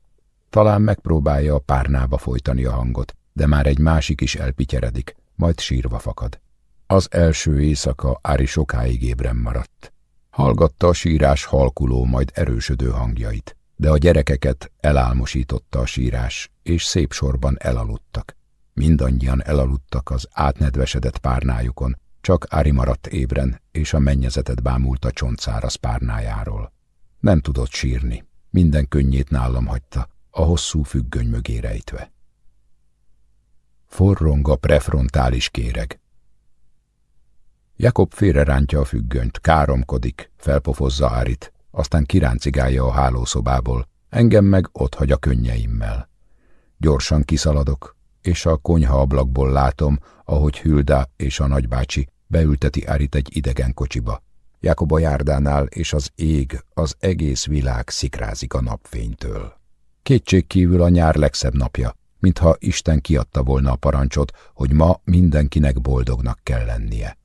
Talán megpróbálja a párnába folytani a hangot, de már egy másik is elpityeredik, majd sírva fakad. Az első éjszaka Ári sokáig ébren maradt. Hallgatta a sírás halkuló, majd erősödő hangjait, de a gyerekeket elálmosította a sírás, és szép sorban elaludtak. Mindannyian elaludtak az átnedvesedett párnájukon, csak Ári maradt ébren, és a mennyezetet bámulta csontszáraz párnájáról. Nem tudott sírni, minden könnyét nálam hagyta, a hosszú függöny mögé rejtve. Forrong a prefrontális kéreg. Jakob félrerántja a függönyt, káromkodik, felpofozza Árit, aztán kiráncigálja a hálószobából, engem meg ott hagy a könnyeimmel. Gyorsan kiszaladok, és a konyha ablakból látom, ahogy Hülda és a nagybácsi beülteti Árit egy idegen kocsiba. Jakob a járdánál, és az ég, az egész világ szikrázik a napfénytől. Kétség kívül a nyár legszebb napja, mintha Isten kiadta volna a parancsot, hogy ma mindenkinek boldognak kell lennie.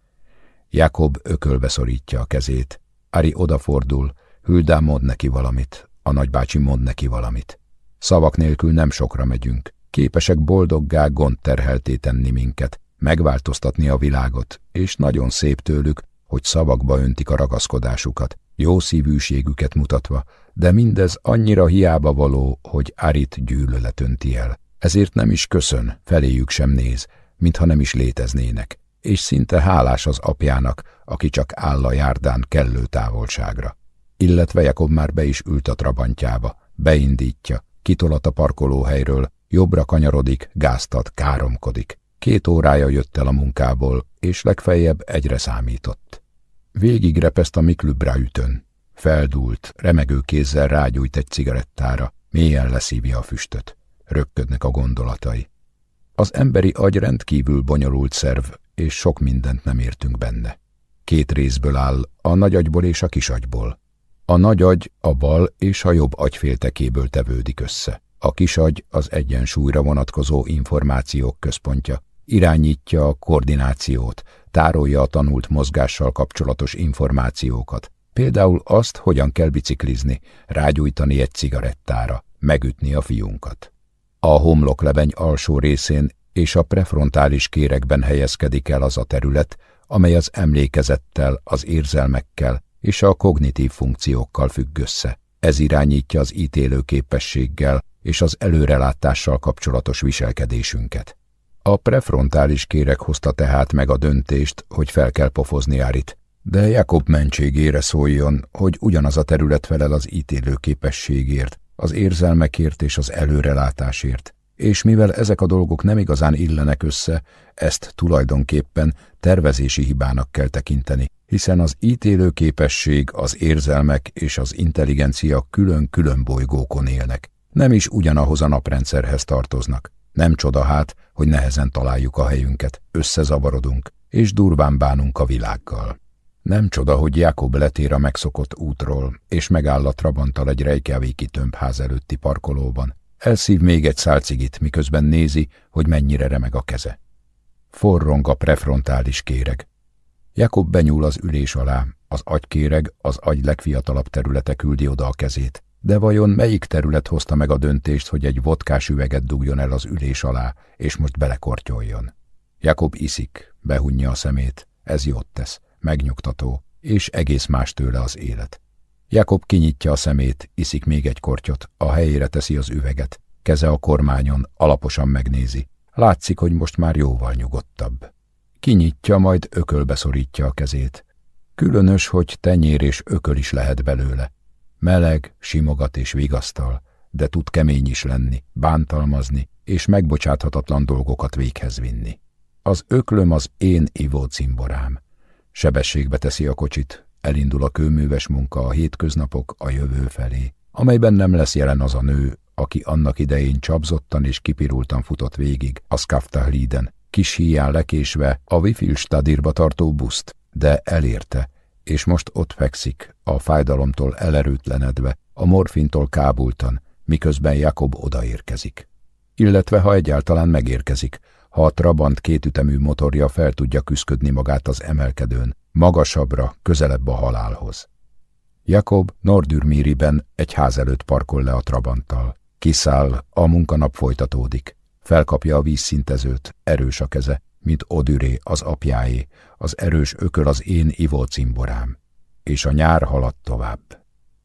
Jakob ökölbe szorítja a kezét, Ari odafordul, Hüldám mond neki valamit, a nagybácsi mond neki valamit. Szavak nélkül nem sokra megyünk, képesek boldoggá gondterhelté tenni minket, megváltoztatni a világot, és nagyon szép tőlük, hogy szavakba öntik a ragaszkodásukat, jó szívűségüket mutatva, de mindez annyira hiába való, hogy Arit gyűlölet önti el. Ezért nem is köszön, feléjük sem néz, mintha nem is léteznének, és szinte hálás az apjának, aki csak áll a járdán kellő távolságra. Illetve Jakob már be is ült a trabantjába, beindítja, kitolat a parkolóhelyről, jobbra kanyarodik, gáztat, káromkodik. Két órája jött el a munkából, és legfeljebb egyre számított. Végig repeszt a miklübra ütön. Feldúlt, remegő kézzel rágyújt egy cigarettára, mélyen leszívja a füstöt. Röpködnek a gondolatai. Az emberi agy rendkívül bonyolult szerv, és sok mindent nem értünk benne. Két részből áll, a nagy agyból és a kis agyból. A nagy agy a bal és a jobb agyféltekéből tevődik össze. A kis agy az egyensúlyra vonatkozó információk központja, irányítja a koordinációt, tárolja a tanult mozgással kapcsolatos információkat, például azt, hogyan kell biciklizni, rágyújtani egy cigarettára, megütni a fiunkat. A homloklebeny alsó részén és a prefrontális kérekben helyezkedik el az a terület, amely az emlékezettel, az érzelmekkel és a kognitív funkciókkal függ össze. Ez irányítja az ítélő képességgel és az előrelátással kapcsolatos viselkedésünket. A prefrontális kérek hozta tehát meg a döntést, hogy fel kell pofozni Árit, de Jakob mentségére szóljon, hogy ugyanaz a terület felel az ítélő képességért, az érzelmekért és az előrelátásért, és mivel ezek a dolgok nem igazán illenek össze, ezt tulajdonképpen tervezési hibának kell tekinteni, hiszen az ítélő képesség, az érzelmek és az intelligencia külön-külön bolygókon élnek, nem is ugyanahoz a naprendszerhez tartoznak. Nem csoda hát, hogy nehezen találjuk a helyünket, összezavarodunk, és durván bánunk a világgal. Nem csoda, hogy Jakob letér a megszokott útról, és megáll a Trabanttal egy Reykjaviki tömbház előtti parkolóban. Elszív még egy szálcigit, miközben nézi, hogy mennyire remeg a keze. Forrong a prefrontális kéreg. Jakob benyúl az ülés alá, az agykéreg, az agy legfiatalabb területe küldi oda a kezét. De vajon melyik terület hozta meg a döntést, hogy egy vodkás üveget dugjon el az ülés alá, és most belekortyoljon? Jakob iszik, behunja a szemét, ez jót tesz, megnyugtató, és egész más tőle az élet. Jakob kinyitja a szemét, iszik még egy kortyot, a helyére teszi az üveget, keze a kormányon, alaposan megnézi. Látszik, hogy most már jóval nyugodtabb. Kinyitja, majd ökölbe szorítja a kezét. Különös, hogy tenyér és ököl is lehet belőle. Meleg, simogat és vigasztal, de tud kemény is lenni, bántalmazni és megbocsáthatatlan dolgokat véghez vinni. Az öklöm az én ivó cimborám. Sebességbe teszi a kocsit, elindul a kőműves munka a hétköznapok a jövő felé, amelyben nem lesz jelen az a nő, aki annak idején csapzottan és kipirultan futott végig a Skaftahliden, kis híján lekésve a Wifilstadirba tartó buszt, de elérte, és most ott fekszik, a fájdalomtól elerőtlenedve, a morfintól kábultan, miközben Jakob odaérkezik. illetve ha egyáltalán megérkezik, ha a Trabant kétütemű motorja fel tudja küszködni magát az emelkedőn, magasabbra, közelebb a halálhoz. Jakob Nordürmíriben egy ház előtt parkol le a Trabanttal. Kiszáll, a munkanap folytatódik. Felkapja a vízszintezőt, erős a keze, mint Odüré az apjáé, az erős ököl az én ivó cimborám. És a nyár halad tovább.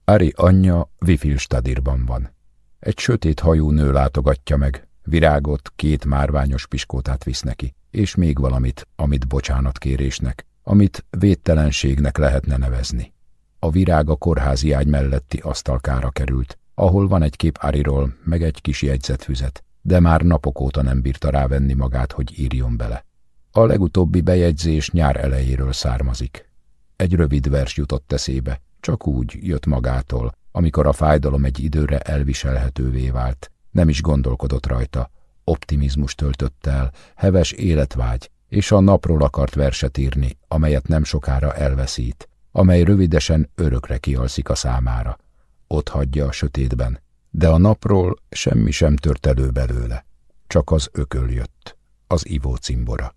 Ari anyja Vifilstadirban van. Egy sötét hajú nő látogatja meg, virágot, két márványos piskótát visz neki, és még valamit, amit bocsánatkérésnek, amit védtelenségnek lehetne nevezni. A virág a kórházi ágy melletti asztalkára került, ahol van egy kép Ariról, meg egy kis jegyzetfüzet, de már napok óta nem bírta rávenni magát, hogy írjon bele. A legutóbbi bejegyzés nyár elejéről származik. Egy rövid vers jutott eszébe, csak úgy jött magától, amikor a fájdalom egy időre elviselhetővé vált. Nem is gondolkodott rajta. Optimizmus töltött el, heves életvágy, és a napról akart verset írni, amelyet nem sokára elveszít, amely rövidesen örökre kialszik a számára. Ott hagyja a sötétben, de a napról semmi sem tört elő belőle, csak az ököl jött, az ivó cimbora.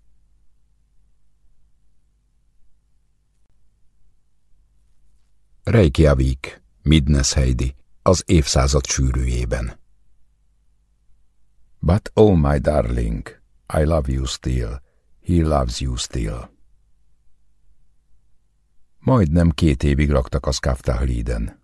Reykjavik, Midnesheidi, az évszázad sűrűjében. But oh my darling, I love you still, he loves you still. Majdnem két évig laktak a Skaftahliden.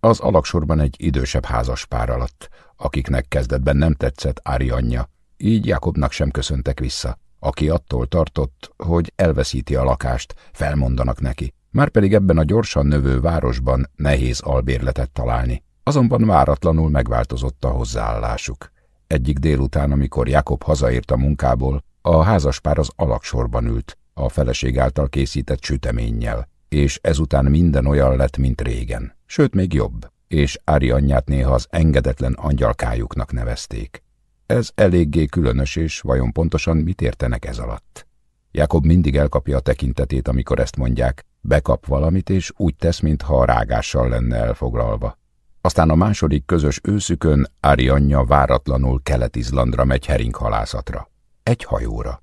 Az alaksorban egy idősebb házas pár alatt, akiknek kezdetben nem tetszett Ári anyja, így Jakobnak sem köszöntek vissza, aki attól tartott, hogy elveszíti a lakást, felmondanak neki, Márpedig ebben a gyorsan növő városban nehéz albérletet találni. Azonban váratlanul megváltozott a hozzáállásuk. Egyik délután, amikor Jakob hazaért a munkából, a házaspár az alaksorban ült, a feleség által készített süteménnyel, és ezután minden olyan lett, mint régen, sőt még jobb, és Ári anyját néha az engedetlen angyalkájuknak nevezték. Ez eléggé különös, és vajon pontosan mit értenek ez alatt? Jakob mindig elkapja a tekintetét, amikor ezt mondják, bekap valamit, és úgy tesz, mintha a rágással lenne elfoglalva. Aztán a második közös őszükön Ári anyja váratlanul Kelet-Izlandra megy heringhalászatra. Egy hajóra.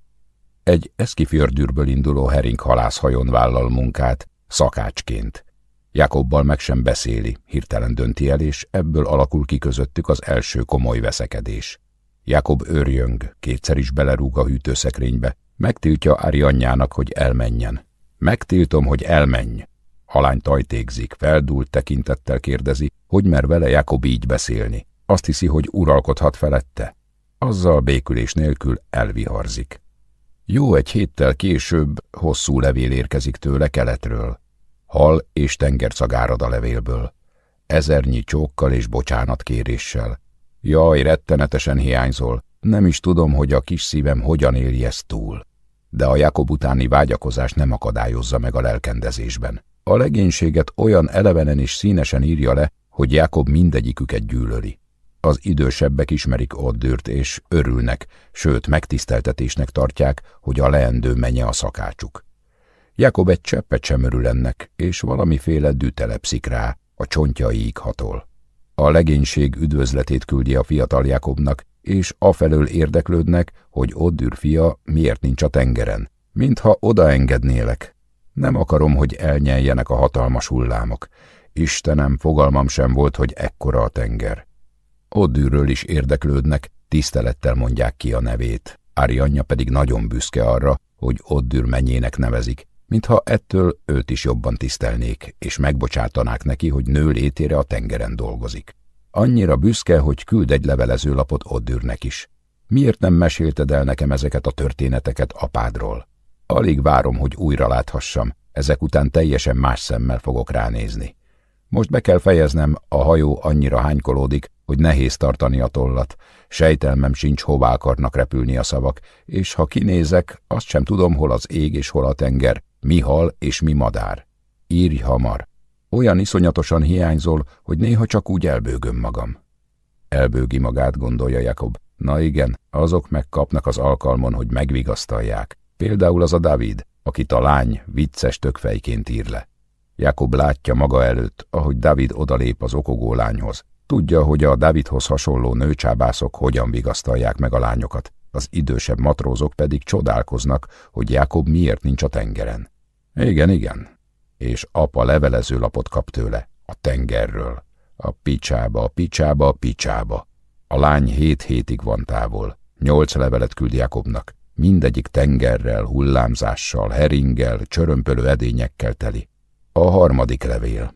Egy eszkifjördűrből induló heringhalászhajón vállal munkát, szakácsként. Jakobbal meg sem beszéli, hirtelen dönti el, és ebből alakul ki közöttük az első komoly veszekedés. Jakob őrjöng, kétszer is belerúg a hűtőszekrénybe, megtiltja Ári anyjának, hogy elmenjen. Megtiltom, hogy elmenj. A tajtékzik, feldúlt tekintettel kérdezi, hogy mer vele Jakob így beszélni. Azt hiszi, hogy uralkodhat felette. Azzal békülés nélkül elviharzik. Jó egy héttel később hosszú levél érkezik tőle keletről. Hal és tengercag árad a levélből. Ezernyi csókkal és bocsánatkéréssel. Jaj, rettenetesen hiányzol. Nem is tudom, hogy a kis szívem hogyan éli ezt túl de a Jakob utáni vágyakozás nem akadályozza meg a lelkendezésben. A legénységet olyan elevenen és színesen írja le, hogy Jakob mindegyiküket gyűlöli. Az idősebbek ismerik Oddürt és örülnek, sőt megtiszteltetésnek tartják, hogy a leendő menye a szakácsuk. Jakob egy cseppet sem örül ennek, és valamiféle dű telepszik rá, a csontjaiig hatol. A legénység üdvözletét küldi a fiatal Jakobnak, és afelől érdeklődnek, hogy Oddür fia miért nincs a tengeren. Mintha odaengednélek. Nem akarom, hogy elnyeljenek a hatalmas hullámok. Istenem, fogalmam sem volt, hogy ekkora a tenger. Oddürről is érdeklődnek, tisztelettel mondják ki a nevét. Ári anyja pedig nagyon büszke arra, hogy Oddür mennyének nevezik, mintha ettől őt is jobban tisztelnék, és megbocsátanák neki, hogy nő létére a tengeren dolgozik. Annyira büszke, hogy küld egy levelezőlapot Oddürnek is. Miért nem mesélted el nekem ezeket a történeteket apádról? Alig várom, hogy újra láthassam, ezek után teljesen más szemmel fogok ránézni. Most be kell fejeznem, a hajó annyira hánykolódik, hogy nehéz tartani a tollat, sejtelmem sincs, hová akarnak repülni a szavak, és ha kinézek, azt sem tudom, hol az ég és hol a tenger, mi hal és mi madár. Írj hamar! Olyan iszonyatosan hiányzol, hogy néha csak úgy elbőgöm magam. Elbőgi magát, gondolja Jakob. Na igen, azok megkapnak az alkalmon, hogy megvigasztalják. Például az a David, akit a lány vicces tökfejként ír le. Jakob látja maga előtt, ahogy David odalép az okogó lányhoz, Tudja, hogy a Davidhoz hasonló nőcsábászok hogyan vigasztalják meg a lányokat, az idősebb matrózok pedig csodálkoznak, hogy Jákob miért nincs a tengeren. Igen, igen. És apa levelező lapot kap tőle, a tengerről. A picsába, a picsába, a picsába. A lány hét hétig van távol. Nyolc levelet küld Jakobnak. Mindegyik tengerrel, hullámzással, heringgel, csörömpölő edényekkel teli. A harmadik levél.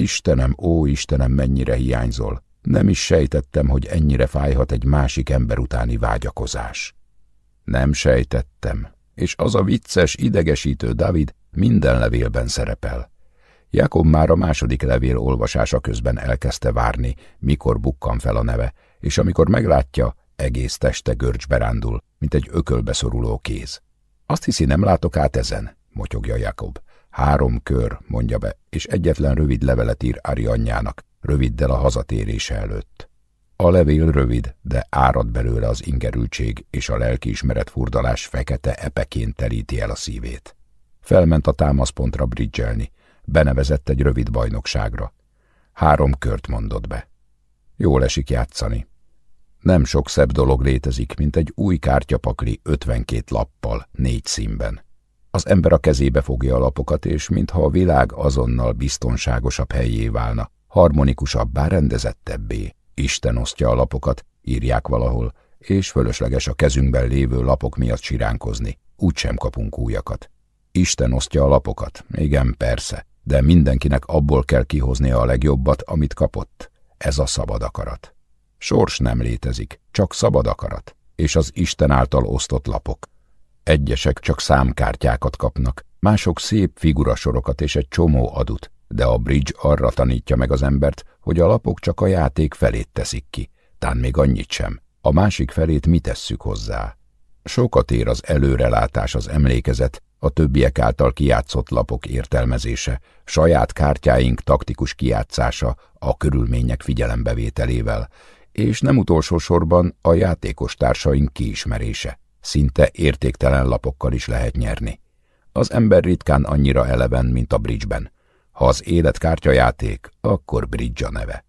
Istenem, ó Istenem, mennyire hiányzol. Nem is sejtettem, hogy ennyire fájhat egy másik ember utáni vágyakozás. Nem sejtettem, és az a vicces, idegesítő David minden levélben szerepel. Jakob már a második levél olvasása közben elkezdte várni, mikor bukkan fel a neve, és amikor meglátja, egész teste görcsbe rándul, mint egy ökölbe szoruló kéz. Azt hiszi, nem látok át ezen, motyogja Jakob. Három kör, mondja be, és egyetlen rövid levelet ír Ari anyjának, röviddel a hazatérése előtt. A levél rövid, de árad belőle az ingerültség, és a lelkiismeret furdalás fekete epeként telíti el a szívét. Felment a támaszpontra bridgelni, benevezett egy rövid bajnokságra. Három kört mondott be. Jól esik játszani. Nem sok szebb dolog létezik, mint egy új kártyapakli 52 lappal, négy színben. Az ember a kezébe fogja a lapokat, és mintha a világ azonnal biztonságosabb helyé válna, harmonikusabbá, rendezettebbé. Isten osztja a lapokat, írják valahol, és fölösleges a kezünkben lévő lapok miatt siránkozni. Úgysem kapunk újakat. Isten osztja a lapokat, igen, persze, de mindenkinek abból kell kihoznia a legjobbat, amit kapott. Ez a szabad akarat. Sors nem létezik, csak szabad akarat, és az Isten által osztott lapok. Egyesek csak számkártyákat kapnak, mások szép figurasorokat és egy csomó adut, de a bridge arra tanítja meg az embert, hogy a lapok csak a játék felét teszik ki, tán még annyit sem. A másik felét mi tesszük hozzá? Sokat ér az előrelátás, az emlékezet, a többiek által kijátszott lapok értelmezése, saját kártyáink taktikus kijátszása a körülmények figyelembevételével, és nem utolsó sorban a játékos társaink kiismerése. Szinte értéktelen lapokkal is lehet nyerni. Az ember ritkán annyira eleven, mint a bridgeben. Ha az élet kártyajáték, akkor bridge a neve.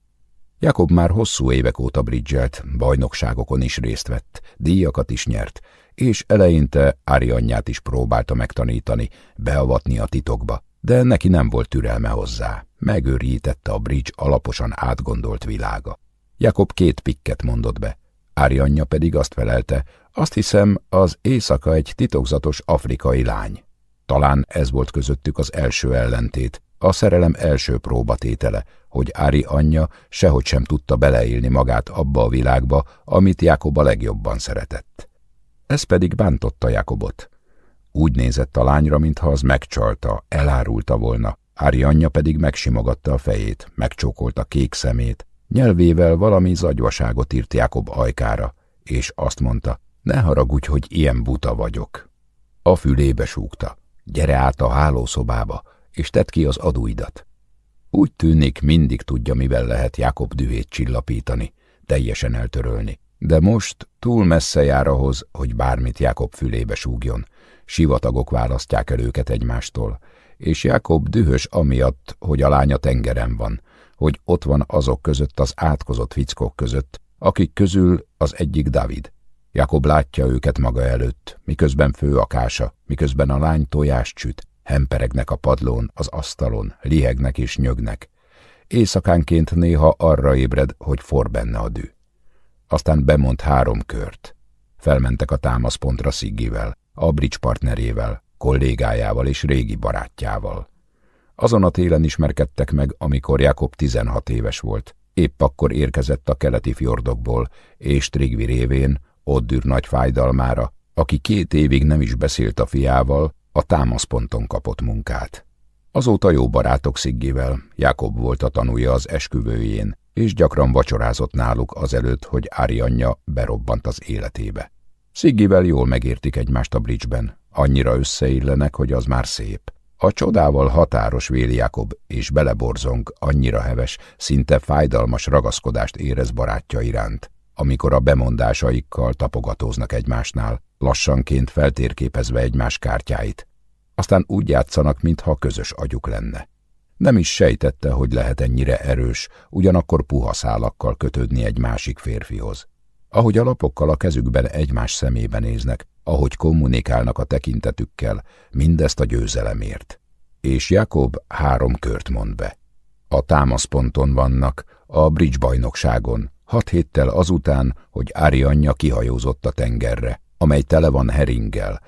Jakob már hosszú évek óta bridgelt, bajnokságokon is részt vett, díjakat is nyert, és eleinte Ári anyját is próbálta megtanítani, beavatni a titokba, de neki nem volt türelme hozzá, megőrítette a bridge alaposan átgondolt világa. Jakob két pikket mondott be, Ári anyja pedig azt felelte, azt hiszem, az éjszaka egy titokzatos afrikai lány. Talán ez volt közöttük az első ellentét, a szerelem első próbatétele, hogy Ári anyja sehogy sem tudta beleélni magát abba a világba, amit Jakob a legjobban szeretett. Ez pedig bántotta Jakobot. Úgy nézett a lányra, mintha az megcsalta, elárulta volna, Ári anyja pedig megsimogatta a fejét, megcsókolta kék szemét, nyelvével valami zagyvaságot írt Jakob ajkára, és azt mondta, ne haragudj, hogy ilyen buta vagyok. A fülébe súgta, gyere át a hálószobába, és tedd ki az adóidat. Úgy tűnik, mindig tudja, mivel lehet Jakob dühét csillapítani, teljesen eltörölni. De most túl messze jár ahhoz, hogy bármit Jakob fülébe súgjon. Sivatagok választják el őket egymástól, és Jakob dühös amiatt, hogy a lánya tengeren van, hogy ott van azok között az átkozott fickók között, akik közül az egyik David. Jakob látja őket maga előtt, miközben fő a kása, miközben a lány tojást süt, hemperegnek a padlón, az asztalon, lihegnek és nyögnek. Éjszakánként néha arra ébred, hogy for benne a dű. Aztán bemond három kört. Felmentek a támaszpontra Sziggivel, a bridge partnerével, kollégájával és régi barátjával. Azon a télen ismerkedtek meg, amikor Jakob 16 éves volt. Épp akkor érkezett a keleti fjordokból, és Trigvi révén, Oddür nagy fájdalmára, aki két évig nem is beszélt a fiával, a támaszponton kapott munkát. Azóta jó barátok Sziggivel, Jakob volt a tanúja az esküvőjén, és gyakran vacsorázott náluk azelőtt, hogy Ári anyja berobbant az életébe. Sziggivel jól megértik egymást a bridgeben, annyira összeillenek, hogy az már szép. A csodával határos Véli Jakob és beleborzong annyira heves, szinte fájdalmas ragaszkodást érez barátja iránt, amikor a bemondásaikkal tapogatóznak egymásnál, lassanként feltérképezve egymás kártyáit. Aztán úgy játszanak, mintha közös agyuk lenne. Nem is sejtette, hogy lehet ennyire erős, ugyanakkor puha szálakkal kötődni egy másik férfihoz. Ahogy a lapokkal a kezükben egymás szemébe néznek, ahogy kommunikálnak a tekintetükkel, mindezt a győzelemért. És Jakob három kört mond be. A támaszponton vannak, a bridge bajnokságon, hat héttel azután, hogy Ári anyja kihajózott a tengerre, amely tele van heringgel.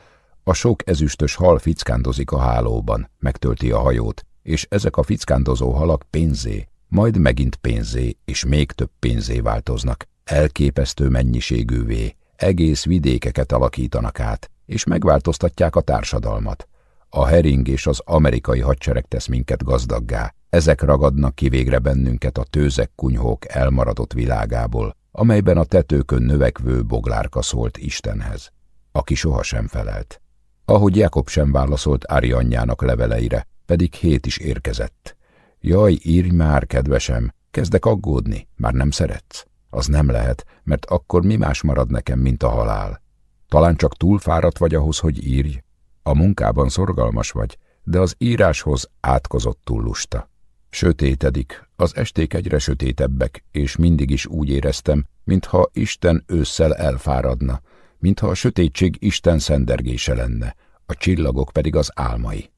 A sok ezüstös hal fickándozik a hálóban, megtölti a hajót, és ezek a fickándozó halak pénzé, majd megint pénzé, és még több pénzé változnak, elképesztő mennyiségűvé, egész vidékeket alakítanak át, és megváltoztatják a társadalmat. A hering és az amerikai hadsereg tesz minket gazdaggá, ezek ragadnak ki végre bennünket a tőzek kunyhók elmaradott világából, amelyben a tetőkön növekvő boglárka szólt Istenhez, aki sohasem felelt. Ahogy Jakob sem válaszolt Ári anyjának leveleire, pedig hét is érkezett. Jaj, írj már, kedvesem, kezdek aggódni, már nem szeretsz? Az nem lehet, mert akkor mi más marad nekem, mint a halál? Talán csak túlfáradt vagy ahhoz, hogy írj. A munkában szorgalmas vagy, de az íráshoz átkozottul lusta. Sötétedik, az esték egyre sötétebbek, és mindig is úgy éreztem, mintha Isten ősszel elfáradna, mintha a sötétség Isten szendergése lenne, a csillagok pedig az álmai.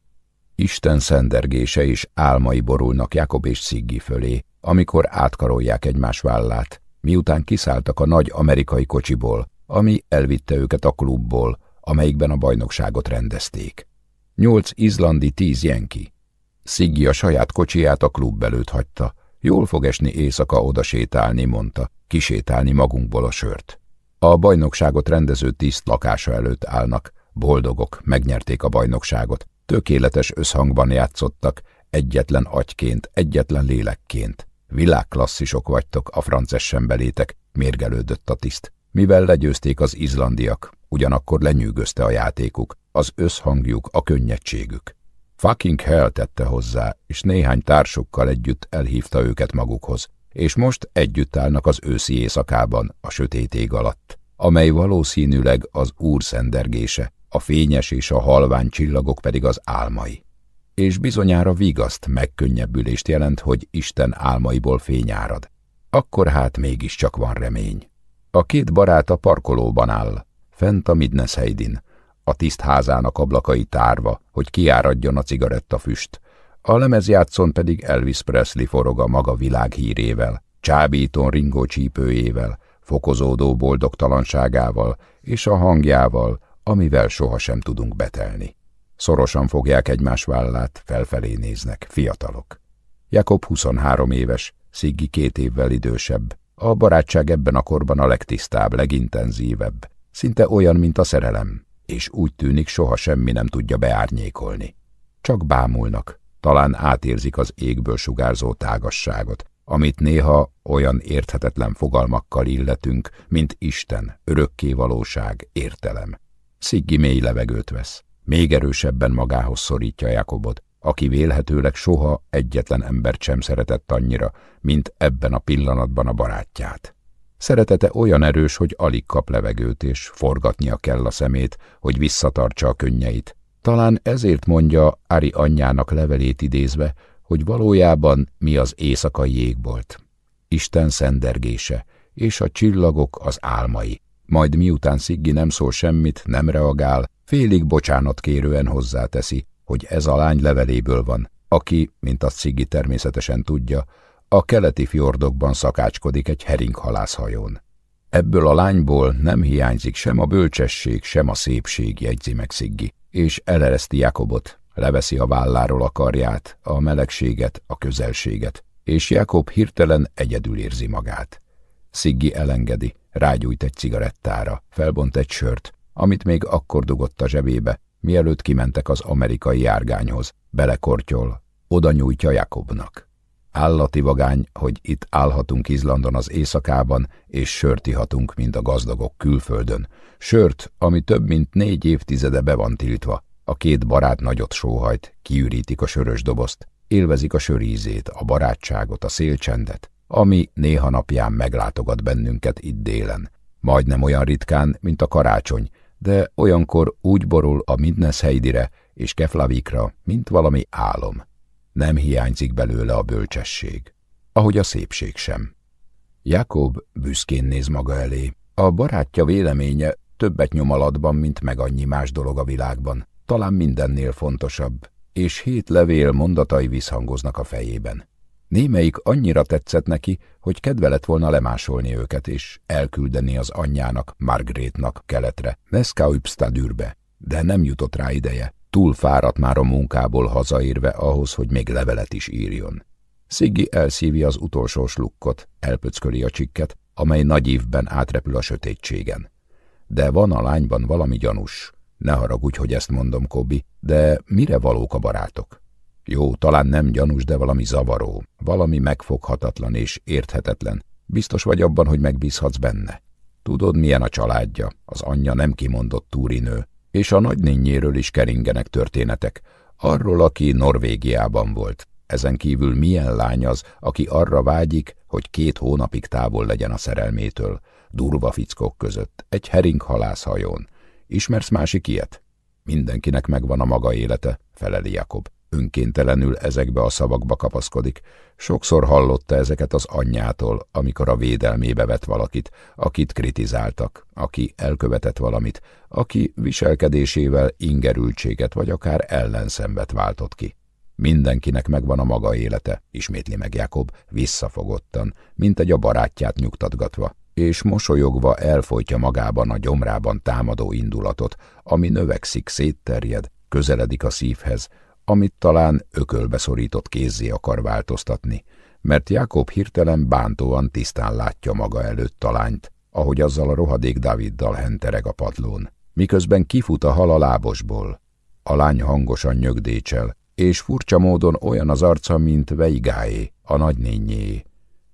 Isten szendergése és álmai borulnak Jakob és Sziggi fölé, amikor átkarolják egymás vállát, miután kiszálltak a nagy amerikai kocsiból, ami elvitte őket a klubból, amelyikben a bajnokságot rendezték. Nyolc izlandi, tíz jenki. Sziggy a saját kocsiját a klub előtt hagyta. Jól fog esni éjszaka oda sétálni, mondta, kisétálni magunkból a sört. A bajnokságot rendező tiszt lakása előtt állnak, boldogok, megnyerték a bajnokságot, tökéletes összhangban játszottak, egyetlen agyként, egyetlen lélekként. Világklasszisok vagytok, a frances belétek, mérgelődött a tiszt. Mivel legyőzték az izlandiak, ugyanakkor lenyűgözte a játékuk, az összhangjuk, a könnyedségük. Fucking hell tette hozzá, és néhány társukkal együtt elhívta őket magukhoz, és most együtt állnak az őszi éjszakában, a sötét ég alatt, amely valószínűleg az úr szendergése, a fényes és a halvány csillagok pedig az álmai és bizonyára vigaszt, megkönnyebbülést jelent, hogy Isten álmaiból fényárad. Akkor hát mégiscsak van remény. A két barát a parkolóban áll, fent a Midnes Heidin, a tiszt házának ablakai tárva, hogy kiáradjon a cigarettafüst. A lemezjátszon pedig Elvis Presley forog a maga világhírével, csábítón ringó csípőjével, fokozódó boldogtalanságával és a hangjával, amivel sohasem tudunk betelni. Szorosan fogják egymás vállát, felfelé néznek, fiatalok. Jakob 23 éves, Sziggi két évvel idősebb. A barátság ebben a korban a legtisztább, legintenzívebb, szinte olyan, mint a szerelem, és úgy tűnik, soha semmi nem tudja beárnyékolni. Csak bámulnak, talán átérzik az égből sugárzó tágasságot, amit néha olyan érthetetlen fogalmakkal illetünk, mint Isten, örökké valóság, értelem. Sziggi mély levegőt vesz. Még erősebben magához szorítja Jakobot, aki vélhetőleg soha egyetlen embert sem szeretett annyira, mint ebben a pillanatban a barátját. Szeretete olyan erős, hogy alig kap levegőt, és forgatnia kell a szemét, hogy visszatartsa a könnyeit. Talán ezért mondja Ari anyjának levelét idézve, hogy valójában mi az éjszakai jégbolt. Isten szendergése, és a csillagok az álmai. Majd miután Sziggi nem szól semmit, nem reagál, Félig bocsánat kérően hozzáteszi, hogy ez a lány leveléből van, aki, mint a Cigi természetesen tudja, a keleti fjordokban szakácskodik egy heringhalászhajón. Ebből a lányból nem hiányzik sem a bölcsesség, sem a szépség, jegyzi meg Sziggi, és elereszti Jakobot, leveszi a válláról a karját, a melegséget, a közelséget, és Jakob hirtelen egyedül érzi magát. Sziggi elengedi, rágyújt egy cigarettára, felbont egy sört, amit még akkor dugott a zsebébe, mielőtt kimentek az amerikai járgányhoz, belekortyol, oda nyújtja Jakobnak. Állati vagány, hogy itt állhatunk Izlandon az éjszakában, és sört ihatunk, mint a gazdagok külföldön. Sört, ami több mint négy évtizede be van tiltva. A két barát nagyot sóhajt, kiürítik a sörös dobozt, élvezik a sörízét, a barátságot, a szélcsendet, ami néha napján meglátogat bennünket itt délen. Majdnem olyan ritkán, mint a karácsony, de olyankor úgy borul a Midnes Heidire és Keflavikra, mint valami álom. Nem hiányzik belőle a bölcsesség, ahogy a szépség sem. Jakob büszkén néz maga elé. A barátja véleménye többet nyom alatban, mint meg annyi más dolog a világban. Talán mindennél fontosabb, és hét levél mondatai visszhangoznak a fejében. Némelyik annyira tetszett neki, hogy kedve lett volna lemásolni őket, és elküldeni az anyjának, Margrétnak keletre, Neskaupstadürbe, de nem jutott rá ideje. Túl fáradt már a munkából hazaérve ahhoz, hogy még levelet is írjon. Sziggy elszívi az utolsó slukkot, elpöcköli a csikket, amely nagy évben átrepül a sötétségen. De van a lányban valami gyanús. Ne haragudj, hogy ezt mondom, Kobi, de mire valók a barátok? Jó, talán nem gyanús, de valami zavaró, valami megfoghatatlan és érthetetlen. Biztos vagy abban, hogy megbízhatsz benne. Tudod, milyen a családja, az anyja nem kimondott túrinő, és a nagynényéről is keringenek történetek, arról, aki Norvégiában volt. Ezen kívül milyen lány az, aki arra vágyik, hogy két hónapig távol legyen a szerelmétől, durva fickók között, egy hering halászhajón. Ismersz másik ilyet? Mindenkinek megvan a maga élete, feleli Jakob önkéntelenül ezekbe a szavakba kapaszkodik. Sokszor hallotta ezeket az anyjától, amikor a védelmébe vett valakit, akit kritizáltak, aki elkövetett valamit, aki viselkedésével ingerültséget vagy akár ellenszembet váltott ki. Mindenkinek megvan a maga élete, ismétli meg Jakob, visszafogottan, mint egy a barátját nyugtatgatva, és mosolyogva elfolytja magában a gyomrában támadó indulatot, ami növekszik, szétterjed, közeledik a szívhez, amit talán ökölbe szorított kézzé akar változtatni, mert Jakob hirtelen bántóan tisztán látja maga előtt talányt, ahogy azzal a rohadék Daviddal hentereg a padlón, miközben kifut a hal a lábosból. A lány hangosan nyögdécsel, és furcsa módon olyan az arca, mint Veigáé, a nagynényé.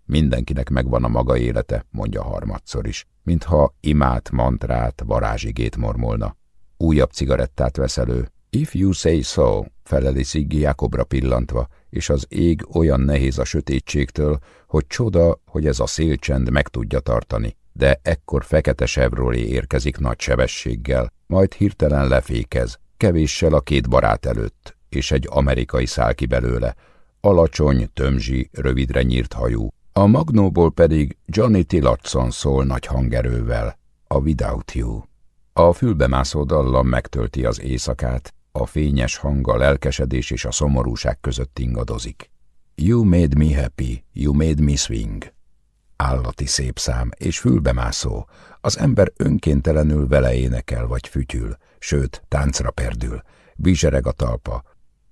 Mindenkinek megvan a maga élete, mondja harmadszor is, mintha imát, mantrát, varázsigét mormolna. Újabb cigarettát vesz elő, If you say so, feleli Sziggy Jakobra pillantva, és az ég olyan nehéz a sötétségtől, hogy csoda, hogy ez a szélcsend meg tudja tartani. De ekkor fekete Chevrolet érkezik nagy sebességgel, majd hirtelen lefékez, kevéssel a két barát előtt, és egy amerikai száll ki belőle, alacsony, tömzsi, rövidre nyírt hajú. A magnóból pedig Johnny Tillotson szól nagy hangerővel, a Without You. A fülbemászó dallam megtölti az éjszakát, a fényes hang a lelkesedés és a szomorúság között ingadozik. You made me happy, you made me swing. Állati szép szám és fülbemászó. Az ember önkéntelenül vele énekel vagy fütyül, sőt, táncra perdül. Bizsereg a talpa.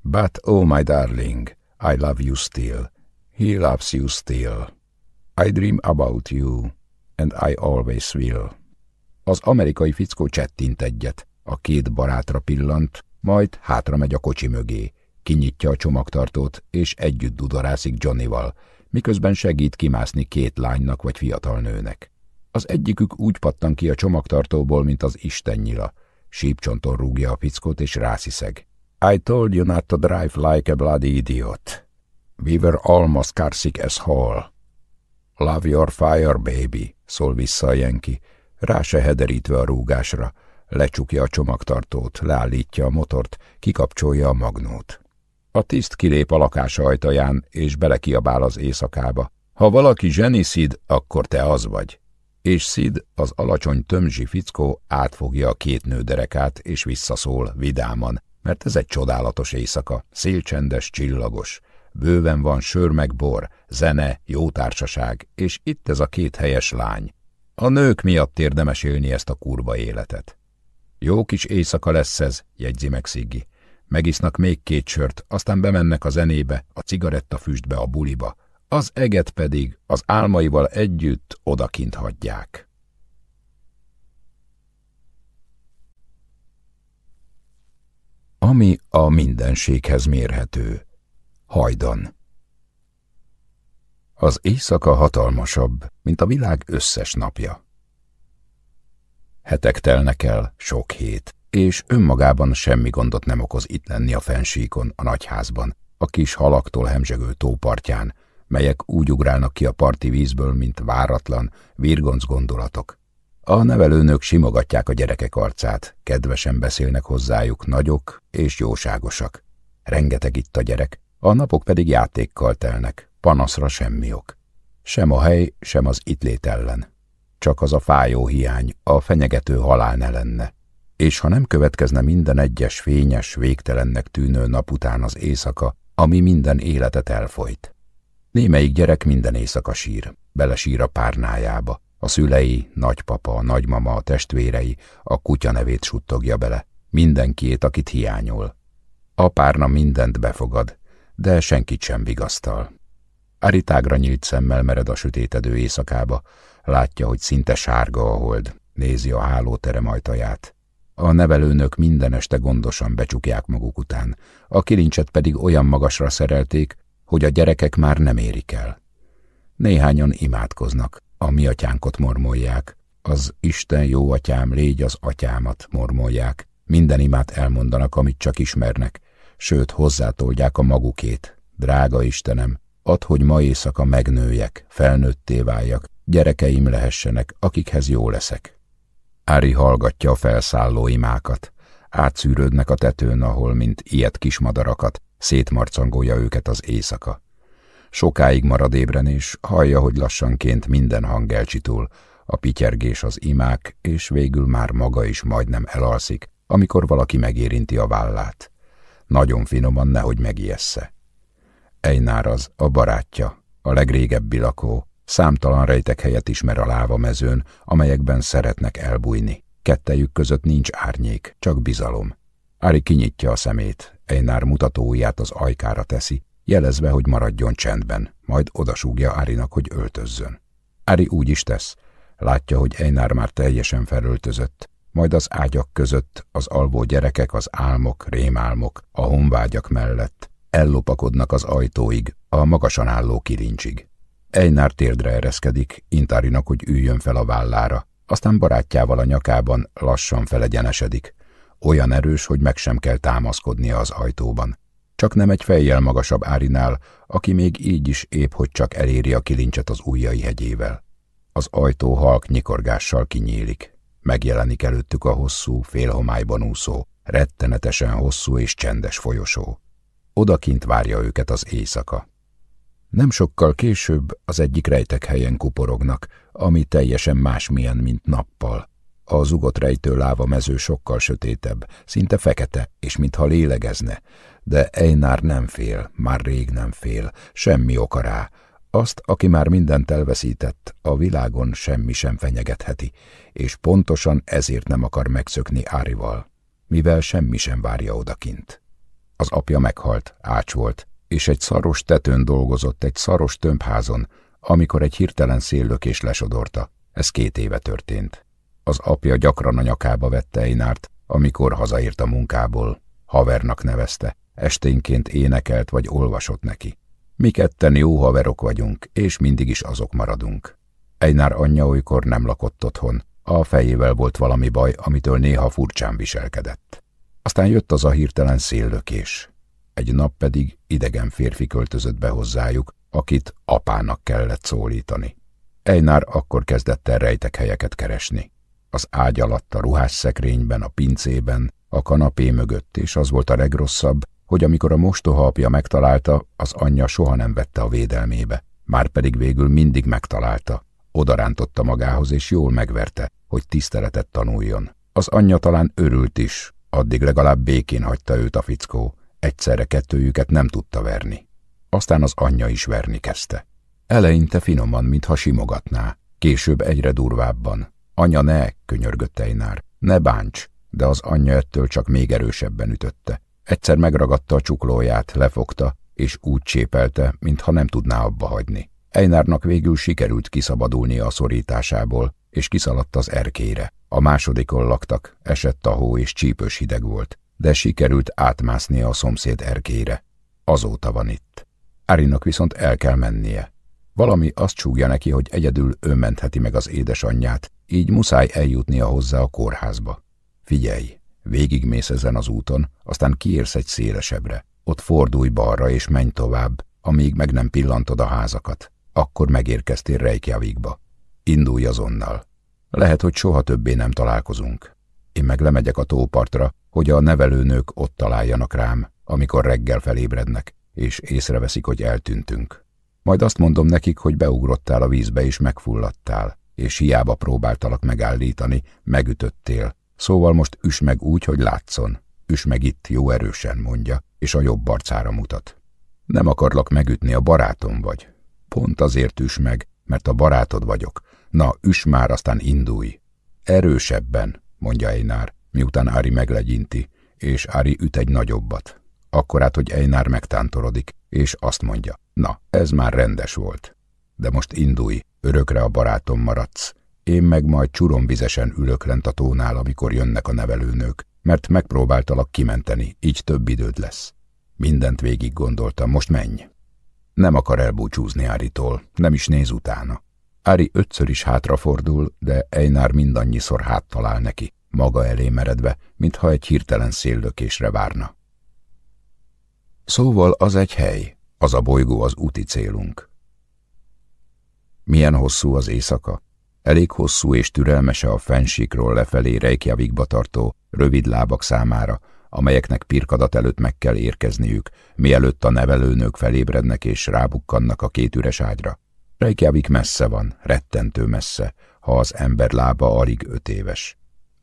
But oh my darling, I love you still. He loves you still. I dream about you, and I always will. Az amerikai fickó csettint egyet, a két barátra pillant, majd hátra megy a kocsi mögé, kinyitja a csomagtartót, és együtt dudarászik Johnnyval, miközben segít kimászni két lánynak vagy fiatal nőnek. Az egyikük úgy pattan ki a csomagtartóból, mint az istennyila. Sípcsonton rúgja a fickót, és rásziszeg. I told you not to drive like a bloody idiot. We were almost carsick as hell. Love your fire, baby, szól vissza a jenki, rá se hederítve a rúgásra, lecsukja a csomagtartót, leállítja a motort, kikapcsolja a magnót. A tiszt kilép a lakás ajtaján, és belekiabál az éjszakába. Ha valaki zseni Sid, akkor te az vagy. És Sid, az alacsony tömzsi fickó átfogja a két nő derekát, és visszaszól vidáman, mert ez egy csodálatos éjszaka, szélcsendes, csillagos. Bőven van sör meg bor, zene, jó társaság, és itt ez a két helyes lány. A nők miatt érdemes élni ezt a kurva életet. Jó kis éjszaka lesz ez, jegyzi meg Sziggy. Megisznak még két sört, aztán bemennek a zenébe, a cigarettafüstbe, a buliba. Az eget pedig az álmaival együtt odakint hagyják. Ami a mindenséghez mérhető. Hajdan. Az éjszaka hatalmasabb, mint a világ összes napja. Hetek telnek el, sok hét, és önmagában semmi gondot nem okoz itt lenni a fensíkon, a nagyházban, a kis halaktól hemzsegő tópartján, melyek úgy ugrálnak ki a parti vízből, mint váratlan, virgonc gondolatok. A nevelőnök simogatják a gyerekek arcát, kedvesen beszélnek hozzájuk, nagyok és jóságosak. Rengeteg itt a gyerek, A napok pedig játékkal telnek, panaszra semmi ok. Sem a hely, sem az itt lét ellen. Csak az a fájó hiány, a fenyegető halál ne lenne. És ha nem következne minden egyes fényes, végtelennek tűnő nap után az éjszaka, ami minden életet elfolyt. Némelyik gyerek minden éjszaka sír, belesír a párnájába. A szülei, nagypapa, a nagymama, a testvérei, a kutya nevét suttogja bele. Mindenkiét, akit hiányol. A párna mindent befogad, de senkit sem vigasztal. Ari tágra nyílt szemmel mered a sötétedő éjszakába, látja, hogy szinte sárga a hold, nézi a hálóterem ajtaját. A nevelőnök minden este gondosan becsukják maguk után, a kilincset pedig olyan magasra szerelték, hogy a gyerekek már nem érik el. Néhányan imádkoznak, a mi atyánkot mormolják, az Isten jó atyám, légy az atyámat mormolják, minden imát elmondanak, amit csak ismernek, sőt hozzátolják a magukét. Drága Istenem, add, hogy ma éjszaka megnőjek, felnőtté váljak, gyerekeim lehessenek, akikhez jó leszek. Ári hallgatja a felszálló imákat. Átszűrődnek a tetőn, ahol, mint ilyet kismadarakat, szétmarcangolja őket az éjszaka. Sokáig marad ébren, és hallja, hogy lassanként minden hang elcsitul, a pityergés az imák, és végül már maga is majdnem elalszik, amikor valaki megérinti a vállát. Nagyon finoman, nehogy megijessze. Einár az, a barátja, a legrégebbi lakó, számtalan rejtek helyet ismer a láva mezőn, amelyekben szeretnek elbújni. Kettejük között nincs árnyék, csak bizalom. Ári kinyitja a szemét, Einár mutatóujját az ajkára teszi, jelezve, hogy maradjon csendben, majd odasúgja Árinak, hogy öltözzön. Ári úgy is tesz, látja, hogy Einár már teljesen felöltözött, majd az ágyak között az alvó gyerekek, az álmok, rémálmok, a honvágyak mellett ellopakodnak az ajtóig, a magasan álló kilincsig. Einár térdre ereszkedik, Intárinak, hogy üljön fel a vállára, aztán barátjával a nyakában lassan felegyenesedik. Olyan erős, hogy meg sem kell támaszkodnia az ajtóban. Csak nem egy fejjel magasabb Árinál, aki még így is épp, hogy csak eléri a kilincset az ujjai hegyével. Az ajtó halk nyikorgással kinyílik. Megjelenik előttük a hosszú, félhomályban úszó, rettenetesen hosszú és csendes folyosó. Odakint várja őket az éjszaka. Nem sokkal később az egyik rejtek helyen kuporognak, ami teljesen másmilyen, mint nappal. A zugot rejtő láva mező sokkal sötétebb, szinte fekete, és mintha lélegezne, de Einar nem fél, már rég nem fél, semmi oka rá. Azt, aki már mindent elveszített, a világon semmi sem fenyegetheti, és pontosan ezért nem akar megszökni Árival, mivel semmi sem várja odakint. Az apja meghalt, ács volt, és egy szaros tetőn dolgozott egy szaros tömbházon, amikor egy hirtelen széllökés lesodorta. Ez két éve történt. Az apja gyakran a nyakába vette Einárt, amikor hazaért a munkából. Havernak nevezte, esténként énekelt vagy olvasott neki. Mi ketten jó haverok vagyunk, és mindig is azok maradunk. Einár anyja olykor nem lakott otthon, a fejével volt valami baj, amitől néha furcsán viselkedett. Aztán jött az a hirtelen széllökés. Egy nap pedig idegen férfi költözött be hozzájuk, akit apának kellett szólítani. Einár akkor kezdett el rejtek helyeket keresni. Az ágy alatt, a ruhásszekrényben, a pincében, a kanapé mögött, és az volt a legrosszabb, hogy amikor a mostoha apja megtalálta, az anyja soha nem vette a védelmébe. Márpedig végül mindig megtalálta. Odarántotta magához, és jól megverte, hogy tiszteletet tanuljon. Az anyja talán örült is, addig legalább békén hagyta őt a fickó. Egyszerre kettőjüket nem tudta verni. Aztán az anyja is verni kezdte. Eleinte finoman, mintha simogatná, később egyre durvábban. Anya ne, könyörgött Einár, ne bánts, de az anyja ettől csak még erősebben ütötte. Egyszer megragadta a csuklóját, lefogta, és úgy csépelte, mintha nem tudná abba hagyni. Einárnak végül sikerült kiszabadulnia a szorításából, és kiszaladt az erkére. A másodikon laktak, esett a hó és csípős hideg volt, de sikerült átmásznia a szomszéd erkére. Azóta van itt. Árinak viszont el kell mennie. Valami azt csúgja neki, hogy egyedül ő mentheti meg az édesanyját, így muszáj eljutnia hozzá a kórházba. Figyelj, Végigmész ezen az úton, aztán kiérsz egy szélesebbre. Ott fordulj balra és menj tovább, amíg meg nem pillantod a házakat. Akkor megérkeztél Reykjavikba. Indulj azonnal. Lehet, hogy soha többé nem találkozunk. Én meg lemegyek a tópartra, hogy a nevelőnők ott találjanak rám, amikor reggel felébrednek, és észreveszik, hogy eltűntünk. Majd azt mondom nekik, hogy beugrottál a vízbe és megfulladtál, és hiába próbáltalak megállítani, megütöttél. Szóval most üs meg úgy, hogy látszon. Üs meg itt, jó erősen, mondja, és a jobb arcára mutat. Nem akarlak megütni, a barátom vagy. Pont azért üs meg, mert a barátod vagyok. Na, üs már, aztán indulj. Erősebben, mondja Einár, miután Ári meglegyinti, és Ári üt egy nagyobbat. Akkorát, hogy Einár megtántorodik, és azt mondja, na, ez már rendes volt. De most indulj, örökre a barátom maradsz. Én meg majd csuromvizesen ülök lent a tónál, amikor jönnek a nevelőnők, mert megpróbáltalak kimenteni, így több időd lesz. Mindent végig gondoltam, most menj. Nem akar elbúcsúzni Áritól, nem is néz utána. Ári ötször is hátrafordul, de Einar mindannyiszor háttalál neki, maga elé meredve, mintha egy hirtelen széllökésre várna. Szóval az egy hely, az a bolygó az úti célunk. Milyen hosszú az éjszaka? Elég hosszú és türelmese a fensíkról lefelé Reykjavikba tartó rövid lábak számára, amelyeknek pirkadat előtt meg kell érkezniük, mielőtt a nevelőnők felébrednek és rábukkannak a két üres ágyra. Reykjavik messze van, rettentő messze, ha az ember lába alig öt éves.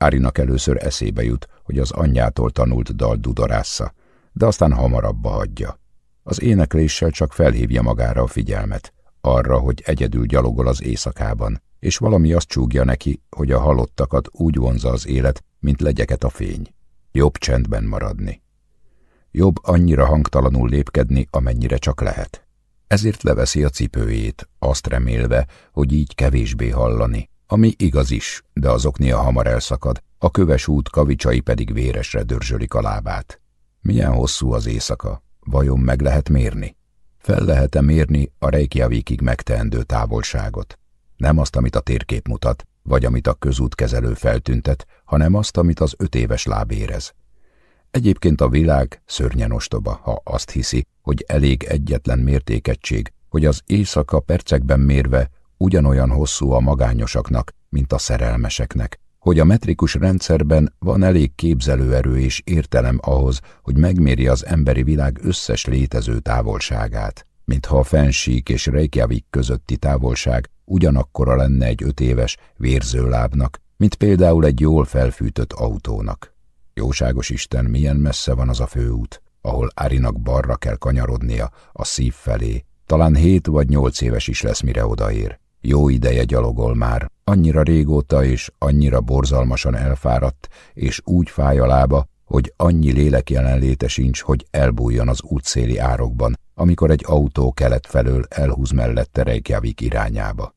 Árinak először eszébe jut, hogy az anyjától tanult dal dudarásza, de aztán hamarabba hagyja. Az énekléssel csak felhívja magára a figyelmet, arra, hogy egyedül gyalogol az éjszakában, és valami azt csúgja neki, hogy a halottakat úgy vonza az élet, mint legyeket a fény. Jobb csendben maradni. Jobb annyira hangtalanul lépkedni, amennyire csak lehet. Ezért leveszi a cipőjét, azt remélve, hogy így kevésbé hallani, ami igaz is, de az oknia hamar elszakad, a köves út kavicsai pedig véresre dörzsölik a lábát. Milyen hosszú az éjszaka? Vajon meg lehet mérni? Fel lehet-e mérni a Reykjavikig megteendő távolságot? Nem azt, amit a térkép mutat, vagy amit a közútkezelő feltüntet, hanem azt, amit az öt éves láb érez. Egyébként a világ szörnyen ostoba, ha azt hiszi, hogy elég egyetlen mértékegység, hogy az éjszaka percekben mérve ugyanolyan hosszú a magányosaknak, mint a szerelmeseknek, hogy a metrikus rendszerben van elég képzelőerő és értelem ahhoz, hogy megméri az emberi világ összes létező távolságát, mintha a fensík és Reykjavik közötti távolság ugyanakkora lenne egy öt éves vérzőlábnak, mint például egy jól felfűtött autónak. Jóságos Isten, milyen messze van az a főút, ahol Árinak balra kell kanyarodnia, a szív felé. Talán hét vagy nyolc éves is lesz, mire odaér. Jó ideje gyalogol már, annyira régóta és annyira borzalmasan elfáradt, és úgy fáj a lába, hogy annyi lélek jelenléte sincs, hogy elbújjon az útszéli árokban, amikor egy autó kelet felől elhúz mellette Reykjavik irányába.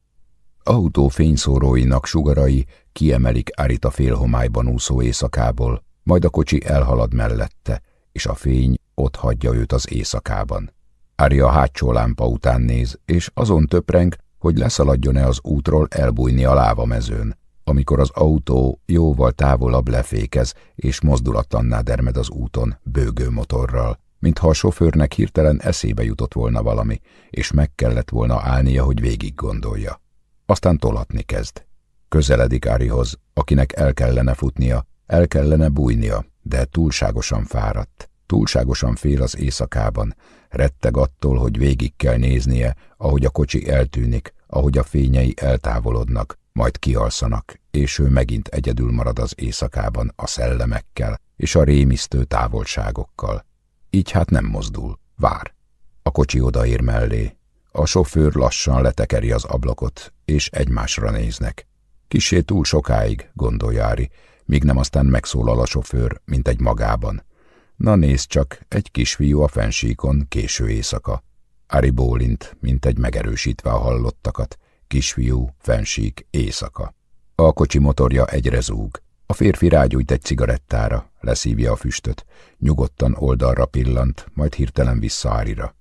Autó fényszóróinak sugarai kiemelik Arita félhomályban úszó éjszakából, majd a kocsi elhalad mellette, és a fény ott hagyja őt az éjszakában. Ári a hátsó lámpa után néz, és azon töpreng, hogy leszaladjon-e az útról elbújni a lávamezőn, amikor az autó jóval távolabb lefékez, és mozdulatlanná dermed az úton, bőgő motorral, mintha a sofőrnek hirtelen eszébe jutott volna valami, és meg kellett volna állnia, hogy végig gondolja. Aztán tolatni kezd. Közeledik Árihoz, akinek el kellene futnia, el kellene bújnia, de túlságosan fáradt, túlságosan fél az éjszakában, retteg attól, hogy végig kell néznie, ahogy a kocsi eltűnik, ahogy a fényei eltávolodnak, majd kialszanak, és ő megint egyedül marad az éjszakában a szellemekkel és a rémisztő távolságokkal. Így hát nem mozdul, vár. A kocsi odaér mellé. A sofőr lassan letekeri az ablakot, és egymásra néznek. Kisé túl sokáig, gondolja Ári, míg nem aztán megszólal a sofőr, mint egy magában. Na nézd csak, egy kisfiú a fensíkon, késő éjszaka. Ári bólint, mint egy megerősítve a hallottakat. Kisfiú, fensík, éjszaka. A kocsi motorja egyre zúg. A férfi rágyújt egy cigarettára, leszívja a füstöt, nyugodtan oldalra pillant, majd hirtelen vissza Árira.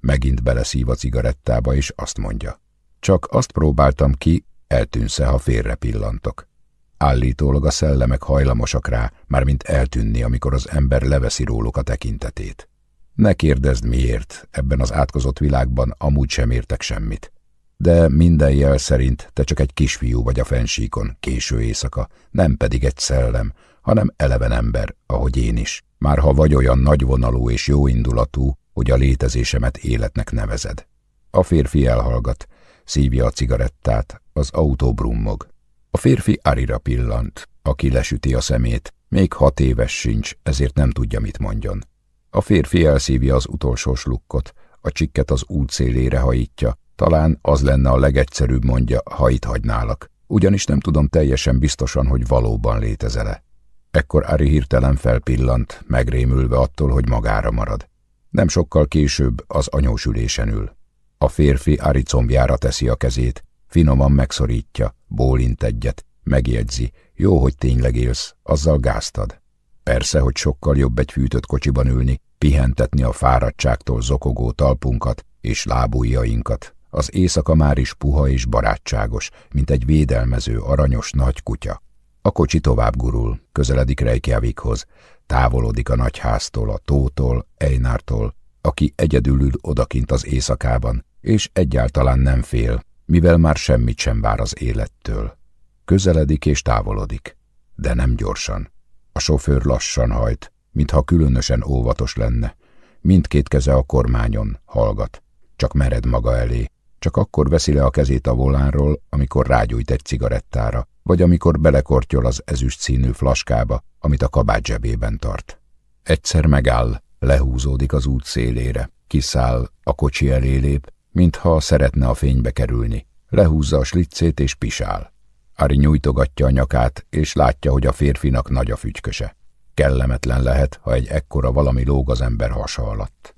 Megint beleszív a cigarettába, és azt mondja. Csak azt próbáltam ki, eltűnsze, ha félre pillantok. Állítólag a szellemek hajlamosak rá, mármint eltűnni, amikor az ember leveszi róluk a tekintetét. Ne kérdezd miért, ebben az átkozott világban amúgy sem értek semmit. De minden jel szerint te csak egy kisfiú vagy a fensíkon, késő éjszaka, nem pedig egy szellem, hanem eleven ember, ahogy én is. Már ha vagy olyan nagyvonalú és jóindulatú, hogy a létezésemet életnek nevezed. A férfi elhallgat, szívja a cigarettát, az autó brummog. A férfi Arira pillant, aki lesüti a szemét, még hat éves sincs, ezért nem tudja, mit mondjon. A férfi elszívja az utolsó slukkot, a csikket az út szélére hajítja, talán az lenne a legegyszerűbb mondja, ha itt hagynálak, ugyanis nem tudom teljesen biztosan, hogy valóban létezele. Ekkor Ari hirtelen felpillant, megrémülve attól, hogy magára marad. Nem sokkal később az anyósülésen ül. A férfi Ari combjára teszi a kezét, finoman megszorítja, bólint egyet, megjegyzi, jó, hogy tényleg élsz, azzal gáztad. Persze, hogy sokkal jobb egy fűtött kocsiban ülni, pihentetni a fáradtságtól zokogó talpunkat és lábujjainkat. Az éjszaka már is puha és barátságos, mint egy védelmező, aranyos nagy kutya. A kocsi tovább gurul, közeledik Reykjavikhoz, távolodik a nagyháztól, a tótól, Einártól, aki egyedül ül odakint az éjszakában, és egyáltalán nem fél, mivel már semmit sem vár az élettől. Közeledik és távolodik, de nem gyorsan. A sofőr lassan hajt, mintha különösen óvatos lenne. Mindkét keze a kormányon, hallgat, csak mered maga elé, csak akkor veszi le a kezét a volánról, amikor rágyújt egy cigarettára, vagy amikor belekortyol az ezüst színű flaskába, amit a kabát zsebében tart. Egyszer megáll, lehúzódik az út szélére, kiszáll, a kocsi elé lép, mintha szeretne a fénybe kerülni. Lehúzza a slicét és pisál. Ari nyújtogatja a nyakát, és látja, hogy a férfinak nagy a fügyköse. Kellemetlen lehet, ha egy ekkora valami lóg az ember hasa alatt.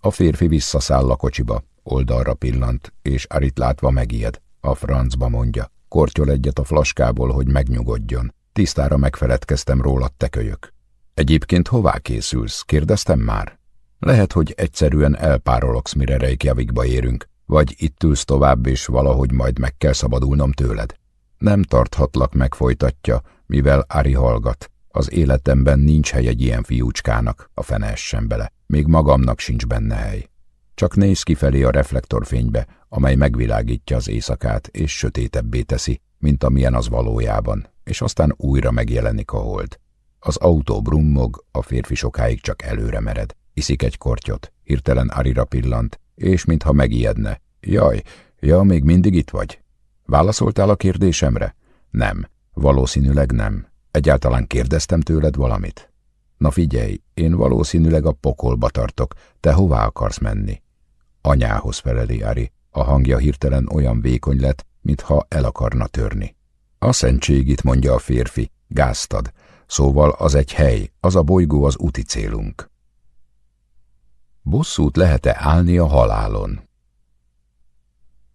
A férfi visszaszáll a kocsiba, oldalra pillant, és Arit látva megijed. A francba mondja, kortyol egyet a flaskából, hogy megnyugodjon. Tisztára megfeledkeztem róla, te kölyök. Egyébként hová készülsz? Kérdeztem már. Lehet, hogy egyszerűen elpárologsz, mire Reykjavikba érünk, vagy itt ülsz tovább, és valahogy majd meg kell szabadulnom tőled. Nem tarthatlak meg, folytatja, mivel Ari hallgat. Az életemben nincs hely egy ilyen fiúcskának, a fene essen bele. Még magamnak sincs benne hely. Csak néz kifelé a reflektorfénybe, amely megvilágítja az éjszakát, és sötétebbé teszi, mint amilyen az valójában, és aztán újra megjelenik a hold. Az autó brummog, a férfi sokáig csak előre mered. Iszik egy kortyot, hirtelen Arira pillant, és mintha megijedne. Jaj, ja, még mindig itt vagy? Válaszoltál a kérdésemre? Nem, valószínűleg nem. Egyáltalán kérdeztem tőled valamit? Na figyelj, én valószínűleg a pokolba tartok, te hová akarsz menni? Anyához feleli Ari, a hangja hirtelen olyan vékony lett, mintha el akarna törni. A szentségit, mondja a férfi, gáztad, szóval az egy hely, az a bolygó az úti célunk. Bosszút lehet-e állni a halálon?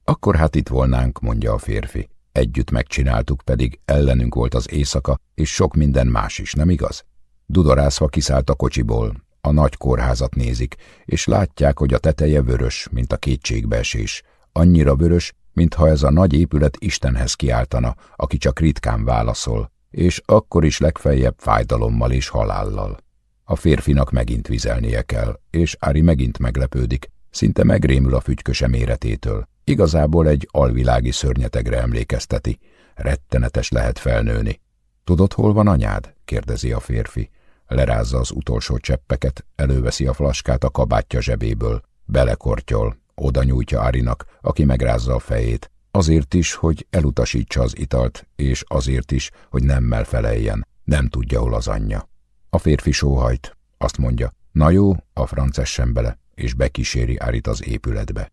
Akkor hát itt volnánk, mondja a férfi. Együtt megcsináltuk, pedig ellenünk volt az éjszaka, és sok minden más is, nem igaz? Dudorászva kiszállt a kocsiból, a nagy kórházat nézik, és látják, hogy a teteje vörös, mint a kétségbeesés. Annyira vörös, mintha ez a nagy épület Istenhez kiáltana, aki csak ritkán válaszol, és akkor is legfeljebb fájdalommal és halállal. A férfinak megint vizelnie kell, és Ári megint meglepődik, szinte megrémül a fügyköse méretétől. Igazából egy alvilági szörnyetegre emlékezteti. Rettenetes lehet felnőni. Tudod, hol van anyád? kérdezi a férfi. Lerázza az utolsó cseppeket, előveszi a flaskát a kabátja zsebéből, belekortyol, oda nyújtja Árinak, aki megrázza a fejét. Azért is, hogy elutasítsa az italt, és azért is, hogy nemmel feleljen. Nem tudja, hol az anyja. A férfi sóhajt, azt mondja, na jó, a francessen bele, és bekíséri Árit az épületbe.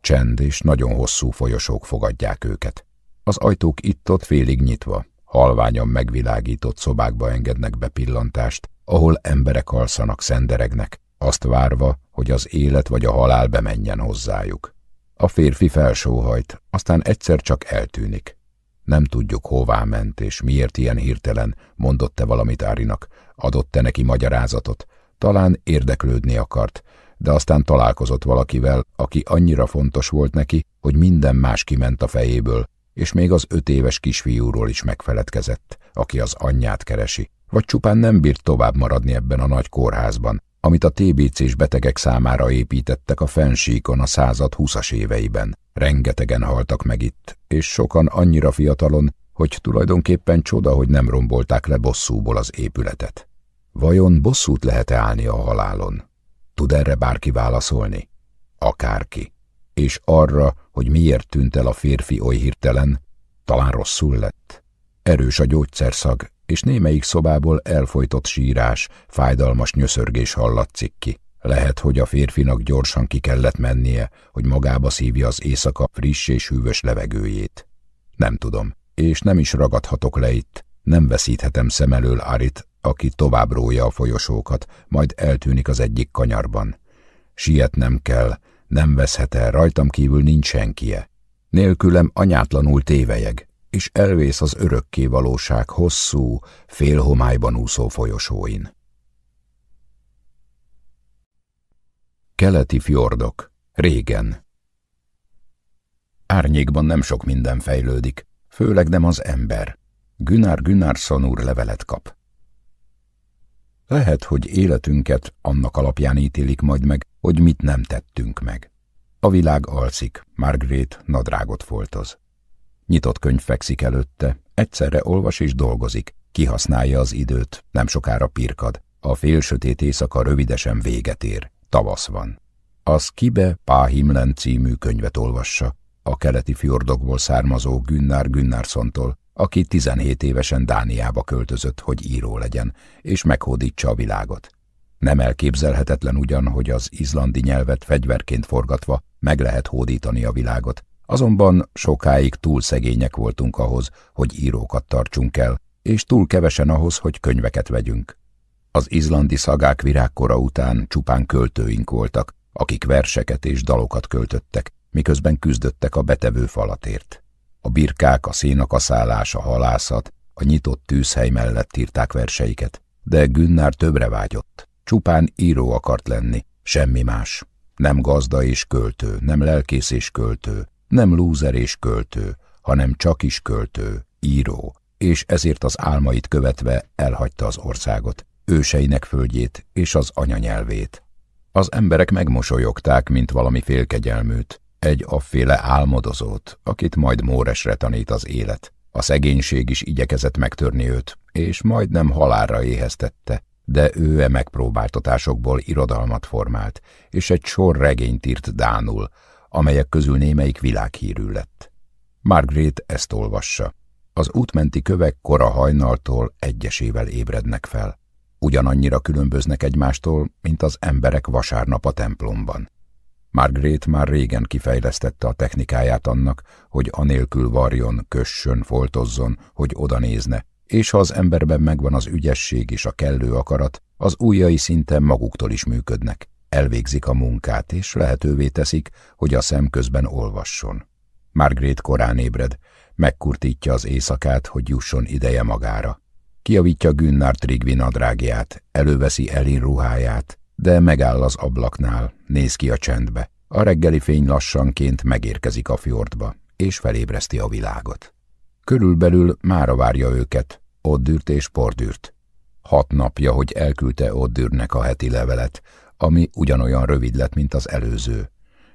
Csend és nagyon hosszú folyosók fogadják őket. Az ajtók itt-ott félig nyitva, halványan megvilágított szobákba engednek be pillantást, ahol emberek alszanak, szenderegnek, azt várva, hogy az élet vagy a halál bemenjen hozzájuk. A férfi felsóhajt, aztán egyszer csak eltűnik. Nem tudjuk, hová ment, és miért ilyen hirtelen, mondott-e valamit Árinak, adott-e neki magyarázatot, talán érdeklődni akart, de aztán találkozott valakivel, aki annyira fontos volt neki, hogy minden más kiment a fejéből, és még az öt éves kisfiúról is megfeledkezett, aki az anyját keresi, vagy csupán nem bírt tovább maradni ebben a nagy kórházban, amit a TBC-s betegek számára építettek a fensíkon a század húszas éveiben. Rengetegen haltak meg itt, és sokan annyira fiatalon, hogy tulajdonképpen csoda, hogy nem rombolták le bosszúból az épületet. Vajon bosszút lehet-e állni a halálon? Tud erre bárki válaszolni? Akárki. És arra, hogy miért tűnt el a férfi oly hirtelen, talán rosszul lett. Erős a gyógyszerszag, és némelyik szobából elfolytott sírás, fájdalmas nyöszörgés hallatszik ki. Lehet, hogy a férfinak gyorsan ki kellett mennie, hogy magába szívja az éjszaka friss és hűvös levegőjét. Nem tudom, és nem is ragadhatok le itt, nem veszíthetem szem elől Arit, aki tovább rója a folyosókat, majd eltűnik az egyik kanyarban. Sietnem kell, nem veszhet el, rajtam kívül nincs senkie. Nélkülem anyátlanul tévejeg, és elvész az örökké valóság hosszú, félhomályban úszó folyosóin. Keleti fjordok. Régen. Árnyékban nem sok minden fejlődik, főleg nem az ember. Günár Günársson úr levelet kap. Lehet, hogy életünket annak alapján ítélik majd meg, hogy mit nem tettünk meg. A világ alszik, Margaret nadrágot foltoz. Nyitott könyv fekszik előtte, egyszerre olvas és dolgozik, kihasználja az időt, nem sokára pirkad. A félsötét éjszaka rövidesen véget ér, tavasz van. Az Kibe Páhimlen című könyvet olvassa, a keleti fjordokból származó Günnár Günnársontól, aki 17 évesen Dániába költözött, hogy író legyen, és meghódítsa a világot. Nem elképzelhetetlen ugyan, hogy az izlandi nyelvet fegyverként forgatva meg lehet hódítani a világot, azonban sokáig túl szegények voltunk ahhoz, hogy írókat tartsunk el, és túl kevesen ahhoz, hogy könyveket vegyünk. Az izlandi szagák virágkora után csupán költőink voltak, akik verseket és dalokat költöttek, miközben küzdöttek a betevő falatért. A birkák, a szénakaszálás, a halászat, a nyitott tűzhely mellett írták verseiket, de Günnár többre vágyott. Csupán író akart lenni, semmi más. Nem gazda és költő, nem lelkész és költő, nem lúzer és költő, hanem csak is költő, író, és ezért az álmait követve elhagyta az országot, őseinek földjét és az anyanyelvét. Az emberek megmosolyogták, mint valami félkegyelműt, egy afféle álmodozót, akit majd Móresre tanít az élet. A szegénység is igyekezett megtörni őt, és majdnem halálra éheztette, de ő e megpróbáltatásokból irodalmat formált, és egy sor regényt írt Dánul, amelyek közül némelyik világhírű lett. Margaret ezt olvassa. Az útmenti kövek kora hajnaltól egyesével ébrednek fel. Ugyanannyira különböznek egymástól, mint az emberek vasárnap a templomban. Margaret már régen kifejlesztette a technikáját annak, hogy anélkül varjon, kössön, foltozzon, hogy oda nézne, és ha az emberben megvan az ügyesség és a kellő akarat, az ujjai szinte maguktól is működnek, elvégzik a munkát, és lehetővé teszik, hogy a szem közben olvasson. Margaret korán ébred, megkurtítja az éjszakát, hogy jusson ideje magára. Kiavítja Günnár Trigvi nadrágját, előveszi Elin ruháját, de megáll az ablaknál, néz ki a csendbe. A reggeli fény lassanként megérkezik a fjordba, és felébreszti a világot. Körülbelül mára várja őket, Oddürt és Pordürt. Hat napja, hogy elküldte Oddürnek a heti levelet, ami ugyanolyan rövid lett, mint az előző.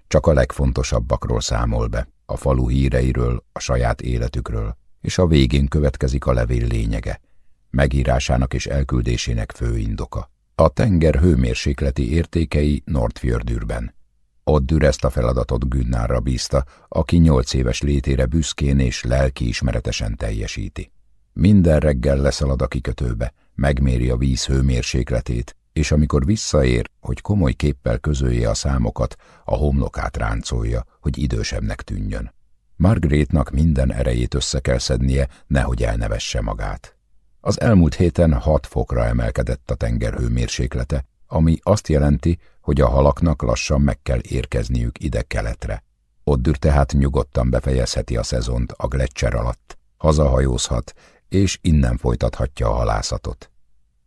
Csak a legfontosabbakról számol be, a falu híreiről, a saját életükről, és a végén következik a levél lényege, megírásának és elküldésének fő indoka. A tenger hőmérsékleti értékei Nordfjördürben. Ott ezt a feladatot Günnárra bízta, aki nyolc éves létére büszkén és lelkiismeretesen teljesíti. Minden reggel leszalad a kikötőbe, megméri a víz hőmérsékletét, és amikor visszaér, hogy komoly képpel közölje a számokat, a homlokát ráncolja, hogy idősebbnek tűnjön. Margaretnak minden erejét össze kell szednie, nehogy elnevesse magát. Az elmúlt héten 6 fokra emelkedett a tenger hőmérséklete, ami azt jelenti, hogy a halaknak lassan meg kell érkezniük ide keletre. Oddür tehát nyugodtan befejezheti a szezont a Gletscher alatt, hazahajózhat, és innen folytathatja a halászatot.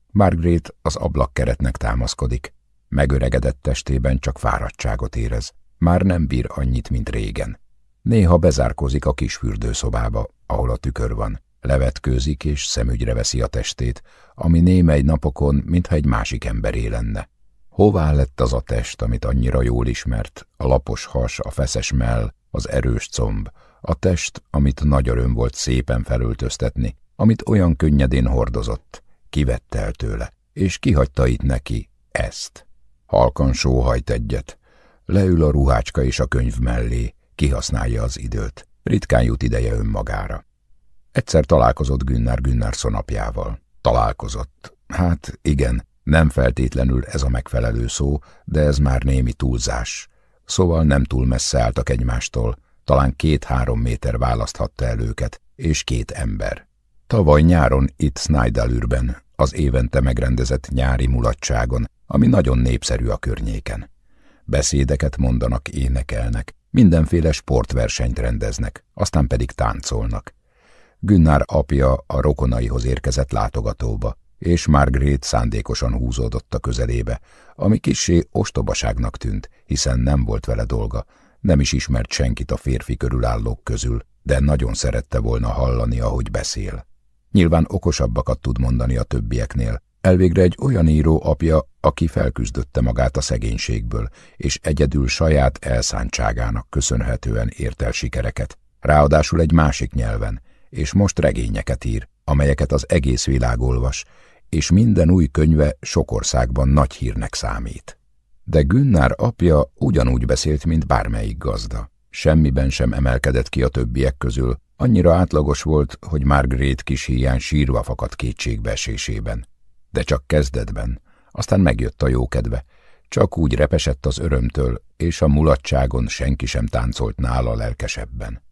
Margaret az ablakkeretnek támaszkodik. Megöregedett testében csak fáradtságot érez. Már nem bír annyit, mint régen. Néha bezárkozik a kis fürdőszobába, ahol a tükör van. Levetkőzik és szemügyre veszi a testét, ami némely napokon, mintha egy másik emberé lenne. Hová lett az a test, amit annyira jól ismert, a lapos has, a feszes mell, az erős comb, a test, amit nagy öröm volt szépen felöltöztetni, amit olyan könnyedén hordozott, kivette el tőle, és kihagyta itt neki ezt. Halkan sóhajt egyet. Leül a ruhácska és a könyv mellé, kihasználja az időt. Ritkán jut ideje önmagára. Egyszer találkozott Günnár Günnársson apjával. Találkozott. Hát igen, nem feltétlenül ez a megfelelő szó, de ez már némi túlzás. Szóval nem túl messze álltak egymástól, talán két-három méter választhatta el őket, és két ember. Tavaly nyáron itt Snajdalürben, az évente megrendezett nyári mulatságon, ami nagyon népszerű a környéken. Beszédeket mondanak, énekelnek, mindenféle sportversenyt rendeznek, aztán pedig táncolnak. Günnár apja a rokonaihoz érkezett látogatóba, és Margaret szándékosan húzódott a közelébe, ami kissé ostobaságnak tűnt, hiszen nem volt vele dolga, nem is ismert senkit a férfi körülállók közül, de nagyon szerette volna hallani, ahogy beszél. Nyilván okosabbakat tud mondani a többieknél. Elvégre egy olyan író apja, aki felküzdötte magát a szegénységből, és egyedül saját elszántságának köszönhetően ért el sikereket. Ráadásul egy másik nyelven, és most regényeket ír, amelyeket az egész világ olvas, és minden új könyve sok országban nagy hírnek számít. De Günnár apja ugyanúgy beszélt, mint bármelyik gazda. Semmiben sem emelkedett ki a többiek közül, annyira átlagos volt, hogy Margaret kis híján sírva fakadt kétségbeesésében. De csak kezdetben, aztán megjött a jókedve, csak úgy repesett az örömtől, és a mulatságon senki sem táncolt nála lelkesebben.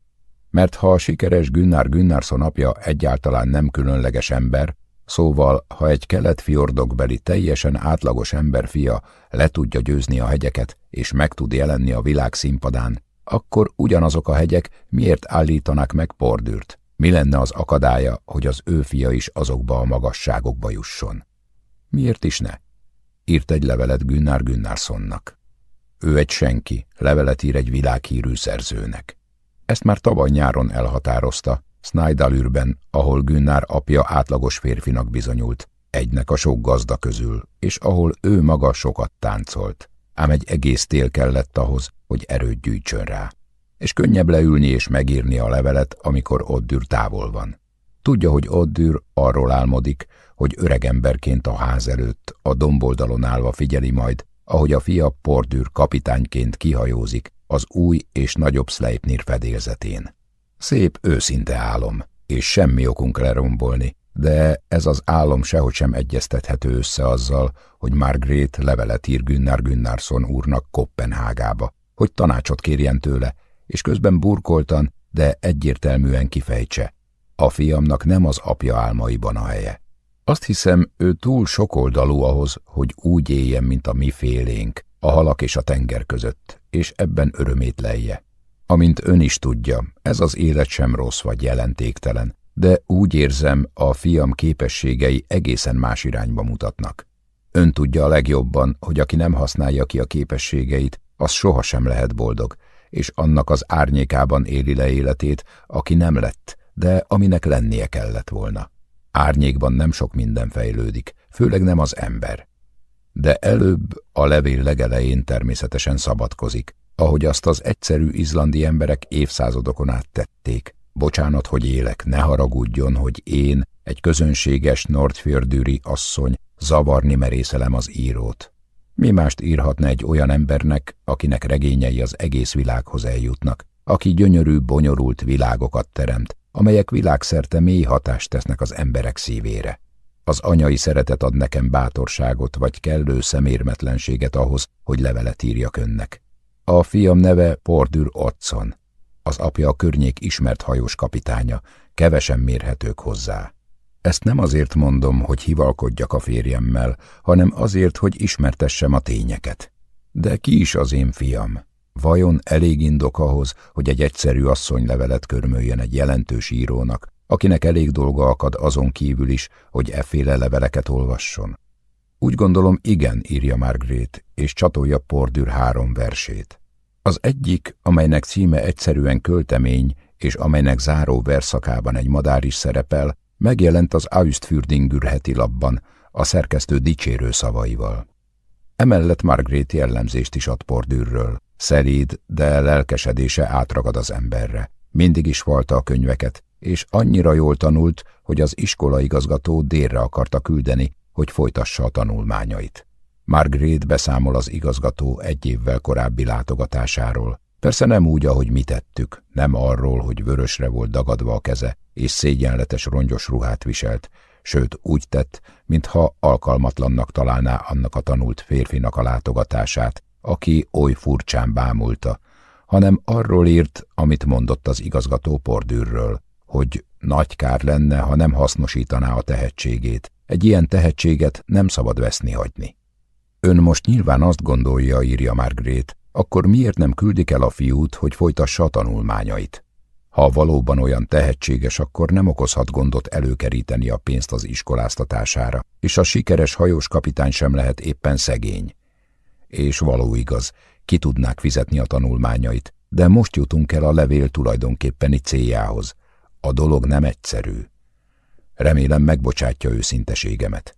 Mert ha a sikeres Günnár Günnársson apja egyáltalán nem különleges ember, Szóval, ha egy kelet-fiordokbeli teljesen átlagos emberfia le tudja győzni a hegyeket, és meg tud jelenni a világ színpadán, akkor ugyanazok a hegyek miért állítanak meg pordűrt? Mi lenne az akadálya, hogy az ő fia is azokba a magasságokba jusson? Miért is ne? Írt egy levelet Günnár Günnárszonnak. Ő egy senki, levelet ír egy világhírű szerzőnek. Ezt már tavaly nyáron elhatározta, Snajdalürben, ahol Günnár apja átlagos férfinak bizonyult, egynek a sok gazda közül, és ahol ő maga sokat táncolt, ám egy egész tél kellett ahhoz, hogy erőt gyűjtsön rá. És könnyebb leülni és megírni a levelet, amikor Oddür távol van. Tudja, hogy Oddür arról álmodik, hogy öregemberként a ház előtt, a domboldalon állva figyeli majd, ahogy a fia Pordűr kapitányként kihajózik az új és nagyobb Sleipnir fedélzetén. Szép, őszinte álom, és semmi okunk lerombolni, de ez az álom sehogy sem egyeztethető össze azzal, hogy Margrét levelet ír Günnár Günnársson úrnak Kopenhágába, hogy tanácsot kérjen tőle, és közben burkoltan, de egyértelműen kifejtse. A fiamnak nem az apja álmaiban a helye. Azt hiszem, ő túl sokoldalú ahhoz, hogy úgy éljen, mint a mi félénk, a halak és a tenger között, és ebben örömét lejje. Amint ön is tudja, ez az élet sem rossz vagy jelentéktelen, de úgy érzem, a fiam képességei egészen más irányba mutatnak. Ön tudja a legjobban, hogy aki nem használja ki a képességeit, az sohasem lehet boldog, és annak az árnyékában éli le életét, aki nem lett, de aminek lennie kellett volna. Árnyékban nem sok minden fejlődik, főleg nem az ember. De előbb a levél legelején természetesen szabadkozik, ahogy azt az egyszerű izlandi emberek évszázadokon át tették. Bocsánat, hogy élek, ne haragudjon, hogy én, egy közönséges Nordfjördűri asszony, zavarni merészelem az írót. Mi mást írhatna egy olyan embernek, akinek regényei az egész világhoz eljutnak, aki gyönyörű, bonyolult világokat teremt, amelyek világszerte mély hatást tesznek az emberek szívére. Az anyai szeretet ad nekem bátorságot vagy kellő szemérmetlenséget ahhoz, hogy levelet írjak önnek. A fiam neve Pordür Otson. Az apja a környék ismert hajós kapitánya, kevesen mérhetők hozzá. Ezt nem azért mondom, hogy hivalkodjak a férjemmel, hanem azért, hogy ismertessem a tényeket. De ki is az én fiam? Vajon elég indok ahhoz, hogy egy egyszerű asszonylevelet körmöljön egy jelentős írónak, akinek elég dolga akad azon kívül is, hogy efféle leveleket olvasson? Úgy gondolom, igen, írja Margaret, és csatolja Pordür három versét. Az egyik, amelynek címe egyszerűen költemény, és amelynek záró verszakában egy madár is szerepel, megjelent az Austfürdingür heti labban, a szerkesztő dicsérő szavaival. Emellett Margaret jellemzést is ad Pordürről. Szeríd, de lelkesedése átragad az emberre. Mindig is valta a könyveket, és annyira jól tanult, hogy az iskolaigazgató délre akarta küldeni, hogy folytassa a tanulmányait. Margaret beszámol az igazgató egy évvel korábbi látogatásáról. Persze nem úgy, ahogy mi tettük, nem arról, hogy vörösre volt dagadva a keze, és szégyenletes rongyos ruhát viselt, sőt úgy tett, mintha alkalmatlannak találná annak a tanult férfinak a látogatását, aki oly furcsán bámulta, hanem arról írt, amit mondott az igazgató pordűrről, hogy nagy kár lenne, ha nem hasznosítaná a tehetségét. Egy ilyen tehetséget nem szabad veszni hagyni. Ön most nyilván azt gondolja, írja Margaret, akkor miért nem küldik el a fiút, hogy folytassa a tanulmányait? Ha valóban olyan tehetséges, akkor nem okozhat gondot előkeríteni a pénzt az iskoláztatására, és a sikeres hajós kapitány sem lehet éppen szegény. És való igaz, ki tudnák fizetni a tanulmányait, de most jutunk el a levél tulajdonképpeni céljához. A dolog nem egyszerű. Remélem megbocsátja őszinteségemet.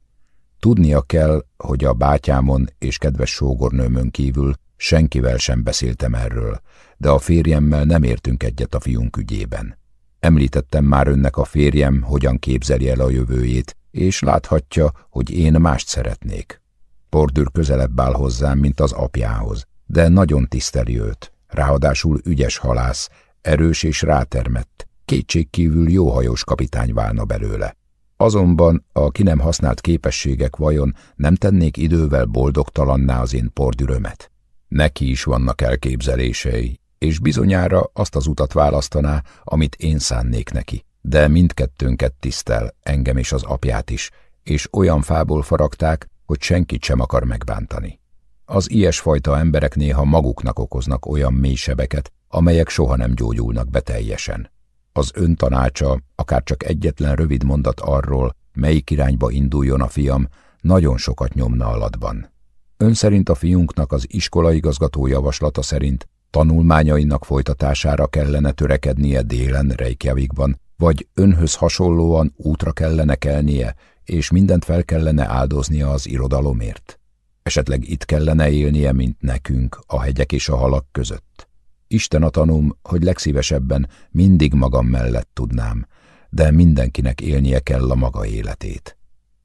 Tudnia kell, hogy a bátyámon és kedves sógornőmön kívül senkivel sem beszéltem erről, de a férjemmel nem értünk egyet a fiunk ügyében. Említettem már önnek a férjem, hogyan képzeli el a jövőjét, és láthatja, hogy én mást szeretnék. Pordür közelebb áll hozzám, mint az apjához, de nagyon tiszteli őt, ráadásul ügyes halász, erős és rátermett, kétségkívül jó hajós kapitány válna belőle. Azonban a ki nem használt képességek vajon nem tennék idővel boldogtalanná az én pordürömet? Neki is vannak elképzelései, és bizonyára azt az utat választaná, amit én szánnék neki. De mindkettőnket tisztel, engem és az apját is, és olyan fából faragták, hogy senkit sem akar megbántani. Az ilyesfajta emberek néha maguknak okoznak olyan mély sebeket, amelyek soha nem gyógyulnak be teljesen. Az ön tanácsa, akár csak egyetlen rövid mondat arról, melyik irányba induljon a fiam, nagyon sokat nyomna alatban. Ön szerint a fiunknak az iskolaigazgató javaslata szerint tanulmányainak folytatására kellene törekednie délen, Reykjavikban, vagy önhöz hasonlóan útra kellene kelnie, és mindent fel kellene áldoznia az irodalomért? Esetleg itt kellene élnie, mint nekünk, a hegyek és a halak között? Isten a tanum, hogy legszívesebben mindig magam mellett tudnám, de mindenkinek élnie kell a maga életét.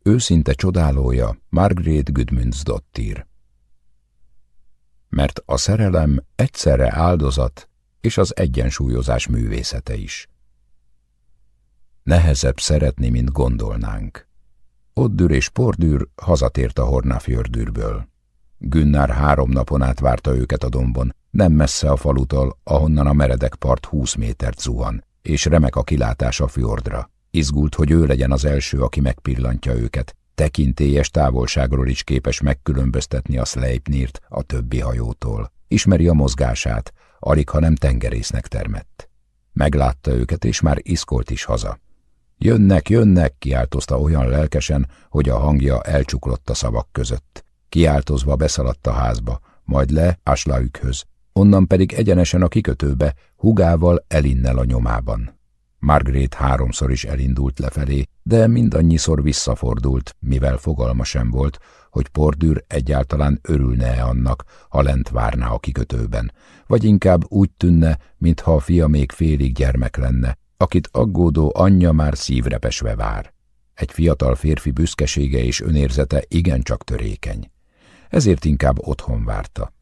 Őszinte csodálója Margaret Gudmundsdottir. Mert a szerelem egyszerre áldozat és az egyensúlyozás művészete is. Nehezebb szeretni, mint gondolnánk. Oddür és Pordür hazatért a Hornafjördürből. Günnár három napon át várta őket a dombon, nem messze a falutól, ahonnan a meredek part húsz métert zuhan, és remek a kilátás a fjordra. Izgult, hogy ő legyen az első, aki megpillantja őket. Tekintélyes távolságról is képes megkülönböztetni a Sleipnirt a többi hajótól. Ismeri a mozgását, alig ha nem tengerésznek termett. Meglátta őket, és már iszkolt is haza. Jönnek, jönnek, kiáltozta olyan lelkesen, hogy a hangja elcsuklott a szavak között. Kiáltozva beszaladt a házba, majd le Aslaükhöz, onnan pedig egyenesen a kikötőbe, hugával elinnel a nyomában. Margaret háromszor is elindult lefelé, de mindannyiszor visszafordult, mivel fogalma sem volt, hogy Pordűr egyáltalán örülne-e annak, ha lent várná a kikötőben, vagy inkább úgy tűnne, mintha a fia még félig gyermek lenne, akit aggódó anyja már szívrepesve vár. Egy fiatal férfi büszkesége és önérzete igencsak törékeny. Ezért inkább otthon várta.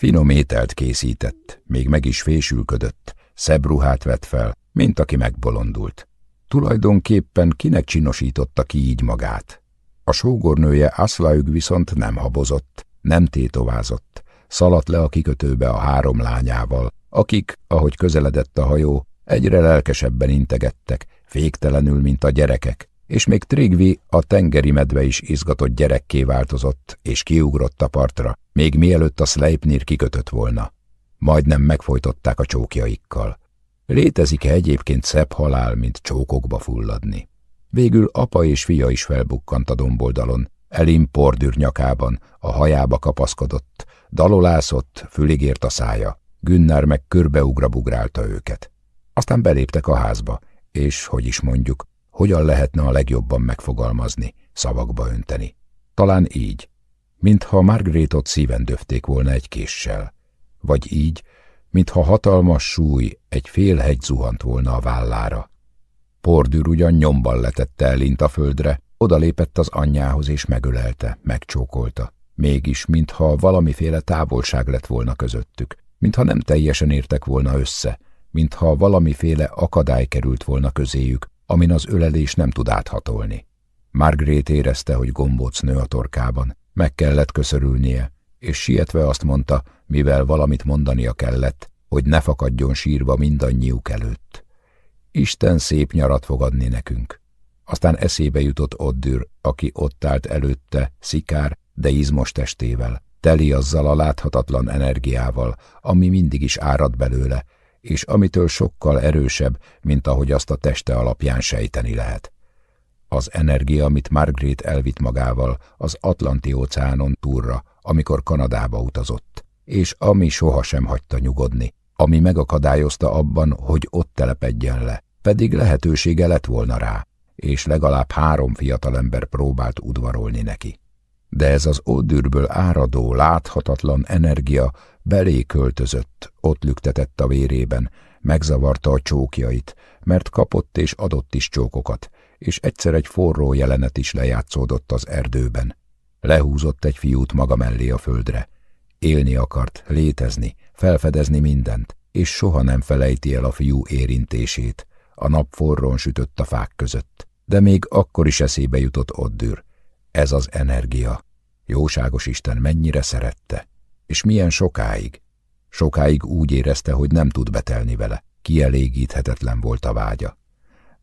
Finom ételt készített, még meg is fésülködött, szebb ruhát vett fel, mint aki megbolondult. Tulajdonképpen kinek csinosította ki így magát? A sógornője Aszlaüg viszont nem habozott, nem tétovázott, szaladt le a kikötőbe a három lányával, akik, ahogy közeledett a hajó, egyre lelkesebben integettek, féktelenül, mint a gyerekek, és még Trigvi, a tengeri medve is izgatott gyerekké változott, és kiugrott a partra, még mielőtt a Sleipnir kikötött volna. Majdnem megfojtották a csókjaikkal. Létezik-e egyébként szebb halál, mint csókokba fulladni? Végül apa és fia is felbukkant a domboldalon, Elim pordűr nyakában, a hajába kapaszkodott, dalolászott, füligért a szája, Günnár meg körbeugrabugrálta őket. Aztán beléptek a házba, és, hogy is mondjuk, hogyan lehetne a legjobban megfogalmazni, szavakba önteni. Talán így, mintha Margaretot szíven döfték volna egy késsel, vagy így, mintha hatalmas súly egy fél hegy zuhant volna a vállára. Pordűr ugyan nyomban letette elint a földre, odalépett az anyjához és megölelte, megcsókolta. Mégis, mintha valamiféle távolság lett volna közöttük, mintha nem teljesen értek volna össze, mintha valamiféle akadály került volna közéjük, amin az ölelés nem tud áthatolni. Margaret érezte, hogy gombóc nő a torkában, meg kellett köszörülnie, és sietve azt mondta, mivel valamit mondania kellett, hogy ne fakadjon sírva mindannyiuk előtt. Isten szép nyarat fog adni nekünk. Aztán eszébe jutott Oddür, aki ott állt előtte, szikár, de izmos testével, teli azzal a láthatatlan energiával, ami mindig is árad belőle, és amitől sokkal erősebb, mint ahogy azt a teste alapján sejteni lehet. Az energia, amit Margaret elvitt magával az Atlanti-óceánon túlra, amikor Kanadába utazott, és ami sohasem hagyta nyugodni, ami megakadályozta abban, hogy ott telepedjen le, pedig lehetősége lett volna rá, és legalább három fiatalember próbált udvarolni neki. De ez az ódűrből áradó, láthatatlan energia belé költözött, ott lüktetett a vérében, megzavarta a csókjait, mert kapott és adott is csókokat, és egyszer egy forró jelenet is lejátszódott az erdőben. Lehúzott egy fiút maga mellé a földre. Élni akart, létezni, felfedezni mindent, és soha nem felejti el a fiú érintését. A nap forrón sütött a fák között, de még akkor is eszébe jutott Oddür. Ez az energia. Jóságos Isten mennyire szerette, és milyen sokáig. Sokáig úgy érezte, hogy nem tud betelni vele, kielégíthetetlen volt a vágya.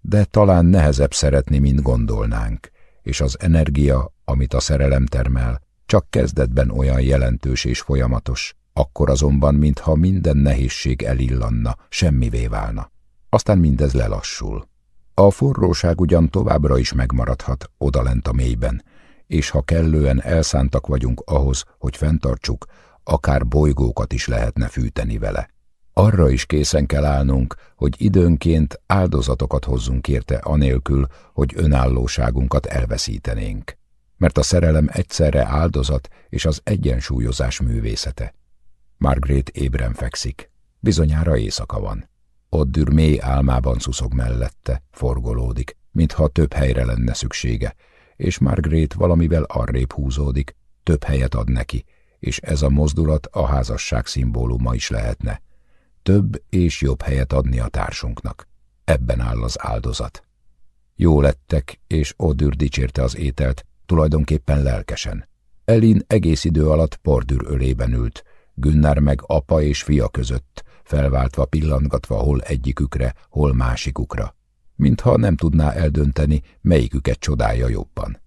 De talán nehezebb szeretni, mint gondolnánk, és az energia, amit a szerelem termel, csak kezdetben olyan jelentős és folyamatos, akkor azonban, mintha minden nehézség elillanna, semmivé válna. Aztán mindez lelassul. A forróság ugyan továbbra is megmaradhat odalent a mélyben, és ha kellően elszántak vagyunk ahhoz, hogy fenntartsuk, akár bolygókat is lehetne fűteni vele. Arra is készen kell állnunk, hogy időnként áldozatokat hozzunk érte anélkül, hogy önállóságunkat elveszítenénk. Mert a szerelem egyszerre áldozat és az egyensúlyozás művészete. Margaret ébren fekszik. Bizonyára éjszaka van. Oddür mély álmában szuszog mellette, forgolódik, mintha több helyre lenne szüksége, és Margaret valamivel arrébb húzódik, több helyet ad neki, és ez a mozdulat a házasság szimbóluma is lehetne. Több és jobb helyet adni a társunknak. Ebben áll az áldozat. Jó lettek, és Odür dicsérte az ételt, tulajdonképpen lelkesen. Elin egész idő alatt pordűr ölében ült, Günnár meg apa és fia között, felváltva pillantgatva hol egyikükre, hol másikukra. Mintha nem tudná eldönteni, melyiküket csodálja jobban.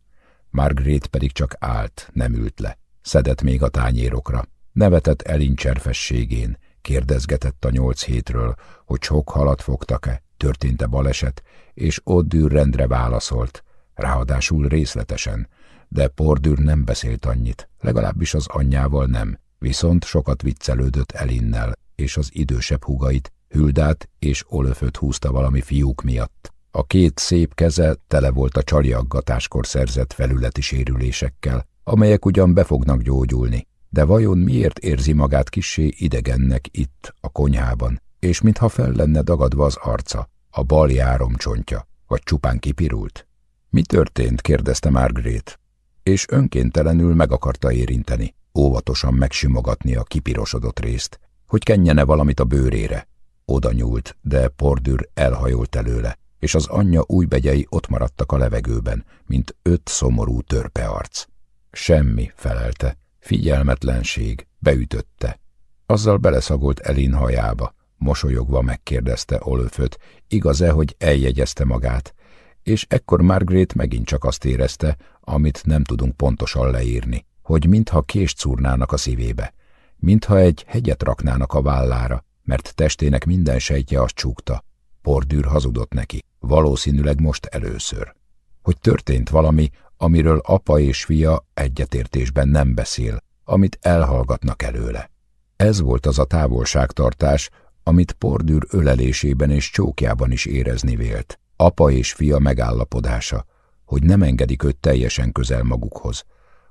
Margaret pedig csak állt, nem ült le. Szedett még a tányérokra, nevetett Elin cserfességén, kérdezgetett a nyolc hétről, hogy sok halat fogtak-e, történt-e baleset, és Oddűr rendre válaszolt, ráadásul részletesen, de Pordűr nem beszélt annyit, legalábbis az anyjával nem, viszont sokat viccelődött Elinnel, és az idősebb hugait, Hüldát és Olöföt húzta valami fiúk miatt. A két szép keze tele volt a csaliaggatáskor szerzett felületi sérülésekkel, amelyek ugyan be fognak gyógyulni, de vajon miért érzi magát kissé idegennek itt, a konyhában, és mintha fel lenne dagadva az arca, a bal járomcsontja, vagy csupán kipirult? Mi történt? kérdezte Margaret, és önkéntelenül meg akarta érinteni, óvatosan megsimogatni a kipirosodott részt, hogy kenjene valamit a bőrére. Oda nyúlt, de Pordür elhajolt előle, és az anyja újbegyei ott maradtak a levegőben, mint öt szomorú törpearc. Semmi, felelte, figyelmetlenség, beütötte. Azzal beleszagolt Elin hajába, mosolyogva megkérdezte Olöföt, igaz-e, hogy eljegyezte magát, és ekkor Margaret megint csak azt érezte, amit nem tudunk pontosan leírni, hogy mintha kést szúrnának a szívébe, mintha egy hegyet raknának a vállára, mert testének minden sejtje azt csúgta. Pordűr hazudott neki, valószínűleg most először. Hogy történt valami, amiről apa és fia egyetértésben nem beszél, amit elhallgatnak előle. Ez volt az a távolságtartás, amit Pordűr ölelésében és csókjában is érezni vélt. Apa és fia megállapodása, hogy nem engedik őt teljesen közel magukhoz,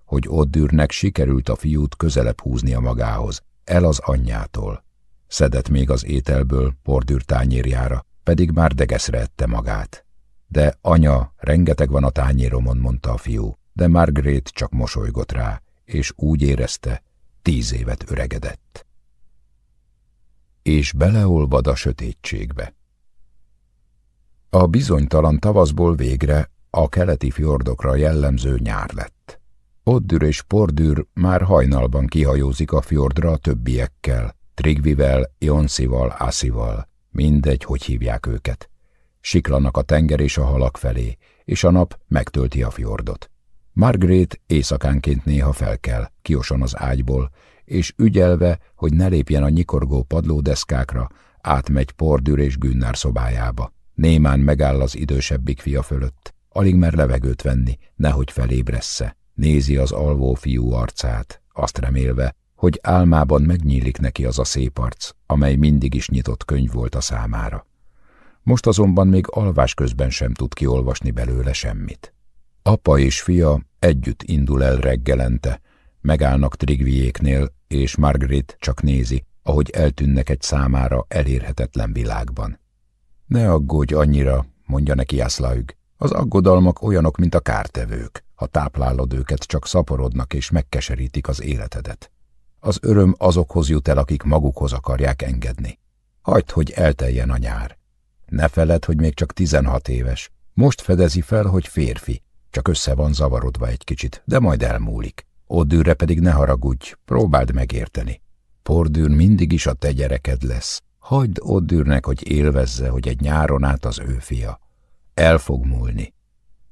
hogy Oddűrnek sikerült a fiút közelebb húznia magához, el az anyjától. Szedett még az ételből Pordűr tányérjára, pedig már degeszre ette magát. De anya, rengeteg van a tányéromon, mondta a fiú, de Margaret csak mosolygott rá, és úgy érezte, tíz évet öregedett. És beleolvad a sötétségbe. A bizonytalan tavaszból végre a keleti fjordokra jellemző nyár lett. Oddür és Pordür már hajnalban kihajózik a fjordra a többiekkel, Trigvivel, Jonszival, Asival, mindegy, hogy hívják őket. Siklanak a tenger és a halak felé, és a nap megtölti a fjordot. Margaret éjszakánként néha felkel, kiosan az ágyból, és ügyelve, hogy ne lépjen a nyikorgó padlódeszkákra, átmegy Pordür és Günnár szobájába. Némán megáll az idősebbik fia fölött, alig mer levegőt venni, nehogy felébressze. Nézi az alvó fiú arcát, azt remélve, hogy álmában megnyílik neki az a szép arc, amely mindig is nyitott könyv volt a számára. Most azonban még alvás közben sem tud kiolvasni belőle semmit. Apa és fia együtt indul el reggelente, megállnak Trigviéknél, és Margaret csak nézi, ahogy eltűnnek egy számára elérhetetlen világban. Ne aggódj annyira, mondja neki Aszlaüg. Az aggodalmak olyanok, mint a kártevők. Ha táplálod őket, csak szaporodnak és megkeserítik az életedet. Az öröm azokhoz jut el, akik magukhoz akarják engedni. Hagyd, hogy elteljen a nyár. Ne feled, hogy még csak tizenhat éves. Most fedezi fel, hogy férfi. Csak össze van zavarodva egy kicsit, de majd elmúlik. Oddűrre pedig ne haragudj, próbáld megérteni. Pordűr mindig is a te gyereked lesz. Hagyd Oddűrnek, hogy élvezze, hogy egy nyáron át az ő fia. El fog múlni.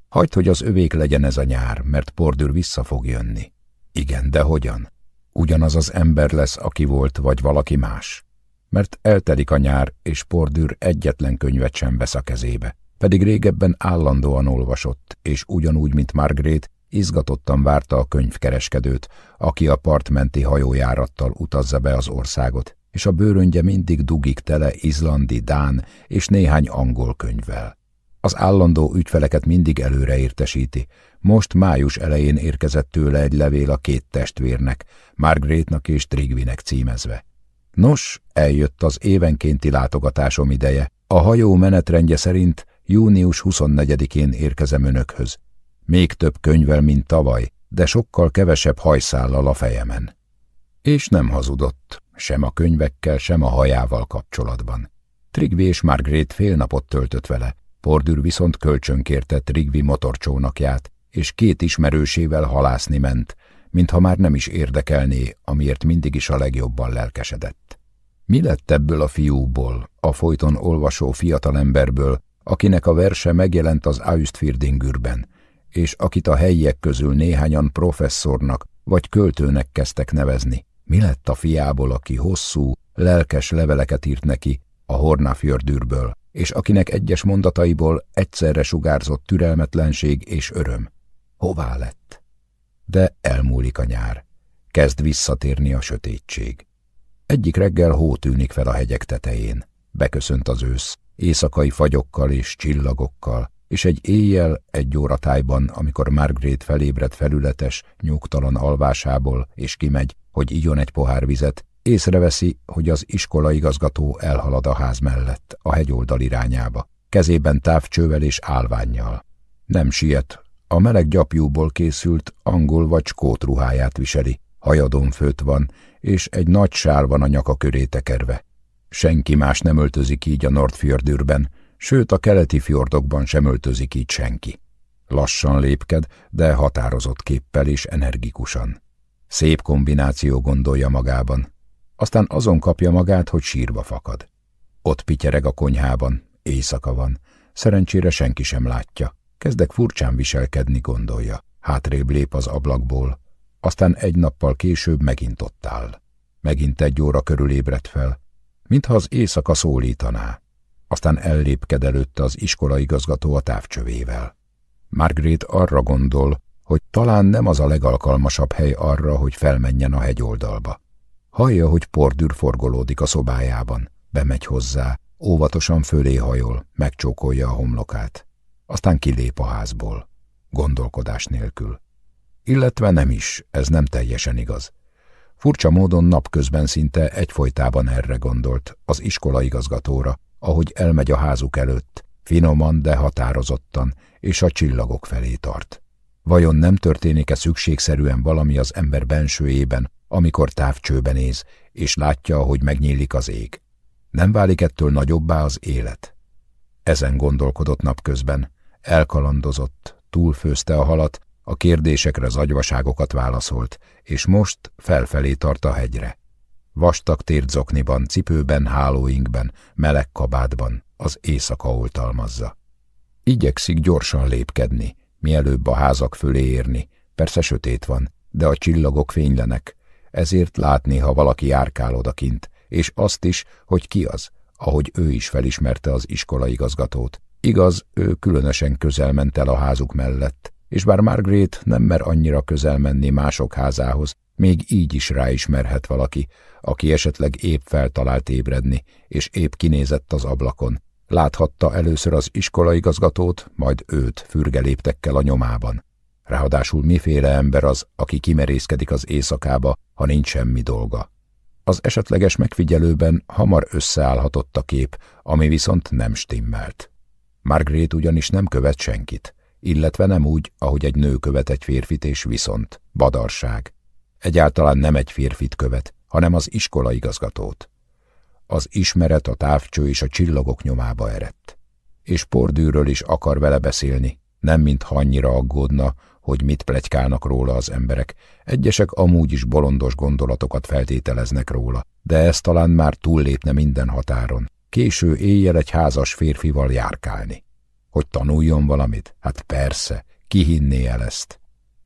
Hagyd, hogy az övék legyen ez a nyár, mert Pordűr vissza fog jönni. Igen, de hogyan? Ugyanaz az ember lesz, aki volt, vagy valaki más. Mert eltelik a nyár, és Pordűr egyetlen könyvet sem vesz a kezébe. Pedig régebben állandóan olvasott, és ugyanúgy, mint Margaret, izgatottan várta a könyvkereskedőt, aki a partmenti hajójárattal utazza be az országot, és a bőröngye mindig dugik tele izlandi, dán és néhány angol könyvvel. Az állandó ügyfeleket mindig előre értesíti. Most május elején érkezett tőle egy levél a két testvérnek, Margaretnak és Trigvinek címezve. Nos, eljött az évenkénti látogatásom ideje. A hajó menetrendje szerint június 24-én érkezem önökhöz. Még több könyvvel, mint tavaly, de sokkal kevesebb hajszállal a fejemen. És nem hazudott, sem a könyvekkel, sem a hajával kapcsolatban. Trigvi és Margaret fél napot töltött vele, Pordür viszont kölcsönkérte Trigvi motorcsónakját, és két ismerősével halászni ment, mintha már nem is érdekelné, amiért mindig is a legjobban lelkesedett. Mi lett ebből a fiúból, a folyton olvasó fiatalemberből, akinek a verse megjelent az Austfirdingürben, és akit a helyiek közül néhányan professzornak vagy költőnek kezdtek nevezni? Mi lett a fiából, aki hosszú, lelkes leveleket írt neki a Hornafjördűrből, és akinek egyes mondataiból egyszerre sugárzott türelmetlenség és öröm? Hová lett? De elmúlik a nyár. Kezd visszatérni a sötétség. Egyik reggel hó tűnik fel a hegyek tetején. Beköszönt az ősz, éjszakai fagyokkal és csillagokkal, és egy éjjel, egy óratájban, amikor Margaret felébred felületes, nyugtalan alvásából, és kimegy, hogy igyon egy pohár vizet, észreveszi, hogy az iskolaigazgató elhalad a ház mellett, a hegyoldal irányába, kezében távcsővel és állványjal. Nem siet, a meleg gyapjúból készült angol vagy skót ruháját viseli, hajadon főt van, és egy nagy sár van a nyaka köré tekerve. Senki más nem öltözik így a Nordfjördürben, sőt a keleti fjordokban sem öltözik így senki. Lassan lépked, de határozott képpel és energikusan. Szép kombináció gondolja magában. Aztán azon kapja magát, hogy sírva fakad. Ott pityereg a konyhában, éjszaka van. Szerencsére senki sem látja. Kezdek furcsán viselkedni, gondolja. Hátrébb lép az ablakból. Aztán egy nappal később megint ott áll. Megint egy óra körül ébredt fel, mintha az éjszaka szólítaná. Aztán ellépked előtte az iskolaigazgató a távcsövével. Margaret arra gondol, hogy talán nem az a legalkalmasabb hely arra, hogy felmenjen a hegyoldalba. Hallja, hogy pordűr forgolódik a szobájában, bemegy hozzá, óvatosan fölé hajol, megcsókolja a homlokát. Aztán kilép a házból, gondolkodás nélkül. Illetve nem is, ez nem teljesen igaz. Furcsa módon napközben szinte egyfolytában erre gondolt, az iskolaigazgatóra, ahogy elmegy a házuk előtt, finoman, de határozottan, és a csillagok felé tart. Vajon nem történik-e szükségszerűen valami az ember bensőjében, amikor távcsőben néz, és látja, hogy megnyílik az ég? Nem válik ettől nagyobbá az élet? Ezen gondolkodott napközben, elkalandozott, túlfőzte a halat, a kérdésekre zagyvaságokat válaszolt, és most felfelé tart a hegyre. Vastag tért zokniban, cipőben, hálóinkben, meleg kabátban, az éjszaka oltalmazza. Igyekszik gyorsan lépkedni, mielőbb a házak fölé érni, persze sötét van, de a csillagok fénylenek, ezért látni, ha valaki járkál odakint, és azt is, hogy ki az, ahogy ő is felismerte az iskolaigazgatót. Igaz, ő különösen közel ment el a házuk mellett, és bár Margaret nem mer annyira közel menni mások házához, még így is ráismerhet valaki, aki esetleg épp feltalált ébredni, és épp kinézett az ablakon. Láthatta először az iskolaigazgatót, majd őt fürgeléptekkel a nyomában. Ráadásul miféle ember az, aki kimerészkedik az éjszakába, ha nincs semmi dolga. Az esetleges megfigyelőben hamar összeállhatott a kép, ami viszont nem stimmelt. Margaret ugyanis nem követ senkit, illetve nem úgy, ahogy egy nő követ egy férfit, és viszont badarság. Egyáltalán nem egy férfit követ, hanem az iskolaigazgatót. Az ismeret, a távcső és a csillagok nyomába erett. És Pordűről is akar vele beszélni, nem mintha annyira aggódna, hogy mit plegykálnak róla az emberek. Egyesek amúgy is bolondos gondolatokat feltételeznek róla, de ez talán már túllépne minden határon. Késő éjjel egy házas férfival járkálni. Hogy tanuljon valamit? Hát persze, ki hinné el ezt?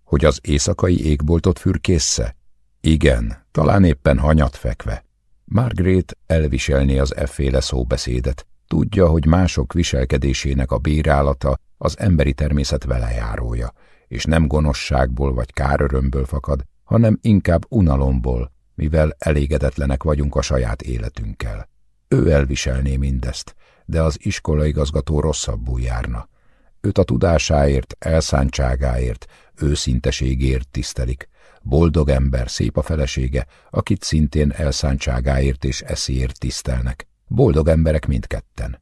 Hogy az éjszakai égboltot fürkészze? Igen, talán éppen hanyat fekve. Margaret elviselné az efféle szóbeszédet. Tudja, hogy mások viselkedésének a bírálata az emberi természet velejárója, és nem gonoszságból vagy kárörömből fakad, hanem inkább unalomból, mivel elégedetlenek vagyunk a saját életünkkel. Ő elviselné mindezt, de az iskolaigazgató rosszabbul járna. Őt a tudásáért, elszántságáért, őszinteségért tisztelik. Boldog ember, szép a felesége, akit szintén elszántságáért és eszéért tisztelnek. Boldog emberek mindketten.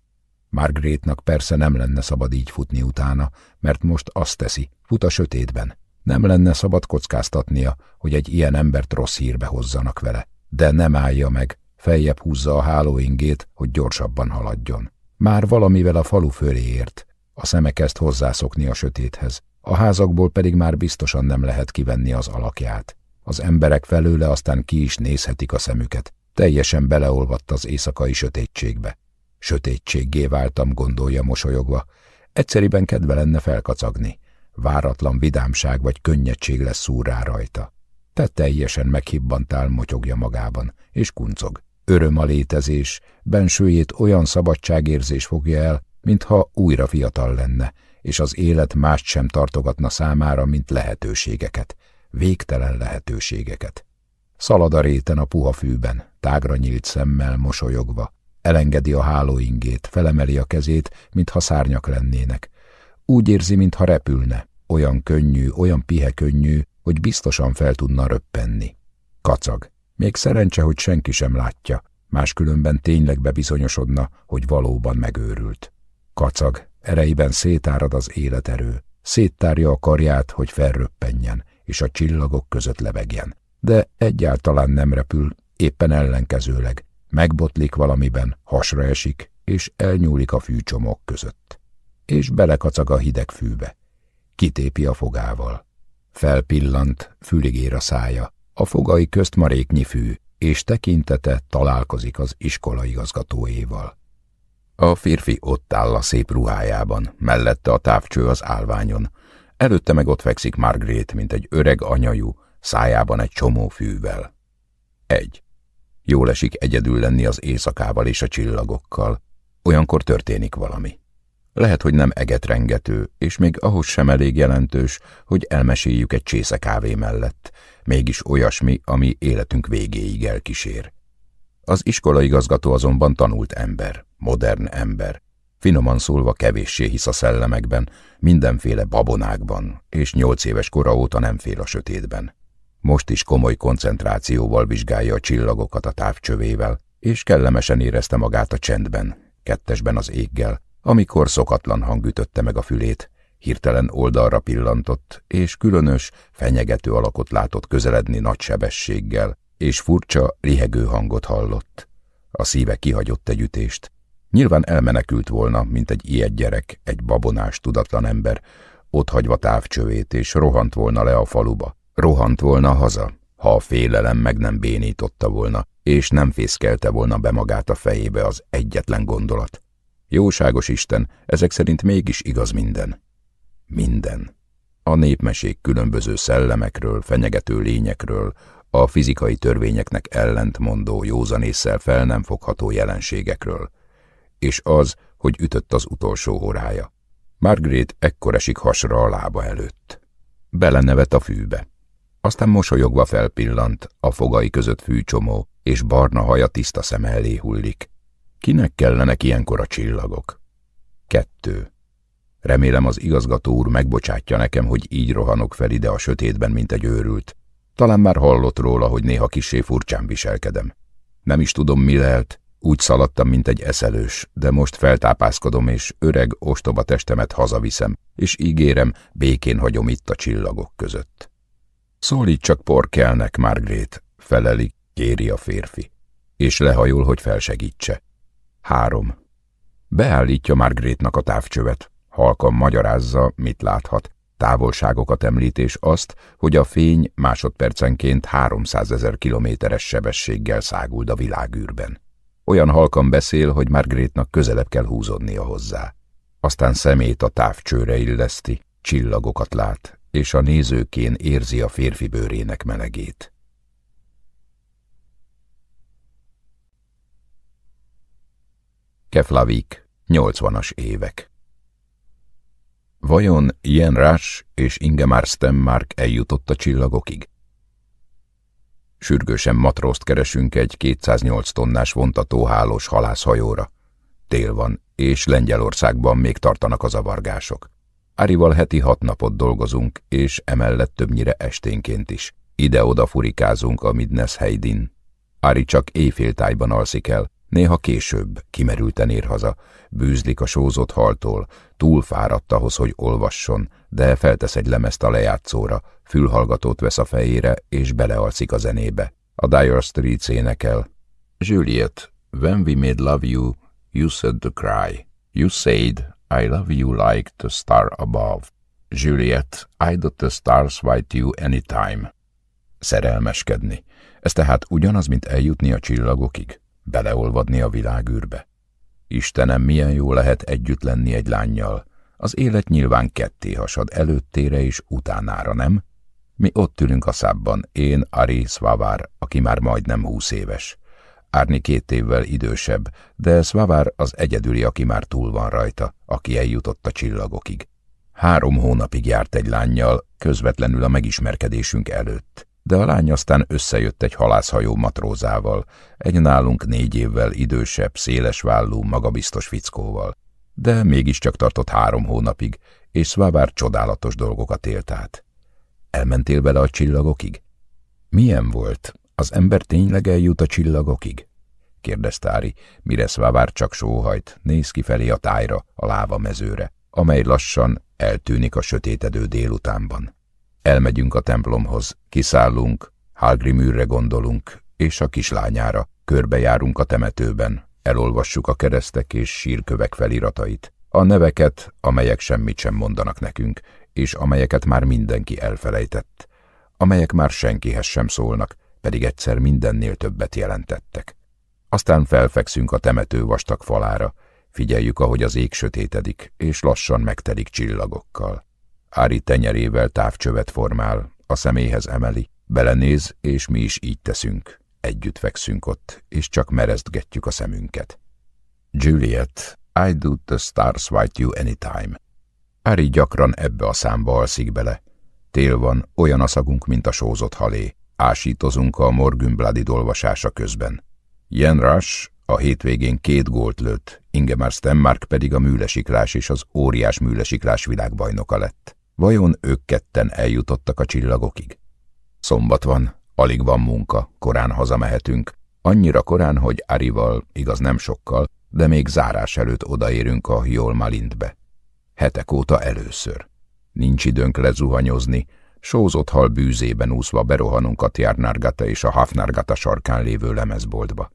Margaretnak persze nem lenne szabad így futni utána, mert most azt teszi, fut a sötétben. Nem lenne szabad kockáztatnia, hogy egy ilyen embert rossz hírbe hozzanak vele. De nem állja meg, feljebb húzza a hálóingét, hogy gyorsabban haladjon. Már valamivel a falu fölé ért. A szeme kezd hozzászokni a sötéthez. A házakból pedig már biztosan nem lehet kivenni az alakját. Az emberek felőle aztán ki is nézhetik a szemüket. Teljesen beleolvadt az éjszakai sötétségbe. Sötétséggé váltam, gondolja mosolyogva. Egyszeriben kedve lenne felkacagni. Váratlan vidámság vagy könnyedség lesz szúr rá rajta. Te teljesen meghibbantál, motyogja magában, és kuncog. Öröm a létezés, bensőjét olyan szabadságérzés fogja el, mintha újra fiatal lenne, és az élet mást sem tartogatna számára, mint lehetőségeket, végtelen lehetőségeket. Szalad a réten a puha fűben, tágra nyílt szemmel, mosolyogva, elengedi a hálóingét, felemeli a kezét, mintha szárnyak lennének. Úgy érzi, mintha repülne, olyan könnyű, olyan pihe könnyű, hogy biztosan fel tudna röppenni. Kacag. Még szerencse, hogy senki sem látja, máskülönben tényleg bebizonyosodna, hogy valóban megőrült. Kacag, ereiben szétárad az életerő, széttárja a karját, hogy felröppenjen, és a csillagok között levegjen. De egyáltalán nem repül, éppen ellenkezőleg, megbotlik valamiben, hasra esik, és elnyúlik a fűcsomók között. És belekacag a hideg fűbe. Kitépi a fogával. Felpillant, fülig ér a szája, a fogai közt maréknyi fű, és tekintete találkozik az iskola igazgatóéval. A férfi ott áll a szép ruhájában, mellette a távcső az állványon, előtte meg ott fekszik Margaret, mint egy öreg anyajú, szájában egy csomó fűvel. Egy. Jól esik egyedül lenni az éjszakával és a csillagokkal. Olyankor történik valami. Lehet, hogy nem egetrengető, és még ahhoz sem elég jelentős, hogy elmeséljük egy csésze kávé mellett, mégis olyasmi, ami életünk végéig elkísér. Az iskolaigazgató azonban tanult ember, modern ember, finoman szólva kevéssé hisz a szellemekben, mindenféle babonákban, és nyolc éves kora óta nem fél a sötétben. Most is komoly koncentrációval vizsgálja a csillagokat a távcsövével, és kellemesen érezte magát a csendben, kettesben az éggel, amikor szokatlan hang ütötte meg a fülét, Hirtelen oldalra pillantott, és különös, fenyegető alakot látott közeledni nagy sebességgel, és furcsa, rihegő hangot hallott. A szíve kihagyott egy ütést. Nyilván elmenekült volna, mint egy ilyet gyerek, egy babonás, tudatlan ember, ott hagyva távcsövét, és rohant volna le a faluba. Rohant volna haza, ha a félelem meg nem bénította volna, és nem fészkelte volna be magát a fejébe az egyetlen gondolat. Jóságos Isten, ezek szerint mégis igaz minden. Minden. A népmesék különböző szellemekről, fenyegető lényekről, a fizikai törvényeknek ellentmondó, józanésszel fel nem fogható jelenségekről. És az, hogy ütött az utolsó órája. Margaret ekkor esik hasra a lába előtt. Belenevet a fűbe. Aztán mosolyogva felpillant, a fogai között fűcsomó, és barna haja tiszta szem elé hullik. Kinek kellenek ilyenkor a csillagok? Kettő. Remélem az igazgató úr megbocsátja nekem, hogy így rohanok fel ide a sötétben, mint egy őrült. Talán már hallott róla, hogy néha kisé furcsán viselkedem. Nem is tudom, mi lehet, úgy szaladtam, mint egy eszelős, de most feltápászkodom, és öreg, ostoba testemet hazaviszem, és ígérem, békén hagyom itt a csillagok között. Szólít csak porkelnek, Margrét, feleli, kéri a férfi, és lehajol, hogy felsegítse. Három. Beállítja Margrétnak a távcsövet, halkan magyarázza, mit láthat, távolságokat említ, és azt, hogy a fény másodpercenként 300 ezer kilométeres sebességgel száguld a világűrben. Olyan halkan beszél, hogy Margrétnak közelebb kell húzódnia hozzá. Aztán szemét a távcsőre illeszti, csillagokat lát, és a nézőkén érzi a férfi bőrének melegét. Keflavik, 80-as évek Vajon Ian Rush és Ingemar Stemmark eljutott a csillagokig? Sürgősen matrózt keresünk egy 208 tonnás vontatóhálós halászhajóra. Tél van, és Lengyelországban még tartanak a zavargások. Árival heti hat napot dolgozunk, és emellett többnyire esténként is. Ide-oda furikázunk a Midnes Heidin. Ári csak éjféltájban alszik el, néha később, kimerülten ér haza, bűzlik a sózott haltól, túl fáradt ahhoz, hogy olvasson, de feltesz egy lemezt a lejátszóra, fülhallgatót vesz a fejére, és belealszik a zenébe. A Dire Street énekel. Juliet, when we made love you, you said to cry. You said, I love you like the star above. Juliet, I do the stars white you anytime. Szerelmeskedni. Ez tehát ugyanaz, mint eljutni a csillagokig? Beleolvadni a világűrbe? Istenem, milyen jó lehet együtt lenni egy lányjal. Az élet nyilván ketté hasad előttére és utánára, nem? Mi ott ülünk a szábban, én, Ari Svavár, aki már majdnem húsz éves. Árni két évvel idősebb, de Svavár az egyedüli, aki már túl van rajta, aki eljutott a csillagokig. Három hónapig járt egy lányjal, közvetlenül a megismerkedésünk előtt, de a lány aztán összejött egy halászhajó matrózával, egy nálunk négy évvel idősebb, szélesvállú, magabiztos fickóval. De mégiscsak tartott három hónapig, és Svavár csodálatos dolgokat élt át. Elmentél vele a csillagokig? Milyen volt? Az ember tényleg eljut a csillagokig? kérdezte Ári, mire Szvávár csak sóhajt, néz kifelé a tájra, a láva mezőre, amely lassan eltűnik a sötétedő délutánban. Elmegyünk a templomhoz, kiszállunk, Hálgriműrre gondolunk, és a kislányára, körbejárunk a temetőben, elolvassuk a keresztek és sírkövek feliratait, a neveket, amelyek semmit sem mondanak nekünk, és amelyeket már mindenki elfelejtett, amelyek már senkihez sem szólnak, pedig egyszer mindennél többet jelentettek. Aztán felfekszünk a temető vastag falára, figyeljük, ahogy az ég sötétedik, és lassan megtelik csillagokkal. Ári tenyerével távcsövet formál, a személyhez emeli, belenéz, és mi is így teszünk. Együtt fekszünk ott, és csak merezdgetjük a szemünket. Juliet, I do the stars white you anytime. Ári gyakran ebbe a számba alszik bele. Tél van, olyan a szagunk, mint a sózott halé. Ásítozunk a Morgünbladi olvasása közben. Jen Rush a hétvégén két gólt lőtt, Ingemar Stenmark pedig a műlesiklás és az óriás műlesiklás világbajnoka lett. Vajon ők ketten eljutottak a csillagokig? Szombat van, alig van munka, korán hazamehetünk. Annyira korán, hogy Arival, igaz nem sokkal, de még zárás előtt odaérünk a Jolmalintbe. Hetek óta először. Nincs időnk lezuhanyozni, sózott hal bűzében úszva berohanunk a Tjárnárgata és a Hafnárgata sarkán lévő lemezboltba.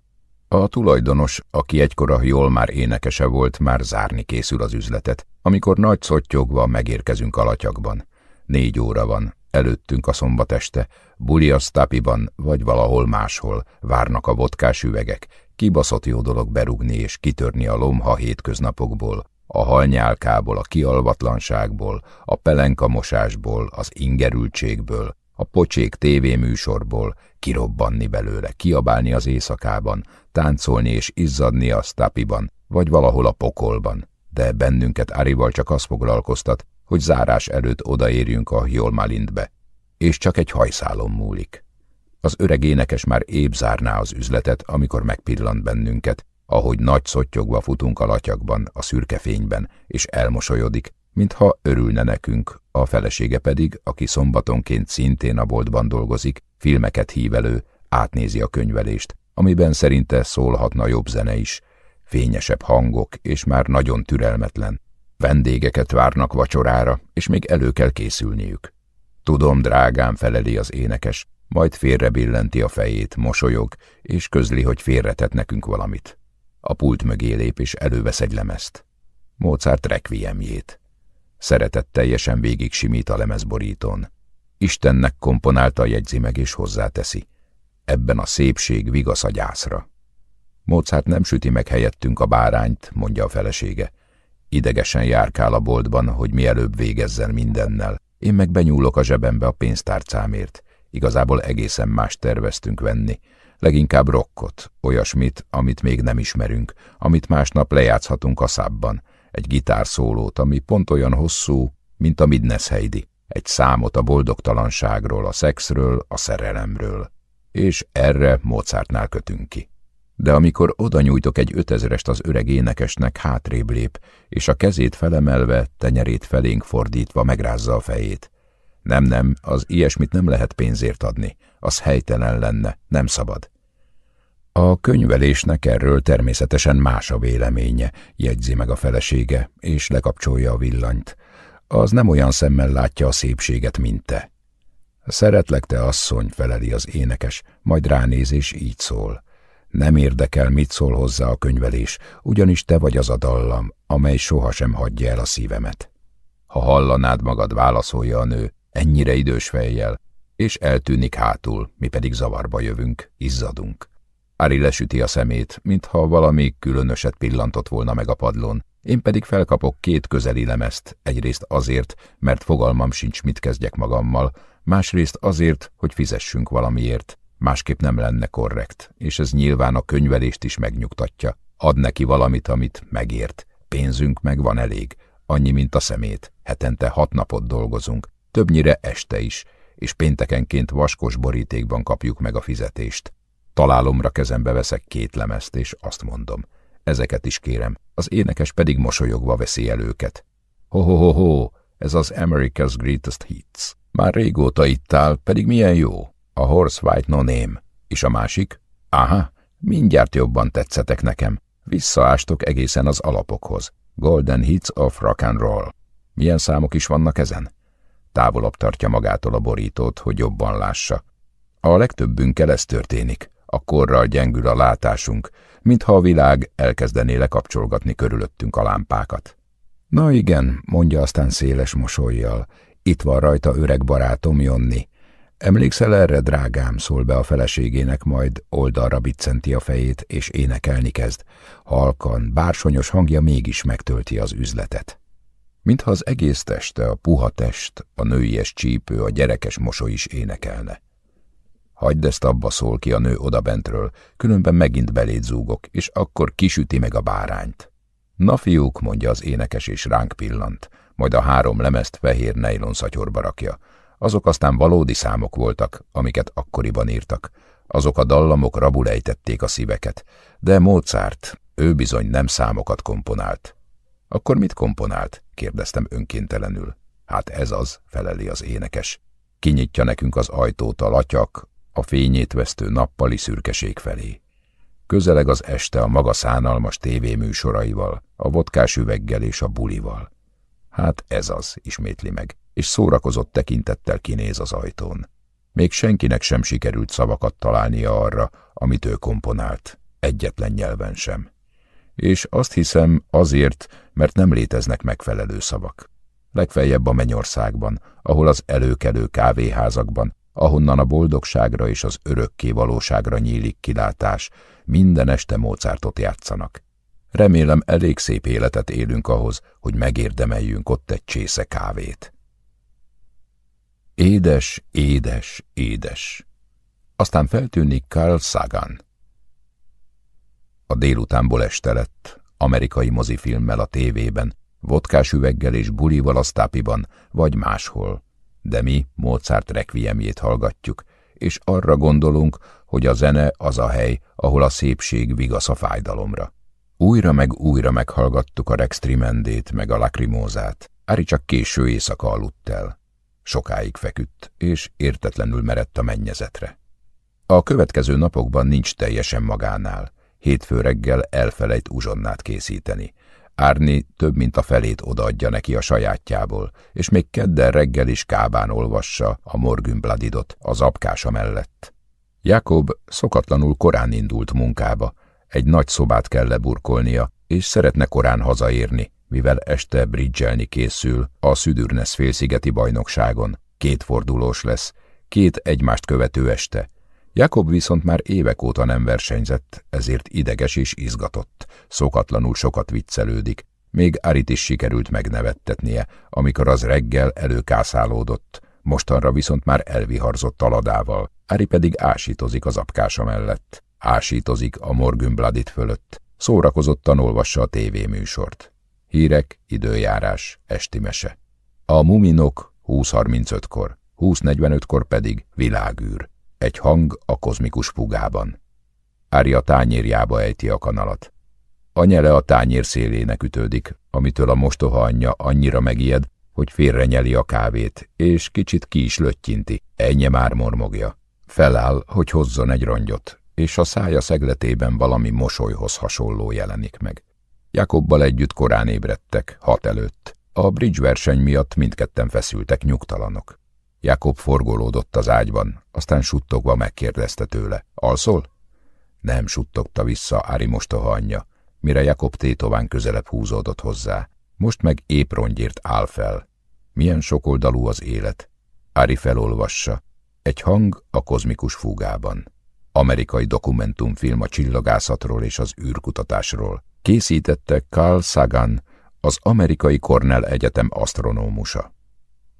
A tulajdonos, aki egykora jól már énekese volt, már zárni készül az üzletet, amikor nagy szottyogva megérkezünk a latyakban. Négy óra van, előttünk a szombat este, Buliasztápiban vagy valahol máshol várnak a vodkás üvegek, kibaszott jó dolog berugni és kitörni a lomha hétköznapokból, a halnyálkából, a kialvatlanságból, a pelenkamosásból, az ingerültségből, a pocsék tévéműsorból, kirobbanni belőle, kiabálni az éjszakában, táncolni és izzadni a sztápiban, vagy valahol a pokolban. De bennünket Árival csak az foglalkoztat, hogy zárás előtt odaérjünk a Jolmalindbe, és csak egy hajszálon múlik. Az öreg énekes már épp zárná az üzletet, amikor megpillant bennünket, ahogy nagy szottyogva futunk a latyakban, a szürke fényben, és elmosolyodik, mintha örülne nekünk, a felesége pedig, aki szombatonként szintén a boltban dolgozik, filmeket hív elő, átnézi a könyvelést, amiben szerinte szólhatna jobb zene is, fényesebb hangok, és már nagyon türelmetlen. Vendégeket várnak vacsorára, és még elő kell készülniük. Tudom, drágám, feleli az énekes, majd félre billenti a fejét, mosolyog, és közli, hogy félretett nekünk valamit. A pult mögé lép, és elővesz egy lemezt. Mozart requiemjét. Szeretett teljesen végig simít a lemezborítón. Istennek komponálta, jegyzi meg és hozzáteszi. Ebben a szépség vigasz a gyászra. Mozart nem süti meg helyettünk a bárányt, mondja a felesége. Idegesen járkál a boltban, hogy mielőbb végezzen mindennel. Én meg benyúlok a zsebembe a pénztárcámért. Igazából egészen más terveztünk venni. Leginkább rokkot, olyasmit, amit még nem ismerünk, amit másnap lejátszhatunk a szábban. Egy gitárszólót, ami pont olyan hosszú, mint a Midness Heidi. Egy számot a boldogtalanságról, a szexről, a szerelemről. És erre Mozartnál kötünk ki. De amikor oda nyújtok egy ötezerest az öreg énekesnek, hátrébb lép, és a kezét felemelve, tenyerét felénk fordítva megrázza a fejét. Nem, nem, az ilyesmit nem lehet pénzért adni, az helytelen lenne, nem szabad. A könyvelésnek erről természetesen más a véleménye, jegyzi meg a felesége, és lekapcsolja a villanyt. Az nem olyan szemmel látja a szépséget, mint te. Szeretlek, te asszony, feleli az énekes, majd ránéz és így szól. Nem érdekel, mit szól hozzá a könyvelés, ugyanis te vagy az a dallam, amely sohasem hagyja el a szívemet. Ha hallanád magad, válaszolja a nő, ennyire idős fejjel, és eltűnik hátul, mi pedig zavarba jövünk, izzadunk. Ári lesüti a szemét, mintha valami különöset pillantott volna meg a padlón, én pedig felkapok két közeli lemezt, egyrészt azért, mert fogalmam sincs, mit kezdjek magammal, másrészt azért, hogy fizessünk valamiért, másképp nem lenne korrekt, és ez nyilván a könyvelést is megnyugtatja. Ad neki valamit, amit megért. Pénzünk meg van elég, annyi, mint a szemét. Hetente hat napot dolgozunk, többnyire este is, és péntekenként vaskos borítékban kapjuk meg a fizetést. Találomra kezembe veszek két lemezt, és azt mondom. Ezeket is kérem, az énekes pedig mosolyogva veszi el őket. Ho-ho-ho-ho, ez az America's Greatest Hits. Már régóta itt áll, pedig milyen jó. A Horse White No Name. És a másik? Aha, mindjárt jobban tetszetek nekem. Visszaástok egészen az alapokhoz. Golden Hits of Rock and Roll. Milyen számok is vannak ezen? Távolabb tartja magától a borítót, hogy jobban lássa. A legtöbbünkkel ez történik. A korral gyengül a látásunk, mintha a világ elkezdené lekapcsolgatni körülöttünk a lámpákat. Na igen, mondja aztán széles mosolyjal. Itt van rajta öreg barátom Jonni. Emlékszel erre, drágám, szól be a feleségének, majd oldalra biccenti a fejét, és énekelni kezd. Halkan, bársonyos hangja mégis megtölti az üzletet. Mintha az egész teste, a puha test, a nőies csípő, a gyerekes mosoly is énekelne. Hagyd ezt abba szól ki a nő odabentről, különben megint beléd zúgok, és akkor kisüti meg a bárányt. Na fiúk, mondja az énekes, és ránk pillant, majd a három lemezt fehér nejlon szatyorba rakja. Azok aztán valódi számok voltak, amiket akkoriban írtak. Azok a dallamok rabul ejtették a szíveket. De Mozart, ő bizony nem számokat komponált. Akkor mit komponált? kérdeztem önkéntelenül. Hát ez az, feleli az énekes. Kinyitja nekünk az ajtót a latyak, a fényét vesztő nappali szürkeség felé. Közeleg az este a maga szánalmas tévéműsoraival, a vodkás üveggel és a bulival. Hát ez az, ismétli meg, és szórakozott tekintettel kinéz az ajtón. Még senkinek sem sikerült szavakat találnia arra, amit ő komponált, egyetlen nyelven sem. És azt hiszem azért, mert nem léteznek megfelelő szavak. Legfeljebb a mennyországban, ahol az előkelő kávéházakban, ahonnan a boldogságra és az örökké valóságra nyílik kilátás, minden este Mozartot játszanak. Remélem elég szép életet élünk ahhoz, hogy megérdemeljünk ott egy csésze kávét. Édes, édes, édes. Aztán feltűnik Carl Sagan. A délutánból este lett, amerikai mozifilmmel a tévében, vodkás üveggel és bulival a sztápiban, vagy máshol. De mi Mozart requiemjét hallgatjuk, és arra gondolunk, hogy a zene az a hely, ahol a szépség vigasz a fájdalomra. Újra meg újra meghallgattuk a Rex Trimendét meg a Lacrimózát. Ári csak késő éjszaka aludt el. Sokáig feküdt, és értetlenül merett a mennyezetre. A következő napokban nincs teljesen magánál. Hétfő reggel elfelejt uzsonnát készíteni. Árni több mint a felét odaadja neki a sajátjából, és még kedden reggel is kábán olvassa a Morgünbladidot az apkása mellett. Jakob szokatlanul korán indult munkába, egy nagy szobát kell leburkolnia, és szeretne korán hazaérni, mivel este bridgelni készül a Szüdürnesz félszigeti bajnokságon. Két fordulós lesz, két egymást követő este. Jakob viszont már évek óta nem versenyzett, ezért ideges és izgatott, szokatlanul sokat viccelődik, még Arit is sikerült megnevettetnie, amikor az reggel előkászálódott, mostanra viszont már elviharzott taladával, Ari pedig ásítozik az apkása mellett. Ásítozik a Morgünbladit fölött, szórakozottan olvassa a tévéműsort. Hírek, időjárás, esti mese. A muminok 20.35-kor, 20.45-kor pedig világűr. Egy hang a kozmikus fugában. Ári a tányérjába ejti a kanalat. A nyele a tányér szélének ütődik, amitől a mostoha anyja annyira megijed, hogy félrenyeli a kávét, és kicsit ki is löttyinti, ennyi már mormogja. Feláll, hogy hozzon egy rongyot, és a szája szegletében valami mosolyhoz hasonló jelenik meg. Jakobbal együtt korán ébredtek, hat előtt. A bridge verseny miatt mindketten feszültek nyugtalanok. Jakob forgolódott az ágyban, aztán suttogva megkérdezte tőle. Alszol? Nem suttogta vissza Ári mostoha anyja, mire Jakob tétován közelebb húzódott hozzá. Most meg épp rongyért áll fel. Milyen sokoldalú az élet. Ári felolvassa. Egy hang a kozmikus fúgában amerikai dokumentumfilm a csillagászatról és az űrkutatásról. Készítette Carl Sagan, az amerikai Cornell Egyetem asztronómusa.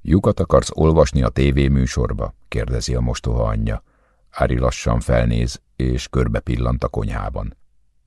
Lyukat akarsz olvasni a tévéműsorba? kérdezi a mostoha anyja. Ári lassan felnéz, és körbe pillant a konyhában.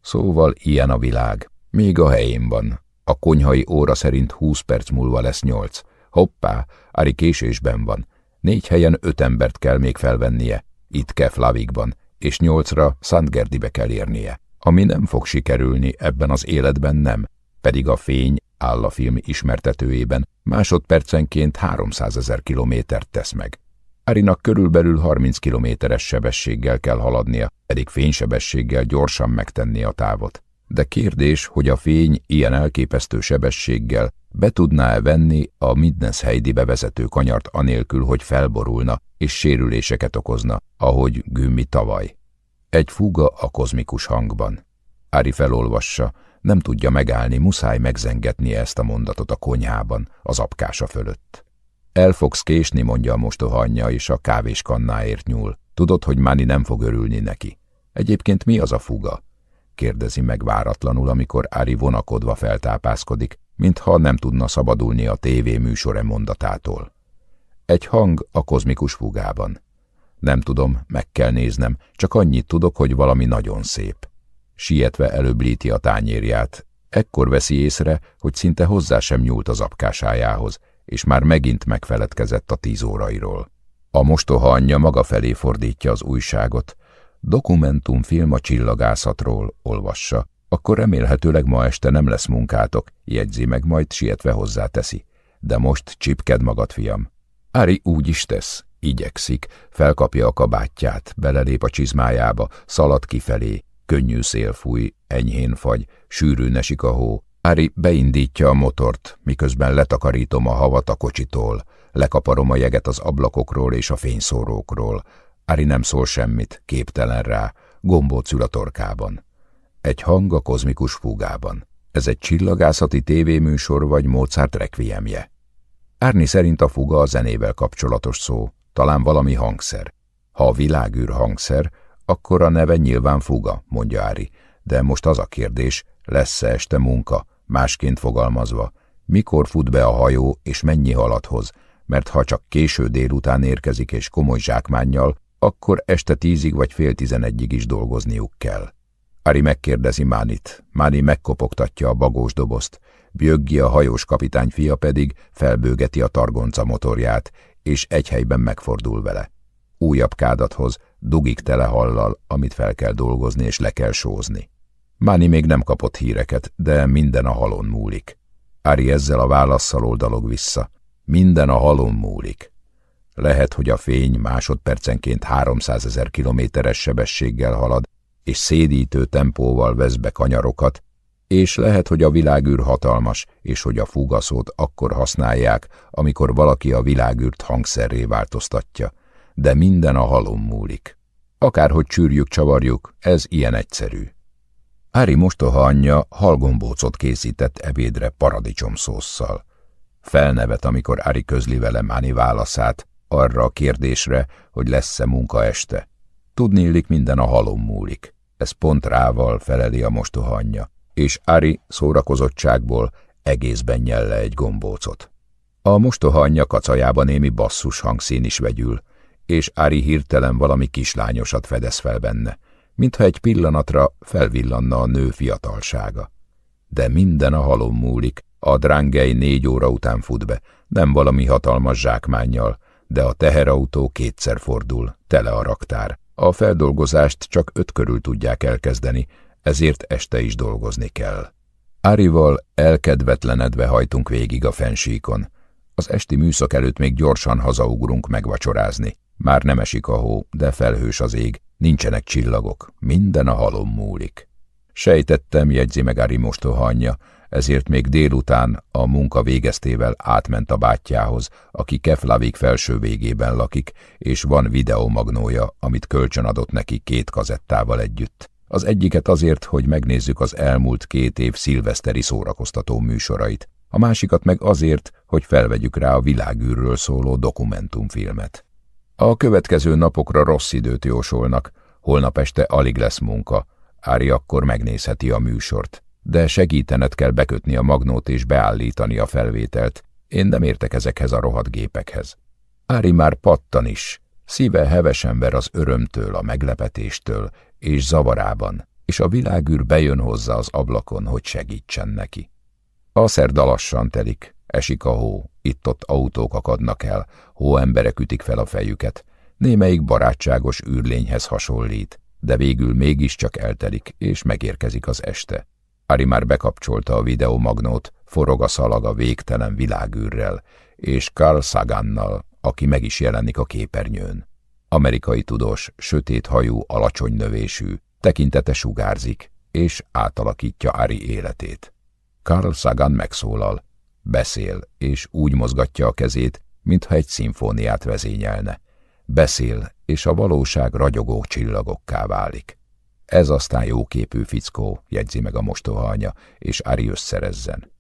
Szóval ilyen a világ. Még a helyén van. A konyhai óra szerint húsz perc múlva lesz nyolc. Hoppá, Ári késésben van. Négy helyen öt embert kell még felvennie. Itt Keflavigban, és nyolcra Szentgerdibe kell érnie. Ami nem fog sikerülni, ebben az életben nem, pedig a fény áll a film ismertetőjében, másodpercenként 300 ezer kilométert tesz meg. Arinak körülbelül 30 kilométeres sebességgel kell haladnia, pedig fénysebességgel gyorsan megtenni a távot. De kérdés, hogy a fény ilyen elképesztő sebességgel be tudná-e venni a Midnes Heidi bevezető kanyart anélkül, hogy felborulna és sérüléseket okozna, ahogy Gümmi tavaly. Egy fuga a kozmikus hangban. Ári felolvassa, nem tudja megállni, muszáj megzengetni ezt a mondatot a konyhában, az apkása fölött. El fogsz késni, mondja a mostoha anyja, és a kávéskannáért nyúl. Tudod, hogy Máni nem fog örülni neki. Egyébként mi az a fuga? kérdezi meg váratlanul, amikor Ári vonakodva feltápászkodik, mintha nem tudna szabadulni a tévé műsore mondatától. Egy hang a kozmikus fugában. Nem tudom, meg kell néznem, csak annyit tudok, hogy valami nagyon szép. Sietve előblíti a tányérját, ekkor veszi észre, hogy szinte hozzá sem nyúlt az apkásájához, és már megint megfeledkezett a tíz órairól. A mostoha anyja maga felé fordítja az újságot, dokumentumfilm a csillagászatról olvassa, akkor remélhetőleg ma este nem lesz munkátok, jegyzi meg, majd sietve hozzáteszi. De most csipked magad, fiam. Ári úgy is tesz, igyekszik, felkapja a kabátját, belelép a csizmájába, szalad kifelé, könnyű szél fúj, enyhén fagy, sűrűn esik a hó, Ári beindítja a motort, miközben letakarítom a havat a kocsitól, lekaparom a jeget az ablakokról és a fényszórókról. Ári nem szól semmit, képtelen rá, gombóc ül a torkában. Egy hang a kozmikus fúgában. Ez egy csillagászati tévéműsor vagy Mozart requiemje. Árni szerint a fuga a zenével kapcsolatos szó, talán valami hangszer. Ha a világűr hangszer, akkor a neve nyilván fuga, mondja Ári, de most az a kérdés, lesz-e este munka, másként fogalmazva, mikor fut be a hajó és mennyi halat hoz, mert ha csak késő délután érkezik és komoly zsákmánnyal, akkor este tízig vagy fél tizenegyig is dolgozniuk kell. Ari megkérdezi Mánit, Máni megkopogtatja a bagós dobozt, Bjöggi a hajós kapitány fia pedig felbőgeti a targonca motorját, és egy helyben megfordul vele. Újabb kádathoz, dugik tele hallal, amit fel kell dolgozni és le kell sózni. Máni még nem kapott híreket, de minden a halon múlik. Ári ezzel a válaszsal oldalog vissza. Minden a halon múlik. Lehet, hogy a fény másodpercenként 300 ezer kilométeres sebességgel halad, és szédítő tempóval vesz be kanyarokat, és lehet, hogy a világűr hatalmas, és hogy a fúgaszót akkor használják, amikor valaki a világűrt hangszerré változtatja, de minden a halom múlik. Akárhogy csűrjük, csavarjuk, ez ilyen egyszerű. Ári mostoha anyja halgombócot készített ebédre paradicsomszósszal. Felnevet, amikor Ári közli vele Máni válaszát arra a kérdésre, hogy lesz-e munka este. Tudni illik minden a halom múlik. Ez pont rával feleli a mostoha anyja, és Ári szórakozottságból egészben nyelle egy gombócot. A mostoha anyja kacajában némi basszus hangszín is vegyül, és Ári hirtelen valami kislányosat fedez fel benne mintha egy pillanatra felvillanna a nő fiatalsága. De minden a halom múlik, a drángely négy óra után fut be, nem valami hatalmas zsákmánnyal, de a teherautó kétszer fordul, tele a raktár. A feldolgozást csak öt körül tudják elkezdeni, ezért este is dolgozni kell. Árival elkedvetlenedve hajtunk végig a fensíkon. Az esti műszak előtt még gyorsan hazaugrunk megvacsorázni. Már nem esik a hó, de felhős az ég, nincsenek csillagok, minden a halom múlik. Sejtettem, jegyzi meg Ari mostohanyja, ezért még délután a munka végeztével átment a bátyjához, aki Keflavik felső végében lakik, és van videomagnója, amit kölcsön adott neki két kazettával együtt. Az egyiket azért, hogy megnézzük az elmúlt két év szilveszteri szórakoztató műsorait, a másikat meg azért, hogy felvegyük rá a világűrről szóló dokumentumfilmet. A következő napokra rossz időt jósolnak, holnap este alig lesz munka, Ári akkor megnézheti a műsort, de segítened kell bekötni a magnót és beállítani a felvételt, én nem értek ezekhez a rohadt gépekhez. Ári már pattan is, szíve hevesen ver az örömtől, a meglepetéstől és zavarában, és a világűr bejön hozzá az ablakon, hogy segítsen neki. A szerda lassan telik, Esik a hó, itt-ott autók akadnak el, emberek ütik fel a fejüket. Némelyik barátságos űrlényhez hasonlít, de végül mégiscsak eltelik, és megérkezik az este. Ari már bekapcsolta a videomagnót, forog a szalag a végtelen világűrrel, és Carl Sagannal, aki meg is jelenik a képernyőn. Amerikai tudós, sötét hajú, alacsony növésű, tekintete sugárzik, és átalakítja Ari életét. Carl Sagan megszólal, Beszél, és úgy mozgatja a kezét, mintha egy szimfóniát vezényelne. Beszél, és a valóság ragyogó csillagokká válik. Ez aztán jóképű fickó, jegyzi meg a mostoha anya, és Ari összerezzen.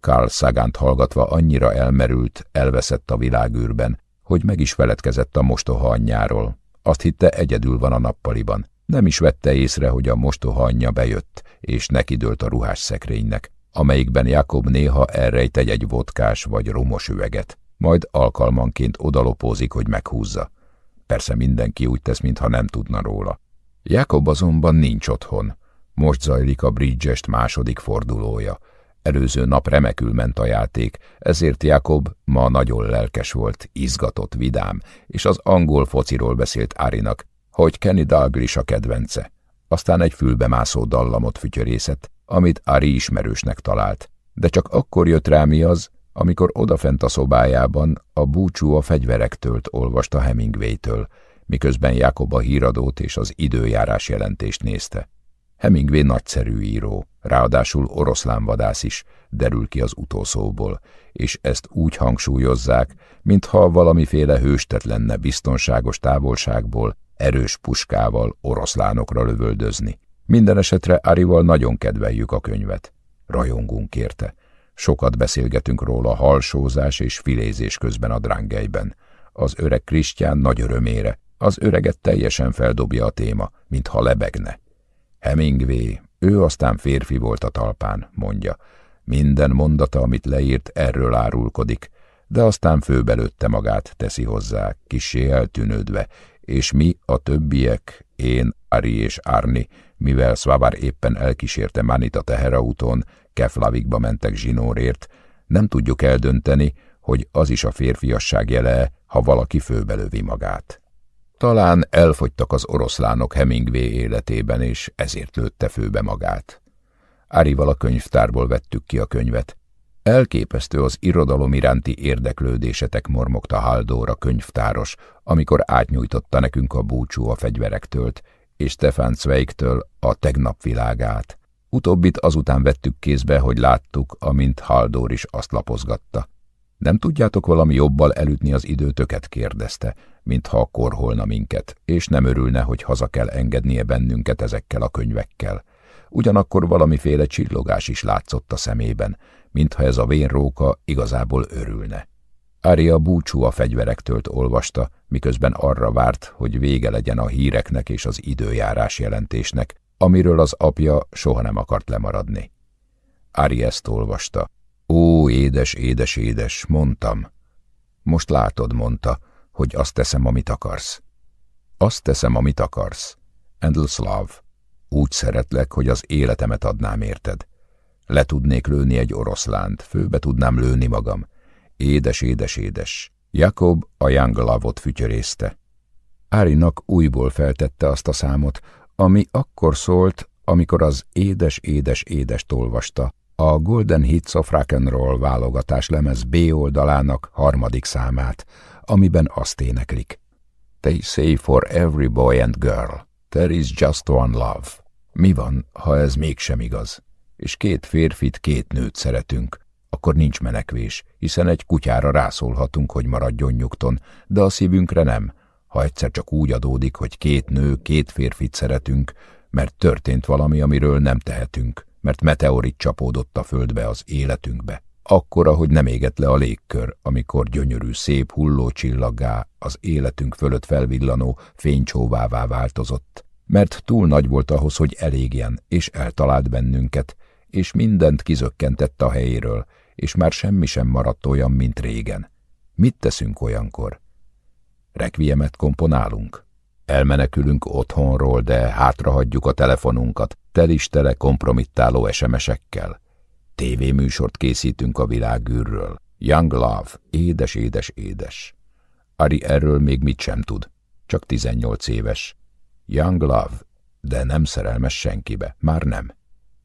Carl Sagánt hallgatva annyira elmerült, elveszett a világűrben, hogy meg is feledkezett a mostoha anyjáról. Azt hitte egyedül van a nappaliban. Nem is vette észre, hogy a mostoha anyja bejött, és nekidőlt a ruhás szekrénynek, amelyikben Jakob néha elrejt egy vodkás vagy rumos üveget, majd alkalmanként odalopózik, hogy meghúzza. Persze mindenki úgy tesz, mintha nem tudna róla. Jakob azonban nincs otthon. Most zajlik a Bridgest második fordulója. Előző nap remekül ment a játék, ezért Jakob ma nagyon lelkes volt, izgatott, vidám, és az angol fociról beszélt Árinak, hogy Kenny Dalglish a kedvence. Aztán egy fülbemászó dallamot fütyörészett, amit Ari ismerősnek talált, de csak akkor jött rá mi az, amikor odafent a szobájában a búcsú a fegyverektől olvasta Hemingway-től, miközben Jakob a híradót és az időjárás jelentést nézte. Hemingway nagyszerű író, ráadásul oroszlánvadász is, derül ki az utószóból, és ezt úgy hangsúlyozzák, mintha valamiféle hőstet biztonságos távolságból, erős puskával oroszlánokra lövöldözni. Minden esetre Arival nagyon kedveljük a könyvet. Rajongunk érte. Sokat beszélgetünk róla halsózás és filézés közben a drángelyben. Az öreg Krisztián nagy örömére. Az öreget teljesen feldobja a téma, mintha lebegne. Hemingway, ő aztán férfi volt a talpán, mondja. Minden mondata, amit leírt, erről árulkodik, de aztán főbelőtte magát, teszi hozzá, kisé eltűnődve, és mi, a többiek, én, Ari és Árni, mivel Svavar éppen elkísérte Manit a teherautón, Keflavikba mentek zsinórért, nem tudjuk eldönteni, hogy az is a férfiasság jele, ha valaki főbelövi magát. Talán elfogytak az oroszlánok Hemingway életében, és ezért lőtte főbe magát. Árival a könyvtárból vettük ki a könyvet. Elképesztő az irodalom iránti érdeklődésetek, mormogta Haldóra könyvtáros, amikor átnyújtotta nekünk a búcsú a fegyverektől, és Stefan Zweiktől a tegnap világát. Utóbbit azután vettük kézbe, hogy láttuk, amint Haldor is azt lapozgatta. Nem tudjátok valami jobbal elütni az időtöket, kérdezte, mintha korholna minket, és nem örülne, hogy haza kell engednie bennünket ezekkel a könyvekkel. Ugyanakkor valamiféle csillogás is látszott a szemében, mintha ez a vénróka igazából örülne. Ária búcsú a fegyverektől olvasta, miközben arra várt, hogy vége legyen a híreknek és az időjárás jelentésnek, amiről az apja soha nem akart lemaradni. Ári ezt olvasta. Ó, édes, édes, édes, mondtam. Most látod, mondta, hogy azt teszem, amit akarsz. Azt teszem, amit akarsz. Endlslav. Úgy szeretlek, hogy az életemet adnám érted. Le tudnék lőni egy oroszlánt, főbe tudnám lőni magam. Édes, édes, édes. Jakob a Young fütyörészte. Árinak újból feltette azt a számot, ami akkor szólt, amikor az édes, édes, édes olvasta, a Golden Hits of Rock'n'Roll válogatás lemez B oldalának harmadik számát, amiben azt éneklik. They say for every boy and girl, there is just one love. Mi van, ha ez mégsem igaz? És két férfit, két nőt szeretünk, akkor nincs menekvés, hiszen egy kutyára rászólhatunk, hogy maradjon nyugton, de a szívünkre nem, ha egyszer csak úgy adódik, hogy két nő, két férfit szeretünk, mert történt valami, amiről nem tehetünk, mert meteorit csapódott a földbe az életünkbe. Akkor, ahogy nem égett le a légkör, amikor gyönyörű, szép hulló csillaggá az életünk fölött felvillanó fénycsóvává változott, mert túl nagy volt ahhoz, hogy elégjen, és eltalált bennünket, és mindent kizökkentett a helyéről, és már semmi sem maradt olyan, mint régen. Mit teszünk olyankor? Rekviemet komponálunk? Elmenekülünk otthonról, de hátrahagyjuk a telefonunkat, telistele kompromittáló SMS-ekkel. Tévéműsort készítünk a világűrről. Young Love, édes, édes, édes. Ari erről még mit sem tud, csak 18 éves. Young Love, de nem szerelmes senkibe, már nem.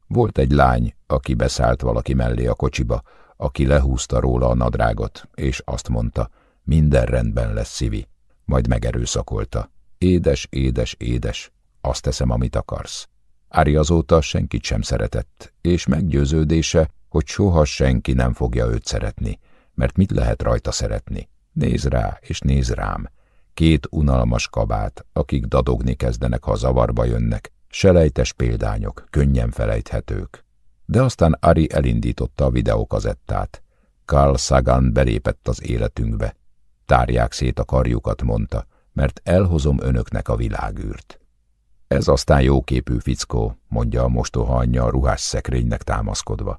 Volt egy lány, aki beszállt valaki mellé a kocsiba, aki lehúzta róla a nadrágot, és azt mondta, minden rendben lesz, Szivi. Majd megerőszakolta. Édes, édes, édes, azt teszem, amit akarsz. Ári azóta senkit sem szeretett, és meggyőződése, hogy soha senki nem fogja őt szeretni, mert mit lehet rajta szeretni? Néz rá, és néz rám. Két unalmas kabát, akik dadogni kezdenek, ha zavarba jönnek, selejtes példányok, könnyen felejthetők. De aztán Ari elindította a videókazettát. Carl Sagan belépett az életünkbe. Tárják szét a karjukat, mondta, mert elhozom önöknek a világűrt. Ez aztán jóképű fickó, mondja a mostoha anyja a ruhás szekrénynek támaszkodva.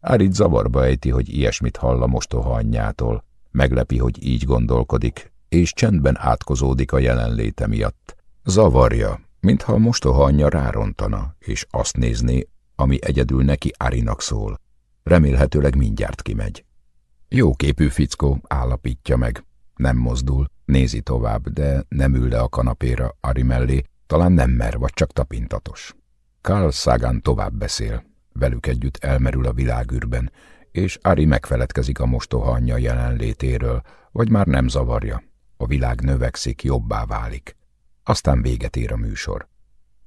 Árit zavarba ejti, hogy ilyesmit hall a mostoha anyjától. Meglepi, hogy így gondolkodik, és csendben átkozódik a jelenléte miatt. Zavarja, mintha a mostoha anyja rárontana, és azt nézné, ami egyedül neki Árinak szól. Remélhetőleg mindjárt kimegy. Jóképű fickó, állapítja meg. Nem mozdul, nézi tovább, de nem ül le a kanapéra Ari mellé, talán nem mer, vagy csak tapintatos. Carl Sagan tovább beszél, velük együtt elmerül a világűrben, és Ari megfeledkezik a mostoha anyja jelenlétéről, vagy már nem zavarja. A világ növekszik, jobbá válik. Aztán véget ér a műsor.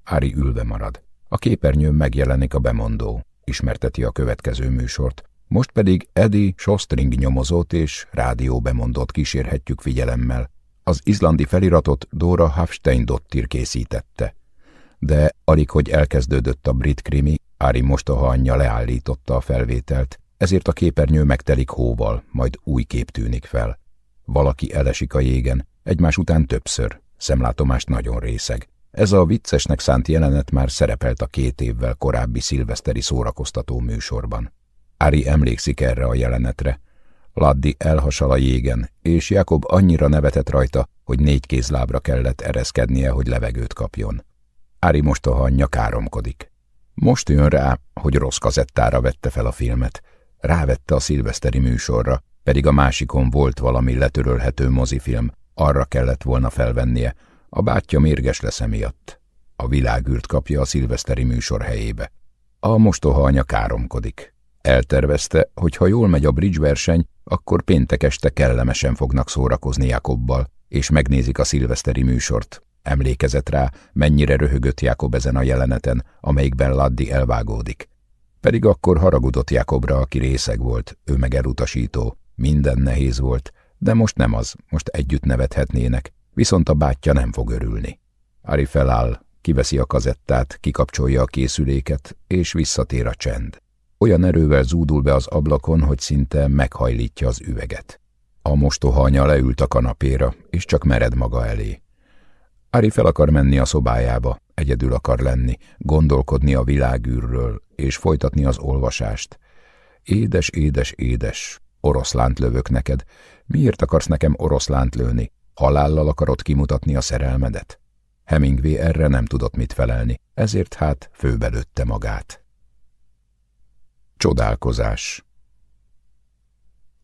Ari ülve marad. A képernyőn megjelenik a bemondó, ismerteti a következő műsort, most pedig Eddie Shostring nyomozót és rádió bemondót kísérhetjük figyelemmel. Az izlandi feliratot Dora Hafstein Dottir készítette. De alig, hogy elkezdődött a brit krimi, Ári mostoha anyja leállította a felvételt, ezért a képernyő megtelik hóval, majd új kép tűnik fel. Valaki elesik a jégen, egymás után többször, szemlátomást nagyon részeg. Ez a viccesnek szánt jelenet már szerepelt a két évvel korábbi szilveszteri szórakoztató műsorban. Ári emlékszik erre a jelenetre. Laddi elhasal a jégen, és Jakob annyira nevetett rajta, hogy négy kézlábra kellett ereszkednie, hogy levegőt kapjon. Ári mostoha anyja káromkodik. Most jön rá, hogy rossz kazettára vette fel a filmet. Rávette a szilveszteri műsorra, pedig a másikon volt valami letörölhető mozifilm, arra kellett volna felvennie, a bátyja mérges lesz emiatt. A világűrt kapja a szilveszteri műsor helyébe. A mostoha anya káromkodik. Eltervezte, hogy ha jól megy a bridge verseny, akkor péntek este kellemesen fognak szórakozni Jakobbal, és megnézik a szilveszteri műsort. Emlékezett rá, mennyire röhögött Jakob ezen a jeleneten, amelyikben Laddi elvágódik. Pedig akkor haragudott Jakobra, aki részeg volt, ő meg elutasító. Minden nehéz volt, de most nem az, most együtt nevethetnének, viszont a bátyja nem fog örülni. Ari feláll, kiveszi a kazettát, kikapcsolja a készüléket, és visszatér a csend. Olyan erővel zúdul be az ablakon, hogy szinte meghajlítja az üveget. A mostoha anya leült a kanapéra, és csak mered maga elé. Ari fel akar menni a szobájába, egyedül akar lenni, gondolkodni a világűrről, és folytatni az olvasást. Édes, édes, édes, oroszlánt lövök neked. Miért akarsz nekem oroszlánt lőni? Halállal akarod kimutatni a szerelmedet? Hemingway erre nem tudott mit felelni, ezért hát főbelőtte magát. Csodálkozás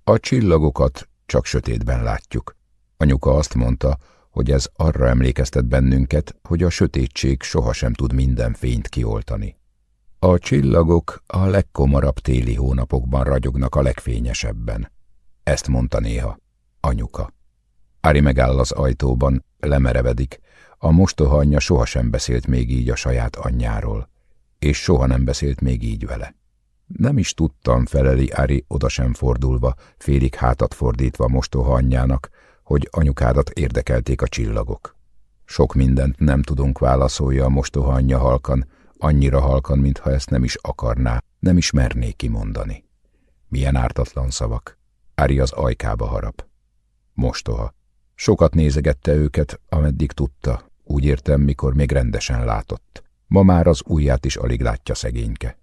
A csillagokat csak sötétben látjuk. Anyuka azt mondta, hogy ez arra emlékeztet bennünket, hogy a sötétség sohasem tud minden fényt kioltani. A csillagok a legkomarabb téli hónapokban ragyognak a legfényesebben. Ezt mondta néha. Anyuka. Ari megáll az ajtóban, lemerevedik. A mostoha anyja sohasem beszélt még így a saját anyjáról, és soha nem beszélt még így vele. Nem is tudtam, feleli Ari oda sem fordulva, félig hátat fordítva mostoha anyjának, hogy anyukádat érdekelték a csillagok. Sok mindent nem tudunk válaszolja a mostoha anyja halkan, annyira halkan, mintha ezt nem is akarná, nem is merné kimondani. Milyen ártatlan szavak. Ári az ajkába harap. Mostoha. Sokat nézegette őket, ameddig tudta, úgy értem, mikor még rendesen látott. Ma már az ujját is alig látja szegényke.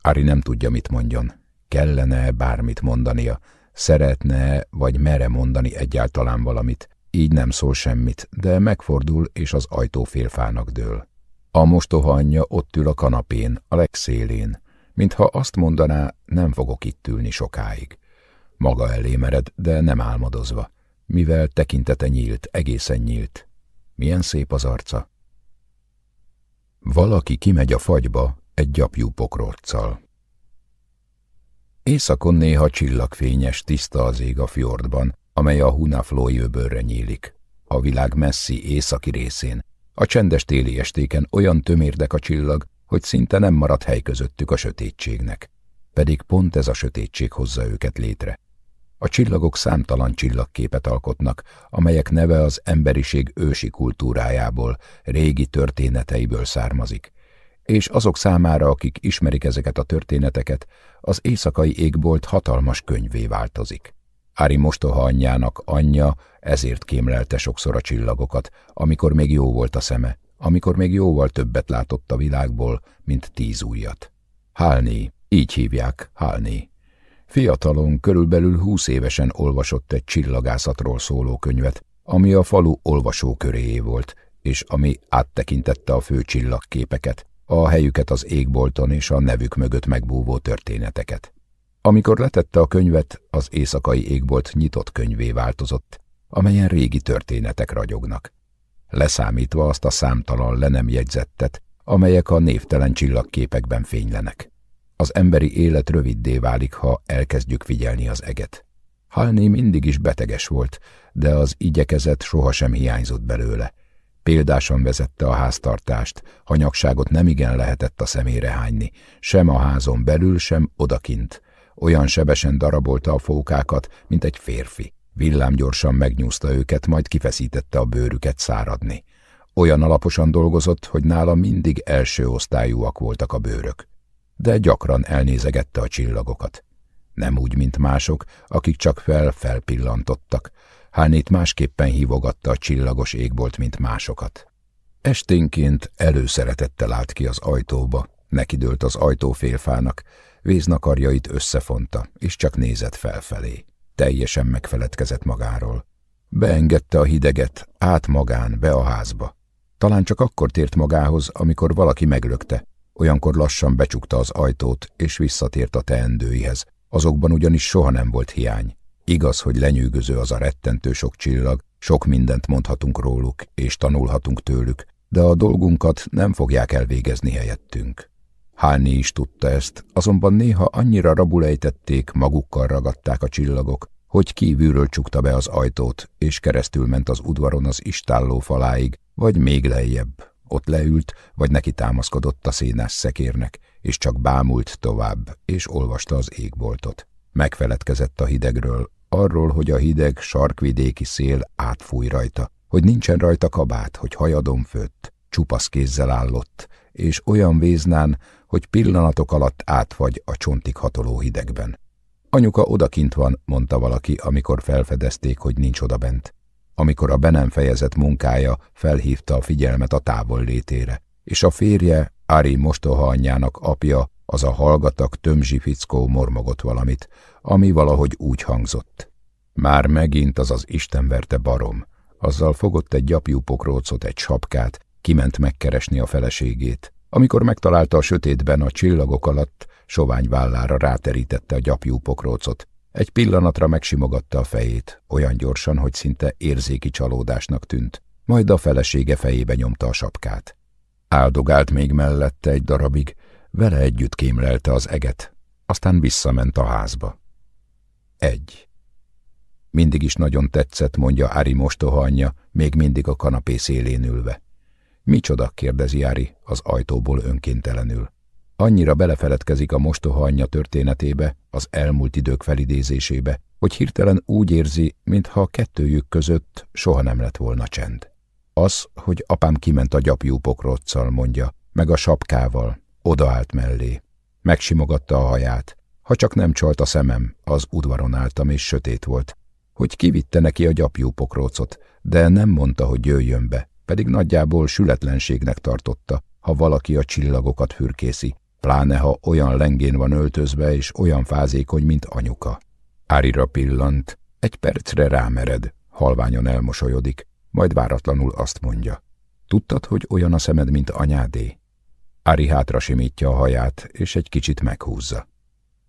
Ari nem tudja, mit mondjon. Kellene-e bármit mondania, szeretne vagy mere mondani egyáltalán valamit. Így nem szól semmit, de megfordul, és az ajtó félfának dől. A mostoha anyja ott ül a kanapén, a legszélén, mintha azt mondaná, nem fogok itt ülni sokáig. Maga elé mered, de nem álmodozva, mivel tekintete nyílt, egészen nyílt. Milyen szép az arca. Valaki kimegy a fagyba egy gyapjú pokróccal. Északon néha csillagfényes, tiszta az ég a fjordban, amely a Hunaflói öbörre nyílik. A világ messzi északi részén, a csendes téli estéken olyan tömérdek a csillag, hogy szinte nem marad hely közöttük a sötétségnek. Pedig pont ez a sötétség hozza őket létre. A csillagok számtalan csillagképet alkotnak, amelyek neve az emberiség ősi kultúrájából, régi történeteiből származik. És azok számára, akik ismerik ezeket a történeteket, az éjszakai égbolt hatalmas könyvé változik. Ári mostoha anyjának anyja ezért kémlelte sokszor a csillagokat, amikor még jó volt a szeme, amikor még jóval többet látott a világból, mint tíz ujjat. Hálni, így hívják, Hálni. Fiatalon, körülbelül húsz évesen olvasott egy csillagászatról szóló könyvet, ami a falu olvasóköréjé volt, és ami áttekintette a fő csillagképeket, a helyüket az égbolton és a nevük mögött megbúvó történeteket. Amikor letette a könyvet, az éjszakai égbolt nyitott könyvé változott, amelyen régi történetek ragyognak. Leszámítva azt a számtalan le nem jegyzettet, amelyek a névtelen csillagképekben fénylenek. Az emberi élet röviddé válik, ha elkezdjük figyelni az eget. Halné mindig is beteges volt, de az igyekezet sohasem hiányzott belőle. Példáson vezette a háztartást, hanyagságot nem igen lehetett a szemére hányni, sem a házon belül, sem odakint. Olyan sebesen darabolta a fókákat, mint egy férfi. Villámgyorsan megnyúzta őket, majd kifeszítette a bőrüket száradni. Olyan alaposan dolgozott, hogy nála mindig első osztályúak voltak a bőrök. De gyakran elnézegette a csillagokat. Nem úgy, mint mások, akik csak fel-felpillantottak. Hánét másképpen hívogatta a csillagos égbolt, mint másokat. Esténként előszeretettel állt ki az ajtóba, nekidőlt az ajtófélfának, víznakarjait összefonta, és csak nézett felfelé. Teljesen megfeledkezett magáról. Beengedte a hideget, át magán, be a házba. Talán csak akkor tért magához, amikor valaki meglökte. Olyankor lassan becsukta az ajtót, és visszatért a teendőihez. Azokban ugyanis soha nem volt hiány. Igaz, hogy lenyűgöző az a rettentő sok csillag, sok mindent mondhatunk róluk, és tanulhatunk tőlük, de a dolgunkat nem fogják elvégezni helyettünk. Hálni is tudta ezt, azonban néha annyira rabulejtették, magukkal ragadták a csillagok, hogy kívülről csukta be az ajtót, és keresztül ment az udvaron az istálló faláig, vagy még lejjebb. Ott leült, vagy neki támaszkodott a szénás szekérnek, és csak bámult tovább, és olvasta az égboltot. Megfeledkezett a hidegről, arról, hogy a hideg sarkvidéki szél átfúj rajta, hogy nincsen rajta kabát, hogy hajadon főtt, csupasz kézzel állott, és olyan véznán, hogy pillanatok alatt átfagy a csontig hatoló hidegben. Anyuka odakint van, mondta valaki, amikor felfedezték, hogy nincs odabent. Amikor a be nem fejezett munkája felhívta a figyelmet a távol létére, és a férje, Ári mostoha anyjának apja, az a hallgatag tömzsi fickó mormogott valamit, ami valahogy úgy hangzott. Már megint az az istenverte barom. Azzal fogott egy gyapjú pokrócot, egy sapkát, kiment megkeresni a feleségét. Amikor megtalálta a sötétben a csillagok alatt, sovány vállára ráterítette a gyapjú pokrócot. Egy pillanatra megsimogatta a fejét, olyan gyorsan, hogy szinte érzéki csalódásnak tűnt, majd a felesége fejébe nyomta a sapkát. Áldogált még mellette egy darabig, vele együtt kémlelte az eget, aztán visszament a házba. Egy. Mindig is nagyon tetszett, mondja Ári mostoha anyja, még mindig a kanapé szélén ülve. Micsoda, kérdezi Ári az ajtóból önkéntelenül. Annyira belefeledkezik a mostoha anyja történetébe, az elmúlt idők felidézésébe, hogy hirtelen úgy érzi, mintha a kettőjük között soha nem lett volna csend. Az, hogy apám kiment a gyapjú mondja, meg a sapkával, odaállt mellé. Megsimogatta a haját. Ha csak nem csalt a szemem, az udvaron álltam és sötét volt. Hogy kivitte neki a gyapjú de nem mondta, hogy jöjjön be, pedig nagyjából sületlenségnek tartotta, ha valaki a csillagokat fürkészi, pláne ha olyan lengén van öltözve és olyan fázékony, mint anyuka. Árira pillant, egy percre rámered, halványon elmosolyodik, majd váratlanul azt mondja. Tudtad, hogy olyan a szemed, mint anyádé? Ári hátra simítja a haját, és egy kicsit meghúzza.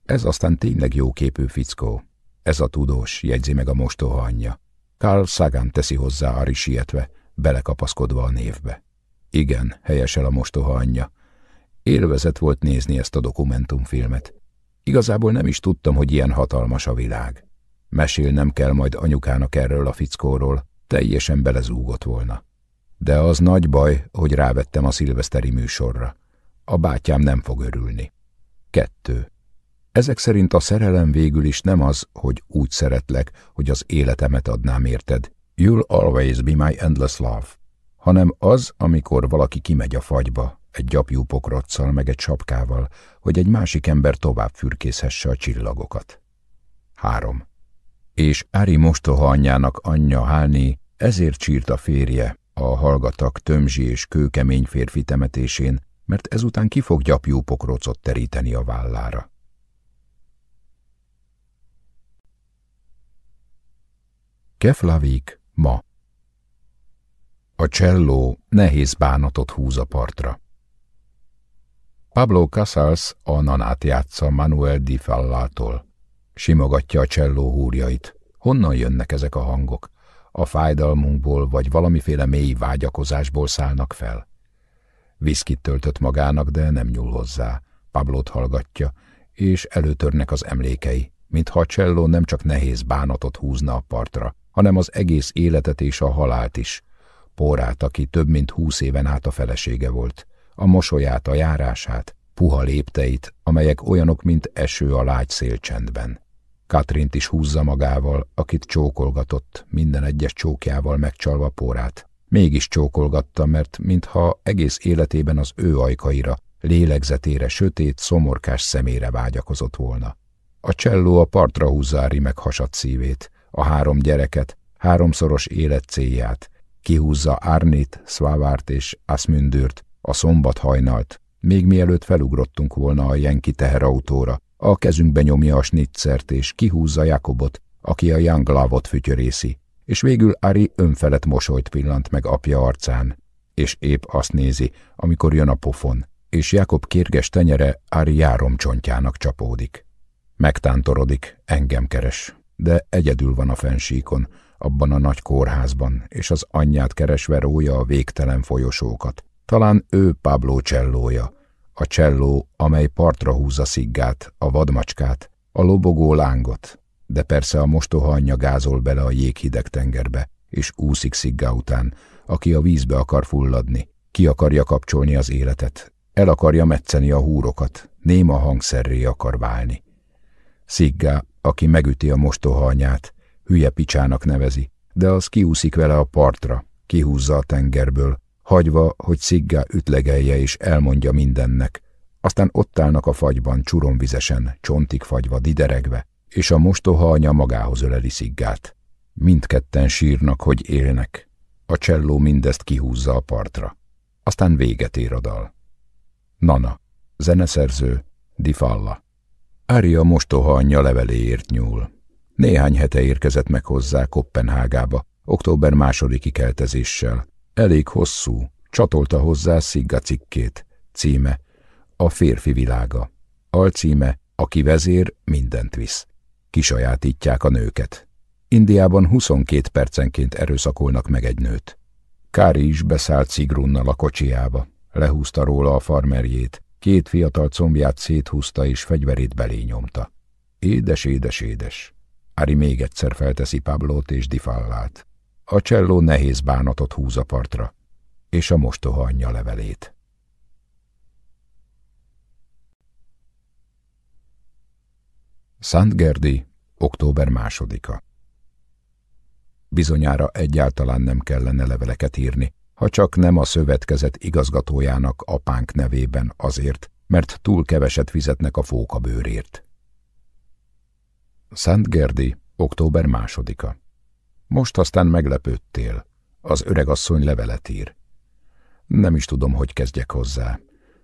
Ez aztán tényleg jóképű fickó. Ez a tudós, jegyzi meg a mostoha anyja. Carl Sagan teszi hozzá Ari sietve, belekapaszkodva a névbe. Igen, helyesel a mostoha anyja. Élvezet volt nézni ezt a dokumentumfilmet. Igazából nem is tudtam, hogy ilyen hatalmas a világ. Mesélnem kell majd anyukának erről a fickóról, teljesen belezúgott volna. De az nagy baj, hogy rávettem a szilveszteri műsorra. A bátyám nem fog örülni. Kettő. Ezek szerint a szerelem végül is nem az, hogy úgy szeretlek, hogy az életemet adnám érted. You'll always be my endless love. Hanem az, amikor valaki kimegy a fagyba, egy gyapjú pokroccal, meg egy sapkával, hogy egy másik ember tovább fürkészhesse a csillagokat. 3. És Ári mostoha anyjának anyja Hálni ezért csírt a férje a hallgatak tömzsi és kőkemény férfi temetésén, mert ezután ki fog gyapjú pokrocot teríteni a vállára. Keflavik ma A cselló nehéz bánatot húz a partra. Pablo Casals a nanát játsza Manuel Di Fallától. Simogatja a cselló húrjait. Honnan jönnek ezek a hangok? A fájdalmunkból vagy valamiféle mély vágyakozásból szállnak fel. Viszkit töltött magának, de nem nyúl hozzá. Pablót hallgatja, és előtörnek az emlékei, mintha a cselló nem csak nehéz bánatot húzna a partra, hanem az egész életet és a halált is. Pórát, aki több mint húsz éven át a felesége volt, a mosolyát, a járását, puha lépteit, amelyek olyanok, mint eső a lágy szélcsendben. Katrint is húzza magával, akit csókolgatott, minden egyes csókjával megcsalva Pórát. Mégis csókolgatta, mert mintha egész életében az ő ajkaira, lélegzetére, sötét, szomorkás szemére vágyakozott volna. A cselló a partra húzza meg hasadt szívét, a három gyereket, háromszoros élet célját, kihúzza Árnit, Szvávárt és Aszmündürt, a szombat hajnalt, még mielőtt felugrottunk volna a Jenki teherautóra, a kezünkbe nyomja a snitzert és kihúzza Jakobot, aki a Young Love-ot fütyörészi, és végül Ari önfelett mosolyt pillant meg apja arcán, és épp azt nézi, amikor jön a pofon, és Jakob kérges tenyere Ari járomcsontjának csapódik. Megtántorodik, engem keres, de egyedül van a fensíkon, abban a nagy kórházban, és az anyját keresve rója a végtelen folyosókat. Talán ő Pablo csellója, a cselló, amely partra húzza sziggát, a vadmacskát, a lobogó lángot, de persze a mostoha anyja gázol bele a jéghideg tengerbe, és úszik sziggá után, aki a vízbe akar fulladni, ki akarja kapcsolni az életet, el akarja metszeni a húrokat, néma hangszerré akar válni. Sziggá, aki megüti a mostoha anyát, hülye picsának nevezi, de az kiúszik vele a partra, kihúzza a tengerből, hagyva, hogy Sziggá ütlegelje és elmondja mindennek. Aztán ott állnak a fagyban, csuromvizesen, csontig fagyva, dideregve, és a mostoha anya magához öleli Sziggát. Mindketten sírnak, hogy élnek. A cselló mindezt kihúzza a partra. Aztán véget ér a dal. Nana, zeneszerző, Difalla. Ária mostoha anyja leveléért nyúl. Néhány hete érkezett meg hozzá Kopenhágába, október másodiki keltezéssel. Elég hosszú, csatolta hozzá Szigga cikkét, címe A férfi világa. Alcíme Aki vezér, mindent visz. Kisajátítják a nőket. Indiában 22 percenként erőszakolnak meg egy nőt. Kári is beszállt Szigrunnal a kocsiába, lehúzta róla a farmerjét, két fiatal combját széthúzta és fegyverét belé nyomta. Édes, édes, édes. Ári még egyszer felteszi Pablót és Difallát. A cselló nehéz bánatot húz a partra, és a mostoha anyja levelét. Gerdi, október másodika. Bizonyára egyáltalán nem kellene leveleket írni, ha csak nem a szövetkezet igazgatójának apánk nevében azért, mert túl keveset fizetnek a fóka bőrért. Gerdi, október másodika. Most aztán meglepődtél. Az öregasszony levelet ír. Nem is tudom, hogy kezdjek hozzá.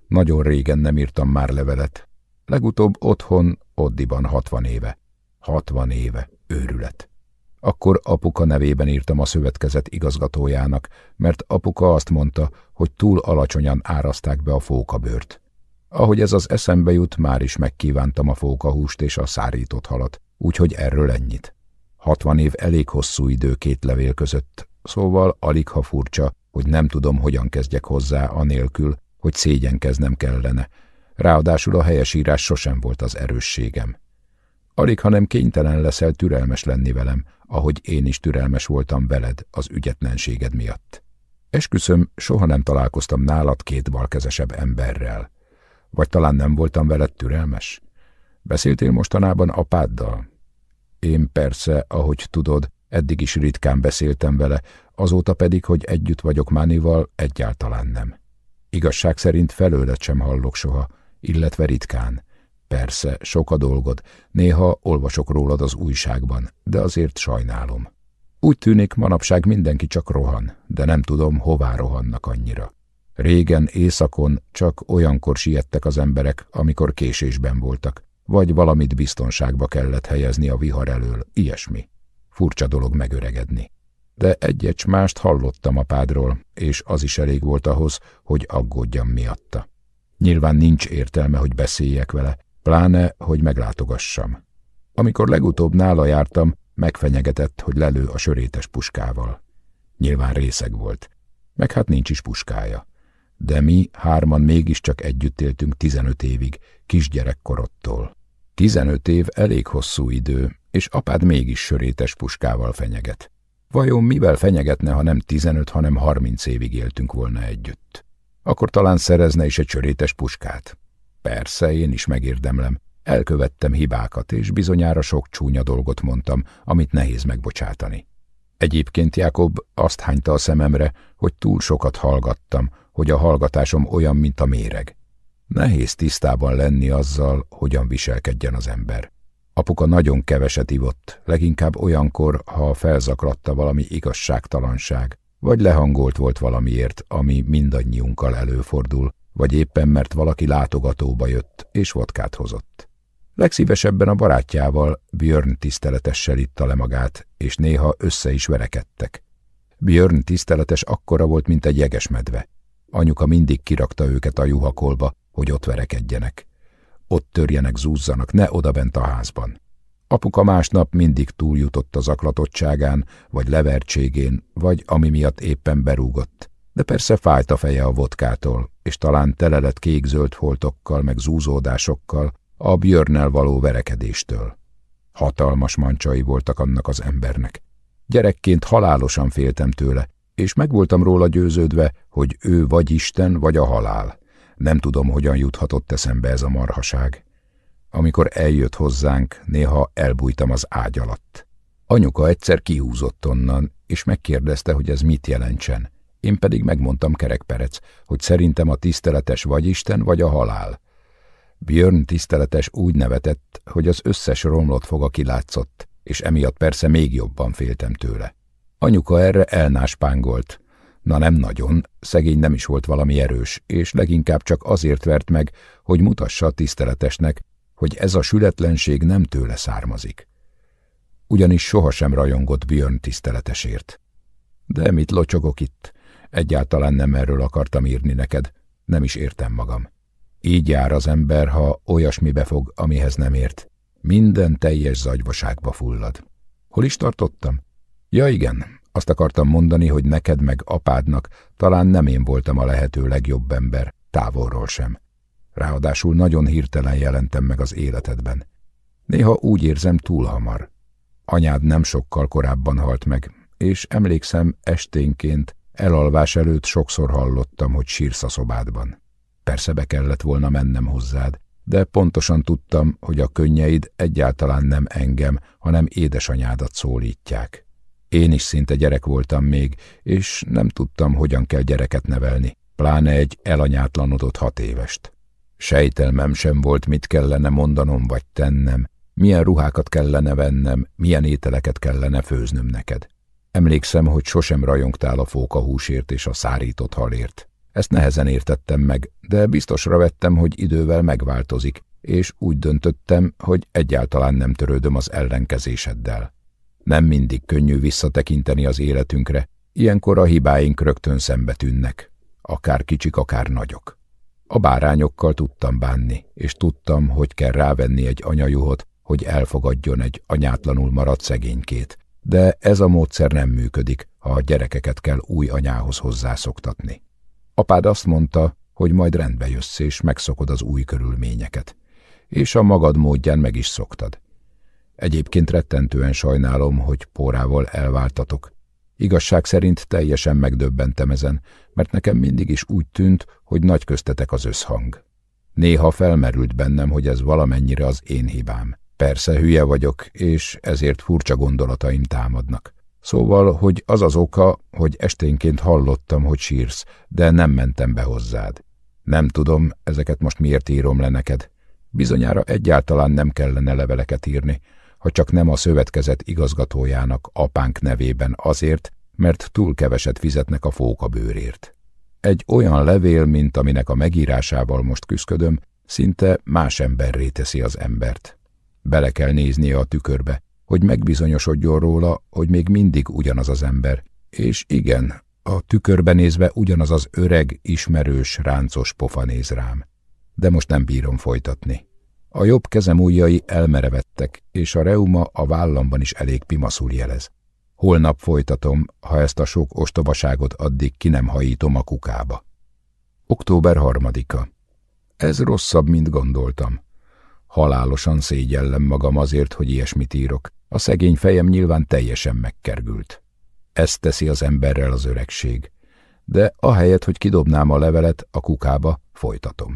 Nagyon régen nem írtam már levelet. Legutóbb otthon, Oddiban hatvan éve. Hatvan éve. Őrület. Akkor apuka nevében írtam a szövetkezet igazgatójának, mert apuka azt mondta, hogy túl alacsonyan áraszták be a fókabőrt. Ahogy ez az eszembe jut, már is megkívántam a fókahúst és a szárított halat, úgyhogy erről ennyit. Hatvan év elég hosszú idő két levél között, szóval alig ha furcsa, hogy nem tudom, hogyan kezdjek hozzá anélkül, hogy szégyenkeznem kellene. Ráadásul a helyesírás sosem volt az erősségem. Alig, hanem kénytelen leszel türelmes lenni velem, ahogy én is türelmes voltam veled az ügyetlenséged miatt. Esküszöm, soha nem találkoztam nálad két balkezesebb emberrel. Vagy talán nem voltam veled türelmes? Beszéltél mostanában apáddal? Én persze, ahogy tudod, eddig is ritkán beszéltem vele, azóta pedig, hogy együtt vagyok Mánival, egyáltalán nem. Igazság szerint felőled sem hallok soha, illetve ritkán. Persze, sok a dolgod, néha olvasok rólad az újságban, de azért sajnálom. Úgy tűnik, manapság mindenki csak rohan, de nem tudom, hová rohannak annyira. Régen éjszakon csak olyankor siettek az emberek, amikor késésben voltak, vagy valamit biztonságba kellett helyezni a vihar elől, ilyesmi. Furcsa dolog megöregedni. De egy mást hallottam apádról, és az is elég volt ahhoz, hogy aggódjam miatta. Nyilván nincs értelme, hogy beszéljek vele, pláne, hogy meglátogassam. Amikor legutóbb nála jártam, megfenyegetett, hogy lelő a sörétes puskával. Nyilván részeg volt, meg hát nincs is puskája. De mi hárman mégiscsak együtt éltünk tizenöt évig, kisgyerekkorodtól. Tizenöt év elég hosszú idő, és apád mégis sörétes puskával fenyeget. Vajon mivel fenyegetne, ha nem 15, hanem 30 évig éltünk volna együtt? Akkor talán szerezne is egy csörétes puskát. Persze, én is megérdemlem. Elkövettem hibákat, és bizonyára sok csúnya dolgot mondtam, amit nehéz megbocsátani. Egyébként Jákob azt hányta a szememre, hogy túl sokat hallgattam, hogy a hallgatásom olyan, mint a méreg. Nehéz tisztában lenni azzal, hogyan viselkedjen az ember. Apuka nagyon keveset ivott, leginkább olyankor, ha felzaklatta valami igazságtalanság, vagy lehangolt volt valamiért, ami mindannyiunkkal előfordul, vagy éppen mert valaki látogatóba jött, és vodkát hozott. Legszívesebben a barátjával, Björn tiszteletessel itta le magát, és néha össze is verekedtek. Björn tiszteletes akkora volt, mint egy jegesmedve. Anyuka mindig kirakta őket a juhakolba, hogy ott verekedjenek. Ott törjenek, zúzzanak, ne odabent a házban. Apuka másnap mindig túljutott az aklatottságán, vagy levertségén, vagy ami miatt éppen berúgott. De persze fájt a feje a vodkától, és talán tele lett kék-zöld foltokkal, meg zúzódásokkal, a björnel való verekedéstől. Hatalmas mancsai voltak annak az embernek. Gyerekként halálosan féltem tőle, és meg voltam róla győződve, hogy ő vagy Isten, vagy a halál. Nem tudom, hogyan juthatott eszembe ez a marhaság. Amikor eljött hozzánk, néha elbújtam az ágy alatt. Anyuka egyszer kihúzott onnan, és megkérdezte, hogy ez mit jelentsen. Én pedig megmondtam kerekperec, hogy szerintem a tiszteletes vagy Isten, vagy a halál. Björn tiszteletes úgy nevetett, hogy az összes romlott foga kilátszott, és emiatt persze még jobban féltem tőle. Anyuka erre elnáspángolt. Na nem nagyon, szegény nem is volt valami erős, és leginkább csak azért vert meg, hogy mutassa a tiszteletesnek, hogy ez a sületlenség nem tőle származik. Ugyanis sohasem rajongott Björn tiszteletesért. De mit locsogok itt? Egyáltalán nem erről akartam írni neked, nem is értem magam. Így jár az ember, ha olyasmibe fog, amihez nem ért. Minden teljes zagyvaságba fullad. Hol is tartottam? Ja igen, azt akartam mondani, hogy neked meg apádnak talán nem én voltam a lehető legjobb ember, távolról sem. Ráadásul nagyon hirtelen jelentem meg az életedben. Néha úgy érzem túl hamar. Anyád nem sokkal korábban halt meg, és emlékszem esténként, elalvás előtt sokszor hallottam, hogy sírsz a szobádban. Persze be kellett volna mennem hozzád, de pontosan tudtam, hogy a könnyeid egyáltalán nem engem, hanem édesanyádat szólítják. Én is szinte gyerek voltam még, és nem tudtam, hogyan kell gyereket nevelni, pláne egy elanyátlanodott hat évest. Sejtelmem sem volt, mit kellene mondanom vagy tennem, milyen ruhákat kellene vennem, milyen ételeket kellene főznöm neked. Emlékszem, hogy sosem rajongtál a fókahúsért és a szárított halért. Ezt nehezen értettem meg, de biztosra vettem, hogy idővel megváltozik, és úgy döntöttem, hogy egyáltalán nem törődöm az ellenkezéseddel. Nem mindig könnyű visszatekinteni az életünkre, ilyenkor a hibáink rögtön szembe tűnnek, akár kicsik, akár nagyok. A bárányokkal tudtam bánni, és tudtam, hogy kell rávenni egy anyajuhot, hogy elfogadjon egy anyátlanul maradt szegénykét, de ez a módszer nem működik, ha a gyerekeket kell új anyához hozzászoktatni. Apád azt mondta, hogy majd rendbe jössz és megszokod az új körülményeket, és a magad módján meg is szoktad. Egyébként rettentően sajnálom, hogy pórával elváltatok. Igazság szerint teljesen megdöbbentem ezen, mert nekem mindig is úgy tűnt, hogy nagy köztetek az összhang. Néha felmerült bennem, hogy ez valamennyire az én hibám. Persze hülye vagyok, és ezért furcsa gondolataim támadnak. Szóval, hogy az az oka, hogy esténként hallottam, hogy sírsz, de nem mentem be hozzád. Nem tudom, ezeket most miért írom le neked. Bizonyára egyáltalán nem kellene leveleket írni, ha csak nem a szövetkezet igazgatójának apánk nevében azért, mert túl keveset fizetnek a fókabőrért. Egy olyan levél, mint aminek a megírásával most küszködöm, szinte más emberré teszi az embert. Bele kell néznie a tükörbe, hogy megbizonyosodjon róla, hogy még mindig ugyanaz az ember. És igen, a tükörbe nézve ugyanaz az öreg, ismerős, ráncos pofa néz rám. De most nem bírom folytatni. A jobb kezem ujjai elmerevettek, és a reuma a vállamban is elég pimaszul jelez. Holnap folytatom, ha ezt a sok ostobaságot addig ki nem hajítom a kukába. Október harmadika. Ez rosszabb, mint gondoltam. Halálosan szégyellem magam azért, hogy ilyesmit írok. A szegény fejem nyilván teljesen megkergült. Ezt teszi az emberrel az öregség. De ahelyett, hogy kidobnám a levelet a kukába, folytatom.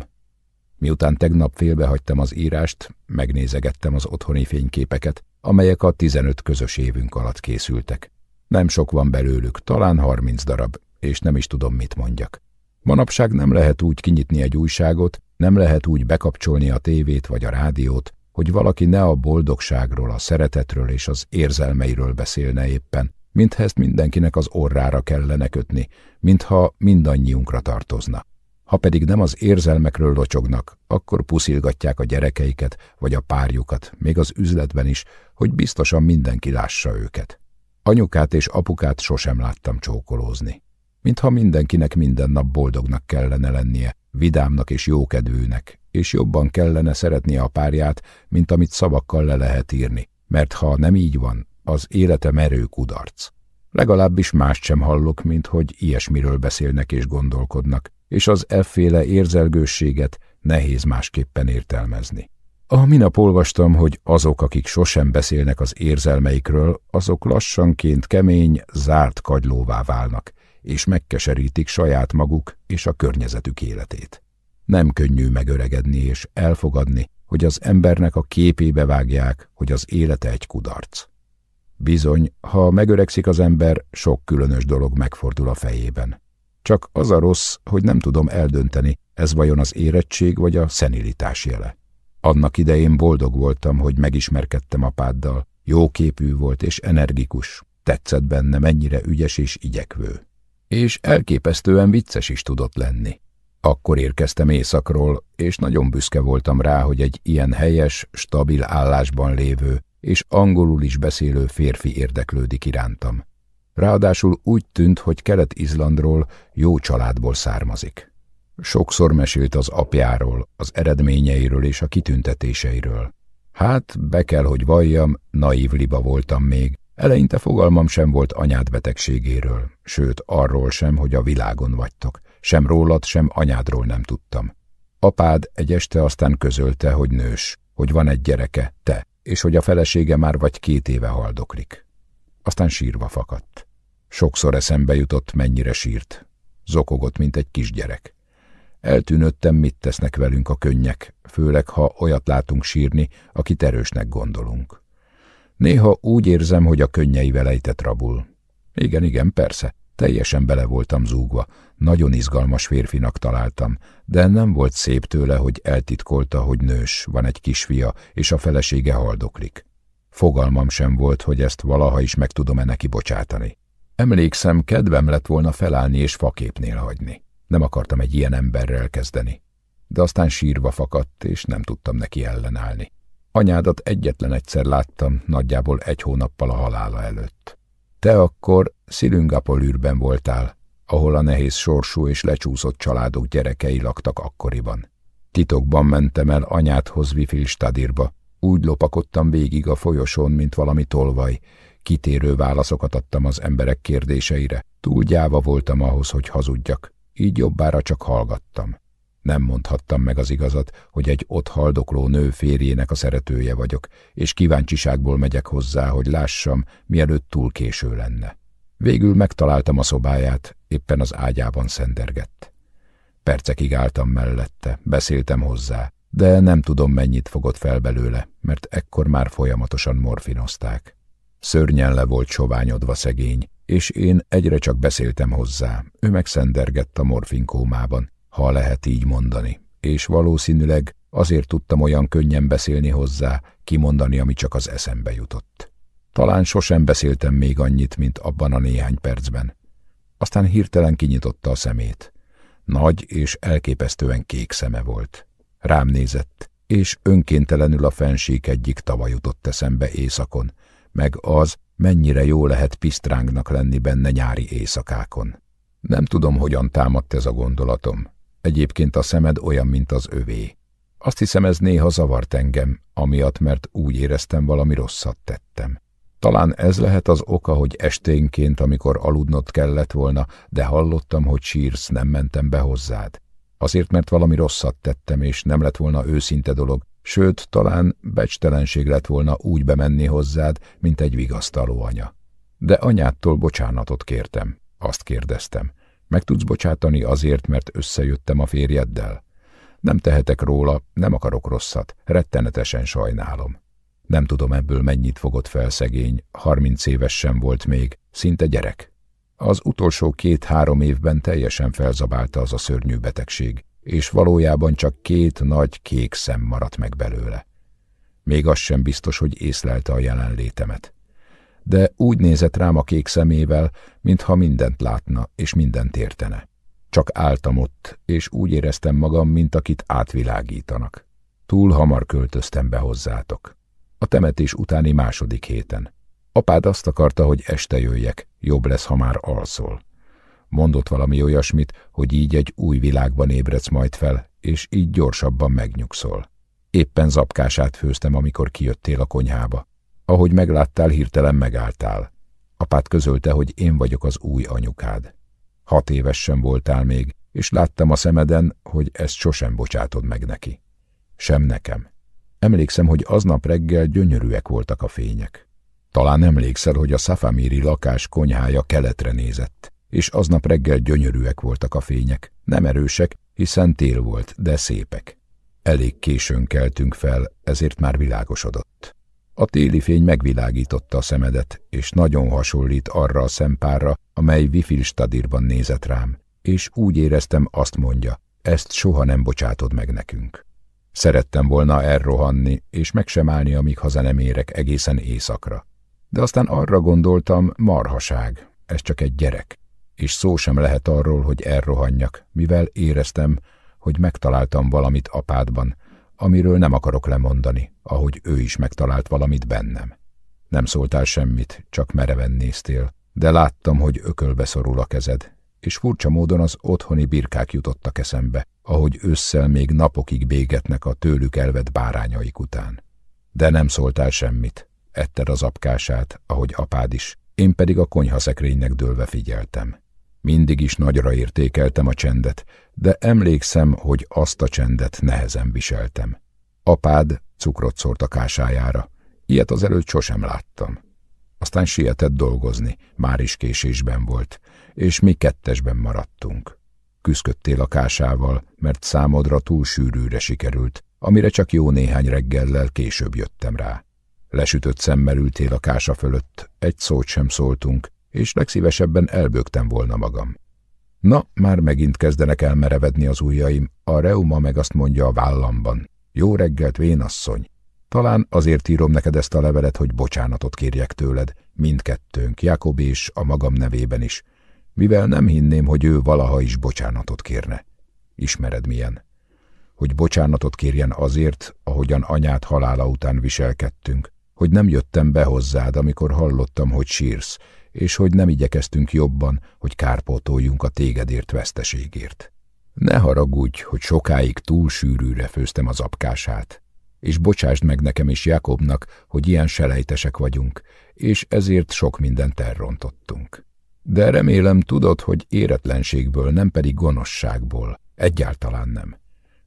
Miután tegnap félbehagytam az írást, megnézegettem az otthoni fényképeket, amelyek a 15 közös évünk alatt készültek. Nem sok van belőlük, talán 30 darab, és nem is tudom, mit mondjak. Manapság nem lehet úgy kinyitni egy újságot, nem lehet úgy bekapcsolni a tévét vagy a rádiót, hogy valaki ne a boldogságról, a szeretetről és az érzelmeiről beszélne éppen, mintha ezt mindenkinek az orrára kellene kötni, mintha mindannyiunkra tartozna. Ha pedig nem az érzelmekről locsognak, akkor puszilgatják a gyerekeiket vagy a párjukat, még az üzletben is, hogy biztosan mindenki lássa őket. Anyukát és apukát sosem láttam csókolózni. Mintha mindenkinek minden nap boldognak kellene lennie, vidámnak és jókedvűnek, és jobban kellene szeretnie a párját, mint amit szavakkal le lehet írni, mert ha nem így van, az élete merő kudarc. Legalábbis mást sem hallok, mint hogy ilyesmiről beszélnek és gondolkodnak, és az efféle érzelgősséget nehéz másképpen értelmezni. A minap olvastam, hogy azok, akik sosem beszélnek az érzelmeikről, azok lassanként kemény, zárt kagylóvá válnak, és megkeserítik saját maguk és a környezetük életét. Nem könnyű megöregedni és elfogadni, hogy az embernek a képébe vágják, hogy az élete egy kudarc. Bizony, ha megöregszik az ember, sok különös dolog megfordul a fejében. Csak az a rossz, hogy nem tudom eldönteni, ez vajon az érettség vagy a szenilitás jele. Annak idején boldog voltam, hogy megismerkedtem apáddal, jóképű volt és energikus, tetszett benne mennyire ügyes és igyekvő. És elképesztően vicces is tudott lenni. Akkor érkeztem éjszakról, és nagyon büszke voltam rá, hogy egy ilyen helyes, stabil állásban lévő és angolul is beszélő férfi érdeklődik irántam. Ráadásul úgy tűnt, hogy Kelet-Izlandról jó családból származik. Sokszor mesélt az apjáról, az eredményeiről és a kitüntetéseiről. Hát, be kell, hogy valljam, naív liba voltam még. Eleinte fogalmam sem volt anyád betegségéről, sőt arról sem, hogy a világon vagytok. Sem rólad, sem anyádról nem tudtam. Apád egy este aztán közölte, hogy nős, hogy van egy gyereke, te, és hogy a felesége már vagy két éve haldoklik. Aztán sírva fakadt. Sokszor eszembe jutott, mennyire sírt. Zokogott, mint egy kisgyerek. Eltűnöttem, mit tesznek velünk a könnyek, főleg ha olyat látunk sírni, akit erősnek gondolunk. Néha úgy érzem, hogy a könnyeivel ejtett rabul. Igen, igen, persze, teljesen bele voltam zúgva, nagyon izgalmas férfinak találtam, de nem volt szép tőle, hogy eltitkolta, hogy nős, van egy kisfia, és a felesége haldoklik. Fogalmam sem volt, hogy ezt valaha is meg tudom-e neki bocsátani. Emlékszem, kedvem lett volna felállni és faképnél hagyni. Nem akartam egy ilyen emberrel kezdeni. De aztán sírva fakadt, és nem tudtam neki ellenállni. Anyádat egyetlen egyszer láttam, nagyjából egy hónappal a halála előtt. Te akkor Szilüngapolűrben voltál, ahol a nehéz sorsú és lecsúszott családok gyerekei laktak akkoriban. Titokban mentem el anyádhoz Vifilstadirba, úgy lopakodtam végig a folyosón, mint valami tolvaj, kitérő válaszokat adtam az emberek kérdéseire, túl gyáva voltam ahhoz, hogy hazudjak, így jobbára csak hallgattam. Nem mondhattam meg az igazat, hogy egy ott haldokló nő férjének a szeretője vagyok, és kíváncsiságból megyek hozzá, hogy lássam, mielőtt túl késő lenne. Végül megtaláltam a szobáját, éppen az ágyában szendergett. Percekig álltam mellette, beszéltem hozzá, de nem tudom, mennyit fogott fel belőle, mert ekkor már folyamatosan morfinozták. Szörnyen le volt soványodva szegény, és én egyre csak beszéltem hozzá, ő meg szendergett a morfinkómában, ha lehet így mondani, és valószínűleg azért tudtam olyan könnyen beszélni hozzá, kimondani, ami csak az eszembe jutott. Talán sosem beszéltem még annyit, mint abban a néhány percben. Aztán hirtelen kinyitotta a szemét. Nagy és elképesztően kék szeme volt. Rám nézett, és önkéntelenül a fenség egyik tava jutott eszembe éjszakon, meg az, mennyire jó lehet pisztrángnak lenni benne nyári éjszakákon. Nem tudom, hogyan támadt ez a gondolatom. Egyébként a szemed olyan, mint az övé. Azt hiszem, ez néha zavart engem, amiatt, mert úgy éreztem, valami rosszat tettem. Talán ez lehet az oka, hogy esténként, amikor aludnod kellett volna, de hallottam, hogy sírsz, nem mentem be hozzád. Azért, mert valami rosszat tettem, és nem lett volna őszinte dolog, sőt, talán becstelenség lett volna úgy bemenni hozzád, mint egy vigasztaló anya. De anyától bocsánatot kértem. Azt kérdeztem. Meg tudsz bocsátani azért, mert összejöttem a férjeddel? Nem tehetek róla, nem akarok rosszat, rettenetesen sajnálom. Nem tudom ebből mennyit fogott fel szegény, harminc éves sem volt még, szinte gyerek. Az utolsó két-három évben teljesen felzabálta az a szörnyű betegség, és valójában csak két nagy kék szem maradt meg belőle. Még az sem biztos, hogy észlelte a jelenlétemet. De úgy nézett rám a kék szemével, mintha mindent látna és mindent értene. Csak álltam ott, és úgy éreztem magam, mint akit átvilágítanak. Túl hamar költöztem be hozzátok. A temetés utáni második héten. Apád azt akarta, hogy este jöjjek, jobb lesz, ha már alszol. Mondott valami olyasmit, hogy így egy új világban ébredsz majd fel, és így gyorsabban megnyugszol. Éppen zapkását főztem, amikor kijöttél a konyhába. Ahogy megláttál, hirtelen megálltál. Apád közölte, hogy én vagyok az új anyukád. Hat éves sem voltál még, és láttam a szemeden, hogy ezt sosem bocsátod meg neki. Sem nekem. Emlékszem, hogy aznap reggel gyönyörűek voltak a fények. Talán emlékszel, hogy a Szafamíri lakás konyhája keletre nézett, és aznap reggel gyönyörűek voltak a fények. Nem erősek, hiszen tél volt, de szépek. Elég későn keltünk fel, ezért már világosodott. A téli fény megvilágította a szemedet, és nagyon hasonlít arra a szempárra, amely Wifilstadirban nézett rám, és úgy éreztem, azt mondja, ezt soha nem bocsátod meg nekünk. Szerettem volna elrohanni, és meg sem állni, amíg haza nem érek egészen éjszakra. De aztán arra gondoltam, marhaság, ez csak egy gyerek, és szó sem lehet arról, hogy elrohanjak, mivel éreztem, hogy megtaláltam valamit apádban, amiről nem akarok lemondani, ahogy ő is megtalált valamit bennem. Nem szóltál semmit, csak mereven néztél, de láttam, hogy ökölbe szorul a kezed, és furcsa módon az otthoni birkák jutottak eszembe, ahogy ősszel még napokig bégetnek a tőlük elvett bárányaik után. De nem szóltál semmit, etted az apkását, ahogy apád is, én pedig a konyhaszekrénynek dőlve figyeltem. Mindig is nagyra értékeltem a csendet, de emlékszem, hogy azt a csendet nehezen viseltem. Apád cukrot szórt a kásájára. Ilyet az előtt sosem láttam. Aztán sietett dolgozni, már is késésben volt, és mi kettesben maradtunk. Küszködtél a kásával, mert számodra túl sűrűre sikerült, amire csak jó néhány reggellel később jöttem rá. Lesütött szemmel ültél a kása fölött, egy szót sem szóltunk, és legszívesebben elbögtem volna magam. Na, már megint kezdenek elmerevedni az ujjaim, a reuma meg azt mondja a vállamban. Jó reggelt, vénasszony! Talán azért írom neked ezt a levelet, hogy bocsánatot kérjek tőled, mindkettőnk, Jakob és a magam nevében is, mivel nem hinném, hogy ő valaha is bocsánatot kérne. Ismered milyen? Hogy bocsánatot kérjen azért, ahogyan anyát halála után viselkedtünk, hogy nem jöttem be hozzád, amikor hallottam, hogy sírsz, és hogy nem igyekeztünk jobban, hogy kárpótoljunk a tégedért veszteségért. Ne haragudj, hogy sokáig túl sűrűre főztem az apkását, és bocsásd meg nekem és Jakobnak, hogy ilyen selejtesek vagyunk, és ezért sok mindent elrontottunk. De remélem tudod, hogy éretlenségből, nem pedig gonoszságból. Egyáltalán nem.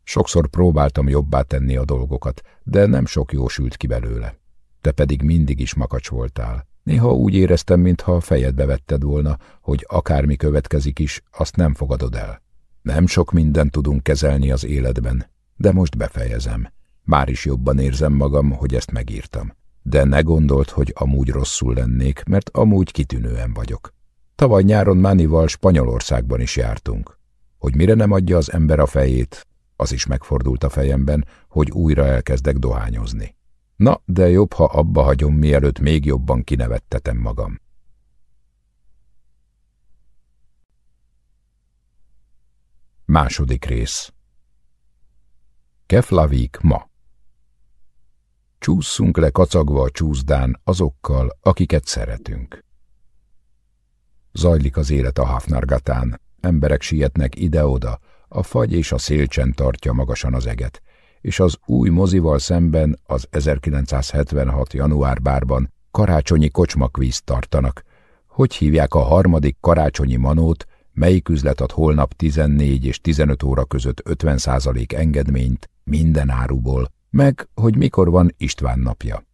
Sokszor próbáltam jobbá tenni a dolgokat, de nem sok jó sült ki belőle. Te pedig mindig is makacs voltál. Néha úgy éreztem, mintha a fejedbe vetted volna, hogy akármi következik is, azt nem fogadod el. Nem sok mindent tudunk kezelni az életben, de most befejezem. Már is jobban érzem magam, hogy ezt megírtam. De ne gondolt, hogy amúgy rosszul lennék, mert amúgy kitűnően vagyok. Tavaly nyáron Mánival Spanyolországban is jártunk. Hogy mire nem adja az ember a fejét, az is megfordult a fejemben, hogy újra elkezdek dohányozni. Na, de jobb, ha abba hagyom, mielőtt még jobban kinevettetem magam. Második rész Keflavik ma Csúszunk le kacagva a csúszdán azokkal, akiket szeretünk. Zajlik az élet a Hafnargatán, emberek sietnek ide-oda, a fagy és a szélcsen tartja magasan az eget, és az új mozival szemben az 1976. január bárban karácsonyi kocsmakvízt tartanak. Hogy hívják a harmadik karácsonyi manót, melyik üzlet ad holnap 14 és 15 óra között 50 engedményt minden áruból, meg hogy mikor van István napja.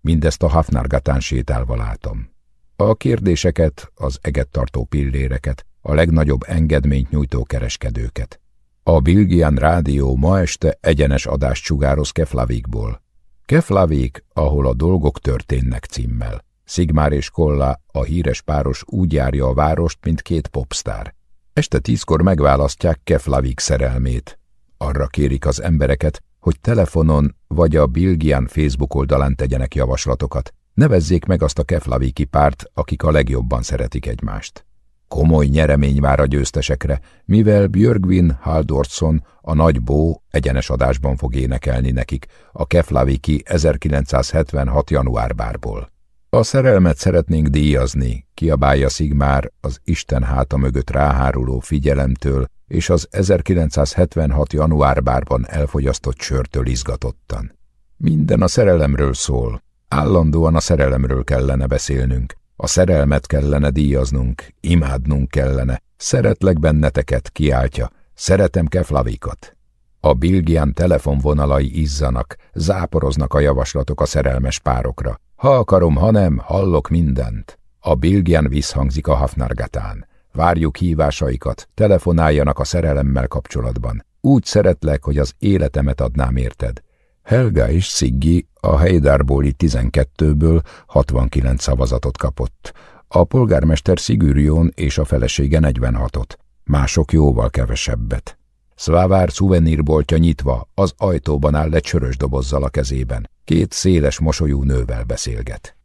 Mindezt a Hafnargatán sétálva látom. A kérdéseket, az eget tartó pilléreket, a legnagyobb engedményt nyújtó kereskedőket. A Bilgian Rádió ma este egyenes adást sugároz Keflavikból. Keflavik, ahol a dolgok történnek címmel. Szigmár és Kolla, a híres páros úgy járja a várost, mint két popstár. Este tízkor megválasztják Keflavik szerelmét. Arra kérik az embereket, hogy telefonon vagy a Bilgian Facebook oldalán tegyenek javaslatokat. Nevezzék meg azt a Keflaviki párt, akik a legjobban szeretik egymást. Komoly nyeremény vár a győztesekre, mivel Björgvin Haldorsson, a nagy bó egyenes adásban fog énekelni nekik a Keflaviki 1976. január bárból. A szerelmet szeretnénk díjazni, kiabálja Szigmár az Isten háta mögött ráháruló figyelemtől és az 1976. január bárban elfogyasztott sörtől izgatottan. Minden a szerelemről szól, állandóan a szerelemről kellene beszélnünk, a szerelmet kellene díjaznunk, imádnunk kellene, szeretlek benneteket, kiáltja, szeretem Keflavikot. A Bilgian telefonvonalai izzanak, záporoznak a javaslatok a szerelmes párokra. Ha akarom, ha nem, hallok mindent. A Bilgian visszhangzik a Hafnargatán. Várjuk hívásaikat, telefonáljanak a szerelemmel kapcsolatban. Úgy szeretlek, hogy az életemet adnám érted. Helga és Sziggi a Heidarbóli 12-ből 69 szavazatot kapott. A polgármester Szigűrión és a felesége 46-ot, mások jóval kevesebbet. Szvávár szuvenírboltja nyitva, az ajtóban áll egy sörös dobozzal a kezében. Két széles mosolyú nővel beszélget.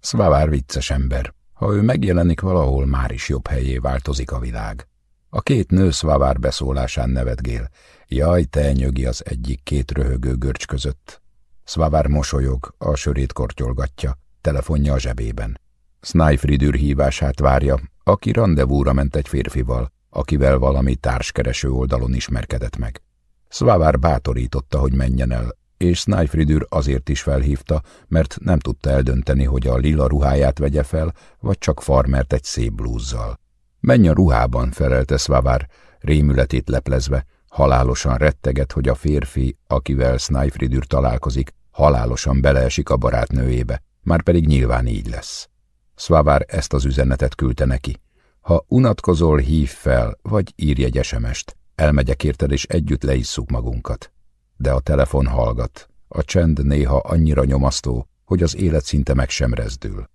Szvávár vicces ember. Ha ő megjelenik valahol, már is jobb helyé változik a világ. A két nő Szvávár beszólásán nevetgél. Jaj, te nyögi az egyik két röhögő görcs között. Szvávár mosolyog, a sörét kortyolgatja, telefonja a zsebében. Snyfridür hívását várja, aki rendezvúra ment egy férfival, akivel valami társkereső oldalon ismerkedett meg. Szvávár bátorította, hogy menjen el, és Snyfridür azért is felhívta, mert nem tudta eldönteni, hogy a lila ruháját vegye fel, vagy csak farmert egy szép blúzzal. Menj a ruhában, felelte Szvávár, rémületét leplezve, halálosan retteget, hogy a férfi, akivel Snyfridür találkozik, halálosan beleesik a barátnőjébe, már pedig nyilván így lesz. Szvávár ezt az üzenetet küldte neki. Ha unatkozol, hív fel, vagy írj egy esemest. Elmegyek érted, és együtt leisszuk magunkat. De a telefon hallgat. A csend néha annyira nyomasztó, hogy az élet szinte meg sem rezdül.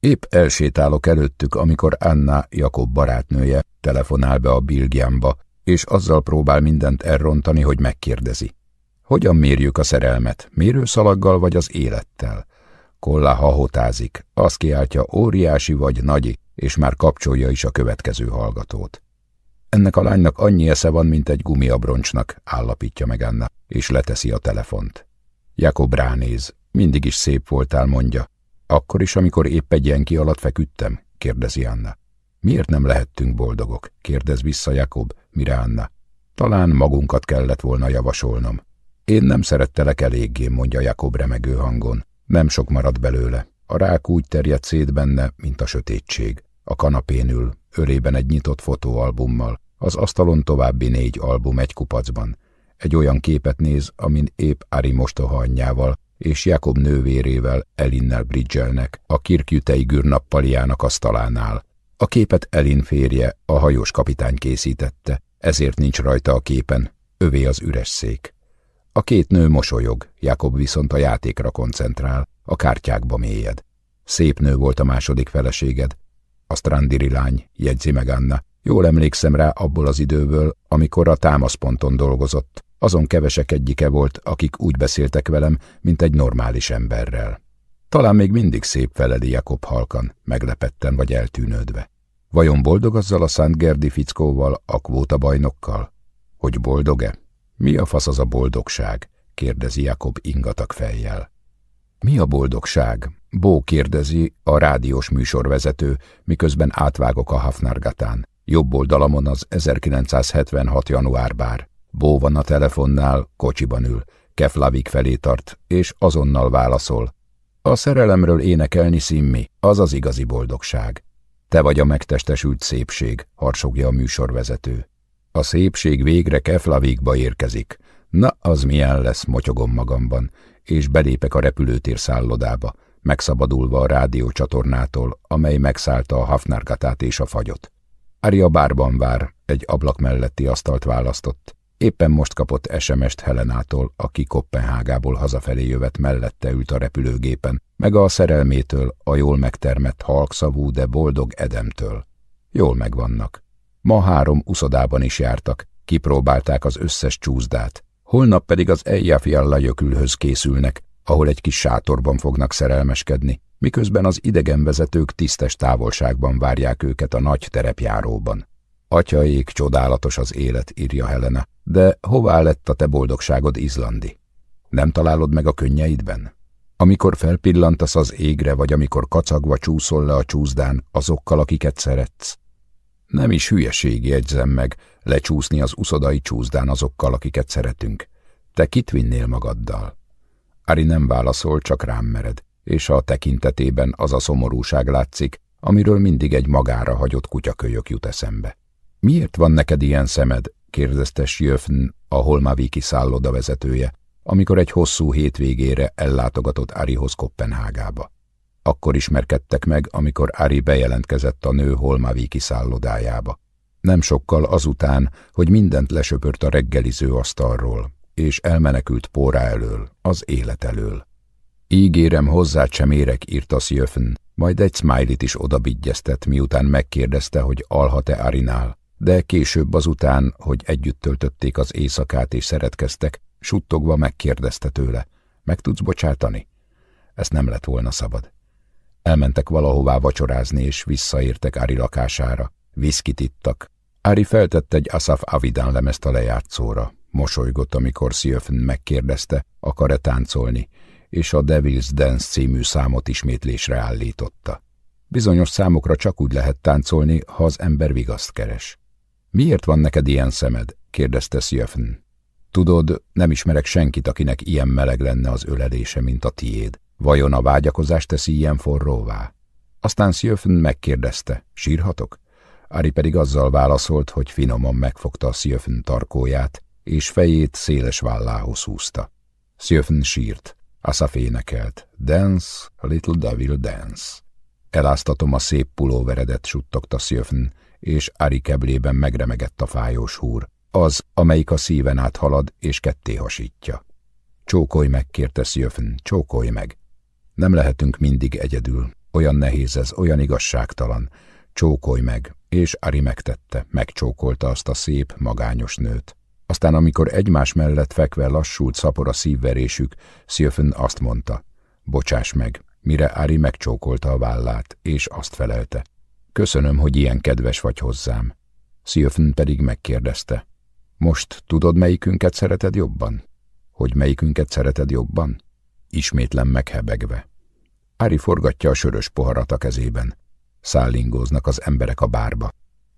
Épp elsétálok előttük, amikor Anna, Jakob barátnője, telefonál be a Bilgiamba, és azzal próbál mindent elrontani, hogy megkérdezi. Hogyan mérjük a szerelmet? Mérőszalaggal vagy az élettel? Kolla hahotázik, azt kiáltja óriási vagy nagy, és már kapcsolja is a következő hallgatót. Ennek a lánynak annyi esze van, mint egy gumiabroncsnak, állapítja meg Anna, és leteszi a telefont. Jakob ránéz, mindig is szép voltál, mondja. Akkor is, amikor épp egy jenki alatt feküdtem, kérdezi Anna. Miért nem lehettünk boldogok? kérdez vissza Jakob, mire. Talán magunkat kellett volna javasolnom. Én nem szerettelek eléggé, mondja Jakob remegő hangon. Nem sok marad belőle. A rák úgy terjed szét benne, mint a sötétség. A kanapén ül, örében egy nyitott fotóalbummal, az asztalon további négy album egy kupacban. Egy olyan képet néz, amin épp Ari mostoha anyjával és Jakob nővérével Elinnel bridgelnek a kirkjütei gűrnappaliának asztalánál. A képet Elin férje, a hajós kapitány készítette, ezért nincs rajta a képen, övé az üres szék. A két nő mosolyog, Jakob viszont a játékra koncentrál, a kártyákba mélyed. Szép nő volt a második feleséged. A strandiri lány, jegyzi meg Anna. Jól emlékszem rá abból az időből, amikor a támaszponton dolgozott. Azon kevesek egyike volt, akik úgy beszéltek velem, mint egy normális emberrel. Talán még mindig szép feledi Jakob halkan, meglepetten vagy eltűnődve. Vajon boldog azzal a Szent Gerdi fickóval, a kvóta bajnokkal? Hogy boldog-e? Mi a fasz az a boldogság? kérdezi Jakob ingatag fejjel. Mi a boldogság? Bó kérdezi, a rádiós műsorvezető, miközben átvágok a Hafnargatán. Jobb oldalamon az 1976. január bár. Bó van a telefonnál, kocsiban ül, Keflavik felé tart, és azonnal válaszol. A szerelemről énekelni szimmi, az az igazi boldogság. Te vagy a megtestesült szépség, harsogja a műsorvezető. A szépség végre Keflavikba érkezik. Na, az milyen lesz, motyogom magamban, és belépek a repülőtér szállodába. megszabadulva a rádiócsatornától, amely megszállta a hafnárgatát és a fagyot. Ari a bárban vár, egy ablak melletti asztalt választott. Éppen most kapott SMS-t Helenától, aki Kopenhágából hazafelé jövet mellette ült a repülőgépen, meg a szerelmétől, a jól megtermett halkszavú, de boldog Edemtől. Jól megvannak. Ma három uszodában is jártak, kipróbálták az összes csúszdát. Holnap pedig az Eyjafjalla jökülhöz készülnek, ahol egy kis sátorban fognak szerelmeskedni, miközben az idegenvezetők tisztes távolságban várják őket a nagy terepjáróban. Atyaék, csodálatos az élet, írja Helena, de hová lett a te boldogságod, Izlandi? Nem találod meg a könnyeidben? Amikor felpillantasz az égre, vagy amikor kacagva csúszol le a csúszdán azokkal, akiket szeretsz? Nem is hülyeség, jegyzem meg, lecsúszni az uszodai csúszdán azokkal, akiket szeretünk. Te kit vinnél magaddal? Ari nem válaszol, csak rám mered, és a tekintetében az a szomorúság látszik, amiről mindig egy magára hagyott kutyakölyök jut eszembe. Miért van neked ilyen szemed? kérdezte Sjöfn, a Holmaviki szálloda vezetője, amikor egy hosszú hétvégére ellátogatott Arihoz Kopenhágába. Akkor ismerkedtek meg, amikor Ari bejelentkezett a nő Holmaviki szállodájába. Nem sokkal azután, hogy mindent lesöpört a reggeliző asztalról, és elmenekült pórá elől, az élet elől. Ígérem, hozzá sem érek, írta Szjöfn, majd egy smiley is odabigyeztett, miután megkérdezte, hogy alhat-e Arinál, de később azután, hogy együtt töltötték az éjszakát és szeretkeztek, suttogva megkérdezte tőle, meg tudsz bocsátani? Ezt nem lett volna szabad. Elmentek valahová vacsorázni, és visszaértek Ari lakására. Viszkit ittak. Ari feltett egy Asaf Avidan lemezt a lejátszóra. Mosolygott, amikor Szilfn megkérdezte, akar-e táncolni, és a Devil's Dance című számot ismétlésre állította. Bizonyos számokra csak úgy lehet táncolni, ha az ember vigaszt keres. Miért van neked ilyen szemed? kérdezte Szilfn. Tudod, nem ismerek senkit, akinek ilyen meleg lenne az ölelése, mint a tiéd. Vajon a vágyakozás teszi ilyen forróvá? Aztán Szilfn megkérdezte, sírhatok? Ari pedig azzal válaszolt, hogy finoman megfogta a Szilfn tarkóját, és fejét széles vállához húzta. Szilfn sírt, Asaf énekelt, Dance, little devil, dance. Eláztatom a szép pulóveredet, suttogta Szilfn, és Ari keblében megremegett a fájós húr, az, amelyik a szíven át halad és ketté hasítja. Csókolj meg, kérte Szilfn, csókolj meg. Nem lehetünk mindig egyedül. Olyan nehéz ez, olyan igazságtalan. Csókolj meg, és Ari megtette, megcsókolta azt a szép, magányos nőt. Aztán, amikor egymás mellett fekve lassult szapor a szívverésük, Szilfön azt mondta, bocsáss meg, mire Ari megcsókolta a vállát, és azt felelte. Köszönöm, hogy ilyen kedves vagy hozzám. Szilfön pedig megkérdezte, most tudod, melyikünket szereted jobban? Hogy melyikünket szereted jobban? Ismétlen meghebegve. Ári forgatja a sörös poharat a kezében. Szállingóznak az emberek a bárba.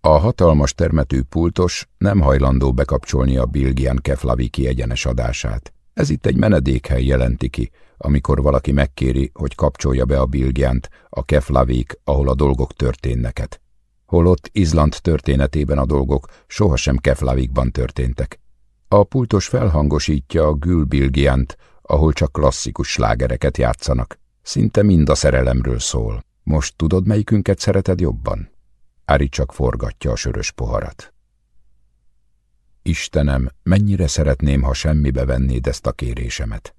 A hatalmas termető pultos nem hajlandó bekapcsolni a Bilgian Keflaviki egyenes adását. Ez itt egy menedékhely jelenti ki, amikor valaki megkéri, hogy kapcsolja be a Bilgiant, a Keflavik, ahol a dolgok történneket. Holott Izland történetében a dolgok sohasem Keflavikban történtek. A pultos felhangosítja a Gül Bilgiant, ahol csak klasszikus slágereket játszanak. Szinte mind a szerelemről szól. Most tudod, melyikünket szereted jobban? Ári csak forgatja a sörös poharat. Istenem, mennyire szeretném, ha semmibe vennéd ezt a kérésemet.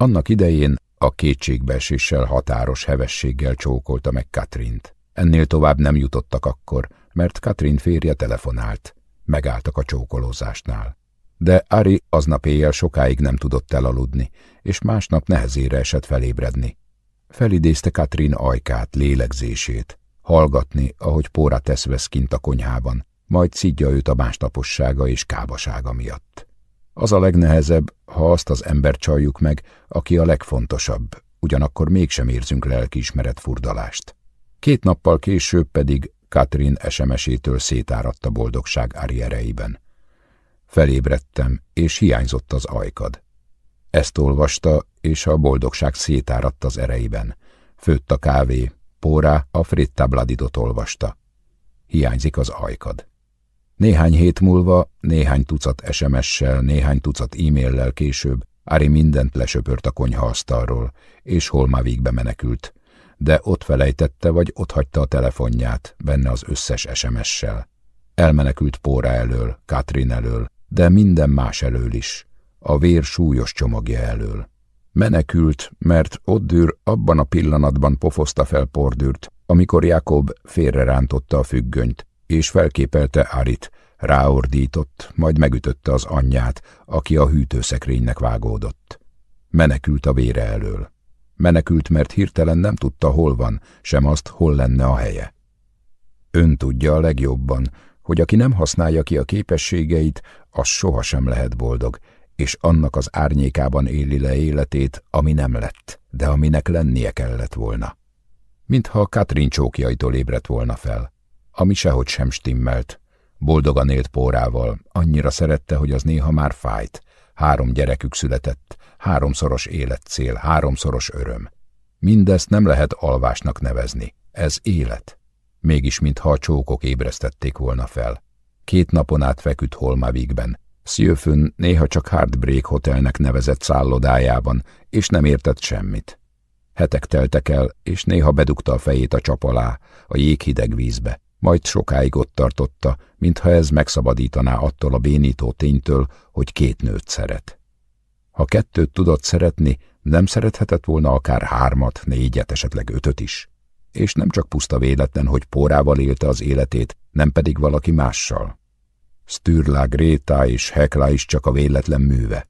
Annak idején a kétségbeeséssel határos hevességgel csókolta meg Katrint. Ennél tovább nem jutottak akkor, mert Katrin férje telefonált. Megálltak a csókolózásnál. De Ari aznap éjjel sokáig nem tudott elaludni, és másnap nehezére esett felébredni. Felidézte Katrin ajkát, lélegzését, hallgatni, ahogy Póra tesz kint a konyhában, majd szidja őt a másnapossága és kábasága miatt. Az a legnehezebb, ha azt az ember csaljuk meg, aki a legfontosabb, ugyanakkor mégsem érzünk lelkiismeret furdalást. Két nappal később pedig Katrin SMS-étől szétáradt a boldogság Ari erejében. Felébredtem, és hiányzott az ajkad. Ezt olvasta, és a boldogság szétáradt az ereiben. Főtt a kávé, Pórá a Fritta Bladidot olvasta. Hiányzik az ajkad. Néhány hét múlva, néhány tucat SMS-sel, néhány tucat e-maillel később Ári mindent lesöpört a konyhaasztalról, és Holmavigbe menekült, de ott felejtette, vagy ott hagyta a telefonját, benne az összes SMS-sel. Elmenekült Póra elől, Katrin elől, de minden más elől is, a vér súlyos csomagja elől. Menekült, mert Oddür abban a pillanatban pofozta fel Pordürt, amikor Jakob félrerántotta a függönyt, és felképelte Arit, ráordított, majd megütötte az anyját, aki a hűtőszekrénynek vágódott. Menekült a vére elől. Menekült, mert hirtelen nem tudta, hol van, sem azt, hol lenne a helye. Ön tudja a legjobban, hogy aki nem használja ki a képességeit, az sohasem lehet boldog, és annak az árnyékában éli le életét, ami nem lett, de aminek lennie kellett volna. Mintha Katrin csókjaitól ébredt volna fel, ami sehogy sem stimmelt. Boldogan élt pórával, annyira szerette, hogy az néha már fájt. Három gyerekük született, háromszoros életcél, háromszoros öröm. Mindezt nem lehet alvásnak nevezni, ez élet. Mégis, mintha a csókok ébresztették volna fel. Két napon át feküdt Holmavigben, Szjöfön néha csak Heartbreak Hotelnek nevezett szállodájában, és nem értett semmit. Hetek teltek el, és néha bedugta a fejét a csap alá, a jéghideg vízbe, majd sokáig ott tartotta, mintha ez megszabadítaná attól a bénító ténytől, hogy két nőt szeret. Ha kettőt tudott szeretni, nem szerethetett volna akár hármat, négyet, esetleg ötöt is. És nem csak puszta véletlen, hogy pórával élte az életét, nem pedig valaki mással. Stürlá, Gréta és Hekla is csak a véletlen műve.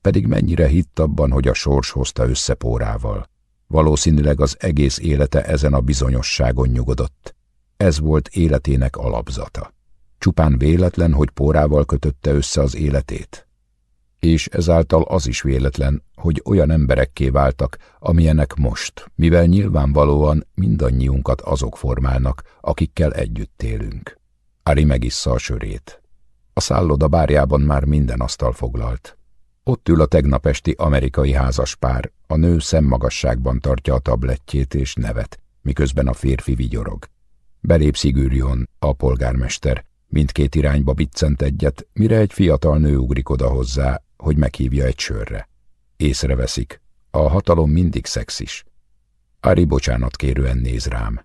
Pedig mennyire hitt abban, hogy a sors hozta össze pórával. Valószínűleg az egész élete ezen a bizonyosságon nyugodott. Ez volt életének alapzata. Csupán véletlen, hogy pórával kötötte össze az életét. És ezáltal az is véletlen, hogy olyan emberekké váltak, amilyenek most, mivel nyilvánvalóan mindannyiunkat azok formálnak, akikkel együtt élünk. Ari megissza a sörét. A szálloda bárjában már minden asztal foglalt. Ott ül a tegnap esti amerikai házaspár, a nő szemmagasságban tartja a tablettjét és nevet, miközben a férfi vigyorog. Belép Szigűrjon, a polgármester, mindkét irányba biccent egyet, mire egy fiatal nő ugrik oda hozzá, hogy meghívja egy sörre. Észreveszik, a hatalom mindig szexis. Ari bocsánat kérően néz rám.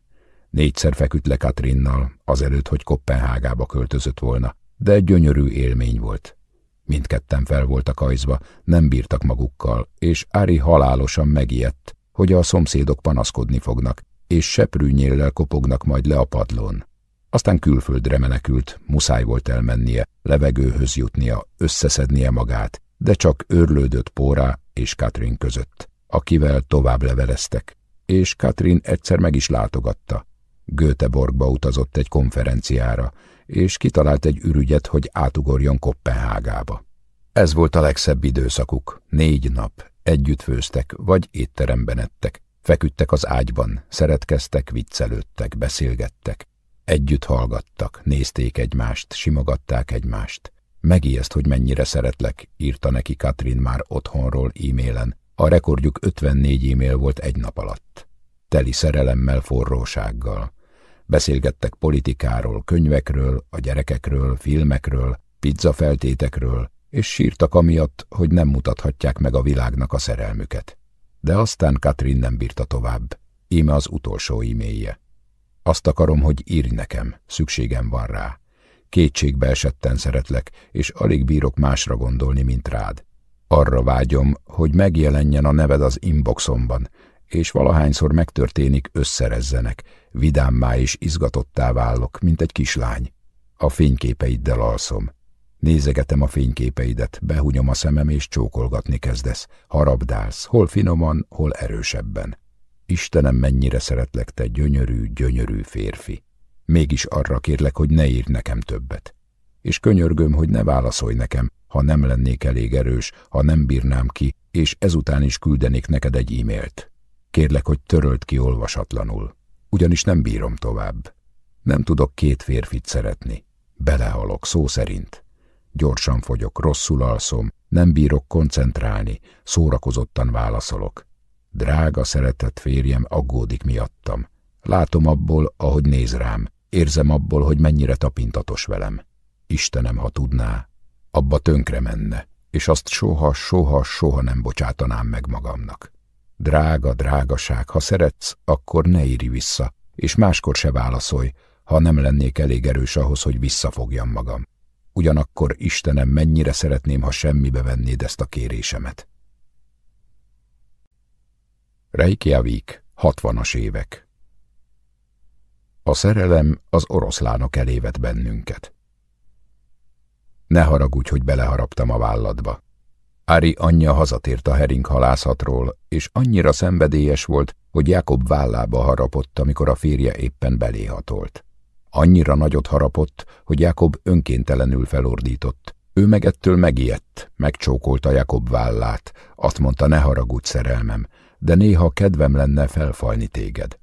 Négyszer feküdt le Katrinnal, azelőtt, hogy Kopenhágába költözött volna, de egy gyönyörű élmény volt. Mindketten fel voltak ajzva, nem bírtak magukkal, és Ári halálosan megijedt, hogy a szomszédok panaszkodni fognak, és seprűnyéllel kopognak majd le a padlón. Aztán külföldre menekült, muszáj volt elmennie, levegőhöz jutnia, összeszednie magát, de csak őrlődött Póra és Katrin között, akivel tovább leveleztek, és Katrin egyszer meg is látogatta. Göteborgba utazott egy konferenciára, és kitalált egy ürügyet, hogy átugorjon Kopenhágába. Ez volt a legszebb időszakuk, négy nap, együtt főztek, vagy étteremben ettek, feküdtek az ágyban, szeretkeztek, viccelődtek, beszélgettek, együtt hallgattak, nézték egymást, simogatták egymást. Megijeszt, hogy mennyire szeretlek, írta neki Katrin már otthonról e-mailen. A rekordjuk 54 e-mail volt egy nap alatt. Teli szerelemmel, forrósággal. Beszélgettek politikáról, könyvekről, a gyerekekről, filmekről, pizzafeltétekről, és sírtak amiatt, hogy nem mutathatják meg a világnak a szerelmüket. De aztán Katrin nem bírta tovább. Íme az utolsó e-mailje. Azt akarom, hogy írj nekem, szükségem van rá. Kétségbe esetten szeretlek, és alig bírok másra gondolni, mint rád. Arra vágyom, hogy megjelenjen a neved az inboxomban, és valahányszor megtörténik, összerezzenek, vidámmá és izgatottá válok, mint egy kislány. A fényképeiddel alszom. Nézegetem a fényképeidet, behunyom a szemem és csókolgatni kezdesz. Harabdálsz, hol finoman, hol erősebben. Istenem, mennyire szeretlek, te gyönyörű, gyönyörű férfi. Mégis arra kérlek, hogy ne írj nekem többet. És könyörgöm, hogy ne válaszolj nekem, ha nem lennék elég erős, ha nem bírnám ki, és ezután is küldenék neked egy e-mailt. Kérlek, hogy törölt ki olvasatlanul, ugyanis nem bírom tovább. Nem tudok két férfit szeretni. Belehalok, szó szerint. Gyorsan fogyok, rosszul alszom, nem bírok koncentrálni, szórakozottan válaszolok. Drága, szeretett férjem aggódik miattam. Látom abból, ahogy néz rám, érzem abból, hogy mennyire tapintatos velem. Istenem, ha tudná, abba tönkre menne. és azt soha, soha, soha nem bocsátanám meg magamnak. Drága, drágaság, ha szeretsz, akkor ne írj vissza, és máskor se válaszolj, ha nem lennék elég erős ahhoz, hogy visszafogjam magam. Ugyanakkor, Istenem, mennyire szeretném, ha semmibe vennéd ezt a kérésemet. Reykjavik, hatvanas évek A szerelem az oroszlánok elévet bennünket. Ne haragudj, hogy beleharaptam a válladba. Ári anyja hazatért a hering halászatról, és annyira szenvedélyes volt, hogy Jákob vállába harapott, amikor a férje éppen beléhatolt. Annyira nagyot harapott, hogy Jákob önkéntelenül felordított. Ő meg ettől megijedt, megcsókolta Jákob vállát, azt mondta, ne haragudj, szerelmem, de néha kedvem lenne felfalni téged.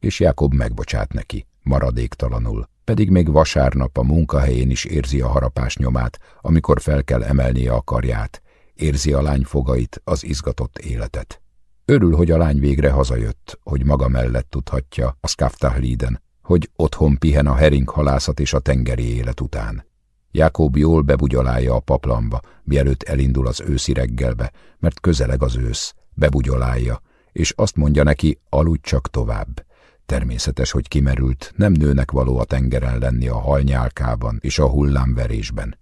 És Jákob megbocsát neki, maradéktalanul, pedig még vasárnap a munkahelyén is érzi a harapás nyomát, amikor fel kell emelnie a karját, érzi a lány fogait, az izgatott életet. Örül, hogy a lány végre hazajött, hogy maga mellett tudhatja a Skaftahliden, hogy otthon pihen a hering halászat és a tengeri élet után. Jákob jól bebugyolálja a paplamba, mielőtt elindul az őszi reggelbe, mert közeleg az ősz, bebugyolálja, és azt mondja neki, aludj csak tovább. Természetes, hogy kimerült, nem nőnek való a tengeren lenni a halnyálkában és a hullámverésben.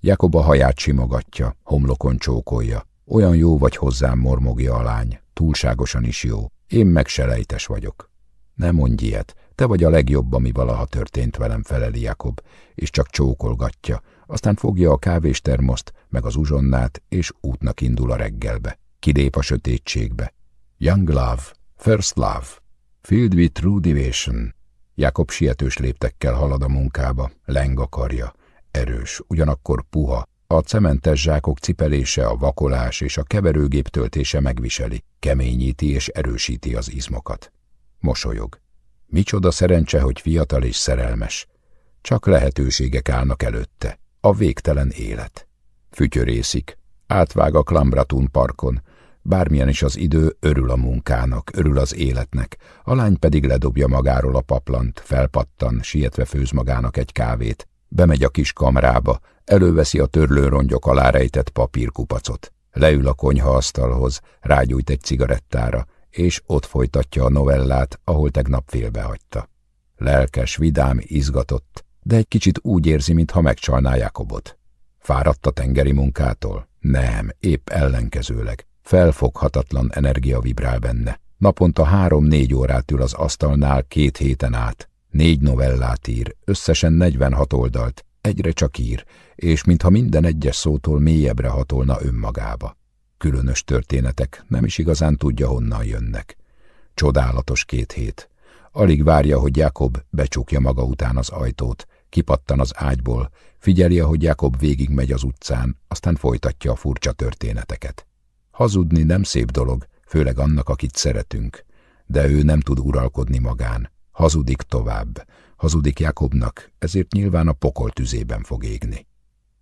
Jakob a haját simogatja, homlokon csókolja. Olyan jó vagy hozzám, mormogja a lány, túlságosan is jó. Én meg selejtes vagyok. Ne mondj ilyet, te vagy a legjobb, ami valaha történt velem, feleli Jakob, és csak csókolgatja, aztán fogja a kávéstermoszt, meg az uzsonnát, és útnak indul a reggelbe. Kilép a sötétségbe. Young love, first love, filled with true devotion. Jakob sietős léptekkel halad a munkába, leng a karja. Erős, ugyanakkor puha, a cementes zsákok cipelése, a vakolás és a keverőgép töltése megviseli, keményíti és erősíti az izmokat. Mosolyog. Micsoda szerencse, hogy fiatal és szerelmes. Csak lehetőségek állnak előtte. A végtelen élet. Fütyörészik. Átvág a Klambratun parkon. Bármilyen is az idő, örül a munkának, örül az életnek. A lány pedig ledobja magáról a paplant, felpattan, sietve főz magának egy kávét. Bemegy a kis kamrába, előveszi a törlőrongyok alá rejtett papírkupacot. Leül a konyhaasztalhoz, rágyújt egy cigarettára, és ott folytatja a novellát, ahol tegnap félbehagyta. Lelkes, vidám, izgatott, de egy kicsit úgy érzi, mintha megcsalná Jakobot. Fáradt a tengeri munkától? Nem, épp ellenkezőleg. Felfoghatatlan energia vibrál benne. Naponta három-négy órát ül az asztalnál két héten át. Négy novellát ír, összesen 46 oldalt, egyre csak ír, és mintha minden egyes szótól mélyebbre hatolna önmagába. Különös történetek, nem is igazán tudja, honnan jönnek. Csodálatos két hét. Alig várja, hogy Jakob becsukja maga után az ajtót, kipattan az ágyból, figyeli, ahogy Jakob végigmegy az utcán, aztán folytatja a furcsa történeteket. Hazudni nem szép dolog, főleg annak, akit szeretünk, de ő nem tud uralkodni magán. Hazudik tovább, hazudik Jakobnak, ezért nyilván a pokol tüzében fog égni.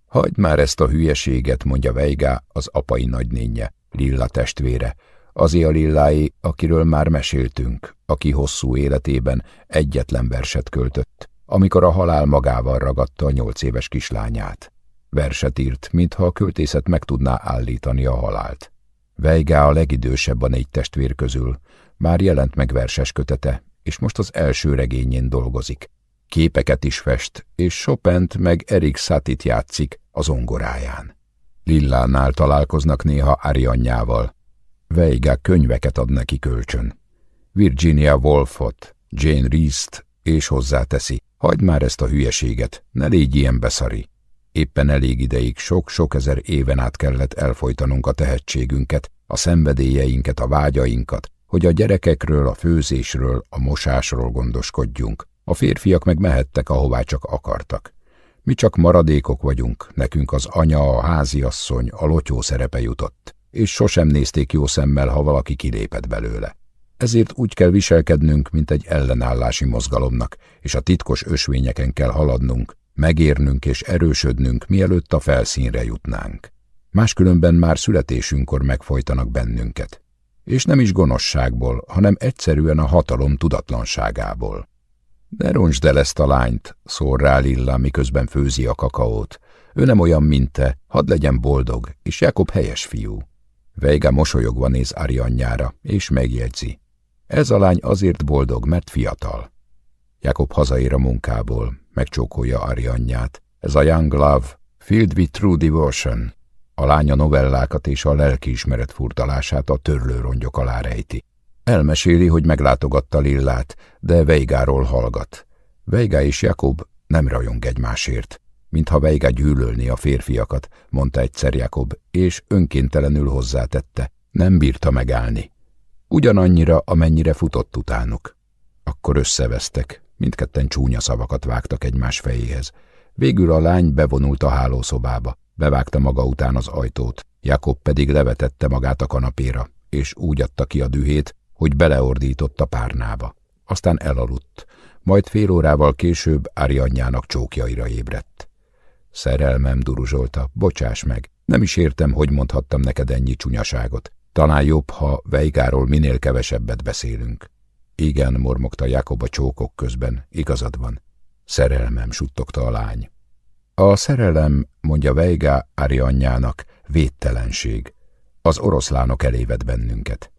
Hagyd már ezt a hülyeséget, mondja Veigá, az apai nagynénye, Lilla testvére, azé a Lillái, akiről már meséltünk, aki hosszú életében egyetlen verset költött, amikor a halál magával ragadta a nyolc éves kislányát. Verset írt, mintha a költészet meg tudná állítani a halált. Veigá a legidősebb a négy testvér közül, már jelent meg verses kötete, és most az első regényén dolgozik. Képeket is fest, és Chopin-t meg Erik Satit játszik az ongoráján. Lillánál találkoznak néha Arianyával. Veiga könyveket ad neki kölcsön. Virginia Woolfot, Jane Reese-t, és hozzáteszi, hagyd már ezt a hülyeséget, ne légy ilyen beszari. Éppen elég ideig sok-sok ezer éven át kellett elfolytanunk a tehetségünket, a szenvedélyeinket, a vágyainkat, hogy a gyerekekről, a főzésről, a mosásról gondoskodjunk. A férfiak meg mehettek, ahová csak akartak. Mi csak maradékok vagyunk, nekünk az anya, a háziasszony, a lotyó szerepe jutott, és sosem nézték jó szemmel, ha valaki kilépett belőle. Ezért úgy kell viselkednünk, mint egy ellenállási mozgalomnak, és a titkos ösvényeken kell haladnunk, megérnünk és erősödnünk, mielőtt a felszínre jutnánk. Máskülönben már születésünkkor megfojtanak bennünket. És nem is gonoszságból, hanem egyszerűen a hatalom tudatlanságából. Ne roncsd el ezt a lányt, szól rá Lilla, miközben főzi a kakaót. Ő nem olyan, mint te, hadd legyen boldog, és Jakob helyes fiú. Veiga mosolyogva néz Arianyára, és megjegyzi. Ez a lány azért boldog, mert fiatal. Jakob hazaér a munkából, megcsókolja Arianyját. Ez a Young Love, filled with true devotion. A lánya novellákat és a lelkiismeret furdalását a törlőrongyok alá rejti. Elmeséli, hogy meglátogatta Lillát, de Veigáról hallgat. Veiga és Jakob nem rajong egymásért, mintha Veiga gyűlölni a férfiakat, mondta egyszer Jakob, és önkéntelenül hozzátette, nem bírta megállni. Ugyanannyira, amennyire futott utánuk. Akkor összevesztek, mindketten csúnya szavakat vágtak egymás fejéhez. Végül a lány bevonult a hálószobába, bevágta maga után az ajtót, Jakob pedig levetette magát a kanapéra, és úgy adta ki a dühét, hogy beleordított a párnába. Aztán elaludt, majd fél órával később Ári anyjának csókjaira ébredt. Szerelmem, duruzsolta, bocsáss meg, nem is értem, hogy mondhattam neked ennyi csúnyaságot. Talán jobb, ha Veigáról minél kevesebbet beszélünk. Igen, mormogta Jakob a csókok közben, igazad van. Szerelmem, suttogta a lány. A szerelem, mondja Veiga Ári anyjának, védtelenség. Az oroszlánok elévet bennünket.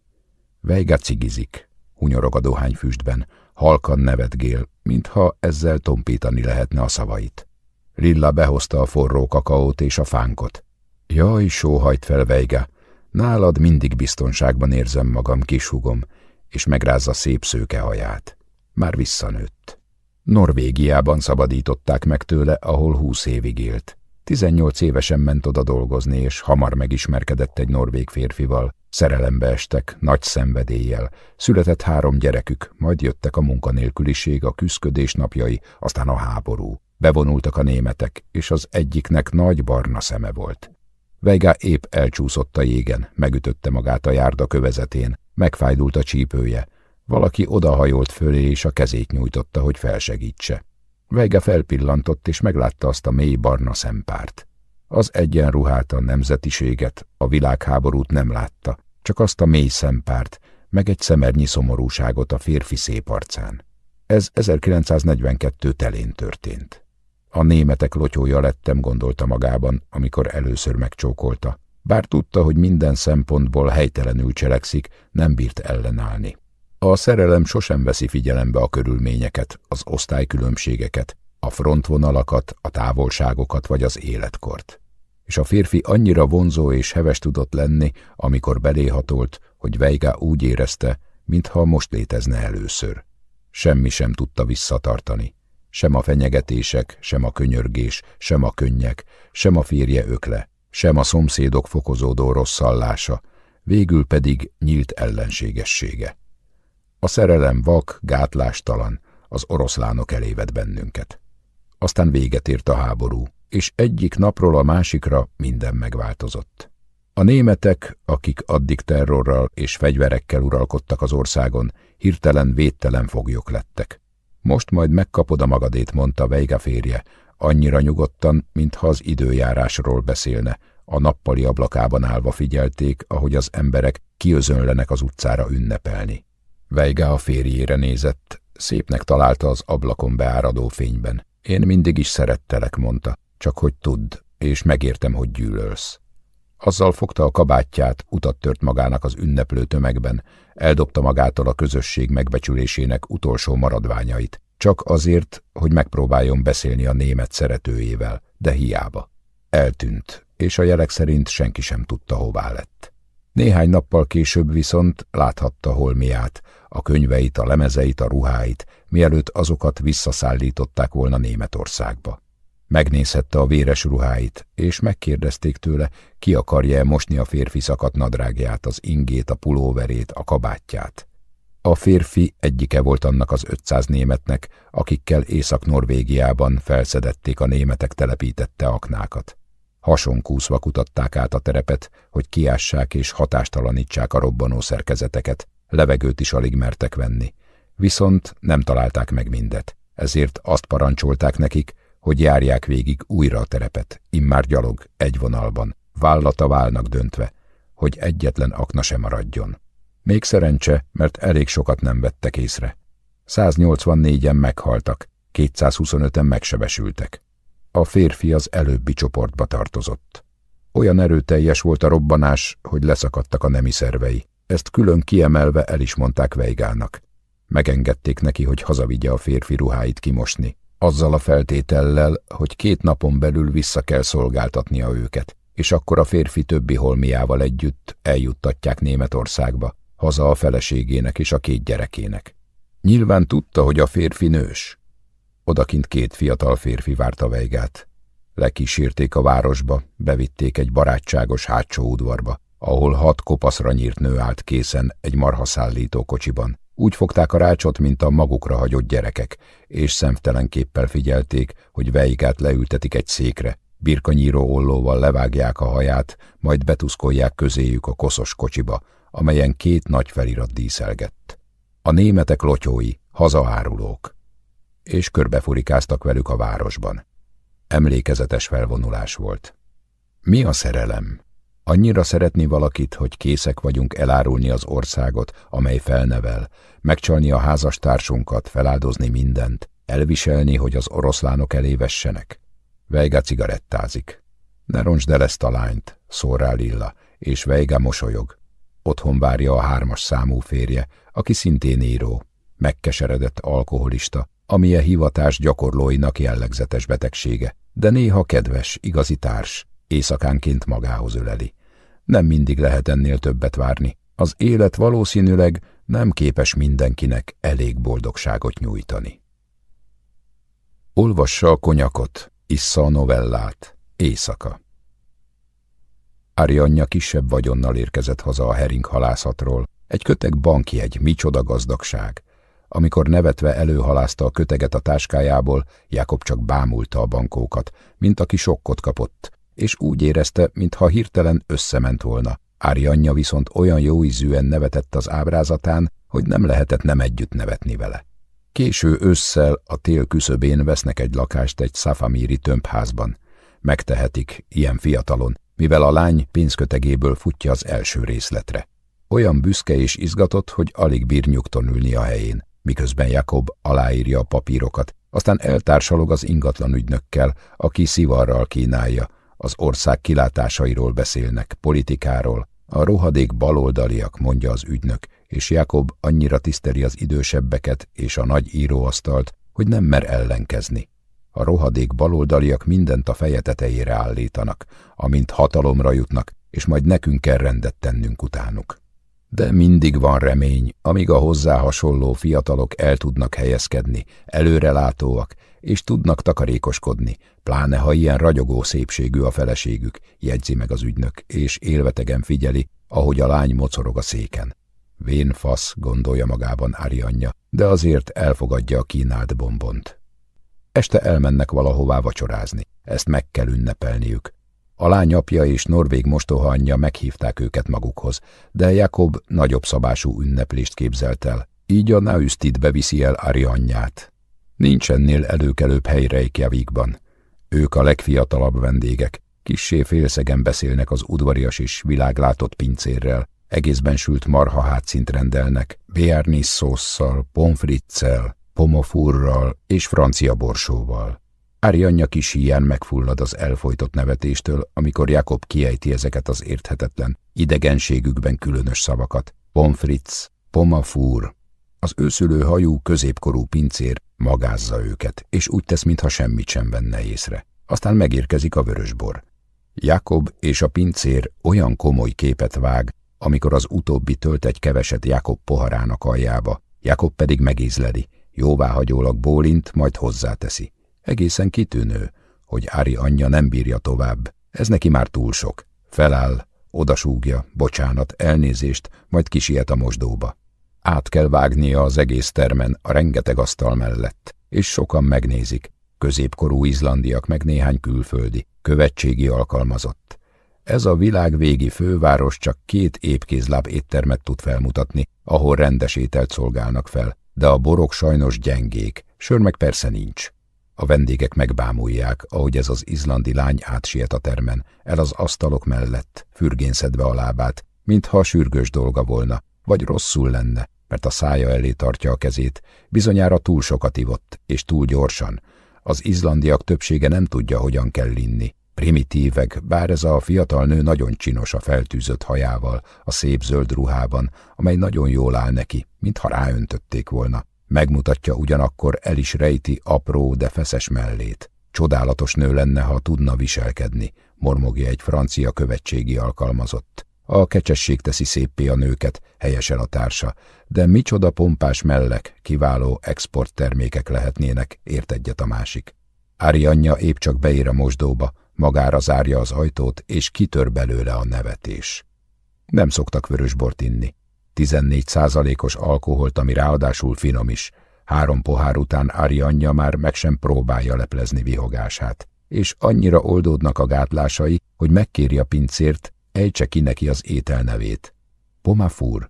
Veiga cigizik, hunyorog a dohányfüstben, halkan nevetgél, mintha ezzel tompítani lehetne a szavait. Lilla behozta a forró kakaót és a fánkot. Jaj, sóhajt fel Veiga, nálad mindig biztonságban érzem magam, kishugom, és megrázza szép szőke haját. Már visszanőtt. Norvégiában szabadították meg tőle, ahol húsz évig élt. Tizennyolc évesen ment oda dolgozni, és hamar megismerkedett egy norvég férfival. Szerelembe estek, nagy szenvedéllyel. Született három gyerekük, majd jöttek a munkanélküliség, a küszködés napjai, aztán a háború. Bevonultak a németek, és az egyiknek nagy barna szeme volt. Veiga épp elcsúszott a jégen, megütötte magát a járda kövezetén, megfájdult a csípője. Valaki odahajolt fölé, és a kezét nyújtotta, hogy felsegítse. Veiga felpillantott, és meglátta azt a mély barna szempárt. Az egyenruhát, a nemzetiséget, a világháborút nem látta, csak azt a mély szempárt, meg egy szemernyi szomorúságot a férfi szép arcán. Ez 1942 telén történt. A németek lotyója lettem, gondolta magában, amikor először megcsókolta. Bár tudta, hogy minden szempontból helytelenül cselekszik, nem bírt ellenállni. A szerelem sosem veszi figyelembe a körülményeket, az osztálykülönbségeket, a frontvonalakat, a távolságokat vagy az életkort. És a férfi annyira vonzó és heves tudott lenni, amikor beléhatolt, hogy Veiga úgy érezte, mintha most létezne először. Semmi sem tudta visszatartani. Sem a fenyegetések, sem a könyörgés, sem a könnyek, sem a férje ökle, sem a szomszédok fokozódó rosszallása, végül pedig nyílt ellenségessége. A szerelem vak, gátlástalan, az oroszlánok elévet bennünket. Aztán véget ért a háború, és egyik napról a másikra minden megváltozott. A németek, akik addig terrorral és fegyverekkel uralkodtak az országon, hirtelen védtelen foglyok lettek. Most majd megkapod a magadét, mondta Veiga férje, annyira nyugodtan, mintha az időjárásról beszélne. A nappali ablakában állva figyelték, ahogy az emberek kiözönlenek az utcára ünnepelni. Veiga a férjére nézett, szépnek találta az ablakon beáradó fényben. Én mindig is szerettelek, mondta, csak hogy tudd, és megértem, hogy gyűlölsz. Azzal fogta a kabátját, utat tört magának az ünneplő tömegben, eldobta magától a közösség megbecsülésének utolsó maradványait, csak azért, hogy megpróbáljon beszélni a német szeretőjével, de hiába. Eltűnt, és a jelek szerint senki sem tudta, hová lett. Néhány nappal később viszont láthatta holmiát, a könyveit, a lemezeit, a ruháit, mielőtt azokat visszaszállították volna Németországba. Megnézhette a véres ruháit, és megkérdezték tőle, ki akarja-e mosni a férfi szakadt nadrágját, az ingét, a pulóverét, a kabátját. A férfi egyike volt annak az 500 németnek, akikkel Észak-Norvégiában felszedették a németek telepítette aknákat. Hasonkúszva kutatták át a terepet, hogy kiássák és hatástalanítsák a robbanó szerkezeteket, levegőt is alig mertek venni. Viszont nem találták meg mindet, ezért azt parancsolták nekik, hogy járják végig újra a terepet, immár gyalog, egy vonalban, vállata válnak döntve, hogy egyetlen akna sem maradjon. Még szerencse, mert elég sokat nem vettek észre. 184-en meghaltak, 225-en megsebesültek. A férfi az előbbi csoportba tartozott. Olyan erőteljes volt a robbanás, hogy leszakadtak a nemi szervei. Ezt külön kiemelve el is mondták Veigának. Megengedték neki, hogy hazavigye a férfi ruháit kimosni, azzal a feltétellel, hogy két napon belül vissza kell szolgáltatnia őket, és akkor a férfi többi holmiával együtt eljuttatják Németországba, haza a feleségének és a két gyerekének. Nyilván tudta, hogy a férfi nős. Odakint két fiatal férfi várta Veigát. Lekísérték a városba, bevitték egy barátságos hátsó udvarba, ahol hat kopaszra nyírt nő állt készen egy marhaszállító kocsiban. Úgy fogták a rácsot, mint a magukra hagyott gyerekek, és szemtelen képpel figyelték, hogy Veigát leültetik egy székre, birkanyíró ollóval levágják a haját, majd betuszkolják közéjük a koszos kocsiba, amelyen két nagy felirat díszelgett. A németek lotyói, hazaárulók, és körbefurikáztak velük a városban. Emlékezetes felvonulás volt. Mi a szerelem? Annyira szeretni valakit, hogy készek vagyunk elárulni az országot, amely felnevel, megcsalni a házastársunkat, feláldozni mindent, elviselni, hogy az oroszlánok elévessenek. Veiga cigarettázik. Ne roncsd el ezt a lányt, szól rá Lilla, és Veiga mosolyog. Otthon várja a hármas számú férje, aki szintén író, megkeseredett alkoholista, ami a hivatás gyakorlóinak jellegzetes betegsége, de néha kedves, igazi társ, éjszakánként magához öleli. Nem mindig lehet ennél többet várni. Az élet valószínűleg nem képes mindenkinek elég boldogságot nyújtani. Olvassa a konyakot, issza a novellát, éjszaka. Ári anyja kisebb vagyonnal érkezett haza a hering halászatról. Egy köteg bankjegy, micsoda gazdagság. Amikor nevetve előhalázta a köteget a táskájából, Jakob csak bámulta a bankókat, mint aki sokkot kapott, és úgy érezte, mintha hirtelen összement volna. Ári anyja viszont olyan jó ízűen nevetett az ábrázatán, hogy nem lehetett nem együtt nevetni vele. Késő ősszel a tél küszöbén vesznek egy lakást egy szafamíri tömbházban. Megtehetik, ilyen fiatalon, mivel a lány pénzkötegéből futja az első részletre. Olyan büszke és izgatott, hogy alig bír nyugton ülni a helyén, miközben Jakob aláírja a papírokat, aztán eltársalog az ingatlan ügynökkel, aki szivarral kínálja, az ország kilátásairól beszélnek, politikáról, a rohadék baloldaliak, mondja az ügynök, és Jakob annyira tiszteli az idősebbeket és a nagy íróasztalt, hogy nem mer ellenkezni. A rohadék baloldaliak mindent a feje tetejére állítanak, amint hatalomra jutnak, és majd nekünk kell rendet tennünk utánuk. De mindig van remény, amíg a hozzá hasonló fiatalok el tudnak helyezkedni, előrelátóak, és tudnak takarékoskodni, pláne ha ilyen ragyogó szépségű a feleségük, jegyzi meg az ügynök, és élvetegen figyeli, ahogy a lány mocorog a széken. Vén fasz, gondolja magában Arianya, de azért elfogadja a kínált bombont. Este elmennek valahová vacsorázni, ezt meg kell ünnepelniük. A lány apja és norvég mostoha anyja meghívták őket magukhoz, de Jakob nagyobb szabású ünneplést képzelt el, így a Naüsztit beviszi el Arianyát. Nincs ennél előkelőbb hely Reykjavikban. Ők a legfiatalabb vendégek, kissé félszegen beszélnek az udvarias és világlátott pincérrel, egészben sült marha hátszint rendelnek, bearnis szósszal, pomfriccel, pomofurral és francia borsóval. Ári anyja kis híján megfullad az elfolytott nevetéstől, amikor Jakob kiejti ezeket az érthetetlen, idegenségükben különös szavakat. Pomfritz, pomafúr. Az őszülő hajú, középkorú pincér magázza őket, és úgy tesz, mintha semmit sem venne észre. Aztán megérkezik a vörösbor. Jakob és a pincér olyan komoly képet vág, amikor az utóbbi tölt egy keveset Jakob poharának aljába, Jakob pedig megízleli, jóváhagyólag bólint, majd hozzáteszi. Egészen kitűnő, hogy Ári anyja nem bírja tovább, ez neki már túl sok. Feláll, odasúgja, bocsánat, elnézést, majd kisiet a mosdóba. Át kell vágnia az egész termen a rengeteg asztal mellett, és sokan megnézik, középkorú izlandiak meg néhány külföldi, követségi alkalmazott. Ez a világ végi főváros csak két épkézláb éttermet tud felmutatni, ahol rendes ételt szolgálnak fel, de a borok sajnos gyengék, sör meg persze nincs. A vendégek megbámulják, ahogy ez az izlandi lány átsiet a termen, el az asztalok mellett, fürgénszedve a lábát, mintha sürgős dolga volna, vagy rosszul lenne, mert a szája elé tartja a kezét, bizonyára túl sokat ivott, és túl gyorsan. Az izlandiak többsége nem tudja, hogyan kell inni. Primitívek, bár ez a fiatal nő nagyon csinos a feltűzött hajával, a szép zöld ruhában, amely nagyon jól áll neki, mintha ráöntötték volna. Megmutatja ugyanakkor el is rejti apró, de feszes mellét. Csodálatos nő lenne, ha tudna viselkedni, mormogja egy francia követségi alkalmazott. A kecsesség teszi széppé a nőket, helyesen a társa, de micsoda pompás mellek, kiváló exporttermékek lehetnének, ért egyet a másik. Ári anyja épp csak beér a mosdóba, magára zárja az ajtót, és kitör belőle a nevetés. Nem szoktak vörösbort inni. 14 százalékos alkoholt, ami ráadásul finom is. Három pohár után Ári anyja már meg sem próbálja leplezni vihogását, és annyira oldódnak a gátlásai, hogy megkéri a pincért, ejtse ki neki az étel nevét. Pomafúr.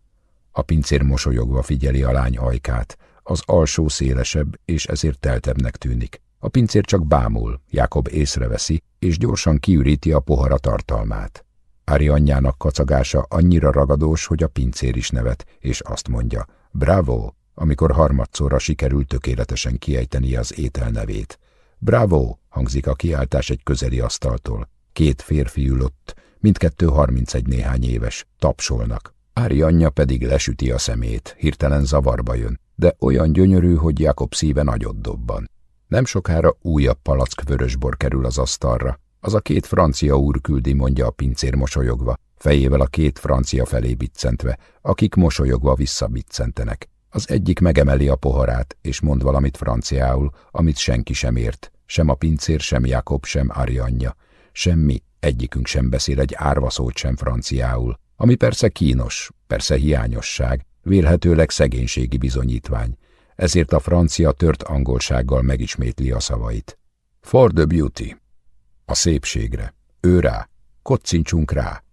A pincér mosolyogva figyeli a lány ajkát, az alsó szélesebb, és ezért teltebbnek tűnik. A pincér csak bámul, Jákob észreveszi, és gyorsan kiüríti a pohara tartalmát. Ári anyjának kacagása annyira ragadós, hogy a pincér is nevet, és azt mondja, bravo, amikor harmadszorra sikerül tökéletesen kiejteni az étel nevét. Bravo, hangzik a kiáltás egy közeli asztaltól. Két férfi ülött, mindkettő harmincegy néhány éves, tapsolnak. Ári anyja pedig lesüti a szemét, hirtelen zavarba jön, de olyan gyönyörű, hogy Jakob szíve nagyot dobban. Nem sokára újabb palack vörösbor kerül az asztalra. Az a két francia úr küldi, mondja a pincér mosolyogva, fejével a két francia felé biccentve, akik mosolyogva visszabiccentenek. Az egyik megemeli a poharát, és mond valamit franciául, amit senki sem ért, sem a pincér, sem Jakob, sem Arianya. Semmi, egyikünk sem beszél egy árvaszót sem franciául, ami persze kínos, persze hiányosság, vélhetőleg szegénységi bizonyítvány, ezért a francia tört angolsággal megismétli a szavait. For the beauty. A szépségre. Ő rá. Kocincsunk rá.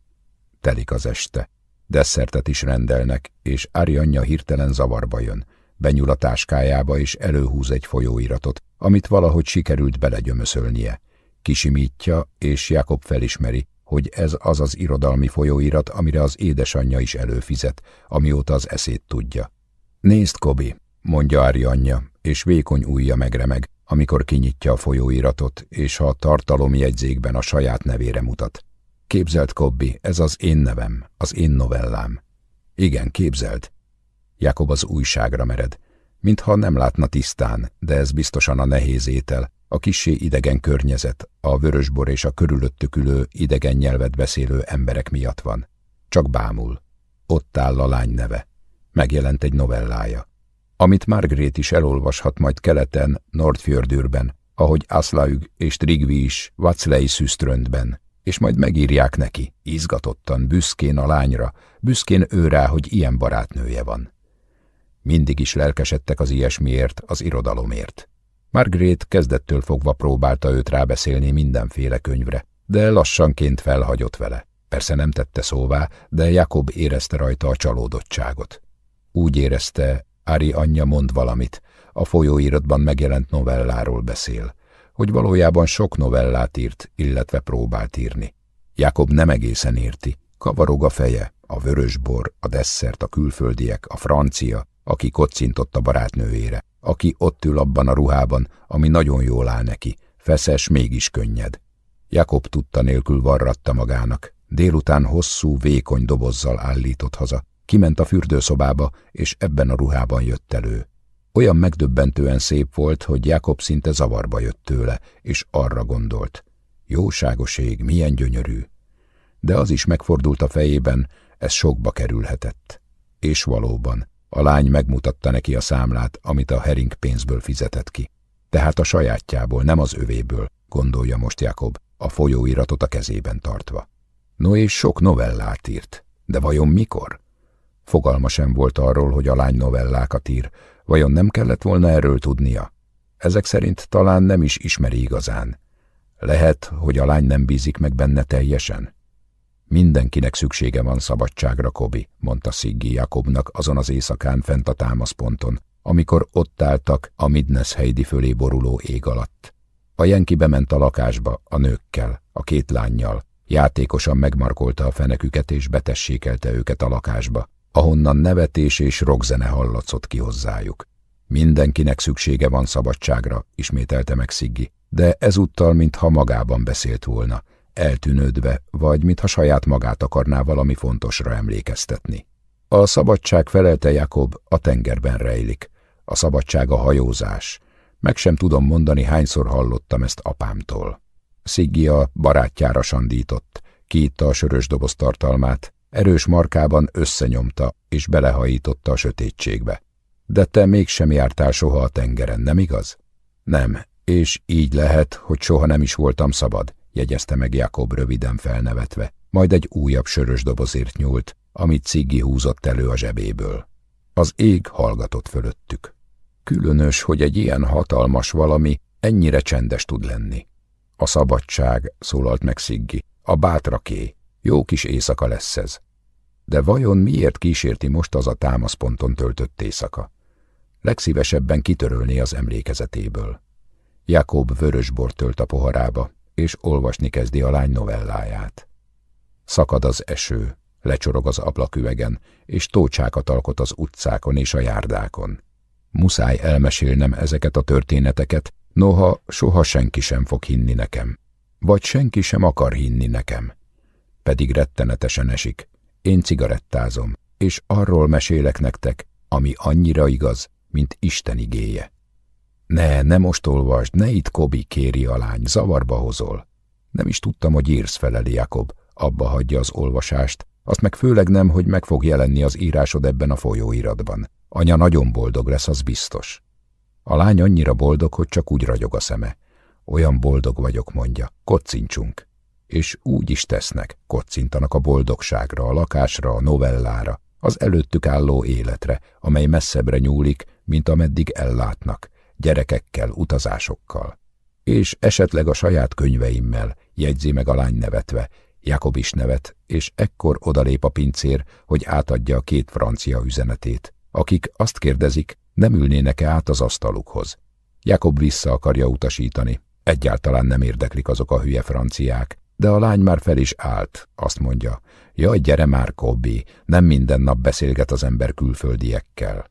Telik az este. Desszertet is rendelnek, és Arianya hirtelen zavarba jön. Benyúl a táskájába, és előhúz egy folyóiratot, amit valahogy sikerült belegyömöszölnie. Kisimítja, és Jakob felismeri, hogy ez az az irodalmi folyóirat, amire az édesanyja is előfizet, amióta az eszét tudja. Nézd, Kobi, mondja Ári anyja, és vékony ujja megremeg, amikor kinyitja a folyóiratot, és a tartalomjegyzékben a saját nevére mutat. Képzelt, Kobbi, ez az én nevem, az én novellám. Igen, képzelt. Jakob az újságra mered, mintha nem látna tisztán, de ez biztosan a nehéz étel, a kissé idegen környezet, a vörösbor és a körülöttük ülő idegen nyelvet beszélő emberek miatt van. Csak bámul. Ott áll a lány neve. Megjelent egy novellája amit Margaret is elolvashat majd keleten, Nordfjördürben, ahogy Aslaug és Trigvi is Vaclei Szüströndben, és majd megírják neki, izgatottan, büszkén a lányra, büszkén ő rá, hogy ilyen barátnője van. Mindig is lelkesedtek az ilyesmiért, az irodalomért. Margaret kezdettől fogva próbálta őt rábeszélni mindenféle könyvre, de lassanként felhagyott vele. Persze nem tette szóvá, de Jakob érezte rajta a csalódottságot. Úgy érezte, Ári anyja mond valamit, a folyóiratban megjelent novelláról beszél, hogy valójában sok novellát írt, illetve próbált írni. Jakob nem egészen érti, kavarog a feje, a vörösbor, a desszert, a külföldiek, a francia, aki kocintott a barátnőjére, aki ott ül abban a ruhában, ami nagyon jól áll neki, feszes, mégis könnyed. Jakob tudta nélkül varratta magának, délután hosszú, vékony dobozzal állított haza, Kiment a fürdőszobába, és ebben a ruhában jött elő. Olyan megdöbbentően szép volt, hogy Jakob szinte zavarba jött tőle, és arra gondolt. Jóságos milyen gyönyörű. De az is megfordult a fejében, ez sokba kerülhetett. És valóban, a lány megmutatta neki a számlát, amit a hering pénzből fizetett ki. Tehát a sajátjából, nem az övéből, gondolja most Jakob, a folyóiratot a kezében tartva. No és sok novellát írt, de vajon mikor? Fogalma sem volt arról, hogy a lány novellákat ír. Vajon nem kellett volna erről tudnia? Ezek szerint talán nem is ismeri igazán. Lehet, hogy a lány nem bízik meg benne teljesen? Mindenkinek szüksége van szabadságra, Kobi, mondta Sziggi Jakobnak azon az éjszakán fent a támaszponton, amikor ott álltak a Midnes Heidi fölé boruló ég alatt. A Jenki bement a lakásba, a nőkkel, a két lányjal, játékosan megmarkolta a feneküket és betessékelte őket a lakásba ahonnan nevetés és rockzene hallatszott ki hozzájuk. Mindenkinek szüksége van szabadságra, ismételte meg Sziggi, de ezúttal, mintha magában beszélt volna, eltűnődve, vagy mintha saját magát akarná valami fontosra emlékeztetni. A szabadság felelte Jakob a tengerben rejlik. A szabadság a hajózás. Meg sem tudom mondani, hányszor hallottam ezt apámtól. Sziggi a barátjára sandított, kiitta a sörös doboz tartalmát, erős markában összenyomta és belehajította a sötétségbe. De te mégsem jártál soha a tengeren, nem igaz? Nem, és így lehet, hogy soha nem is voltam szabad, jegyezte meg Jakob röviden felnevetve, majd egy újabb sörös dobozért nyúlt, amit Ciggi húzott elő a zsebéből. Az ég hallgatott fölöttük. Különös, hogy egy ilyen hatalmas valami ennyire csendes tud lenni. A szabadság, szólalt meg Sziggi, a bátraké, jó kis éjszaka lesz ez. De vajon miért kísérti most az a támaszponton töltött éjszaka? Legszívesebben kitörölné az emlékezetéből. Jakob vörösbort tölt a poharába, és olvasni kezdi a lány novelláját. Szakad az eső, lecsorog az ablaküvegen, és tócsákat alkot az utcákon és a járdákon. Muszáj elmesélnem ezeket a történeteket, noha soha senki sem fog hinni nekem. Vagy senki sem akar hinni nekem. Pedig rettenetesen esik. Én cigarettázom, és arról mesélek nektek, ami annyira igaz, mint Isten igéje. Ne, ne most olvasd, ne itt, Kobi, kéri a lány, zavarba hozol. Nem is tudtam, hogy írsz feleli Jakob, abba hagyja az olvasást, azt meg főleg nem, hogy meg fog jelenni az írásod ebben a folyóiratban. Anya nagyon boldog lesz, az biztos. A lány annyira boldog, hogy csak úgy ragyog a szeme. Olyan boldog vagyok, mondja, kocincsunk. És úgy is tesznek, kocintanak a boldogságra, a lakásra, a novellára, az előttük álló életre, amely messzebbre nyúlik, mint ameddig ellátnak, gyerekekkel, utazásokkal. És esetleg a saját könyveimmel, jegyzi meg a lány nevetve, Jakob is nevet, és ekkor odalép a pincér, hogy átadja a két francia üzenetét, akik azt kérdezik, nem ülnének-e át az asztalukhoz. Jakob vissza akarja utasítani, egyáltalán nem érdeklik azok a hülye franciák, de a lány már fel is állt, azt mondja, jaj, gyere már, Kobi, nem minden nap beszélget az ember külföldiekkel.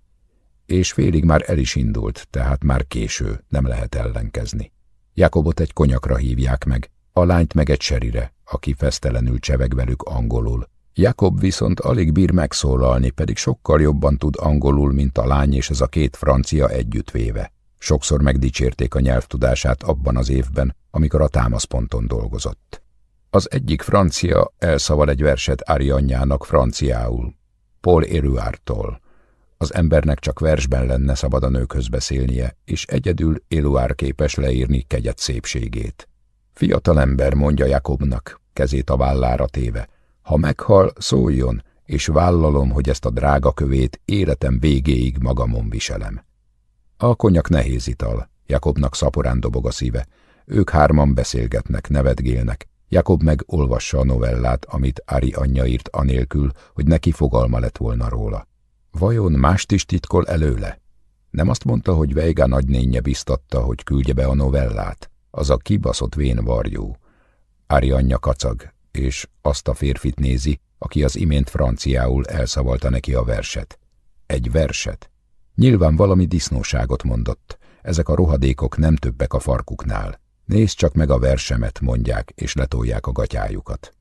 És félig már el is indult, tehát már késő, nem lehet ellenkezni. Jakobot egy konyakra hívják meg, a lányt meg egy serire, aki fesztelenül cseveg velük angolul. Jakob viszont alig bír megszólalni, pedig sokkal jobban tud angolul, mint a lány és ez a két francia együttvéve. Sokszor megdicsérték a nyelvtudását abban az évben, amikor a támaszponton dolgozott. Az egyik francia elszaval egy verset Ári anyjának franciául, Paul Éluártól. Az embernek csak versben lenne szabad a nőkhöz beszélnie, és egyedül Éluár képes leírni kegyet szépségét. Fiatal ember, mondja Jakobnak, kezét a vállára téve. Ha meghal, szóljon, és vállalom, hogy ezt a drága kövét életem végéig magamon viselem. A konyak nehéz ital, Jakobnak szaporán dobog a szíve. Ők hárman beszélgetnek, nevetgélnek. Jakob meg olvassa a novellát, amit Ari anyja írt anélkül, hogy neki fogalma lett volna róla. Vajon mást is titkol előle? Nem azt mondta, hogy Veiga nagynénye biztatta, hogy küldje be a novellát? Az a kibaszott vén varjú. Ári anyja kacag, és azt a férfit nézi, aki az imént franciául elszavalta neki a verset. Egy verset. Nyilván valami disznóságot mondott. Ezek a rohadékok nem többek a farkuknál. Nézd csak meg a versemet, mondják, és letolják a gatyájukat.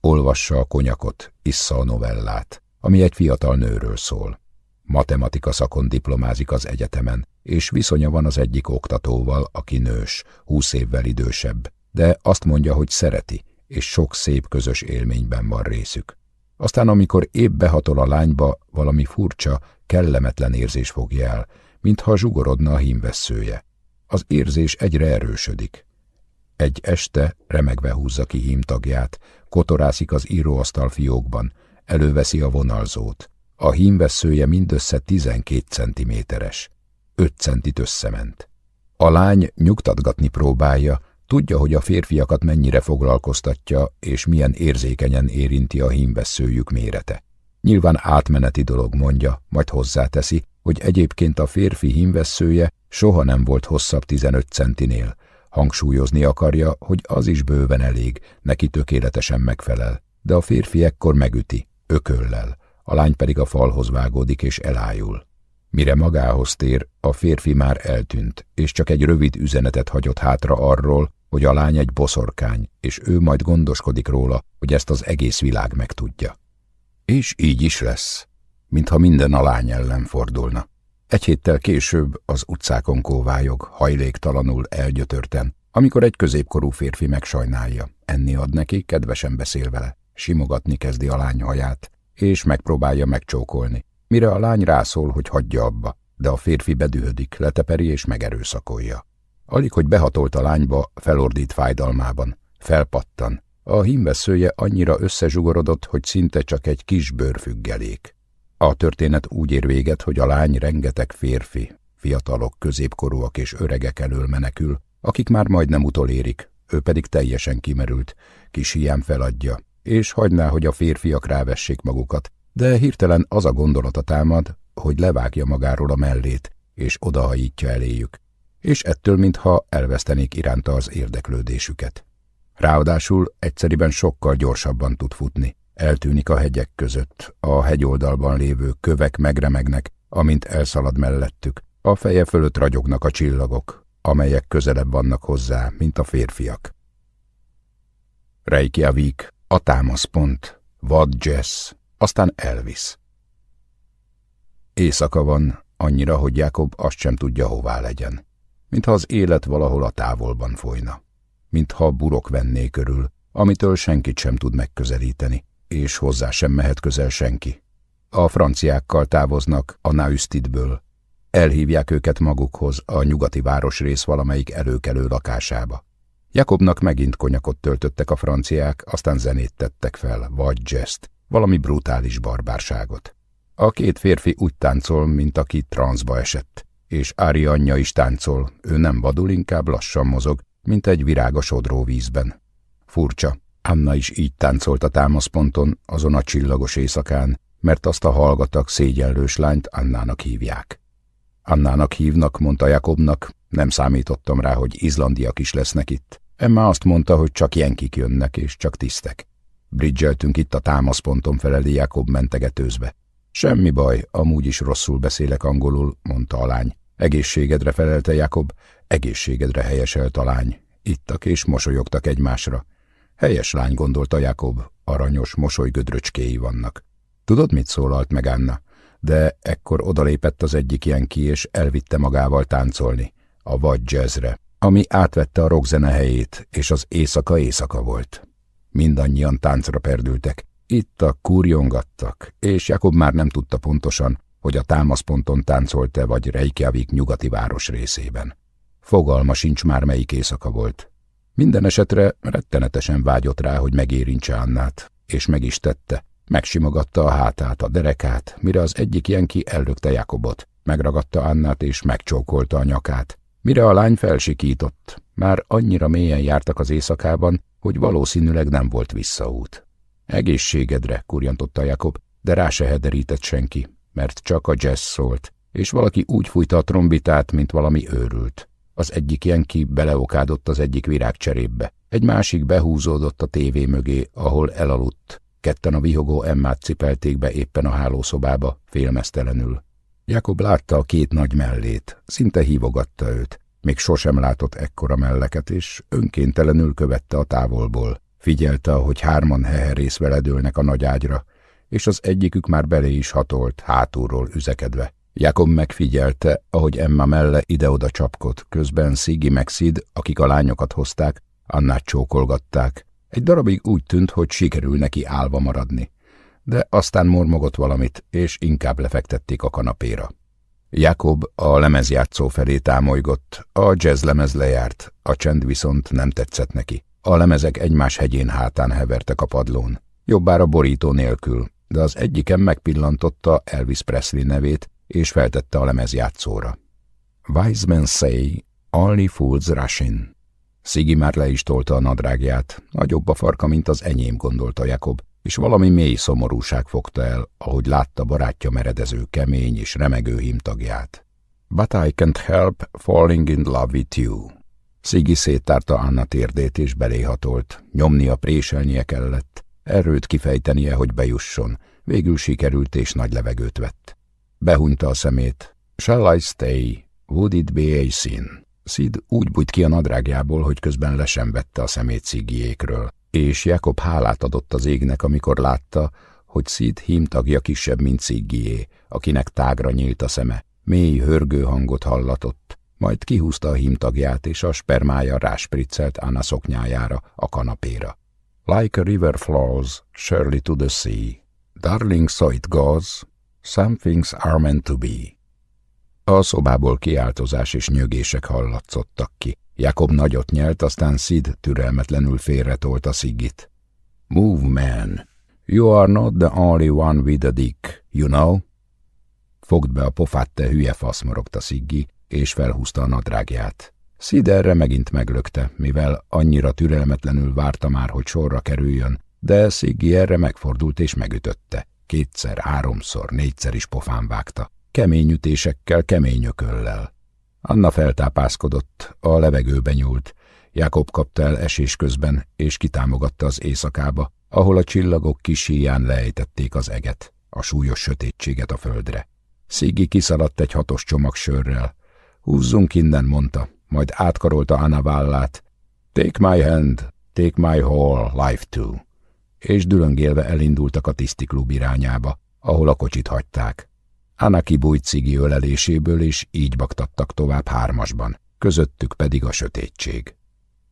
Olvassa a konyakot, issza a novellát, ami egy fiatal nőről szól. Matematika szakon diplomázik az egyetemen, és viszonya van az egyik oktatóval, aki nős, húsz évvel idősebb, de azt mondja, hogy szereti, és sok szép közös élményben van részük. Aztán, amikor épp behatol a lányba, valami furcsa, kellemetlen érzés fogja el, mintha zsugorodna a hímvesszője. Az érzés egyre erősödik. Egy este remegve húzza ki hímtagját, kotorászik az íróasztal fiókban, előveszi a vonalzót. A hímvesszője mindössze 12 centiméteres. 5 centit összement. A lány nyugtatgatni próbálja, tudja, hogy a férfiakat mennyire foglalkoztatja, és milyen érzékenyen érinti a hímvesszőjük mérete. Nyilván átmeneti dolog mondja, majd hozzáteszi, hogy egyébként a férfi hímvesszője soha nem volt hosszabb 15 centinél. Hangsúlyozni akarja, hogy az is bőven elég, neki tökéletesen megfelel, de a férfi ekkor megüti, ököllel, a lány pedig a falhoz vágódik és elájul. Mire magához tér, a férfi már eltűnt, és csak egy rövid üzenetet hagyott hátra arról, hogy a lány egy boszorkány, és ő majd gondoskodik róla, hogy ezt az egész világ megtudja. És így is lesz, mintha minden a lány ellen fordulna. Egy héttel később az utcákon kóvályog, hajléktalanul elgyötörten, amikor egy középkorú férfi megsajnálja, enni ad neki, kedvesen beszél vele, simogatni kezdi a lány haját, és megpróbálja megcsókolni, mire a lány rászól, hogy hagyja abba, de a férfi bedühödik, leteperi és megerőszakolja. Alig, hogy behatolt a lányba, felordít fájdalmában, felpattan. A hímveszője annyira összezsugorodott, hogy szinte csak egy kis bőrfüggelék. A történet úgy ér véget, hogy a lány rengeteg férfi, fiatalok, középkorúak és öregek elől menekül, akik már majdnem utolérik, ő pedig teljesen kimerült, kis hiám feladja, és hagyná, hogy a férfiak rávessék magukat, de hirtelen az a gondolata támad, hogy levágja magáról a mellét, és odahajítja eléjük, és ettől mintha elvesztenék iránta az érdeklődésüket. Ráadásul egyszeriben sokkal gyorsabban tud futni. Eltűnik a hegyek között, a hegyoldalban lévő kövek megremegnek, amint elszalad mellettük. A feje fölött ragyognak a csillagok, amelyek közelebb vannak hozzá, mint a férfiak. Reykjavik, a támaszpont, vad jazz, aztán Elvis. Éjszaka van, annyira, hogy Jakob azt sem tudja, hová legyen. Mintha az élet valahol a távolban folyna. Mintha burok venné körül, amitől senkit sem tud megközelíteni, és hozzá sem mehet közel senki. A franciákkal távoznak a Naüstidből. Elhívják őket magukhoz a nyugati városrész valamelyik előkelő lakásába. Jakobnak megint konyakot töltöttek a franciák, aztán zenét tettek fel, vagy jazzt, valami brutális barbárságot. A két férfi úgy táncol, mint aki transzba esett, és Ári anyja is táncol, ő nem vadul, inkább lassan mozog, mint egy virágos odró vízben. Furcsa, Anna is így táncolt a támaszponton, azon a csillagos éjszakán, mert azt a hallgatak szégyellős lányt Annának hívják. Annának hívnak, mondta Jakobnak, nem számítottam rá, hogy izlandiak is lesznek itt. Emma azt mondta, hogy csak jenkik jönnek, és csak tisztek. Bridgeltünk itt a támaszponton feleli Jakob mentegetőzve. Semmi baj, amúgy is rosszul beszélek angolul, mondta a lány. Egészségedre felelte Jakob, egészségedre helyeselt a lány. Ittak és mosolyogtak egymásra. Helyes lány, gondolta Jakob, aranyos mosolygödröcskéi vannak. Tudod, mit szólalt meg Anna? De ekkor odalépett az egyik ilyen ki, és elvitte magával táncolni, a vagy jazzre, ami átvette a rockzene helyét, és az éjszaka éjszaka volt. Mindannyian táncra perdültek, itt a kurjongattak, és Jakob már nem tudta pontosan, hogy a támaszponton táncolt-e vagy Reykjavik nyugati város részében. Fogalma sincs már melyik éjszaka volt. Minden esetre rettenetesen vágyott rá, hogy megérintse Annát, és meg is tette. Megsimogatta a hátát, a derekát, mire az egyik jenki ellökte Jakobot. Megragadta Annát és megcsókolta a nyakát. Mire a lány felsikított, már annyira mélyen jártak az éjszakában, hogy valószínűleg nem volt visszaút. Egészségedre, kurjantotta Jakob, de rá se hederített senki, mert csak a jazz szólt, és valaki úgy fújta a trombitát, mint valami őrült. Az egyik jenki beleokádott az egyik virágcserépbe, egy másik behúzódott a tévé mögé, ahol elaludt. Ketten a vihogó Emmát cipelték be éppen a hálószobába, félmeztelenül. Jakob látta a két nagy mellét, szinte hívogatta őt. Még sosem látott ekkora melleket, és önkéntelenül követte a távolból. Figyelte, ahogy hárman heherész veledőlnek a nagy ágyra, és az egyikük már belé is hatolt, hátulról üzekedve. Jakob megfigyelte, ahogy Emma melle ide-oda csapkod, közben Szigi meg Szid, akik a lányokat hozták, Annát csókolgatták. Egy darabig úgy tűnt, hogy sikerül neki álva maradni. De aztán mormogott valamit, és inkább lefektették a kanapéra. Jakob a lemezjátszó felé támolygott, a jazzlemez lejárt, a csend viszont nem tetszett neki. A lemezek egymás hegyén hátán hevertek a padlón, jobbára borító nélkül, de az egyiken megpillantotta Elvis Presley nevét, és feltette a lemezjátszóra. Wise men say, only fools rush in. Szigi már le is tolta a nadrágját, nagyobb a farka, mint az enyém, gondolta Jakob, és valami mély szomorúság fogta el, ahogy látta barátja meredező, kemény és remegő himtagját. But I can't help falling in love with you. Szigi széttárta Anna térdét és beléhatolt, nyomnia, préselnie kellett, erőt kifejtenie, hogy bejusson, végül sikerült és nagy levegőt vett. Behunyta a szemét, Shall I stay? Would it be a sin? Sid úgy bújt ki a nadrágjából, hogy közben le vette a szemét Sziggyékről, és Jakob hálát adott az égnek, amikor látta, hogy Sid hímtagja kisebb, mint Sziggyé, akinek tágra nyílt a szeme. Mély hörgő hangot hallatott, majd kihúzta a hímtagját, és a spermája ráspriccelt Anna szoknyájára, a kanapéra. Like a river flows surely to the sea, darling so it goes, some things are meant to be. A szobából kiáltozás és nyögések hallatszottak ki. Jakob nagyot nyelt, aztán Sid türelmetlenül félretolta Sigit. Move, man. You are not the only one with a dick, you know? Fogd be a pofát, te hülye fasz, morogta Sziggi, és felhúzta a nadrágját. Sid erre megint meglökte, mivel annyira türelmetlenül várta már, hogy sorra kerüljön, de Sziggi erre megfordult és megütötte. Kétszer, háromszor, négyszer is pofán vágta. Kemény ütésekkel, kemény ököllel. Anna feltápászkodott, a levegőbe nyúlt. Jakob kapta el esés közben, és kitámogatta az éjszakába, ahol a csillagok kis híján lejtették az eget, a súlyos sötétséget a földre. Szigi kiszaladt egy hatos csomag sörrel. Húzzunk innen, mondta, majd átkarolta Anna vállát. Take my hand, take my whole life too. És dülöngélve elindultak a tisztiklub irányába, ahol a kocsit hagyták. Anna kibújt Szigi öleléséből, és így baktattak tovább hármasban, közöttük pedig a sötétség.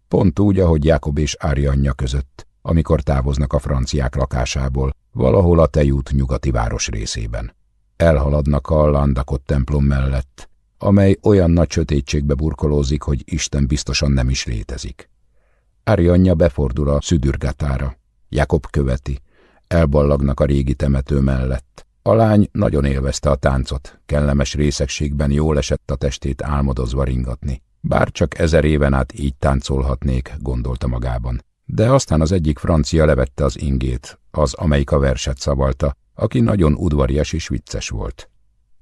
Pont úgy, ahogy Jakob és Arianya között, amikor távoznak a franciák lakásából, valahol a tejút nyugati város részében. Elhaladnak a Landakot templom mellett, amely olyan nagy sötétségbe burkolózik, hogy Isten biztosan nem is létezik. Arianya befordul a szüdürgátára, Jakob követi, elballagnak a régi temető mellett. A lány nagyon élvezte a táncot, kellemes részegségben jól esett a testét álmodozva ringatni. Bár csak ezer éven át így táncolhatnék, gondolta magában. De aztán az egyik francia levette az ingét, az, amelyik a verset szavalta, aki nagyon udvarias és vicces volt.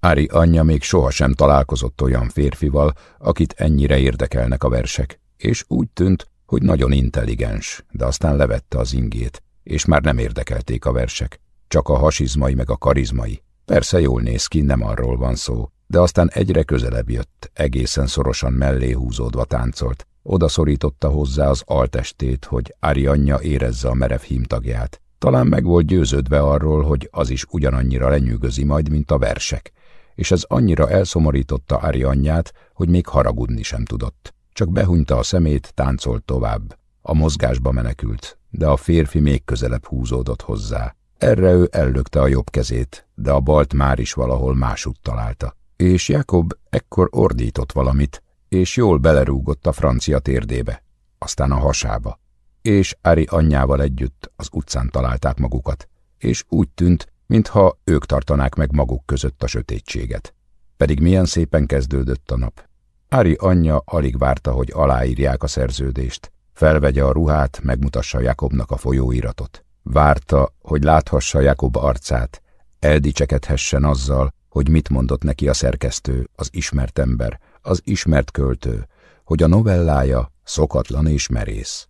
Ári anyja még sohasem találkozott olyan férfival, akit ennyire érdekelnek a versek, és úgy tűnt, hogy nagyon intelligens, de aztán levette az ingét, és már nem érdekelték a versek, csak a hasizmai meg a karizmai. Persze jól néz ki, nem arról van szó, de aztán egyre közelebb jött, egészen szorosan mellé húzódva táncolt. Oda szorította hozzá az altestét, hogy Ári anyja érezze a merev hímtagját. Talán meg volt győződve arról, hogy az is ugyanannyira lenyűgözi majd, mint a versek, és ez annyira elszomorította Ári anyját, hogy még haragudni sem tudott. Csak behunyta a szemét, táncolt tovább. A mozgásba menekült, de a férfi még közelebb húzódott hozzá. Erre ő ellökte a jobb kezét, de a balt már is valahol másút találta. És Jakob ekkor ordított valamit, és jól belerúgott a francia térdébe, aztán a hasába. És Ári anyjával együtt az utcán találták magukat, és úgy tűnt, mintha ők tartanák meg maguk között a sötétséget. Pedig milyen szépen kezdődött a nap. Ári anyja alig várta, hogy aláírják a szerződést, felvegye a ruhát, megmutassa Jakobnak a folyóiratot. Várta, hogy láthassa Jakob arcát, eldicsekedhessen azzal, hogy mit mondott neki a szerkesztő, az ismert ember, az ismert költő, hogy a novellája szokatlan és merész.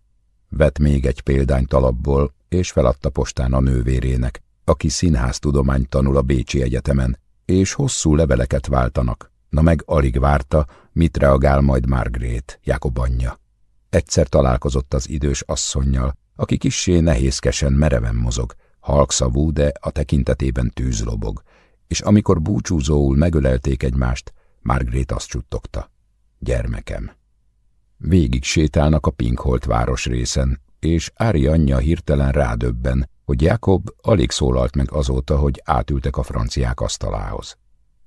Vett még egy példány talapból, és feladta postán a nővérének, aki színháztudományt tanul a Bécsi Egyetemen, és hosszú leveleket váltanak. Na meg alig várta, mit reagál majd Margrét, Jakob anyja. Egyszer találkozott az idős asszonynal, aki kissé nehézkesen mereven mozog, halkszavú, de a tekintetében tűz lobog, és amikor búcsúzóul megölelték egymást, Margrét azt csuttogta. Gyermekem. Végig sétálnak a Pinkholt város részen, és Ári anyja hirtelen rádöbben, hogy Jakob alig szólalt meg azóta, hogy átültek a franciák asztalához.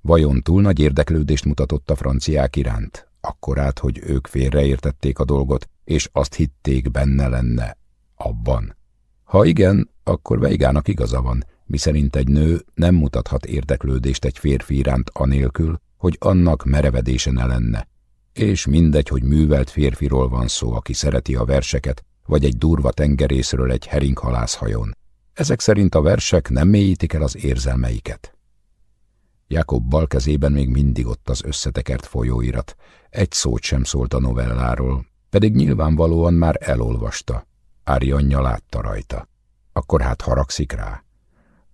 Vajon túl nagy érdeklődést mutatott a franciák iránt, akkorát, hogy ők félreértették a dolgot, és azt hitték benne lenne abban. Ha igen, akkor Veigának igaza van, miszerint egy nő nem mutathat érdeklődést egy férfi iránt anélkül, hogy annak merevedése ne lenne. És mindegy, hogy művelt férfiról van szó, aki szereti a verseket, vagy egy durva tengerészről egy heringhalászhajón. Ezek szerint a versek nem mélyítik el az érzelmeiket. Jakob bal kezében még mindig ott az összetekert folyóirat, egy szót sem szólt a novelláról, pedig nyilvánvalóan már elolvasta. Ári anyja látta rajta. Akkor hát haragszik rá.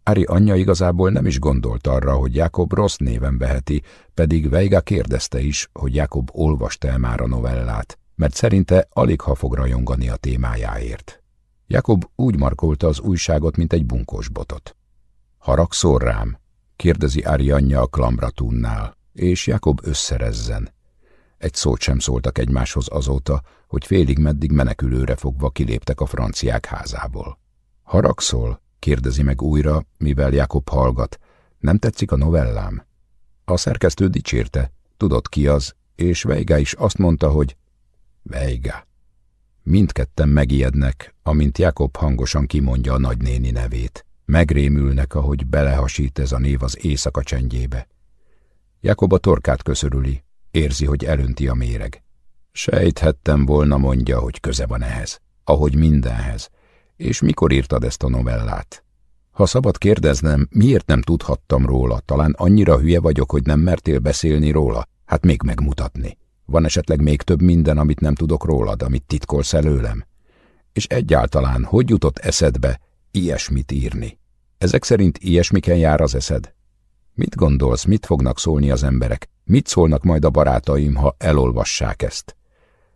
Ári anyja igazából nem is gondolt arra, hogy Jakob rossz néven veheti, pedig Veiga kérdezte is, hogy Jakob olvasta-e már a novellát, mert szerinte alig ha fog rajongani a témájáért. Jakob úgy markolta az újságot, mint egy bunkós botot. Haragszol rám? Kérdezi Ári anyja a klambratunnál, és Jakob összerezzen. Egy szót sem szóltak egymáshoz azóta, hogy félig meddig menekülőre fogva kiléptek a franciák házából. Haragszol? kérdezi meg újra, mivel Jakob hallgat. Nem tetszik a novellám? A szerkesztő dicsérte, tudott ki az, és Veiga is azt mondta, hogy Veiga. Mindketten megijednek, amint Jakob hangosan kimondja a nagynéni nevét. Megrémülnek, ahogy belehasít ez a név az éjszaka csendjébe. Jakob a torkát köszörüli, érzi, hogy elönti a méreg. Sejthettem volna, mondja, hogy köze van ehhez, ahogy mindenhez. És mikor írtad ezt a novellát? Ha szabad kérdeznem, miért nem tudhattam róla? Talán annyira hülye vagyok, hogy nem mertél beszélni róla? Hát még megmutatni. Van esetleg még több minden, amit nem tudok rólad, amit titkolsz előlem? És egyáltalán, hogy jutott eszedbe ilyesmit írni? Ezek szerint ilyesmiken jár az eszed? Mit gondolsz, mit fognak szólni az emberek? Mit szólnak majd a barátaim, ha elolvassák ezt?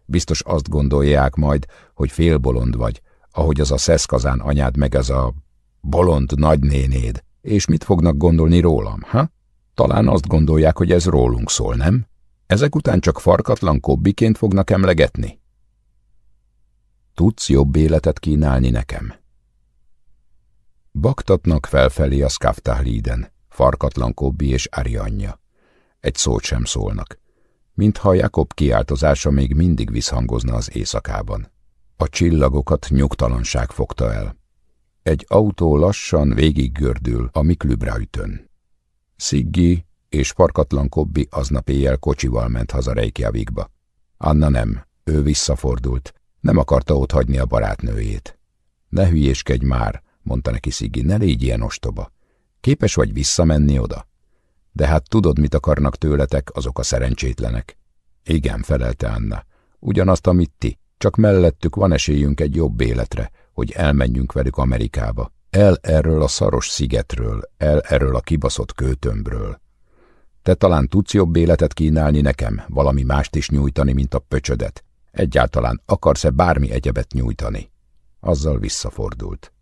Biztos azt gondolják majd, hogy félbolond vagy, ahogy az a szeszkazán anyád meg ez a bolond nagynénéd. És mit fognak gondolni rólam, ha? Talán azt gondolják, hogy ez rólunk szól, nem? Ezek után csak farkatlan kobbiként fognak emlegetni? Tudsz jobb életet kínálni nekem? Baktatnak felfelé a Skaftahlíden, farkatlan kobbi és Arianya. Egy szót sem szólnak, mintha Jakob kiáltozása még mindig visszhangozna az éjszakában. A csillagokat nyugtalanság fogta el. Egy autó lassan végiggördül a Miklübraütön. Sziggi és farkatlan Kobbi aznap éjjel kocsival ment haza Reykjavikba. Anna nem, ő visszafordult, nem akarta ott hagyni a barátnőjét. Ne hülyéskedj már, mondta neki Sziggi, ne légy ilyen ostoba. Képes vagy visszamenni oda? De hát tudod, mit akarnak tőletek azok a szerencsétlenek? Igen, felelte Anna. Ugyanazt, amit ti, csak mellettük van esélyünk egy jobb életre, hogy elmenjünk velük Amerikába. El erről a szaros szigetről, el erről a kibaszott kőtömbről. Te talán tudsz jobb életet kínálni nekem, valami mást is nyújtani, mint a pöcsödet. Egyáltalán akarsz-e bármi egyebet nyújtani? Azzal visszafordult.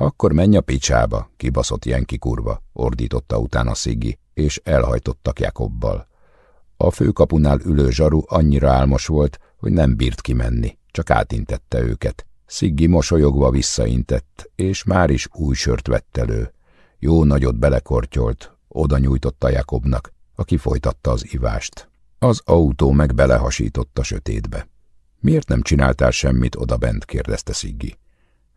Akkor menj a picsába, kibaszott Jenki kurva, ordította utána Sziggi, és elhajtottak Jakobbal. A főkapunál ülő zsaru annyira álmos volt, hogy nem bírt kimenni, csak átintette őket. Sziggi mosolyogva visszaintett, és már is új sört vett elő. Jó nagyot belekortyolt, oda nyújtotta Jakobnak, aki folytatta az ivást. Az autó meg belehasított a sötétbe. Miért nem csináltál semmit oda bent? kérdezte Sziggi.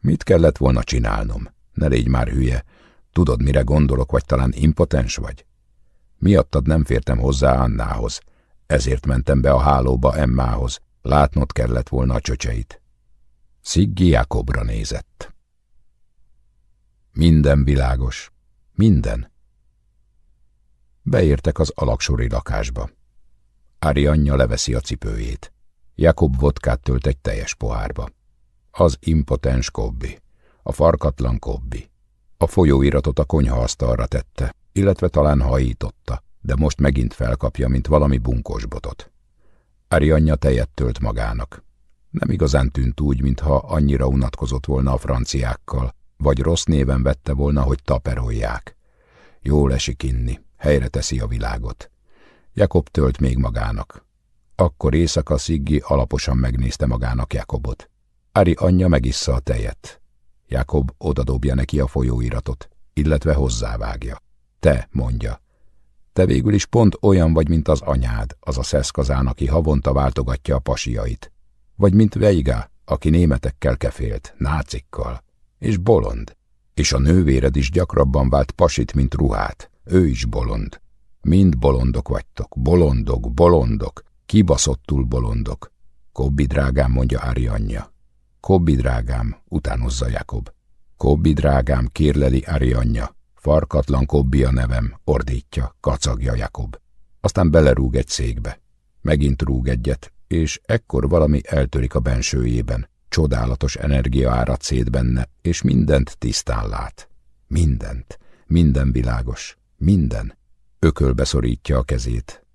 Mit kellett volna csinálnom? Ne légy már hülye. Tudod, mire gondolok, vagy talán impotens vagy? Miattad nem fértem hozzá Annához. Ezért mentem be a hálóba Emmához. Látnod kellett volna a csöcseit. Sziggi Jakobra nézett. Minden világos. Minden. Beértek az alaksori lakásba. Ári anyja leveszi a cipőjét. Jakob vodkát tölt egy teljes pohárba. Az impotens kobbi. A farkatlan kobbi. A folyóiratot a konyhaasztalra tette, illetve talán hajította, de most megint felkapja, mint valami bunkos botot. Ári anyja tejet tölt magának. Nem igazán tűnt úgy, mintha annyira unatkozott volna a franciákkal, vagy rossz néven vette volna, hogy taperolják. Jól esik inni, helyre teszi a világot. Jakob tölt még magának. Akkor éjszaka Sziggi alaposan megnézte magának Jakobot. Ari anyja megissza a tejet. Jakob odadobja neki a folyóiratot, illetve hozzávágja. Te, mondja. Te végül is pont olyan vagy, mint az anyád, az a szeszkazán, aki havonta váltogatja a pasiait. Vagy mint Veiga, aki németekkel kefélt, nácikkal. És bolond. És a nővéred is gyakrabban vált pasit, mint ruhát. Ő is bolond. Mind bolondok vagytok, bolondok, bolondok, kibaszottul bolondok. Kobbi drágám, mondja Ári anyja. Kobbi drágám, utánozza Jakob. Kobbi drágám, kérleli Ári anyja. Farkatlan Kobbi a nevem, ordítja, kacagja Jakob. Aztán belerúg egy székbe. Megint rúg egyet, és ekkor valami eltörik a bensőjében. Csodálatos energia árad szét benne, és mindent tisztán lát. Mindent, minden világos, minden. Ökölbe szorítja a kezét.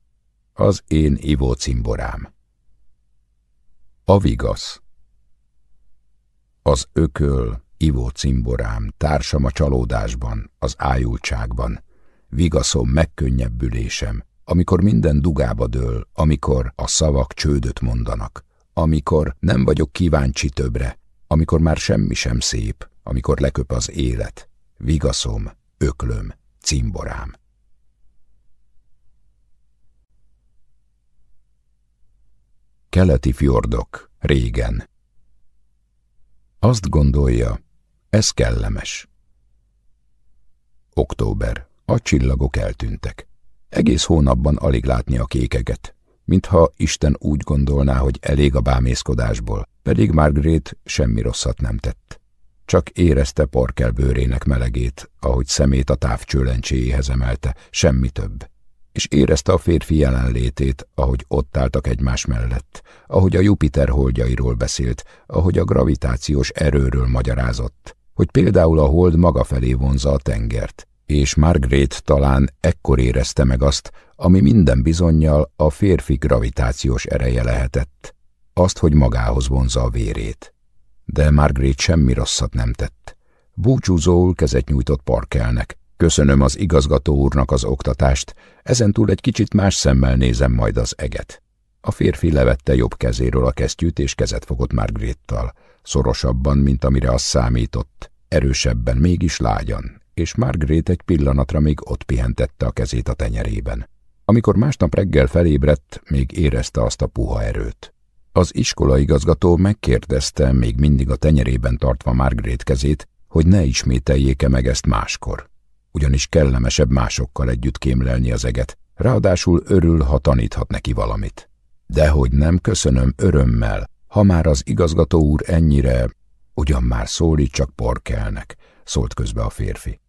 Az én ivó cimborám. A vigasz. Az ököl, ivó cimborám, társam a csalódásban, az ájultságban, vigaszom, megkönnyebbülésem, amikor minden dugába dől, amikor a szavak csődöt mondanak, amikor nem vagyok kíváncsi többre, amikor már semmi sem szép, amikor leköp az élet, vigaszom, öklöm, cimborám. Keleti fjordok, régen. Azt gondolja, ez kellemes. Október. A csillagok eltűntek. Egész hónapban alig látni a kékeget, mintha Isten úgy gondolná, hogy elég a bámészkodásból, pedig Margaret semmi rosszat nem tett. Csak érezte porkel bőrének melegét, ahogy szemét a távcsőlencséjéhez emelte, semmi több. És érezte a férfi jelenlétét, ahogy ott álltak egymás mellett, ahogy a Jupiter holdjairól beszélt, ahogy a gravitációs erőről magyarázott, hogy például a hold maga felé vonza a tengert, és Margaret talán ekkor érezte meg azt, ami minden bizonyal a férfi gravitációs ereje lehetett, azt, hogy magához vonza a vérét. De Margaret semmi rosszat nem tett. Búcsúzóul kezet nyújtott Parkelnek. Köszönöm az igazgató úrnak az oktatást, ezentúl egy kicsit más szemmel nézem majd az eget. A férfi levette jobb kezéről a kesztyűt, és kezet fogott Margarettal, szorosabban, mint amire az számított, erősebben, mégis lágyan, és Margaret egy pillanatra még ott pihentette a kezét a tenyerében. Amikor másnap reggel felébredt, még érezte azt a puha erőt. Az iskolaigazgató megkérdezte, még mindig a tenyerében tartva Margaret kezét, hogy ne ismételjék-e meg ezt máskor. Ugyanis kellemesebb másokkal együtt kémlelni az eget, ráadásul örül, ha taníthat neki valamit. Dehogy nem köszönöm örömmel, ha már az igazgató úr ennyire, ugyan már szólít csak porkelnek, szólt közbe a férfi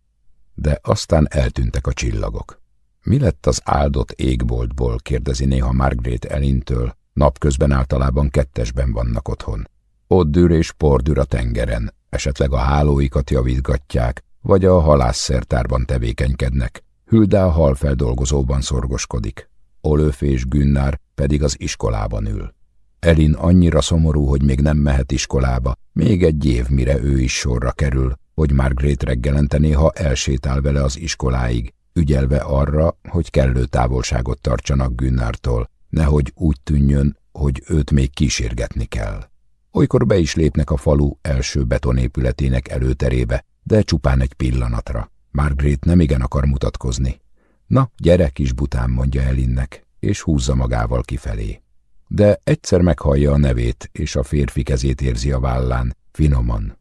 de aztán eltűntek a csillagok. Mi lett az áldott égboltból, kérdezi néha Margaret Elintől, napközben általában kettesben vannak otthon. Ott dűr és pordűr a tengeren, esetleg a hálóikat javítgatják, vagy a halászszertárban tevékenykednek. Hülda a halfeldolgozóban szorgoskodik. Olöf és Günnár pedig az iskolában ül. Elin annyira szomorú, hogy még nem mehet iskolába, még egy év, mire ő is sorra kerül, hogy Margaret reggelente néha elsétál vele az iskoláig, ügyelve arra, hogy kellő távolságot tartsanak Günnártól, nehogy úgy tűnjön, hogy őt még kísérgetni kell. Olykor be is lépnek a falu első betonépületének előterébe, de csupán egy pillanatra. Margaret nem igen akar mutatkozni. Na, gyere, kis bután, mondja Elinnek, és húzza magával kifelé. De egyszer meghallja a nevét, és a férfi kezét érzi a vállán, finoman,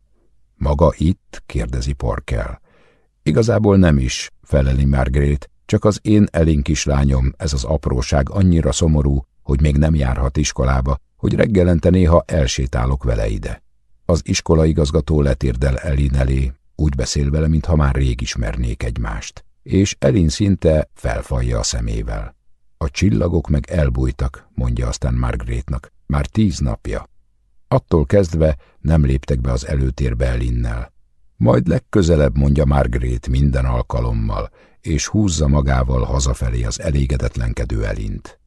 maga itt? kérdezi Parkel. Igazából nem is, feleli Margaret, csak az én elén kislányom, ez az apróság annyira szomorú, hogy még nem járhat iskolába, hogy reggelente néha elsétálok vele ide. Az iskolaigazgató letérdel Elin elé, úgy beszél vele, mintha már rég ismernék egymást, és Elin szinte felfalja a szemével. A csillagok meg elbújtak, mondja aztán Margaretnak, már tíz napja. Attól kezdve nem léptek be az előtérbe Elinnel. Majd legközelebb mondja Margaret minden alkalommal, és húzza magával hazafelé az elégedetlenkedő Elint.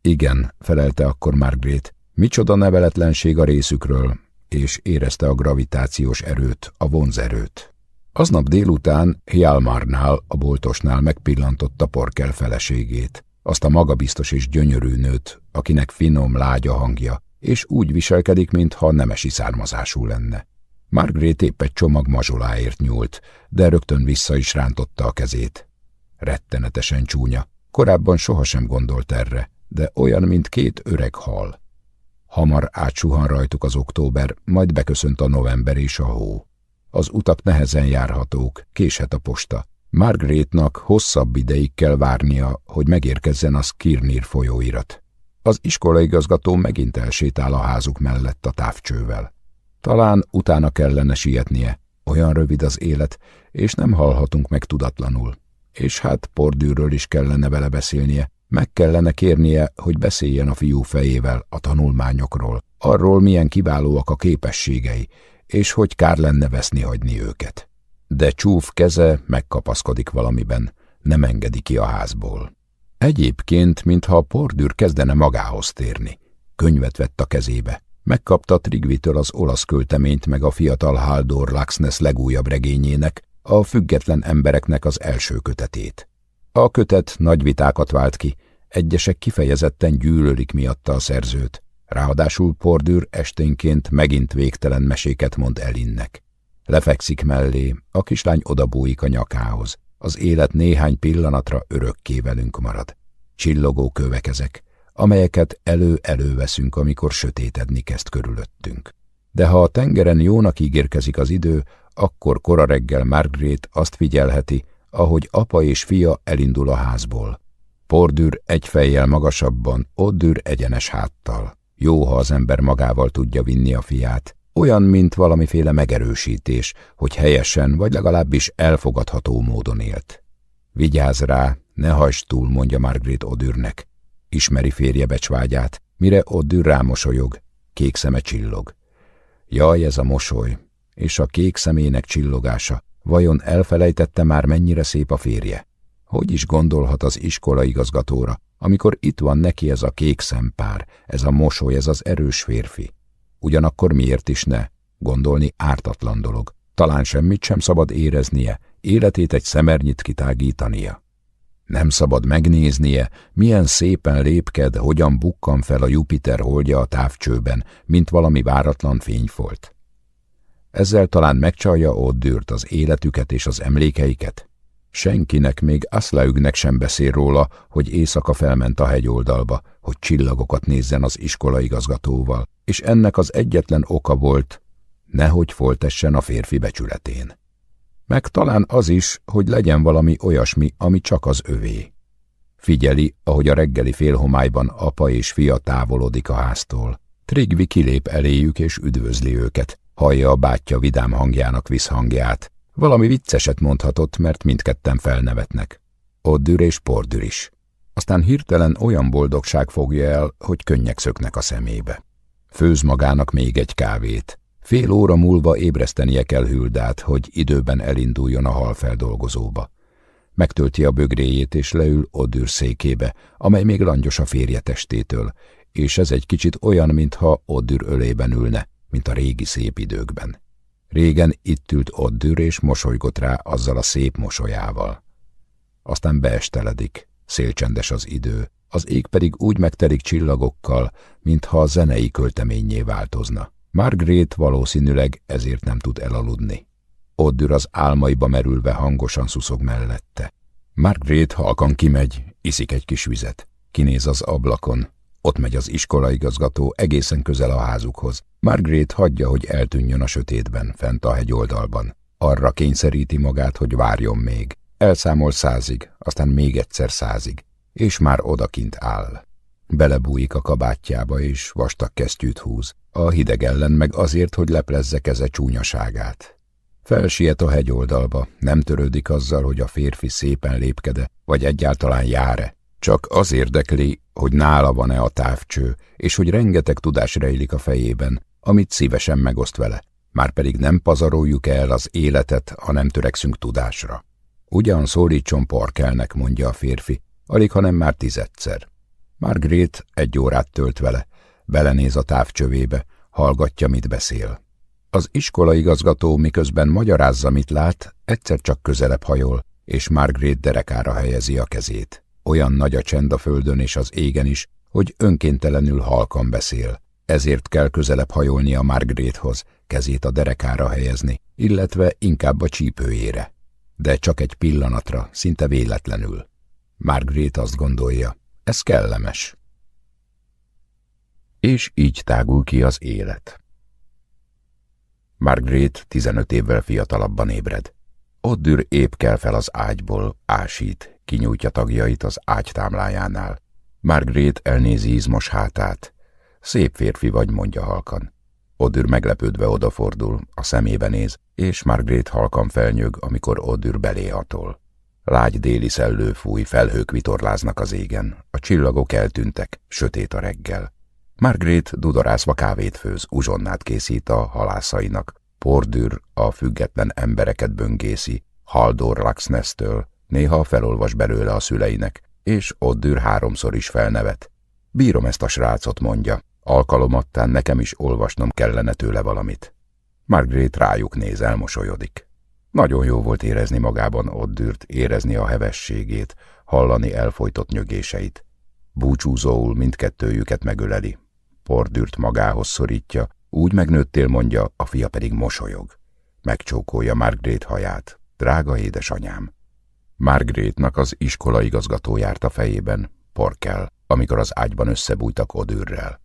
Igen, felelte akkor Margaret, micsoda neveletlenség a részükről, és érezte a gravitációs erőt, a vonzerőt. Aznap délután Hjalmarnál, a boltosnál megpillantotta Porkel feleségét, azt a magabiztos és gyönyörű nőt, akinek finom, lágya hangja, és úgy viselkedik, mintha nemesi származású lenne. Margaret épp egy csomag mazsoláért nyúlt, de rögtön vissza is rántotta a kezét. Rettenetesen csúnya. Korábban sohasem gondolt erre, de olyan, mint két öreg hal. Hamar átsuhan rajtuk az október, majd beköszönt a november és a hó. Az utak nehezen járhatók, késhet a posta. Margaretnak hosszabb ideig kell várnia, hogy megérkezzen a Skirnir folyóirat. Az iskolaigazgató megint elsétál a házuk mellett a távcsővel. Talán utána kellene sietnie, olyan rövid az élet, és nem hallhatunk meg tudatlanul. És hát pordűről is kellene vele beszélnie, meg kellene kérnie, hogy beszéljen a fiú fejével a tanulmányokról, arról milyen kiválóak a képességei, és hogy kár lenne veszni hagyni őket. de csúf keze megkapaszkodik valamiben, nem engedi ki a házból. Egyébként, mintha a pordűr kezdene magához térni. Könyvet vett a kezébe. Megkapta Trigvitől az olasz költeményt meg a fiatal Haldor Laxness legújabb regényének, a független embereknek az első kötetét. A kötet nagy vitákat vált ki, egyesek kifejezetten gyűlölik miatta a szerzőt. Ráadásul Pordűr esténként megint végtelen meséket mond Elinnek. Lefekszik mellé, a kislány odabújik a nyakához. Az élet néhány pillanatra örökké velünk marad. Csillogó kövek ezek, amelyeket elő-elő veszünk, amikor sötétedni kezd körülöttünk. De ha a tengeren jónak ígérkezik az idő, akkor kora reggel Margaret azt figyelheti, ahogy apa és fia elindul a házból. Pordűr egy fejjel magasabban, Oddűr egyenes háttal. Jó, ha az ember magával tudja vinni a fiát. Olyan, mint valamiféle megerősítés, hogy helyesen, vagy legalábbis elfogadható módon élt. Vigyázz rá, ne hagyd túl, mondja Margaret Odürnek. Ismeri férje becsvágyát, mire Odür rámosolyog, kék szeme csillog. Jaj, ez a mosoly, és a kék szemének csillogása, vajon elfelejtette már mennyire szép a férje? Hogy is gondolhat az iskola igazgatóra, amikor itt van neki ez a kék szempár, ez a mosoly, ez az erős férfi? Ugyanakkor miért is ne? Gondolni ártatlan dolog. Talán semmit sem szabad éreznie, életét egy szemernyit kitágítania. Nem szabad megnéznie, milyen szépen lépked, hogyan bukkan fel a Jupiter holdja a távcsőben, mint valami váratlan fényfolt. Ezzel talán megcsalja Oddűrt az életüket és az emlékeiket? Senkinek, még Aszlaügnek sem beszél róla, hogy éjszaka felment a hegyoldalba, hogy csillagokat nézzen az iskolaigazgatóval, és ennek az egyetlen oka volt, nehogy foltessen a férfi becsületén. Meg talán az is, hogy legyen valami olyasmi, ami csak az övé. Figyeli, ahogy a reggeli félhomályban apa és fia távolodik a háztól. Trigvi kilép eléjük és üdvözli őket, hallja a bátyja vidám hangjának visszhangját. Valami vicceset mondhatott, mert mindketten felnevetnek. Oddür és Pordür is. Aztán hirtelen olyan boldogság fogja el, hogy könnyek szöknek a szemébe. Főz magának még egy kávét. Fél óra múlva ébresztenie kell Hüldát, hogy időben elinduljon a halfeldolgozóba. Megtölti a bögréjét és leül Oddür székébe, amely még langyos a férje testétől, és ez egy kicsit olyan, mintha Oddür ölében ülne, mint a régi szép időkben. Régen itt ült Oddür és mosolygott rá azzal a szép mosolyával. Aztán beesteledik, szélcsendes az idő, az ég pedig úgy megtelik csillagokkal, mintha a zenei költeményé változna. Margaret valószínűleg ezért nem tud elaludni. Oddür az álmaiba merülve hangosan szuszog mellette. Margaret halkan kimegy, iszik egy kis vizet. Kinéz az ablakon, ott megy az iskolaigazgató egészen közel a házukhoz. Margaret hagyja, hogy eltűnjön a sötétben, fent a hegyoldalban. Arra kényszeríti magát, hogy várjon még. Elszámol százig, aztán még egyszer százig, és már odakint áll. Belebújik a kabátjába, és vastag kesztyűt húz. A hideg ellen meg azért, hogy leplezze keze csúnyaságát. Felsiet a hegyoldalba, nem törődik azzal, hogy a férfi szépen lépkede, vagy egyáltalán jár-e. Csak az érdekli, hogy nála van-e a távcső, és hogy rengeteg tudás rejlik a fejében, amit szívesen megoszt vele. Márpedig nem pazaroljuk el az életet, ha nem törekszünk tudásra. Ugyan szólítson Parkelnek, mondja a férfi, alig, hanem már tizedszer. Margaret egy órát tölt vele, belenéz a távcsövébe, hallgatja, mit beszél. Az iskolaigazgató miközben magyarázza, mit lát, egyszer csak közelebb hajol, és Margaret derekára helyezi a kezét. Olyan nagy a csend a földön és az égen is, hogy önkéntelenül halkan beszél. Ezért kell közelebb hajolni a Margarethoz, kezét a derekára helyezni, illetve inkább a csípőjére. De csak egy pillanatra, szinte véletlenül. Margaret azt gondolja, ez kellemes. És így tágul ki az élet. Margaret 15 évvel fiatalabban ébred. Oddür épp kell fel az ágyból, ásít, kinyújtja tagjait az ágy támlájánál. Margaret elnézi izmos hátát. Szép férfi vagy, mondja halkan. Odür meglepődve odafordul, a szemébe néz, és Margaret halkan felnyög, amikor Odür belé hatol. Lágy déli szellő fúj, felhők vitorláznak az égen, a csillagok eltűntek, sötét a reggel. Margaret dudorászva kávét főz, uzsonnát készít a halászainak. Pordür a független embereket böngészi, Haldor Laxnesztől, néha felolvas belőle a szüleinek, és Oddür háromszor is felnevet. Bírom ezt a srácot, mondja, alkalomattán nekem is olvasnom kellene tőle valamit. Margaret rájuk néz, elmosolyodik. Nagyon jó volt érezni magában Oddürt, érezni a hevességét, hallani elfolytott nyögéseit. Búcsúzóul mindkettőjüket megöleli. Pordürt magához szorítja, úgy megnőttél, mondja, a fia pedig mosolyog. Megcsókolja Margaret haját. Drága édesanyám. Margaretnak az iskola igazgató járt a fejében, Porkel, amikor az ágyban összebújtak Odürrel.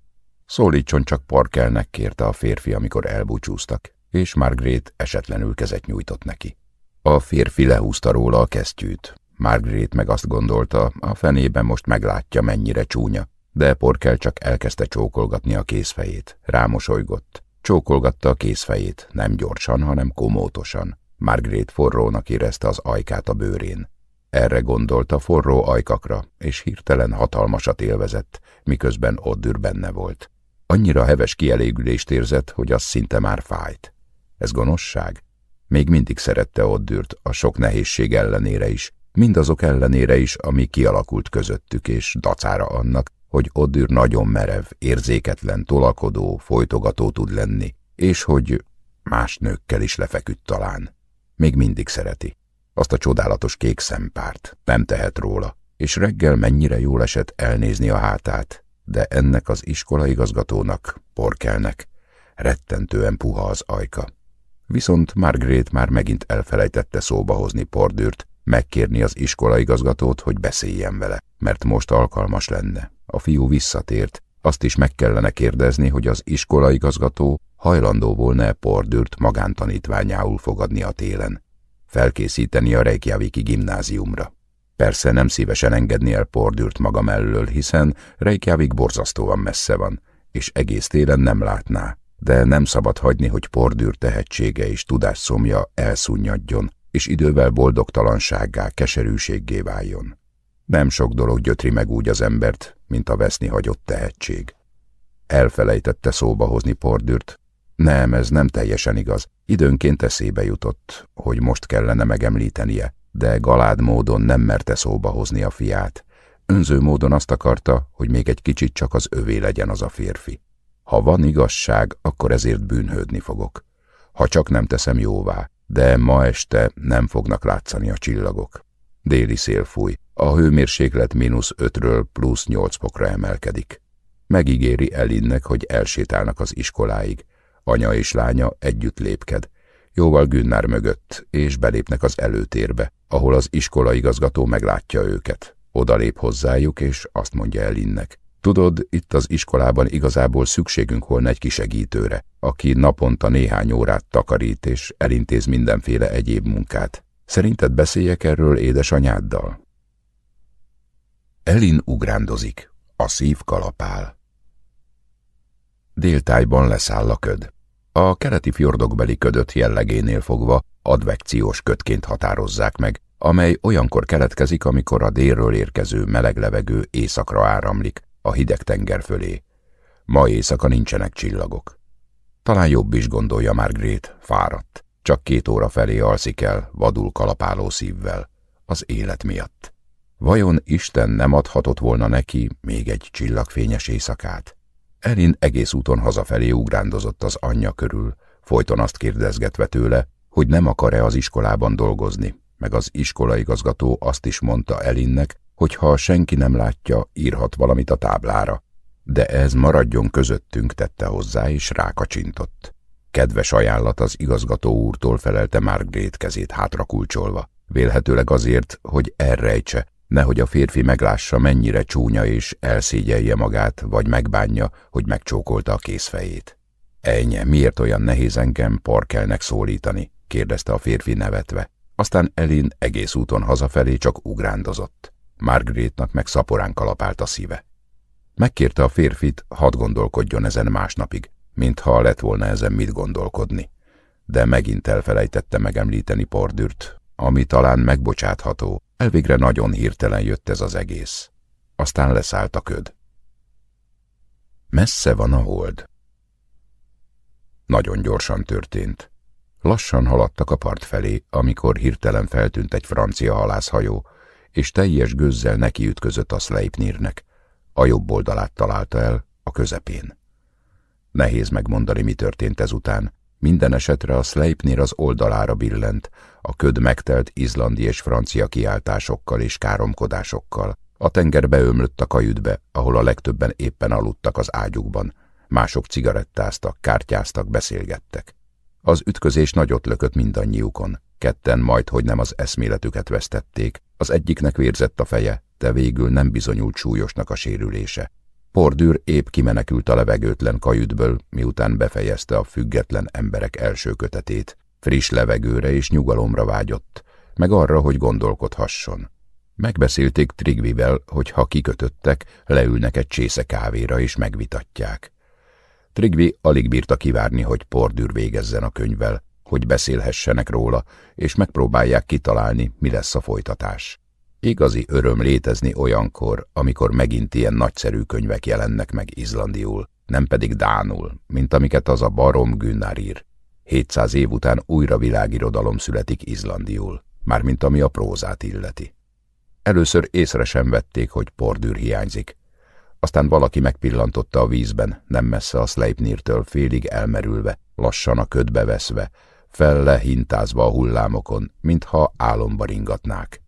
Szólítson csak Porkelnek kérte a férfi, amikor elbúcsúztak, és Margaret esetlenül kezet nyújtott neki. A férfi lehúzta róla a kesztyűt. Margaret meg azt gondolta, a fenében most meglátja, mennyire csúnya, de Porkel csak elkezdte csókolgatni a kézfejét. Rámosolygott. Csókolgatta a kézfejét, nem gyorsan, hanem komótosan. Margaret forrónak érezte az ajkát a bőrén. Erre gondolta forró ajkakra, és hirtelen hatalmasat élvezett, miközben Oddür benne volt. Annyira heves kielégülést érzett, hogy az szinte már fájt. Ez gonoszság? Még mindig szerette Oddürt, a sok nehézség ellenére is, mindazok ellenére is, ami kialakult közöttük, és dacára annak, hogy Oddür nagyon merev, érzéketlen, tolakodó, folytogató tud lenni, és hogy más nőkkel is lefeküdt talán. Még mindig szereti. Azt a csodálatos kék szempárt, nem tehet róla, és reggel mennyire jól esett elnézni a hátát, de ennek az iskolaigazgatónak, porkelnek, rettentően puha az ajka. Viszont Margaret már megint elfelejtette szóba hozni Pordűrt, megkérni az iskolaigazgatót, hogy beszéljen vele, mert most alkalmas lenne. A fiú visszatért, azt is meg kellene kérdezni, hogy az iskolaigazgató hajlandó volna-e Pordürt magántanítványául fogadni a télen, felkészíteni a Reykjaviki gimnáziumra. Persze nem szívesen engedni el Pordürt maga mellől, hiszen Reykjavik borzasztóan messze van, és egész télen nem látná, de nem szabad hagyni, hogy Pordűr tehetsége és tudásszomja elszunnyadjon, és idővel boldogtalansággá, keserűséggé váljon. Nem sok dolog gyötri meg úgy az embert, mint a veszni hagyott tehetség. Elfelejtette szóba hozni Pordürt. Nem, ez nem teljesen igaz. Időnként eszébe jutott, hogy most kellene megemlítenie, de galád módon nem merte szóba hozni a fiát. Önző módon azt akarta, hogy még egy kicsit csak az övé legyen az a férfi. Ha van igazság, akkor ezért bűnhődni fogok. Ha csak nem teszem jóvá, de ma este nem fognak látszani a csillagok. Déli szél fúj, a hőmérséklet mínusz ötről plusz nyolc fokra emelkedik. Megígéri Elinnek, hogy elsétálnak az iskoláig. Anya és lánya együtt lépked, jóval Günnár mögött, és belépnek az előtérbe, ahol az iskolaigazgató meglátja őket. Oda lép hozzájuk, és azt mondja Elinnek. Tudod, itt az iskolában igazából szükségünk volna egy kisegítőre, aki naponta néhány órát takarít és elintéz mindenféle egyéb munkát. Szerinted beszéljek erről édesanyáddal? Elin ugrándozik, a szív kalapál. Déltájban leszáll a köd. A keleti fjordokbeli ködöt jellegénél fogva advekciós ködként határozzák meg, amely olyankor keletkezik, amikor a délről érkező meleg levegő északra áramlik, a hideg tenger fölé. Ma éjszaka nincsenek csillagok. Talán jobb is gondolja Margaret, fáradt. Csak két óra felé alszik el, vadul kalapáló szívvel, az élet miatt. Vajon Isten nem adhatott volna neki még egy csillagfényes éjszakát? Elin egész úton hazafelé ugrándozott az anyja körül, folyton azt kérdezgetve tőle, hogy nem akar-e az iskolában dolgozni, meg az iskolaigazgató azt is mondta Elinnek, hogy ha senki nem látja, írhat valamit a táblára. De ez maradjon közöttünk, tette hozzá, és rákacsintott. Kedves ajánlat az igazgató úrtól felelte Margaret kezét hátrakulcsolva. Vélhetőleg azért, hogy elrejtse, nehogy a férfi meglássa, mennyire csúnya és elszégyelje magát, vagy megbánja, hogy megcsókolta a kézfejét. Ennyi, miért olyan nehéz engem Parkelnek szólítani? kérdezte a férfi nevetve. Aztán Elin egész úton hazafelé csak ugrándozott. Margaretnak meg szaporán kalapált a szíve. Megkérte a férfit, hadd gondolkodjon ezen másnapig, mintha lett volna ezen mit gondolkodni. De megint elfelejtette megemlíteni Pordürt, ami talán megbocsátható, elvégre nagyon hirtelen jött ez az egész. Aztán leszállt a köd. Messze van a hold. Nagyon gyorsan történt. Lassan haladtak a part felé, amikor hirtelen feltűnt egy francia halászhajó, és teljes gőzzel nekiütközött a Sleipnirnek. A jobb oldalát találta el, a közepén. Nehéz megmondani, mi történt ezután. Minden esetre a Sleipnir az oldalára billent, a köd megtelt izlandi és francia kiáltásokkal és káromkodásokkal. A tenger beömlött a kajütbe, ahol a legtöbben éppen aludtak az ágyukban. Mások cigarettáztak, kártyáztak, beszélgettek. Az ütközés nagyot lökött mindannyiukon. Ketten majd, hogy nem az eszméletüket vesztették. Az egyiknek vérzett a feje, de végül nem bizonyult súlyosnak a sérülése. Pordűr épp kimenekült a levegőtlen kajütből, miután befejezte a független emberek első kötetét. Friss levegőre és nyugalomra vágyott, meg arra, hogy gondolkodhasson. Megbeszélték Trigvivel, hogy ha kikötöttek, leülnek egy csésze kávéra és megvitatják. Trigvi alig bírta kivárni, hogy Pordűr végezzen a könyvvel, hogy beszélhessenek róla, és megpróbálják kitalálni, mi lesz a folytatás. Igazi öröm létezni olyankor, amikor megint ilyen nagyszerű könyvek jelennek meg izlandiul, nem pedig dánul, mint amiket az a barom Gunnar ír. 700 év után újra világirodalom születik izlandiul, mármint ami a prózát illeti. Először észre sem vették, hogy pordűr hiányzik. Aztán valaki megpillantotta a vízben, nem messze a Sleipnirtől félig elmerülve, lassan a ködbe veszve, felle hintázva a hullámokon, mintha álomba ringatnák.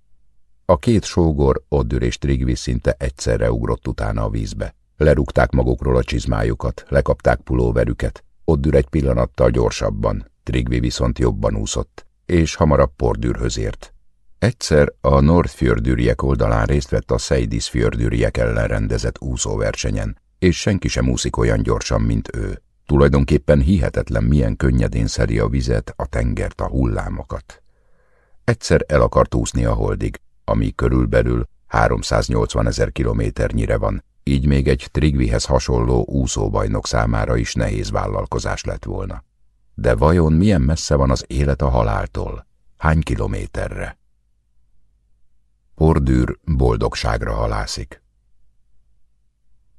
A két sógor, Oddür és Trigvi szinte egyszerre ugrott utána a vízbe. Lerúgták magukról a csizmájukat, lekapták pulóverüket, Oddür egy pillanattal gyorsabban, Trigvi viszont jobban úszott, és hamarabb Pordürhöz ért. Egyszer a Nordfjördűriek oldalán részt vett a Seidisfjördűriek ellen rendezett úszóversenyen, és senki sem úszik olyan gyorsan, mint ő. Tulajdonképpen hihetetlen milyen könnyedén szeri a vizet, a tengert, a hullámokat. Egyszer el akart úszni a holdig, ami körülbelül 380 ezer kilométernyire van, így még egy Trigvihez hasonló úszóbajnok számára is nehéz vállalkozás lett volna. De vajon milyen messze van az élet a haláltól? Hány kilométerre? Pordűr boldogságra halászik.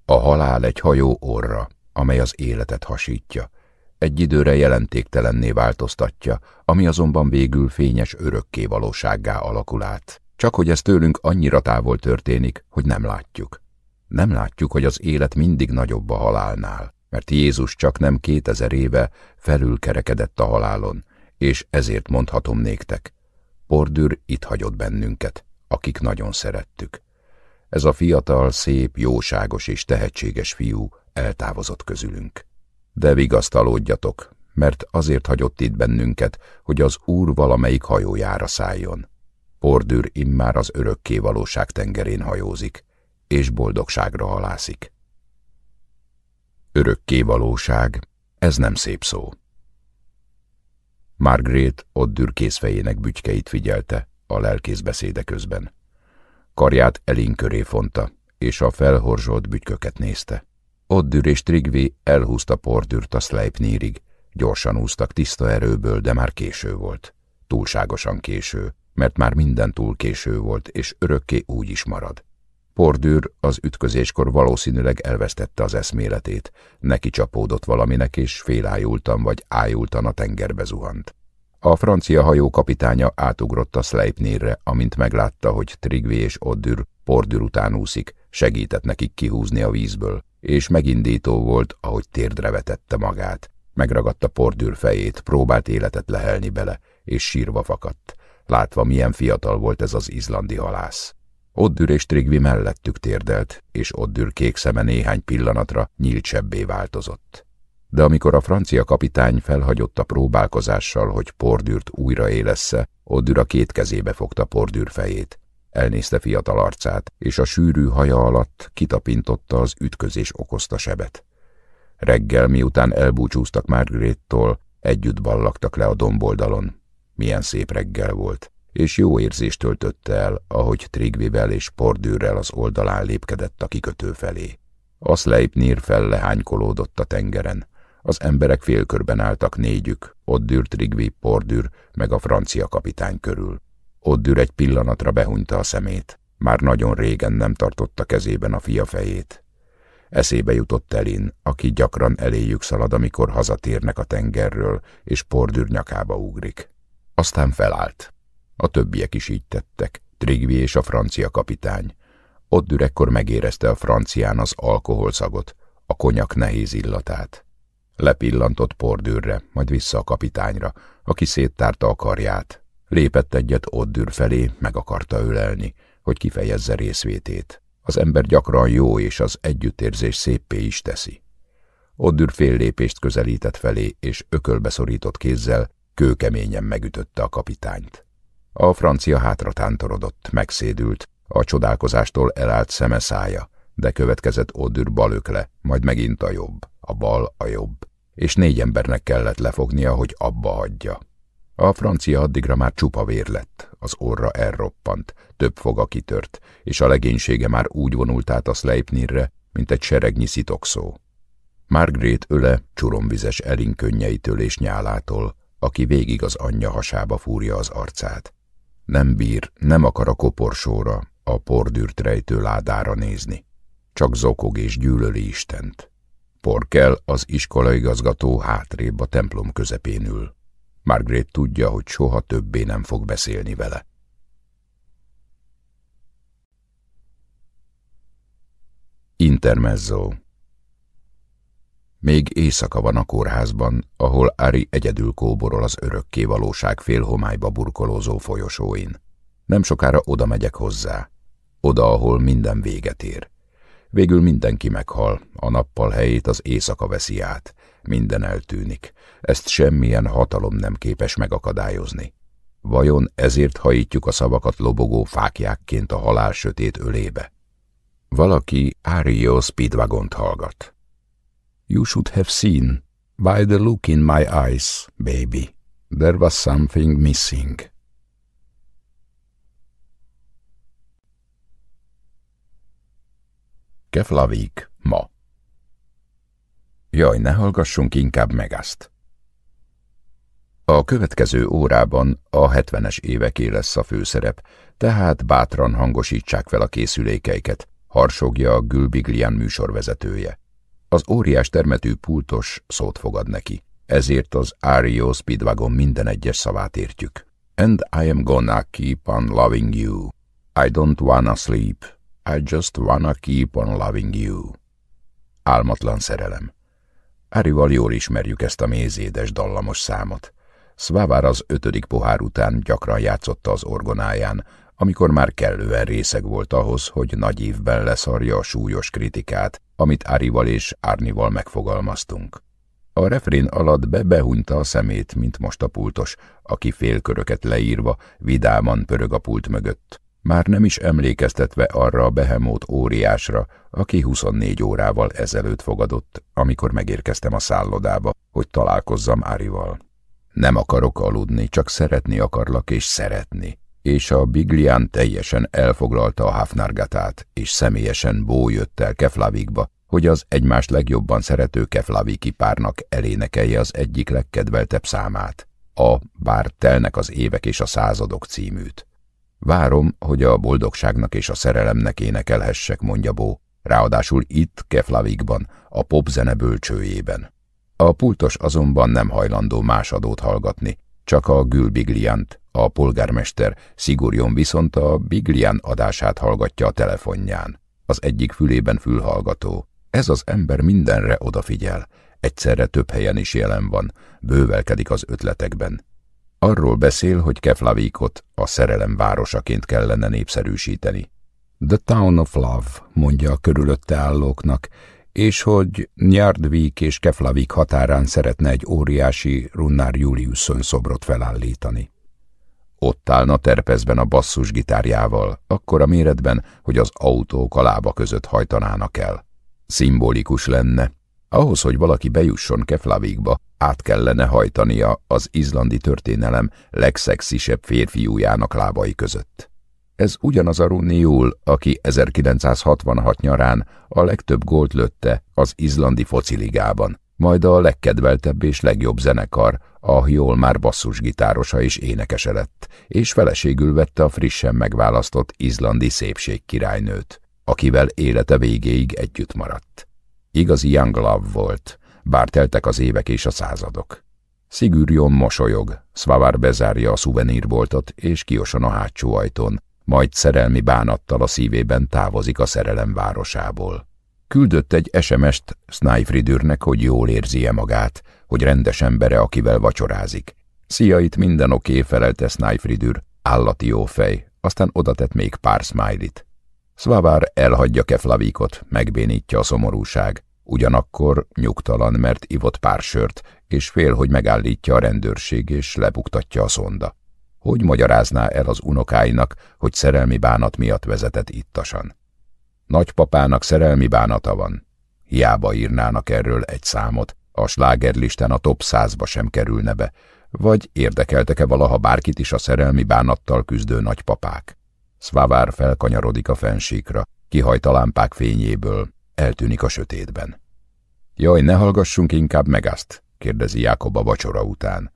A halál egy hajó orra, amely az életet hasítja, egy időre jelentéktelenné változtatja, ami azonban végül fényes örökké valósággá alakul át. Csak hogy ez tőlünk annyira távol történik, hogy nem látjuk. Nem látjuk, hogy az élet mindig nagyobb a halálnál, mert Jézus csak nem kétezer éve felülkerekedett a halálon, és ezért mondhatom néktek, Pordűr itt hagyott bennünket, akik nagyon szerettük. Ez a fiatal, szép, jóságos és tehetséges fiú eltávozott közülünk. De vigasztalódjatok, mert azért hagyott itt bennünket, hogy az Úr valamelyik hajójára szálljon. Pordűr immár az örökké valóság tengerén hajózik, és boldogságra halászik. Örökké valóság, ez nem szép szó. Margaret Oddür készfejének bütykeit figyelte a lelkész beszéde közben. Karját elin köré fonta, és a felhorzsolt bütyköket nézte. Oddür és Trigvi elhúzta Pordürt a Sleipnirig, gyorsan úztak tiszta erőből, de már késő volt. Túlságosan késő, mert már minden túl késő volt, és örökké úgy is marad. Pordűr az ütközéskor valószínűleg elvesztette az eszméletét, neki csapódott valaminek, és félájultan vagy ájultan a tengerbe zuhant. A francia hajó kapitánya átugrott a Sleipnirre, amint meglátta, hogy Trigvé és Oddür Pordűr után úszik, segített nekik kihúzni a vízből, és megindító volt, ahogy térdre vetette magát. Megragadta Pordűr fejét, próbált életet lehelni bele, és sírva fakadt látva milyen fiatal volt ez az izlandi halász. Oddür és Trigvi mellettük térdelt, és Oddür kék szeme néhány pillanatra nyíltsebbé változott. De amikor a francia kapitány felhagyott a próbálkozással, hogy Pordűrt újraélessze, Oddür a két kezébe fogta Pordűr fejét. Elnézte fiatal arcát, és a sűrű haja alatt kitapintotta az ütközés okozta sebet. Reggel, miután elbúcsúztak Margarettól, együtt ballagtak le a domboldalon, milyen szép reggel volt, és jó érzést töltötte el, ahogy Trigvivel és Pordűrrel az oldalán lépkedett a kikötő felé. A Sleipnir fellehánykolódott a tengeren. Az emberek félkörben álltak négyük, Oddür, Trigvi, Pordűr, meg a francia kapitány körül. Oddür egy pillanatra behunyta a szemét. Már nagyon régen nem tartotta kezében a fia fejét. Eszébe jutott Elin, aki gyakran eléjük szalad, amikor hazatérnek a tengerről, és pordűr nyakába ugrik. Aztán felállt. A többiek is így tettek, Trigvi és a francia kapitány. Ott dürekkor megérezte a francián az alkoholszagot, a konyak nehéz illatát. Lepillantott pordűrre, majd vissza a kapitányra, aki széttárta a karját. Lépett egyet Oddür felé, meg akarta ölelni, hogy kifejezze részvétét. Az ember gyakran jó, és az együttérzés széppé is teszi. Oddür fél lépést közelített felé, és ökölbeszorított kézzel kőkeményen megütötte a kapitányt. A francia hátra tántorodott, megszédült, a csodálkozástól elállt szeme szája, de következett Oddür balökle, majd megint a jobb, a bal a jobb, és négy embernek kellett lefognia, hogy abba hagyja. A francia addigra már csupa vér lett, az orra elroppant, több foga kitört, és a legénysége már úgy vonult át a Sleipnirre, mint egy seregnyi szitokszó. Margaret öle csuromvizes Elin könnyeitől és nyálától, aki végig az anyja hasába fúrja az arcát. Nem bír, nem akar a koporsóra, a pordűrt rejtő ládára nézni. Csak zokog és gyűlöli Istent. Porkel, az iskolaigazgató hátrébb a templom közepén ül. Margaret tudja, hogy soha többé nem fog beszélni vele. Intermezzo Még éjszaka van a kórházban, ahol Ari egyedül kóborol az örökké valóság félhomályba burkolózó folyosóin. Nem sokára oda megyek hozzá. Oda, ahol minden véget ér. Végül mindenki meghal, a nappal helyét az éjszaka veszi át. Minden eltűnik. Ezt semmilyen hatalom nem képes megakadályozni. Vajon ezért hajítjuk a szavakat lobogó fákjákként a halál sötét ölébe? Valaki Ario Speedwagont hallgat. You should have seen, by the look in my eyes, baby, there was something missing. Keflavik, ma. Jaj, ne hallgassunk inkább meg azt. A következő órában a hetvenes éveké lesz a főszerep, tehát bátran hangosítsák fel a készülékeiket, harsogja a Gülbiglian műsorvezetője. Az óriás termetű pultos szót fogad neki, ezért az Ario Speedwagon minden egyes szavát értjük. And I am gonna keep on loving you. I don't wanna sleep. I just wanna keep on loving you. Álmatlan szerelem. Árival jól ismerjük ezt a mézédes, dallamos számot. Szvávár az ötödik pohár után gyakran játszotta az orgonáján, amikor már kellően részeg volt ahhoz, hogy nagy évben leszarja a súlyos kritikát, amit Árival és Árnival megfogalmaztunk. A refrén alatt bebehunyta a szemét, mint most a pultos, aki félköröket leírva vidáman pörög a pult mögött már nem is emlékeztetve arra a behemót óriásra, aki 24 órával ezelőtt fogadott, amikor megérkeztem a szállodába, hogy találkozzam Árival. Nem akarok aludni, csak szeretni akarlak és szeretni. És a Biglián teljesen elfoglalta a Hafnargatát, és személyesen Bó jött el Keflavikba, hogy az egymást legjobban szerető Keflaviki párnak elénekelje az egyik legkedveltebb számát, a Bár telnek az évek és a századok címűt. Várom, hogy a boldogságnak és a szerelemnek énekelhessek, mondja Bó, ráadásul itt, Keflavikban, a popzene bölcsőjében. A pultos azonban nem hajlandó más adót hallgatni, csak a Gülbigliant, a polgármester Szigurjon viszont a Biglian adását hallgatja a telefonján. Az egyik fülében fülhallgató. Ez az ember mindenre odafigyel, egyszerre több helyen is jelen van, bővelkedik az ötletekben. Arról beszél, hogy Keflavikot a szerelem városaként kellene népszerűsíteni. The Town of Love, mondja a körülötte állóknak, és hogy Nyardvik és Keflavik határán szeretne egy óriási Runnár Juliusson szobrot felállítani. Ott állna terpezben a basszusgitárjával, akkor a méretben, hogy az autók a lába között hajtanának el. Szimbolikus lenne, ahhoz, hogy valaki bejusson Keflavikba, át kellene hajtania az izlandi történelem legszexisebb férfiújának lábai között. Ez ugyanaz a Runni Júl, aki 1966 nyarán a legtöbb gólt lötte az izlandi fociligában, majd a legkedveltebb és legjobb zenekar, a jól már basszusgitárosa és énekese lett, és feleségül vette a frissen megválasztott izlandi szépség királynőt, akivel élete végéig együtt maradt. Igazi young love volt, bár teltek az évek és a századok. Szigürjon mosolyog, Szvavár bezárja a szuvenírboltot, és kiosan a hátsó ajtón, majd szerelmi bánattal a szívében távozik a szerelem városából. Küldött egy SMS-t Snifridürnek, hogy jól érzi-e magát, hogy rendes embere, akivel vacsorázik. Szia, itt minden oké, felelte Snifridür, állati jó fej, aztán odatett még pár smiley-t. Szvavár elhagyja Keflavikot, megbénítja a szomorúság, ugyanakkor nyugtalan, mert ivott pár sört, és fél, hogy megállítja a rendőrség, és lebuktatja a szonda. Hogy magyarázná el az unokáinak, hogy szerelmi bánat miatt vezetett ittasan? Nagypapának szerelmi bánata van. Hiába írnának erről egy számot, a slágerlistán a top százba sem kerülne be, vagy érdekeltek-e valaha bárkit is a szerelmi bánattal küzdő nagypapák? Szvávár felkanyarodik a fensíkra, kihajt a lámpák fényéből, eltűnik a sötétben. Jaj, ne hallgassunk inkább meg azt, kérdezi Jákob a vacsora után.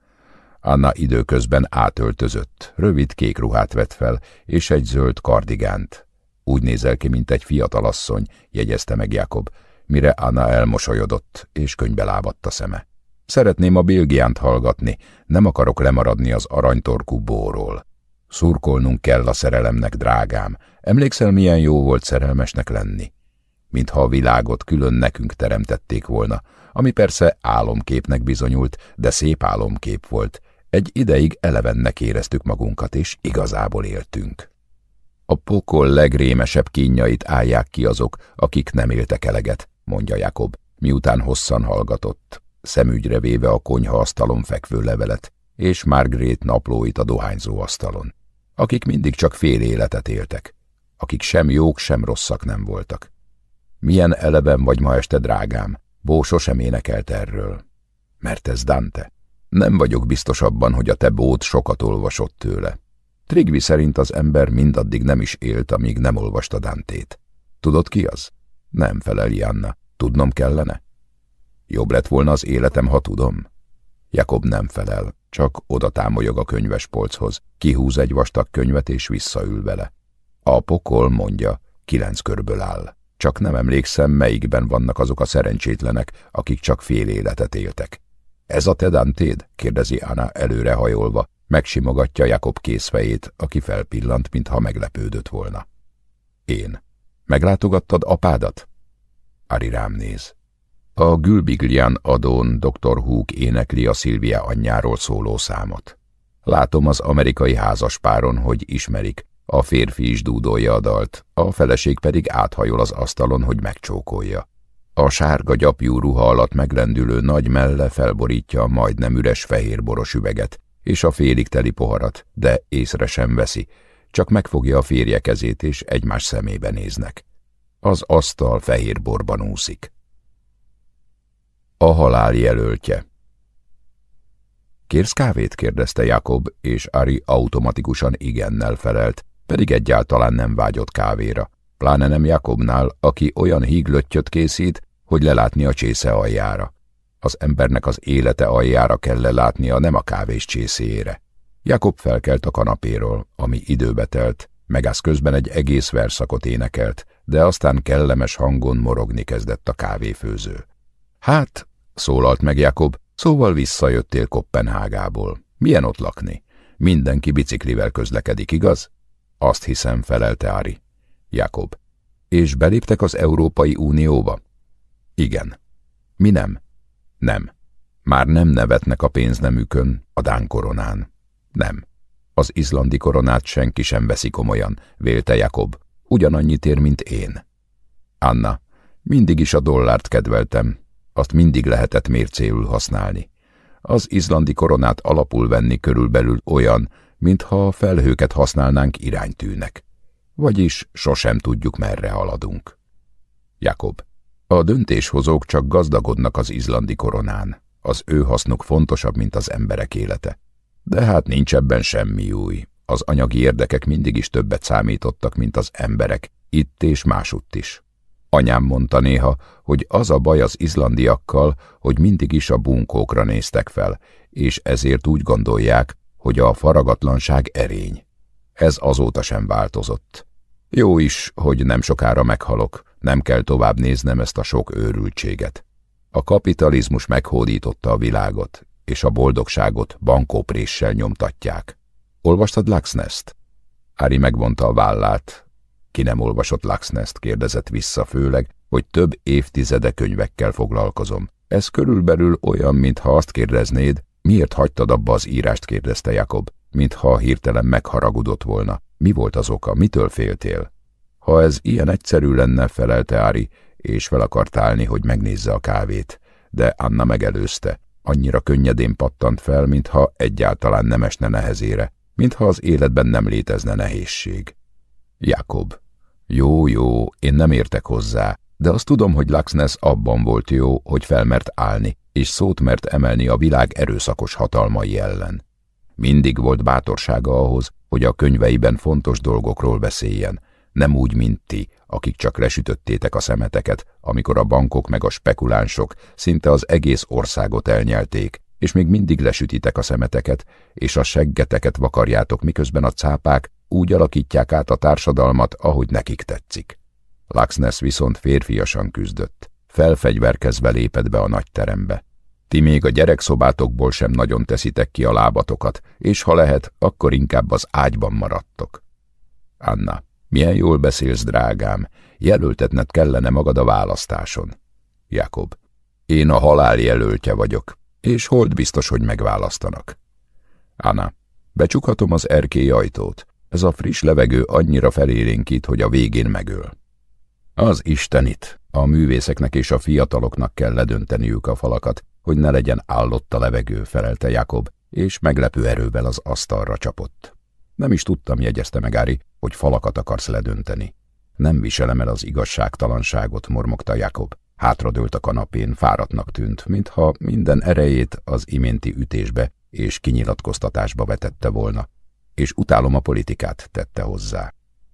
Anna időközben átöltözött, rövid kék ruhát vett fel, és egy zöld kardigánt. Úgy nézel ki, mint egy fiatalasszony, jegyezte meg Jakob, mire Anna elmosolyodott, és könybe lábadt a szeme. Szeretném a Bilgiánt hallgatni, nem akarok lemaradni az aranytorkú bóról. Szurkolnunk kell a szerelemnek, drágám. Emlékszel, milyen jó volt szerelmesnek lenni? Mintha a világot külön nekünk teremtették volna, ami persze álomképnek bizonyult, de szép álomkép volt. Egy ideig elevennek éreztük magunkat, és igazából éltünk. A pokol legrémesebb kínjait állják ki azok, akik nem éltek eleget, mondja Jakob, miután hosszan hallgatott, szemügyre véve a konyha asztalon fekvő levelet, és Margaret naplóit a dohányzó asztalon, akik mindig csak fél életet éltek, akik sem jók, sem rosszak nem voltak. Milyen eleven vagy ma este, drágám, Bó sosem énekelt erről. Mert ez Dante. Nem vagyok biztos abban, hogy a te bót sokat olvasott tőle. Trigvi szerint az ember mindaddig nem is élt, amíg nem olvasta Dantét. Tudod ki az? Nem feleli Anna. Tudnom kellene? Jobb lett volna az életem, ha tudom. Jakob nem felel, csak oda támolyog a könyvespolchoz, kihúz egy vastag könyvet és visszaül vele. A pokol, mondja, kilenc körből áll. Csak nem emlékszem, melyikben vannak azok a szerencsétlenek, akik csak fél életet éltek. Ez a te Dantéd? kérdezi Anna előrehajolva, megsimogatja Jakob készfejét, aki felpillant, mintha meglepődött volna. Én. Meglátogattad apádat? Ari rám néz. A Gülbiglian adón dr. Húk énekli a Szilvia anyjáról szóló számot. Látom az amerikai házaspáron, hogy ismerik, a férfi is dúdolja a dalt, a feleség pedig áthajol az asztalon, hogy megcsókolja. A sárga gyapjú ruha alatt meglendülő nagy melle felborítja a majdnem üres fehérboros üveget, és a félig teli poharat, de észre sem veszi, csak megfogja a férje kezét, és egymás szemébe néznek. Az asztal fehér borban úszik. A halál jelöltje Kérsz kávét? kérdezte Jakob, és Ari automatikusan igennel felelt, pedig egyáltalán nem vágyott kávéra, pláne nem Jakobnál, aki olyan híglöttyöt készít, hogy lelátni a csésze aljára. Az embernek az élete aljára kell lelátnia, nem a kávés csészéjére. Jakob felkelt a kanapéról, ami időbe telt, megász közben egy egész verszakot énekelt, de aztán kellemes hangon morogni kezdett a kávéfőző. Hát, szólalt meg Jakob, szóval visszajöttél Kopenhágából. Milyen ott lakni? Mindenki biciklivel közlekedik, igaz? Azt hiszem, felelte Ári. Jakob. És beléptek az Európai Unióba? Igen. Mi nem? Nem. Már nem nevetnek a pénznemükön, a Dán koronán. Nem. Az izlandi koronát senki sem veszi komolyan, vélte Jakob. Ugyanannyit ér, mint én. Anna, mindig is a dollárt kedveltem. Azt mindig lehetett mércéül használni. Az izlandi koronát alapul venni körülbelül olyan, mintha a felhőket használnánk iránytűnek. Vagyis sosem tudjuk, merre haladunk. Jakob. A döntéshozók csak gazdagodnak az izlandi koronán. Az ő hasznuk fontosabb, mint az emberek élete. De hát nincs ebben semmi új. Az anyagi érdekek mindig is többet számítottak, mint az emberek, itt és másutt is. Anyám mondta néha, hogy az a baj az izlandiakkal, hogy mindig is a bunkókra néztek fel, és ezért úgy gondolják, hogy a faragatlanság erény. Ez azóta sem változott. Jó is, hogy nem sokára meghalok, nem kell tovább néznem ezt a sok őrültséget. A kapitalizmus meghódította a világot, és a boldogságot bankópréssel nyomtatják. Olvastad Laxnest? Ári megvonta a vállát. Ki nem olvasott Laxnest, kérdezett vissza főleg, hogy több évtizede könyvekkel foglalkozom. Ez körülbelül olyan, mintha azt kérdeznéd, miért hagytad abba az írást, kérdezte Jakob, mintha hirtelen megharagudott volna. Mi volt az oka, mitől féltél? Ha ez ilyen egyszerű lenne, felelte Ári, és fel akart állni, hogy megnézze a kávét, de Anna megelőzte. Annyira könnyedén pattant fel, mintha egyáltalán nem esne nehezére, mintha az életben nem létezne nehézség. Jakob. Jó, jó, én nem értek hozzá, de azt tudom, hogy Laxness abban volt jó, hogy felmert állni, és szót mert emelni a világ erőszakos hatalmai ellen. Mindig volt bátorsága ahhoz, hogy a könyveiben fontos dolgokról beszéljen, nem úgy, mint ti, akik csak lesütöttétek a szemeteket, amikor a bankok meg a spekulánsok szinte az egész országot elnyelték, és még mindig lesütitek a szemeteket, és a seggeteket vakarjátok, miközben a cápák úgy alakítják át a társadalmat, ahogy nekik tetszik. Laxness viszont férfiasan küzdött. Felfegyverkezve lépett be a nagy terembe. Ti még a gyerekszobátokból sem nagyon teszitek ki a lábatokat, és ha lehet, akkor inkább az ágyban maradtok. Anna, milyen jól beszélsz, drágám, jelöltetned kellene magad a választáson. Jakob, én a halál jelöltje vagyok, és hold biztos, hogy megválasztanak. Anna, becsukhatom az erkély ajtót. Ez a friss levegő annyira felélénkít, hogy a végén megöl. Az Istenit, a művészeknek és a fiataloknak kell ledönteniük a falakat, hogy ne legyen állott a levegő, felelte Jakob, és meglepő erővel az asztalra csapott. Nem is tudtam, jegyezte meg Ári, hogy falakat akarsz ledönteni. Nem viselem el az igazságtalanságot, mormogta Jakob. Hátradőlt a kanapén, fáradtnak tűnt, mintha minden erejét az iménti ütésbe és kinyilatkoztatásba vetette volna. És utálom a politikát, tette hozzá.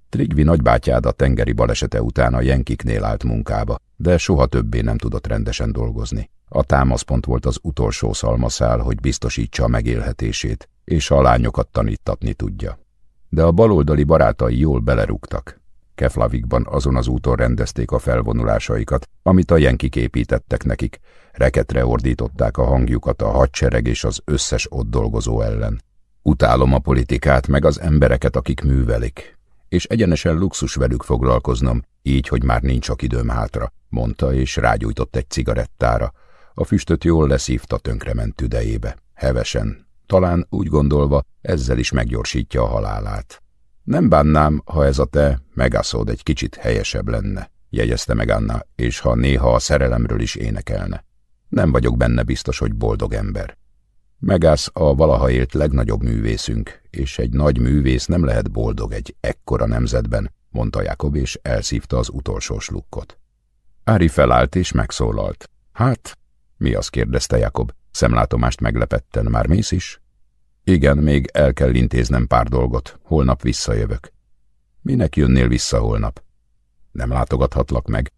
Trigvi nagybátyád a tengeri balesete után a Jenkiknél állt munkába, de soha többé nem tudott rendesen dolgozni. A támaszpont volt az utolsó szalmaszál, hogy biztosítsa a megélhetését, és a lányokat tanítatni tudja. De a baloldali barátai jól belerúgtak. Keflavikban azon az úton rendezték a felvonulásaikat, amit a jenkik építettek nekik. Reketre ordították a hangjukat a hadsereg és az összes ott dolgozó ellen. Utálom a politikát, meg az embereket, akik művelik. És egyenesen luxus velük foglalkoznom, így, hogy már nincs sok időm hátra, mondta, és rágyújtott egy cigarettára. A füstöt jól leszívta tönkrement tüdejébe. Hevesen, talán úgy gondolva, ezzel is meggyorsítja a halálát. Nem bánnám, ha ez a te megászód egy kicsit helyesebb lenne, jegyezte meg Anna, és ha néha a szerelemről is énekelne. Nem vagyok benne biztos, hogy boldog ember. Megász a valaha élt legnagyobb művészünk, és egy nagy művész nem lehet boldog egy ekkora nemzetben, mondta Jakob, és elszívta az utolsó slukkot. Ári felállt és megszólalt. Hát, mi az kérdezte Jakob? Szemlátomást meglepetten, már mész is? Igen, még el kell intéznem pár dolgot, holnap visszajövök. Minek jönnél vissza holnap? Nem látogathatlak meg.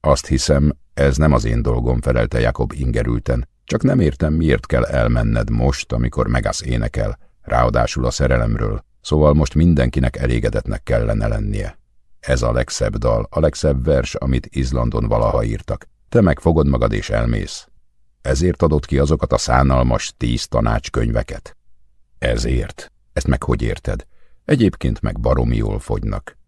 Azt hiszem, ez nem az én dolgom, felelte Jakob ingerülten. Csak nem értem, miért kell elmenned most, amikor megász énekel, ráadásul a szerelemről, szóval most mindenkinek elégedetnek kellene lennie. Ez a legszebb dal, a legszebb vers, amit Izlandon valaha írtak. Te megfogod magad és elmész. Ezért adott ki azokat a szánalmas tíz tanácskönyveket. Ezért. Ezt meg hogy érted? Egyébként meg baromi jól fogynak.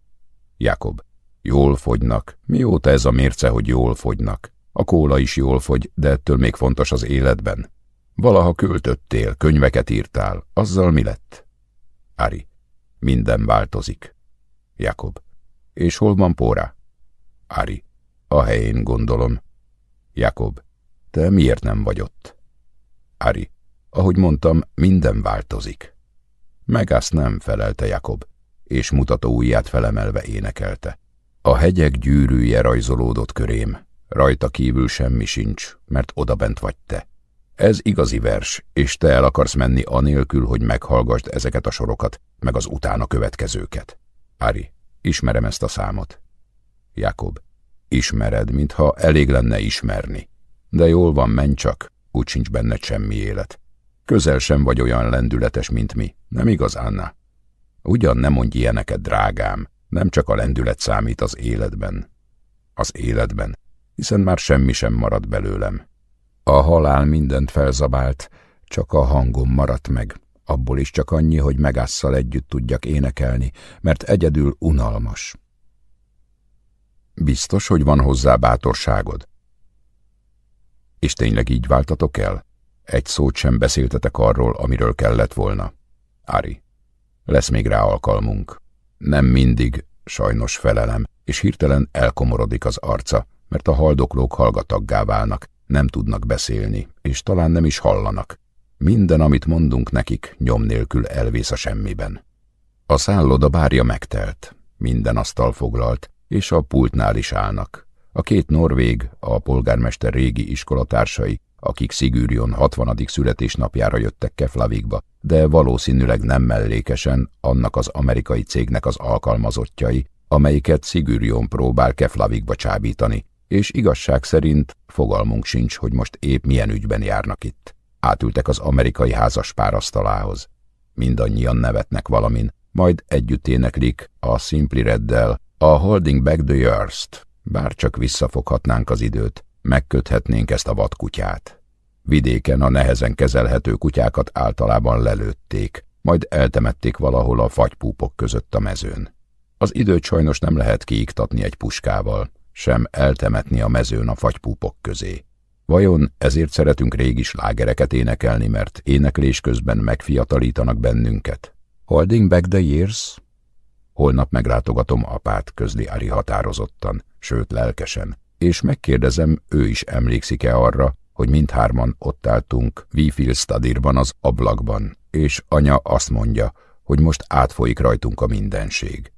Jakob. Jól fogynak. Mióta ez a mérce, hogy jól fogynak? A kóla is jól fogy, de ettől még fontos az életben. Valaha költöttél, könyveket írtál, azzal mi lett? Ari. Minden változik. Jakob. És hol van Póra? Ari. A helyén gondolom. Jakob. Te miért nem vagy ott? Ari. Ahogy mondtam, minden változik. Megász nem, felelte Jakob, és mutató ujját felemelve énekelte. A hegyek gyűrűje rajzolódott körém, rajta kívül semmi sincs, mert odabent vagy te. Ez igazi vers, és te el akarsz menni anélkül, hogy meghallgasd ezeket a sorokat, meg az utána következőket. Ari, ismerem ezt a számot. Jakob, ismered, mintha elég lenne ismerni. De jól van, menj csak, úgy sincs benned semmi élet. Közel sem vagy olyan lendületes, mint mi, nem igaz, Anna? Ugyan nem mondj ilyeneket, drágám, nem csak a lendület számít az életben. az életben, hiszen már semmi sem maradt belőlem. A halál mindent felzabált, csak a hangom maradt meg, abból is csak annyi, hogy megásszal együtt tudjak énekelni, mert egyedül unalmas. Biztos, hogy van hozzá bátorságod? És tényleg így váltatok el? Egy szót sem beszéltetek arról, amiről kellett volna. Ari, lesz még rá alkalmunk. Nem mindig, sajnos felelem, és hirtelen elkomorodik az arca, mert a haldoklók hallgataggá válnak, nem tudnak beszélni, és talán nem is hallanak. Minden, amit mondunk nekik, nyom nélkül elvész a semmiben. A szálloda bárja megtelt, minden asztal foglalt, és a pultnál is állnak. A két norvég, a polgármester régi iskolatársai, akik Szigűrion 60. születésnapjára jöttek Keflavikba, de valószínűleg nem mellékesen annak az amerikai cégnek az alkalmazottjai, amelyiket Szigűrion próbál Keflavikba csábítani, és igazság szerint fogalmunk sincs, hogy épp épp milyen ügyben járnak itt. Átültek az amerikai házaspár asztalához. Mindannyian nevetnek valamin, majd együtt éneklik a Simply Reddel a Holding Back the Years-t, bár csak visszafoghatnánk az időt, megköthetnénk ezt a vadkutyát. Vidéken a nehezen kezelhető kutyákat általában lelőtték, majd eltemették valahol a fagypúpok között a mezőn. Az időt sajnos nem lehet kiiktatni egy puskával, sem eltemetni a mezőn a fagypúpok közé. Vajon ezért szeretünk régi slágereket énekelni, mert éneklés közben megfiatalítanak bennünket? Holding back the years? Holnap meglátogatom apát, közli Ari határozottan, sőt lelkesen, és megkérdezem, ő is emlékszik-e arra, hogy mindhárman ott álltunk Wiefield Stadirban az ablakban, és anya azt mondja, hogy most átfolyik rajtunk a mindenség.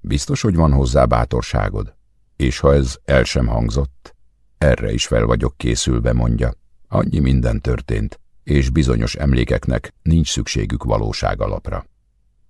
Biztos, hogy van hozzá bátorságod? És ha ez el sem hangzott, erre is fel vagyok készülve, mondja. Annyi minden történt, és bizonyos emlékeknek nincs szükségük valóság alapra.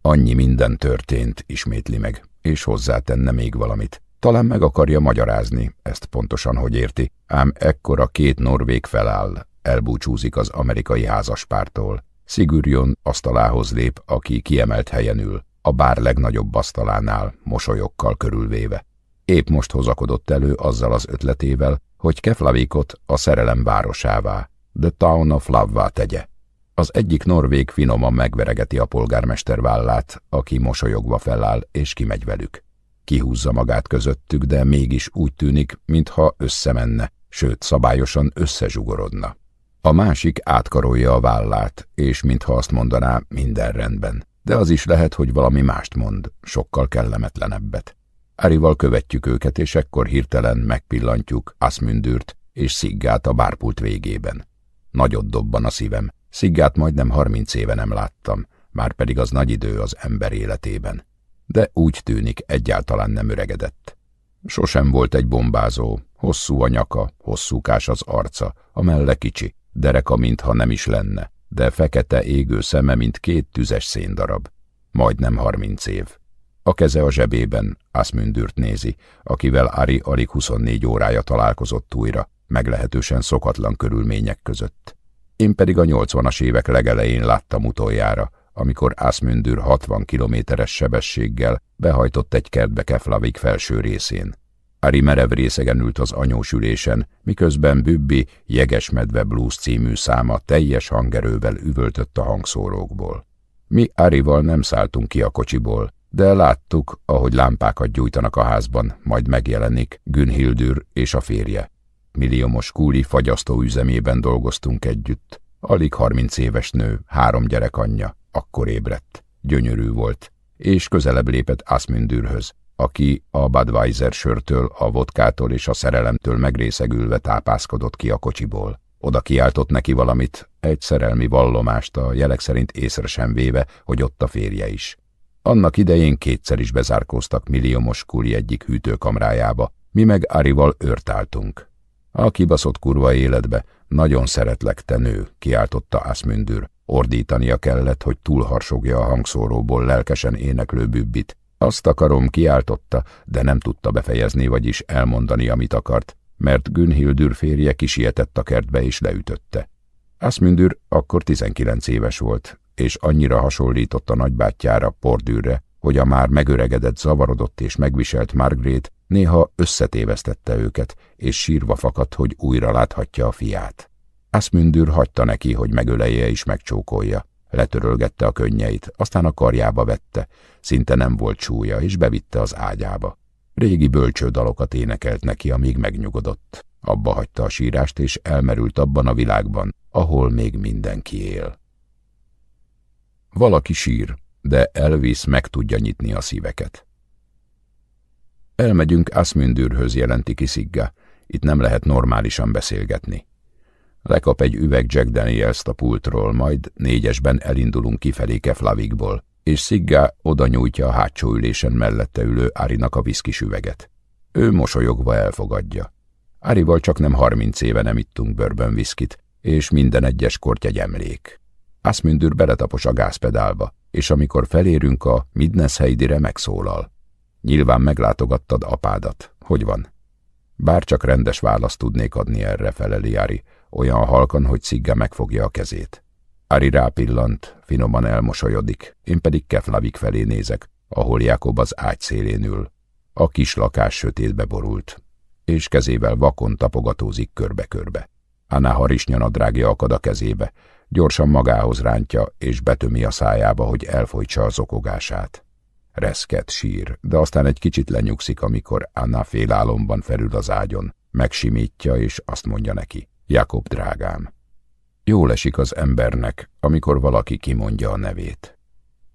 Annyi minden történt, ismétli meg, és hozzátenne még valamit. Talán meg akarja magyarázni, ezt pontosan hogy érti, ám ekkor a két norvég feláll, elbúcsúzik az amerikai házaspártól. Sigurjon asztalához lép, aki kiemelt helyen ül, a bár legnagyobb asztalánál, mosolyokkal körülvéve. Épp most hozakodott elő azzal az ötletével, hogy Keflavikot a szerelem városává, The Town of Love-vá tegye. Az egyik norvég finoman megveregeti a polgármester vállát, aki mosolyogva feláll és kimegy velük. Kihúzza magát közöttük, de mégis úgy tűnik, mintha összemenne, sőt szabályosan összezsugorodna. A másik átkarolja a vállát, és mintha azt mondaná, minden rendben. De az is lehet, hogy valami mást mond, sokkal kellemetlenebbet. Árival követjük őket, és ekkor hirtelen megpillantjuk Asmündürt és Sziggát a bárpult végében. Nagyot dobban a szívem. Sziggát majdnem harminc éve nem láttam, már pedig az nagy idő az ember életében. De úgy tűnik, egyáltalán nem öregedett. Sosem volt egy bombázó, hosszú a nyaka, hosszúkás az arca, a melle kicsi, dereka, mintha nem is lenne, de fekete égő szeme, mint két tüzes széndarab. Majdnem harminc év. A keze a zsebében, Asmündürt nézi, akivel Ari alig 24 órája találkozott újra, meglehetősen szokatlan körülmények között. Én pedig a 80-as évek legelején láttam utoljára, amikor Asmündür 60 kilométeres sebességgel behajtott egy kertbe Keflavik felső részén. Ari merev részegen ült az anyós ülésen, miközben Bübbi Jegesmedve Blues című száma teljes hangerővel üvöltött a hangszórókból. Mi Arival nem szálltunk ki a kocsiból, de láttuk, ahogy lámpákat gyújtanak a házban, majd megjelenik Günhildür és a férje. Milliómos kúli fagyasztó üzemében dolgoztunk együtt. Alig harminc éves nő, három gyerek anyja, akkor ébredt. Gyönyörű volt, és közelebb lépett Asmündürhöz, aki a Budweiser sörtől, a vodkától és a szerelemtől megrészegülve tápászkodott ki a kocsiból. Oda kiáltott neki valamit, egy szerelmi vallomást a jelek szerint észre sem véve, hogy ott a férje is. Annak idején kétszer is bezárkóztak milliómos kuli egyik hűtőkamrájába, mi meg Arival őrtáltunk. A kibaszott kurva életbe, nagyon szeretlek, te nő, kiáltotta Asmündür. Ordítania kellett, hogy túlharsogja a hangszóróból lelkesen éneklő bübbit. Azt akarom, kiáltotta, de nem tudta befejezni, vagyis elmondani, amit akart, mert Günhildür férje kisietett a kertbe és leütötte. Asmündür akkor 19 éves volt, és annyira hasonlított a nagybátyjára, Pordűrre, hogy a már megöregedett, zavarodott és megviselt Margrét Néha összetévesztette őket, és sírva fakadt, hogy újra láthatja a fiát. Asmündür hagyta neki, hogy megölelje és megcsókolja. Letörölgette a könnyeit, aztán a karjába vette, szinte nem volt súlya, és bevitte az ágyába. Régi bölcsődalokat énekelt neki, amíg megnyugodott. Abba hagyta a sírást, és elmerült abban a világban, ahol még mindenki él. Valaki sír, de Elvis meg tudja nyitni a szíveket. Elmegyünk Asmündürhöz, jelenti ki Szigga. Itt nem lehet normálisan beszélgetni. Lekap egy üveg Jack Daniels-t a pultról, majd négyesben elindulunk kifelé Keflavikból, és Szigga oda nyújtja a hátsó ülésen mellette ülő Árinak a viszkis üveget. Ő mosolyogva elfogadja. Árival csak nem harminc éve nem ittunk bőrben viszkit, és minden egyes korty egy emlék. Asmündür beletapos a gázpedálba, és amikor felérünk a Midnesheidire megszólal. Nyilván meglátogattad apádat. Hogy van? Bár csak rendes választ tudnék adni erre, feleli Ari, olyan halkan, hogy Szigga megfogja a kezét. Ari rápillant, finoman elmosolyodik, én pedig Keflavik felé nézek, ahol Jakob az ágy szélén ül. A kis lakás sötétbe borult, és kezével vakon tapogatózik körbe-körbe. Anna harisnyanadrágja akad a kezébe, gyorsan magához rántja, és betömi a szájába, hogy elfolytsa az okogását. Reszket sír, de aztán egy kicsit lenyugszik, amikor Anna félálomban felül az ágyon, megsimítja, és azt mondja neki, Jakob drágám. Jól esik az embernek, amikor valaki kimondja a nevét.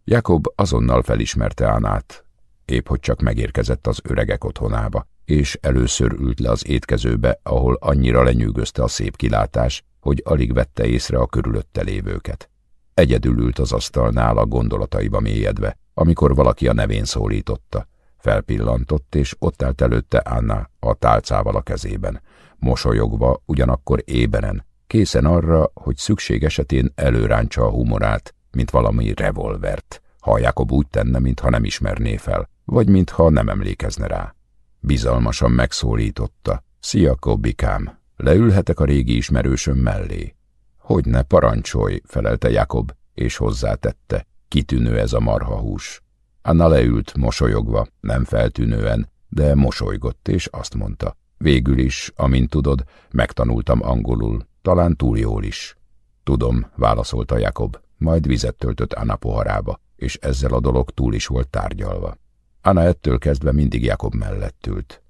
Jakob azonnal felismerte Anát, épp hogy csak megérkezett az öregek otthonába, és először ült le az étkezőbe, ahol annyira lenyűgözte a szép kilátás, hogy alig vette észre a körülötte lévőket. Egyedül ült az asztalnál a gondolataiba mélyedve, amikor valaki a nevén szólította. Felpillantott, és ott állt előtte Anna a tálcával a kezében, mosolyogva, ugyanakkor éberen, készen arra, hogy szükség esetén előráncsa a humorát, mint valami revolvert, ha Jakob úgy tenne, mintha nem ismerné fel, vagy mintha nem emlékezne rá. Bizalmasan megszólította. Szia, Kobbikám! Leülhetek a régi ismerősöm mellé. Hogy ne parancsolj, felelte Jakob, és hozzátette. Kitűnő ez a marhahús. Anna leült, mosolyogva, nem feltűnően, de mosolygott, és azt mondta. Végül is, amint tudod, megtanultam angolul, talán túl jól is. Tudom, válaszolta Jakob, majd vizet töltött Anna poharába, és ezzel a dolog túl is volt tárgyalva. Anna ettől kezdve mindig Jakob mellett ült.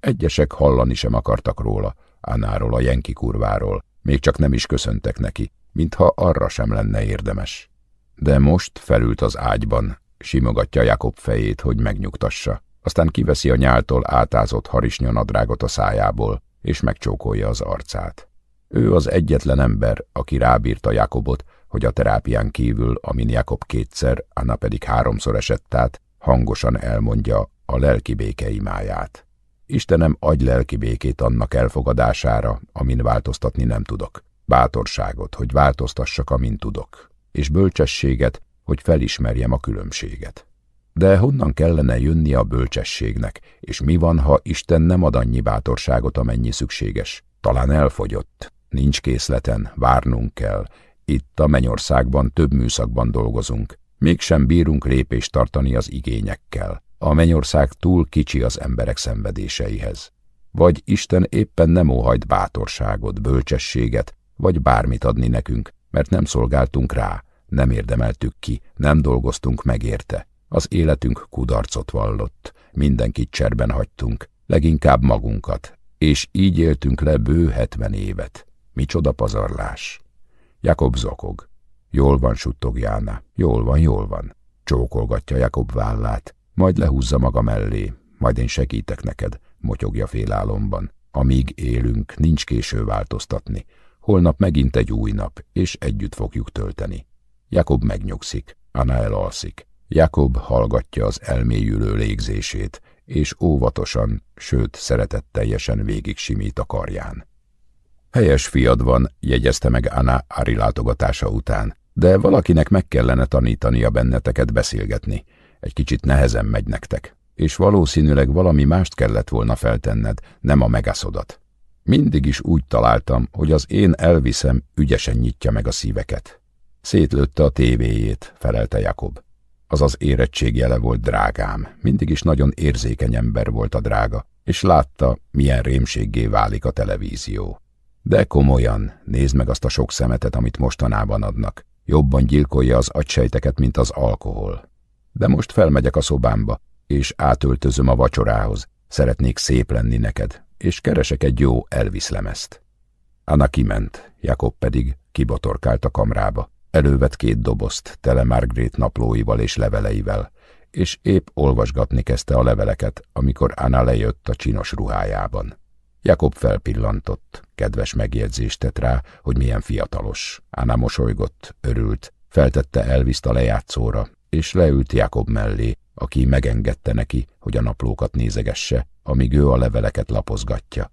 Egyesek hallani sem akartak róla, Annáról, a Jenki kurváról, még csak nem is köszöntek neki, mintha arra sem lenne érdemes. De most felült az ágyban, simogatja Jakob fejét, hogy megnyugtassa, aztán kiveszi a nyáltól átázott harisnyanadrágot a szájából, és megcsókolja az arcát. Ő az egyetlen ember, aki rábírta Jakobot, hogy a terápián kívül, amin Jakob kétszer, Anna pedig háromszor esett át, hangosan elmondja a lelki béke imáját. Istenem, adj lelki békét annak elfogadására, amin változtatni nem tudok. Bátorságot, hogy változtassak, amin tudok. És bölcsességet, hogy felismerjem a különbséget. De honnan kellene jönni a bölcsességnek, és mi van, ha Isten nem ad annyi bátorságot, amennyi szükséges? Talán elfogyott, nincs készleten, várnunk kell. Itt a mennyországban több műszakban dolgozunk, mégsem bírunk lépést tartani az igényekkel. A mennyország túl kicsi az emberek szenvedéseihez. Vagy Isten éppen nem óhajt bátorságot, bölcsességet, vagy bármit adni nekünk, mert nem szolgáltunk rá, nem érdemeltük ki, nem dolgoztunk meg érte. Az életünk kudarcot vallott, mindenkit cserben hagytunk, leginkább magunkat, és így éltünk le bő hetven évet. Micsoda pazarlás! Jakob zokog. Jól van, suttog Jána. Jól van, jól van. Csókolgatja Jakob vállát, majd lehúzza maga mellé. Majd én segítek neked, motyogja félálomban. Amíg élünk, nincs késő változtatni. Holnap megint egy új nap, és együtt fogjuk tölteni. Jakob megnyugszik, Anna elalszik. Jakob hallgatja az elmélyülő légzését, és óvatosan, sőt szeretetteljesen végig simít a karján. Helyes fiad van, jegyezte meg Anna Ari látogatása után, de valakinek meg kellene tanítania benneteket beszélgetni. Egy kicsit nehezen megy nektek, és valószínűleg valami mást kellett volna feltenned, nem a megaszodat. Mindig is úgy találtam, hogy az én elviszem ügyesen nyitja meg a szíveket. Szétlőtte a tévéjét, felelte Jakob. Az az érettség jele volt drágám, mindig is nagyon érzékeny ember volt a drága, és látta, milyen rémséggé válik a televízió. De komolyan, nézd meg azt a sok szemetet, amit mostanában adnak. Jobban gyilkolja az agysejteket, mint az alkohol. De most felmegyek a szobámba, és átöltözöm a vacsorához. Szeretnék szép lenni neked, és keresek egy jó Elvis lemezt. Anna kiment, Jakob pedig kibotorkált a kamrába. Elővett két dobozt, tele Margaret naplóival és leveleivel, és épp olvasgatni kezdte a leveleket, amikor Anna lejött a csinos ruhájában. Jakob felpillantott, kedves megjegyzést tett rá, hogy milyen fiatalos. Anna mosolygott, örült, feltette Elviszt a lejátszóra, és leült Jakob mellé, aki megengedte neki, hogy a naplókat nézegesse, amíg ő a leveleket lapozgatja.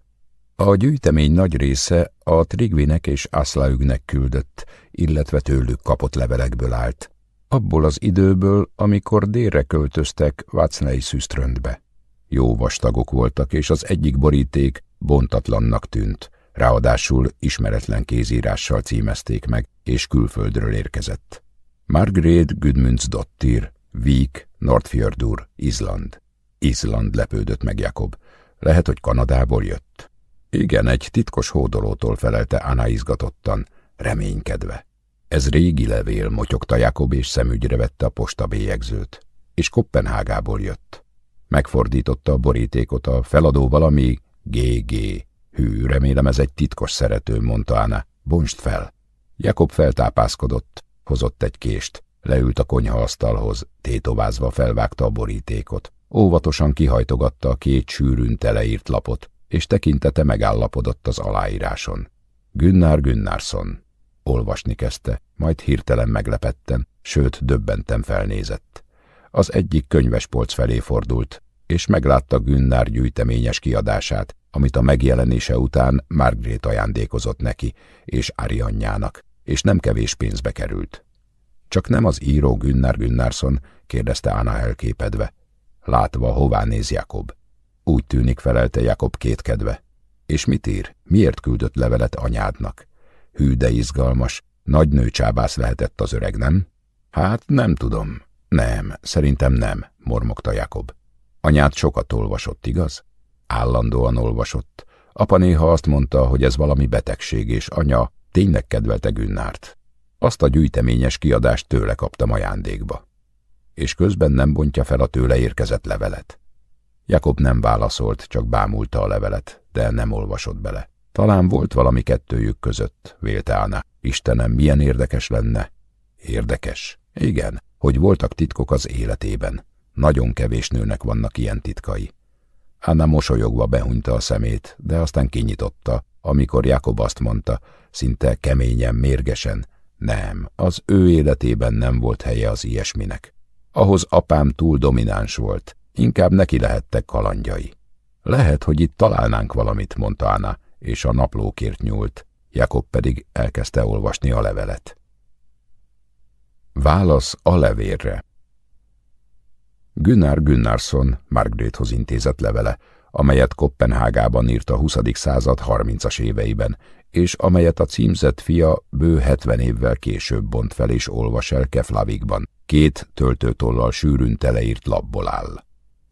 A gyűjtemény nagy része a Trigvinek és Aszlaügnek küldött, illetve tőlük kapott levelekből állt. Abból az időből, amikor délre költöztek Vácnei Szüsztröndbe. Jó vastagok voltak, és az egyik boríték bontatlannak tűnt, ráadásul ismeretlen kézírással címezték meg, és külföldről érkezett. Margret Gudmundsdottir, Vík, Nordfjördur, Izland. Izland lepődött meg Jakob. Lehet, hogy Kanadából jött. Igen, egy titkos hódolótól felelte Anna izgatottan, reménykedve. Ez régi levél, motyogta Jakob, és szemügyre vette a postabélyegzőt. És Kopenhágából jött. Megfordította a borítékot a feladó valami GG. Hű, remélem ez egy titkos szerető, mondta Anna. Bonst fel. Jakob feltápászkodott, hozott egy kést, leült a konyhaasztalhoz, tétovázva felvágta a borítékot. Óvatosan kihajtogatta a két sűrűn teleírt lapot, és tekintete megállapodott az aláíráson. Günnár Günnársson. Olvasni kezdte, majd hirtelen meglepetten, sőt döbbentem felnézett. Az egyik könyvespolc felé fordult, és meglátta Günnár gyűjteményes kiadását, amit a megjelenése után Margrét ajándékozott neki és Arianyának, és nem kevés pénzbe került. Csak nem az író Günnár Günnársson, kérdezte Anna elképedve, látva hová néz Jakob. Úgy tűnik, felelte Jakob kétkedve. És mit ír? Miért küldött levelet anyádnak? Hű, de izgalmas. Nagy nőcsábász lehetett az öreg, nem? Hát, nem tudom. Nem, szerintem nem, mormogta Jakob. Anyád sokat olvasott, igaz? Állandóan olvasott. Apa néha azt mondta, hogy ez valami betegség, és anya tényleg kedvelte Günnárt. Azt a gyűjteményes kiadást tőle kaptam ajándékba. És közben nem bontja fel a tőle érkezett levelet. Jakob nem válaszolt, csak bámulta a levelet, de nem olvasott bele. Talán volt valami kettőjük között, vélte Anna. Istenem, milyen érdekes lenne. Érdekes. Igen, hogy voltak titkok az életében. Nagyon kevés nőnek vannak ilyen titkai. Anna mosolyogva behunyta a szemét, de aztán kinyitotta, amikor Jakob azt mondta, szinte keményen, mérgesen, nem, az ő életében nem volt helye az ilyesminek. Ahhoz apám túl domináns volt, Inkább neki lehettek kalandjai. Lehet, hogy itt találnánk valamit, mondta Anna, és a naplókért nyúlt. Jakob pedig elkezdte olvasni a levelet. Válasz a levérre Gunnar Gunnarsson Margrethoz intézett levele, amelyet Kopenhágában írt a 20. század 30-as éveiben, és amelyet a címzett fia bő 70 évvel később bont fel és olvas el Keflavikban. Két töltőtollal sűrűn teleírt labból áll.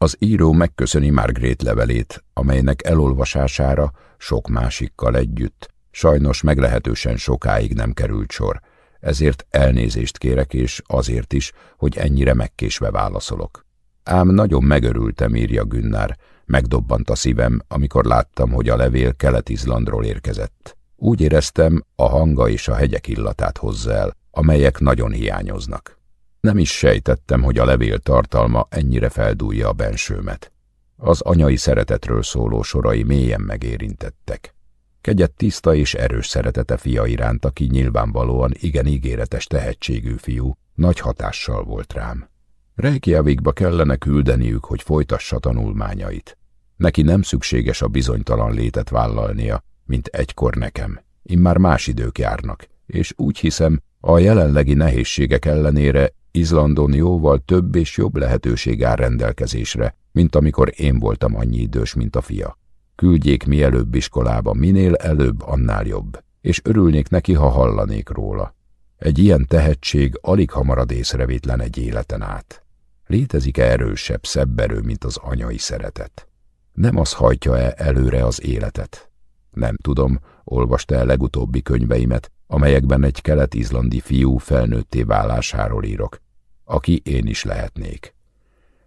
Az író megköszöni Margrét levelét, amelynek elolvasására sok másikkal együtt sajnos meglehetősen sokáig nem került sor, ezért elnézést kérek, és azért is, hogy ennyire megkésve válaszolok. Ám nagyon megörültem, írja Günnár, megdobbant a szívem, amikor láttam, hogy a levél Kelet-Izlandról érkezett. Úgy éreztem, a hanga és a hegyek illatát hozza el, amelyek nagyon hiányoznak. Nem is sejtettem, hogy a levél tartalma ennyire feldúlja a bensőmet. Az anyai szeretetről szóló sorai mélyen megérintettek. Kegyett tiszta és erős szeretete fia iránt, aki nyilvánvalóan igen ígéretes tehetségű fiú, nagy hatással volt rám. Reykjavikba kellene küldeniük, hogy folytassa tanulmányait. Neki nem szükséges a bizonytalan létet vállalnia, mint egykor nekem. Immár más idők járnak, és úgy hiszem, a jelenlegi nehézségek ellenére Izlandon jóval több és jobb lehetőség áll rendelkezésre, mint amikor én voltam annyi idős, mint a fia. Küldjék mielőbb iskolába, minél előbb, annál jobb, és örülnék neki, ha hallanék róla. Egy ilyen tehetség alig hamarad észrevétlen egy életen át. Létezik -e erősebb, szebb erő, mint az anyai szeretet? Nem az hajtja-e előre az életet? Nem tudom, olvasta el legutóbbi könyveimet, amelyekben egy kelet-izlandi fiú felnőtté válásáról írok, aki én is lehetnék.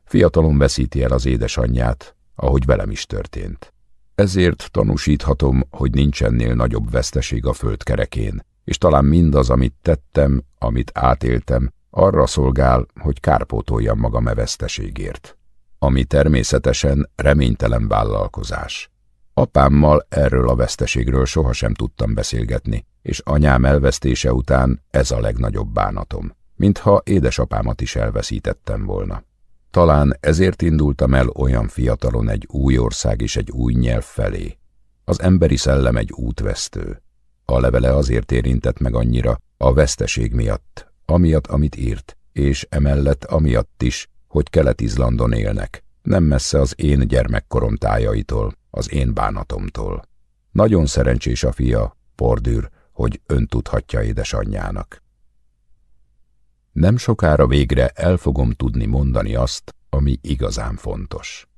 Fiatalon veszíti el az édesanyját, ahogy velem is történt. Ezért tanúsíthatom, hogy nincsennél nagyobb veszteség a földkerekén, és talán mindaz, amit tettem, amit átéltem, arra szolgál, hogy kárpótoljam magam e veszteségért. Ami természetesen reménytelen vállalkozás. Apámmal erről a veszteségről sohasem tudtam beszélgetni, és anyám elvesztése után ez a legnagyobb bánatom, mintha édesapámat is elveszítettem volna. Talán ezért indultam el olyan fiatalon egy új ország és egy új nyelv felé. Az emberi szellem egy útvesztő. A levele azért érintett meg annyira a veszteség miatt, amiatt, amit írt, és emellett amiatt is, hogy Kelet-Izlandon élnek, nem messze az én gyermekkorom tájaitól, az én bánatomtól. Nagyon szerencsés a fia, Pordűr, hogy ön tudhatja édesanyjának. Nem sokára végre el fogom tudni mondani azt, ami igazán fontos.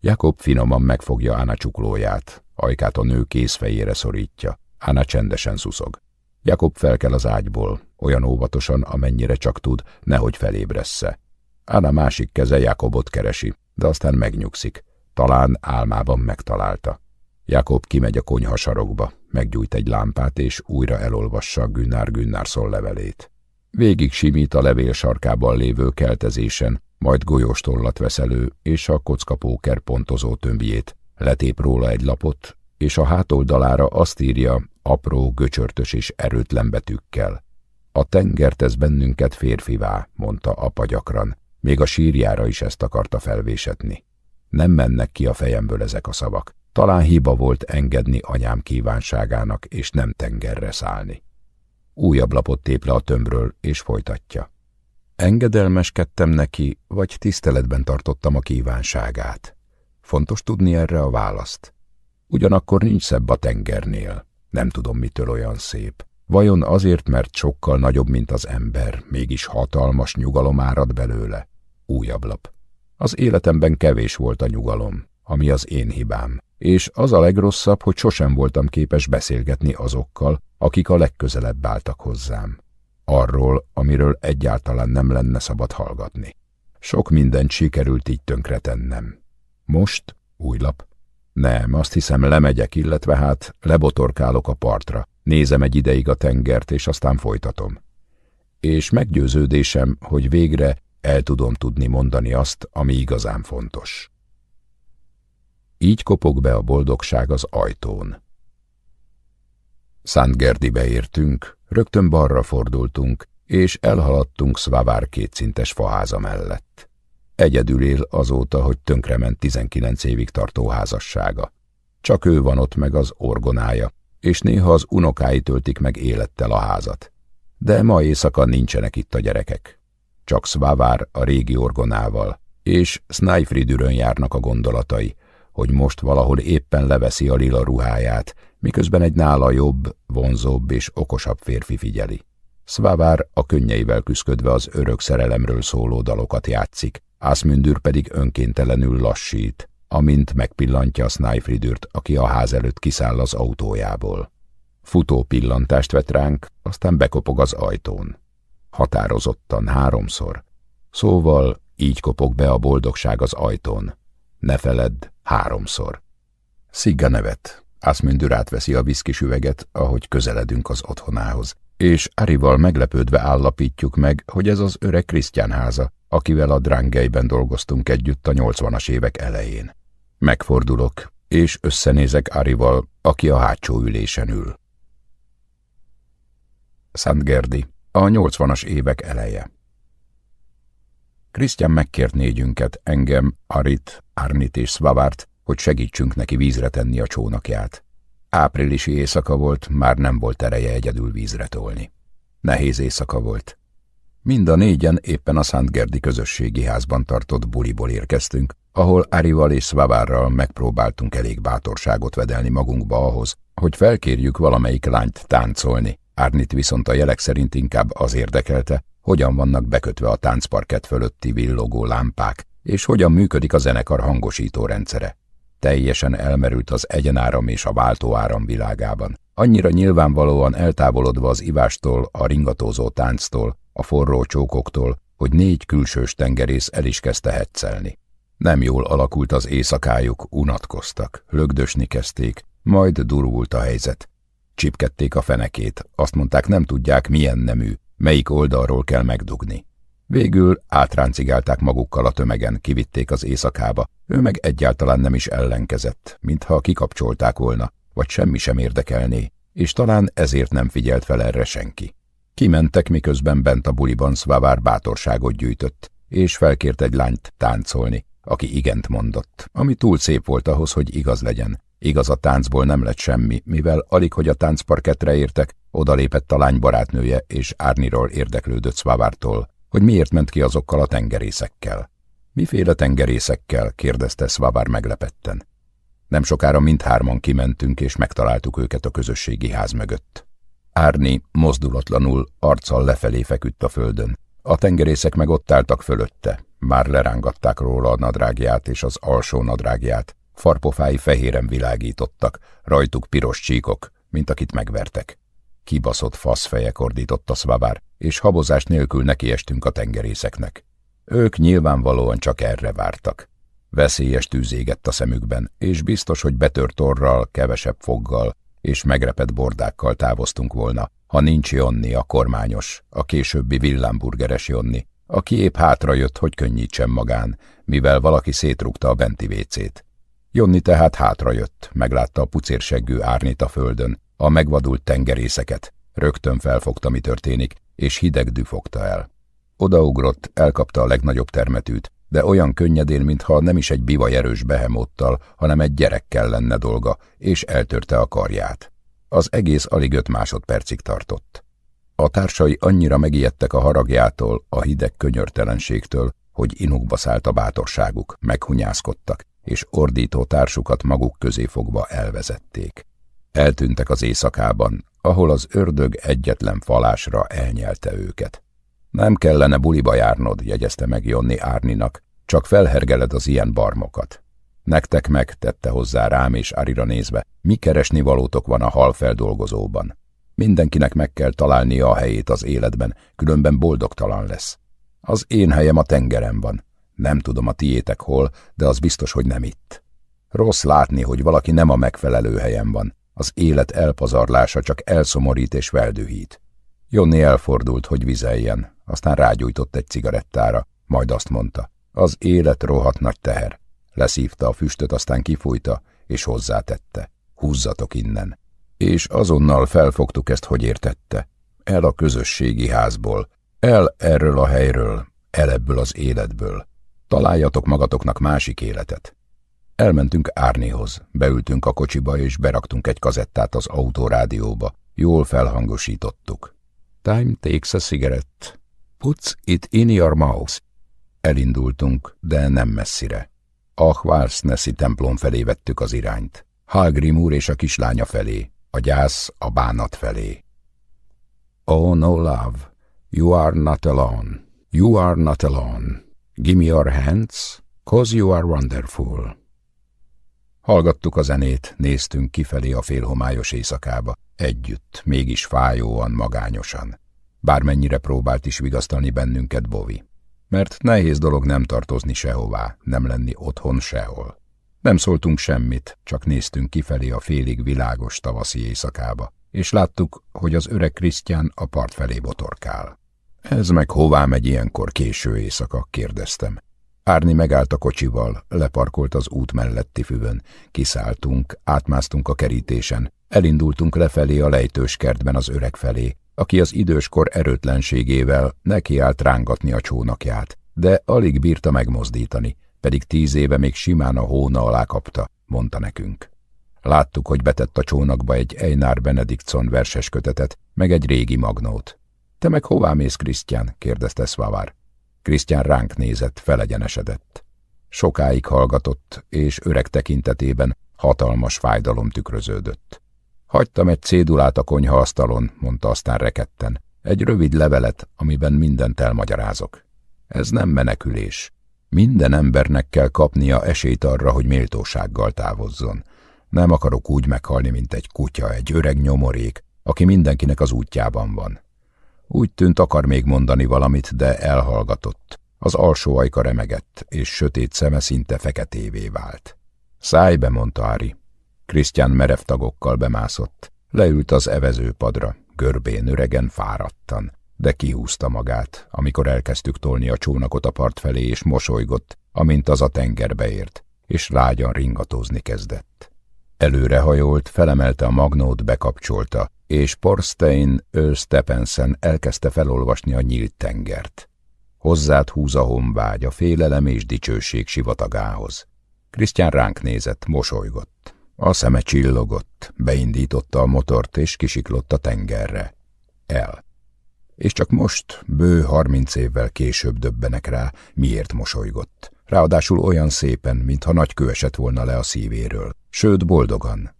Jakob finoman megfogja Ána csuklóját, ajkát a nő kézfejére szorítja. Ána csendesen szuszog. Jakob felkel az ágyból, olyan óvatosan, amennyire csak tud, nehogy felébressze. Ána másik keze Jakobot keresi, de aztán megnyugszik. Talán álmában megtalálta. Jakob kimegy a konyha sarokba, meggyújt egy lámpát, és újra elolvassa Günnár Günnárszon levelét. Végig simít a levél sarkában lévő keltezésen, majd golyóstollat vesz elő, és a kockapóker pontozó tömbjét. Letép róla egy lapot, és a hátoldalára azt írja, apró, göcsörtös és erőtlen betűkkel. A tenger tesz bennünket férfivá, mondta apa gyakran. Még a sírjára is ezt akarta felvésetni. Nem mennek ki a fejemből ezek a szavak. Talán hiba volt engedni anyám kívánságának, és nem tengerre szállni. Újabb lapot tép le a tömbről, és folytatja. Engedelmeskedtem neki, vagy tiszteletben tartottam a kívánságát. Fontos tudni erre a választ. Ugyanakkor nincs szebb a tengernél. Nem tudom, mitől olyan szép. Vajon azért, mert sokkal nagyobb, mint az ember, mégis hatalmas nyugalom árad belőle? Újabb lap. Az életemben kevés volt a nyugalom, ami az én hibám, és az a legrosszabb, hogy sosem voltam képes beszélgetni azokkal, akik a legközelebb álltak hozzám. Arról, amiről egyáltalán nem lenne szabad hallgatni. Sok mindent sikerült így tönkretennem. Most új lap. Nem, azt hiszem lemegyek, illetve hát lebotorkálok a partra, nézem egy ideig a tengert, és aztán folytatom. És meggyőződésem, hogy végre el tudom tudni mondani azt, ami igazán fontos. Így kopog be a boldogság az ajtón. Szentgerdibe értünk, rögtön balra fordultunk, és elhaladtunk Szvavár kétszintes faháza mellett. Egyedül él azóta, hogy tönkrement 19 évig tartó házassága. Csak ő van ott meg az orgonája, és néha az unokái töltik meg élettel a házat. De ma éjszaka nincsenek itt a gyerekek. Csak Szvavár a régi orgonával, és Snæfridürön járnak a gondolatai, hogy most valahol éppen leveszi a lila ruháját, miközben egy nála jobb, vonzóbb és okosabb férfi figyeli. Szvávár a könnyeivel küszködve az örök szerelemről szóló dalokat játszik, Ászmündür pedig önkéntelenül lassít, amint megpillantja a Snæfridürt, aki a ház előtt kiszáll az autójából. Futó pillantást vet ránk, aztán bekopog az ajtón. Határozottan háromszor. Szóval így kopog be a boldogság az ajtón. Ne feledd, háromszor. Szigga nevet. Ászmündür átveszi a viszkis üveget, ahogy közeledünk az otthonához, és Arival meglepődve állapítjuk meg, hogy ez az öreg Krisztián háza, akivel a Drangeiben dolgoztunk együtt a nyolcvanas évek elején. Megfordulok, és összenézek Arival, aki a hátsó ülésen ül. Gerdi, a nyolcvanas évek eleje. Krisztián megkért négyünket, engem, Arit, Arnit és Svavárt, hogy segítsünk neki vízre tenni a csónakját. Áprilisi éjszaka volt, már nem volt ereje egyedül vízre tolni. Nehéz éjszaka volt. Mind a négyen éppen a Szentgerdi közösségi házban tartott buliból érkeztünk, ahol Arival és Svavárral megpróbáltunk elég bátorságot vedelni magunkba ahhoz, hogy felkérjük valamelyik lányt táncolni. Árnit viszont a jelek szerint inkább az érdekelte, hogyan vannak bekötve a táncparket fölötti villogó lámpák, és hogyan működik a zenekar hangosító rendszere. Teljesen elmerült az egyenáram és a váltóáram világában, annyira nyilvánvalóan eltávolodva az ivástól, a ringatózó tánctól, a forró csókoktól, hogy négy külsős tengerész el is kezdte hetszelni. Nem jól alakult az éjszakájuk, unatkoztak, lögdösni kezdték, majd durvult a helyzet. Csipkedték a fenekét, azt mondták nem tudják milyen nemű, melyik oldalról kell megdugni. Végül átráncigálták magukkal a tömegen, kivitték az éjszakába, ő meg egyáltalán nem is ellenkezett, mintha kikapcsolták volna, vagy semmi sem érdekelné, és talán ezért nem figyelt fel erre senki. Kimentek, miközben bent a buliban Szvávár bátorságot gyűjtött, és felkért egy lányt táncolni, aki igent mondott, ami túl szép volt ahhoz, hogy igaz legyen. Igaz a táncból nem lett semmi, mivel alig, hogy a táncparketre értek, odalépett a lány barátnője, és Árniról érdeklődött Szvávártól, hogy miért ment ki azokkal a tengerészekkel. Miféle tengerészekkel? kérdezte Szvávár meglepetten. Nem sokára mindhárman kimentünk, és megtaláltuk őket a közösségi ház mögött. Árni mozdulatlanul, arccal lefelé feküdt a földön. A tengerészek meg ott álltak fölötte. Már lerángatták róla a nadrágját és az alsó nadrágját. Farpofái fehéren világítottak, rajtuk piros csíkok, mint akit megvertek. Kibaszott faszfejek ordított a szvabár, és habozás nélkül nekiestünk a tengerészeknek. Ők nyilvánvalóan csak erre vártak. Veszélyes tűz égett a szemükben, és biztos, hogy betört orral, kevesebb foggal és megrepett bordákkal távoztunk volna, ha nincs Jonni a kormányos, a későbbi villámburgeres Jonni, aki épp hátrajött, hogy könnyítsen magán, mivel valaki szétrugta a benti vécét. Jonni tehát hátrajött, meglátta a pucérseggű árnit a földön, a megvadult tengerészeket, rögtön felfogta, mi történik, és hideg fogta el. Odaugrott, elkapta a legnagyobb termetűt, de olyan könnyedén, mintha nem is egy bivajerős behemottal, hanem egy gyerekkel lenne dolga, és eltörte a karját. Az egész alig öt másodpercig tartott. A társai annyira megijedtek a haragjától, a hideg könyörtelenségtől, hogy inukba szállt a bátorságuk, meghunyászkodtak, és ordító társukat maguk közé fogva elvezették. Eltűntek az éjszakában, ahol az ördög egyetlen falásra elnyelte őket. Nem kellene buliba járnod, jegyezte meg Jonni Árninak, csak felhergeled az ilyen barmokat. Nektek meg, tette hozzá rám és Arira nézve, mi keresni valótok van a halfeldolgozóban. Mindenkinek meg kell találnia a helyét az életben, különben boldogtalan lesz. Az én helyem a tengeren van. Nem tudom a tiétek hol, de az biztos, hogy nem itt. Rossz látni, hogy valaki nem a megfelelő helyen van. Az élet elpazarlása csak elszomorít és veldühít. Jonni elfordult, hogy vizeljen, aztán rágyújtott egy cigarettára, majd azt mondta, az élet rohadt nagy teher. Leszívta a füstöt, aztán kifújta, és hozzátette, húzzatok innen. És azonnal felfogtuk ezt, hogy értette. El a közösségi házból, el erről a helyről, el ebből az életből. Találjatok magatoknak másik életet. Elmentünk Árnéhoz, beültünk a kocsiba, és beraktunk egy kazettát az autórádióba. Jól felhangosítottuk. Time takes a cigarette. Puts it in your mouth. Elindultunk, de nem messzire. A Hvalsneszi templom felé vettük az irányt. Halgrim úr és a kislánya felé, a gyász a bánat felé. Oh no love, you are not alone, you are not alone. Give me your hands, cause you are wonderful. Hallgattuk a zenét, néztünk kifelé a félhomályos éjszakába, együtt, mégis fájóan, magányosan. Bármennyire próbált is vigasztalni bennünket Bovi. Mert nehéz dolog nem tartozni sehová, nem lenni otthon sehol. Nem szóltunk semmit, csak néztünk kifelé a félig világos tavaszi éjszakába, és láttuk, hogy az öreg Krisztián a part felé botorkál. Ez meg hová megy ilyenkor késő éjszaka, kérdeztem. Árni megállt a kocsival, leparkolt az út melletti füvön. Kiszálltunk, átmásztunk a kerítésen, elindultunk lefelé a lejtős kertben az öreg felé, aki az időskor erőtlenségével nekiállt rángatni a csónakját, de alig bírta megmozdítani, pedig tíz éve még simán a hóna alá kapta, mondta nekünk. Láttuk, hogy betett a csónakba egy Einar Benediktson verses kötetet, meg egy régi magnót. Te meg hová mész, Krisztián? kérdezte Szvavár. Krisztián ránk nézett, felegyenesedett. Sokáig hallgatott, és öreg tekintetében hatalmas fájdalom tükröződött. Hagytam egy cédulát a konyhaasztalon, mondta aztán reketten. Egy rövid levelet, amiben mindent elmagyarázok. Ez nem menekülés. Minden embernek kell kapnia esélyt arra, hogy méltósággal távozzon. Nem akarok úgy meghalni, mint egy kutya, egy öreg nyomorék, aki mindenkinek az útjában van. Úgy tűnt akar még mondani valamit, de elhallgatott. Az alsó ajka remegett, és sötét szeme szinte feketévé vált. Szállj be, mondta Ári. Krisztián merev tagokkal bemászott. Leült az evezőpadra, görbén öregen fáradtan, de kihúzta magát, amikor elkezdtük tolni a csónakot a part felé, és mosolygott, amint az a tengerbe ért, és lágyan ringatózni kezdett. Előrehajolt, felemelte a magnót, bekapcsolta, és Porstein ő Stephenson elkezdte felolvasni a nyílt tengert. Hozzád húz a honvágy, a félelem és dicsőség sivatagához. Krisztián ránk nézett, mosolygott. A szeme csillogott, beindította a motort és kisiklott a tengerre. El. És csak most, bő harminc évvel később döbbenek rá, miért mosolygott. Ráadásul olyan szépen, mintha nagy kő esett volna le a szívéről, sőt boldogan.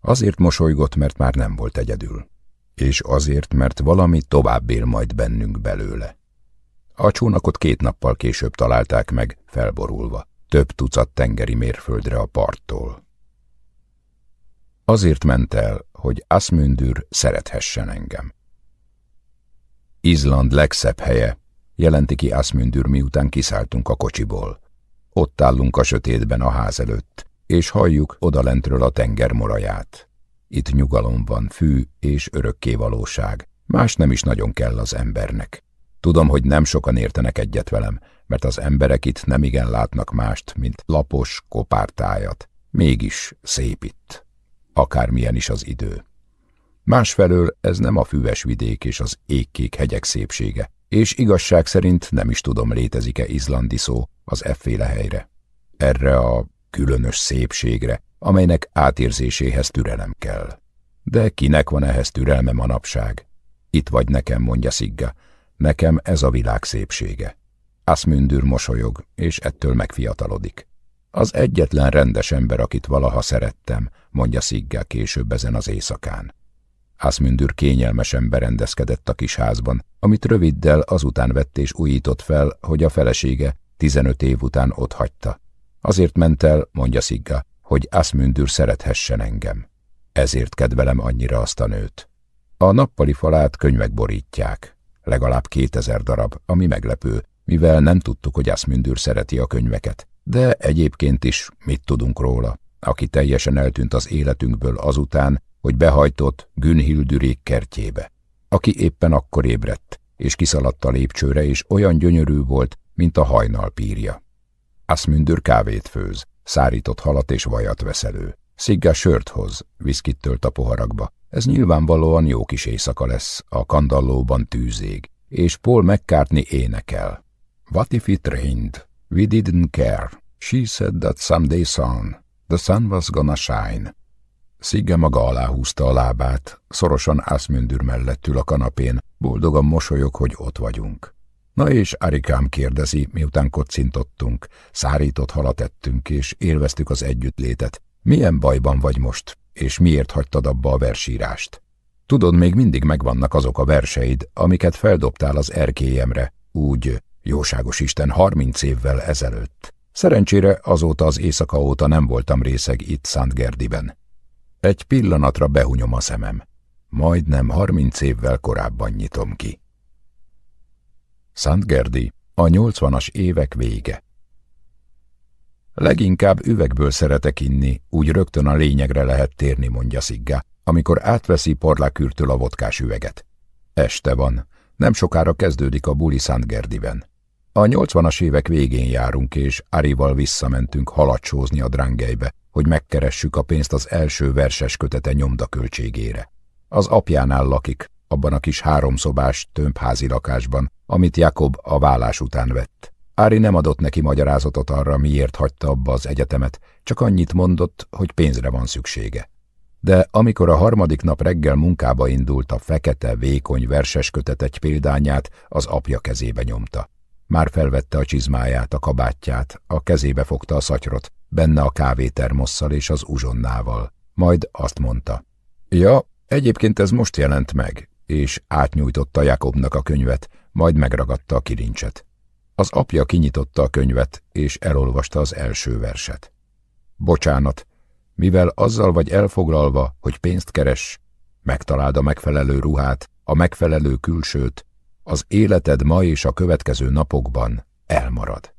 Azért mosolygott, mert már nem volt egyedül. És azért, mert valami tovább él majd bennünk belőle. A csónakot két nappal később találták meg, felborulva, több tucat tengeri mérföldre a parttól. Azért ment el, hogy Asmundür szerethessen engem. Izland legszebb helye, jelenti ki Asmundür miután kiszálltunk a kocsiból. Ott állunk a sötétben a ház előtt, és halljuk odalentről a tenger moraját. Itt nyugalom van, fű és örökké valóság, más nem is nagyon kell az embernek. Tudom, hogy nem sokan értenek egyet velem, mert az emberek itt nem igen látnak mást, mint lapos, kopártájat. Mégis szép itt, akármilyen is az idő. Másfelől ez nem a füves vidék és az égkék hegyek szépsége, és igazság szerint nem is tudom, létezik-e izlandi szó az efféle helyre. Erre a különös szépségre, amelynek átérzéséhez türelem kell. De kinek van ehhez türelme manapság? Itt vagy nekem, mondja Szigga, nekem ez a világ szépsége. Asmündür mosolyog, és ettől megfiatalodik. Az egyetlen rendes ember, akit valaha szerettem, mondja Szigga később ezen az éjszakán. Asmündür kényelmesen berendezkedett a kis házban, amit röviddel azután vett és újított fel, hogy a felesége tizenöt év után ott hagyta. Azért ment el, mondja Szigga, hogy Asmündür szerethessen engem. Ezért kedvelem annyira azt a nőt. A nappali falát könyvek borítják, legalább kétezer darab, ami meglepő, mivel nem tudtuk, hogy Asmündür szereti a könyveket. De egyébként is mit tudunk róla, aki teljesen eltűnt az életünkből azután, hogy behajtott Günhildürék kertjébe, aki éppen akkor ébredt, és kiszaladt a lépcsőre, és olyan gyönyörű volt, mint a hajnal pírja. Asmündür kávét főz, szárított halat és vajat vesz elő. Szigga sört hoz, viszkit tölt a poharakba. Ez nyilvánvalóan jó kis éjszaka lesz, a kandallóban tűzég, és Paul McCartney énekel. What if it rained? We didn't care. She said that someday soon the sun was gonna shine. Szigge maga alá húzta a lábát, szorosan Ászmündür mellett ül a kanapén, boldogan mosolyog, hogy ott vagyunk. Na és Arikám kérdezi, miután kocintottunk, szárított halat ettünk, és élveztük az együttlétet. Milyen bajban vagy most, és miért hagytad abba a versírást? Tudod, még mindig megvannak azok a verseid, amiket feldobtál az erkélyemre, úgy, jóságos Isten, harminc évvel ezelőtt. Szerencsére azóta az éjszaka óta nem voltam részeg itt Szentgerdiben. Egy pillanatra behunyom a szemem. Majdnem harminc évvel korábban nyitom ki. Szentgerdi, a nyolcvanas évek vége. Leginkább üvegből szeretek inni, úgy rögtön a lényegre lehet térni, mondja Szigga, amikor átveszi porlákürtől a vodkás üveget. Este van, nem sokára kezdődik a buli Szentgerdiben. A nyolcvanas évek végén járunk, és Arival visszamentünk halacsózni a drangelybe, hogy megkeressük a pénzt az első verses kötete nyomdaköltségére. Az apjánál lakik, abban a kis háromszobás, tömbházi lakásban, amit Jakob a vállás után vett. Ári nem adott neki magyarázatot arra, miért hagyta abba az egyetemet, csak annyit mondott, hogy pénzre van szüksége. De amikor a harmadik nap reggel munkába indult, a fekete, vékony verses kötet egy példányát az apja kezébe nyomta. Már felvette a csizmáját, a kabátját, a kezébe fogta a szatyrot, benne a kávétermosszal és az uzsonnával. Majd azt mondta. Ja, egyébként ez most jelent meg, és átnyújtotta Jakobnak a könyvet, majd megragadta a kilincset. Az apja kinyitotta a könyvet, és elolvasta az első verset. Bocsánat, mivel azzal vagy elfoglalva, hogy pénzt keres, megtaláld a megfelelő ruhát, a megfelelő külsőt, az életed ma és a következő napokban elmarad.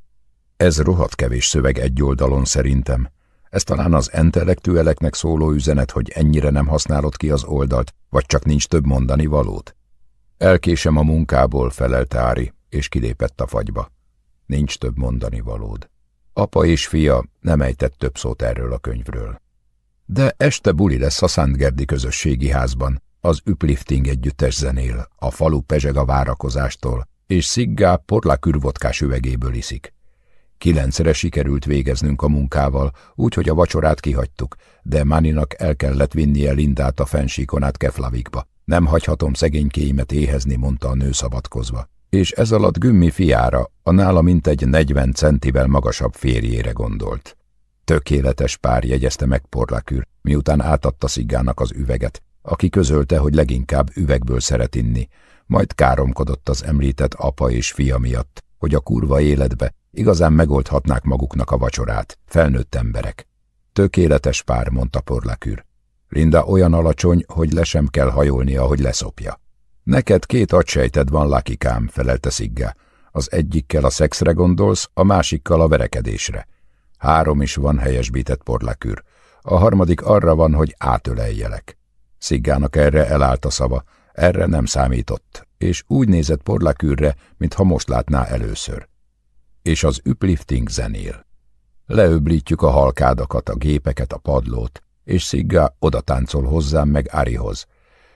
Ez rohadt kevés szöveg egy oldalon szerintem. Ez talán az intellektueleknek szóló üzenet, hogy ennyire nem használod ki az oldalt, vagy csak nincs több mondani valót. Elkésem a munkából, felelte Ári, és kilépett a fagyba. Nincs több mondani valód. Apa és fia nem ejtett több szót erről a könyvről. De este buli lesz a Szentgerdi közösségi házban, az uplifting együttes zenél, a falu pezseg a várakozástól, és Sziggá porlakürvodkás üvegéből iszik. Kilencre sikerült végeznünk a munkával, úgyhogy a vacsorát kihagytuk, de Máninak el kellett vinnie Lindát a fensíkon át Keflavikba. Nem hagyhatom szegénykéimet éhezni, mondta a nő szabadkozva. És ez alatt Gümmi fiára, a nála mintegy 40 centivel magasabb férjére gondolt. Tökéletes pár jegyezte meg Porlakür, miután átadta Sziggának az üveget, aki közölte, hogy leginkább üvegből szeret inni, majd káromkodott az említett apa és fia miatt, hogy a kurva életbe igazán megoldhatnák maguknak a vacsorát, felnőtt emberek. Tökéletes pár, mondta Porlakür. Linda olyan alacsony, hogy le sem kell hajolnia, hogy leszopja. Neked két agysejted van, lakikám, felelte Szigga. Az egyikkel a szexre gondolsz, a másikkal a verekedésre. Három is van, helyesbített Porlakür. A harmadik arra van, hogy átöleljelek. Sziggának erre elállt a szava, erre nem számított, és úgy nézett Porlakürre, mintha most látná először. És az uplifting zenél. Leöblítjük a halkádakat, a gépeket, a padlót, és Szigga oda táncol hozzám meg Arihoz.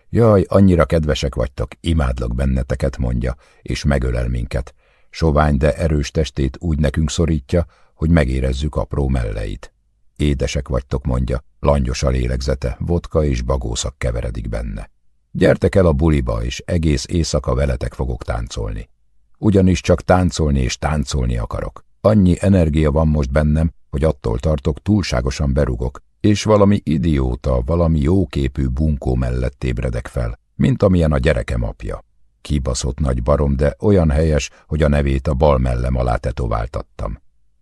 Jaj, annyira kedvesek vagytok, imádlak benneteket, mondja, és megölel minket. Sovány, de erős testét úgy nekünk szorítja, hogy megérezzük apró melleit. Édesek vagytok, mondja, langyos a lélegzete, vodka és bagószak keveredik benne. Gyertek el a buliba, és egész éjszaka veletek fogok táncolni. Ugyanis csak táncolni és táncolni akarok. Annyi energia van most bennem, hogy attól tartok, túlságosan berugok, és valami idióta, valami jóképű bunkó mellett ébredek fel, mint amilyen a gyerekem apja. Kibaszott nagy barom, de olyan helyes, hogy a nevét a bal mellem alá tetováltattam.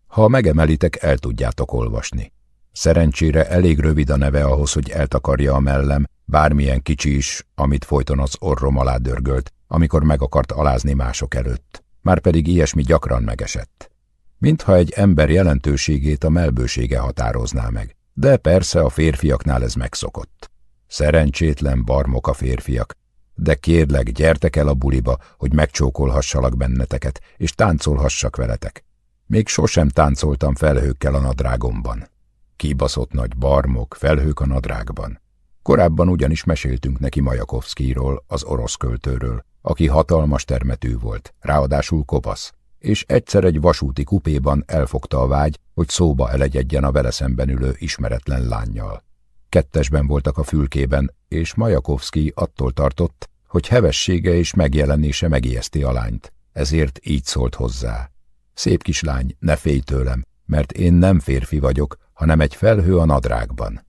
Ha megemelitek, el tudjátok olvasni. Szerencsére elég rövid a neve ahhoz, hogy eltakarja a mellem, bármilyen kicsi is, amit folyton az orrom alá dörgölt, amikor meg akart alázni mások előtt. Márpedig ilyesmi gyakran megesett. Mintha egy ember jelentőségét a melbősége határozná meg. De persze a férfiaknál ez megszokott. Szerencsétlen barmok a férfiak, de kérlek, gyertek el a buliba, hogy megcsókolhassalak benneteket, és táncolhassak veletek. Még sosem táncoltam felhőkkel a nadrágomban. Kibaszott nagy barmok, felhők a nadrágban. Korábban ugyanis meséltünk neki Majakovszkiról, az orosz költőről, aki hatalmas termetű volt, ráadásul kopasz, és egyszer egy vasúti kupéban elfogta a vágy, hogy szóba elegyedjen a vele szemben ülő ismeretlen lányjal. Kettesben voltak a fülkében, és Majakovszki attól tartott, hogy hevessége és megjelenése megijeszti a lányt, ezért így szólt hozzá. Szép kislány, ne félj tőlem, mert én nem férfi vagyok, hanem egy felhő a nadrágban.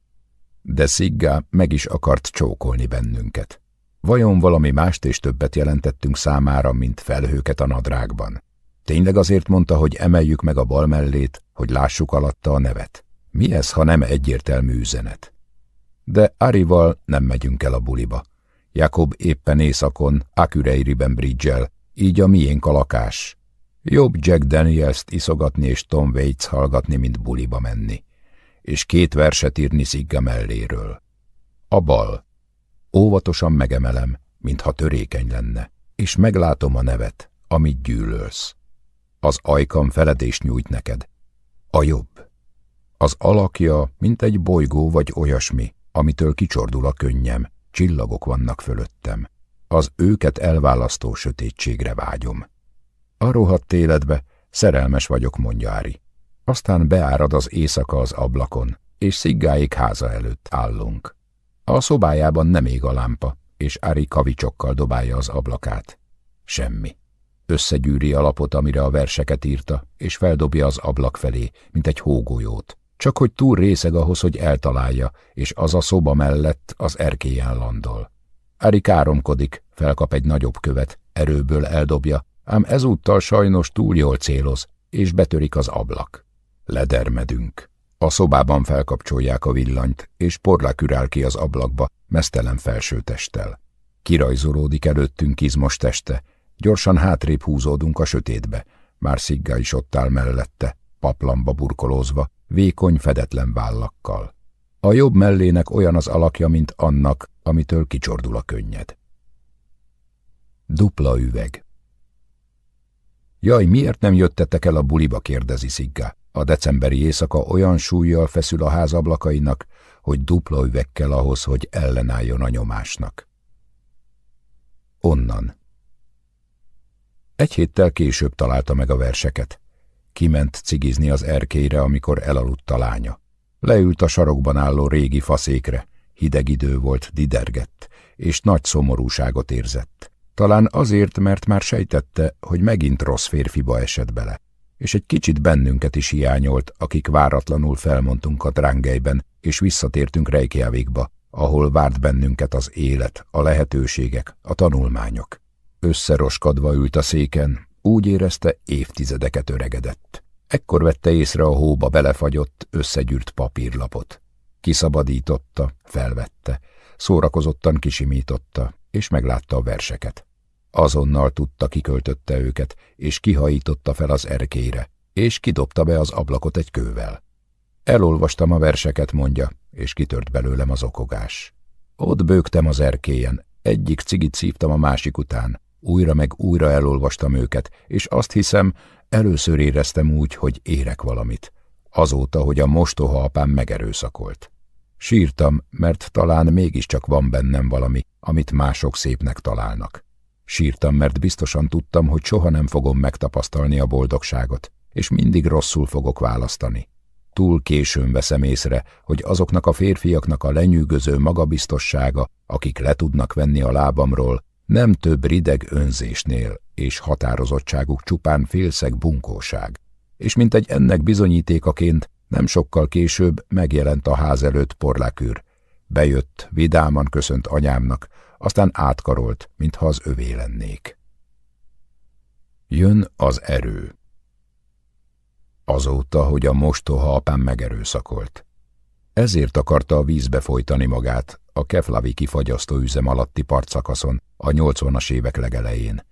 De Sziggá meg is akart csókolni bennünket. Vajon valami mást és többet jelentettünk számára, mint felhőket a nadrágban? Tényleg azért mondta, hogy emeljük meg a bal mellét, hogy lássuk alatta a nevet. Mi ez, ha nem egyértelmű üzenet? De Arival nem megyünk el a buliba. Jakob éppen éjszakon, Akureiriben bridge így a miénk a lakás. Jobb Jack Daniels-t iszogatni és Tom Waits hallgatni, mint buliba menni. És két verset írni Zigga melléről. A bal. Óvatosan megemelem, mintha törékeny lenne, és meglátom a nevet, amit gyűlölsz. Az ajkam feledést nyújt neked. A jobb. Az alakja, mint egy bolygó vagy olyasmi, amitől kicsordul a könnyem, csillagok vannak fölöttem. Az őket elválasztó sötétségre vágyom. A rohadt életbe szerelmes vagyok, mondja. Aztán beárad az éjszaka az ablakon, és sziggáik háza előtt állunk. A szobájában nem ég a lámpa, és Ári kavicsokkal dobálja az ablakát. Semmi. Összegyűri a lapot, amire a verseket írta, és feldobja az ablak felé, mint egy hógolyót. Csak hogy túl részeg ahhoz, hogy eltalálja, és az a szoba mellett az erkélyen landol. Ari káromkodik, felkap egy nagyobb követ, erőből eldobja, ám ezúttal sajnos túl jól céloz, és betörik az ablak. Ledermedünk. A szobában felkapcsolják a villanyt, és porlák ürál ki az ablakba, mesztelen felsőtesttel. Kirajzolódik előttünk izmos teste, gyorsan hátrébb húzódunk a sötétbe, már Szigga is ott áll mellette, paplamba burkolózva, vékony, fedetlen vállakkal. A jobb mellének olyan az alakja, mint annak, amitől kicsordul a könnyed. Dupla üveg Jaj, miért nem jöttetek el a buliba, kérdezi Szigga. A decemberi éjszaka olyan súlyjal feszül a ház ablakainak, hogy dupla üveg ahhoz, hogy ellenálljon a nyomásnak. Onnan. Egy héttel később találta meg a verseket. Kiment cigizni az erkélyre, amikor elaludt a lánya. Leült a sarokban álló régi faszékre, hideg idő volt, didergett, és nagy szomorúságot érzett. Talán azért, mert már sejtette, hogy megint rossz férfiba esett bele, és egy kicsit bennünket is hiányolt, akik váratlanul felmondtunk a drángelyben, és visszatértünk Reykjavikba, ahol várt bennünket az élet, a lehetőségek, a tanulmányok. Összeroskadva ült a széken, úgy érezte, évtizedeket öregedett. Ekkor vette észre a hóba belefagyott, összegyűrt papírlapot. Kiszabadította, felvette, szórakozottan kisimította, és meglátta a verseket. Azonnal tudta, kiköltötte őket, és kihajította fel az erkére, és kidobta be az ablakot egy kővel. Elolvastam a verseket, mondja, és kitört belőlem az okogás. Ott bőgtem az erkélyen, egyik cigit szívtam a másik után, újra meg újra elolvastam őket, és azt hiszem, először éreztem úgy, hogy érek valamit. Azóta, hogy a mostoha apám megerőszakolt. Sírtam, mert talán mégiscsak van bennem valami, amit mások szépnek találnak. Sírtam, mert biztosan tudtam, hogy soha nem fogom megtapasztalni a boldogságot, és mindig rosszul fogok választani. Túl későn veszem észre, hogy azoknak a férfiaknak a lenyűgöző magabiztossága, akik le tudnak venni a lábamról, nem több rideg önzésnél, és határozottságuk csupán félszeg bunkóság. És mint egy ennek bizonyítékaként nem sokkal később megjelent a ház előtt porlákűr. Bejött, vidáman köszönt anyámnak, aztán átkarolt, mintha az övé lennék. Jön az erő. Azóta, hogy a mostoha apám megerőszakolt. Ezért akarta a vízbe folytani magát a Keflaviki üzem alatti partszakaszon a nyolcvanas évek legelején.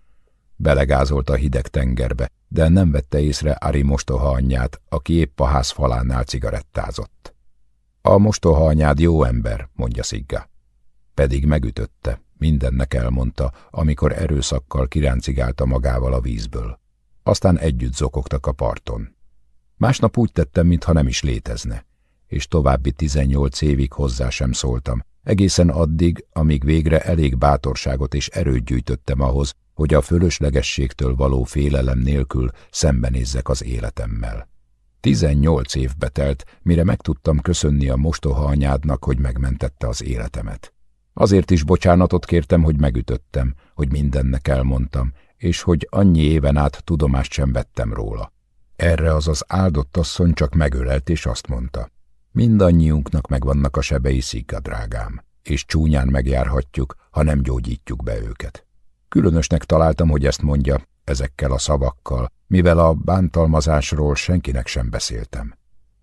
Belegázolt a hideg tengerbe, de nem vette észre Ari mostoha anyját, aki épp a ház falánál cigarettázott. A mostoha anyád jó ember, mondja Szigga. Pedig megütötte, mindennek elmondta, amikor erőszakkal kiráncigálta magával a vízből. Aztán együtt zokogtak a parton. Másnap úgy tettem, mintha nem is létezne, és további tizennyolc évig hozzá sem szóltam, egészen addig, amíg végre elég bátorságot és erőt gyűjtöttem ahhoz, hogy a fölöslegességtől való félelem nélkül szembenézzek az életemmel. Tizennyolc év betelt, mire meg tudtam köszönni a mostoha anyádnak, hogy megmentette az életemet. Azért is bocsánatot kértem, hogy megütöttem, hogy mindennek elmondtam, és hogy annyi éven át tudomást sem vettem róla. Erre az az áldott asszony csak megölelt, és azt mondta, mindannyiunknak megvannak a sebei szigga, drágám, és csúnyán megjárhatjuk, ha nem gyógyítjuk be őket. Különösnek találtam, hogy ezt mondja, ezekkel a szavakkal, mivel a bántalmazásról senkinek sem beszéltem.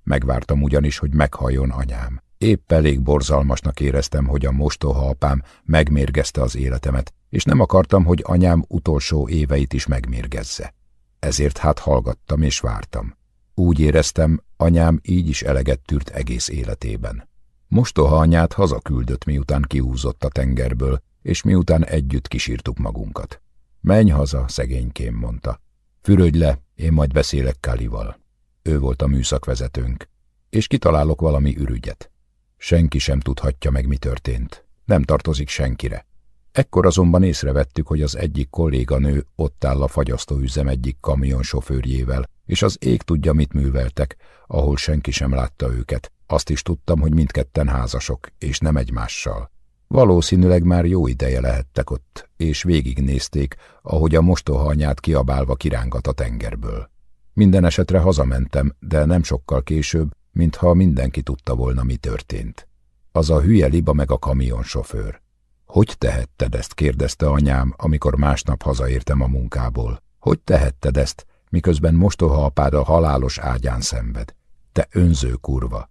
Megvártam ugyanis, hogy meghalljon anyám. Épp elég borzalmasnak éreztem, hogy a mostoha apám megmérgezte az életemet, és nem akartam, hogy anyám utolsó éveit is megmérgezze. Ezért hát hallgattam és vártam. Úgy éreztem, anyám így is eleget tűrt egész életében. Mostoha anyát hazaküldött, miután kihúzott a tengerből, és miután együtt kisírtuk magunkat. Menj haza, szegénykém, mondta. Fürödj le, én majd beszélek Kalival. Ő volt a műszakvezetőnk, és kitalálok valami ürügyet. Senki sem tudhatja meg, mi történt. Nem tartozik senkire. Ekkor azonban észrevettük, hogy az egyik kolléganő ott áll a fagyasztóüzem egyik kamionsofőrjével, és az ég tudja, mit műveltek, ahol senki sem látta őket. Azt is tudtam, hogy mindketten házasok, és nem egymással. Valószínűleg már jó ideje lehettek ott, és végignézték, ahogy a mostohanyát kiabálva kirángat a tengerből. Minden esetre hazamentem, de nem sokkal később, mintha mindenki tudta volna, mi történt. Az a hülye liba meg a kamionsofőr. Hogy tehetted ezt, kérdezte anyám, amikor másnap hazaértem a munkából. Hogy tehetted ezt, miközben mostoha apád a halálos ágyán szenved? Te önző kurva!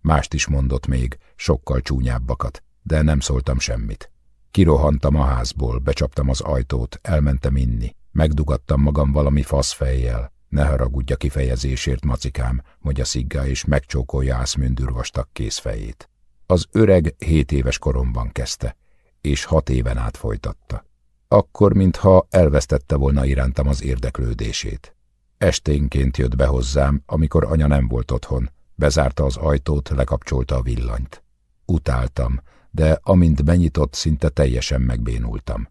Mást is mondott még, sokkal csúnyábbakat, de nem szóltam semmit. Kirohantam a házból, becsaptam az ajtót, elmentem inni, megdugattam magam valami faszfejjel, ne haragudja kifejezésért, macikám, mondja Szigga, és megcsókolja ászmündür vastag kézfejét. Az öreg hét éves koromban kezdte, és hat éven át folytatta. Akkor, mintha elvesztette volna irántam az érdeklődését. Esténként jött be hozzám, amikor anya nem volt otthon, bezárta az ajtót, lekapcsolta a villanyt. Utáltam, de amint benyitott, szinte teljesen megbénultam.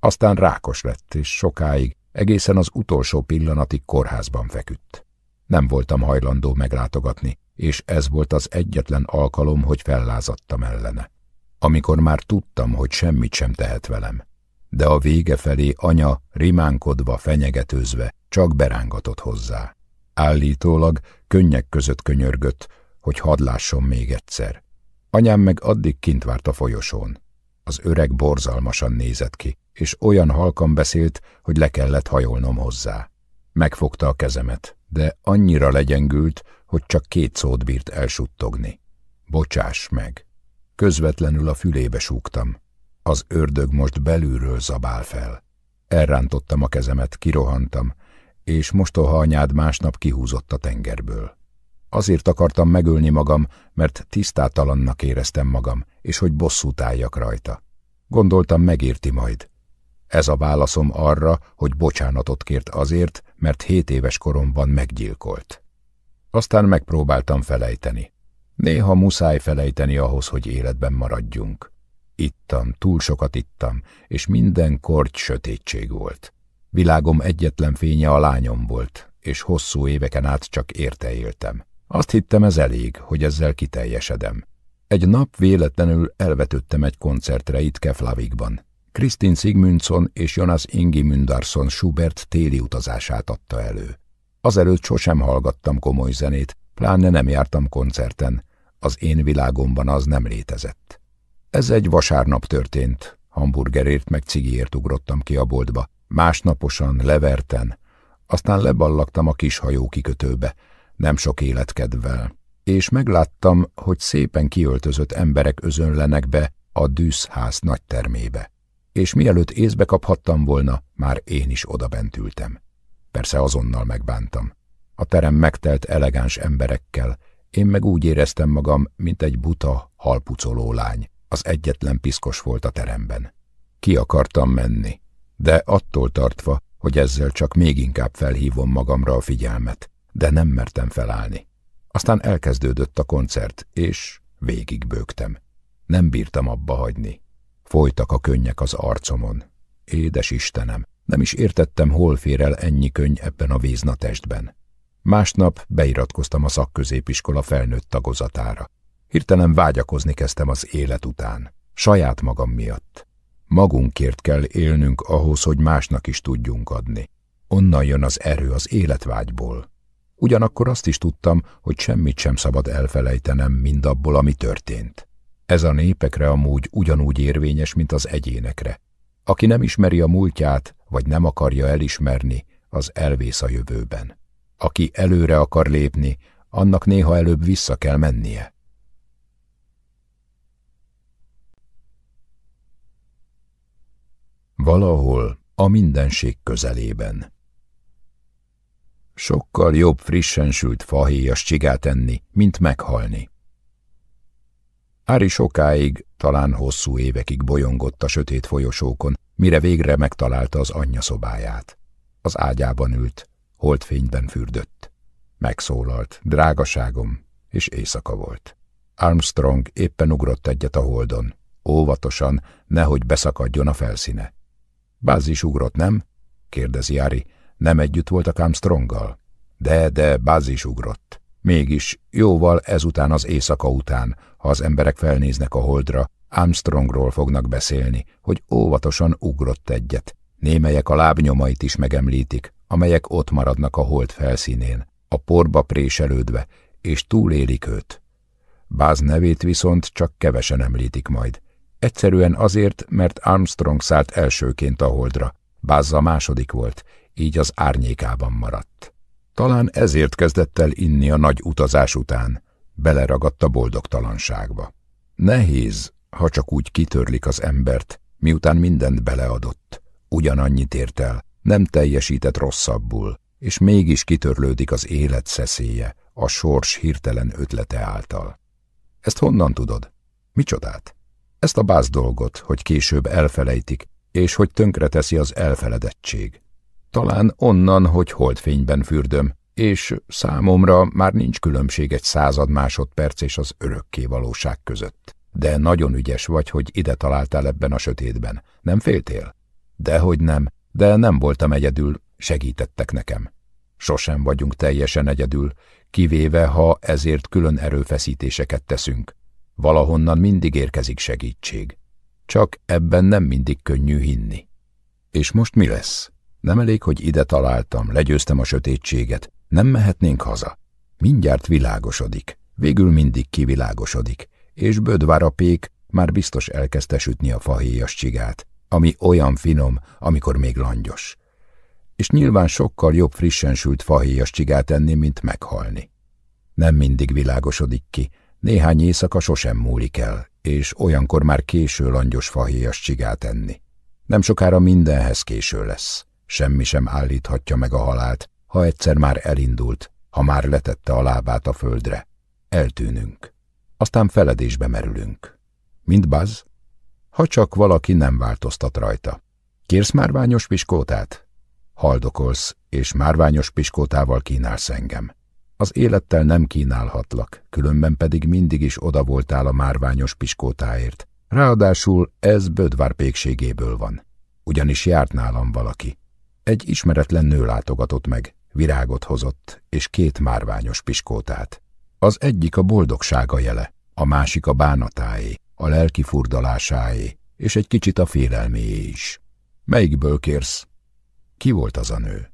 Aztán rákos lett, és sokáig, egészen az utolsó pillanatig kórházban feküdt. Nem voltam hajlandó meglátogatni, és ez volt az egyetlen alkalom, hogy fellázadtam ellene. Amikor már tudtam, hogy semmit sem tehet velem. De a vége felé anya, rimánkodva, fenyegetőzve, csak berángatott hozzá. Állítólag könnyek között könyörgött, hogy hadd lásson még egyszer. Anyám meg addig kint várt a folyosón. Az öreg borzalmasan nézett ki, és olyan halkan beszélt, hogy le kellett hajolnom hozzá. Megfogta a kezemet, de annyira legyengült, hogy csak két szót bírt elsuttogni. Bocsáss meg! Közvetlenül a fülébe súgtam. Az ördög most belülről zabál fel. Elrántottam a kezemet, kirohantam, és mostoha anyád másnap kihúzott a tengerből. Azért akartam megölni magam, mert tisztátalannak éreztem magam, és hogy bosszút álljak rajta. Gondoltam, megérti majd. Ez a válaszom arra, hogy bocsánatot kért azért, mert hét éves koromban meggyilkolt. Aztán megpróbáltam felejteni. Néha muszáj felejteni ahhoz, hogy életben maradjunk. Ittam, túl sokat ittam, és minden korty sötétség volt. Világom egyetlen fénye a lányom volt, és hosszú éveken át csak érte éltem. Azt hittem ez elég, hogy ezzel kiteljesedem. Egy nap véletlenül elvetődtem egy koncertre itt Keflavikban. Kristin Sigmundsson és Jonas Ingi Mundarsson Schubert téli utazását adta elő. Azelőtt sosem hallgattam komoly zenét, pláne nem jártam koncerten. Az én világomban az nem létezett. Ez egy vasárnap történt. Hamburgerért meg cigiért ugrottam ki a boltba. Másnaposan, leverten. Aztán leballagtam a kis hajó kikötőbe, nem sok életkedvel, és megláttam, hogy szépen kiöltözött emberek özönlenek be a dűszház nagy termébe. És mielőtt észbe kaphattam volna, már én is odabent ültem. Persze azonnal megbántam. A terem megtelt elegáns emberekkel, én meg úgy éreztem magam, mint egy buta, halpucoló lány. Az egyetlen piszkos volt a teremben. Ki akartam menni, de attól tartva, hogy ezzel csak még inkább felhívom magamra a figyelmet, de nem mertem felállni. Aztán elkezdődött a koncert, és végig bőgtem. Nem bírtam abba hagyni. Folytak a könnyek az arcomon. Édes Istenem, nem is értettem, hol fér el ennyi könny ebben a vízna testben. Másnap beiratkoztam a szakközépiskola felnőtt tagozatára. Hirtelen vágyakozni kezdtem az élet után. Saját magam miatt. Magunkért kell élnünk ahhoz, hogy másnak is tudjunk adni. Onnan jön az erő az életvágyból. Ugyanakkor azt is tudtam, hogy semmit sem szabad elfelejtenem mindabból, ami történt. Ez a népekre amúgy ugyanúgy érvényes, mint az egyénekre. Aki nem ismeri a múltját, vagy nem akarja elismerni, az elvész a jövőben. Aki előre akar lépni, annak néha előbb vissza kell mennie. Valahol a mindenség közelében. Sokkal jobb frissen sült fahéjas csigát enni, mint meghalni. Ári sokáig, talán hosszú évekig bolyongott a sötét folyosókon, mire végre megtalálta az anyja szobáját. Az ágyában ült, holdfényben fürdött. Megszólalt, drágaságom, és éjszaka volt. Armstrong éppen ugrott egyet a holdon. Óvatosan, nehogy beszakadjon a felszíne. Bázis ugrott, nem? kérdezi Ári. Nem együtt voltak Armstronggal? De, de, Bázis ugrott. Mégis, jóval ezután az éjszaka után, ha az emberek felnéznek a holdra, Armstrongról fognak beszélni, hogy óvatosan ugrott egyet. Némelyek a lábnyomait is megemlítik, amelyek ott maradnak a hold felszínén, a porba préselődve, és túlélik őt. Báz nevét viszont csak kevesen említik majd. Egyszerűen azért, mert Armstrong szállt elsőként a holdra, Bázza második volt, így az árnyékában maradt. Talán ezért kezdett el inni a nagy utazás után, beleragadt a boldogtalanságba. Nehéz, ha csak úgy kitörlik az embert, miután mindent beleadott. Ugyanannyit ért el, nem teljesített rosszabbul, és mégis kitörlődik az élet szeszélye, a sors hirtelen ötlete által. Ezt honnan tudod? Micsodát? Ezt a báz dolgot, hogy később elfelejtik, és hogy tönkreteszi az elfeledettség. Talán onnan, hogy holdfényben fürdöm, és számomra már nincs különbség egy század másodperc és az örökké valóság között. De nagyon ügyes vagy, hogy ide találtál ebben a sötétben. Nem féltél? Dehogy nem, de nem voltam egyedül, segítettek nekem. Sosem vagyunk teljesen egyedül, kivéve, ha ezért külön erőfeszítéseket teszünk. Valahonnan mindig érkezik segítség. Csak ebben nem mindig könnyű hinni. És most mi lesz? Nem elég, hogy ide találtam, legyőztem a sötétséget. Nem mehetnénk haza. Mindjárt világosodik. Végül mindig kivilágosodik. És Pék már biztos elkezdte sütni a fahéjas csigát, ami olyan finom, amikor még langyos. És nyilván sokkal jobb frissen sült fahéjas csigát enni, mint meghalni. Nem mindig világosodik ki, néhány éjszaka sosem múlik el, és olyankor már késő langyos fahéjas csigát enni. Nem sokára mindenhez késő lesz. Semmi sem állíthatja meg a halált, ha egyszer már elindult, ha már letette a lábát a földre. Eltűnünk. Aztán feledésbe merülünk. Mint Buzz? Ha csak valaki nem változtat rajta. Kérsz márványos piskótát? Haldokolsz, és márványos piskótával kínálsz engem. Az élettel nem kínálhatlak, különben pedig mindig is oda voltál a márványos piskótáért. Ráadásul ez Bödvár pékségéből van. Ugyanis járt nálam valaki. Egy ismeretlen nő látogatott meg, virágot hozott, és két márványos piskótát. Az egyik a boldogsága jele, a másik a bánatáé, a lelki furdalásáé, és egy kicsit a félelméé is. Melyikből kérsz? Ki volt az a nő?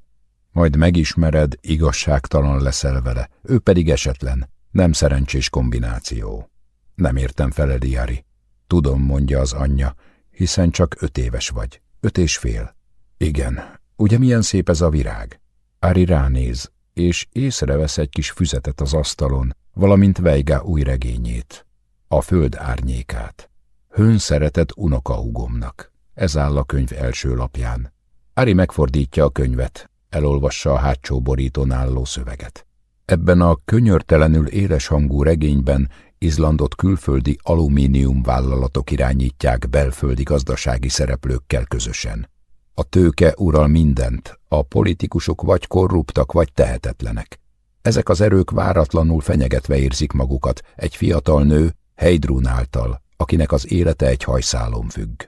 Majd megismered, igazságtalan leszel vele, ő pedig esetlen, nem szerencsés kombináció. Nem értem fel, Eliari. Tudom, mondja az anyja, hiszen csak öt éves vagy, öt és fél. Igen, ugye milyen szép ez a virág? Ari ránéz, és észrevesz egy kis füzetet az asztalon, valamint Veiga új regényét, a föld árnyékát. Hőn szeretett unokahugomnak. Ez áll a könyv első lapján. Ari megfordítja a könyvet, elolvassa a hátsó borítón álló szöveget. Ebben a könyörtelenül éles hangú regényben Izlandot külföldi alumínium vállalatok irányítják belföldi gazdasági szereplőkkel közösen. A tőke ural mindent, a politikusok vagy korruptak, vagy tehetetlenek. Ezek az erők váratlanul fenyegetve érzik magukat egy fiatal nő, Heidrun által, akinek az élete egy hajszálon függ.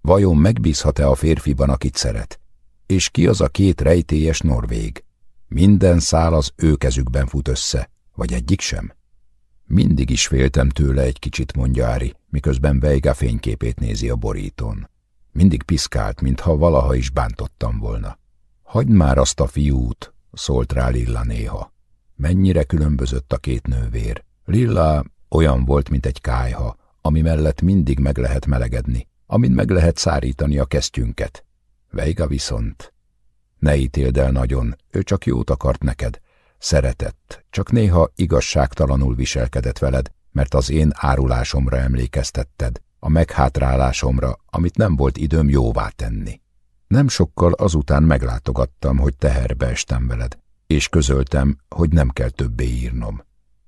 Vajon megbízhat-e a férfiban, akit szeret? És ki az a két rejtélyes norvég? Minden szál az ő kezükben fut össze, vagy egyik sem? Mindig is féltem tőle egy kicsit, mondja Ári, miközben Veiga fényképét nézi a borítón. Mindig piszkált, mintha valaha is bántottam volna. Hagyd már azt a fiút, szólt rá Lilla néha. Mennyire különbözött a két nővér. Lilla olyan volt, mint egy kájha, ami mellett mindig meg lehet melegedni, amin meg lehet szárítani a kesztyünket. Veiga viszont. Ne ítéld el nagyon, ő csak jót akart neked. Szeretett, csak néha igazságtalanul viselkedett veled, mert az én árulásomra emlékeztetted, a meghátrálásomra, amit nem volt időm jóvá tenni. Nem sokkal azután meglátogattam, hogy teherbe estem veled, és közöltem, hogy nem kell többé írnom.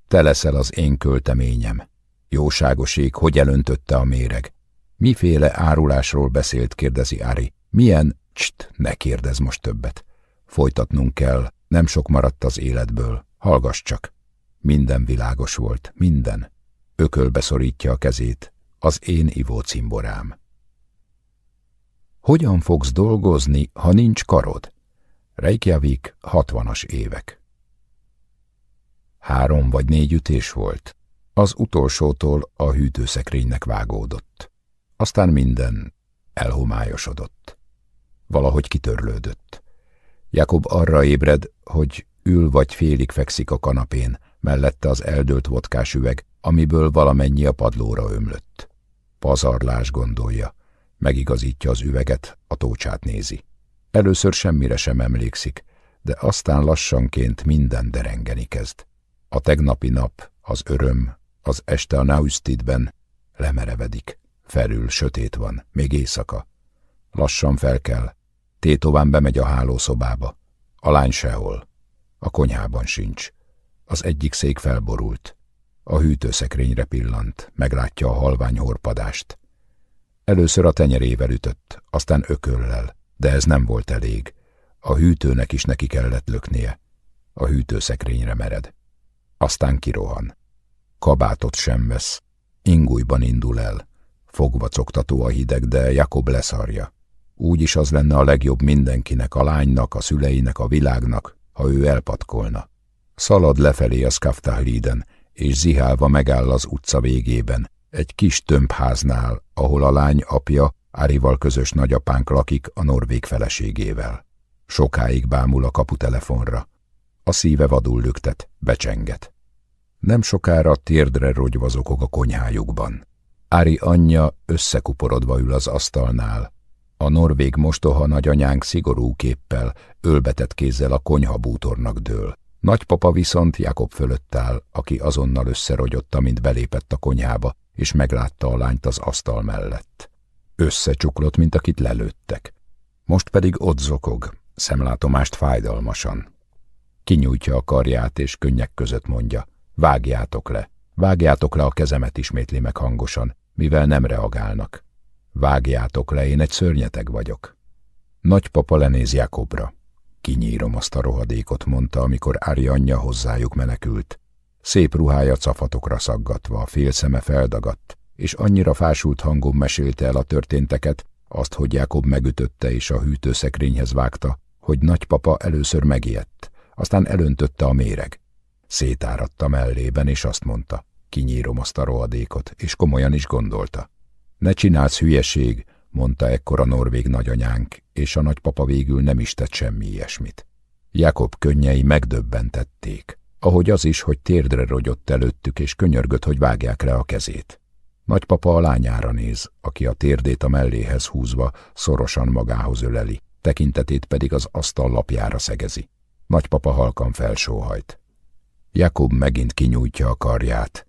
Te leszel az én költeményem. Jóságoség, hogy elöntötte a méreg. Miféle árulásról beszélt, kérdezi Ári. Milyen, cst, ne kérdez most többet. Folytatnunk kell, nem sok maradt az életből. Hallgass csak. Minden világos volt, minden. Ökölbe szorítja a kezét, az én ivó cimborám. Hogyan fogsz dolgozni, ha nincs karod? Reykjavik, hatvanas évek. Három vagy négy ütés volt. Az utolsótól a hűtőszekrénynek vágódott. Aztán minden elhomályosodott. Valahogy kitörlődött. Jakob arra ébred, hogy ül vagy félig fekszik a kanapén, mellette az eldőlt vodkás üveg, amiből valamennyi a padlóra ömlött. Pazarlás gondolja, megigazítja az üveget, a tócsát nézi. Először semmire sem emlékszik, de aztán lassanként minden derengeni kezd. A tegnapi nap, az öröm, az este a Naustidben lemerevedik. Felül sötét van, még éjszaka. Lassan fel kell. Tétován bemegy a hálószobába. A lány sehol. A konyhában sincs. Az egyik szék felborult. A hűtőszekrényre pillant, meglátja a halvány horpadást. Először a tenyerével ütött, aztán ököllel, de ez nem volt elég. A hűtőnek is neki kellett löknie. A hűtőszekrényre mered. Aztán kirohan. Kabátot sem vesz. Ingújban indul el. Fogva coktató a hideg, de Jakob leszarja. Úgy is az lenne a legjobb mindenkinek, a lánynak, a szüleinek, a világnak, ha ő elpatkolna. Szalad lefelé a Skaftahliden, és zihálva megáll az utca végében, egy kis tömbháznál, ahol a lány apja, Árival közös nagyapánk lakik a norvég feleségével. Sokáig bámul a kaputelefonra. A szíve vadul lüktet, becsenget. Nem sokára térdre rogyvazokog a konyhájukban. Ári anyja összekuporodva ül az asztalnál. A norvég mostoha nagyanyánk szigorú képpel, ölbetett kézzel a konyha bútornak dől. Nagypapa viszont Jakob fölött áll, aki azonnal összerogyott, amint belépett a konyhába, és meglátta a lányt az asztal mellett. Összecsuklott, mint akit lelőttek. Most pedig ott zokog, szemlátomást fájdalmasan. Kinyújtja a karját, és könnyek között mondja, vágjátok le, vágjátok le a kezemet, ismétli meg hangosan, mivel nem reagálnak. Vágjátok le, én egy szörnyeteg vagyok. Nagypapa lenéz Jakobra. Kinyírom azt a rohadékot, mondta, amikor Ári anyja hozzájuk menekült. Szép ruhája cafatokra szaggatva, fél szeme feldagadt, és annyira fásult hangon mesélte el a történteket, azt, hogy Jákob megütötte és a hűtőszekrényhez vágta, hogy nagypapa először megijedt, aztán elöntötte a méreg. Szétáradta mellében, és azt mondta, kinyírom azt a rohadékot, és komolyan is gondolta. Ne csinálsz hülyeség, mondta ekkor a norvég nagyanyánk, és a nagypapa végül nem is tett semmi ilyesmit. Jakob könnyei megdöbbentették, ahogy az is, hogy térdre rogyott előttük, és könyörgött, hogy vágják le a kezét. Nagypapa a lányára néz, aki a térdét a melléhez húzva szorosan magához öleli, tekintetét pedig az asztal lapjára szegezi. Nagypapa halkan felsóhajt. Jakob megint kinyújtja a karját.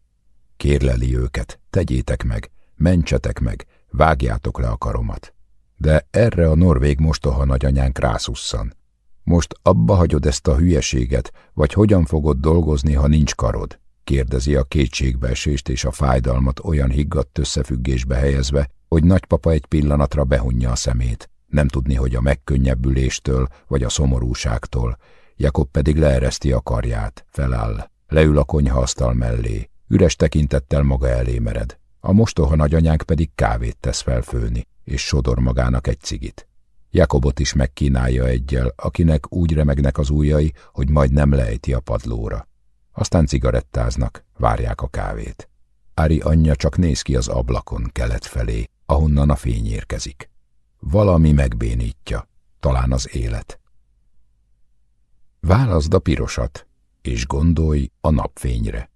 Kérleli őket, tegyétek meg, mentsetek meg, vágjátok le a karomat. De erre a norvég mostoha nagyanyánk rászusszan. Most abba hagyod ezt a hülyeséget, vagy hogyan fogod dolgozni, ha nincs karod? kérdezi a kétségbeesést és a fájdalmat olyan higgadt összefüggésbe helyezve, hogy nagypapa egy pillanatra behunja a szemét, nem tudni, hogy a megkönnyebbüléstől vagy a szomorúságtól, Jakob pedig leereszti a karját, feláll, leül a konyhaasztal mellé, üres tekintettel maga elé mered. A mostoha nagyanyánk pedig kávét tesz felfőni, és sodor magának egy cigit. Jakobot is megkínálja egyel, akinek úgy remegnek az ujjai, hogy majd nem lejti a padlóra. Aztán cigarettáznak, várják a kávét. Ári anyja csak néz ki az ablakon kelet felé, ahonnan a fény érkezik. Valami megbénítja, talán az élet. Válaszd a pirosat, és gondolj a napfényre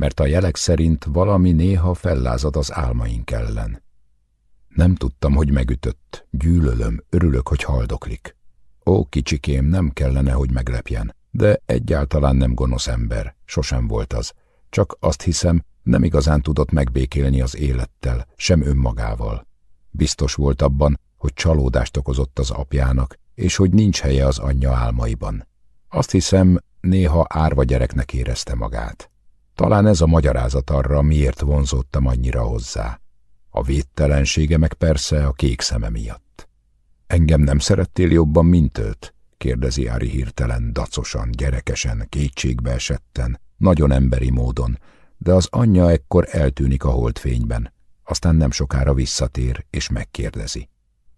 mert a jelek szerint valami néha fellázad az álmaink ellen. Nem tudtam, hogy megütött, gyűlölöm, örülök, hogy haldoklik. Ó, kicsikém, nem kellene, hogy meglepjen, de egyáltalán nem gonosz ember, sosem volt az. Csak azt hiszem, nem igazán tudott megbékélni az élettel, sem önmagával. Biztos volt abban, hogy csalódást okozott az apjának, és hogy nincs helye az anyja álmaiban. Azt hiszem, néha árva gyereknek érezte magát. Talán ez a magyarázat arra, miért vonzódtam annyira hozzá. A védtelensége meg persze a kék szeme miatt. Engem nem szerettél jobban, mint őt? kérdezi Ári hirtelen, dacosan, gyerekesen, kétségbe esetten, nagyon emberi módon, de az anyja ekkor eltűnik a holdfényben, aztán nem sokára visszatér és megkérdezi.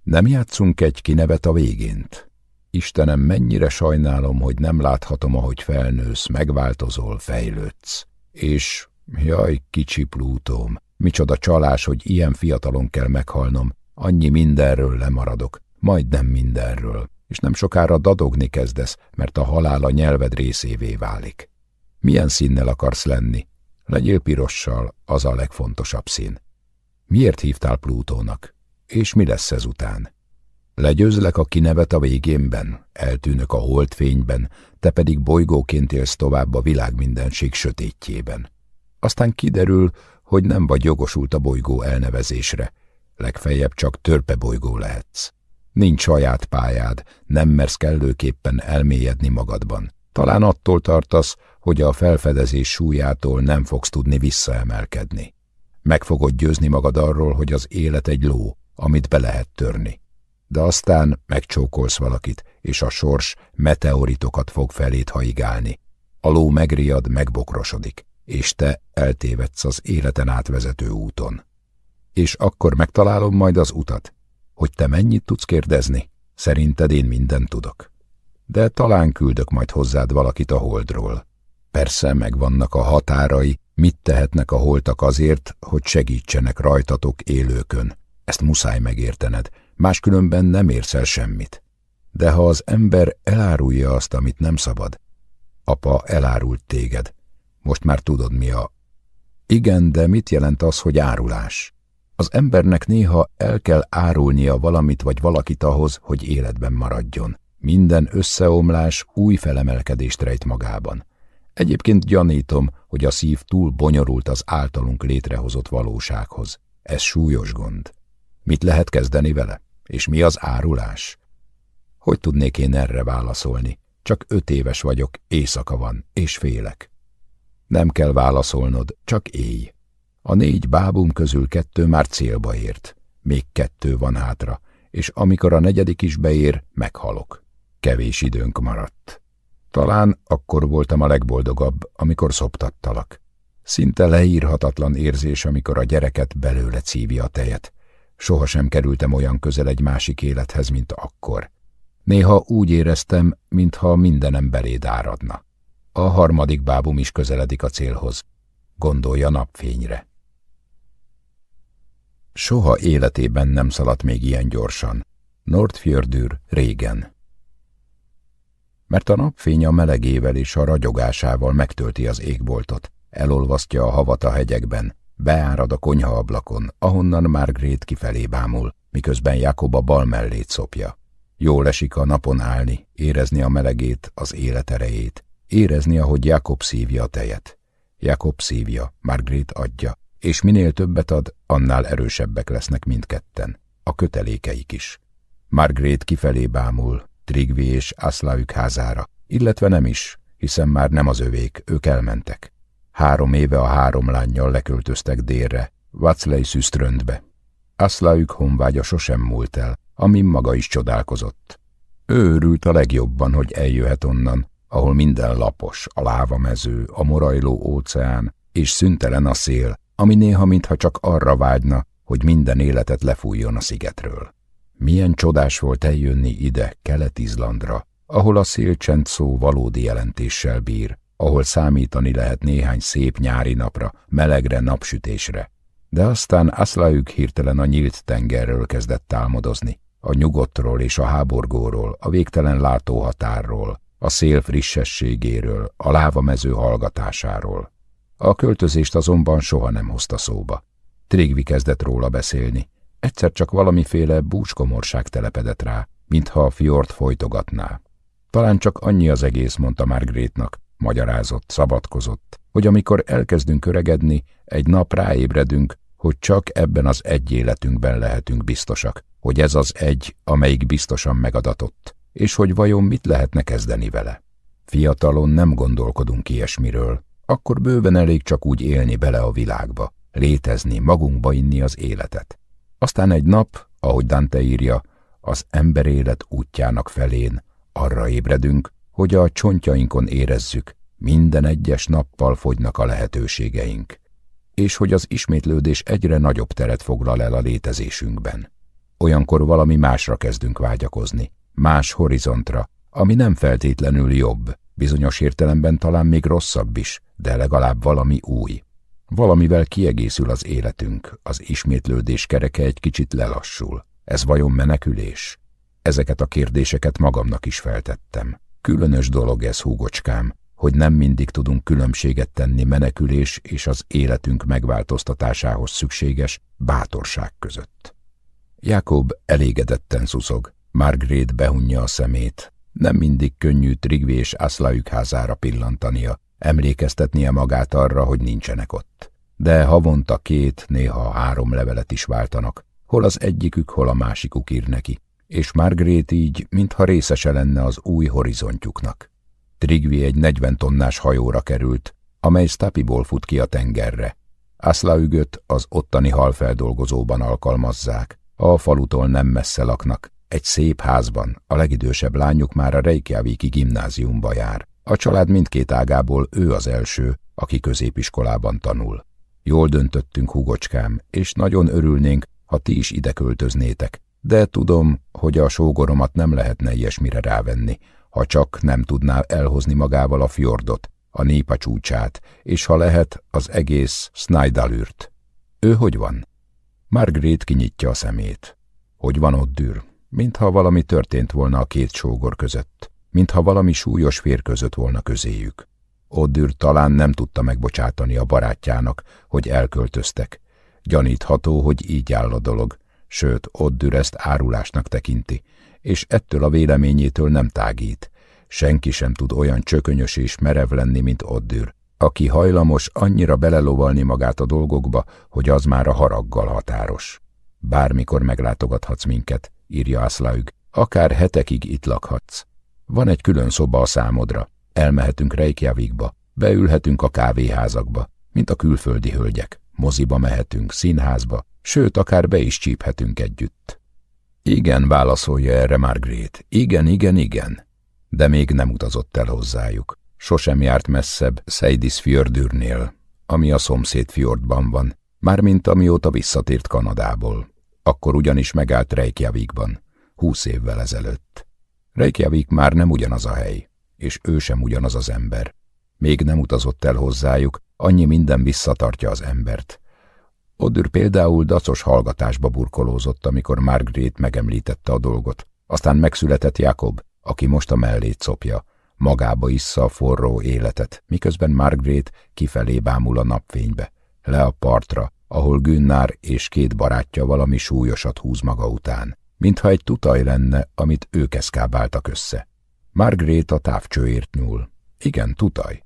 Nem játszunk egy kinevet a végént? Istenem, mennyire sajnálom, hogy nem láthatom, ahogy felnősz, megváltozol, fejlődsz. És, jaj, kicsi Plútóm, micsoda csalás, hogy ilyen fiatalon kell meghalnom, annyi mindenről lemaradok, majdnem mindenről, és nem sokára dadogni kezdesz, mert a halál a nyelved részévé válik. Milyen színnel akarsz lenni? Legyél pirossal, az a legfontosabb szín. Miért hívtál Plútónak? És mi lesz ezután? Legyőzlek a kinevet a végénben, eltűnök a holdfényben, te pedig bolygóként élsz tovább a világ mindenség sötétjében. Aztán kiderül, hogy nem vagy jogosult a bolygó elnevezésre, legfeljebb csak bolygó lehetsz. Nincs saját pályád, nem mersz kellőképpen elmélyedni magadban. Talán attól tartasz, hogy a felfedezés súlyától nem fogsz tudni visszaemelkedni. Meg fogod győzni magad arról, hogy az élet egy ló, amit be lehet törni. De aztán megcsókolsz valakit, és a sors meteoritokat fog felét haigálni. A ló megriad, megbokrosodik, és te eltévedsz az életen átvezető úton. És akkor megtalálom majd az utat, hogy te mennyit tudsz kérdezni, szerinted én mindent tudok. De talán küldök majd hozzád valakit a holdról. Persze megvannak a határai, mit tehetnek a holtak azért, hogy segítsenek rajtatok élőkön. Ezt muszáj megértened, máskülönben nem érsz el semmit. De ha az ember elárulja azt, amit nem szabad, apa elárult téged, most már tudod mi a... Igen, de mit jelent az, hogy árulás? Az embernek néha el kell árulnia valamit vagy valakit ahhoz, hogy életben maradjon. Minden összeomlás új felemelkedést rejt magában. Egyébként gyanítom, hogy a szív túl bonyolult az általunk létrehozott valósághoz. Ez súlyos gond. Mit lehet kezdeni vele? És mi az árulás? Hogy tudnék én erre válaszolni? Csak öt éves vagyok, éjszaka van, és félek. Nem kell válaszolnod, csak élj. A négy bábum közül kettő már célba ért. Még kettő van hátra, és amikor a negyedik is beér, meghalok. Kevés időnk maradt. Talán akkor voltam a legboldogabb, amikor szoptattalak. Szinte leírhatatlan érzés, amikor a gyereket belőle szívja a tejet. Sohasem kerültem olyan közel egy másik élethez, mint akkor. Néha úgy éreztem, mintha mindenem beléd áradna. A harmadik bábum is közeledik a célhoz. Gondolja napfényre. Soha életében nem szaladt még ilyen gyorsan. Nordfjördür régen. Mert a napfény a melegével és a ragyogásával megtölti az égboltot, elolvasztja a havat a hegyekben, beárad a konyha ablakon, ahonnan Margrét kifelé bámul, miközben Jakob a bal mellét szopja. Jól esik a napon állni, érezni a melegét, az élet erejét, érezni, ahogy Jakob szívja a tejet. Jakob szívja, Margrét adja, és minél többet ad, annál erősebbek lesznek mindketten, a kötelékeik is. Margrét kifelé bámul, Trigvi és Aszlaük házára, illetve nem is, hiszen már nem az övék, ők elmentek. Három éve a három lányjal leköltöztek délre, Vaclej Szüsztröndbe. Aszlaük honvágya sosem múlt el, amin maga is csodálkozott. Ő örült a legjobban, hogy eljöhet onnan, ahol minden lapos, a lávamező, a morajló óceán, és szüntelen a szél, ami néha mintha csak arra vágyna, hogy minden életet lefújjon a szigetről. Milyen csodás volt eljönni ide, Kelet-Izlandra, ahol a szélcsend szó valódi jelentéssel bír, ahol számítani lehet néhány szép nyári napra, melegre, napsütésre. De aztán Aszlaük hirtelen a nyílt tengerről kezdett álmodozni, a nyugodtról és a háborgóról, a végtelen látóhatárról, a szél frissességéről, a lávamező hallgatásáról. A költözést azonban soha nem hozta szóba. Trigvi kezdett róla beszélni. Egyszer csak valamiféle búskomorság telepedett rá, mintha a fjord folytogatná. Talán csak annyi az egész, mondta Margrétnak, magyarázott, szabadkozott, hogy amikor elkezdünk öregedni, egy nap ráébredünk, hogy csak ebben az egy életünkben lehetünk biztosak, hogy ez az egy, amelyik biztosan megadatott, és hogy vajon mit lehetne kezdeni vele. Fiatalon nem gondolkodunk ilyesmiről, akkor bőven elég csak úgy élni bele a világba, létezni, magunkba inni az életet. Aztán egy nap, ahogy Dante írja, az emberélet útjának felén arra ébredünk, hogy a csontjainkon érezzük, minden egyes nappal fogynak a lehetőségeink, és hogy az ismétlődés egyre nagyobb teret foglal el a létezésünkben. Olyankor valami másra kezdünk vágyakozni, más horizontra, ami nem feltétlenül jobb, bizonyos értelemben talán még rosszabb is, de legalább valami új. Valamivel kiegészül az életünk, az ismétlődés kereke egy kicsit lelassul. Ez vajon menekülés? Ezeket a kérdéseket magamnak is feltettem. Különös dolog ez, húgocskám, hogy nem mindig tudunk különbséget tenni menekülés és az életünk megváltoztatásához szükséges bátorság között. Jakob elégedetten szuszog. Margaret behunja a szemét. Nem mindig könnyű Trigvé és Aszlaük házára pillantania, emlékeztetnie magát arra, hogy nincsenek ott. De havonta két, néha három levelet is váltanak, hol az egyikük, hol a másikuk ír neki, és Margaret így, mintha részese lenne az új horizontjuknak. Trigvi egy 40 tonnás hajóra került, amely Stapiból fut ki a tengerre. Aszlaügöt az ottani halfeldolgozóban alkalmazzák, a falutól nem messze laknak, egy szép házban, a legidősebb lányuk már a Reykjaviki gimnáziumba jár. A család mindkét ágából ő az első, aki középiskolában tanul. Jól döntöttünk, hugocskám, és nagyon örülnénk, ha ti is ide költöznétek, de tudom, hogy a sógoromat nem lehetne ilyesmire rávenni, ha csak nem tudná elhozni magával a fjordot, a népa csúcsát, és ha lehet, az egész Snajdalürt. Ő hogy van? Margaret kinyitja a szemét. Hogy van ott dűr? Mintha valami történt volna a két sógor között, mintha valami súlyos fér között volna közéjük. Oddür talán nem tudta megbocsátani a barátjának, hogy elköltöztek. Gyanítható, hogy így áll a dolog, sőt, Oddür ezt árulásnak tekinti, és ettől a véleményétől nem tágít. Senki sem tud olyan csökönyös és merev lenni, mint Oddür, aki hajlamos annyira belelovalni magát a dolgokba, hogy az már a haraggal határos. Bármikor meglátogathatsz minket, írja Aszlaüg, akár hetekig itt lakhatsz. Van egy külön szoba a számodra, elmehetünk Reykjavikba, beülhetünk a kávéházakba, mint a külföldi hölgyek, moziba mehetünk, színházba, sőt, akár be is csíphetünk együtt. Igen, válaszolja erre Margaret, igen, igen, igen, de még nem utazott el hozzájuk. Sosem járt messzebb Seidis Fjordürnél, ami a szomszéd fjordban van, mármint amióta visszatért Kanadából. Akkor ugyanis megállt Reykjavikban, húsz évvel ezelőtt. Reykjavik már nem ugyanaz a hely, és ő sem ugyanaz az ember. Még nem utazott el hozzájuk, annyi minden visszatartja az embert. Odür például dacos hallgatásba burkolózott, amikor Margaret megemlítette a dolgot. Aztán megszületett Jakob, aki most a mellét szopja, magába issza a forró életet, miközben Margaret kifelé bámul a napfénybe, le a partra, ahol Günnár és két barátja valami súlyosat húz maga után, mintha egy tutaj lenne, amit ők eszkábáltak össze. Margaret a távcsőért nyúl. Igen, tutaj.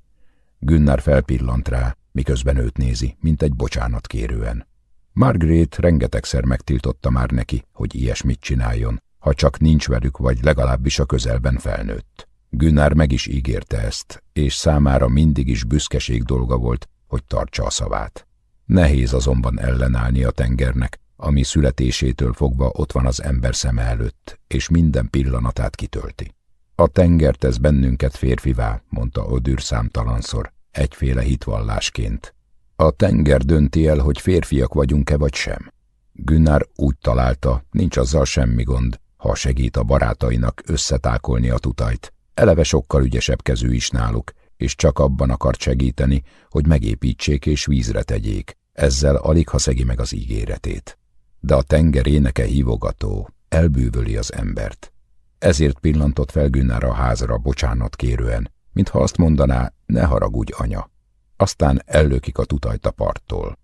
Günnár felpillant rá, miközben őt nézi, mint egy bocsánat kérően. Margaret rengetegszer megtiltotta már neki, hogy ilyesmit csináljon, ha csak nincs velük, vagy legalábbis a közelben felnőtt. Günnár meg is ígérte ezt, és számára mindig is büszkeség dolga volt, hogy tartsa a szavát. Nehéz azonban ellenállni a tengernek, ami születésétől fogva ott van az ember szeme előtt, és minden pillanatát kitölti. A tenger tesz bennünket férfivá, mondta Odür számtalanszor, egyféle hitvallásként. A tenger dönti el, hogy férfiak vagyunk-e vagy sem. Günnár úgy találta, nincs azzal semmi gond, ha segít a barátainak összetákolni a tutajt. Eleve sokkal ügyesebb kezű is náluk, és csak abban akart segíteni, hogy megépítsék és vízre tegyék. Ezzel alig ha szegi meg az ígéretét. De a tenger éneke hívogató, elbűvöli az embert. Ezért pillantott fel Günnár a házra bocsánat kérően, mintha azt mondaná, ne haragudj, anya. Aztán ellökik a tutajt a parttól.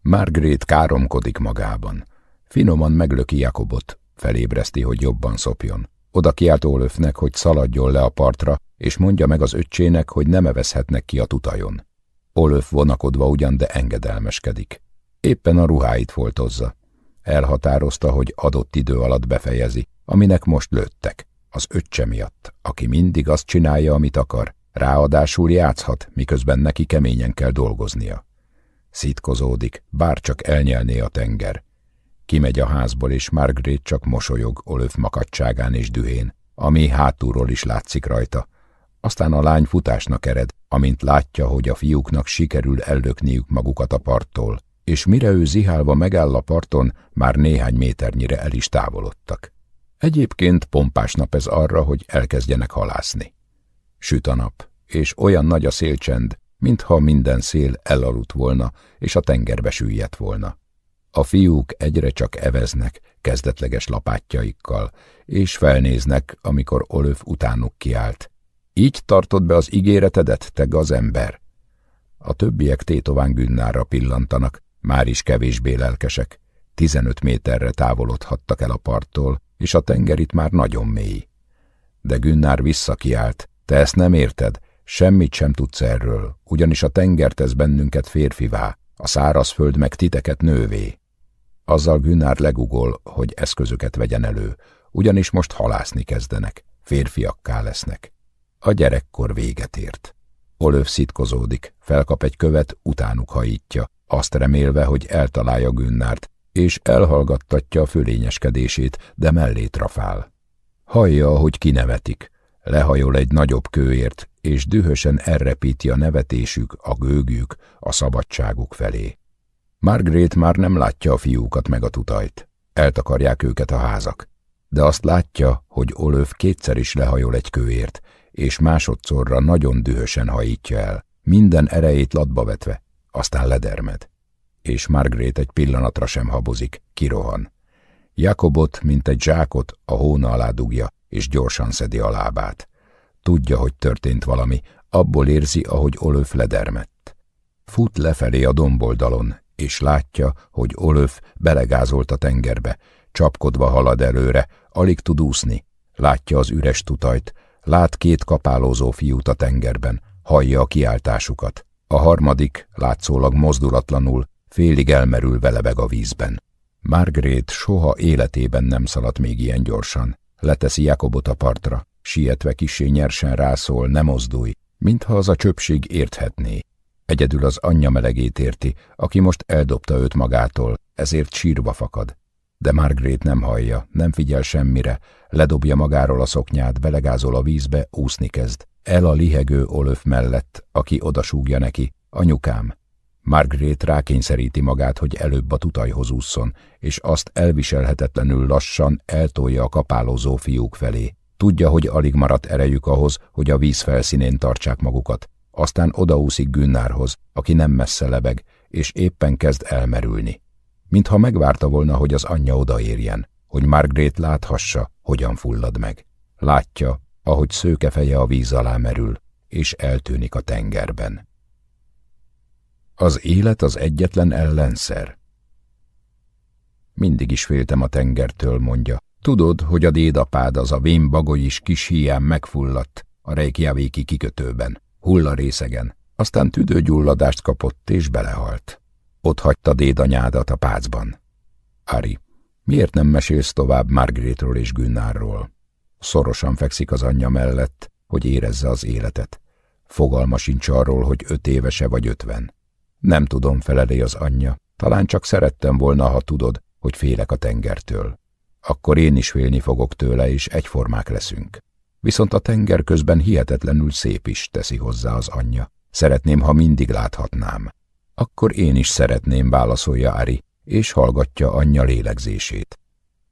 Margaret káromkodik magában. Finoman meglöki Jakobot, felébreszti, hogy jobban szopjon. Oda kiált Ólöfnek, hogy szaladjon le a partra, és mondja meg az öccsének, hogy nem evezhetnek ki a tutajon. Olöf vonakodva ugyan, de engedelmeskedik. Éppen a ruháit foltozza. Elhatározta, hogy adott idő alatt befejezi, aminek most lőttek, az öccse miatt, aki mindig azt csinálja, amit akar, ráadásul játszhat, miközben neki keményen kell dolgoznia. Szitkozódik, bár csak elnyelné a tenger. Kimegy a házból, és Margaret csak mosolyog Olöf makadságán és dühén, ami hátulról is látszik rajta, aztán a lány futásnak ered, amint látja, hogy a fiúknak sikerül ellökniük magukat a parttól, és mire ő zihálva megáll a parton, már néhány méternyire el is távolodtak. Egyébként pompás nap ez arra, hogy elkezdjenek halászni. Süt a nap, és olyan nagy a szélcsend, mintha minden szél elaludt volna, és a tengerbe süllyedt volna. A fiúk egyre csak eveznek, kezdetleges lapátjaikkal, és felnéznek, amikor Olöf utánuk kiált, így tartod be az ígéretedet, te gazember? A többiek tétován Günnárra pillantanak, már is kevésbé lelkesek. Tizenöt méterre távolodhattak el a parttól, és a tenger itt már nagyon mély. De Günnár visszakiált, te ezt nem érted, semmit sem tudsz erről, ugyanis a tenger tesz bennünket férfivá, a szárazföld meg titeket nővé. Azzal Günnár legugol, hogy eszközöket vegyen elő, ugyanis most halászni kezdenek, férfiakká lesznek. A gyerekkor véget ért. Olöv szitkozódik, felkap egy követ, utánuk hajítja, azt remélve, hogy eltalálja Günnárt, és elhallgattatja a fölényeskedését, de mellé trafál. Hallja, hogy kinevetik, lehajol egy nagyobb kőért, és dühösen elrepíti a nevetésük, a gőgük, a szabadságuk felé. Margaret már nem látja a fiúkat meg a tutajt. Eltakarják őket a házak. De azt látja, hogy Olöv kétszer is lehajol egy kőért, és másodszorra nagyon dühösen hajítja el, minden erejét latba vetve, aztán ledermed. És Margaret egy pillanatra sem habozik, kirohan. Jakobot, mint egy zsákot, a hóna alá dugja, és gyorsan szedi a lábát. Tudja, hogy történt valami, abból érzi, ahogy Olöf ledermett. Fut lefelé a domboldalon, és látja, hogy Olöf belegázolt a tengerbe, csapkodva halad előre, alig tud úszni. Látja az üres tutajt, lát két kapálózó fiút a tengerben, hallja a kiáltásukat. A harmadik, látszólag mozdulatlanul, félig elmerül lebeg a vízben. Margaret soha életében nem szaladt még ilyen gyorsan. Leteszi Jakobot a partra, sietve kisé nyersen rászól, ne mozdulj, mintha az a csöpség érthetné. Egyedül az anyja melegét érti, aki most eldobta őt magától, ezért sírva fakad. De Margaret nem hallja, nem figyel semmire, ledobja magáról a szoknyát, belegázol a vízbe, úszni kezd. El a lihegő Olöf mellett, aki odasúgja neki, anyukám. Margaret rákényszeríti magát, hogy előbb a tutajhoz ússzon, és azt elviselhetetlenül lassan eltolja a kapálózó fiúk felé. Tudja, hogy alig maradt erejük ahhoz, hogy a víz felszínén tartsák magukat. Aztán odaúszik Günnárhoz, aki nem messze lebeg, és éppen kezd elmerülni. Mintha megvárta volna, hogy az anyja odaérjen, hogy Margaret láthassa, hogyan fullad meg. Látja, ahogy szőke feje a víz alá merül, és eltűnik a tengerben. Az élet az egyetlen ellenszer. Mindig is féltem a tengertől, mondja. Tudod, hogy a dédapád az a vén bagoly is kis híján megfulladt a Reykjavéki kikötőben, hulla részegen, aztán tüdőgyulladást kapott és belehalt. Ott hagyta dédanyádat a pácban. Ari, miért nem mesélsz tovább Margaretról és Günnárról? Szorosan fekszik az anyja mellett, hogy érezze az életet. Fogalma sincs arról, hogy öt évese vagy ötven. Nem tudom, felelé az anyja. Talán csak szerettem volna, ha tudod, hogy félek a tengertől. Akkor én is félni fogok tőle, és egyformák leszünk. Viszont a tenger közben hihetetlenül szép is, teszi hozzá az anyja. Szeretném, ha mindig láthatnám. Akkor én is szeretném, válaszolja Ari, és hallgatja anyja lélegzését.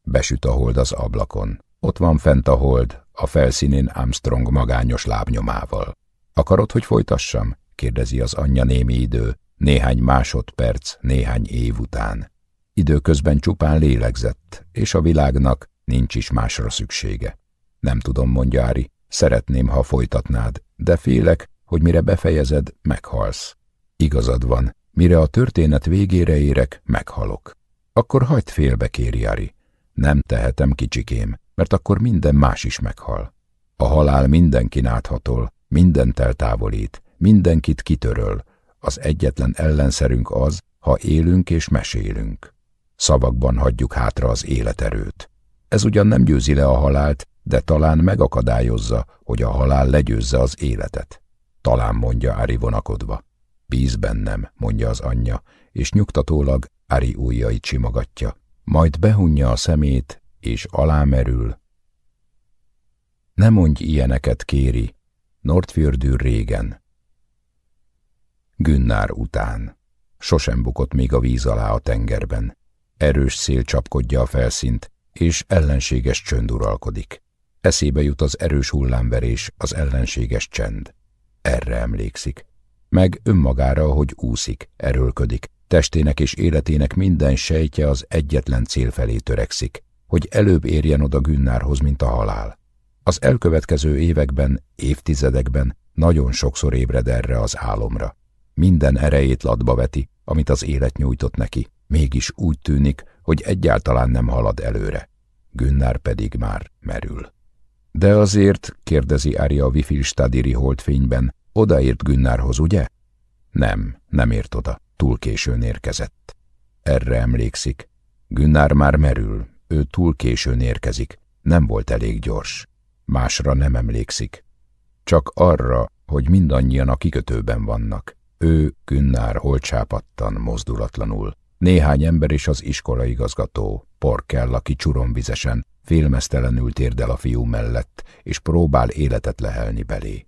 Besüt a hold az ablakon. Ott van fent a hold, a felszínén Armstrong magányos lábnyomával. Akarod, hogy folytassam? kérdezi az anyja némi idő, néhány másodperc, néhány év után. Időközben csupán lélegzett, és a világnak nincs is másra szüksége. Nem tudom, mondja Ári, szeretném, ha folytatnád, de félek, hogy mire befejezed, meghalsz. Igazad van, mire a történet végére érek, meghalok. Akkor hagyd félbe, kéri Ari. Nem tehetem, kicsikém, mert akkor minden más is meghal. A halál mindenkin áthatol, mindent eltávolít, mindenkit kitöröl. Az egyetlen ellenszerünk az, ha élünk és mesélünk. Szavakban hagyjuk hátra az életerőt. Ez ugyan nem győzi le a halált, de talán megakadályozza, hogy a halál legyőzze az életet. Talán mondja Ári vonakodva. Bíz bennem, mondja az anyja, és nyugtatólag Ári ujjait simogatja. Majd behunja a szemét, és alámerül. Ne mondj ilyeneket, kéri, Nordfjördű régen. Günnár után. Sosem bukott még a víz alá a tengerben. Erős szél csapkodja a felszínt, és ellenséges csönd uralkodik. Eszébe jut az erős hullámverés, az ellenséges csend. Erre emlékszik. Meg önmagára, hogy úszik, erőlködik, testének és életének minden sejtje az egyetlen cél felé törekszik, hogy előbb érjen oda Günnárhoz, mint a halál. Az elkövetkező években, évtizedekben nagyon sokszor ébred erre az álomra. Minden erejét latba veti, amit az élet nyújtott neki, mégis úgy tűnik, hogy egyáltalán nem halad előre. Günnár pedig már merül. De azért, kérdezi Ária a Wifilstadiri holdfényben, odaért Günnárhoz, ugye? Nem, nem ért oda, túl későn érkezett. Erre emlékszik. Günnár már merül, ő túl későn érkezik, nem volt elég gyors. Másra nem emlékszik. Csak arra, hogy mindannyian a kikötőben vannak. Ő, Günnár, hol csápattan, mozdulatlanul. Néhány ember és az iskolaigazgató, Porkell, aki csuromvizesen, félmeztelenül térdel a fiú mellett, és próbál életet lehelni belé.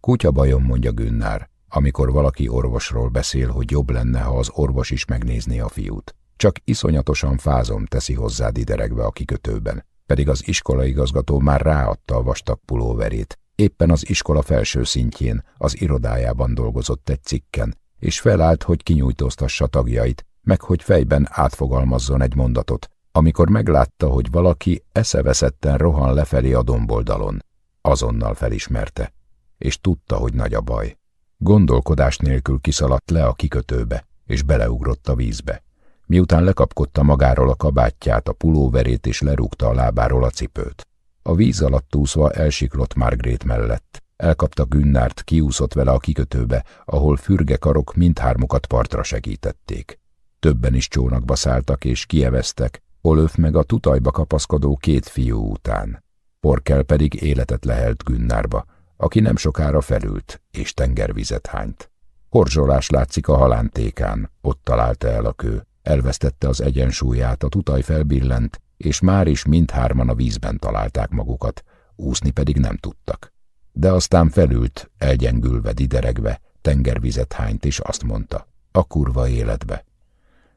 Kutya bajom, mondja Günnár, amikor valaki orvosról beszél, hogy jobb lenne, ha az orvos is megnézné a fiút. Csak iszonyatosan fázom, teszi hozzá dideregve a kikötőben, pedig az iskolaigazgató már ráadta a vastag pulóverét. Éppen az iskola felső szintjén, az irodájában dolgozott egy cikken, és felállt, hogy kinyújtóztassa tagjait, meg hogy fejben átfogalmazzon egy mondatot, amikor meglátta, hogy valaki eszeveszetten rohan lefelé a domboldalon. Azonnal felismerte, és tudta, hogy nagy a baj. Gondolkodás nélkül kiszaladt le a kikötőbe, és beleugrott a vízbe. Miután lekapkodta magáról a kabátját, a pulóverét és lerúgta a lábáról a cipőt. A víz alatt úszva elsiklott Margrét mellett. Elkapta Günnárt, kiúszott vele a kikötőbe, ahol fürge karok mindhármukat partra segítették. Többen is csónakba szálltak és kieveztek, Olöf meg a tutajba kapaszkodó két fiú után. Porkel pedig életet lehelt Günnárba, aki nem sokára felült, és tengervizet hányt. Horzsolás látszik a halántékán, ott találta el a kő. Elvesztette az egyensúlyát, a tutaj felbillent, és már is mindhárman a vízben találták magukat, úszni pedig nem tudtak. De aztán felült, elgyengülve, dideregve, tengervizet hányt, és azt mondta, a kurva életbe.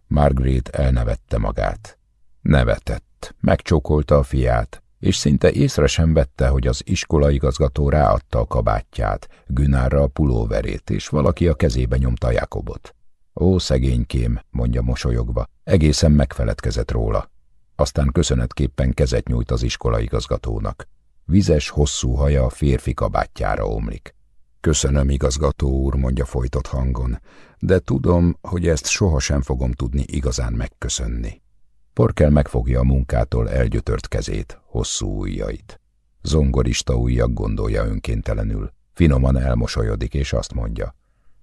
Margaret elnevette magát. Nevetett, megcsókolta a fiát, és szinte észre sem vette, hogy az iskolaigazgató ráadta a kabátját, Günárra a pulóverét, és valaki a kezébe nyomta Jakobot. Ó, szegénykém, mondja mosolyogva, egészen megfeledkezett róla. Aztán köszönetképpen kezet nyújt az iskolaigazgatónak. Vizes, hosszú haja a férfi kabátjára omlik. Köszönöm, igazgató úr, mondja folytott hangon, de tudom, hogy ezt sohasem fogom tudni igazán megköszönni. Porkel megfogja a munkától elgyötört kezét, hosszú ujjait. Zongorista ujjak gondolja önkéntelenül. Finoman elmosolyodik, és azt mondja.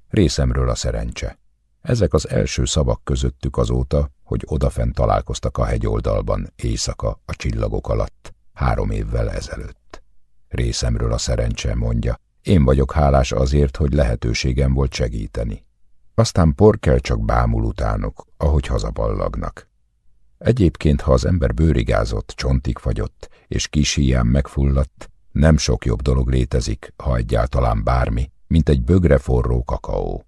Részemről a szerencse. Ezek az első szavak közöttük azóta, hogy odafent találkoztak a hegyoldalban, éjszaka, a csillagok alatt, három évvel ezelőtt. Részemről a szerencse, mondja. Én vagyok hálás azért, hogy lehetőségem volt segíteni. Aztán Porkel csak bámul utánuk, ahogy hazaballagnak. Egyébként, ha az ember bőrigázott, csontig fagyott, és kis híján megfulladt, nem sok jobb dolog létezik, ha egyáltalán bármi, mint egy bögre forró kakaó.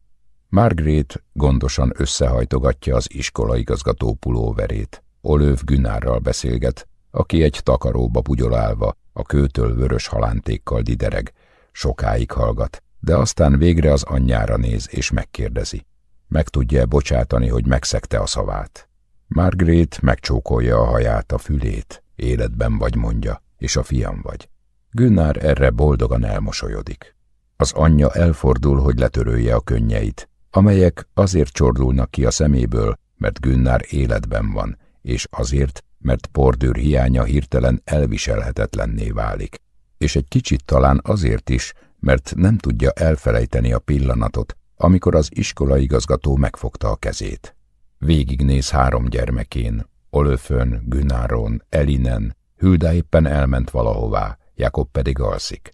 Margaret gondosan összehajtogatja az iskolaigazgató pulóverét. Olöv Günárral beszélget, aki egy takaróba bugyolálva, a kőtől vörös halántékkal didereg. Sokáig hallgat, de aztán végre az anyjára néz és megkérdezi. Meg tudja -e bocsátani, hogy megszegte a szavát? Margaret megcsókolja a haját, a fülét. Életben vagy, mondja, és a fiam vagy. Günnár erre boldogan elmosolyodik. Az anyja elfordul, hogy letörölje a könnyeit, amelyek azért csordulnak ki a szeméből, mert Günnár életben van, és azért, mert pordőr hiánya hirtelen elviselhetetlenné válik. És egy kicsit talán azért is, mert nem tudja elfelejteni a pillanatot, amikor az iskolaigazgató megfogta a kezét. Végignéz három gyermekén, Olöfön, Günáron, Elinen, Hülda éppen elment valahová, Jakob pedig alszik.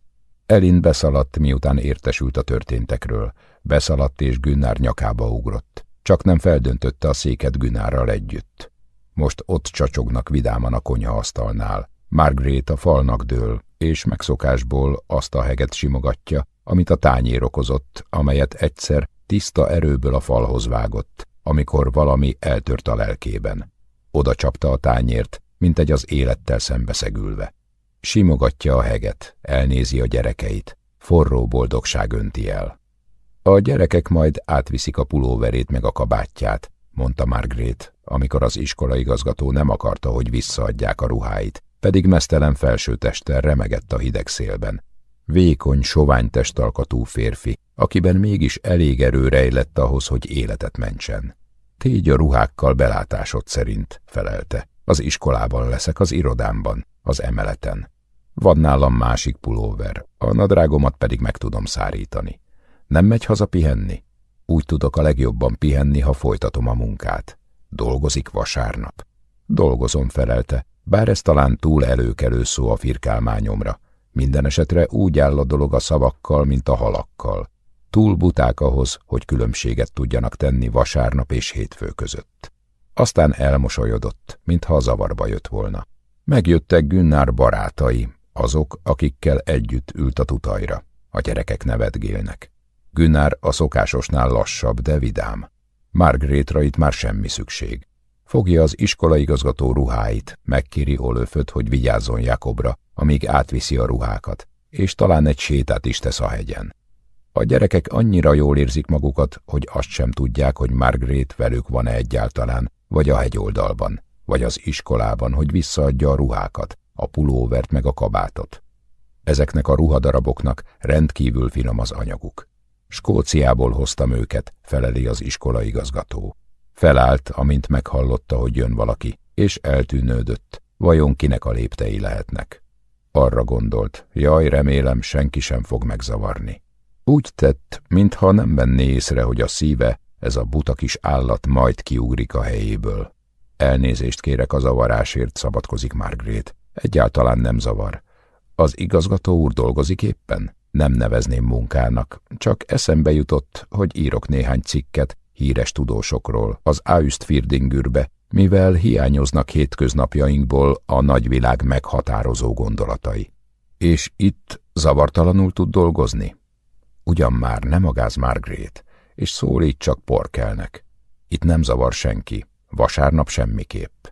Elin beszaladt, miután értesült a történtekről, beszaladt és Günnár nyakába ugrott. Csak nem feldöntötte a széket Günnárral együtt. Most ott csacsognak vidáman a konyhaasztalnál. Margaret a falnak dől, és megszokásból azt a heget simogatja, amit a tányér okozott, amelyet egyszer tiszta erőből a falhoz vágott, amikor valami eltört a lelkében. Oda csapta a tányért, mint egy az élettel szembeszegülve. Simogatja a heget, elnézi a gyerekeit, forró boldogság önti el. A gyerekek majd átviszik a pulóverét meg a kabátját, mondta Margaret, amikor az iskolaigazgató nem akarta, hogy visszaadják a ruháit, pedig mesztelen felsőtesttel remegett a hideg szélben. Vékony, sovány testalkatú férfi, akiben mégis elég erő rejlett ahhoz, hogy életet mentsen. Tégy a ruhákkal belátásod szerint, felelte. Az iskolában leszek, az irodámban, az emeleten. Van nálam másik pulóver, a nadrágomat pedig meg tudom szárítani. Nem megy haza pihenni? Úgy tudok a legjobban pihenni, ha folytatom a munkát. Dolgozik vasárnap. Dolgozom felelte, bár ez talán túl előkelő szó a firkálmányomra. Minden esetre úgy áll a dolog a szavakkal, mint a halakkal. Túl buták ahhoz, hogy különbséget tudjanak tenni vasárnap és hétfő között. Aztán elmosolyodott, mintha a zavarba jött volna. Megjöttek Günnár barátai, azok, akikkel együtt ült a tutajra. A gyerekek nevetgélnek. Günnár a szokásosnál lassabb, de vidám. Margrétra itt már semmi szükség. Fogja az iskolaigazgató ruháit, megkéri Olöföt, hogy vigyázzon Jakobra, amíg átviszi a ruhákat, és talán egy sétát is tesz a hegyen. A gyerekek annyira jól érzik magukat, hogy azt sem tudják, hogy Margaret velük van-e egyáltalán, vagy a hegyoldalban, vagy az iskolában, hogy visszaadja a ruhákat, a pulóvert meg a kabátot. Ezeknek a ruhadaraboknak rendkívül finom az anyaguk. Skóciából hoztam őket, feleli az iskolaigazgató. Felállt, amint meghallotta, hogy jön valaki, és eltűnődött, vajon kinek a léptei lehetnek. Arra gondolt, jaj, remélem, senki sem fog megzavarni. Úgy tett, mintha nem venné észre, hogy a szíve, ez a buta kis állat majd kiugrik a helyéből. Elnézést kérek a zavarásért, szabadkozik Margrét. Egyáltalán nem zavar. Az igazgató úr dolgozik éppen? Nem nevezném munkának, csak eszembe jutott, hogy írok néhány cikket híres tudósokról az Austfirdingürbe, mivel hiányoznak hétköznapjainkból a nagyvilág meghatározó gondolatai. És itt zavartalanul tud dolgozni? Ugyan már nem magáz Margaret, és szólít csak porkelnek. Itt nem zavar senki, vasárnap semmiképp.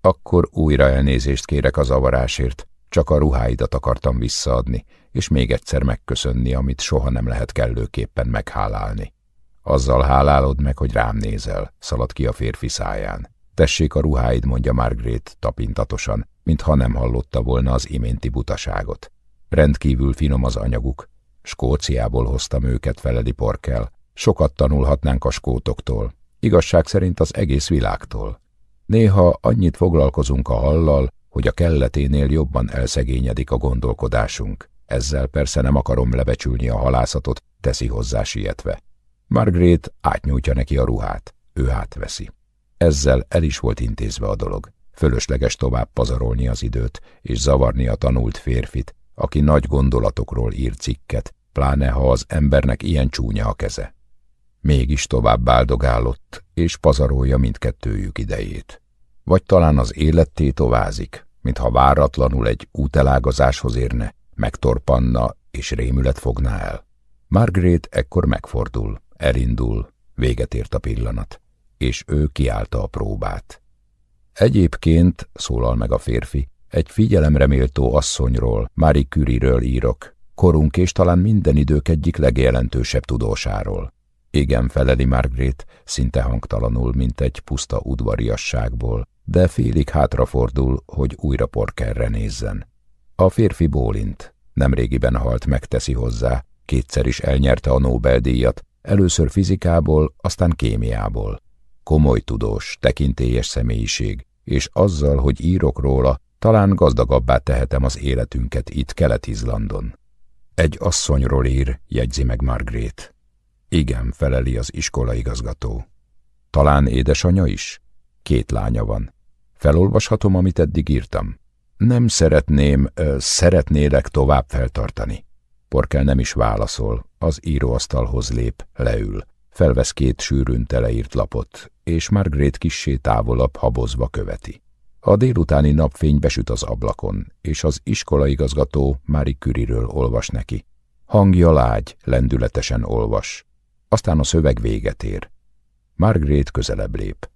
Akkor újra elnézést kérek a zavarásért, csak a ruháidat akartam visszaadni, és még egyszer megköszönni, amit soha nem lehet kellőképpen meghálálni. Azzal hálálod meg, hogy rám nézel, szalad ki a férfi száján. Tessék a ruháid, mondja Margaret tapintatosan, mintha nem hallotta volna az iménti butaságot. Rendkívül finom az anyaguk. Skóciából hoztam őket, feledi porkel. Sokat tanulhatnánk a skótoktól. Igazság szerint az egész világtól. Néha annyit foglalkozunk a hallal, hogy a kelleténél jobban elszegényedik a gondolkodásunk. Ezzel persze nem akarom lebecsülni a halászatot, teszi hozzá sietve. Margaret átnyújtja neki a ruhát, ő átveszi. Ezzel el is volt intézve a dolog. Fölösleges tovább pazarolni az időt, és zavarni a tanult férfit, aki nagy gondolatokról ír cikket, pláne ha az embernek ilyen csúnya a keze. Mégis tovább báldogálott, és pazarolja mindkettőjük idejét. Vagy talán az életté továzik, mintha váratlanul egy útelágazáshoz érne, megtorpanna és rémület fogná el. Margaret ekkor megfordul, elindul, véget ért a pillanat, és ő kiállta a próbát. Egyébként, szólal meg a férfi, egy figyelemreméltó asszonyról, Marie Curie-ről írok, korunk és talán minden idők egyik legjelentősebb tudósáról. Igen, feleli Margaret, szinte hangtalanul, mint egy puszta udvariasságból, de félig hátrafordul, hogy újra porkerre nézzen. A férfi bólint, nemrégiben halt megteszi hozzá, kétszer is elnyerte a Nobel-díjat, először fizikából, aztán kémiából. Komoly tudós, tekintélyes személyiség, és azzal, hogy írok róla, talán gazdagabbá tehetem az életünket itt Kelet-Izlandon. Egy asszonyról ír, jegyzi meg Margaret. Igen, feleli az iskolaigazgató. Talán édesanyja is? Két lánya van. Felolvashatom, amit eddig írtam. Nem szeretném, ö, szeretnélek tovább feltartani. Porkel nem is válaszol, az íróasztalhoz lép, leül. Felvesz két sűrűn teleírt lapot, és Margaret kissé távolabb habozva követi. A délutáni napfény besüt az ablakon, és az iskolaigazgató Mári Küriről olvas neki. Hangja lágy, lendületesen olvas. Aztán a szöveg véget ér. Margaret közelebb lép.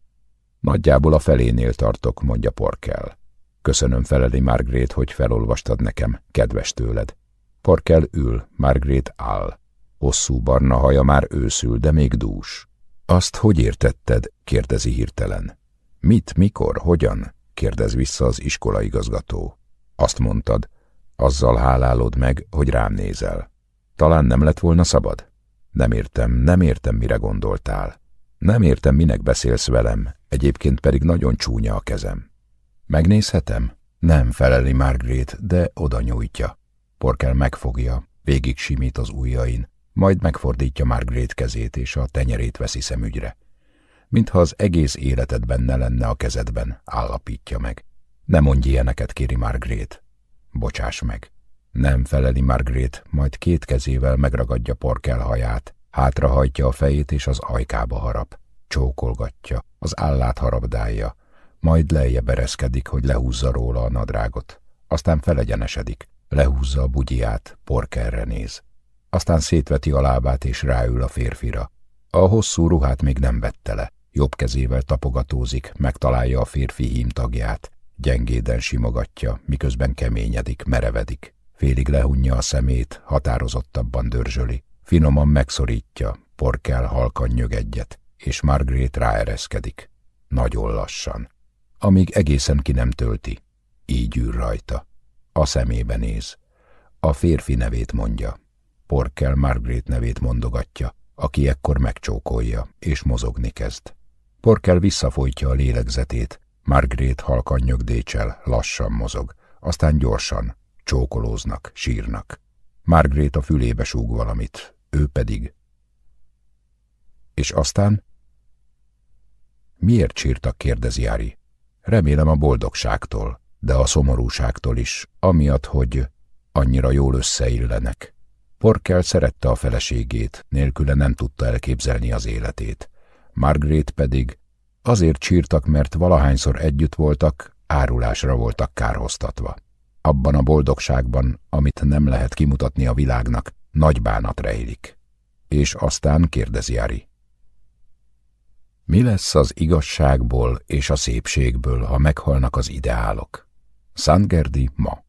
Nagyjából a felénél tartok, mondja Porkel. Köszönöm feleli Margaret, hogy felolvastad nekem, kedves tőled. Porkel ül, Margaret áll. Hosszú barna haja már őszül, de még dús. Azt hogy értetted? kérdezi hirtelen. Mit, mikor, hogyan? kérdez vissza az iskolaigazgató. Azt mondtad, azzal hálálod meg, hogy rám nézel. Talán nem lett volna szabad? Nem értem, nem értem, mire gondoltál. Nem értem, minek beszélsz velem, egyébként pedig nagyon csúnya a kezem. Megnézhetem? Nem feleli Margaret, de oda nyújtja. Porkel megfogja, végig simít az ujjain, majd megfordítja Margaret kezét, és a tenyerét veszi szemügyre. Mintha az egész életed benne lenne a kezedben, állapítja meg. Ne mondj ilyeneket, kéri Margaret. Bocsáss meg. Nem feleli Margaret, majd két kezével megragadja Porkel haját, hátrahajtja a fejét és az ajkába harap. Csókolgatja, az állát harabdálja, majd lejjebb ereszkedik, hogy lehúzza róla a nadrágot. Aztán felegyenesedik, lehúzza a bugyját, Porkelre néz. Aztán szétveti a lábát és ráül a férfira. A hosszú ruhát még nem vette le. Jobb kezével tapogatózik, megtalálja a férfi hímtagját. Gyengéden simogatja, miközben keményedik, merevedik. Félig lehunja a szemét, határozottabban dörzsöli. Finoman megszorítja, porkel halkan nyög egyet, és Margaret ráereszkedik. Nagyon lassan. Amíg egészen ki nem tölti. Így ül rajta. A szemébe néz. A férfi nevét mondja. Porkel Margaret nevét mondogatja, aki ekkor megcsókolja, és mozogni kezd. Porkel visszafolytja a lélegzetét, Margaret halkan nyögdécsel, lassan mozog, aztán gyorsan, csókolóznak, sírnak. Margaret a fülébe súg valamit, ő pedig. És aztán? Miért sírtak, kérdezi Ari. Remélem a boldogságtól, de a szomorúságtól is, amiatt, hogy annyira jól összeillenek. Porkel szerette a feleségét, nélküle nem tudta elképzelni az életét. Margaret pedig azért sírtak, mert valahányszor együtt voltak, árulásra voltak kárhoztatva. Abban a boldogságban, amit nem lehet kimutatni a világnak, nagy bánat rejlik. És aztán kérdezi Ari. Mi lesz az igazságból és a szépségből, ha meghalnak az ideálok? Szentgerdi ma.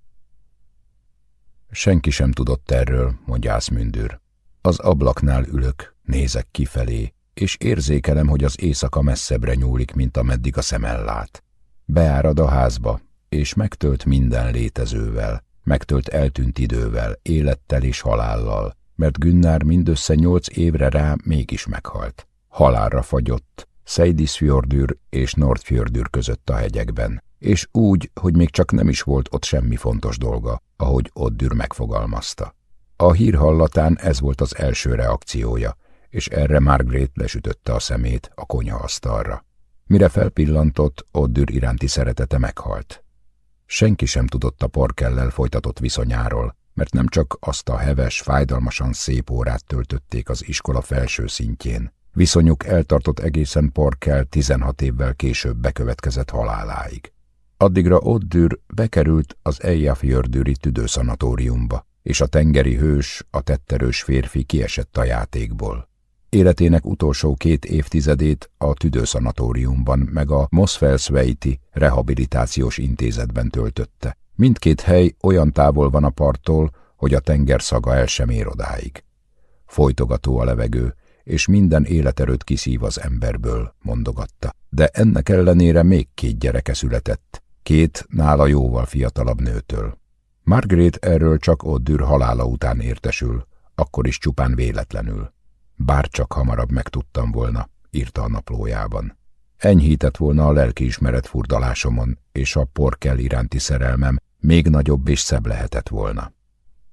Senki sem tudott erről, mondja Ászmündür. Az ablaknál ülök, nézek kifelé, és érzékelem, hogy az éjszaka messzebbre nyúlik, mint ameddig a szem ellát. Beárad a házba, és megtölt minden létezővel, megtölt eltűnt idővel, élettel és halállal, mert Günnár mindössze nyolc évre rá mégis meghalt. Halálra fagyott, Seidisfjordür és Nordfjordür között a hegyekben, és úgy, hogy még csak nem is volt ott semmi fontos dolga, ahogy Oddür megfogalmazta. A hír hallatán ez volt az első reakciója, és erre Margaret lesütötte a szemét a konyhaasztalra. Mire felpillantott, Oddür iránti szeretete meghalt. Senki sem tudott a porkellel folytatott viszonyáról, mert nem csak azt a heves, fájdalmasan szép órát töltötték az iskola felső szintjén. Viszonyuk eltartott egészen Porkel 16 évvel később bekövetkezett haláláig. Addigra Oddür bekerült az Eyjafjördüri tüdőszanatóriumba, és a tengeri hős, a tetterős férfi kiesett a játékból. Életének utolsó két évtizedét a tüdőszanatóriumban meg a Mosfelsveiti rehabilitációs intézetben töltötte. Mindkét hely olyan távol van a parttól, hogy a tenger szaga el sem ér odáig. Folytogató a levegő, és minden életerőt kiszív az emberből, mondogatta. De ennek ellenére még két gyereke született, két nála jóval fiatalabb nőtől. Margaret erről csak Oddür halála után értesül, akkor is csupán véletlenül. Bár csak hamarabb megtudtam volna, írta a naplójában. Enyhített volna a lelkiismeret furdalásomon, és a porkel iránti szerelmem még nagyobb és szebb lehetett volna.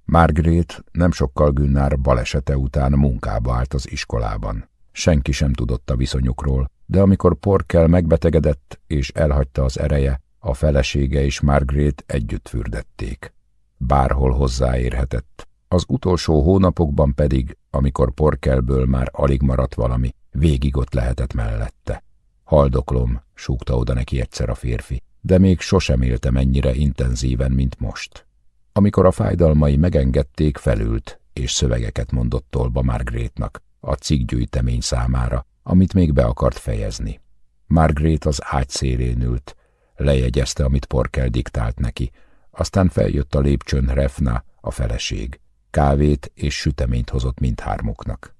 Margaret nem sokkal Günnár balesete után munkába állt az iskolában. Senki sem tudott a viszonyukról, de amikor Porkel megbetegedett és elhagyta az ereje, a felesége és Margaret együtt fürdették. Bárhol hozzáérhetett. Az utolsó hónapokban pedig, amikor Porkelből már alig maradt valami, végig ott lehetett mellette. Haldoklom, súgta oda neki egyszer a férfi, de még sosem éltem ennyire intenzíven, mint most. Amikor a fájdalmai megengedték, felült, és szövegeket mondott tolba Margrétnak, a cikkgyűjtemény számára, amit még be akart fejezni. Margrét az ágy szélén ült, lejegyezte, amit Porkel diktált neki, aztán feljött a lépcsőn Refna, a feleség. Kávét és süteményt hozott mindhármuknak.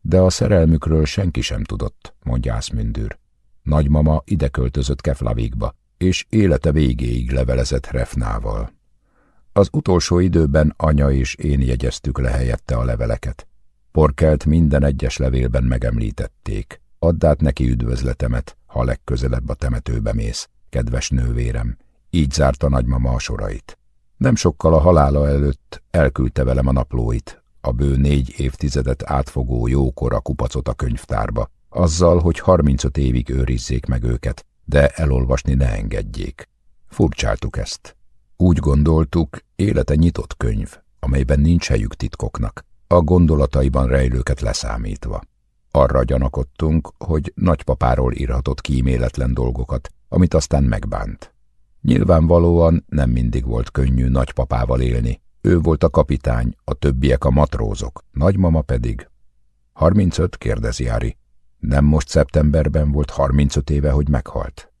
De a szerelmükről senki sem tudott, mondja Ászmündür. Nagymama ide költözött Keflavikba, és élete végéig levelezett Refnával. Az utolsó időben anya és én jegyeztük le helyette a leveleket. Porkelt minden egyes levélben megemlítették. Add át neki üdvözletemet, ha legközelebb a temetőbe mész, kedves nővérem, így zárta nagymama a sorait. Nem sokkal a halála előtt elküldte velem a naplóit, a bő négy évtizedet átfogó jókora kupacot a könyvtárba, azzal, hogy 35 évig őrizzék meg őket, de elolvasni ne engedjék. Furcsáltuk ezt. Úgy gondoltuk, élete nyitott könyv, amelyben nincs helyük titkoknak, a gondolataiban rejlőket leszámítva. Arra gyanakodtunk, hogy nagypapáról írhatott kíméletlen dolgokat, amit aztán megbánt. Nyilvánvalóan nem mindig volt könnyű nagypapával élni. Ő volt a kapitány, a többiek a matrózok, nagymama pedig. 35, kérdezi Ári. Nem most szeptemberben volt 35 éve, hogy meghalt?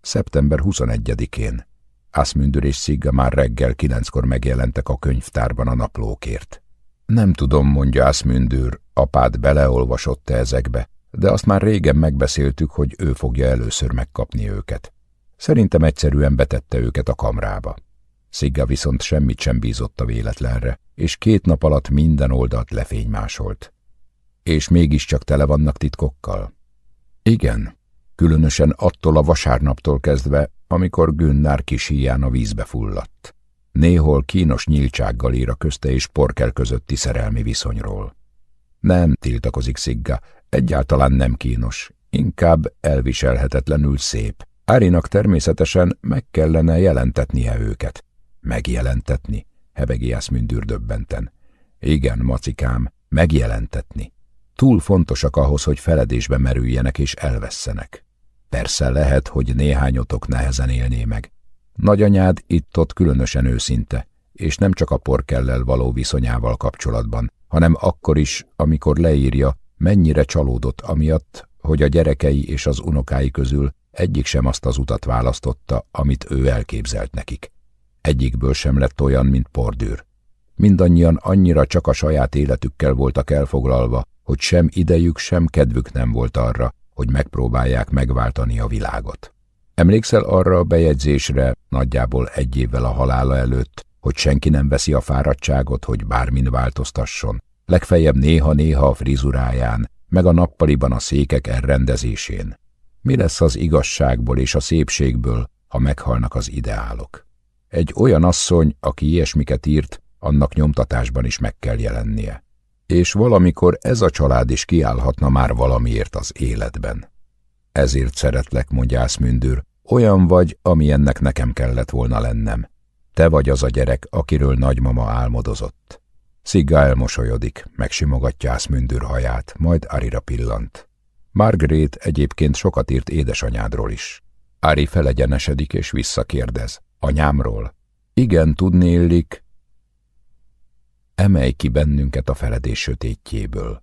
Szeptember 21-én. Aszmündür és Szigga már reggel kilenckor megjelentek a könyvtárban a naplókért. Nem tudom, mondja Aszmündür, apád beleolvasott-e ezekbe, de azt már régen megbeszéltük, hogy ő fogja először megkapni őket. Szerintem egyszerűen betette őket a kamrába. Szigga viszont semmit sem bízott a véletlenre, és két nap alatt minden oldalt lefénymásolt. És mégiscsak tele vannak titkokkal? Igen, különösen attól a vasárnaptól kezdve, amikor Günnár kis híján a vízbe fulladt. Néhol kínos nyíltsággal ír a közte és porkel közötti szerelmi viszonyról. Nem, tiltakozik Szigga, egyáltalán nem kínos, inkább elviselhetetlenül szép. Árinak természetesen meg kellene jelentetnie őket. Megjelentetni, hebegi Jászmündür döbbenten. Igen, macikám, megjelentetni. Túl fontosak ahhoz, hogy feledésbe merüljenek és elvesszenek. Persze lehet, hogy néhányotok nehezen élné meg. Nagyanyád itt-ott különösen őszinte, és nem csak a porkellel való viszonyával kapcsolatban, hanem akkor is, amikor leírja, mennyire csalódott amiatt, hogy a gyerekei és az unokái közül egyik sem azt az utat választotta, amit ő elképzelt nekik. Egyikből sem lett olyan, mint pordűr. Mindannyian annyira csak a saját életükkel voltak elfoglalva, hogy sem idejük, sem kedvük nem volt arra, hogy megpróbálják megváltani a világot. Emlékszel arra a bejegyzésre, nagyjából egy évvel a halála előtt, hogy senki nem veszi a fáradtságot, hogy bármin változtasson, legfeljebb néha-néha a frizuráján, meg a nappaliban a székek elrendezésén. Mi lesz az igazságból és a szépségből, ha meghalnak az ideálok? Egy olyan asszony, aki ilyesmiket írt, annak nyomtatásban is meg kell jelennie. És valamikor ez a család is kiállhatna már valamiért az életben. Ezért szeretlek, mondjász Mündür, olyan vagy, amilyennek nekem kellett volna lennem. Te vagy az a gyerek, akiről nagymama álmodozott. Szigga elmosolyodik, megsimogatja Ászmündür haját, majd Arira pillant. Margaret egyébként sokat írt édesanyádról is. Ári felegyenesedik és visszakérdez. Anyámról? Igen, tudni illik. Emelj ki bennünket a feledés sötétjéből.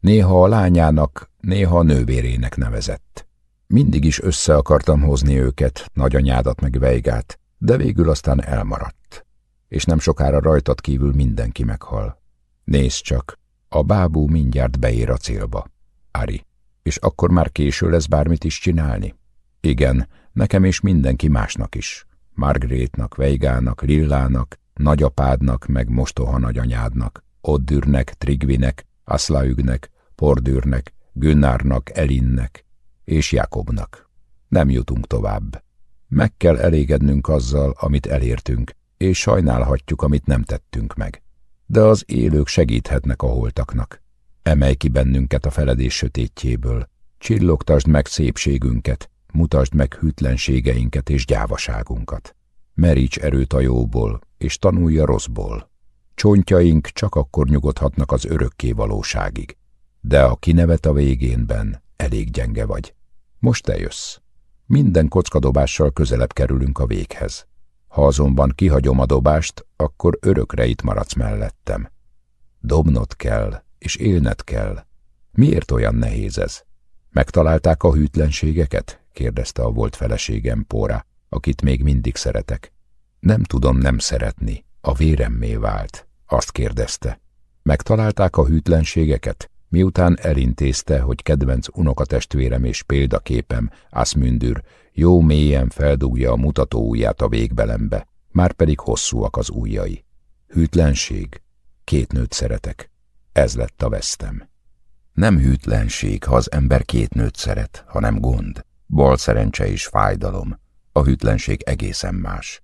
Néha a lányának, néha a nővérének nevezett. Mindig is össze akartam hozni őket, nagyanyádat meg Veigát, de végül aztán elmaradt. És nem sokára rajtad kívül mindenki meghal. Nézd csak, a bábú mindjárt beér a célba. Ari, és akkor már késő lesz bármit is csinálni? Igen, nekem és mindenki másnak is. Margrétnak, Veigának, Lillának, nagyapádnak, meg mostoha nagyanyádnak, Oddürnek, Trigvinek, Aszlaügnek, Pordürnek, Günnárnak, Elinnek és Jakobnak. Nem jutunk tovább. Meg kell elégednünk azzal, amit elértünk, és sajnálhatjuk, amit nem tettünk meg. De az élők segíthetnek a holtaknak. Emelj ki bennünket a feledés sötétjéből, csillogtasd meg szépségünket, mutasd meg hűtlenségeinket és gyávaságunkat. Meríts erőt a jóból, és tanulja rosszból. Csontjaink csak akkor nyugodhatnak az örökké valóságig. De a kinevet a végénben elég gyenge vagy. Most te jössz. Minden kockadobással közelebb kerülünk a véghez. Ha azonban kihagyom a dobást, akkor örökre itt maradsz mellettem. Dobnod kell, és élned kell. Miért olyan nehéz ez? Megtalálták a hűtlenségeket? kérdezte a volt feleségem Póra, akit még mindig szeretek. Nem tudom nem szeretni, a véremmé vált, azt kérdezte. Megtalálták a hűtlenségeket? Miután elintézte, hogy kedvenc unokatestvérem és példaképem, Aszmündür, jó mélyen feldugja a mutató ujját a végbelembe, már pedig hosszúak az ujjai. Hűtlenség? Két nőt szeretek. Ez lett a vesztem. Nem hűtlenség, ha az ember két nőt szeret, hanem gond. Bal szerencse és fájdalom. A hűtlenség egészen más.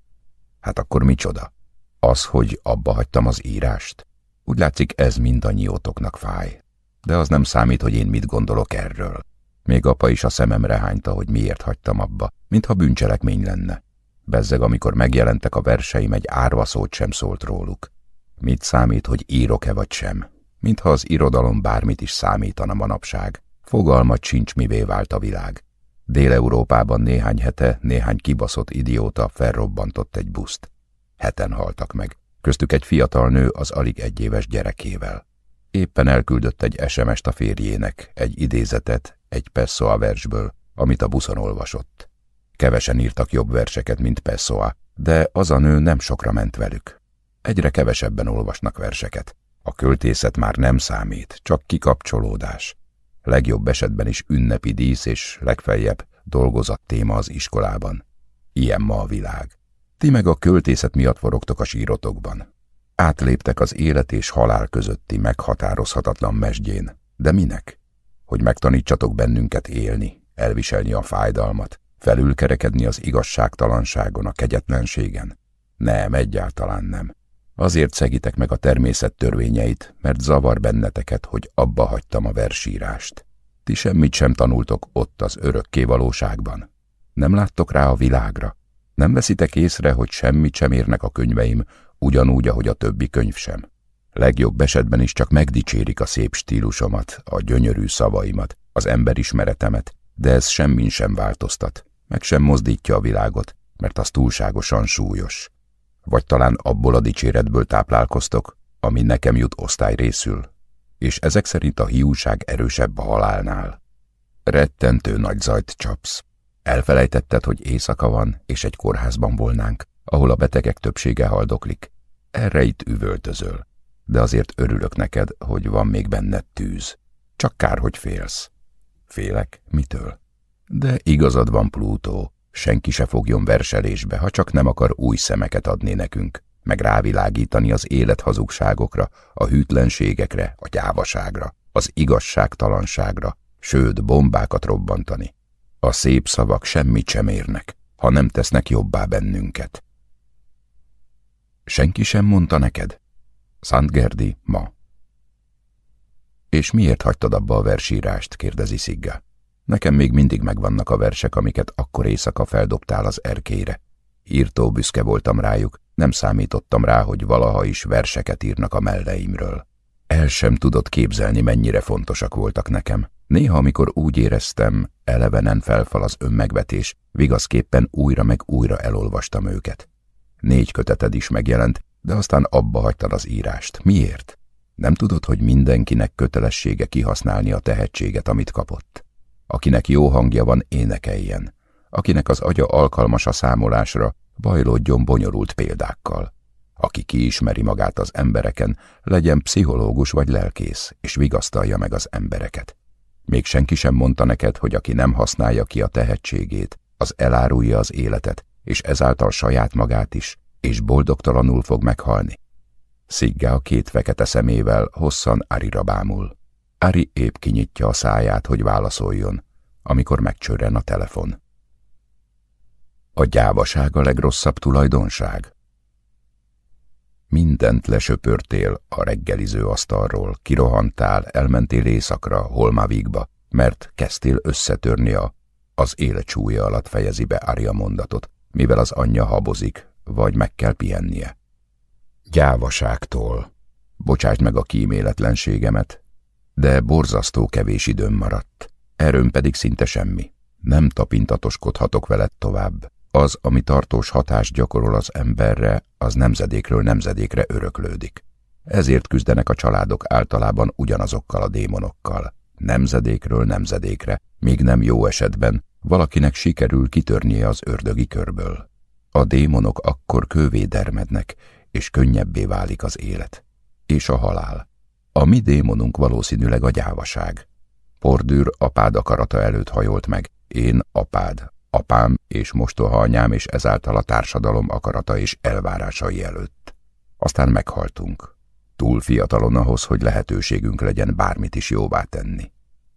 Hát akkor micsoda? Az, hogy abba hagytam az írást? Úgy látszik, ez mindannyiótoknak fáj. De az nem számít, hogy én mit gondolok erről. Még apa is a szememre hányta, hogy miért hagytam abba, mintha bűncselekmény lenne. Bezzeg, amikor megjelentek a verseim, egy árva szót sem szólt róluk. Mit számít, hogy írok-e vagy sem? Mintha az irodalom bármit is számítana manapság. Fogalmat sincs, mivé vált a világ. Dél-Európában néhány hete néhány kibaszott idióta felrobbantott egy buszt. Heten haltak meg, köztük egy fiatal nő az alig egyéves gyerekével. Éppen elküldött egy SMS-t a férjének, egy idézetet, egy Pessoa versből, amit a buszon olvasott. Kevesen írtak jobb verseket, mint Pessoa, de az a nő nem sokra ment velük. Egyre kevesebben olvasnak verseket. A költészet már nem számít, csak kikapcsolódás. Legjobb esetben is ünnepi dísz és legfeljebb dolgozat téma az iskolában. Ilyen ma a világ. Ti meg a költészet miatt forogtok a sírotokban. Átléptek az élet és halál közötti meghatározhatatlan mesdjén. De minek? Hogy megtanítsatok bennünket élni, elviselni a fájdalmat, felülkerekedni az igazságtalanságon, a kegyetlenségen? Nem, egyáltalán nem. Azért szegitek meg a természet törvényeit, mert zavar benneteket, hogy abba hagytam a versírást. Ti semmit sem tanultok ott az örökké valóságban. Nem láttok rá a világra. Nem veszitek észre, hogy semmit sem érnek a könyveim, ugyanúgy, ahogy a többi könyv sem. Legjobb esetben is csak megdicsérik a szép stílusomat, a gyönyörű szavaimat, az emberismeretemet, de ez semmin sem változtat, meg sem mozdítja a világot, mert az túlságosan súlyos. Vagy talán abból a dicséretből táplálkoztok, ami nekem jut osztály részül, és ezek szerint a hiúság erősebb a halálnál. Rettentő nagy zajt csapsz. Elfelejtetted, hogy éjszaka van, és egy kórházban volnánk, ahol a betegek többsége haldoklik. Erre itt üvöltözöl. De azért örülök neked, hogy van még benned tűz. Csak kár, hogy félsz. Félek? Mitől? De igazad van, Plútó. Senki se fogjon verselésbe, ha csak nem akar új szemeket adni nekünk, meg rávilágítani az élet hazugságokra, a hűtlenségekre, a gyávaságra, az igazságtalanságra, sőt, bombákat robbantani. A szép szavak semmit sem érnek, ha nem tesznek jobbá bennünket. Senki sem mondta neked? Szentgerdi ma. És miért hagytad abba a versírást? kérdezi Szigga. Nekem még mindig megvannak a versek, amiket akkor éjszaka feldobtál az erkére. Írtó büszke voltam rájuk, nem számítottam rá, hogy valaha is verseket írnak a melleimről. El sem tudott képzelni, mennyire fontosak voltak nekem. Néha, amikor úgy éreztem, elevenen felfal az önmegvetés, vigaszképpen újra meg újra elolvastam őket. Négy köteted is megjelent, de aztán abba hagytad az írást. Miért? Nem tudod, hogy mindenkinek kötelessége kihasználni a tehetséget, amit kapott? Akinek jó hangja van, énekeljen. Akinek az agya alkalmas a számolásra, bajlódjon bonyolult példákkal. Aki kiismeri magát az embereken, legyen pszichológus vagy lelkész, és vigasztalja meg az embereket. Még senki sem mondta neked, hogy aki nem használja ki a tehetségét, az elárulja az életet, és ezáltal saját magát is, és boldogtalanul fog meghalni. Szigge a két fekete szemével hosszan Arira bámul. Ari épp kinyitja a száját, hogy válaszoljon, amikor megcsörren a telefon. A gyávaság a legrosszabb tulajdonság. Mindent lesöpörtél a reggeliző asztalról, kirohantál, elmentél éjszakra, Holmavígba, mert kezdtél összetörni a az élet súlya alatt fejezi be Arya mondatot, mivel az anyja habozik, vagy meg kell pihennie. Gyávaságtól. Bocsásd meg a kíméletlenségemet, de borzasztó kevés időm maradt. Erőm pedig szinte semmi. Nem tapintatoskodhatok veled tovább. Az, ami tartós hatást gyakorol az emberre, az nemzedékről nemzedékre öröklődik. Ezért küzdenek a családok általában ugyanazokkal a démonokkal. Nemzedékről nemzedékre, míg nem jó esetben, valakinek sikerül kitörnie az ördögi körből. A démonok akkor kővé dermednek, és könnyebbé válik az élet. És a halál. A mi démonunk valószínűleg a gyávaság. Pordűr apád akarata előtt hajolt meg, én apád, apám és mostoha anyám és ezáltal a társadalom akarata és elvárásai előtt. Aztán meghaltunk. Túl fiatalon ahhoz, hogy lehetőségünk legyen bármit is jóvá tenni.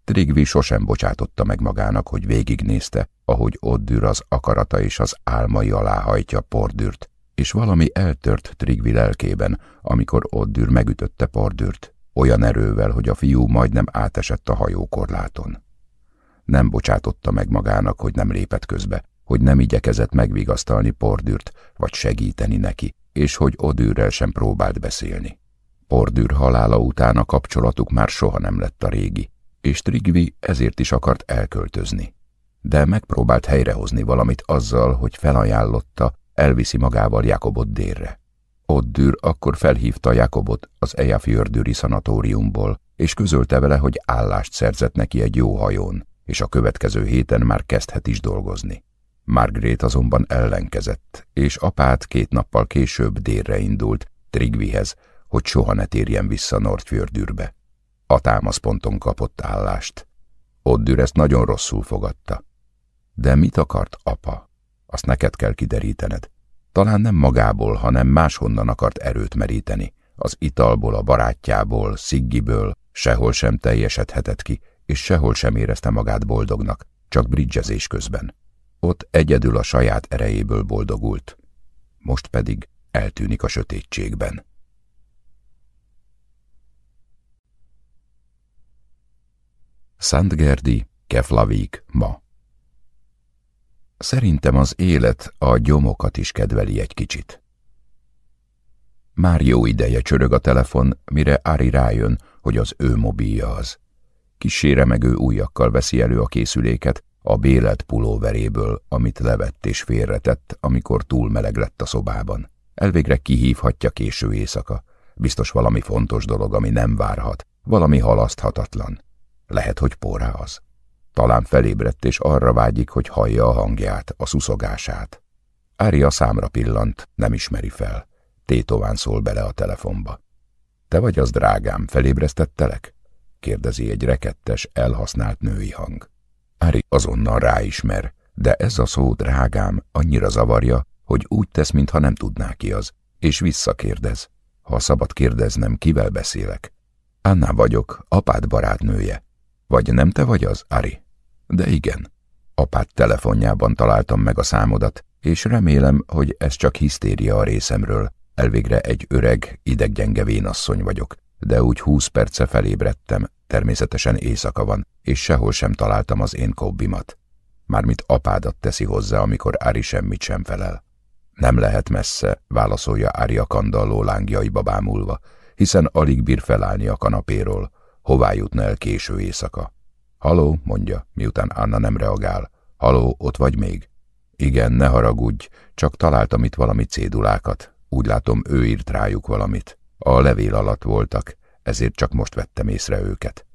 Trigvi sosem bocsátotta meg magának, hogy végignézte, ahogy Oddür az akarata és az álmai alá hajtja Pordürt, és valami eltört Trigvi lelkében, amikor Oddür megütötte Pordürt, olyan erővel, hogy a fiú majdnem átesett a hajókorláton. Nem bocsátotta meg magának, hogy nem lépett közbe, hogy nem igyekezett megvigasztalni Pordürt, vagy segíteni neki, és hogy Odűrrel sem próbált beszélni. Pordűr halála után a kapcsolatuk már soha nem lett a régi, és Trigvi ezért is akart elköltözni. De megpróbált helyrehozni valamit azzal, hogy felajánlotta, elviszi magával Jakobot délre. Oddür akkor felhívta Jakobot az Eyjafjördüri szanatóriumból, és közölte vele, hogy állást szerzett neki egy jó hajón, és a következő héten már kezdhet is dolgozni. Margaret azonban ellenkezett, és apát két nappal később délre indult, Trigvihez, hogy soha ne térjen vissza Nordfjördürbe. A támaszponton kapott állást. Oddür ezt nagyon rosszul fogadta. De mit akart apa? Azt neked kell kiderítened. Talán nem magából, hanem máshonnan akart erőt meríteni. Az italból, a barátjából, Sziggiből, sehol sem teljesedhetett ki, és sehol sem érezte magát boldognak, csak bridgezés közben. Ott egyedül a saját erejéből boldogult. Most pedig eltűnik a sötétségben. Szentgerdi, Keflavik, ma. Szerintem az élet a gyomokat is kedveli egy kicsit. Már jó ideje csörög a telefon, mire Ari rájön, hogy az ő mobilja az. Kísére meg ő újakkal veszi elő a készüléket, a bélet pulóveréből, amit levett és félretett, amikor túl meleg lett a szobában. Elvégre kihívhatja késő éjszaka. Biztos valami fontos dolog, ami nem várhat, valami halaszthatatlan. Lehet, hogy porrá az. Talán felébredt, és arra vágyik, hogy hallja a hangját, a szuszogását. Ári a számra pillant, nem ismeri fel. Tétován szól bele a telefonba. Te vagy az, drágám, felébresztettelek? kérdezi egy rekettes, elhasznált női hang. Ári azonnal ráismer, de ez a szó, drágám, annyira zavarja, hogy úgy tesz, mintha nem tudná ki az, és visszakérdez. Ha szabad kérdeznem, kivel beszélek? Anna vagyok, apád barátnője. Vagy nem te vagy az, Ari? De igen. Apád telefonjában találtam meg a számodat, és remélem, hogy ez csak hisztéria a részemről. Elvégre egy öreg, ideggyenge vénasszony vagyok, de úgy húsz perce felébredtem, természetesen éjszaka van, és sehol sem találtam az én kobbimat. Mármint apádat teszi hozzá, amikor Ári semmit sem felel. Nem lehet messze, válaszolja Ári a kandalló lángjaiba bámulva, hiszen alig bír felállni a kanapéról, hová jutna el késő éjszaka. Haló, mondja, miután Anna nem reagál. Haló, ott vagy még? Igen, ne haragudj, csak találtam itt valami cédulákat. Úgy látom, ő írt rájuk valamit. A levél alatt voltak, ezért csak most vettem észre őket.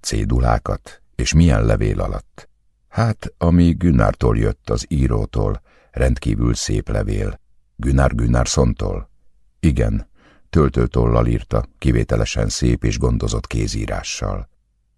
Cédulákat? És milyen levél alatt? Hát, ami Günnártól jött az írótól, rendkívül szép levél. Günnár Günnársontól? Igen, töltőtollal írta, kivételesen szép és gondozott kézírással.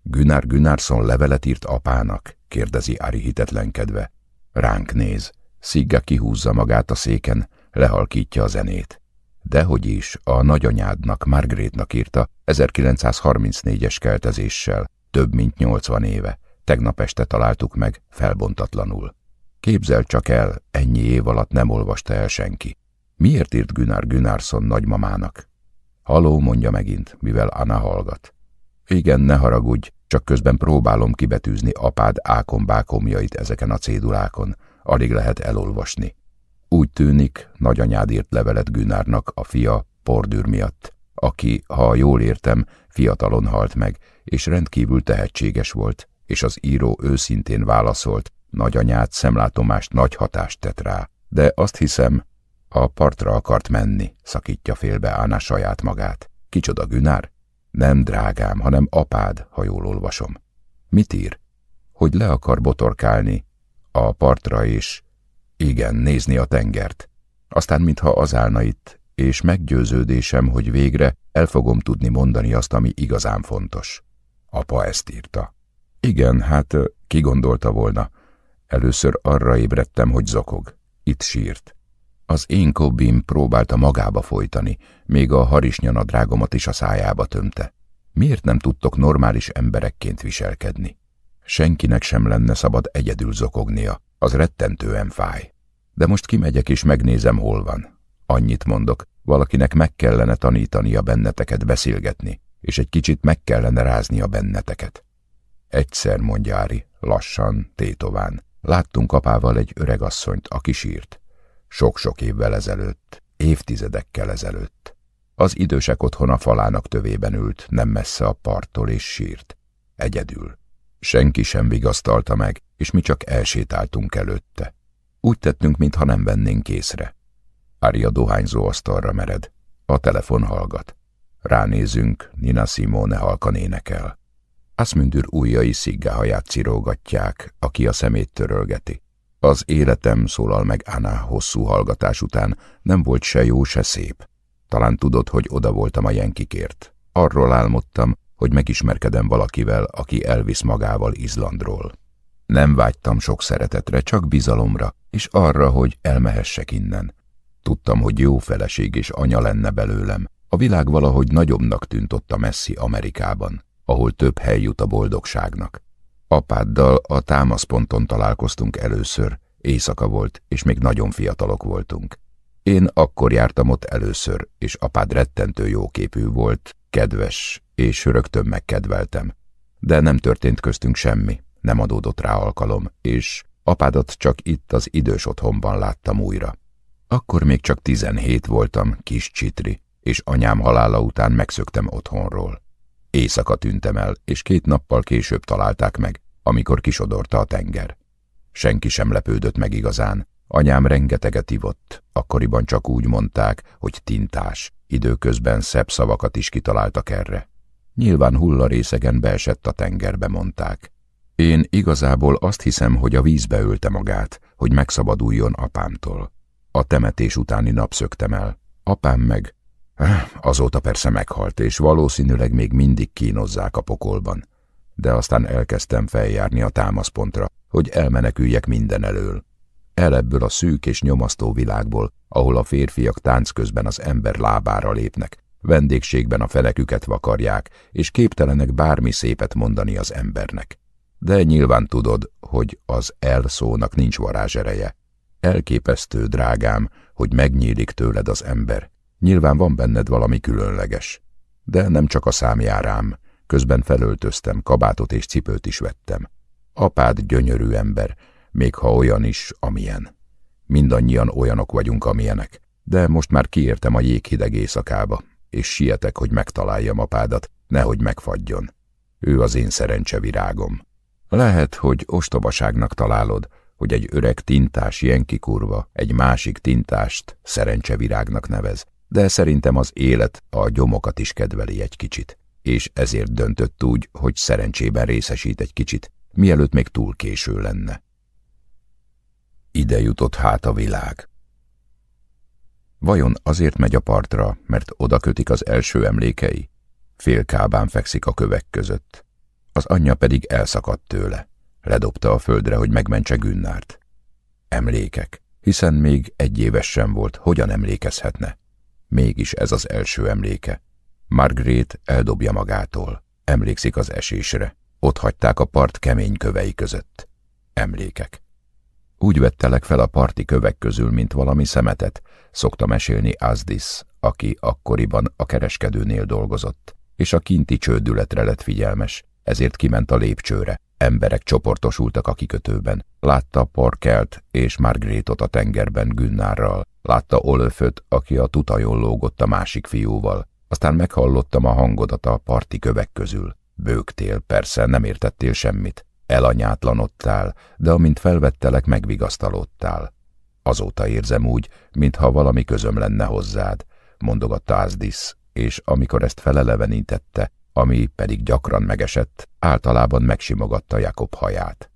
Günnár Gunnarsson levelet írt apának? kérdezi Ari hitetlenkedve. Ránk néz. Szigga kihúzza magát a széken, lehalkítja a zenét. Dehogy is, a nagyanyádnak, Margaretnak írta 1934-es keltezéssel, több mint 80 éve. Tegnap este találtuk meg, felbontatlanul. Képzel csak el, ennyi év alatt nem olvasta el senki. Miért írt Gunnar Gunnarsson nagymamának? Haló, mondja megint, mivel Anna hallgat. Igen, ne haragudj, csak közben próbálom kibetűzni apád ákombákomjait ezeken a cédulákon. Alig lehet elolvasni. Úgy tűnik, nagyanyád írt levelet Günárnak a fia Pordűr miatt, aki, ha jól értem, fiatalon halt meg, és rendkívül tehetséges volt, és az író őszintén válaszolt, nagyanyád szemlátomást nagy hatást tett rá, de azt hiszem, a partra akart menni, szakítja félbe Ána saját magát. Kicsoda Günár? Nem drágám, hanem apád, ha jól olvasom. Mit ír? Hogy le akar botorkálni a partra is. Igen, nézni a tengert. Aztán, mintha az állna itt, és meggyőződésem, hogy végre el fogom tudni mondani azt, ami igazán fontos. Apa ezt írta. Igen, hát ki gondolta volna. Először arra ébredtem, hogy zokog. Itt sírt. Az én kobbim próbálta magába folytani, még a harisnyanadrágomat is a szájába tömte. Miért nem tudtok normális emberekként viselkedni? Senkinek sem lenne szabad egyedül zokognia, az rettentően fáj. De most kimegyek és megnézem, hol van. Annyit mondok, valakinek meg kellene tanítania benneteket beszélgetni, és egy kicsit meg kellene ráznia benneteket. Egyszer, mondja lassan, tétován. Láttunk apával egy öregasszonyt, aki sírt. Sok-sok évvel ezelőtt, évtizedekkel ezelőtt. Az idősek otthona falának tövében ült, nem messze a parttól, és sírt. Egyedül. Senki sem vigasztalta meg, és mi csak elsétáltunk előtte. Úgy tettünk, mintha nem vennénk észre. Ária dohányzó asztalra mered. A telefon hallgat. Ránézünk, Nina Simone halkan énekel. Aszmündür ujjai sziggáhaját cirógatják, aki a szemét törölgeti. Az életem, szólal meg Anna hosszú hallgatás után, nem volt se jó, se szép. Talán tudod, hogy oda voltam a jenkikért. Arról álmodtam, hogy megismerkedem valakivel, aki elvisz magával Izlandról. Nem vágytam sok szeretetre, csak bizalomra, és arra, hogy elmehessek innen. Tudtam, hogy jó feleség és anya lenne belőlem. A világ valahogy nagyobbnak tűnt ott a messzi Amerikában, ahol több hely jut a boldogságnak. Apáddal a támaszponton találkoztunk először, éjszaka volt, és még nagyon fiatalok voltunk. Én akkor jártam ott először, és apád rettentő jóképű volt, kedves, és rögtön megkedveltem. De nem történt köztünk semmi, nem adódott rá alkalom, és apádat csak itt az idős otthonban láttam újra. Akkor még csak tizenhét voltam, kis csitri, és anyám halála után megszöktem otthonról. Éjszaka tűntem el, és két nappal később találták meg, amikor kisodorta a tenger. Senki sem lepődött meg igazán. Anyám rengeteget ivott, akkoriban csak úgy mondták, hogy tintás, időközben szebb szavakat is kitaláltak erre. Nyilván hullarészegen beesett a tengerbe, mondták. Én igazából azt hiszem, hogy a vízbe ölte magát, hogy megszabaduljon apámtól. A temetés utáni nap szöktem el. Apám meg... Azóta persze meghalt, és valószínűleg még mindig kínozzák a pokolban. De aztán elkezdtem feljárni a támaszpontra, hogy elmeneküljek minden elől. El ebből a szűk és nyomasztó világból, ahol a férfiak tánc közben az ember lábára lépnek, vendégségben a feleküket vakarják, és képtelenek bármi szépet mondani az embernek. De nyilván tudod, hogy az el szónak nincs varázsereje. Elképesztő, drágám, hogy megnyílik tőled az ember. Nyilván van benned valami különleges. De nem csak a szám járám. Közben felöltöztem, kabátot és cipőt is vettem. Apád gyönyörű ember, még ha olyan is, amilyen. Mindannyian olyanok vagyunk, amilyenek. De most már kiértem a jéghideg éjszakába, és sietek, hogy megtaláljam apádat, nehogy megfagyjon. Ő az én szerencsevirágom. Lehet, hogy ostobaságnak találod, hogy egy öreg tintás jenki kurva egy másik tintást szerencsevirágnak nevez, de szerintem az élet a gyomokat is kedveli egy kicsit, és ezért döntött úgy, hogy szerencsében részesít egy kicsit, mielőtt még túl késő lenne. Ide jutott hát a világ. Vajon azért megy a partra, mert oda kötik az első emlékei? Félkábán fekszik a kövek között. Az anyja pedig elszakadt tőle. Ledobta a földre, hogy megmentse Günnárt. Emlékek, hiszen még egy éves sem volt, hogyan emlékezhetne. Mégis ez az első emléke. Margaret eldobja magától. Emlékszik az esésre. Ott hagyták a part kemény kövei között. Emlékek. Úgy vettelek fel a parti kövek közül, mint valami szemetet, szokta mesélni Azdis, aki akkoriban a kereskedőnél dolgozott, és a kinti csődületre lett figyelmes, ezért kiment a lépcsőre. Emberek csoportosultak a kikötőben. Látta Porkelt és Margrétot a tengerben Günnárral. Látta Olöföt, aki a tutajon lógott a másik fiúval. Aztán meghallottam a hangodat a parti kövek közül. Bőgtél, persze, nem értettél semmit. Elanyátlanodtál, de amint felvettelek, megvigasztalódtál. Azóta érzem úgy, mintha valami közöm lenne hozzád, mondogatta Ázdis, és amikor ezt felelevenítette, ami pedig gyakran megesett, általában megsimogatta Jakob haját.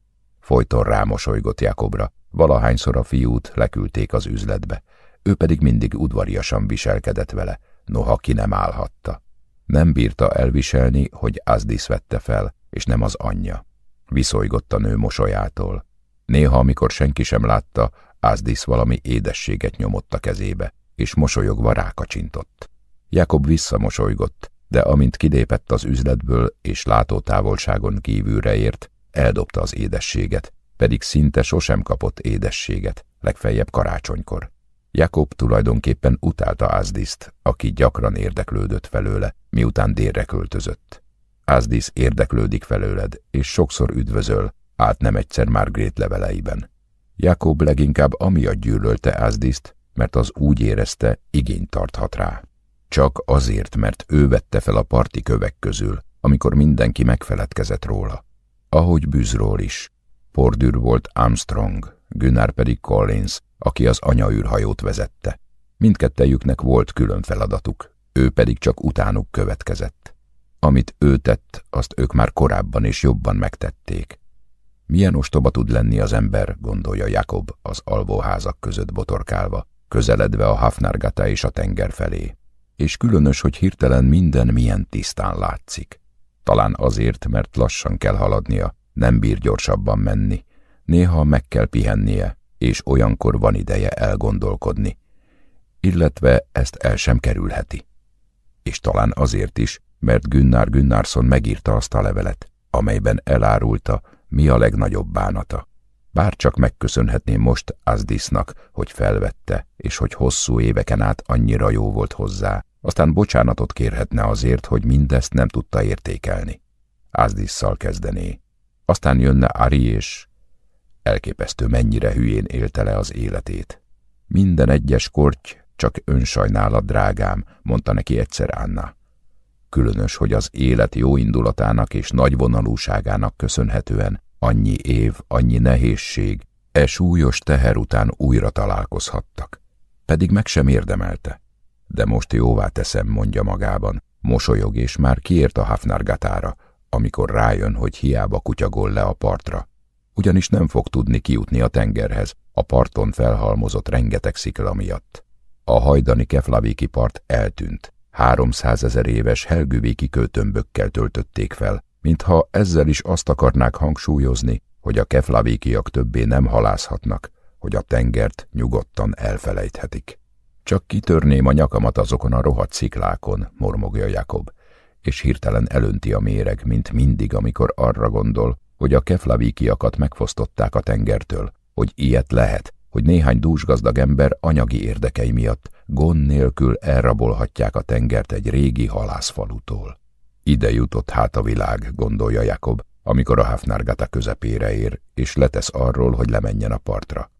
Folyton rámosolygott Jakobra, valahányszor a fiút leküldték az üzletbe, ő pedig mindig udvariasan viselkedett vele, noha ki nem állhatta. Nem bírta elviselni, hogy Azdis vette fel, és nem az anyja. Viszolygott a nő mosolyától. Néha, amikor senki sem látta, Azdis valami édességet nyomott a kezébe, és mosolyogva rákacsintott. Jakob visszamosolygott, de amint kilépett az üzletből és látótávolságon kívülre ért, eldobta az édességet, pedig szinte sosem kapott édességet, legfeljebb karácsonykor. Jakob tulajdonképpen utálta Ázdiszt, aki gyakran érdeklődött felőle, miután délre költözött. Ázdis érdeklődik felőled, és sokszor üdvözöl, át nem egyszer Margrét leveleiben. Jakob leginkább amiatt gyűlölte Ázdiszt, mert az úgy érezte, igényt tarthat rá. Csak azért, mert ő vette fel a parti kövek közül, amikor mindenki megfeledkezett róla. Ahogy bűzról is. Pordűr volt Armstrong, Gunnar pedig Collins, aki az anyaűrhajót vezette. Mindkettejüknek volt külön feladatuk, ő pedig csak utánuk következett. Amit ő tett, azt ők már korábban és jobban megtették. Milyen ostoba tud lenni az ember, gondolja Jakob az alvóházak között botorkálva, közeledve a Hafnargata és a tenger felé. És különös, hogy hirtelen minden milyen tisztán látszik. Talán azért, mert lassan kell haladnia, nem bír gyorsabban menni. Néha meg kell pihennie, és olyankor van ideje elgondolkodni. Illetve ezt el sem kerülheti. És talán azért is, mert Günnár Gunnarsson megírta azt a levelet, amelyben elárulta, mi a legnagyobb bánata. Bár csak megköszönhetném most Azdisnak, hogy felvette, és hogy hosszú éveken át annyira jó volt hozzá, aztán bocsánatot kérhetne azért, hogy mindezt nem tudta értékelni. Azdisszal kezdené. Aztán jönne Ari és... Elképesztő mennyire hülyén élte le az életét. Minden egyes korty, csak önsajnálat, drágám, mondta neki egyszer Anna. Különös, hogy az élet jó indulatának és nagy vonalúságának köszönhetően annyi év, annyi nehézség, e súlyos teher után újra találkozhattak. Pedig meg sem érdemelte. De most jóvá teszem, mondja magában, mosolyog és már kiért a Hafnargatára, amikor rájön, hogy hiába kutyagol le a partra. Ugyanis nem fog tudni kijutni a tengerhez, a parton felhalmozott rengeteg szikla miatt. A hajdani Keflavéki part eltűnt, háromszázezer éves helgővéki költömbökkel töltötték fel, mintha ezzel is azt akarnák hangsúlyozni, hogy a keflavékiak többé nem halászhatnak, hogy a tengert nyugodtan elfelejthetik. Csak kitörném a nyakamat azokon a rohadt sziklákon, mormogja Jakob, és hirtelen elönti a méreg, mint mindig, amikor arra gondol, hogy a keflavíkiakat megfosztották a tengertől, hogy ilyet lehet, hogy néhány dúsgazdag ember anyagi érdekei miatt gond nélkül elrabolhatják a tengert egy régi halászfalutól. Ide jutott hát a világ, gondolja Jakob, amikor a Hafnargata közepére ér, és letesz arról, hogy lemenjen a partra.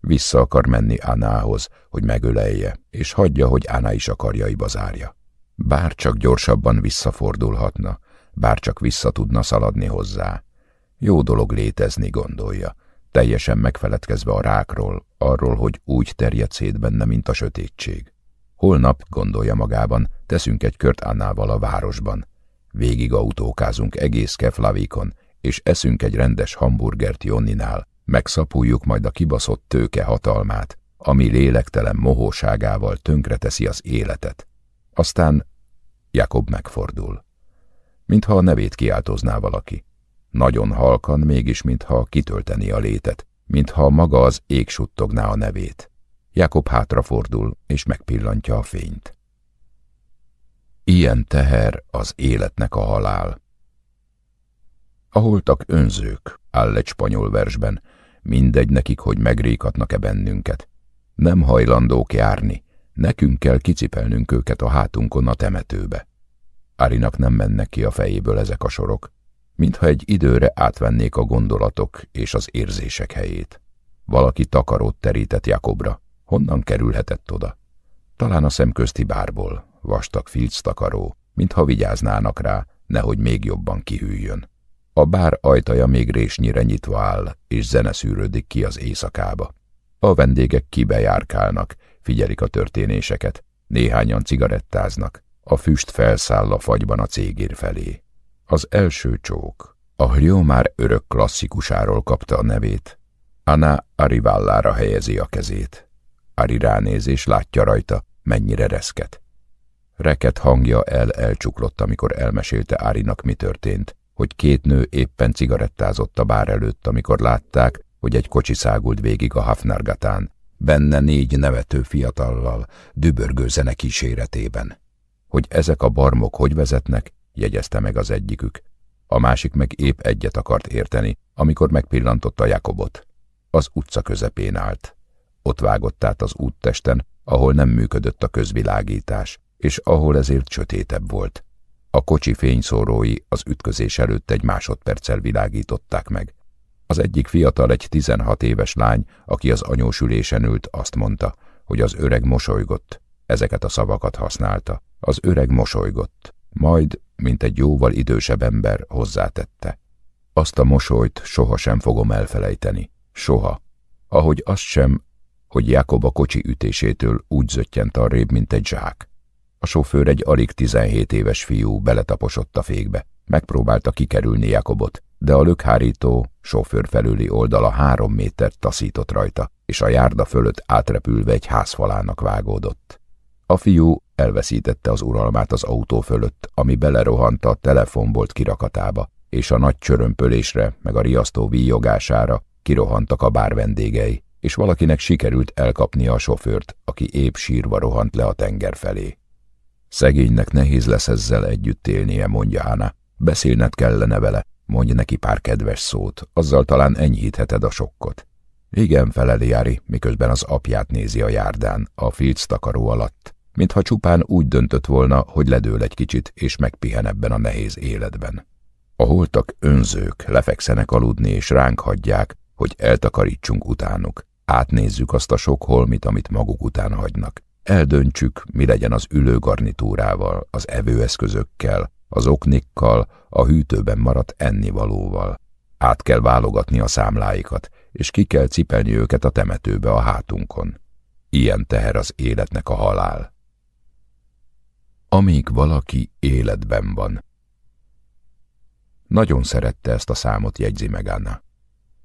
Vissza akar menni Ánához, hogy megölelje, és hagyja, hogy Áná is a karjaiba zárja. Bár csak gyorsabban visszafordulhatna, bár csak vissza tudna szaladni hozzá. Jó dolog létezni, gondolja, teljesen megfeledkezve a rákról, arról, hogy úgy terjed szét benne, mint a sötétség. Holnap, gondolja magában, teszünk egy kört Annával a városban. Végig autókázunk egész Keflavikon, és eszünk egy rendes hamburgert Jonninál, megszapuljuk majd a kibaszott tőke hatalmát, ami lélektelen mohóságával tönkreteszi az életet. Aztán Jakob megfordul. Mintha a nevét kiáltozná valaki. Nagyon halkan, mégis mintha kitölteni a létet, mintha maga az ég suttogná a nevét. Jakob hátrafordul, és megpillantja a fényt. Ilyen teher az életnek a halál. A holtak önzők, áll egy spanyol versben, mindegy nekik, hogy megrékatnak-e bennünket. Nem hajlandók járni, nekünk kell kicipelnünk őket a hátunkon a temetőbe. Árinak nem mennek ki a fejéből ezek a sorok, mintha egy időre átvennék a gondolatok és az érzések helyét. Valaki takarót terített Jakobra. Honnan kerülhetett oda? Talán a szemközti bárból, vastag filctakaró, mintha vigyáznának rá, nehogy még jobban kihűljön. A bár ajtaja még résnyire nyitva áll, és zene szűrődik ki az éjszakába. A vendégek kibejárkálnak, figyelik a történéseket, néhányan cigarettáznak, a füst felszáll a fagyban a cégér felé. Az első csók, a Hlió már örök klasszikusáról kapta a nevét. Anna Arivallára helyezi a kezét. Ari ránéz és látja rajta, mennyire reszket. Reket hangja el elcsuklott, amikor elmesélte Árinak, mi történt, hogy két nő éppen cigarettázott a bár előtt, amikor látták, hogy egy kocsi szágult végig a Hafnargatán, benne négy nevető fiatallal, dübörgő zene kíséretében. Hogy ezek a barmok hogy vezetnek, jegyezte meg az egyikük. A másik meg épp egyet akart érteni, amikor megpillantotta Jakobot. Az utca közepén állt. Ott vágott át az úttesten, ahol nem működött a közvilágítás, és ahol ezért sötétebb volt. A kocsi fényszórói az ütközés előtt egy másodperccel világították meg. Az egyik fiatal, egy 16 éves lány, aki az anyósülésen ült, azt mondta, hogy az öreg mosolygott. Ezeket a szavakat használta. Az öreg mosolygott. Majd, mint egy jóval idősebb ember, hozzátette. Azt a mosolyt sohasem fogom elfelejteni. Soha. Ahogy azt sem, hogy Jakob a kocsi ütésétől úgy zöttyent arrébb, mint egy zsák. A sofőr egy alig 17 éves fiú beletaposott a fékbe. Megpróbálta kikerülni Jakobot, de a lökhárító sofőr felüli oldala három métert taszított rajta, és a járda fölött átrepülve egy házfalának vágódott. A fiú elveszítette az uralmát az autó fölött, ami belerohant a telefonbolt kirakatába, és a nagy csörömpölésre, meg a riasztó víjogására kirohantak a bár vendégei, és valakinek sikerült elkapni a sofőrt, aki épp sírva rohant le a tenger felé. Szegénynek nehéz lesz ezzel együtt élnie, mondja Ána. Beszélned kellene vele, mondj neki pár kedves szót, azzal talán enyhítheted a sokkot. Igen, feleli Jári, miközben az apját nézi a járdán, a filc takaró alatt, mintha csupán úgy döntött volna, hogy ledől egy kicsit, és megpihen ebben a nehéz életben. A holtak önzők, lefekszenek aludni, és ránk hagyják, hogy eltakarítsunk utánuk. Átnézzük azt a sok holmit, amit maguk után hagynak. Eldöntsük, mi legyen az ülőgarnitúrával, az evőeszközökkel, az oknikkal, a hűtőben maradt ennivalóval. Át kell válogatni a számláikat, és ki kell cipelni őket a temetőbe a hátunkon. Ilyen teher az életnek a halál. Amíg valaki életben van. Nagyon szerette ezt a számot, jegyzi meg Anna.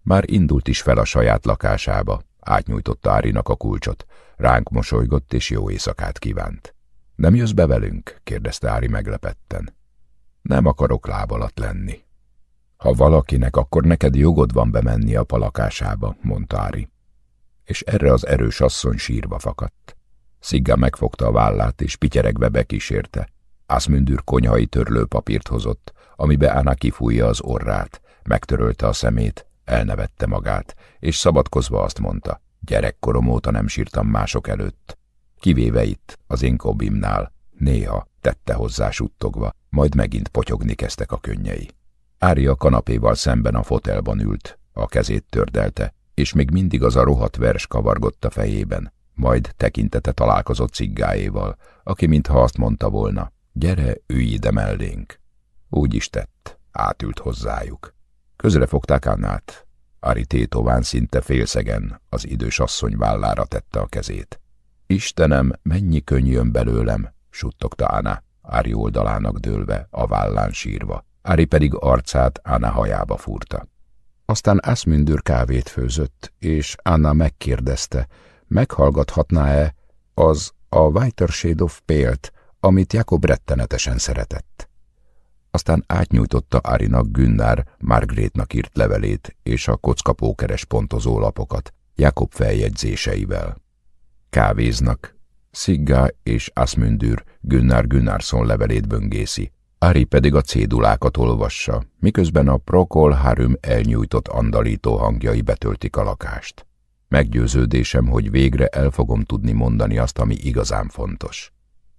Már indult is fel a saját lakásába, átnyújtotta Árinak a kulcsot, ránk mosolygott és jó éjszakát kívánt. Nem jössz be velünk? kérdezte Ári meglepetten. Nem akarok láb alatt lenni. Ha valakinek, akkor neked jogod van bemenni a palakásába, mondta Ári. És erre az erős asszony sírva fakadt. Szigga megfogta a vállát, és pityeregve bekísérte. Ászmündür konyhai törlőpapírt hozott, amibe Ána kifújja az orrát, megtörölte a szemét, elnevette magát, és szabadkozva azt mondta, gyerekkorom óta nem sírtam mások előtt. Kivéve itt, az én kobimnál, néha tette hozzá suttogva, majd megint potyogni kezdtek a könnyei. Ári a kanapéval szemben a fotelban ült, a kezét tördelte, és még mindig az a rohadt vers kavargott a fejében. Majd tekintete találkozott ciggáéval, aki mintha azt mondta volna, gyere, ülj ide mellénk. Úgy is tett, átült hozzájuk. Közre fogták Annát. Ari tétován szinte félszegen az idős asszony vállára tette a kezét. Istenem, mennyi könny jön belőlem, suttogta Anna, Ári oldalának dőlve, a vállán sírva. Ári pedig arcát Anna hajába fúrta. Aztán Asmündür kávét főzött, és Anna megkérdezte, meghallgathatná-e az a Weiter Shade of Pale-t, amit Jakob rettenetesen szeretett. Aztán átnyújtotta Árinak Günnár Margrétnak írt levelét és a kockapókeres pontozó lapokat, Jakob feljegyzéseivel. Kávéznak. Szigga és Asmündür Günnár Gunnarsson levelét böngészi, Ari pedig a cédulákat olvassa, miközben a Prokol Harum elnyújtott andalító hangjai betöltik a lakást. Meggyőződésem, hogy végre el fogom tudni mondani azt, ami igazán fontos.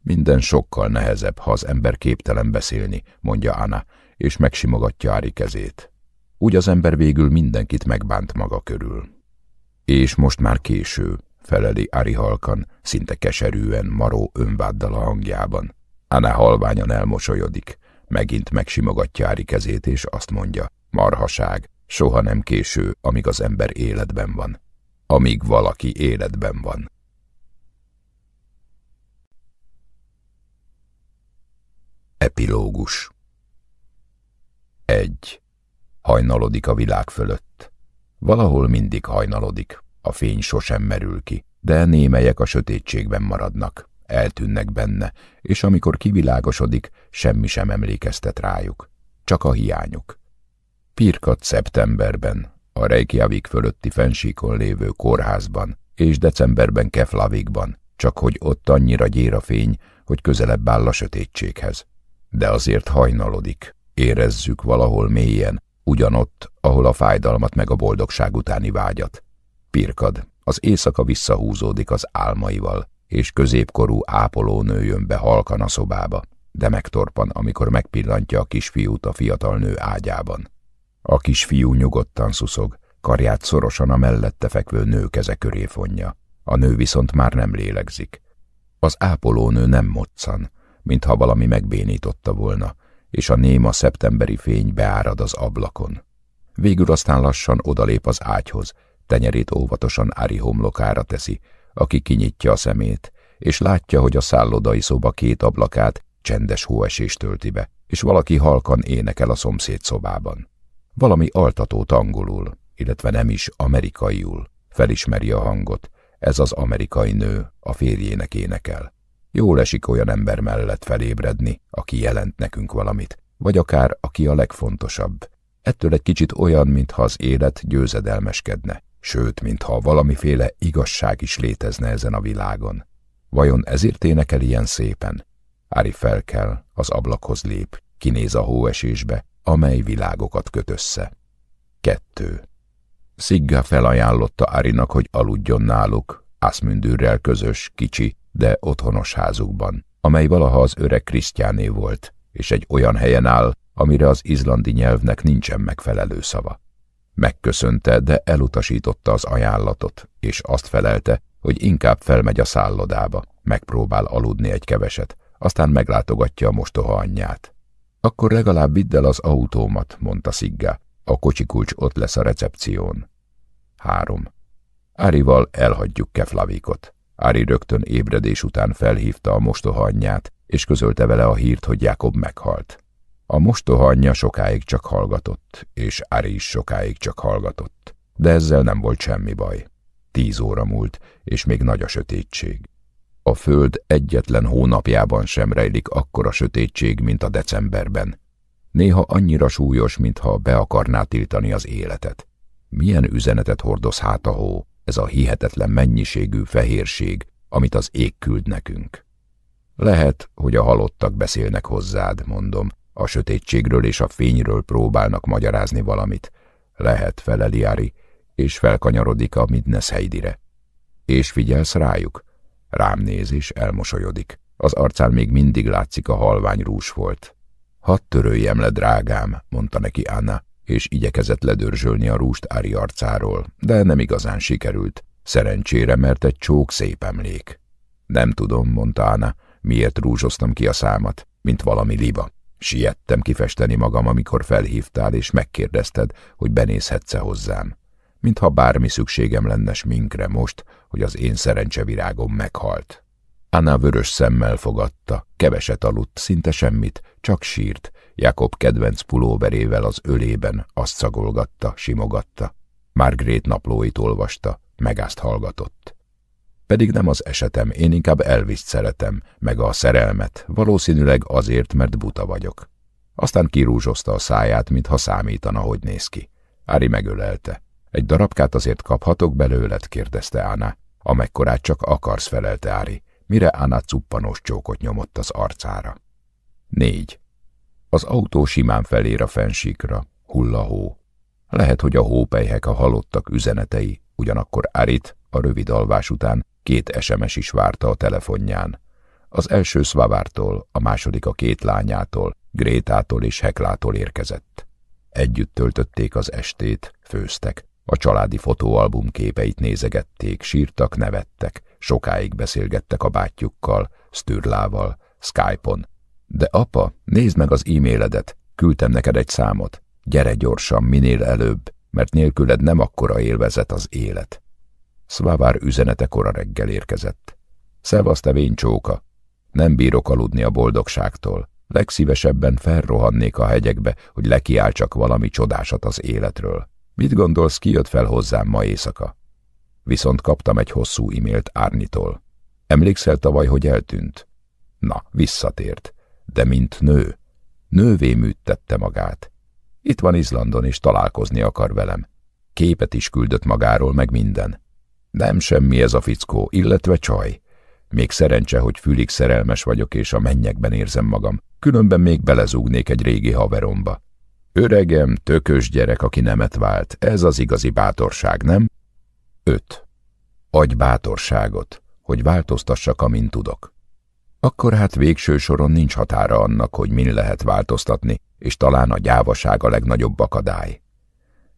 Minden sokkal nehezebb, ha az ember képtelen beszélni, mondja Anna, és megsimogatja Ári kezét. Úgy az ember végül mindenkit megbánt maga körül. És most már késő, feleli Ári halkan, szinte keserűen, maró önváddal a hangjában. Anna halványan elmosolyodik, megint megsimogatja Ári kezét, és azt mondja, marhaság, soha nem késő, amíg az ember életben van. Amíg valaki életben van. Epilógus Egy. Hajnalodik a világ fölött. Valahol mindig hajnalodik, a fény sosem merül ki, de némelyek a sötétségben maradnak, eltűnnek benne, és amikor kivilágosodik, semmi sem emlékeztet rájuk, csak a hiányuk. Pirkat szeptemberben, a Reykjavik fölötti fensíkon lévő kórházban, és decemberben Keflavikban, csak hogy ott annyira gyér a fény, hogy közelebb áll a sötétséghez. De azért hajnalodik, érezzük valahol mélyen, ugyanott, ahol a fájdalmat meg a boldogság utáni vágyat. Pirkad, az éjszaka visszahúzódik az álmaival, és középkorú ápolónő jön be halkan a szobába, de megtorpan, amikor megpillantja a kisfiút a fiatal nő ágyában. A kisfiú nyugodtan szuszog, karját szorosan a mellette fekvő nő keze köré fonja. A nő viszont már nem lélegzik. Az ápolónő nem moccan, mintha valami megbénította volna, és a néma szeptemberi fény beárad az ablakon. Végül aztán lassan odalép az ágyhoz, tenyerét óvatosan Ári homlokára teszi, aki kinyitja a szemét, és látja, hogy a szállodai szoba két ablakát csendes hóesés tölti be, és valaki halkan énekel a szomszéd szobában. Valami altatót angolul, illetve nem is amerikaiul. Felismeri a hangot. Ez az amerikai nő, a férjének énekel. Jól esik olyan ember mellett felébredni, aki jelent nekünk valamit, vagy akár aki a legfontosabb. Ettől egy kicsit olyan, mintha az élet győzedelmeskedne, sőt, mintha valamiféle igazság is létezne ezen a világon. Vajon ezért énekel ilyen szépen? Ári felkel, az ablakhoz lép, kinéz a hóesésbe, amely világokat köt össze. Kettő. Szigga felajánlotta Árinak, hogy aludjon náluk, Ászmündürrel közös, kicsi, de otthonos házukban, amely valaha az öreg Krisztiáné volt, és egy olyan helyen áll, amire az izlandi nyelvnek nincsen megfelelő szava. Megköszönte, de elutasította az ajánlatot, és azt felelte, hogy inkább felmegy a szállodába, megpróbál aludni egy keveset, aztán meglátogatja a mostoha anyját. Akkor legalább vidd el az autómat, mondta Szigga. A kocsikulcs ott lesz a recepción. Három. Árival elhagyjuk Keflavikot. Ári rögtön ébredés után felhívta a mostoha anyját, és közölte vele a hírt, hogy Jákob meghalt. A mostoha anyja sokáig csak hallgatott, és Ári is sokáig csak hallgatott. De ezzel nem volt semmi baj. Tíz óra múlt, és még nagy a sötétség. A föld egyetlen hónapjában sem rejlik akkora sötétség, mint a decemberben. Néha annyira súlyos, mintha be akarná tiltani az életet. Milyen üzenetet hordoz hát a hó, ez a hihetetlen mennyiségű fehérség, amit az ég küld nekünk. Lehet, hogy a halottak beszélnek hozzád, mondom, a sötétségről és a fényről próbálnak magyarázni valamit. Lehet, feleli és felkanyarodik a Midnes Heidire. És figyelsz rájuk? Rám néz és elmosolyodik. Az arcán még mindig látszik a halvány rús volt. Hadd töröljem le, drágám, mondta neki Anna, és igyekezett ledörzsölni a rúst Ári arcáról, de nem igazán sikerült. Szerencsére, mert egy csók szép emlék. Nem tudom, mondta Anna, miért rúzsoztam ki a számat, mint valami liba. Siettem kifesteni magam, amikor felhívtál, és megkérdezted, hogy benézhetsz-e hozzám. Mintha bármi szükségem lenne sminkre most, hogy az én szerencsevirágom meghalt. Anna vörös szemmel fogadta, keveset aludt, szinte semmit, csak sírt. Jakob kedvenc pulóverével az ölében azt szagolgatta, simogatta. Margrét naplóit olvasta, megást hallgatott. Pedig nem az esetem, én inkább Elviszt szeretem, meg a szerelmet, valószínűleg azért, mert buta vagyok. Aztán kirúzsozta a száját, mintha számítana, hogy néz ki. Ári megölelte. Egy darabkát azért kaphatok belőled, kérdezte Ána. Amekkorát csak akarsz, felelte Ári, mire Ána cuppanós csókot nyomott az arcára. Négy. Az autó simán felér a fensíkra, hull a hó. Lehet, hogy a hópelyhek a halottak üzenetei, ugyanakkor Árit a rövid alvás után két SMS is várta a telefonján. Az első Szvavártól, a második a két lányától, Grétától és Heklától érkezett. Együtt töltötték az estét, főztek, a családi fotóalbum képeit nézegették, sírtak, nevettek, sokáig beszélgettek a bátyjukkal, Stürlával, Skype-on. De apa, nézd meg az e-mailedet, küldtem neked egy számot. Gyere gyorsan, minél előbb, mert nélküled nem akkora élvezet az élet. Szvávár üzenete kora reggel érkezett. Szevasz, te vénycsóka! Nem bírok aludni a boldogságtól. Legszívesebben felrohannék a hegyekbe, hogy lekiáltsak valami csodásat az életről. Mit gondolsz, ki jött fel hozzám ma éjszaka? Viszont kaptam egy hosszú e-mailt Árnitól. Emlékszel tavaly, hogy eltűnt? Na, visszatért. De mint nő. Nővé műttette magát. Itt van Izlandon, és találkozni akar velem. Képet is küldött magáról, meg minden. Nem semmi ez a fickó, illetve csaj. Még szerencse, hogy fülig szerelmes vagyok, és a mennyekben érzem magam. Különben még belezúgnék egy régi haveromba. Öregem, tökös gyerek, aki nemet vált. Ez az igazi bátorság, nem? 5. Adj bátorságot, hogy változtassak, amint tudok. Akkor hát végső soron nincs határa annak, hogy min lehet változtatni, és talán a gyávaság a legnagyobb akadály.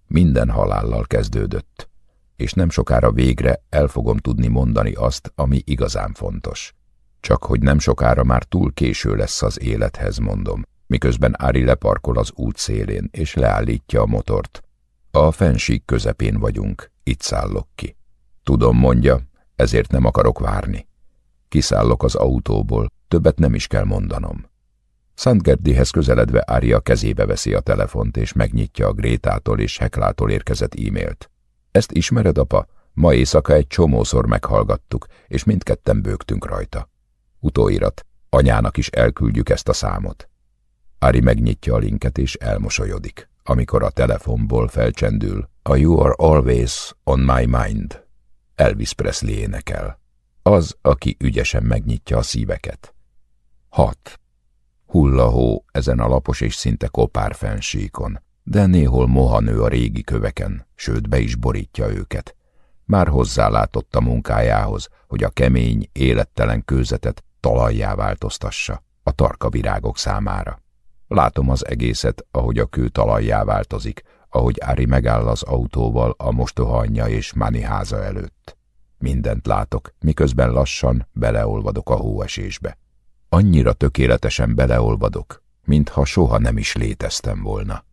Minden halállal kezdődött, és nem sokára végre el fogom tudni mondani azt, ami igazán fontos. Csak hogy nem sokára már túl késő lesz az élethez, mondom, miközben Ári leparkol az út szélén, és leállítja a motort. A fensík közepén vagyunk, itt szállok ki. Tudom, mondja, ezért nem akarok várni. Kiszállok az autóból, többet nem is kell mondanom. Szentgerdihez közeledve Ária kezébe veszi a telefont, és megnyitja a Grétától és Heklától érkezett e-mailt. Ezt ismered, apa? Ma éjszaka egy csomószor meghallgattuk, és mindketten bőgtünk rajta. Utóirat, anyának is elküldjük ezt a számot. Ári megnyitja a linket, és elmosolyodik, amikor a telefonból felcsendül a You are always on my mind. Elvis Presley énekel. Az, aki ügyesen megnyitja a szíveket. 6. Hullahó ezen a lapos és szinte kopár fensíkon, de néhol moha nő a régi köveken, sőt be is borítja őket. Már hozzálátott a munkájához, hogy a kemény, élettelen kőzetet talajjá változtassa a tarka virágok számára. Látom az egészet, ahogy a kő talajjá változik, ahogy Ári megáll az autóval a mostoha anyja és Mani háza előtt. Mindent látok, miközben lassan beleolvadok a hóesésbe. Annyira tökéletesen beleolvadok, mintha soha nem is léteztem volna.